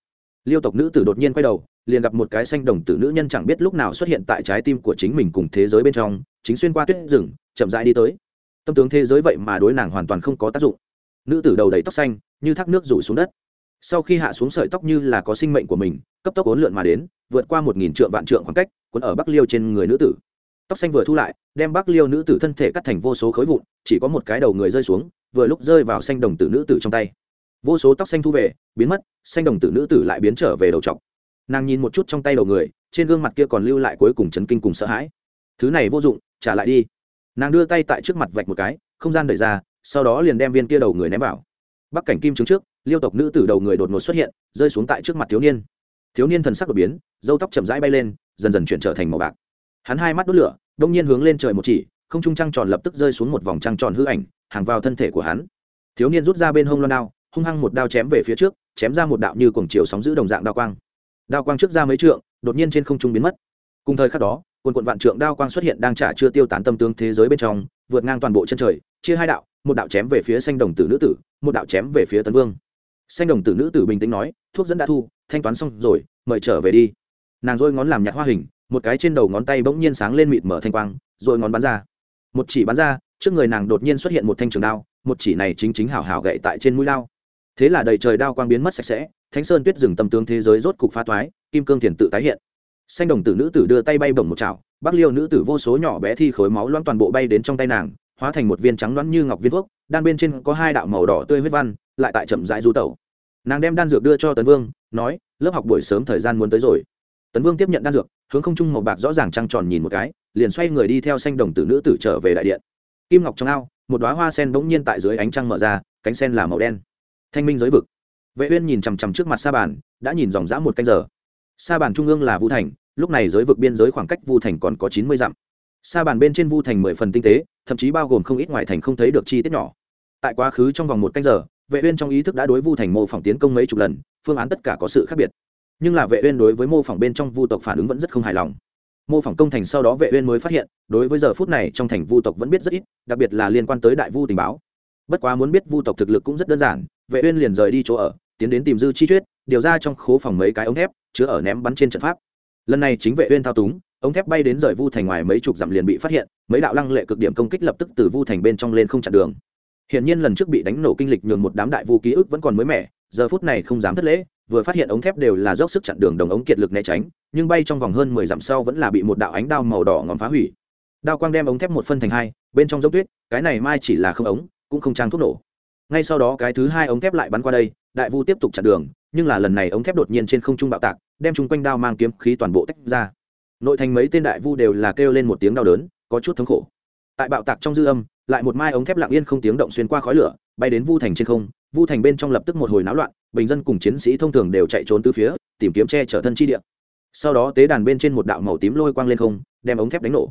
Liêu tộc nữ tử đột nhiên quay đầu liền gặp một cái xanh đồng tử nữ nhân chẳng biết lúc nào xuất hiện tại trái tim của chính mình cùng thế giới bên trong chính xuyên qua tuyết rừng chậm rãi đi tới. Tâm tướng thế giới vậy mà đối nàng hoàn toàn không có tác dụng. Nữ tử đầu đầy tóc xanh như thác nước rủ xuống đất. Sau khi hạ xuống sợi tóc như là có sinh mệnh của mình cấp tốc ốn lượn mà đến vượt qua một nghìn trượng vạn trượng khoảng cách cuốn ở bắc liêu trên người nữ tử. Tóc xanh vừa thu lại đem bắc liêu nữ tử thân thể cắt thành vô số khối vụn chỉ có một cái đầu người rơi xuống vừa lúc rơi vào xanh đồng tử nữ tử trong tay. Vô số tóc xanh thu về biến mất xanh đồng tử nữ tử lại biến trở về đầu trọc nàng nhìn một chút trong tay đầu người, trên gương mặt kia còn lưu lại cuối cùng chấn kinh cùng sợ hãi. Thứ này vô dụng, trả lại đi. Nàng đưa tay tại trước mặt vạch một cái, không gian đẩy ra, sau đó liền đem viên kia đầu người ném vào. Bắc cảnh kim trứng trước, liêu tộc nữ tử đầu người đột ngột xuất hiện, rơi xuống tại trước mặt thiếu niên. Thiếu niên thần sắc đột biến dâu tóc chậm rãi bay lên, dần dần chuyển trở thành màu bạc. Hắn hai mắt đốt lửa, đông nhiên hướng lên trời một chỉ, không trung trăng tròn lập tức rơi xuống một vòng trăng tròn hư ảnh, hàng vào thân thể của hắn. Thiếu niên rút ra bên hông loan đao, hung hăng một đao chém về phía trước, chém ra một đạo như cuồng chiều sóng giữ đồng dạng đao quang đao quang trước ra mấy trượng, đột nhiên trên không trung biến mất. Cùng thời khắc đó, quần quận vạn trượng đao quang xuất hiện đang trả chưa tiêu tán tâm tướng thế giới bên trong, vượt ngang toàn bộ chân trời, chia hai đạo, một đạo chém về phía xanh đồng tử nữ tử, một đạo chém về phía tấn vương. Xanh đồng tử nữ tử bình tĩnh nói, thuốc dẫn đã thu, thanh toán xong rồi, mời trở về đi. Nàng dôi ngón làm nhạt hoa hình, một cái trên đầu ngón tay bỗng nhiên sáng lên mịt mở thanh quang, rồi ngón bắn ra. Một chỉ bắn ra, trước người nàng đột nhiên xuất hiện một thanh trường đao, một chỉ này chính chính hảo hảo gậy tại trên mũi lao thế là đầy trời đao quang biến mất sạch sẽ, thánh sơn tuyết rừng tâm tướng thế giới rốt cục phá toái kim cương thiền tự tái hiện. Xanh đồng tử nữ tử đưa tay bay bổng một chảo, bắc liêu nữ tử vô số nhỏ bé thi khối máu loãng toàn bộ bay đến trong tay nàng, hóa thành một viên trắng loãng như ngọc viên thuốc, đan bên trên có hai đạo màu đỏ tươi huyết văn, lại tại chậm rãi du tẩu. Nàng đem đan dược đưa cho tấn vương, nói, lớp học buổi sớm thời gian muốn tới rồi. Tấn vương tiếp nhận đan dược, hướng không trung màu bạc rõ ràng trăng tròn nhìn một cái, liền xoay người đi theo xanh đồng tử nữ tử trở về đại điện. Kim ngọc trong ao, một đoá hoa sen bỗng nhiên tại dưới ánh trăng mở ra, cánh sen là màu đen thanh minh giới vực. Vệ uyên nhìn chằm chằm trước mặt sa bàn, đã nhìn dòng dã một canh giờ. Sa bàn trung ương là vu thành, lúc này giới vực biên giới khoảng cách vu thành còn có chín mươi dặm. Sa bàn bên trên vu thành mười phần tinh tế, thậm chí bao gồm không ít ngoại thành không thấy được chi tiết nhỏ. Tại quá khứ trong vòng một canh giờ, vệ uyên trong ý thức đã đối vu thành mô phỏng tiến công mấy chục lần, phương án tất cả có sự khác biệt. Nhưng là vệ uyên đối với mô phỏng bên trong vu tộc phản ứng vẫn rất không hài lòng. Mô phỏng công thành sau đó vệ uyên mới phát hiện, đối với giờ phút này trong thành vu tộc vẫn biết rất ít, đặc biệt là liên quan tới đại vu tình báo bất quá muốn biết vu tộc thực lực cũng rất đơn giản vệ uyên liền rời đi chỗ ở tiến đến tìm dư chi tuyết. điều ra trong khố phòng mấy cái ống thép chứa ở ném bắn trên trận pháp lần này chính vệ uyên thao túng ống thép bay đến rời vu thành ngoài mấy chục dặm liền bị phát hiện mấy đạo lăng lệ cực điểm công kích lập tức từ vu thành bên trong lên không chặn đường Hiện nhiên lần trước bị đánh nổ kinh lịch nhường một đám đại vu ký ức vẫn còn mới mẻ, giờ phút này không dám thất lễ, vừa phát hiện ống thép đều là dốc sức chặn đường đồng ống kiệt lực né tránh, nhưng bay trong vòng hơn mười dặm sau vẫn là bị một đạo ánh đao màu đỏ ngòm phá hủy. Đao quang đem ống thép một phân thành hai, bên trong giống tuyết, cái này mai chỉ là không ống, cũng không trang thuốc nổ. Ngay sau đó cái thứ hai ống thép lại bắn qua đây, đại vu tiếp tục chặn đường, nhưng là lần này ống thép đột nhiên trên không trung bạo tạc, đem chung quanh đao mang kiếm khí toàn bộ tách ra. Nội thành mấy tên đại vu đều là kêu lên một tiếng đau đớn, có chút thống khổ. Tại bạo tạc trong dư âm, lại một mai ống thép lặng yên không tiếng động xuyên qua khói lửa, bay đến vu thành trên không vu thành bên trong lập tức một hồi náo loạn bình dân cùng chiến sĩ thông thường đều chạy trốn từ phía tìm kiếm che chở thân chi địa sau đó tế đàn bên trên một đạo màu tím lôi quang lên không đem ống thép đánh nổ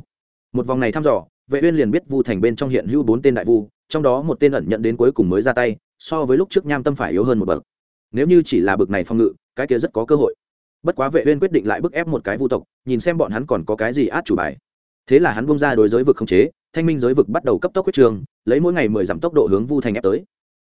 một vòng này thăm dò vệ uyên liền biết vu thành bên trong hiện hữu bốn tên đại vu trong đó một tên ẩn nhận đến cuối cùng mới ra tay, so với lúc trước nham tâm phải yếu hơn một bậc. Nếu như chỉ là bậc này phong ngự, cái kia rất có cơ hội. Bất quá vệ uyên quyết định lại bức ép một cái vu tộc, nhìn xem bọn hắn còn có cái gì át chủ bài. Thế là hắn bung ra đối giới vực không chế, thanh minh giới vực bắt đầu cấp tốc quyết trường, lấy mỗi ngày mười giảm tốc độ hướng vu thành ép tới.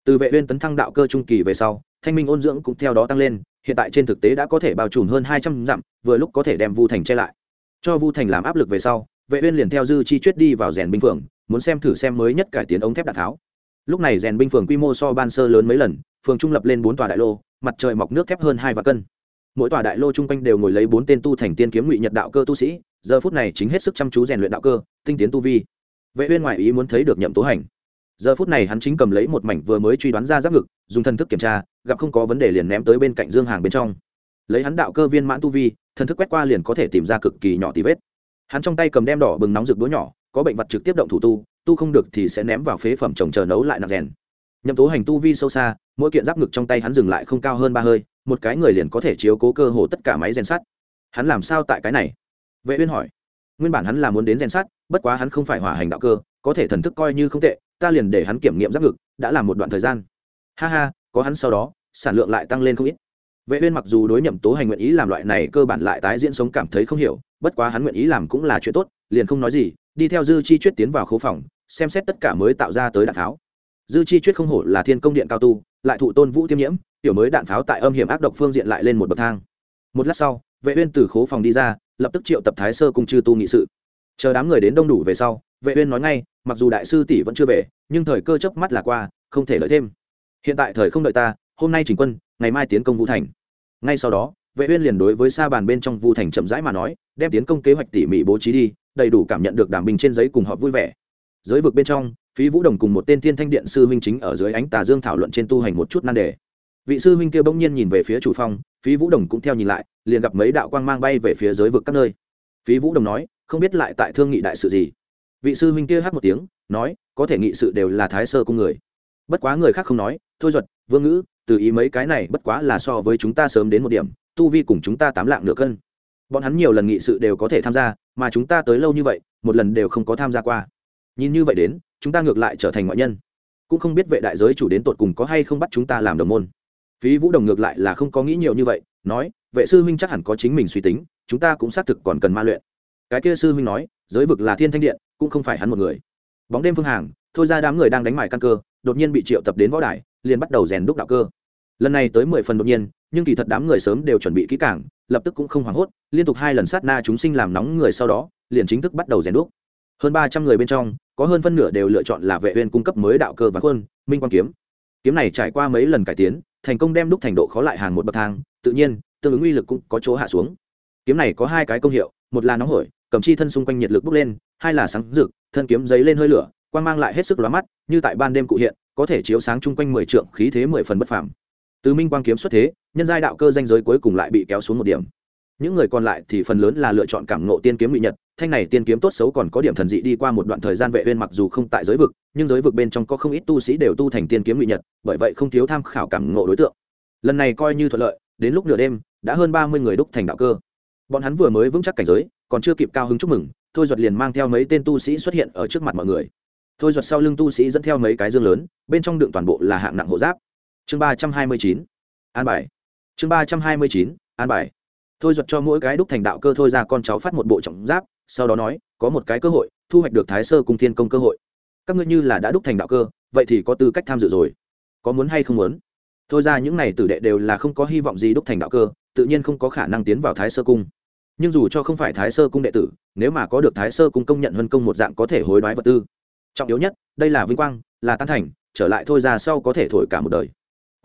Từ vệ uyên tấn thăng đạo cơ trung kỳ về sau, thanh minh ôn dưỡng cũng theo đó tăng lên, hiện tại trên thực tế đã có thể bao trùm hơn hai trăm dặm, vừa lúc có thể đem vu thành che lại. Cho vu thành làm áp lực về sau, vệ uyên liền theo dư chi chuyết đi vào rèn binh phường muốn xem thử xem mới nhất cải tiến ống thép đạn tháo. Lúc này rèn binh phường quy mô so ban sơ lớn mấy lần, phường trung lập lên bốn tòa đại lô, mặt trời mọc nước thép hơn hai và cân. Mỗi tòa đại lô trung quanh đều ngồi lấy bốn tên tu thành tiên kiếm ngụy nhật đạo cơ tu sĩ, giờ phút này chính hết sức chăm chú rèn luyện đạo cơ, tinh tiến tu vi. Vệ uyên ngoại ý muốn thấy được nhậm tố hành. Giờ phút này hắn chính cầm lấy một mảnh vừa mới truy đoán ra giáp ngực, dùng thần thức kiểm tra, gặp không có vấn đề liền ném tới bên cạnh dương hàng bên trong. Lấy hắn đạo cơ viên mãn tu vi, thần thức quét qua liền có thể tìm ra cực kỳ nhỏ tí vết. Hắn trong tay cầm đem đỏ bừng nóng rực đũa nhỏ có bệnh vật trực tiếp động thủ tu tu không được thì sẽ ném vào phế phẩm trồng chờ nấu lại nạp rèn. Nhậm tố hành tu vi sâu xa, mỗi kiện giáp ngực trong tay hắn dừng lại không cao hơn ba hơi, một cái người liền có thể chiếu cố cơ hồ tất cả máy rèn sắt. Hắn làm sao tại cái này? Vệ uyên hỏi. Nguyên bản hắn là muốn đến rèn sắt, bất quá hắn không phải hỏa hành đạo cơ, có thể thần thức coi như không tệ, ta liền để hắn kiểm nghiệm giáp ngực, đã làm một đoạn thời gian. Ha ha, có hắn sau đó, sản lượng lại tăng lên không ít. Vệ uyên mặc dù đối nhậm tố hành nguyện ý làm loại này cơ bản lại tái diễn sống cảm thấy không hiểu, bất quá hắn nguyện ý làm cũng là chuyện tốt, liền không nói gì đi theo dư chi chuyết tiến vào khấu phòng, xem xét tất cả mới tạo ra tới đạn pháo. Dư chi chuyết không hổ là thiên công điện cao tu, lại thụ tôn vũ tiêm nhiễm, tiểu mới đạn pháo tại âm hiểm ác độc phương diện lại lên một bậc thang. Một lát sau, vệ uyên từ khố phòng đi ra, lập tức triệu tập thái sơ cung chư tu nghị sự. Chờ đám người đến đông đủ về sau, vệ uyên nói ngay, mặc dù đại sư tỷ vẫn chưa về, nhưng thời cơ chớp mắt là qua, không thể đợi thêm. Hiện tại thời không đợi ta, hôm nay chỉnh quân, ngày mai tiến công vũ thành. Ngay sau đó, vệ uyên liền đối với sa bàn bên trong vũ thành chậm rãi mà nói, đem tiến công kế hoạch tỉ mỉ bố trí đi đầy đủ cảm nhận được đảm bình trên giấy cùng họ vui vẻ. Giới vực bên trong, phí vũ đồng cùng một tên thiên thanh điện sư huynh chính ở dưới ánh tà dương thảo luận trên tu hành một chút nan đề. Vị sư huynh kia bỗng nhiên nhìn về phía chủ phong, phí vũ đồng cũng theo nhìn lại, liền gặp mấy đạo quang mang bay về phía giới vực các nơi. Phí vũ đồng nói, không biết lại tại thương nghị đại sự gì? Vị sư huynh kia hát một tiếng, nói, có thể nghị sự đều là thái sơ cung người. Bất quá người khác không nói, thôi duật, vương ngữ, từ ý mấy cái này bất quá là so với chúng ta sớm đến một điểm, tu vi cùng chúng ta tám lạng nửa cân. Bọn hắn nhiều lần nghị sự đều có thể tham gia mà chúng ta tới lâu như vậy, một lần đều không có tham gia qua. Nhìn như vậy đến, chúng ta ngược lại trở thành ngoại nhân. Cũng không biết vệ đại giới chủ đến tột cùng có hay không bắt chúng ta làm đồng môn. Phí vũ đồng ngược lại là không có nghĩ nhiều như vậy, nói, vệ sư huynh chắc hẳn có chính mình suy tính, chúng ta cũng xác thực còn cần ma luyện. Cái kia sư huynh nói, giới vực là thiên thanh điện, cũng không phải hắn một người. Bóng đêm phương hàng, thôi ra đám người đang đánh mải căn cơ, đột nhiên bị triệu tập đến võ đài, liền bắt đầu rèn đúc đạo cơ lần này tới mười phần đột nhiên, nhưng kỳ thật đám người sớm đều chuẩn bị kỹ cảng lập tức cũng không hoảng hốt, liên tục hai lần sát na chúng sinh làm nóng người sau đó, liền chính thức bắt đầu rèn đúc. Hơn ba trăm người bên trong, có hơn phân nửa đều lựa chọn là vệ uyên cung cấp mới đạo cơ và quân, minh quang kiếm. Kiếm này trải qua mấy lần cải tiến, thành công đem đúc thành độ khó lại hàng một bậc thang, tự nhiên, tương ứng uy lực cũng có chỗ hạ xuống. Kiếm này có hai cái công hiệu, một là nóng hổi, cầm chi thân xung quanh nhiệt lực bốc lên, hai là sáng rực, thân kiếm giấy lên hơi lửa, quang mang lại hết sức lóa mắt, như tại ban đêm cụ hiện, có thể chiếu sáng chung quanh mười trượng, khí thế mười phần bất phàm từ minh quang kiếm xuất thế, nhân giai đạo cơ danh giới cuối cùng lại bị kéo xuống một điểm. Những người còn lại thì phần lớn là lựa chọn cảm ngộ tiên kiếm ngụy nhật, thanh này tiên kiếm tốt xấu còn có điểm thần dị đi qua một đoạn thời gian vệ uyên mặc dù không tại giới vực, nhưng giới vực bên trong có không ít tu sĩ đều tu thành tiên kiếm ngụy nhật, bởi vậy không thiếu tham khảo cảm ngộ đối tượng. Lần này coi như thuận lợi, đến lúc nửa đêm, đã hơn 30 người đúc thành đạo cơ. Bọn hắn vừa mới vững chắc cảnh giới, còn chưa kịp cao hứng chúc mừng, thôi duật liền mang theo mấy tên tu sĩ xuất hiện ở trước mặt mọi người. Thôi duật sau lưng tu sĩ dẫn theo mấy cái dương lớn, bên trong đựng toàn bộ là hạng nặng hộ giáp chương 329 an bài. Chương 329 an bài. Thôi duật cho mỗi cái đúc thành đạo cơ thôi ra con cháu phát một bộ trọng giáp, sau đó nói, có một cái cơ hội, thu hoạch được thái sơ cung thiên công cơ hội. Các ngươi như là đã đúc thành đạo cơ, vậy thì có tư cách tham dự rồi. Có muốn hay không muốn? Thôi ra những này tử đệ đều là không có hy vọng gì đúc thành đạo cơ, tự nhiên không có khả năng tiến vào thái sơ cung. Nhưng dù cho không phải thái sơ cung đệ tử, nếu mà có được thái sơ cung công nhận huân công một dạng có thể hối đoái vật tư. Trọng yếu nhất, đây là vinh quang, là tan thành, trở lại thôi ra sau có thể thổi cả một đời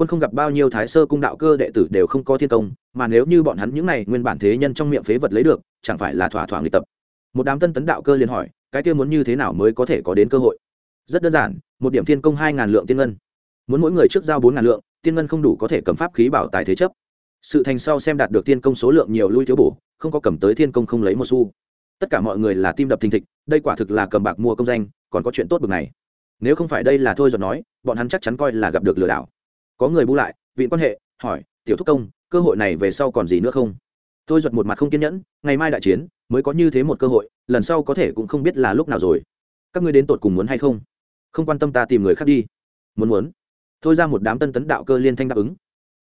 quân không gặp bao nhiêu thái sơ cung đạo cơ đệ tử đều không có thiên công, mà nếu như bọn hắn những này nguyên bản thế nhân trong miệng phế vật lấy được, chẳng phải là thỏa thỏa người tập. Một đám tân tấn đạo cơ liền hỏi, cái kia muốn như thế nào mới có thể có đến cơ hội? Rất đơn giản, một điểm thiên công hai ngàn lượng tiên ngân. Muốn mỗi người trước giao bốn ngàn lượng, tiên ngân không đủ có thể cầm pháp khí bảo tài thế chấp. Sự thành sau xem đạt được tiên công số lượng nhiều lui thiếu bổ, không có cầm tới thiên công không lấy một xu. Tất cả mọi người là tim đập thình thịch, đây quả thực là cầm bạc mua công danh, còn có chuyện tốt bực này. Nếu không phải đây là thôi giọt nói, bọn hắn chắc chắn coi là gặp được lừa đảo có người bu lại, vịn quan hệ, hỏi, tiểu thúc công, cơ hội này về sau còn gì nữa không? Tôi giật một mặt không kiên nhẫn, ngày mai đại chiến, mới có như thế một cơ hội, lần sau có thể cũng không biết là lúc nào rồi. Các ngươi đến tột cùng muốn hay không? Không quan tâm ta tìm người khác đi. Muốn muốn. Thôi ra một đám tân tấn đạo cơ liên thanh đáp ứng.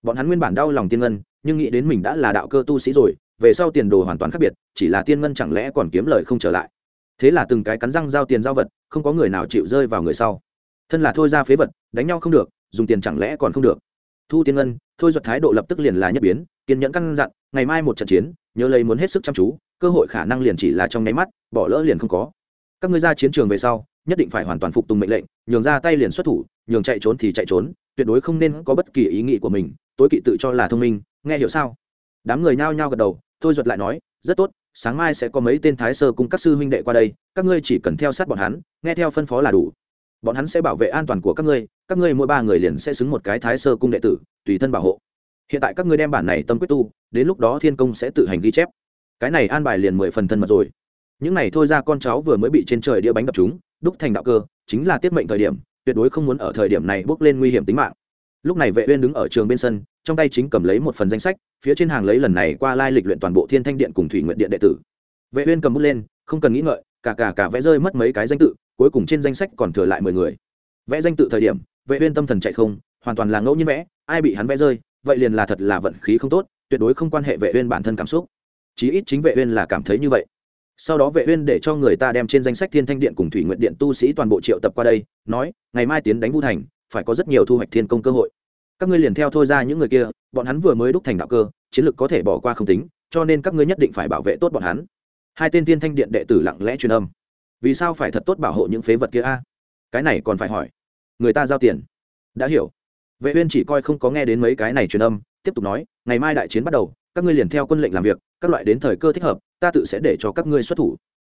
Bọn hắn nguyên bản đau lòng tiên ngân, nhưng nghĩ đến mình đã là đạo cơ tu sĩ rồi, về sau tiền đồ hoàn toàn khác biệt, chỉ là tiên ngân chẳng lẽ còn kiếm lời không trở lại. Thế là từng cái cắn răng giao tiền giao vật, không có người nào chịu rơi vào người sau. Thân là thôi ra phế vật, đánh nhau không được dùng tiền chẳng lẽ còn không được. Thu tiên ngân, thôi duật thái độ lập tức liền là nhất biến, kiên nhẫn căn dặn, ngày mai một trận chiến, nhớ lấy muốn hết sức chăm chú, cơ hội khả năng liền chỉ là trong nháy mắt, bỏ lỡ liền không có. Các ngươi ra chiến trường về sau, nhất định phải hoàn toàn phục tùng mệnh lệnh, nhường ra tay liền xuất thủ, nhường chạy trốn thì chạy trốn, tuyệt đối không nên có bất kỳ ý nghĩ của mình, tối kỵ tự cho là thông minh, nghe hiểu sao? Đám người nhao nhao gật đầu, thôi duật lại nói, rất tốt, sáng mai sẽ có mấy tên thái sơ cùng các sư huynh đệ qua đây, các ngươi chỉ cần theo sát bọn hắn, nghe theo phân phó là đủ. Bọn hắn sẽ bảo vệ an toàn của các ngươi các ngươi mỗi ba người liền sẽ xứng một cái thái sơ cung đệ tử, tùy thân bảo hộ. Hiện tại các ngươi đem bản này tâm quyết tu, đến lúc đó thiên công sẽ tự hành ghi chép. Cái này an bài liền mười phần thân mật rồi. Những này thôi ra con cháu vừa mới bị trên trời đĩa bánh đập chúng, đúc thành đạo cơ, chính là tiết mệnh thời điểm, tuyệt đối không muốn ở thời điểm này bước lên nguy hiểm tính mạng. Lúc này vệ uyên đứng ở trường bên sân, trong tay chính cầm lấy một phần danh sách, phía trên hàng lấy lần này qua lai lịch luyện toàn bộ thiên thanh điện cùng thủy nguyện điện đệ tử. Vệ uyên cầm bút lên, không cần nghĩ ngợi, cả cả cả vẽ rơi mất mấy cái danh tự, cuối cùng trên danh sách còn thừa lại mười người. Vẽ danh tự thời điểm vệ uyên tâm thần chạy không, hoàn toàn là ngẫu nhiên vẽ, ai bị hắn vẽ rơi, vậy liền là thật là vận khí không tốt, tuyệt đối không quan hệ vệ uyên bản thân cảm xúc. Chí ít chính vệ uyên là cảm thấy như vậy. Sau đó vệ uyên để cho người ta đem trên danh sách thiên thanh điện cùng thủy nguyện điện tu sĩ toàn bộ triệu tập qua đây, nói, ngày mai tiến đánh vu thành, phải có rất nhiều thu hoạch thiên công cơ hội. Các ngươi liền theo thôi ra những người kia, bọn hắn vừa mới đúc thành đạo cơ, chiến lực có thể bỏ qua không tính, cho nên các ngươi nhất định phải bảo vệ tốt bọn hắn. Hai tên Thiên thanh điện đệ tử lặng lẽ truyền âm. Vì sao phải thật tốt bảo hộ những phế vật kia a? Cái này còn phải hỏi người ta giao tiền. Đã hiểu. Vệ uyên chỉ coi không có nghe đến mấy cái này truyền âm, tiếp tục nói, ngày mai đại chiến bắt đầu, các ngươi liền theo quân lệnh làm việc, các loại đến thời cơ thích hợp, ta tự sẽ để cho các ngươi xuất thủ.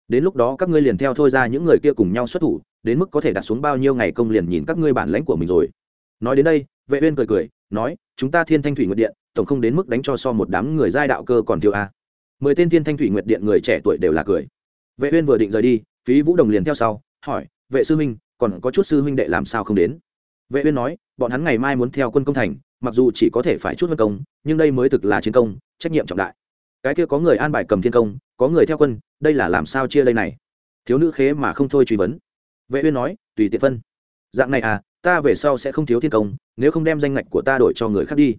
Đến lúc đó các ngươi liền theo thôi ra những người kia cùng nhau xuất thủ, đến mức có thể đặt xuống bao nhiêu ngày công liền nhìn các ngươi bản lãnh của mình rồi. Nói đến đây, vệ uyên cười cười, nói, chúng ta thiên thanh thủy nguyệt điện, tổng không đến mức đánh cho so một đám người giai đạo cơ còn thiếu a. Mười tên thiên thanh thủy nguyệt điện người trẻ tuổi đều là cười. Vệ uyên vừa định rời đi, phí vũ đồng liền theo sau, hỏi, vệ sư minh còn có chút sư huynh đệ làm sao không đến. Vệ uyên nói, bọn hắn ngày mai muốn theo quân công thành, mặc dù chỉ có thể phải chút vân công, nhưng đây mới thực là chiến công, trách nhiệm trọng đại. Cái kia có người an bài cầm thiên công, có người theo quân, đây là làm sao chia đây này? Thiếu nữ khế mà không thôi truy vấn. Vệ uyên nói, tùy tiện phân. Dạng này à ta về sau sẽ không thiếu thiên công, nếu không đem danh ngạch của ta đổi cho người khác đi.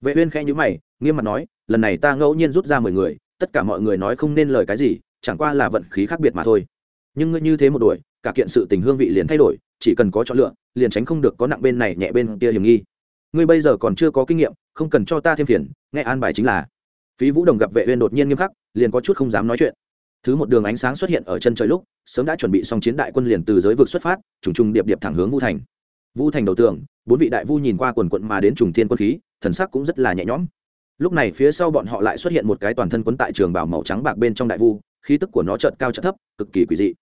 Vệ uyên khẽ nhíu mày, nghiêm mặt nói, lần này ta ngẫu nhiên rút ra mười người, tất cả mọi người nói không nên lời cái gì, chẳng qua là vận khí khác biệt mà thôi nhưng ngươi như thế một đuổi, cả kiện sự tình hương vị liền thay đổi, chỉ cần có chọn lựa, liền tránh không được có nặng bên này nhẹ bên kia hiểm nghi. Ngươi bây giờ còn chưa có kinh nghiệm, không cần cho ta thêm phiền, nghe an bài chính là. Phí vũ đồng gặp vệ uyên đột nhiên nghiêm khắc, liền có chút không dám nói chuyện. Thứ một đường ánh sáng xuất hiện ở chân trời lúc, sớm đã chuẩn bị xong chiến đại quân liền từ giới vực xuất phát, trùng trùng điệp điệp thẳng hướng vu thành. Vu thành đầu tường, bốn vị đại vu nhìn qua quần quận mà đến trùng thiên quân khí, thần sắc cũng rất là nhẹ nhõm. Lúc này phía sau bọn họ lại xuất hiện một cái toàn thân quấn tại trường bảo màu trắng bạc bên trong đại vu, khí tức của nó chợt cao chợt thấp, cực kỳ quỷ dị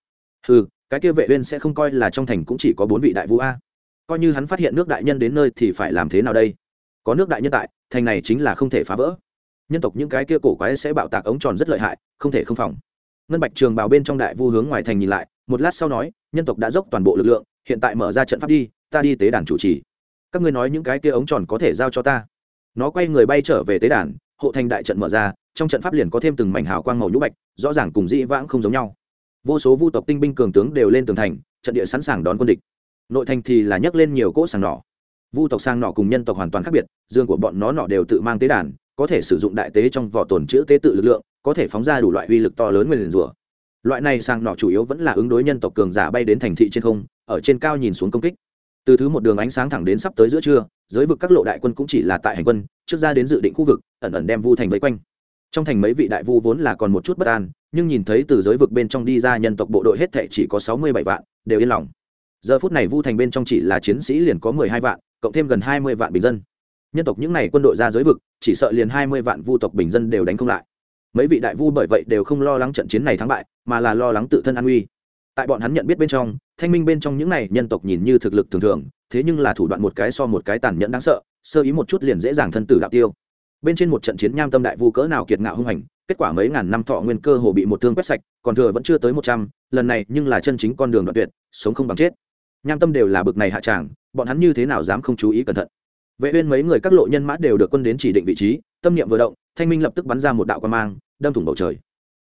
ừ cái kia vệ uyên sẽ không coi là trong thành cũng chỉ có bốn vị đại vũ a. Coi như hắn phát hiện nước đại nhân đến nơi thì phải làm thế nào đây? Có nước đại nhân tại, thành này chính là không thể phá vỡ. Nhân tộc những cái kia cổ quái sẽ bạo tạc ống tròn rất lợi hại, không thể không phòng. Ngân bạch trường bào bên trong đại vu hướng ngoài thành nhìn lại, một lát sau nói, nhân tộc đã dốc toàn bộ lực lượng, hiện tại mở ra trận pháp đi, ta đi tế đàn chủ trì. Các ngươi nói những cái kia ống tròn có thể giao cho ta? Nó quay người bay trở về tế đàn, hộ thành đại trận mở ra, trong trận pháp liền có thêm từng mảnh hào quang màu nhũ bạch, rõ ràng cùng dĩ vãng không giống nhau vô số vu tộc tinh binh cường tướng đều lên tường thành, trận địa sẵn sàng đón quân địch. Nội thành thì là nhấc lên nhiều cỗ sàng nỏ. Vu tộc sang nỏ cùng nhân tộc hoàn toàn khác biệt, dương của bọn nó nỏ đều tự mang tế đàn, có thể sử dụng đại tế trong vỏ tồn chữ tế tự lực lượng, có thể phóng ra đủ loại uy lực to lớn nguyền rủa. Loại này sang nỏ chủ yếu vẫn là ứng đối nhân tộc cường giả bay đến thành thị trên không, ở trên cao nhìn xuống công kích. Từ thứ một đường ánh sáng thẳng đến sắp tới giữa trưa, giới vực các lộ đại quân cũng chỉ là tại hành quân, trước ra đến dự định khu vực, ẩn ẩn đem vu thành vây quanh. Trong thành mấy vị đại vu vốn là còn một chút bất an nhưng nhìn thấy từ giới vực bên trong đi ra nhân tộc bộ đội hết thệ chỉ có sáu mươi bảy vạn, đều yên lòng. Giờ phút này vu thành bên trong chỉ là chiến sĩ liền có mười hai vạn, cộng thêm gần hai mươi vạn bình dân. Nhân tộc những n à y quân đội ra giới vực, chỉ sợ liền hai mươi vạn vu tộc bình dân đều đánh không lại. Mấy vị đại vu bởi vậy đều không lo lắng trận chiến này thắng bại, mà là lo lắng tự thân an nguy tại bọn hắn nhận biết bên trong, thanh minh bên trong những này nhân tộc nhìn như thực lực thường thường, thế nhưng là thủ đoạn một cái so một cái tàn nhẫn đáng sợ, sơ ý một chút liền dễ dàng thân tử đạo tiêu. Bên trên một trận chiến nham tâm đại vu cỡ nào kiệt ngạo hung hành kết quả mấy ngàn năm thọ nguyên cơ hồ bị một thương quét sạch, còn thừa vẫn chưa tới một trăm, lần này nhưng là chân chính con đường đoạn tuyệt, sống không bằng chết. Nham tâm đều là bực này hạ tràng, bọn hắn như thế nào dám không chú ý cẩn thận. Vệ uyên mấy người các lộ nhân mã đều được quân đến chỉ định vị trí, tâm niệm vừa động, thanh minh lập tức bắn ra một đạo quang mang, đâm thủng bầu trời.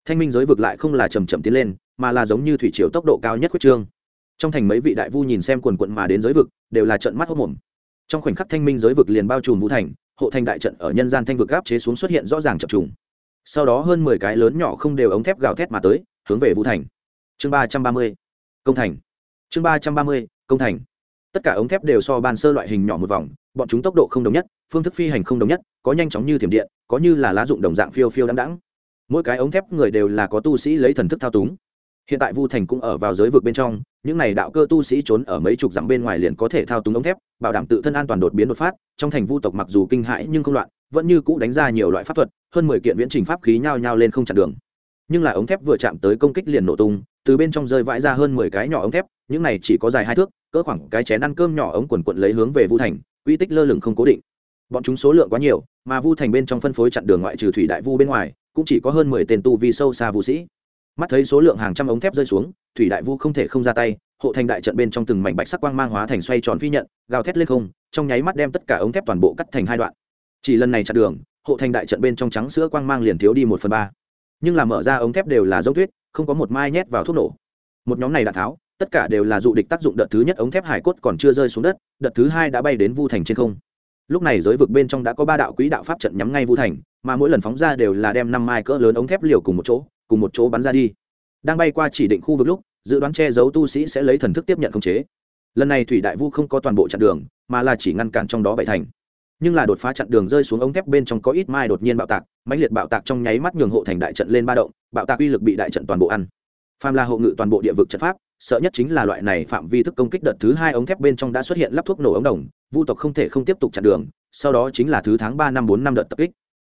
Thanh minh giới vực lại không là chậm chậm tiến lên, mà là giống như thủy triều tốc độ cao nhất quyết trương. Trong thành mấy vị đại vu nhìn xem quần quận mà đến giới vực, đều là trận mắt hốc mồm. Trong khoảnh khắc thanh minh giới vực liền bao trùm vũ thành, hộ thành đại trận ở nhân gian thanh vực gáp chế xuống xuất hiện rõ ràng chập trùng sau đó hơn mười cái lớn nhỏ không đều ống thép gào thét mà tới, hướng về vũ thành. Chương ba trăm ba mươi, công thành. Chương ba trăm ba mươi, công thành. Tất cả ống thép đều so ban sơ loại hình nhỏ một vòng, bọn chúng tốc độ không đồng nhất, phương thức phi hành không đồng nhất, có nhanh chóng như thiểm điện, có như là lá dụng đồng dạng phiêu phiêu đắng đắng mỗi cái ống thép người đều là có tu sĩ lấy thần thức thao túng. Hiện tại vu thành cũng ở vào giới vực bên trong, những này đạo cơ tu sĩ trốn ở mấy chục dặm bên ngoài liền có thể thao túng ống thép, bảo đảm tự thân an toàn đột biến đột phát, trong thành vu tộc mặc dù kinh hãi nhưng không loạn vẫn như cũ đánh ra nhiều loại pháp thuật, hơn mười kiện viễn trình pháp khí nhao nhao lên không chặn đường. Nhưng là ống thép vừa chạm tới công kích liền nổ tung, từ bên trong rơi vãi ra hơn mười cái nhỏ ống thép, những này chỉ có dài hai thước, cỡ khoảng cái chén ăn cơm nhỏ ống quần quận lấy hướng về vu thành uy tích lơ lửng không cố định. Bọn chúng số lượng quá nhiều, mà vu thành bên trong phân phối chặn đường ngoại trừ thủy đại vu bên ngoài, cũng chỉ có hơn mười tên tu vi sâu xa vũ sĩ. Mắt thấy số lượng hàng trăm ống thép rơi xuống, thủy đại vu không thể không ra tay, hộ thành đại trận bên trong từng mảnh bạch sắc quang mang hóa thành xoay tròn phi nhận, gào thét lên không, trong nháy mắt đem tất cả ống thép toàn bộ cắt thành hai đoạn chỉ lần này chặn đường, hộ thành đại trận bên trong trắng sữa quang mang liền thiếu đi một phần ba. Nhưng là mở ra ống thép đều là dấu tuyết, không có một mai nhét vào thuốc nổ. Một nhóm này đã tháo, tất cả đều là dụ địch tác dụng đợt thứ nhất ống thép hải cốt còn chưa rơi xuống đất, đợt thứ hai đã bay đến vu thành trên không. Lúc này giới vực bên trong đã có ba đạo quỹ đạo pháp trận nhắm ngay vu thành, mà mỗi lần phóng ra đều là đem năm mai cỡ lớn ống thép liều cùng một chỗ, cùng một chỗ bắn ra đi. Đang bay qua chỉ định khu vực lúc, dự đoán che giấu tu sĩ sẽ lấy thần thức tiếp nhận khống chế. Lần này thủy đại vu không có toàn bộ chặn đường, mà là chỉ ngăn cản trong đó bảy thành nhưng là đột phá chặn đường rơi xuống ống thép bên trong có ít mai đột nhiên bạo tạc, mãnh liệt bạo tạc trong nháy mắt nhường hộ thành đại trận lên ba động, bạo tạc uy lực bị đại trận toàn bộ ăn. Phàm là hộ ngự toàn bộ địa vực trận pháp, sợ nhất chính là loại này phạm vi thức công kích đợt thứ hai ống thép bên trong đã xuất hiện lắp thuốc nổ ống đồng, vu tộc không thể không tiếp tục chặn đường, sau đó chính là thứ tháng ba năm bốn năm đợt tập kích.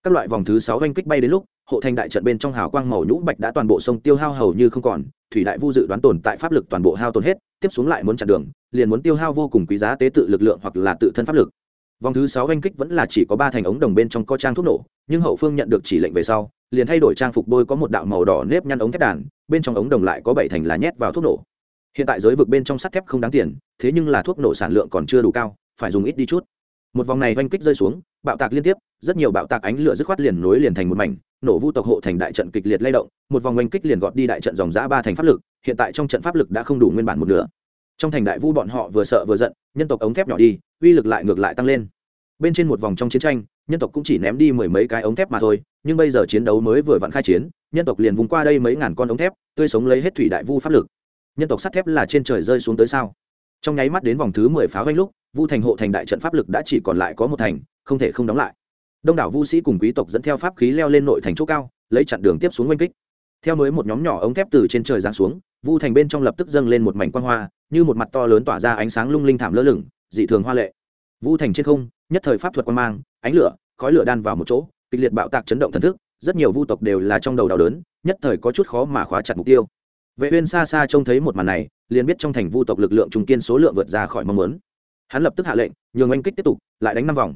Các loại vòng thứ sáu oanh kích bay đến lúc, hộ thành đại trận bên trong hào quang màu nhũ bạch đã toàn bộ sông tiêu hao hầu như không còn, thủy đại vu dự đoán tồn tại pháp lực toàn bộ hao tồn hết, tiếp xuống lại muốn chặn đường, liền muốn tiêu hao vô cùng quý giá tế tự lực lượng hoặc là tự thân pháp lực vòng thứ sáu oanh kích vẫn là chỉ có ba thành ống đồng bên trong có trang thuốc nổ, nhưng hậu phương nhận được chỉ lệnh về sau, liền thay đổi trang phục bôi có một đạo màu đỏ nếp nhăn ống thép đàn, bên trong ống đồng lại có bảy thành là nhét vào thuốc nổ. Hiện tại giới vực bên trong sắt thép không đáng tiền, thế nhưng là thuốc nổ sản lượng còn chưa đủ cao, phải dùng ít đi chút. Một vòng này oanh kích rơi xuống, bạo tạc liên tiếp, rất nhiều bạo tạc ánh lửa dứt khoát liền nối liền thành một mảnh, nổ vu tộc hộ thành đại trận kịch liệt lay động, một vòng oanh kích liền gọt đi đại trận dòng giã ba thành pháp lực, hiện tại trong trận pháp lực đã không đủ nguyên bản một nửa. Trong thành đại vu bọn họ vừa sợ vừa giận, nhân tộc ống thép nhỏ đi, uy lực lại ngược lại tăng lên bên trên một vòng trong chiến tranh, nhân tộc cũng chỉ ném đi mười mấy cái ống thép mà thôi, nhưng bây giờ chiến đấu mới vừa vặn khai chiến, nhân tộc liền vùng qua đây mấy ngàn con ống thép, tươi sống lấy hết thủy đại vu pháp lực. Nhân tộc sắt thép là trên trời rơi xuống tới sao? Trong nháy mắt đến vòng thứ mười pháo ganh lúc, vu thành hộ thành đại trận pháp lực đã chỉ còn lại có một thành, không thể không đóng lại. Đông đảo vu sĩ cùng quý tộc dẫn theo pháp khí leo lên nội thành chỗ cao, lấy chặn đường tiếp xuống oanh kích. Theo mới một nhóm nhỏ ống thép từ trên trời giáng xuống, vu thành bên trong lập tức dâng lên một mảnh quan hoa, như một mặt to lớn tỏa ra ánh sáng lung linh thảm lơ lửng, dị thường hoa lệ vu thành trên không, nhất thời pháp thuật quan mang, ánh lửa, khói lửa đan vào một chỗ, kịch liệt bạo tạc chấn động thần thức, rất nhiều vu tộc đều là trong đầu đau đớn, nhất thời có chút khó mà khóa chặt mục tiêu. Vệ uyên xa xa trông thấy một màn này, liền biết trong thành vu tộc lực lượng trung kiên số lượng vượt ra khỏi mong muốn. Hắn lập tức hạ lệnh, nhường anh kích tiếp tục, lại đánh năm vòng.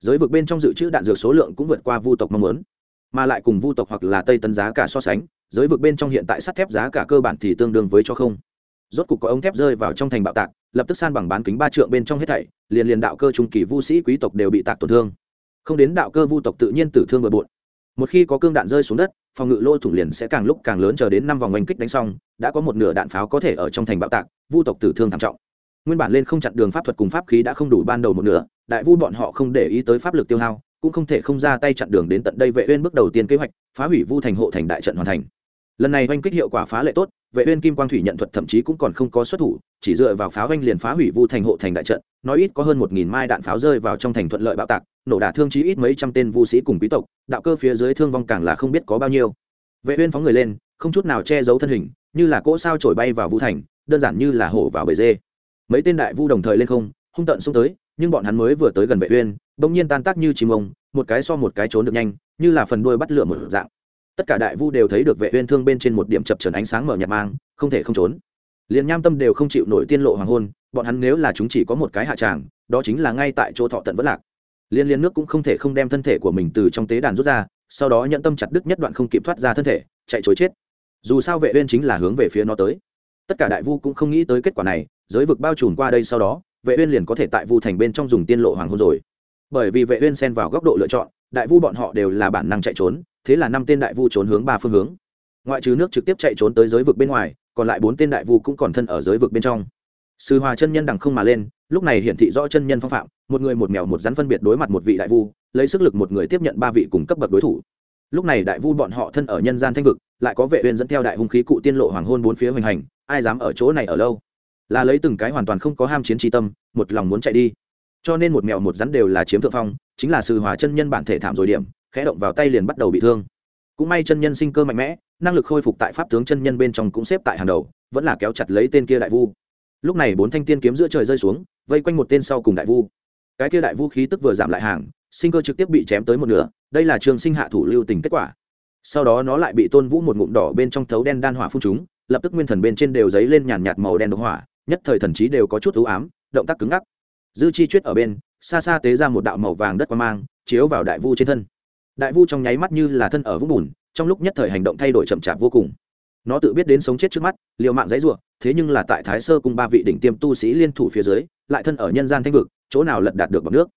Giới vực bên trong dự trữ đạn dược số lượng cũng vượt qua vu tộc mong muốn. Mà lại cùng vu tộc hoặc là tây tấn giá cả so sánh, giới vực bên trong hiện tại sắt thép giá cả cơ bản thì tương đương với cho không rốt cục có ống thép rơi vào trong thành bạo tạc, lập tức san bằng bán kính ba trượng bên trong hết thảy, liền liền đạo cơ trung kỳ vu sĩ quý tộc đều bị tạc tổn thương. Không đến đạo cơ vu tộc tự nhiên tử thương bừa bộn. Một khi có cương đạn rơi xuống đất, phòng ngự lô thủng liền sẽ càng lúc càng lớn chờ đến năm vòng oanh kích đánh xong, đã có một nửa đạn pháo có thể ở trong thành bạo tạc, vu tộc tử thương thảm trọng. Nguyên bản lên không chặn đường pháp thuật cùng pháp khí đã không đủ ban đầu một nửa, đại vu bọn họ không để ý tới pháp lực tiêu hao, cũng không thể không ra tay chặn đường đến tận đây vệ uyên bước đầu tiên kế hoạch, phá hủy vu thành hộ thành đại trận hoàn thành. Lần này oanh kích hiệu quả phá lệ tốt vệ uyên kim quang thủy nhận thuật thậm chí cũng còn không có xuất thủ, chỉ dựa vào pháo oanh liền phá hủy vu thành hộ thành đại trận, nói ít có hơn một nghìn mai đạn pháo rơi vào trong thành thuận lợi bạo tạc, nổ đả thương chí ít mấy trăm tên vu sĩ cùng quý tộc, đạo cơ phía dưới thương vong càng là không biết có bao nhiêu. Vệ uyên phóng người lên, không chút nào che giấu thân hình, như là cỗ sao trổi bay vào vu thành, đơn giản như là hổ vào bể dê. Mấy tên đại vu đồng thời lên không, hung tận xuống tới, nhưng bọn hắn mới vừa tới gần vệ uyên, bỗng nhiên tan tác như chim ông, một cái so một cái trốn được nhanh, như là phần đuôi bắt lửa một dạng tất cả đại vu đều thấy được vệ uyên thương bên trên một điểm chập chờn ánh sáng mở nhạt mang, không thể không trốn. Liền nham tâm đều không chịu nổi tiên lộ hoàng hôn, bọn hắn nếu là chúng chỉ có một cái hạ tràng, đó chính là ngay tại chỗ thọ tận vẫn lạc. Liên liên nước cũng không thể không đem thân thể của mình từ trong tế đàn rút ra, sau đó nhận tâm chặt đứt nhất đoạn không kịp thoát ra thân thể, chạy trốn chết. Dù sao vệ uyên chính là hướng về phía nó tới. Tất cả đại vu cũng không nghĩ tới kết quả này, giới vực bao trùm qua đây sau đó, vệ uyên liền có thể tại vu thành bên trong dùng tiên lộ hoàng hôn rồi. Bởi vì vệ uyên xen vào góc độ lựa chọn, đại vu bọn họ đều là bản năng chạy trốn thế là năm tên đại vu trốn hướng ba phương hướng. Ngoại trừ nước trực tiếp chạy trốn tới giới vực bên ngoài, còn lại bốn tên đại vu cũng còn thân ở giới vực bên trong. Sư hòa chân nhân đằng không mà lên, lúc này hiển thị rõ chân nhân phong phạm, một người một mèo một rắn phân biệt đối mặt một vị đại vu, lấy sức lực một người tiếp nhận ba vị cùng cấp bậc đối thủ. Lúc này đại vu bọn họ thân ở nhân gian thanh vực, lại có vệ uyên dẫn theo đại hung khí cụ tiên lộ hoàng hôn bốn phía hoành hành, ai dám ở chỗ này ở lâu? Là lấy từng cái hoàn toàn không có ham chiến chi tâm, một lòng muốn chạy đi. Cho nên một mèo một rắn đều là chiếm thượng phong, chính là sư hòa chân nhân bản thể thảm rồi điểm khẽ động vào tay liền bắt đầu bị thương. Cũng may chân nhân sinh cơ mạnh mẽ, năng lực khôi phục tại pháp tướng chân nhân bên trong cũng xếp tại hàng đầu, vẫn là kéo chặt lấy tên kia đại vu. Lúc này bốn thanh tiên kiếm giữa trời rơi xuống, vây quanh một tên sau cùng đại vu. Cái kia đại vu khí tức vừa giảm lại hàng, sinh cơ trực tiếp bị chém tới một nửa, đây là trường sinh hạ thủ lưu tình kết quả. Sau đó nó lại bị tôn vũ một ngụm đỏ bên trong thấu đen đan hỏa phun chúng, lập tức nguyên thần bên trên đều giấy lên nhàn nhạt màu đen độc hỏa, nhất thời thần trí đều có chút ưu ám, động tác cứng ngắc. Dư chi chuyết ở bên, xa xa tế ra một đạo màu vàng đất qua mang, chiếu vào đại vu trên thân đại vu trong nháy mắt như là thân ở vũng bùn, trong lúc nhất thời hành động thay đổi chậm chạp vô cùng. Nó tự biết đến sống chết trước mắt, liều mạng dãy ruộng thế nhưng là tại thái sơ cùng ba vị đỉnh tiêm tu sĩ liên thủ phía dưới, lại thân ở nhân gian thanh vực, chỗ nào lật đạt được bằng nước.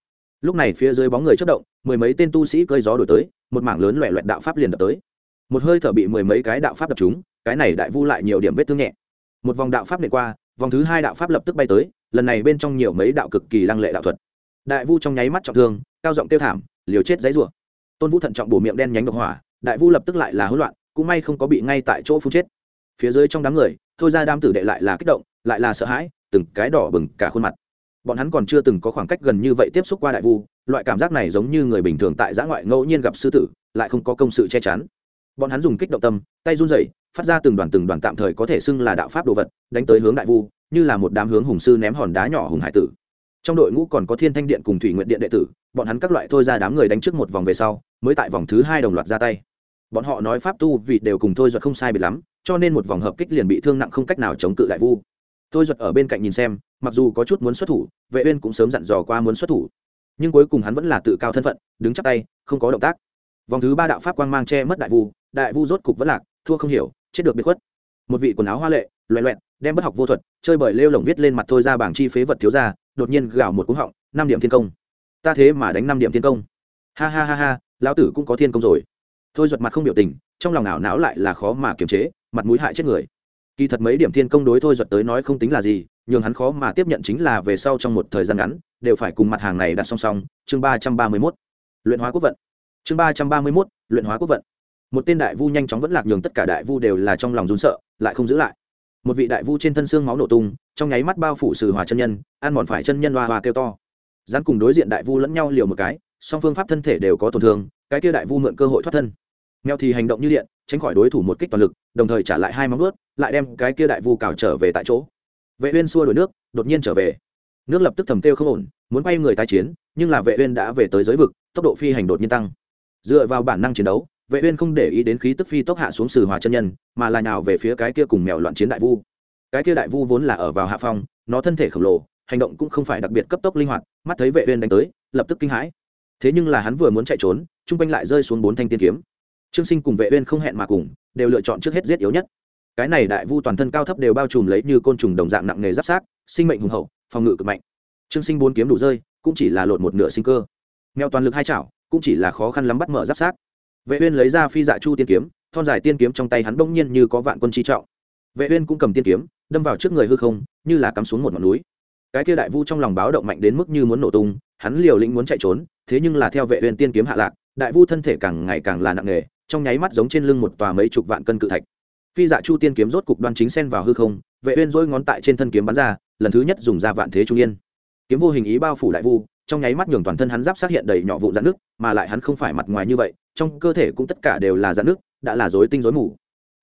Lúc này phía dưới bóng người chất động, mười mấy tên tu sĩ cơi gió đổi tới, một mảng lớn loẹ loẹt đạo pháp liền đập tới. Một hơi thở bị mười mấy cái đạo pháp đập chúng cái này đại vu lại nhiều điểm vết thương nhẹ. Một vòng đạo pháp liền qua, vòng thứ hai đạo pháp lập tức bay tới, lần này bên trong nhiều mấy đạo cực kỳ lăng lệ đạo thuật. Đại vu trong nháy mắt trọng thương, cao giọng tiêu thảm, liều chết dãy ruộng tôn vũ thận trọng bổ miệng đen nhánh độc hỏa, đại vu lập tức lại là hỗn loạn, cũng may không có bị ngay tại chỗ phun chết. Phía dưới trong đám người, thôi ra đám tử đệ lại là kích động, lại là sợ hãi, từng cái đỏ bừng cả khuôn mặt. Bọn hắn còn chưa từng có khoảng cách gần như vậy tiếp xúc qua đại vu, loại cảm giác này giống như người bình thường tại giã ngoại ngẫu nhiên gặp sư tử, lại không có công sự che chắn. Bọn hắn dùng kích động tâm, tay run rẩy, phát ra từng đoàn từng đoàn tạm thời có thể xưng là đạo pháp đồ vật, đánh tới hướng đại vu, như là một đám hướng hùng sư ném hòn đá nhỏ hùng hải tử trong đội ngũ còn có thiên thanh điện cùng thủy nguyện điện đệ tử, bọn hắn các loại thôi ra đám người đánh trước một vòng về sau, mới tại vòng thứ hai đồng loạt ra tay. Bọn họ nói pháp tu vì đều cùng thôi duật không sai bị lắm, cho nên một vòng hợp kích liền bị thương nặng không cách nào chống cự đại vu. Thôi duật ở bên cạnh nhìn xem, mặc dù có chút muốn xuất thủ, vệ uyên cũng sớm dặn dò qua muốn xuất thủ. Nhưng cuối cùng hắn vẫn là tự cao thân phận, đứng chắp tay, không có động tác. Vòng thứ ba đạo pháp quang mang che mất đại vu đại vu rốt cục vẫn lạc, thua không hiểu, chết được biệt khuất. Một vị quần áo hoa lệ loẹ loẹt, đem bất học vô thuật, chơi bời lêu lồng viết lên mặt thôi ra bảng chi phế vật thiếu ra đột nhiên gào một cú họng, năm điểm thiên công. Ta thế mà đánh năm điểm thiên công. Ha ha ha ha, lão tử cũng có thiên công rồi. Thôi giật mặt không biểu tình, trong lòng ảo não lại là khó mà kiềm chế, mặt mũi hại chết người. Kỳ thật mấy điểm thiên công đối thôi giật tới nói không tính là gì nhưng hắn khó mà tiếp nhận chính là về sau trong một thời gian ngắn, đều phải cùng mặt hàng này đặt song song. Chương ba trăm ba mươi mốt, luyện hóa quốc vận. Chương ba trăm ba mươi mốt, luyện hóa quốc vận. Một tên đại vu nhanh chóng vẫn lạc nhường tất cả đại vu đều là trong lòng run sợ, lại không giữ lại một vị đại vu trên thân xương máu nổ tung, trong nháy mắt bao phủ sử hòa chân nhân, ăn mòn phải chân nhân hoa hoa kêu to. Dán cùng đối diện đại vu lẫn nhau liều một cái, song phương pháp thân thể đều có tổn thương, cái kia đại vu mượn cơ hội thoát thân. Mèo thì hành động như điện, tránh khỏi đối thủ một kích toàn lực, đồng thời trả lại hai móng ướt lại đem cái kia đại vu cào trở về tại chỗ. Vệ uyên xua đuổi nước, đột nhiên trở về. Nước lập tức thầm kêu không ổn, muốn quay người tái chiến, nhưng là vệ uyên đã về tới giới vực, tốc độ phi hành đột nhiên tăng. Dựa vào bản năng chiến đấu vệ uyên không để ý đến khí tức phi tốc hạ xuống sử hòa chân nhân, mà là nhào về phía cái kia cùng mèo loạn chiến đại vu. Cái kia đại vu vốn là ở vào hạ phong, nó thân thể khổng lồ, hành động cũng không phải đặc biệt cấp tốc linh hoạt, mắt thấy vệ uyên đánh tới, lập tức kinh hãi. Thế nhưng là hắn vừa muốn chạy trốn, trung quanh lại rơi xuống bốn thanh tiên kiếm. Trương sinh cùng vệ uyên không hẹn mà cùng, đều lựa chọn trước hết giết yếu nhất. Cái này đại vu toàn thân cao thấp đều bao trùm lấy như côn trùng đồng dạng nặng nề giáp sát, sinh mệnh hùng hậu, phòng ngự cực mạnh. Trương sinh bốn kiếm đủ rơi, cũng chỉ là lột một nửa sinh cơ. Mèo toàn lực hai chảo, cũng chỉ là khó khăn lắm bắt mở giáp sát vệ uyên lấy ra phi dạ chu tiên kiếm, thon dài tiên kiếm trong tay hắn bỗng nhiên như có vạn quân chi trọng. Vệ uyên cũng cầm tiên kiếm, đâm vào trước người hư không, như là cắm xuống một ngọn núi. Cái kia đại vu trong lòng báo động mạnh đến mức như muốn nổ tung, hắn liều lĩnh muốn chạy trốn, thế nhưng là theo vệ uyên tiên kiếm hạ lạc, đại vu thân thể càng ngày càng là nặng nề, trong nháy mắt giống trên lưng một tòa mấy chục vạn cân cự thạch. Phi dạ chu tiên kiếm rốt cục đoan chính xen vào hư không, vệ uyên dỗi ngón tại trên thân kiếm bắn ra, lần thứ nhất dùng ra vạn thế trung yên. Kiếm vô hình ý bao phủ đại vu, trong nháy mắt nhường toàn thân hắn giáp sát hiện đầy nhỏ vụn dạn nước mà lại hắn không phải mặt ngoài như vậy trong cơ thể cũng tất cả đều là dạn nước đã là rối tinh rối mù.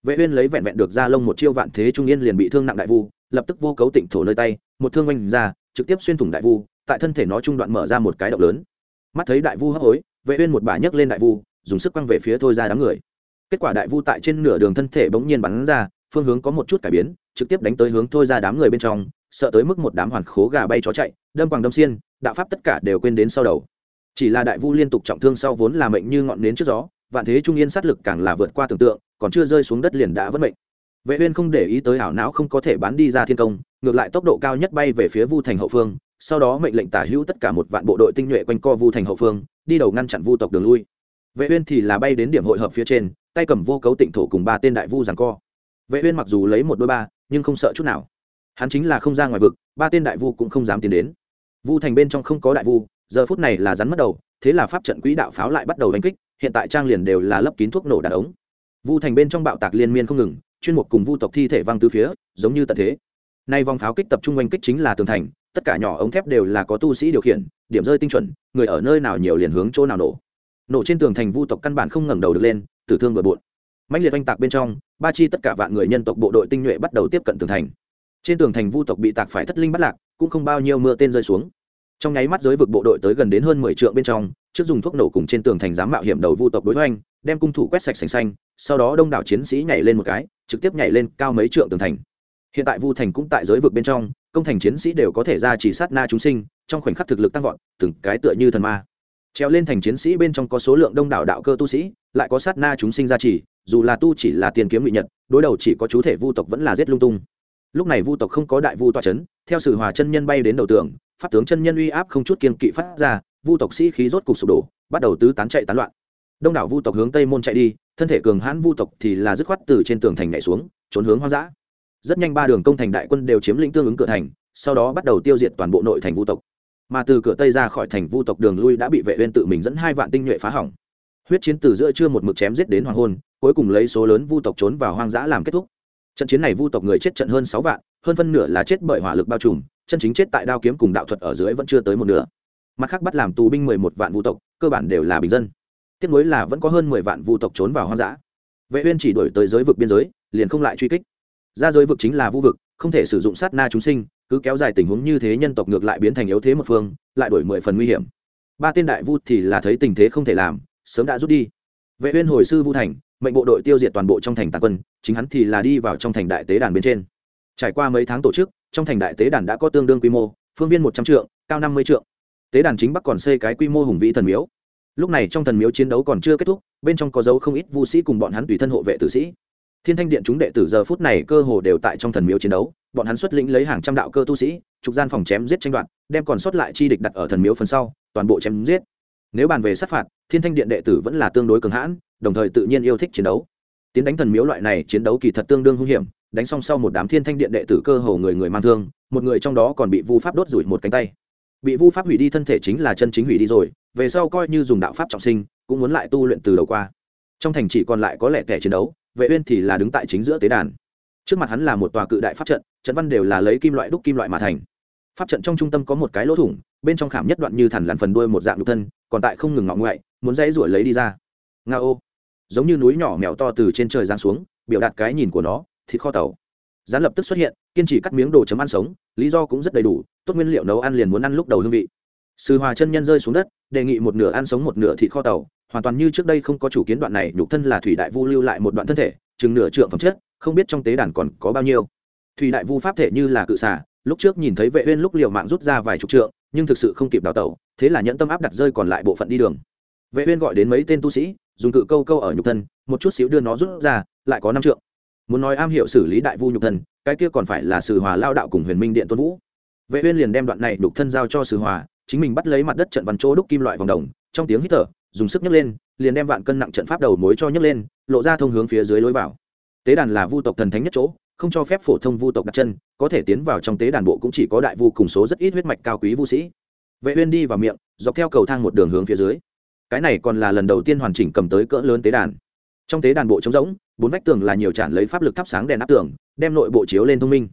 Vệ uyên lấy vẹn vẹn được ra lông một chiêu vạn thế trung yên liền bị thương nặng đại vu, lập tức vô cấu tịnh thổ nơi tay, một thương oanh ra, trực tiếp xuyên thủng đại vu, tại thân thể nó trung đoạn mở ra một cái động lớn. Mắt thấy đại vu hấp hối, vệ uyên một bà nhấc lên đại vu, dùng sức quăng về phía thôi ra đám người. Kết quả đại vu tại trên nửa đường thân thể bỗng nhiên bắn ra, phương hướng có một chút cải biến, trực tiếp đánh tới hướng thôi ra đám người bên trong, sợ tới mức một đám hoàn khố gà bay chó chạy, đâm quàng đâm xiên, đạo pháp tất cả đều quên đến sau đầu chỉ là đại vu liên tục trọng thương sau vốn là mệnh như ngọn nến trước gió, vạn thế trung yên sát lực càng là vượt qua tưởng tượng, còn chưa rơi xuống đất liền đã vất mệnh. Vệ uyên không để ý tới ảo não không có thể bán đi ra thiên công, ngược lại tốc độ cao nhất bay về phía vu thành hậu phương, sau đó mệnh lệnh tả hữu tất cả một vạn bộ đội tinh nhuệ quanh co vu thành hậu phương, đi đầu ngăn chặn vu tộc đường lui. Vệ uyên thì là bay đến điểm hội hợp phía trên, tay cầm vô cấu tịnh thổ cùng ba tên đại vu giằng co. Vệ uyên mặc dù lấy một đôi ba, nhưng không sợ chút nào. Hắn chính là không ra ngoài vực, ba tên đại vu cũng không dám tiến đến. Vu thành bên trong không có đại vu giờ phút này là rắn mất đầu, thế là pháp trận quỹ đạo pháo lại bắt đầu đánh kích, hiện tại trang liền đều là lấp kín thuốc nổ đạn ống. Vu thành bên trong bạo tạc liên miên không ngừng, chuyên mục cùng vu tộc thi thể văng từ phía, giống như tận thế. Nay vòng pháo kích tập trung oanh kích chính là tường thành, tất cả nhỏ ống thép đều là có tu sĩ điều khiển, điểm rơi tinh chuẩn, người ở nơi nào nhiều liền hướng chỗ nào nổ. Nổ trên tường thành vu tộc căn bản không ngẩng đầu được lên, tử thương bừa bộn. Mạnh liệt oanh tạc bên trong, ba chi tất cả vạn người nhân tộc bộ đội tinh nhuệ bắt đầu tiếp cận tường thành. Trên tường thành vu tộc bị tạc phải thất linh bắt lạc, cũng không bao nhiêu mưa tên rơi xuống trong nháy mắt giới vực bộ đội tới gần đến hơn mười t bên trong, trước dùng thuốc nổ cùng trên tường thành giám mạo hiểm đầu vu tộc đối hoành, đem cung thủ quét sạch sành xanh, sau đó đông đảo chiến sĩ nhảy lên một cái, trực tiếp nhảy lên cao mấy trượng tường thành. Hiện tại vu thành cũng tại giới vực bên trong, công thành chiến sĩ đều có thể ra chỉ sát na chúng sinh, trong khoảnh khắc thực lực tăng vọt, từng cái tựa như thần ma. Treo lên thành chiến sĩ bên trong có số lượng đông đảo đạo cơ tu sĩ, lại có sát na chúng sinh ra chỉ, dù là tu chỉ là tiền kiếm ngụy nhật, đối đầu chỉ có chú thể vu tộc vẫn là giết lung tung. Lúc này vu tộc không có đại vu toa c h ấ n theo sự hòa chân nhân bay đến đầu tường pháp tướng chân nhân uy áp không chút kiên kỵ phát ra, vu tộc sĩ khí rốt cục sụp đổ, bắt đầu tứ tán chạy tán loạn. Đông đảo vu tộc hướng tây môn chạy đi, thân thể cường hãn vu tộc thì là dứt khoát từ trên tường thành nhảy xuống, trốn hướng hoang dã. Rất nhanh ba đường công thành đại quân đều chiếm lĩnh tương ứng cửa thành, sau đó bắt đầu tiêu diệt toàn bộ nội thành vu tộc. Mà từ cửa tây ra khỏi thành vu tộc đường lui đã bị vệ uyên tự mình dẫn hai vạn tinh nhuệ phá hỏng. Huyết chiến từ giữa trưa một mực chém giết đến hoàng hôn, cuối cùng lấy số lớn vu tộc trốn vào hoang dã làm kết thúc. Trận chiến này vu tộc người chết trận hơn sáu vạn, hơn phân nửa là chết bởi hỏa lực bao trùm chân chính chết tại đao kiếm cùng đạo thuật ở dưới vẫn chưa tới một nửa. Mặt khác bắt làm tù binh mười một vạn vu tộc, cơ bản đều là bình dân. Tiếp nối là vẫn có hơn mười vạn vu tộc trốn vào hoang dã. Vệ uyên chỉ đổi tới giới vực biên giới, liền không lại truy kích. Ra giới vực chính là vu vực, không thể sử dụng sát na chúng sinh, cứ kéo dài tình huống như thế nhân tộc ngược lại biến thành yếu thế một phương, lại đổi mười phần nguy hiểm. Ba tên đại vu thì là thấy tình thế không thể làm, sớm đã rút đi. Vệ uyên hồi sư vu thành, mệnh bộ đội tiêu diệt toàn bộ trong thành tàn quân, chính hắn thì là đi vào trong thành đại tế đàn bên trên trải qua mấy tháng tổ chức, trong thành đại tế đàn đã có tương đương quy mô, phương viên một trăm trượng, cao năm mươi trượng. Tế đàn chính bắc còn xây cái quy mô hùng vĩ thần miếu. Lúc này trong thần miếu chiến đấu còn chưa kết thúc, bên trong có dấu không ít vu sĩ cùng bọn hắn tùy thân hộ vệ tử sĩ. Thiên thanh điện chúng đệ tử giờ phút này cơ hồ đều tại trong thần miếu chiến đấu, bọn hắn xuất lĩnh lấy hàng trăm đạo cơ tu sĩ, trục gian phòng chém giết tranh đoạt, đem còn sót lại chi địch đặt ở thần miếu phần sau, toàn bộ chém giết. Nếu bàn về sát phạt, thiên thanh điện đệ tử vẫn là tương đối cường hãn, đồng thời tự nhiên yêu thích chiến đấu. Tiến đánh thần miếu loại này chiến đấu kỳ thật tương đương hung hiểm đánh xong sau một đám thiên thanh điện đệ tử cơ hồ người người mang thương, một người trong đó còn bị vu pháp đốt rủi một cánh tay. Bị vu pháp hủy đi thân thể chính là chân chính hủy đi rồi, về sau coi như dùng đạo pháp trọng sinh, cũng muốn lại tu luyện từ đầu qua. Trong thành chỉ còn lại có lẻ kẻ chiến đấu, vệ uyên thì là đứng tại chính giữa tế đàn. Trước mặt hắn là một tòa cự đại pháp trận trận văn đều là lấy kim loại đúc kim loại mà thành. Pháp trận trong trung tâm có một cái lỗ thủng, bên trong khảm nhất đoạn như thằn lằn phần đuôi một dạng nhục thân, còn tại không ngừng ngọng ngoại, muốn dãy ruổi lấy đi ra. Nga ô giống như núi nhỏ mèo to từ trên trời giáng xuống, biểu đạt cái nhìn của nó thịt kho tàu. Rán lập tức xuất hiện, kiên trì cắt miếng đồ chấm ăn sống, lý do cũng rất đầy đủ, tốt nguyên liệu nấu ăn liền muốn ăn lúc đầu hương vị. Sư hòa chân nhân rơi xuống đất, đề nghị một nửa ăn sống một nửa thịt kho tàu, hoàn toàn như trước đây không có chủ kiến đoạn này, nhục thân là thủy đại vu lưu lại một đoạn thân thể, chừng nửa trượng phẩm chất, không biết trong tế đàn còn có bao nhiêu. Thủy đại vu pháp thể như là cự xả lúc trước nhìn thấy vệ uyên lúc liều mạng rút ra vài chục trượng, nhưng thực sự không kịp đào tẩu, thế là nhẫn tâm áp đặt rơi còn lại bộ phận đi đường. Vệ uyên gọi đến mấy tên tu sĩ, dùng cự câu câu ở nhục thân, một chút xíu đưa nó rút ra, lại có năm trượng muốn nói am hiểu xử lý đại vu nhục thân, cái kia còn phải là sử hòa lao đạo cùng huyền minh điện tôn vũ. Vệ uyên liền đem đoạn này đục thân giao cho sử hòa, chính mình bắt lấy mặt đất trận văn chỗ đúc kim loại vòng đồng, trong tiếng hít thở, dùng sức nhấc lên, liền đem vạn cân nặng trận pháp đầu mối cho nhấc lên, lộ ra thông hướng phía dưới lối vào. Tế đàn là vu tộc thần thánh nhất chỗ, không cho phép phổ thông vu tộc đặt chân, có thể tiến vào trong tế đàn bộ cũng chỉ có đại vu cùng số rất ít huyết mạch cao quý vu sĩ. Vệ uyên đi vào miệng, dọc theo cầu thang một đường hướng phía dưới. Cái này còn là lần đầu tiên hoàn chỉnh cầm tới cỡ lớn tế đàn trong tế đàn bộ trống rỗng, bốn vách tường là nhiều tràn lấy pháp lực thắp sáng đèn áp tường, đem nội bộ chiếu lên thông minh.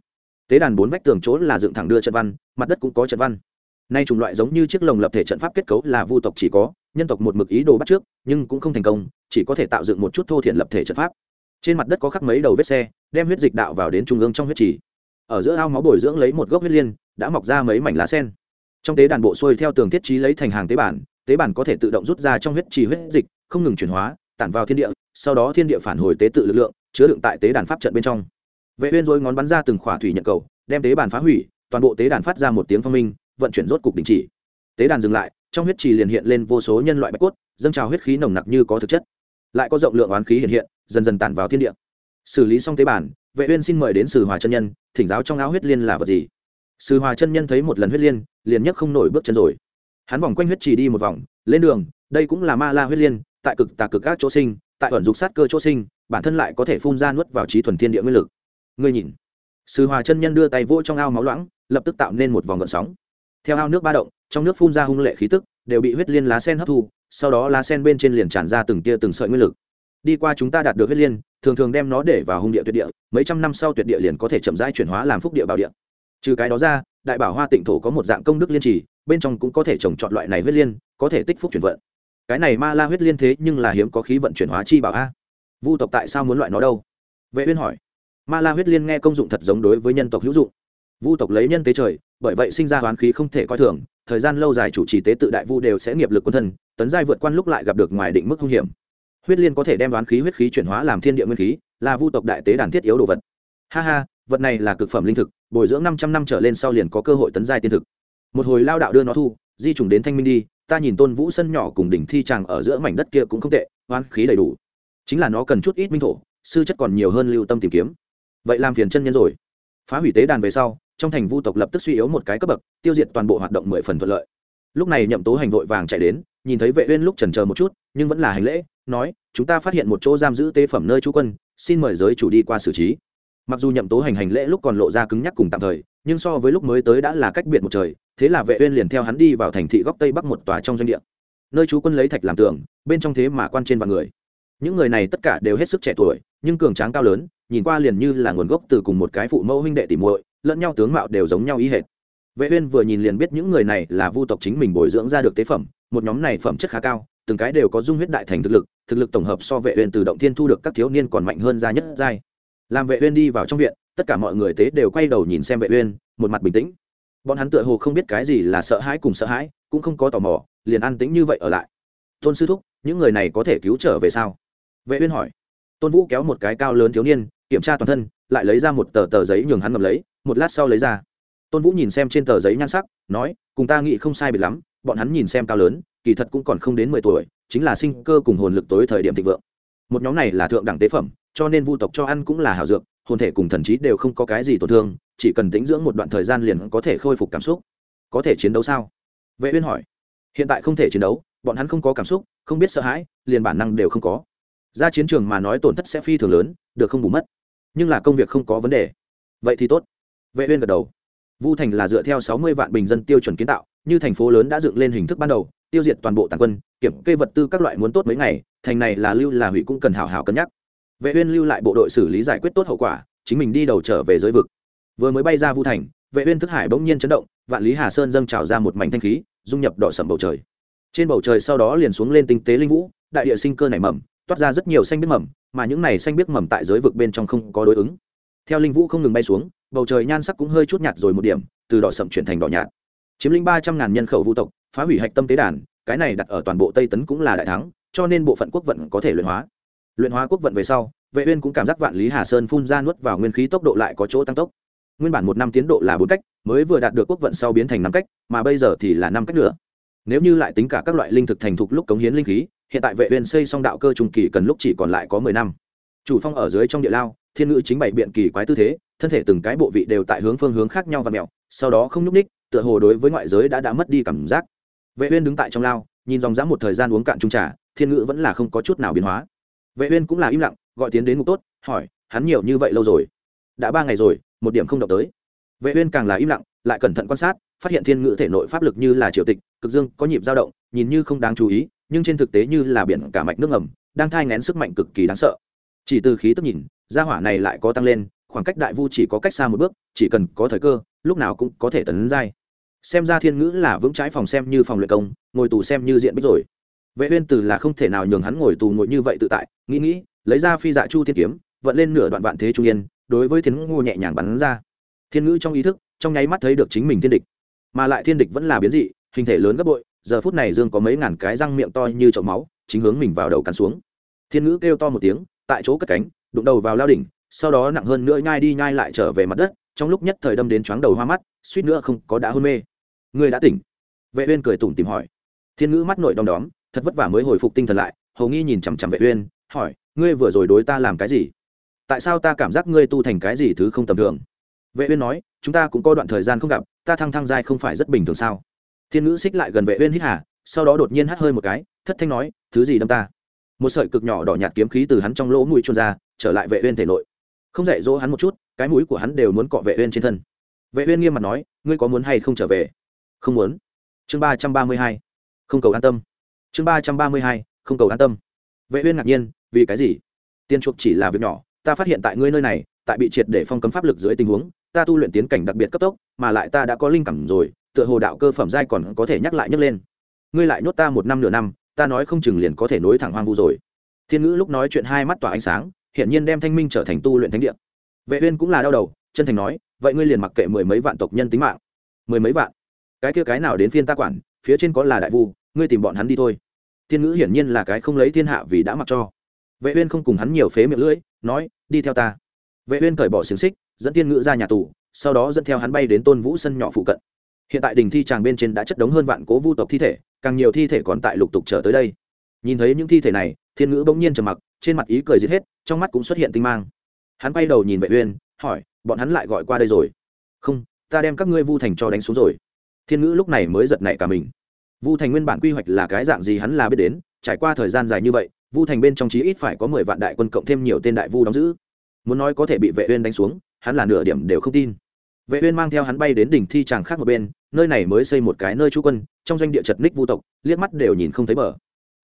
Tế đàn bốn vách tường chỗ là dựng thẳng đưa trận văn, mặt đất cũng có trận văn. Nay chủng loại giống như chiếc lồng lập thể trận pháp kết cấu là vu tộc chỉ có, nhân tộc một mực ý đồ bắt trước, nhưng cũng không thành công, chỉ có thể tạo dựng một chút thô thiện lập thể trận pháp. Trên mặt đất có khắc mấy đầu vết xe, đem huyết dịch đạo vào đến trung ương trong huyết trì. Ở giữa ao máu bồi dưỡng lấy một gốc huyết liên, đã mọc ra mấy mảnh lá sen. Trong tế đàn bộ xuôi theo tường thiết trí lấy thành hàng tế bản tế bản có thể tự động rút ra trong huyết trì huyết dịch, không ngừng chuyển hóa tản vào thiên địa, sau đó thiên địa phản hồi tế tự lực lượng, chứa đựng tại tế đàn pháp trận bên trong. Vệ uyên rồi ngón bắn ra từng khỏa thủy nhận cầu, đem tế bàn phá hủy, toàn bộ tế đàn phát ra một tiếng phong minh, vận chuyển rốt cục đình chỉ. Tế đàn dừng lại, trong huyết trì liền hiện lên vô số nhân loại bạch cốt, dâng trào huyết khí nồng nặc như có thực chất. Lại có rộng lượng oán khí hiện hiện, dần dần tản vào thiên địa. Xử lý xong tế bản, vệ uyên xin mời đến sử hòa chân nhân, thỉnh giáo trong áo huyết liên là vật gì. Sử hòa chân nhân thấy một lần huyết liên, liền nhấc không nổi bước chân rồi. Hắn vòng quanh huyết trì đi một vòng, lên đường, đây cũng là ma la huyết liên tại cực tà cực các chỗ sinh, tại ẩn dục sát cơ chỗ sinh, bản thân lại có thể phun ra nuốt vào trí thuần thiên địa nguyên lực. Ngươi nhìn. Sư hòa chân nhân đưa tay vỗ trong ao máu loãng, lập tức tạo nên một vòng gợn sóng. Theo ao nước ba động, trong nước phun ra hung lệ khí tức, đều bị huyết liên lá sen hấp thu, sau đó lá sen bên trên liền tràn ra từng tia từng sợi nguyên lực. Đi qua chúng ta đạt được huyết liên, thường thường đem nó để vào hung địa tuyệt địa, mấy trăm năm sau tuyệt địa liền có thể chậm rãi chuyển hóa làm phúc địa bảo địa. Trừ cái đó ra, đại bảo hoa tịnh thổ có một dạng công đức liên trì, bên trong cũng có thể trồng chọn loại này huyết liên, có thể tích phúc chuyển vận cái này ma la huyết liên thế nhưng là hiếm có khí vận chuyển hóa chi bảo a. Vu tộc tại sao muốn loại nó đâu? Vệ uyên hỏi. Ma la huyết liên nghe công dụng thật giống đối với nhân tộc hữu dụng. Vu tộc lấy nhân tế trời, bởi vậy sinh ra hoán khí không thể coi thường, thời gian lâu dài chủ trì tế tự đại vu đều sẽ nghiệp lực quân thân, tấn giai vượt quan lúc lại gặp được ngoài định mức hung hiểm. Huyết liên có thể đem đoán khí huyết khí chuyển hóa làm thiên địa nguyên khí, là vu tộc đại tế đàn thiết yếu đồ vật. Ha ha, vật này là cực phẩm linh thực, bồi dưỡng năm trăm năm trở lên sau liền có cơ hội tấn giai tiên thực. Một hồi lao đạo đưa nó thu, di trùng đến thanh minh đi ta nhìn tôn vũ sân nhỏ cùng đỉnh thi tràng ở giữa mảnh đất kia cũng không tệ oan khí đầy đủ. Chính là nó cần chút ít minh thổ, sư chất còn nhiều hơn lưu tâm tìm kiếm. Vậy làm phiền chân nhân rồi. Phá hủy tế đàn về sau, trong thành vu tộc lập tức suy yếu một cái cấp bậc, tiêu diệt toàn bộ hoạt động mười phần thuận lợi. Lúc này nhậm tố hành vội vàng chạy đến, nhìn thấy vệ uyên lúc chần chờ một chút, nhưng vẫn là hành lễ, nói, chúng ta phát hiện một chỗ giam giữ tế phẩm nơi trú quân, xin mời giới chủ đi qua xử trí mặc dù nhậm tố hành hành lễ lúc còn lộ ra cứng nhắc cùng tạm thời, nhưng so với lúc mới tới đã là cách biệt một trời, thế là vệ uyên liền theo hắn đi vào thành thị góc tây bắc một tòa trong doanh địa. Nơi chú quân lấy thạch làm tường, bên trong thế mà quan trên vạn người. Những người này tất cả đều hết sức trẻ tuổi, nhưng cường tráng cao lớn, nhìn qua liền như là nguồn gốc từ cùng một cái phụ mẫu huynh đệ tỉ muội, lẫn nhau tướng mạo đều giống nhau ý hệt. Vệ uyên vừa nhìn liền biết những người này là vu tộc chính mình bồi dưỡng ra được tế phẩm, một nhóm này phẩm chất khá cao, từng cái đều có dung huyết đại thành thực lực thực lực tổng hợp so vệ uyên từ động thiên thu được các thiếu niên còn mạnh hơn gia nhất giai làm vệ uyên đi vào trong viện, tất cả mọi người tế đều quay đầu nhìn xem vệ uyên, một mặt bình tĩnh. Bọn hắn tựa hồ không biết cái gì là sợ hãi cùng sợ hãi, cũng không có tò mò, liền an tĩnh như vậy ở lại. Tôn sư thúc, những người này có thể cứu trở về sao? Vệ uyên hỏi. Tôn vũ kéo một cái cao lớn thiếu niên, kiểm tra toàn thân, lại lấy ra một tờ tờ giấy nhường hắn ngậm lấy, một lát sau lấy ra. Tôn vũ nhìn xem trên tờ giấy nhan sắc, nói, cùng ta nghĩ không sai biệt lắm, bọn hắn nhìn xem cao lớn, kỳ thật cũng còn không đến mười tuổi, chính là sinh cơ cùng hồn lực tối thời điểm thịnh vượng. Một nhóm này là thượng đẳng tế phẩm cho nên vu tộc cho ăn cũng là hảo dược, hồn thể cùng thần trí đều không có cái gì tổn thương, chỉ cần tĩnh dưỡng một đoạn thời gian liền có thể khôi phục cảm xúc. Có thể chiến đấu sao? Vệ uyên hỏi. Hiện tại không thể chiến đấu, bọn hắn không có cảm xúc, không biết sợ hãi, liền bản năng đều không có. Ra chiến trường mà nói tổn thất sẽ phi thường lớn, được không bù mất. Nhưng là công việc không có vấn đề. Vậy thì tốt. Vệ uyên gật đầu. Vu thành là dựa theo 60 vạn bình dân tiêu chuẩn kiến tạo, như thành phố lớn đã dựng lên hình thức ban đầu, tiêu diệt toàn bộ tàn quân, kiểm kê vật tư các loại muốn tốt mấy ngày, thành này là lưu là hủy cũng cần hào hào cân nhắc vệ uyên lưu lại bộ đội xử lý giải quyết tốt hậu quả, chính mình đi đầu trở về giới vực. Vừa mới bay ra vu thành, vệ uyên thức hải bỗng nhiên chấn động, vạn lý hà sơn dâng trào ra một mảnh thanh khí, dung nhập đỏ sầm bầu trời. Trên bầu trời sau đó liền xuống lên tinh tế linh vũ, đại địa sinh cơ nảy mầm, toát ra rất nhiều xanh biết mầm, mà những này xanh biết mầm tại giới vực bên trong không có đối ứng. Theo linh vũ không ngừng bay xuống, bầu trời nhan sắc cũng hơi chút nhạt rồi một điểm, từ đỏ sậm chuyển thành đỏ nhạt. Chiếm lĩnh ba trăm ngàn nhân khẩu vũ tộc, phá hủy hạch tâm tế đàn, cái này đặt ở toàn bộ tây tấn cũng là đại thắng, cho nên bộ phận quốc vận có thể luyện hóa luyện hóa quốc vận về sau, vệ uyên cũng cảm giác vạn lý hà sơn phun ra nuốt vào nguyên khí tốc độ lại có chỗ tăng tốc. Nguyên bản một năm tiến độ là bốn cách, mới vừa đạt được quốc vận sau biến thành năm cách, mà bây giờ thì là năm cách nữa. Nếu như lại tính cả các loại linh thực thành thục lúc cống hiến linh khí, hiện tại vệ uyên xây xong đạo cơ trung kỳ cần lúc chỉ còn lại có mười năm. Chủ phong ở dưới trong địa lao, thiên ngữ chính bảy biện kỳ quái tư thế, thân thể từng cái bộ vị đều tại hướng phương hướng khác nhau và mèo sau đó không nhúc ních tựa hồ đối với ngoại giới đã đã mất đi cảm giác. Vệ uyên đứng tại trong lao, nhìn dòng dã một thời gian uống cạn chung trà, thiên ngữ vẫn là không có chút nào biến hóa vệ uyên cũng là im lặng, gọi tiến đến ngục tốt, hỏi, hắn nhiều như vậy lâu rồi? Đã ba ngày rồi, một điểm không động tới. Vệ uyên càng là im lặng, lại cẩn thận quan sát, phát hiện thiên ngữ thể nội pháp lực như là triều tịch, cực dương có nhịp dao động, nhìn như không đáng chú ý, nhưng trên thực tế như là biển cả mạch nước ngầm, đang thai ngén sức mạnh cực kỳ đáng sợ. Chỉ từ khí tức nhìn, gia hỏa này lại có tăng lên, khoảng cách đại vu chỉ có cách xa một bước, chỉ cần có thời cơ, lúc nào cũng có thể tấn giai. Xem ra thiên ngữ là vững trái phòng xem như phòng luyện công, ngồi tù xem như diện bích rồi vệ uyên từ là không thể nào nhường hắn ngồi tù ngồi như vậy tự tại, nghĩ nghĩ, lấy ra phi dạ chu thiên kiếm, vận lên nửa đoạn vạn thế trung yên, đối với thiên ngô nhẹ nhàng bắn ra. Thiên ngữ trong ý thức, trong nháy mắt thấy được chính mình thiên địch. Mà lại thiên địch vẫn là biến dị, hình thể lớn gấp bội, giờ phút này dương có mấy ngàn cái răng miệng to như chậu máu, chính hướng mình vào đầu cắn xuống. Thiên ngữ kêu to một tiếng, tại chỗ cất cánh, đụng đầu vào lao đỉnh, sau đó nặng hơn nữa nhai đi nhai lại trở về mặt đất, trong lúc nhất thời đâm đến chóng đầu hoa mắt, suýt nữa không có đã hôn mê. Người đã tỉnh. Vệ uyên cười tủm tìm hỏi. Thiên ngữ mắt nội đom đóm thật vất vả mới hồi phục tinh thần lại hầu nghi nhìn chằm chằm vệ uyên, hỏi, ngươi vừa rồi đối ta làm cái gì? Tại sao ta cảm giác ngươi tu thành cái gì thứ không tầm thường? Vệ uyên nói, chúng ta cũng có đoạn thời gian không gặp, ta thăng thăng dài không phải rất bình thường sao? Thiên ngữ xích lại gần vệ uyên hít hà, sau đó đột nhiên hắt hơi một cái, thất thanh nói, thứ gì đâm ta? Một sợi cực nhỏ đỏ nhạt kiếm khí từ hắn trong lỗ mũi trôn ra, trở lại vệ uyên thể nội. Không dạy dỗ hắn một chút, cái mũi của hắn đều muốn cọ vệ uyên trên thân. Vệ uyên nghiêm mặt nói, ngươi có muốn hay không trở về? Không muốn. Chương ba trăm ba mươi hai. Không cầu an tâm chương ba trăm ba mươi hai, không cầu an tâm. Vệ uyên ngạc nhiên, vì cái gì? Tiền chuộc chỉ là việc nhỏ, ta phát hiện tại ngươi nơi này, tại bị triệt để phong cấm pháp lực dưới tình huống, ta tu luyện tiến cảnh đặc biệt cấp tốc, mà lại ta đã có linh cảm rồi, tựa hồ đạo cơ phẩm giai còn có thể nhắc lại nhắc lên. Ngươi lại nhốt ta một năm nửa năm, ta nói không chừng liền có thể nối thẳng hoang vu rồi. Thiên ngữ lúc nói chuyện hai mắt tỏa ánh sáng hiện nhiên đem thanh minh trở thành tu luyện thánh địa. Vệ uyên cũng là đau đầu, chân thành nói, vậy ngươi liền mặc kệ mười mấy vạn tộc nhân tính mạng. Mười mấy vạn? Cái kia cái nào đến phiên ta quản, phía trên có là đại vu ngươi tìm bọn hắn đi thôi. Thiên ngữ hiển nhiên là cái không lấy thiên hạ vì đã mặc cho. Vệ uyên không cùng hắn nhiều phế miệng lưỡi, nói, đi theo ta. Vệ uyên cởi bỏ xiềng xích, dẫn thiên ngữ ra nhà tù, sau đó dẫn theo hắn bay đến tôn vũ sân nhỏ phụ cận. Hiện tại đình thi tràng bên trên đã chất đống hơn vạn cố vu tộc thi thể, càng nhiều thi thể còn tại lục tục trở tới đây. Nhìn thấy những thi thể này, thiên ngữ bỗng nhiên trầm mặc, trên mặt ý cười giết hết, trong mắt cũng xuất hiện tinh mang. Hắn quay đầu nhìn vệ uyên, hỏi, bọn hắn lại gọi qua đây rồi? Không, ta đem các ngươi vu thành cho đánh xuống rồi. Thiên ngữ lúc này mới giật nảy cả mình vu thành nguyên bản quy hoạch là cái dạng gì hắn là biết đến, trải qua thời gian dài như vậy, vu thành bên trong chí ít phải có mười vạn đại quân cộng thêm nhiều tên đại vu đóng giữ. Muốn nói có thể bị vệ uyên đánh xuống, hắn là nửa điểm đều không tin. Vệ uyên mang theo hắn bay đến đỉnh thi tràng khác một bên, nơi này mới xây một cái nơi trú quân, trong doanh địa chật ních vu tộc, liếc mắt đều nhìn không thấy bờ.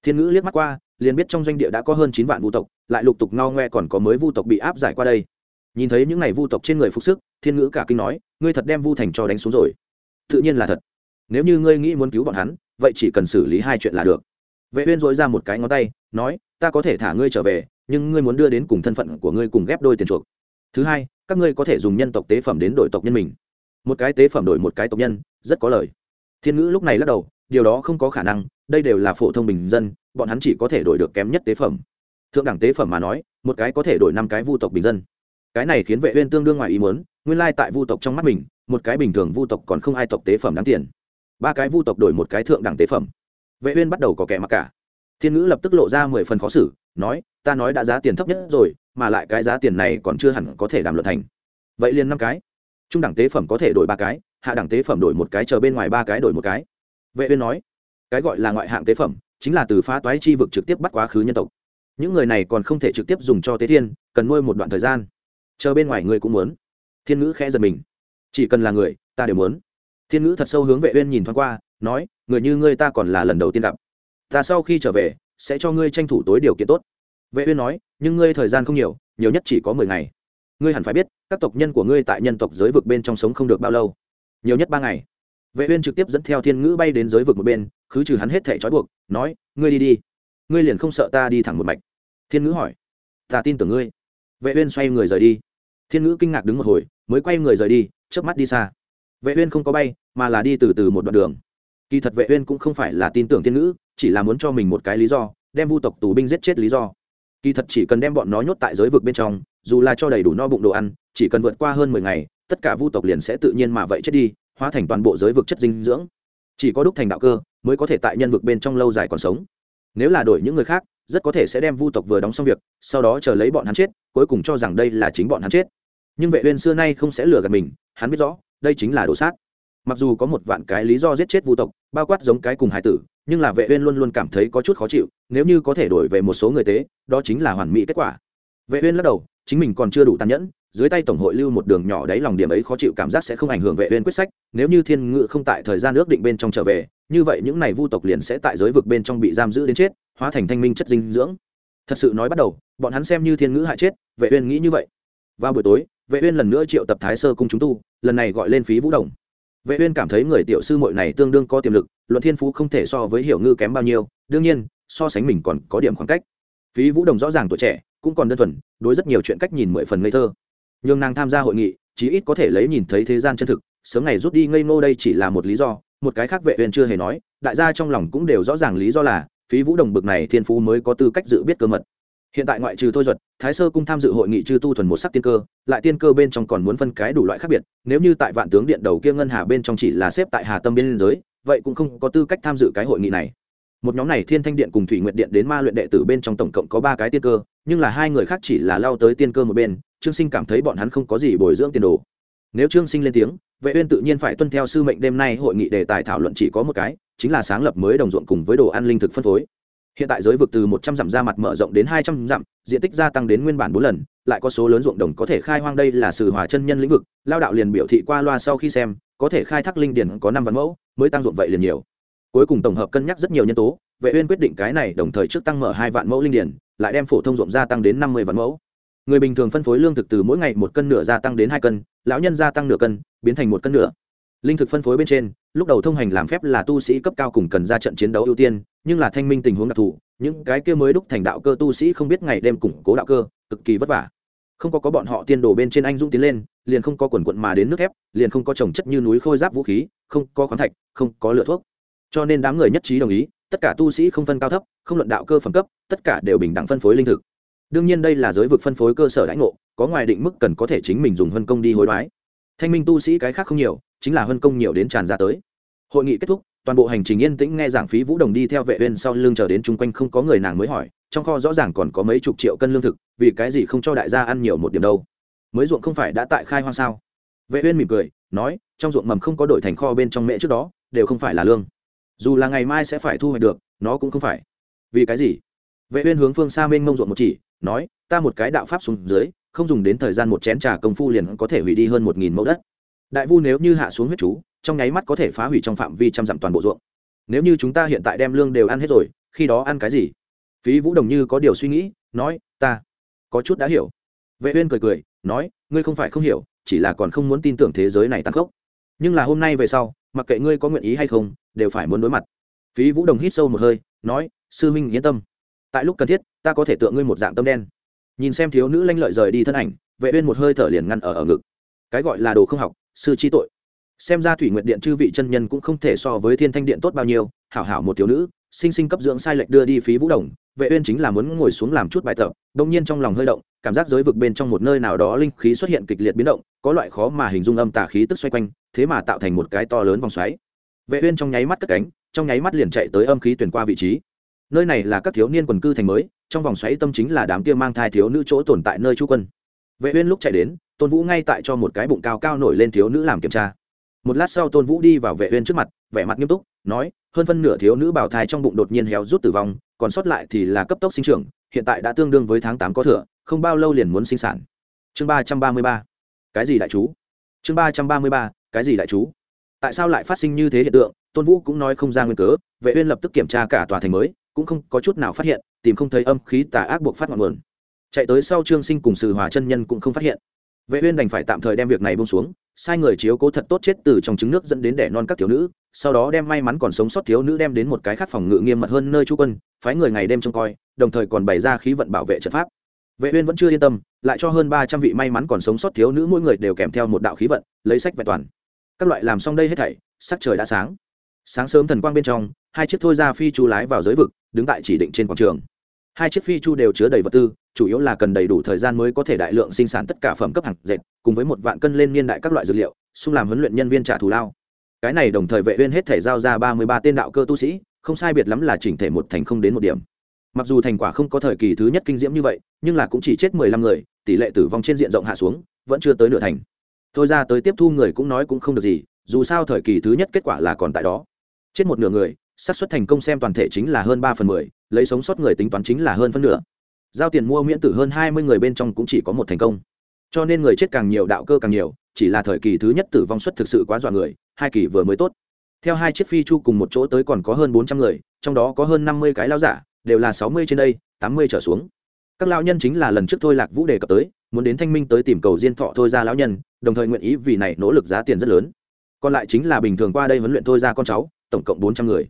Thiên ngữ liếc mắt qua, liền biết trong doanh địa đã có hơn chín vạn vu tộc, lại lục tục ngao ngoe còn có mới vu tộc bị áp giải qua đây. Nhìn thấy những này vu tộc trên người phục sức, thiên ngữ cả kinh nói, ngươi thật đem vu thành cho đánh xuống rồi. Tự nhiên là thật nếu như ngươi nghĩ muốn cứu bọn hắn, vậy chỉ cần xử lý hai chuyện là được. Vệ uyên dội ra một cái ngón tay, nói, ta có thể thả ngươi trở về, nhưng ngươi muốn đưa đến cùng thân phận của ngươi cùng ghép đôi tiền chuộc. Thứ hai, các ngươi có thể dùng nhân tộc tế phẩm đến đổi tộc nhân mình. Một cái tế phẩm đổi một cái tộc nhân, rất có lời. Thiên ngữ lúc này lắc đầu, điều đó không có khả năng, đây đều là phổ thông bình dân, bọn hắn chỉ có thể đổi được kém nhất tế phẩm. Thượng đẳng tế phẩm mà nói, một cái có thể đổi năm cái vu tộc bình dân. Cái này khiến vệ uyên tương đương ngoài ý muốn, nguyên lai tại vu tộc trong mắt mình, một cái bình thường vu tộc còn không ai tộc tế phẩm đáng tiền ba cái vu tộc đổi một cái thượng đẳng tế phẩm. Vệ uyên bắt đầu có kẻ mặc cả. Thiên ngữ lập tức lộ ra mười phần khó xử, nói, ta nói đã giá tiền thấp nhất rồi, mà lại cái giá tiền này còn chưa hẳn có thể đàm luận thành. Vậy liền năm cái. Trung đẳng tế phẩm có thể đổi ba cái, hạ đẳng tế phẩm đổi một cái, chờ bên ngoài ba cái đổi một cái. Vệ uyên nói, cái gọi là ngoại hạng tế phẩm, chính là từ phá toái chi vực trực tiếp bắt quá khứ nhân tộc. Những người này còn không thể trực tiếp dùng cho tế thiên, cần nuôi một đoạn thời gian. Chờ bên ngoài người cũng muốn. Thiên ngữ khẽ giật mình. Chỉ cần là người, ta đều muốn thiên ngữ thật sâu hướng vệ uyên nhìn thoáng qua, nói, người như ngươi ta còn là lần đầu tiên gặp. Ta sau khi trở về, sẽ cho ngươi tranh thủ tối điều kiện tốt. Vệ uyên nói, nhưng ngươi thời gian không nhiều nhiều nhất chỉ có mười ngày. Ngươi hẳn phải biết, các tộc nhân của ngươi tại nhân tộc giới vực bên trong sống không được bao lâu. Nhiều nhất ba ngày. Vệ uyên trực tiếp dẫn theo thiên ngữ bay đến giới vực một bên, khứ trừ hắn hết thảy trói buộc, nói, ngươi đi đi. Ngươi liền không sợ ta đi thẳng một mạch. Thiên ngữ hỏi, ta tin tưởng ngươi. Vệ uyên xoay người rời đi. Thiên ngữ kinh ngạc đứng một hồi, mới quay người rời đi, chớp mắt đi xa vệ uyên không có bay, mà là đi từ từ một đoạn đường. Kỳ thật vệ uyên cũng không phải là tin tưởng thiên ngữ, chỉ là muốn cho mình một cái lý do, đem vu tộc tù binh giết chết lý do. Kỳ thật chỉ cần đem bọn nó nhốt tại giới vực bên trong, dù là cho đầy đủ no bụng đồ ăn, chỉ cần vượt qua hơn mười ngày, tất cả vu tộc liền sẽ tự nhiên mà vậy chết đi, hóa thành toàn bộ giới vực chất dinh dưỡng. Chỉ có đúc thành đạo cơ, mới có thể tại nhân vực bên trong lâu dài còn sống. Nếu là đổi những người khác, rất có thể sẽ đem vu tộc vừa đóng xong việc, sau đó chờ lấy bọn hắn chết, cuối cùng cho rằng đây là chính bọn hắn chết. Nhưng vệ uyên xưa nay không sẽ lừa gạt mình, hắn biết rõ đây chính là đồ sát. Mặc dù có một vạn cái lý do giết chết vu tộc, bao quát giống cái cùng hải tử, nhưng là vệ uyên luôn luôn cảm thấy có chút khó chịu, nếu như có thể đổi về một số người tế, đó chính là hoàn mỹ kết quả. Vệ uyên lắc đầu, chính mình còn chưa đủ tàn nhẫn, dưới tay tổng hội lưu một đường nhỏ đấy lòng điểm ấy khó chịu cảm giác sẽ không ảnh hưởng vệ uyên quyết sách, nếu như thiên ngự không tại thời gian ước định bên trong trở về, như vậy những này vu tộc liền sẽ tại giới vực bên trong bị giam giữ đến chết, hóa thành thanh minh chất dinh dưỡng. Thật sự nói bắt đầu, bọn hắn xem như thiên ngữ hại chết, vệ uyên nghĩ như vậy. Vào buổi tối, vệ uyên lần nữa triệu tập thái sơ cung chúng tu lần này gọi lên phí vũ đồng. Vệ uyên cảm thấy người tiểu sư muội này tương đương có tiềm lực, luận thiên phú không thể so với hiểu ngư kém bao nhiêu, đương nhiên, so sánh mình còn có điểm khoảng cách. Phí vũ đồng rõ ràng tuổi trẻ, cũng còn đơn thuần, đối rất nhiều chuyện cách nhìn mười phần ngây thơ. Nhưng nàng tham gia hội nghị, chí ít có thể lấy nhìn thấy thế gian chân thực, sớm ngày rút đi ngây ngô đây chỉ là một lý do, một cái khác vệ uyên chưa hề nói, đại gia trong lòng cũng đều rõ ràng lý do là, phí vũ đồng bực này thiên phú mới có tư cách dự biết cơ mật hiện tại ngoại trừ thôi duật, thái sơ cung tham dự hội nghị chư tu thuần một sắc tiên cơ, lại tiên cơ bên trong còn muốn phân cái đủ loại khác biệt, nếu như tại vạn tướng điện đầu kia ngân hà bên trong chỉ là xếp tại hà tâm biên giới, vậy cũng không có tư cách tham dự cái hội nghị này. Một nhóm này thiên thanh điện cùng thủy nguyện điện đến ma luyện đệ tử bên trong tổng cộng có ba cái tiên cơ, nhưng là hai người khác chỉ là lao tới tiên cơ một bên, trương sinh cảm thấy bọn hắn không có gì bồi dưỡng tiền đồ. Nếu trương sinh lên tiếng, vệ uyên tự nhiên phải tuân theo sư mệnh đêm nay hội nghị đề tài thảo luận chỉ có một cái, chính là sáng lập mới đồng ruộng cùng với đồ ăn linh thực phân phối hiện tại giới vực từ một trăm dặm ra mặt mở rộng đến hai trăm dặm, diện tích gia tăng đến nguyên bản bốn lần, lại có số lớn ruộng đồng có thể khai hoang đây là sự hòa chân nhân lĩnh vực, lao đạo liền biểu thị qua loa sau khi xem, có thể khai thác linh điển có năm vạn mẫu, mới tăng ruộng vậy liền nhiều. Cuối cùng tổng hợp cân nhắc rất nhiều nhân tố, vệ uyên quyết định cái này đồng thời trước tăng mở hai vạn mẫu linh điển, lại đem phổ thông ruộng gia tăng đến năm mươi vạn mẫu. Người bình thường phân phối lương thực từ mỗi ngày một cân nửa gia tăng đến hai cân, lão nhân gia tăng nửa cân, biến thành một cân nửa linh thực phân phối bên trên, lúc đầu thông hành làm phép là tu sĩ cấp cao cùng cần ra trận chiến đấu ưu tiên, nhưng là thanh minh tình huống đặc thù, những cái kia mới đúc thành đạo cơ tu sĩ không biết ngày đêm củng cố đạo cơ, cực kỳ vất vả. Không có có bọn họ tiên đồ bên trên anh dũng tiến lên, liền không có quần quận mà đến nước thép, liền không có trồng chất như núi khôi giáp vũ khí, không có khoáng thạch, không có lựa thuốc. Cho nên đám người nhất trí đồng ý, tất cả tu sĩ không phân cao thấp, không luận đạo cơ phẩm cấp, tất cả đều bình đẳng phân phối linh thực. Đương nhiên đây là giới vực phân phối cơ sở đãi ngộ, có ngoài định mức cần có thể chính mình dùng hân công đi hối đoái. Thanh minh tu sĩ cái khác không nhiều chính là huân công nhiều đến tràn ra tới. Hội nghị kết thúc, toàn bộ hành trình yên tĩnh nghe giảng phí vũ đồng đi theo vệ uyên sau lưng chờ đến chung quanh không có người nàng mới hỏi, trong kho rõ ràng còn có mấy chục triệu cân lương thực, vì cái gì không cho đại gia ăn nhiều một điểm đâu? Mới ruộng không phải đã tại khai hoang sao? Vệ uyên mỉm cười, nói, trong ruộng mầm không có đổi thành kho bên trong mẹ trước đó, đều không phải là lương. Dù là ngày mai sẽ phải thu hoạch được, nó cũng không phải. Vì cái gì? Vệ uyên hướng phương xa bên mông ruộng một chỉ, nói, ta một cái đạo pháp xuống dưới, không dùng đến thời gian một chén trà công phu liền có thể hủy đi hơn một nghìn mẫu đất đại vu nếu như hạ xuống huyết chú, trong nháy mắt có thể phá hủy trong phạm vi trăm dặm toàn bộ ruộng. Nếu như chúng ta hiện tại đem lương đều ăn hết rồi, khi đó ăn cái gì? Phí vũ đồng như có điều suy nghĩ, nói, ta có chút đã hiểu. Vệ uyên cười cười, nói, ngươi không phải không hiểu, chỉ là còn không muốn tin tưởng thế giới này tăng khốc nhưng là hôm nay về sau, mặc kệ ngươi có nguyện ý hay không, đều phải muốn đối mặt. Phí vũ đồng hít sâu một hơi, nói, sư huynh yên tâm. Tại lúc cần thiết, ta có thể tựa ngươi một dạng tâm đen. Nhìn xem thiếu nữ lanh lợi rời đi thân ảnh, vệ uyên một hơi thở liền ngăn ở ở ngực. Cái gọi là đồ không học sư chi tội. Xem ra thủy nguyện điện chư vị chân nhân cũng không thể so với thiên thanh điện tốt bao nhiêu, hảo hảo một thiếu nữ, sinh sinh cấp dưỡng sai lệch đưa đi phí vũ đồng, vệ uyên chính là muốn ngồi xuống làm chút bài tập, đông nhiên trong lòng hơi động, cảm giác giới vực bên trong một nơi nào đó linh khí xuất hiện kịch liệt biến động, có loại khó mà hình dung âm tà khí tức xoay quanh, thế mà tạo thành một cái to lớn vòng xoáy. Vệ uyên trong nháy mắt cất cánh, trong nháy mắt liền chạy tới âm khí tuyển qua vị trí. Nơi này là các thiếu niên quần cư thành mới, trong vòng xoáy tâm chính là đám kia mang thai thiếu nữ chỗ tồn tại nơi trú quân. Vệ uyên lúc chạy đến tôn vũ ngay tại cho một cái bụng cao cao nổi lên thiếu nữ làm kiểm tra. Một lát sau tôn vũ đi vào vệ uyên trước mặt, vẻ mặt nghiêm túc, nói, hơn phân nửa thiếu nữ bào thai trong bụng đột nhiên héo rút tử vong, còn sót lại thì là cấp tốc sinh trưởng, hiện tại đã tương đương với tháng tám có thừa, không bao lâu liền muốn sinh sản. Chương ba trăm ba mươi ba. Cái gì đại chú? Chương ba trăm ba mươi ba, cái gì đại chú? Tại sao lại phát sinh như thế hiện tượng? Tôn vũ cũng nói không ra nguyên cớ, vệ uyên lập tức kiểm tra cả tòa thành mới, cũng không có chút nào phát hiện, tìm không thấy âm khí tà ác buộc phát ngọn nguồn. Chạy tới sau trương sinh cùng sử hòa chân nhân cũng không phát hiện vệ uyên đành phải tạm thời đem việc này buông xuống, sai người chiếu cố thật tốt chết từ trong trứng nước dẫn đến đẻ non các thiếu nữ, sau đó đem may mắn còn sống sót thiếu nữ đem đến một cái khác phòng ngự nghiêm mật hơn nơi chú quân, phái người ngày đêm trông coi, đồng thời còn bày ra khí vận bảo vệ trận pháp. Vệ uyên vẫn chưa yên tâm, lại cho hơn 300 vị may mắn còn sống sót thiếu nữ mỗi người đều kèm theo một đạo khí vận, lấy sách vẹn toàn. Các loại làm xong đây hết thảy, sắc trời đã sáng. Sáng sớm thần quang bên trong, hai chiếc thôi ra phi chú lái vào giới vực, đứng tại chỉ định trên quảng trường hai chiếc phi chu đều chứa đầy vật tư, chủ yếu là cần đầy đủ thời gian mới có thể đại lượng sinh sản tất cả phẩm cấp hàng dệt, cùng với một vạn cân lên niên đại các loại dược liệu, xung làm huấn luyện nhân viên trả thù lao. Cái này đồng thời vệ uyên hết thể giao ra ba mươi ba tên đạo cơ tu sĩ, không sai biệt lắm là chỉnh thể một thành không đến một điểm. Mặc dù thành quả không có thời kỳ thứ nhất kinh diễm như vậy, nhưng là cũng chỉ chết mười lăm người, tỷ lệ tử vong trên diện rộng hạ xuống, vẫn chưa tới nửa thành. Thôi ra tới tiếp thu người cũng nói cũng không được gì, dù sao thời kỳ thứ nhất kết quả là còn tại đó. Chết một nửa người, xác suất thành công xem toàn thể chính là hơn ba phần mười lấy sống sót người tính toán chính là hơn phân nửa. Giao tiền mua miễn tử hơn hai mươi người bên trong cũng chỉ có một thành công. Cho nên người chết càng nhiều, đạo cơ càng nhiều, chỉ là thời kỳ thứ nhất tử vong suất thực sự quá dọa người, hai kỳ vừa mới tốt. Theo hai chiếc phi chu cùng một chỗ tới còn có hơn bốn trăm người, trong đó có hơn năm mươi cái lao giả, đều là sáu mươi trên đây, tám mươi trở xuống. Các lão nhân chính là lần trước thôi lạc vũ đề cập tới, muốn đến thanh minh tới tìm cầu diên thọ thôi ra lão nhân, đồng thời nguyện ý vì này nỗ lực giá tiền rất lớn. Còn lại chính là bình thường qua đây huấn luyện thôi ra con cháu, tổng cộng bốn trăm người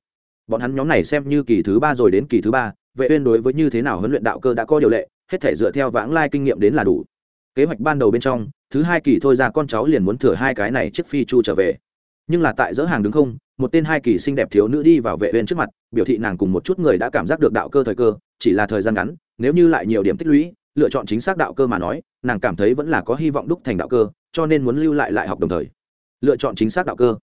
bọn hắn nhóm này xem như kỳ thứ ba rồi đến kỳ thứ ba, vệ uyên đối với như thế nào huấn luyện đạo cơ đã có điều lệ, hết thể dựa theo vãng lai kinh nghiệm đến là đủ. Kế hoạch ban đầu bên trong, thứ hai kỳ thôi ra con cháu liền muốn thừa hai cái này chiếc phi chu trở về. Nhưng là tại dỡ hàng đứng không, một tên hai kỳ xinh đẹp thiếu nữ đi vào vệ uyên trước mặt, biểu thị nàng cùng một chút người đã cảm giác được đạo cơ thời cơ, chỉ là thời gian ngắn, nếu như lại nhiều điểm tích lũy, lựa chọn chính xác đạo cơ mà nói, nàng cảm thấy vẫn là có hy vọng đúc thành đạo cơ, cho nên muốn lưu lại lại học đồng thời. Lựa chọn chính xác đạo cơ.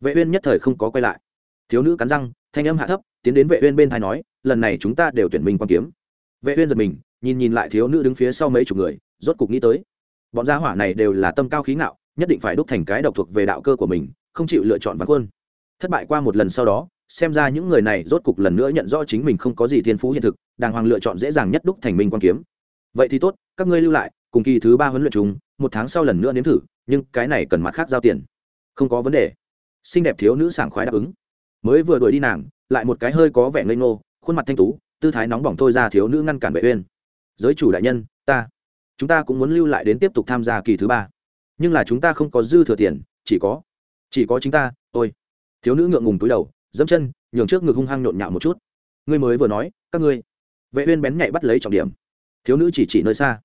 Vệ uyên nhất thời không có quay lại thiếu nữ cắn răng, thanh âm hạ thấp, tiến đến vệ uyên bên thay nói, lần này chúng ta đều tuyển minh quan kiếm. Vệ uyên giật mình, nhìn nhìn lại thiếu nữ đứng phía sau mấy chục người, rốt cục nghĩ tới, bọn gia hỏa này đều là tâm cao khí ngạo, nhất định phải đúc thành cái độc thuộc về đạo cơ của mình, không chịu lựa chọn ván quân. Thất bại qua một lần sau đó, xem ra những người này rốt cục lần nữa nhận rõ chính mình không có gì thiên phú hiện thực, đàng hoàng lựa chọn dễ dàng nhất đúc thành minh quan kiếm. Vậy thì tốt, các ngươi lưu lại, cùng kỳ thứ ba huấn luyện chúng một tháng sau lần nữa nếm thử, nhưng cái này cần mặt khác giao tiền, không có vấn đề. Xinh đẹp thiếu nữ sảng khoái đáp ứng mới vừa đuổi đi nàng, lại một cái hơi có vẻ ngây ngô, khuôn mặt thanh tú, tư thái nóng bỏng thôi ra thiếu nữ ngăn cản vệ uyên. Giới chủ đại nhân, ta, chúng ta cũng muốn lưu lại đến tiếp tục tham gia kỳ thứ ba. Nhưng là chúng ta không có dư thừa tiền, chỉ có chỉ có chính ta, tôi. Thiếu nữ ngượng ngùng túi đầu, dẫm chân, nhường trước ngực hung hăng nhộn nhạo một chút. Ngươi mới vừa nói, các ngươi. Vệ uyên bén nhạy bắt lấy trọng điểm. Thiếu nữ chỉ chỉ nơi xa.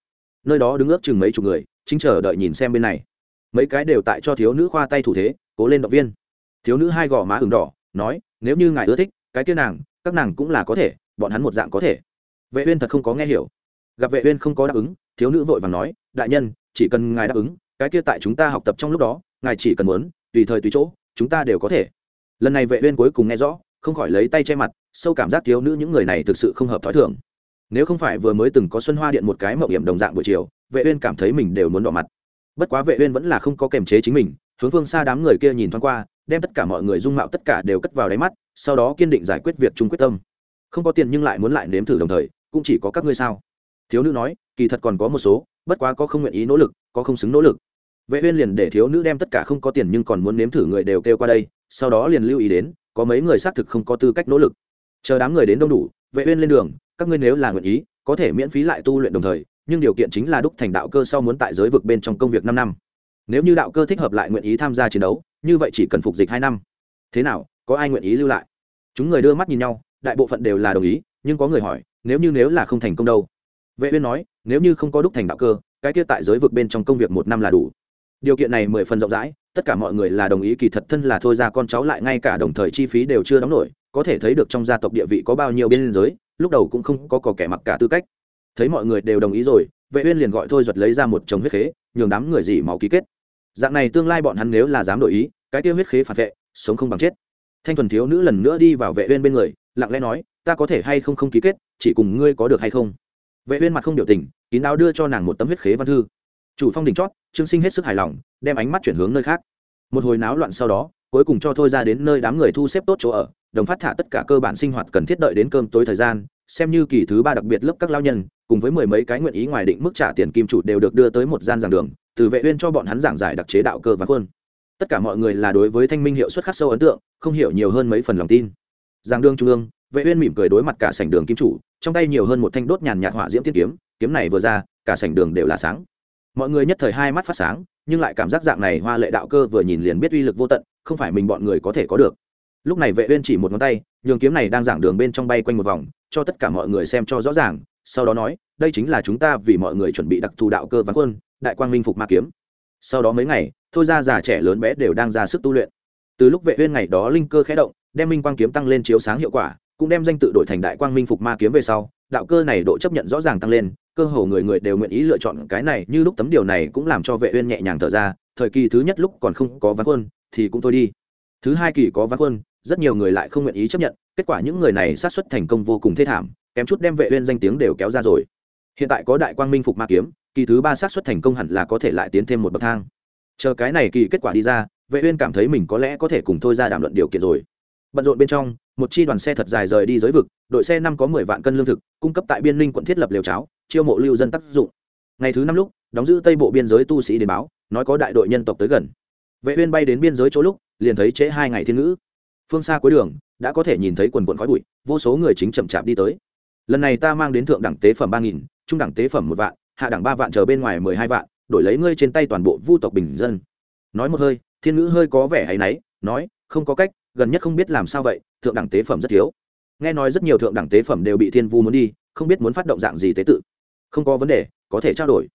Nơi đó đứng ước chừng mấy chục người, chính chờ đợi nhìn xem bên này. Mấy cái đều tại cho thiếu nữ khoa tay thủ thế, cố lên động viên. Thiếu nữ hai gò má ửng đỏ nói, nếu như ngài ưa thích, cái kia nàng, các nàng cũng là có thể, bọn hắn một dạng có thể. Vệ uyên thật không có nghe hiểu. Gặp vệ uyên không có đáp ứng, thiếu nữ vội vàng nói, đại nhân, chỉ cần ngài đáp ứng, cái kia tại chúng ta học tập trong lúc đó, ngài chỉ cần muốn, tùy thời tùy chỗ, chúng ta đều có thể. Lần này vệ uyên cuối cùng nghe rõ, không khỏi lấy tay che mặt, sâu cảm giác thiếu nữ những người này thực sự không hợp thói thường. Nếu không phải vừa mới từng có xuân hoa điện một cái mộng hiểm đồng dạng buổi chiều, vệ uyên cảm thấy mình đều muốn đỏ mặt. Bất quá vệ uyên vẫn là không có kiềm chế chính mình, hướng phương xa đám người kia nhìn thoáng qua đem tất cả mọi người dung mạo tất cả đều cất vào đáy mắt, sau đó kiên định giải quyết việc chung quyết tâm. Không có tiền nhưng lại muốn lại nếm thử đồng thời, cũng chỉ có các ngươi sao? Thiếu nữ nói, kỳ thật còn có một số, bất quá có không nguyện ý nỗ lực, có không xứng nỗ lực. Vệ uyên liền để thiếu nữ đem tất cả không có tiền nhưng còn muốn nếm thử người đều kêu qua đây, sau đó liền lưu ý đến, có mấy người xác thực không có tư cách nỗ lực. Chờ đám người đến đông đủ, vệ uyên lên đường, các ngươi nếu là nguyện ý, có thể miễn phí lại tu luyện đồng thời, nhưng điều kiện chính là đúc thành đạo cơ sau muốn tại giới vực bên trong công việc 5 năm. Nếu như đạo cơ thích hợp lại nguyện ý tham gia chiến đấu như vậy chỉ cần phục dịch hai năm. Thế nào có ai nguyện ý lưu lại? Chúng người đưa mắt nhìn nhau đại bộ phận đều là đồng ý nhưng có người hỏi nếu như nếu là không thành công đâu? Vệ uyên nói nếu như không có đúc thành đạo cơ cái kia tại giới vực bên trong công việc một năm là đủ. Điều kiện này mười phần rộng rãi tất cả mọi người là đồng ý kỳ thật thân là thôi ra con cháu lại ngay cả đồng thời chi phí đều chưa đóng nổi có thể thấy được trong gia tộc địa vị có bao nhiêu biên giới lúc đầu cũng không có, có kẻ mặc cả tư cách. Thấy mọi người đều đồng ý rồi vệ uyên liền gọi thôi duật lấy ra một chồng huyết khế nhường đám người dì máu ký kết dạng này tương lai bọn hắn nếu là dám đổi ý, cái tiêu huyết khế phản vệ, sống không bằng chết. Thanh thuần thiếu nữ lần nữa đi vào vệ uyên bên người, lặng lẽ nói, ta có thể hay không không ký kết, chỉ cùng ngươi có được hay không? Vệ uyên mặt không biểu tình, kín đáo đưa cho nàng một tấm huyết khế văn thư. Chủ phong đỉnh chót, trương sinh hết sức hài lòng, đem ánh mắt chuyển hướng nơi khác. Một hồi náo loạn sau đó, cuối cùng cho thôi ra đến nơi đám người thu xếp tốt chỗ ở, đồng phát thả tất cả cơ bản sinh hoạt cần thiết đợi đến cơm tối thời gian xem như kỳ thứ ba đặc biệt lớp các lao nhân, cùng với mười mấy cái nguyện ý ngoài định mức trả tiền kim chủ đều được đưa tới một gian giảng đường, từ vệ uyên cho bọn hắn giảng giải đặc chế đạo cơ và quân. Tất cả mọi người là đối với thanh minh hiệu suất khắc sâu ấn tượng, không hiểu nhiều hơn mấy phần lòng tin. Giảng đường trung ương, vệ uyên mỉm cười đối mặt cả sảnh đường kim chủ, trong tay nhiều hơn một thanh đốt nhàn nhạt hỏa diễm tiên kiếm kiếm này vừa ra, cả sảnh đường đều là sáng. Mọi người nhất thời hai mắt phát sáng, nhưng lại cảm giác dạng này hoa lệ đạo cơ vừa nhìn liền biết uy lực vô tận, không phải mình bọn người có thể có được. Lúc này vệ uyên chỉ một ngón tay, nhường kiếm này đang giảng đường bên trong bay quanh một vòng cho tất cả mọi người xem cho rõ ràng, sau đó nói, đây chính là chúng ta vì mọi người chuẩn bị đặc thù đạo cơ ván quân, đại quang minh phục ma kiếm. Sau đó mấy ngày, thôi ra già trẻ lớn bé đều đang ra sức tu luyện. Từ lúc vệ uyên ngày đó linh cơ khẽ động, đem minh quang kiếm tăng lên chiếu sáng hiệu quả, cũng đem danh tự đổi thành đại quang minh phục ma kiếm về sau, đạo cơ này độ chấp nhận rõ ràng tăng lên, cơ hồ người người đều nguyện ý lựa chọn cái này, như lúc tấm điều này cũng làm cho vệ uyên nhẹ nhàng thở ra, thời kỳ thứ nhất lúc còn không có ván quân, thì cũng thôi đi. Thứ hai kỳ có ván quân, rất nhiều người lại không nguyện ý chấp nhận kết quả những người này sát xuất thành công vô cùng thê thảm, kém chút đem vệ uyên danh tiếng đều kéo ra rồi. Hiện tại có đại quang minh phục ma kiếm, kỳ thứ ba sát xuất thành công hẳn là có thể lại tiến thêm một bậc thang. Chờ cái này kỳ kết quả đi ra, vệ uyên cảm thấy mình có lẽ có thể cùng thôi ra đàm luận điều kiện rồi. Bận rộn bên trong, một chi đoàn xe thật dài rời đi giới vực, đội xe năm có 10 vạn cân lương thực, cung cấp tại biên linh quận thiết lập liều cháo, chiêu mộ lưu dân tác dụng. Ngày thứ năm lúc, đóng giữ tây bộ biên giới tu sĩ đến báo, nói có đại đội nhân tộc tới gần. Vệ uyên bay đến biên giới chỗ lúc, liền thấy trễ hai ngày thiên ngữ. Phương xa cuối đường đã có thể nhìn thấy quần quần khói bụi, vô số người chính chậm chạp đi tới. Lần này ta mang đến thượng đẳng tế phẩm ba nghìn, trung đẳng tế phẩm một vạn, hạ đẳng ba vạn chờ bên ngoài mười hai vạn, đổi lấy ngươi trên tay toàn bộ vu tộc bình dân. Nói một hơi, thiên ngữ hơi có vẻ hay náy, nói, không có cách, gần nhất không biết làm sao vậy, thượng đẳng tế phẩm rất thiếu. Nghe nói rất nhiều thượng đẳng tế phẩm đều bị thiên vu muốn đi, không biết muốn phát động dạng gì tế tự. Không có vấn đề, có thể trao đổi.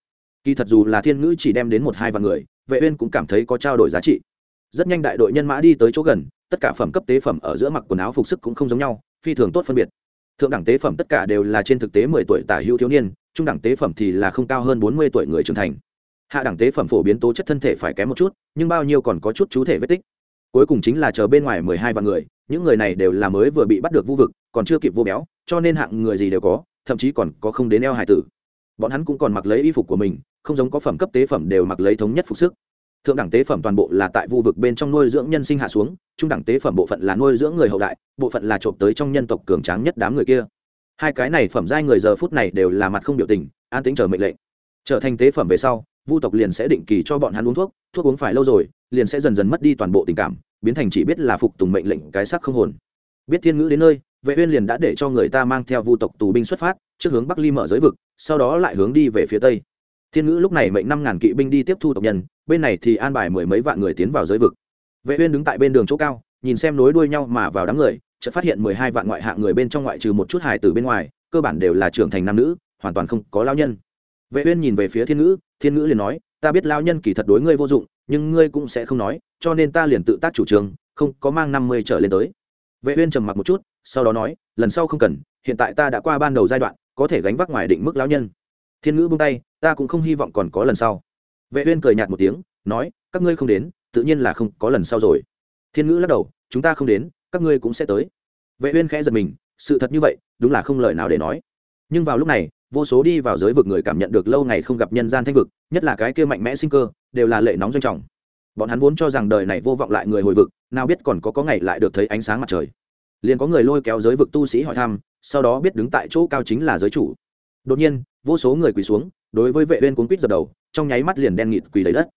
Kỳ thật dù là thiên ngữ chỉ đem đến một hai vạn người, vệ uyên cũng cảm thấy có trao đổi giá trị. Rất nhanh đại đội nhân mã đi tới chỗ gần tất cả phẩm cấp tế phẩm ở giữa mặc quần áo phục sức cũng không giống nhau, phi thường tốt phân biệt. Thượng đẳng tế phẩm tất cả đều là trên thực tế mười tuổi tả hữu thiếu niên, trung đẳng tế phẩm thì là không cao hơn bốn mươi tuổi người trưởng thành. Hạ đẳng tế phẩm phổ biến tố chất thân thể phải kém một chút, nhưng bao nhiêu còn có chút chú thể vết tích. Cuối cùng chính là chờ bên ngoài mười hai vạn người, những người này đều là mới vừa bị bắt được vu vực, còn chưa kịp vô béo, cho nên hạng người gì đều có, thậm chí còn có không đến eo hải tử. Bọn hắn cũng còn mặc lấy y phục của mình, không giống có phẩm cấp tế phẩm đều mặc lấy thống nhất phục sức thượng đẳng tế phẩm toàn bộ là tại vu vực bên trong nuôi dưỡng nhân sinh hạ xuống, trung đẳng tế phẩm bộ phận là nuôi dưỡng người hậu đại, bộ phận là trộm tới trong nhân tộc cường tráng nhất đám người kia. Hai cái này phẩm giai người giờ phút này đều là mặt không biểu tình, an tính chờ mệnh lệnh. Trở thành tế phẩm về sau, vu tộc liền sẽ định kỳ cho bọn hắn uống thuốc thuốc uống phải lâu rồi, liền sẽ dần dần mất đi toàn bộ tình cảm, biến thành chỉ biết là phục tùng mệnh lệnh cái sắc không hồn. Biết thiên ngữ đến nơi, vệ uyên liền đã để cho người ta mang theo vu tộc tù binh xuất phát, trước hướng bắc ly mở giới vực, sau đó lại hướng đi về phía tây. Thiên ngữ lúc này mệnh năm ngàn kỵ binh đi tiếp thu tộc nhân bên này thì an bài mười mấy vạn người tiến vào giới vực. Vệ uyên đứng tại bên đường chỗ cao, nhìn xem nối đuôi nhau mà vào đám người, chợt phát hiện mười hai vạn ngoại hạng người bên trong ngoại trừ một chút hài tử bên ngoài, cơ bản đều là trưởng thành nam nữ, hoàn toàn không có lao nhân. Vệ uyên nhìn về phía thiên ngữ thiên ngữ liền nói, ta biết lao nhân kỳ thật đối ngươi vô dụng, nhưng ngươi cũng sẽ không nói, cho nên ta liền tự tác chủ trương, không có mang năm mươi trở lên tới. Vệ uyên trầm mặc một chút, sau đó nói, lần sau không cần, hiện tại ta đã qua ban đầu giai đoạn, có thể gánh vác ngoài định mức lao nhân. Thiên ngữ buông tay, ta cũng không hy vọng còn có lần sau vệ uyên cười nhạt một tiếng, nói, các ngươi không đến, tự nhiên là không có lần sau rồi. Thiên ngữ lắc đầu, chúng ta không đến, các ngươi cũng sẽ tới. Vệ uyên khẽ giật mình, sự thật như vậy, đúng là không lời nào để nói. Nhưng vào lúc này, vô số đi vào giới vực người cảm nhận được lâu ngày không gặp nhân gian thanh vực, nhất là cái kia mạnh mẽ sinh cơ, đều là lệ nóng doanh trọng. Bọn hắn vốn cho rằng đời này vô vọng lại người hồi vực, nào biết còn có có ngày lại được thấy ánh sáng mặt trời. Liền có người lôi kéo giới vực tu sĩ hỏi thăm, sau đó biết đứng tại chỗ cao chính là giới chủ đột nhiên, vô số người quỳ xuống, đối với vệ uyên cuốn quýt giật đầu, trong nháy mắt liền đen nghịt quỳ đầy đất.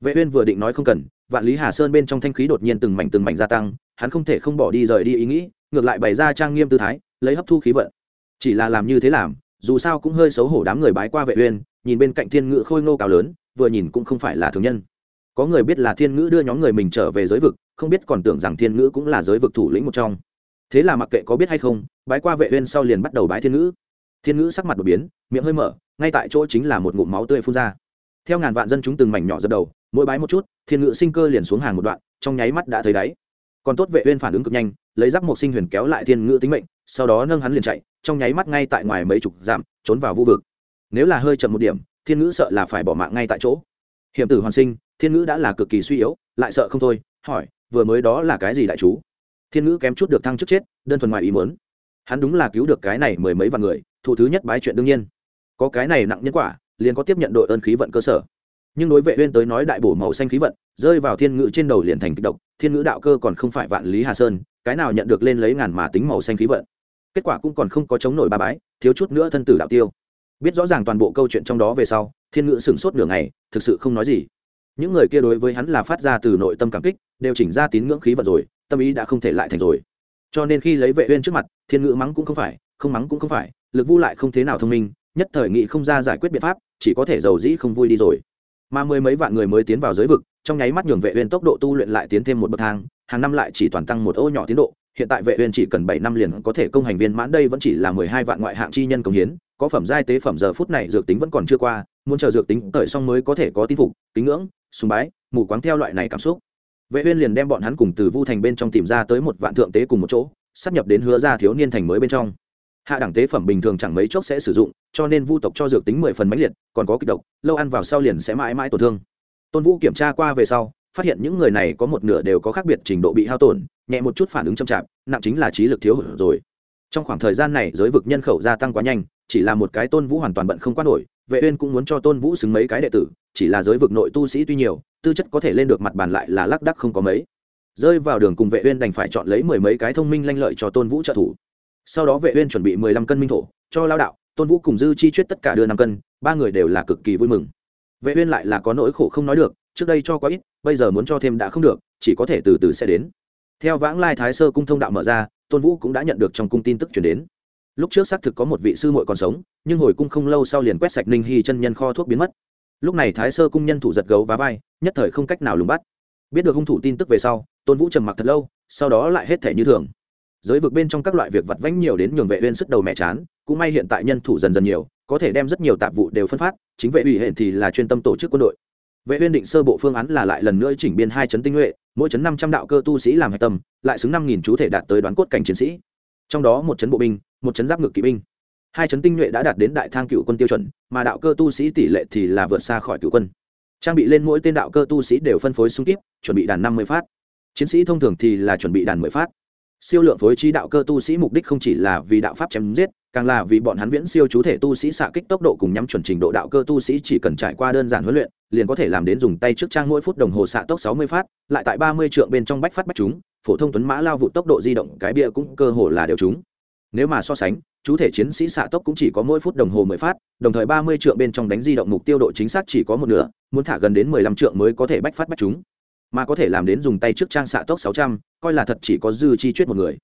Vệ uyên vừa định nói không cần, vạn lý hà sơn bên trong thanh khí đột nhiên từng mảnh từng mảnh gia tăng, hắn không thể không bỏ đi rời đi ý nghĩ, ngược lại bày ra trang nghiêm tư thái, lấy hấp thu khí vận. Chỉ là làm như thế làm, dù sao cũng hơi xấu hổ đám người bái qua vệ uyên, nhìn bên cạnh thiên ngự khôi ngô cao lớn, vừa nhìn cũng không phải là thường nhân. Có người biết là thiên ngữ đưa nhóm người mình trở về giới vực, không biết còn tưởng rằng thiên ngữ cũng là giới vực thủ lĩnh một trong. Thế là mặc kệ có biết hay không, bái qua vệ uyên sau liền bắt đầu bái thiên ngữ thiên ngữ sắc mặt đột biến, miệng hơi mở, ngay tại chỗ chính là một ngụm máu tươi phun ra. Theo ngàn vạn dân chúng từng mảnh nhỏ dập đầu, mỗi bái một chút, thiên ngữ sinh cơ liền xuống hàng một đoạn, trong nháy mắt đã thấy đáy. Còn tốt vệ uyên phản ứng cực nhanh, lấy giáp một sinh huyền kéo lại thiên ngữ tính mệnh, sau đó nâng hắn liền chạy, trong nháy mắt ngay tại ngoài mấy chục dặm, trốn vào vu vực. Nếu là hơi chậm một điểm, thiên ngữ sợ là phải bỏ mạng ngay tại chỗ. Hiểm tử hoàn sinh, thiên ngữ đã là cực kỳ suy yếu, lại sợ không thôi, hỏi, vừa mới đó là cái gì đại chú? Thiên ngữ kém chút được thăng chức chết, đơn thuần ngoài ý muốn. Hắn đúng là cứu được cái này mười mấy vạn người thủ thứ nhất bái chuyện đương nhiên. Có cái này nặng nhân quả, liền có tiếp nhận đội ơn khí vận cơ sở. Nhưng đối vệ uyên tới nói đại bổ màu xanh khí vận, rơi vào thiên ngữ trên đầu liền thành kích động thiên ngữ đạo cơ còn không phải vạn lý hà sơn, cái nào nhận được lên lấy ngàn mà tính màu xanh khí vận. Kết quả cũng còn không có chống nổi ba bái, thiếu chút nữa thân tử đạo tiêu. Biết rõ ràng toàn bộ câu chuyện trong đó về sau, thiên ngữ sừng sốt nửa ngày, thực sự không nói gì. Những người kia đối với hắn là phát ra từ nội tâm cảm kích, đều chỉnh ra tín ngưỡng khí vận rồi, tâm ý đã không thể lại thành rồi. Cho nên khi lấy vệ uyên trước mặt, thiên ngữ mắng cũng không phải, không mắng cũng không phải lực vu lại không thế nào thông minh, nhất thời nghị không ra giải quyết biện pháp, chỉ có thể giàu dĩ không vui đi rồi. Mà mười mấy vạn người mới tiến vào giới vực, trong nháy mắt nhường vệ uyên tốc độ tu luyện lại tiến thêm một bậc thang, hàng năm lại chỉ toàn tăng một ô nhỏ tiến độ. Hiện tại vệ uyên chỉ cần 7 năm liền có thể công hành viên mãn, đây vẫn chỉ là 12 vạn ngoại hạng chi nhân công hiến, có phẩm giai tế phẩm giờ phút này dược tính vẫn còn chưa qua, muốn chờ dược tính tới xong mới có thể có tin phục, kính ngưỡng, sùng bái, mù quáng theo loại này cảm xúc. Vệ uyên liền đem bọn hắn cùng từ vu thành bên trong tìm ra tới một vạn thượng tế cùng một chỗ, sắp nhập đến hứa ra thiếu niên thành mới bên trong hạ đẳng tế phẩm bình thường chẳng mấy chốc sẽ sử dụng, cho nên vu tộc cho dược tính mười phần mãnh liệt, còn có kịch độc, lâu ăn vào sau liền sẽ mãi mãi tổn thương. Tôn vũ kiểm tra qua về sau, phát hiện những người này có một nửa đều có khác biệt trình độ bị hao tổn, nhẹ một chút phản ứng chậm chạp, nặng chính là trí lực thiếu hụt rồi. Trong khoảng thời gian này, giới vực nhân khẩu gia tăng quá nhanh, chỉ là một cái tôn vũ hoàn toàn bận không quan nổi, vệ uyên cũng muốn cho tôn vũ xứng mấy cái đệ tử, chỉ là giới vực nội tu sĩ tuy nhiều, tư chất có thể lên được mặt bàn lại là lác đác không có mấy. Rơi vào đường cùng vệ uyên đành phải chọn lấy mười mấy cái thông minh lanh lợi cho tôn vũ trợ thủ sau đó vệ uyên chuẩn bị mười lăm cân minh thổ, cho lao đạo, tôn vũ cùng dư chi chuyết tất cả đưa năm cân, ba người đều là cực kỳ vui mừng. Vệ uyên lại là có nỗi khổ không nói được, trước đây cho quá ít, bây giờ muốn cho thêm đã không được, chỉ có thể từ từ sẽ đến. Theo vãng lai thái sơ cung thông đạo mở ra, tôn vũ cũng đã nhận được trong cung tin tức truyền đến. Lúc trước xác thực có một vị sư muội còn sống, nhưng hồi cung không lâu sau liền quét sạch ninh hy chân nhân kho thuốc biến mất. Lúc này thái sơ cung nhân thủ giật gấu và vai, nhất thời không cách nào lùng bắt. Biết được hung thủ tin tức về sau, tôn vũ trầm mặc thật lâu, sau đó lại hết thể như thường giới vực bên trong các loại việc vặt vãnh nhiều đến nhường vệ uyên sức đầu mẹ chán, cũng may hiện tại nhân thủ dần dần nhiều, có thể đem rất nhiều tạp vụ đều phân phát, chính vệ ủy hệ thì là chuyên tâm tổ chức quân đội. Vệ uyên định sơ bộ phương án là lại lần nữa chỉnh biên hai chấn tinh nhuệ, mỗi chấn 500 đạo cơ tu sĩ làm hạch tâm, lại xứng 5.000 chú thể đạt tới đoán cốt cảnh chiến sĩ. Trong đó một chấn bộ binh, một chấn giáp ngực kỵ binh. Hai chấn tinh nhuệ đã đạt đến đại thang cựu quân tiêu chuẩn, mà đạo cơ tu sĩ tỷ lệ thì là vượt xa khỏi cựu quân. Trang bị lên mỗi tên đạo cơ tu sĩ đều phân phối xung kíp, chuẩn bị đàn năm mươi phát. Chiến sĩ thông thường thì là chuẩn bị đàn mười phát siêu lượng phối trí đạo cơ tu sĩ mục đích không chỉ là vì đạo pháp chém giết, càng là vì bọn hắn viễn siêu chú thể tu sĩ xạ kích tốc độ cùng nhắm chuẩn trình độ đạo cơ tu sĩ chỉ cần trải qua đơn giản huấn luyện, liền có thể làm đến dùng tay trước trang mỗi phút đồng hồ xạ tốc sáu mươi phát, lại tại ba mươi trượng bên trong bách phát bách chúng, phổ thông tuấn mã lao vụ tốc độ di động cái bia cũng cơ hồ là đều chúng nếu mà so sánh, chú thể chiến sĩ xạ tốc cũng chỉ có mỗi phút đồng hồ mười phát, đồng thời ba mươi trượng bên trong đánh di động mục tiêu độ chính xác chỉ có một nửa, muốn thả gần đến mười lăm trượng mới có thể bách phát bách chúng mà có thể làm đến dùng tay trước trang xạ tốc sáu trăm, coi là thật chỉ có dư chi chuyết một người.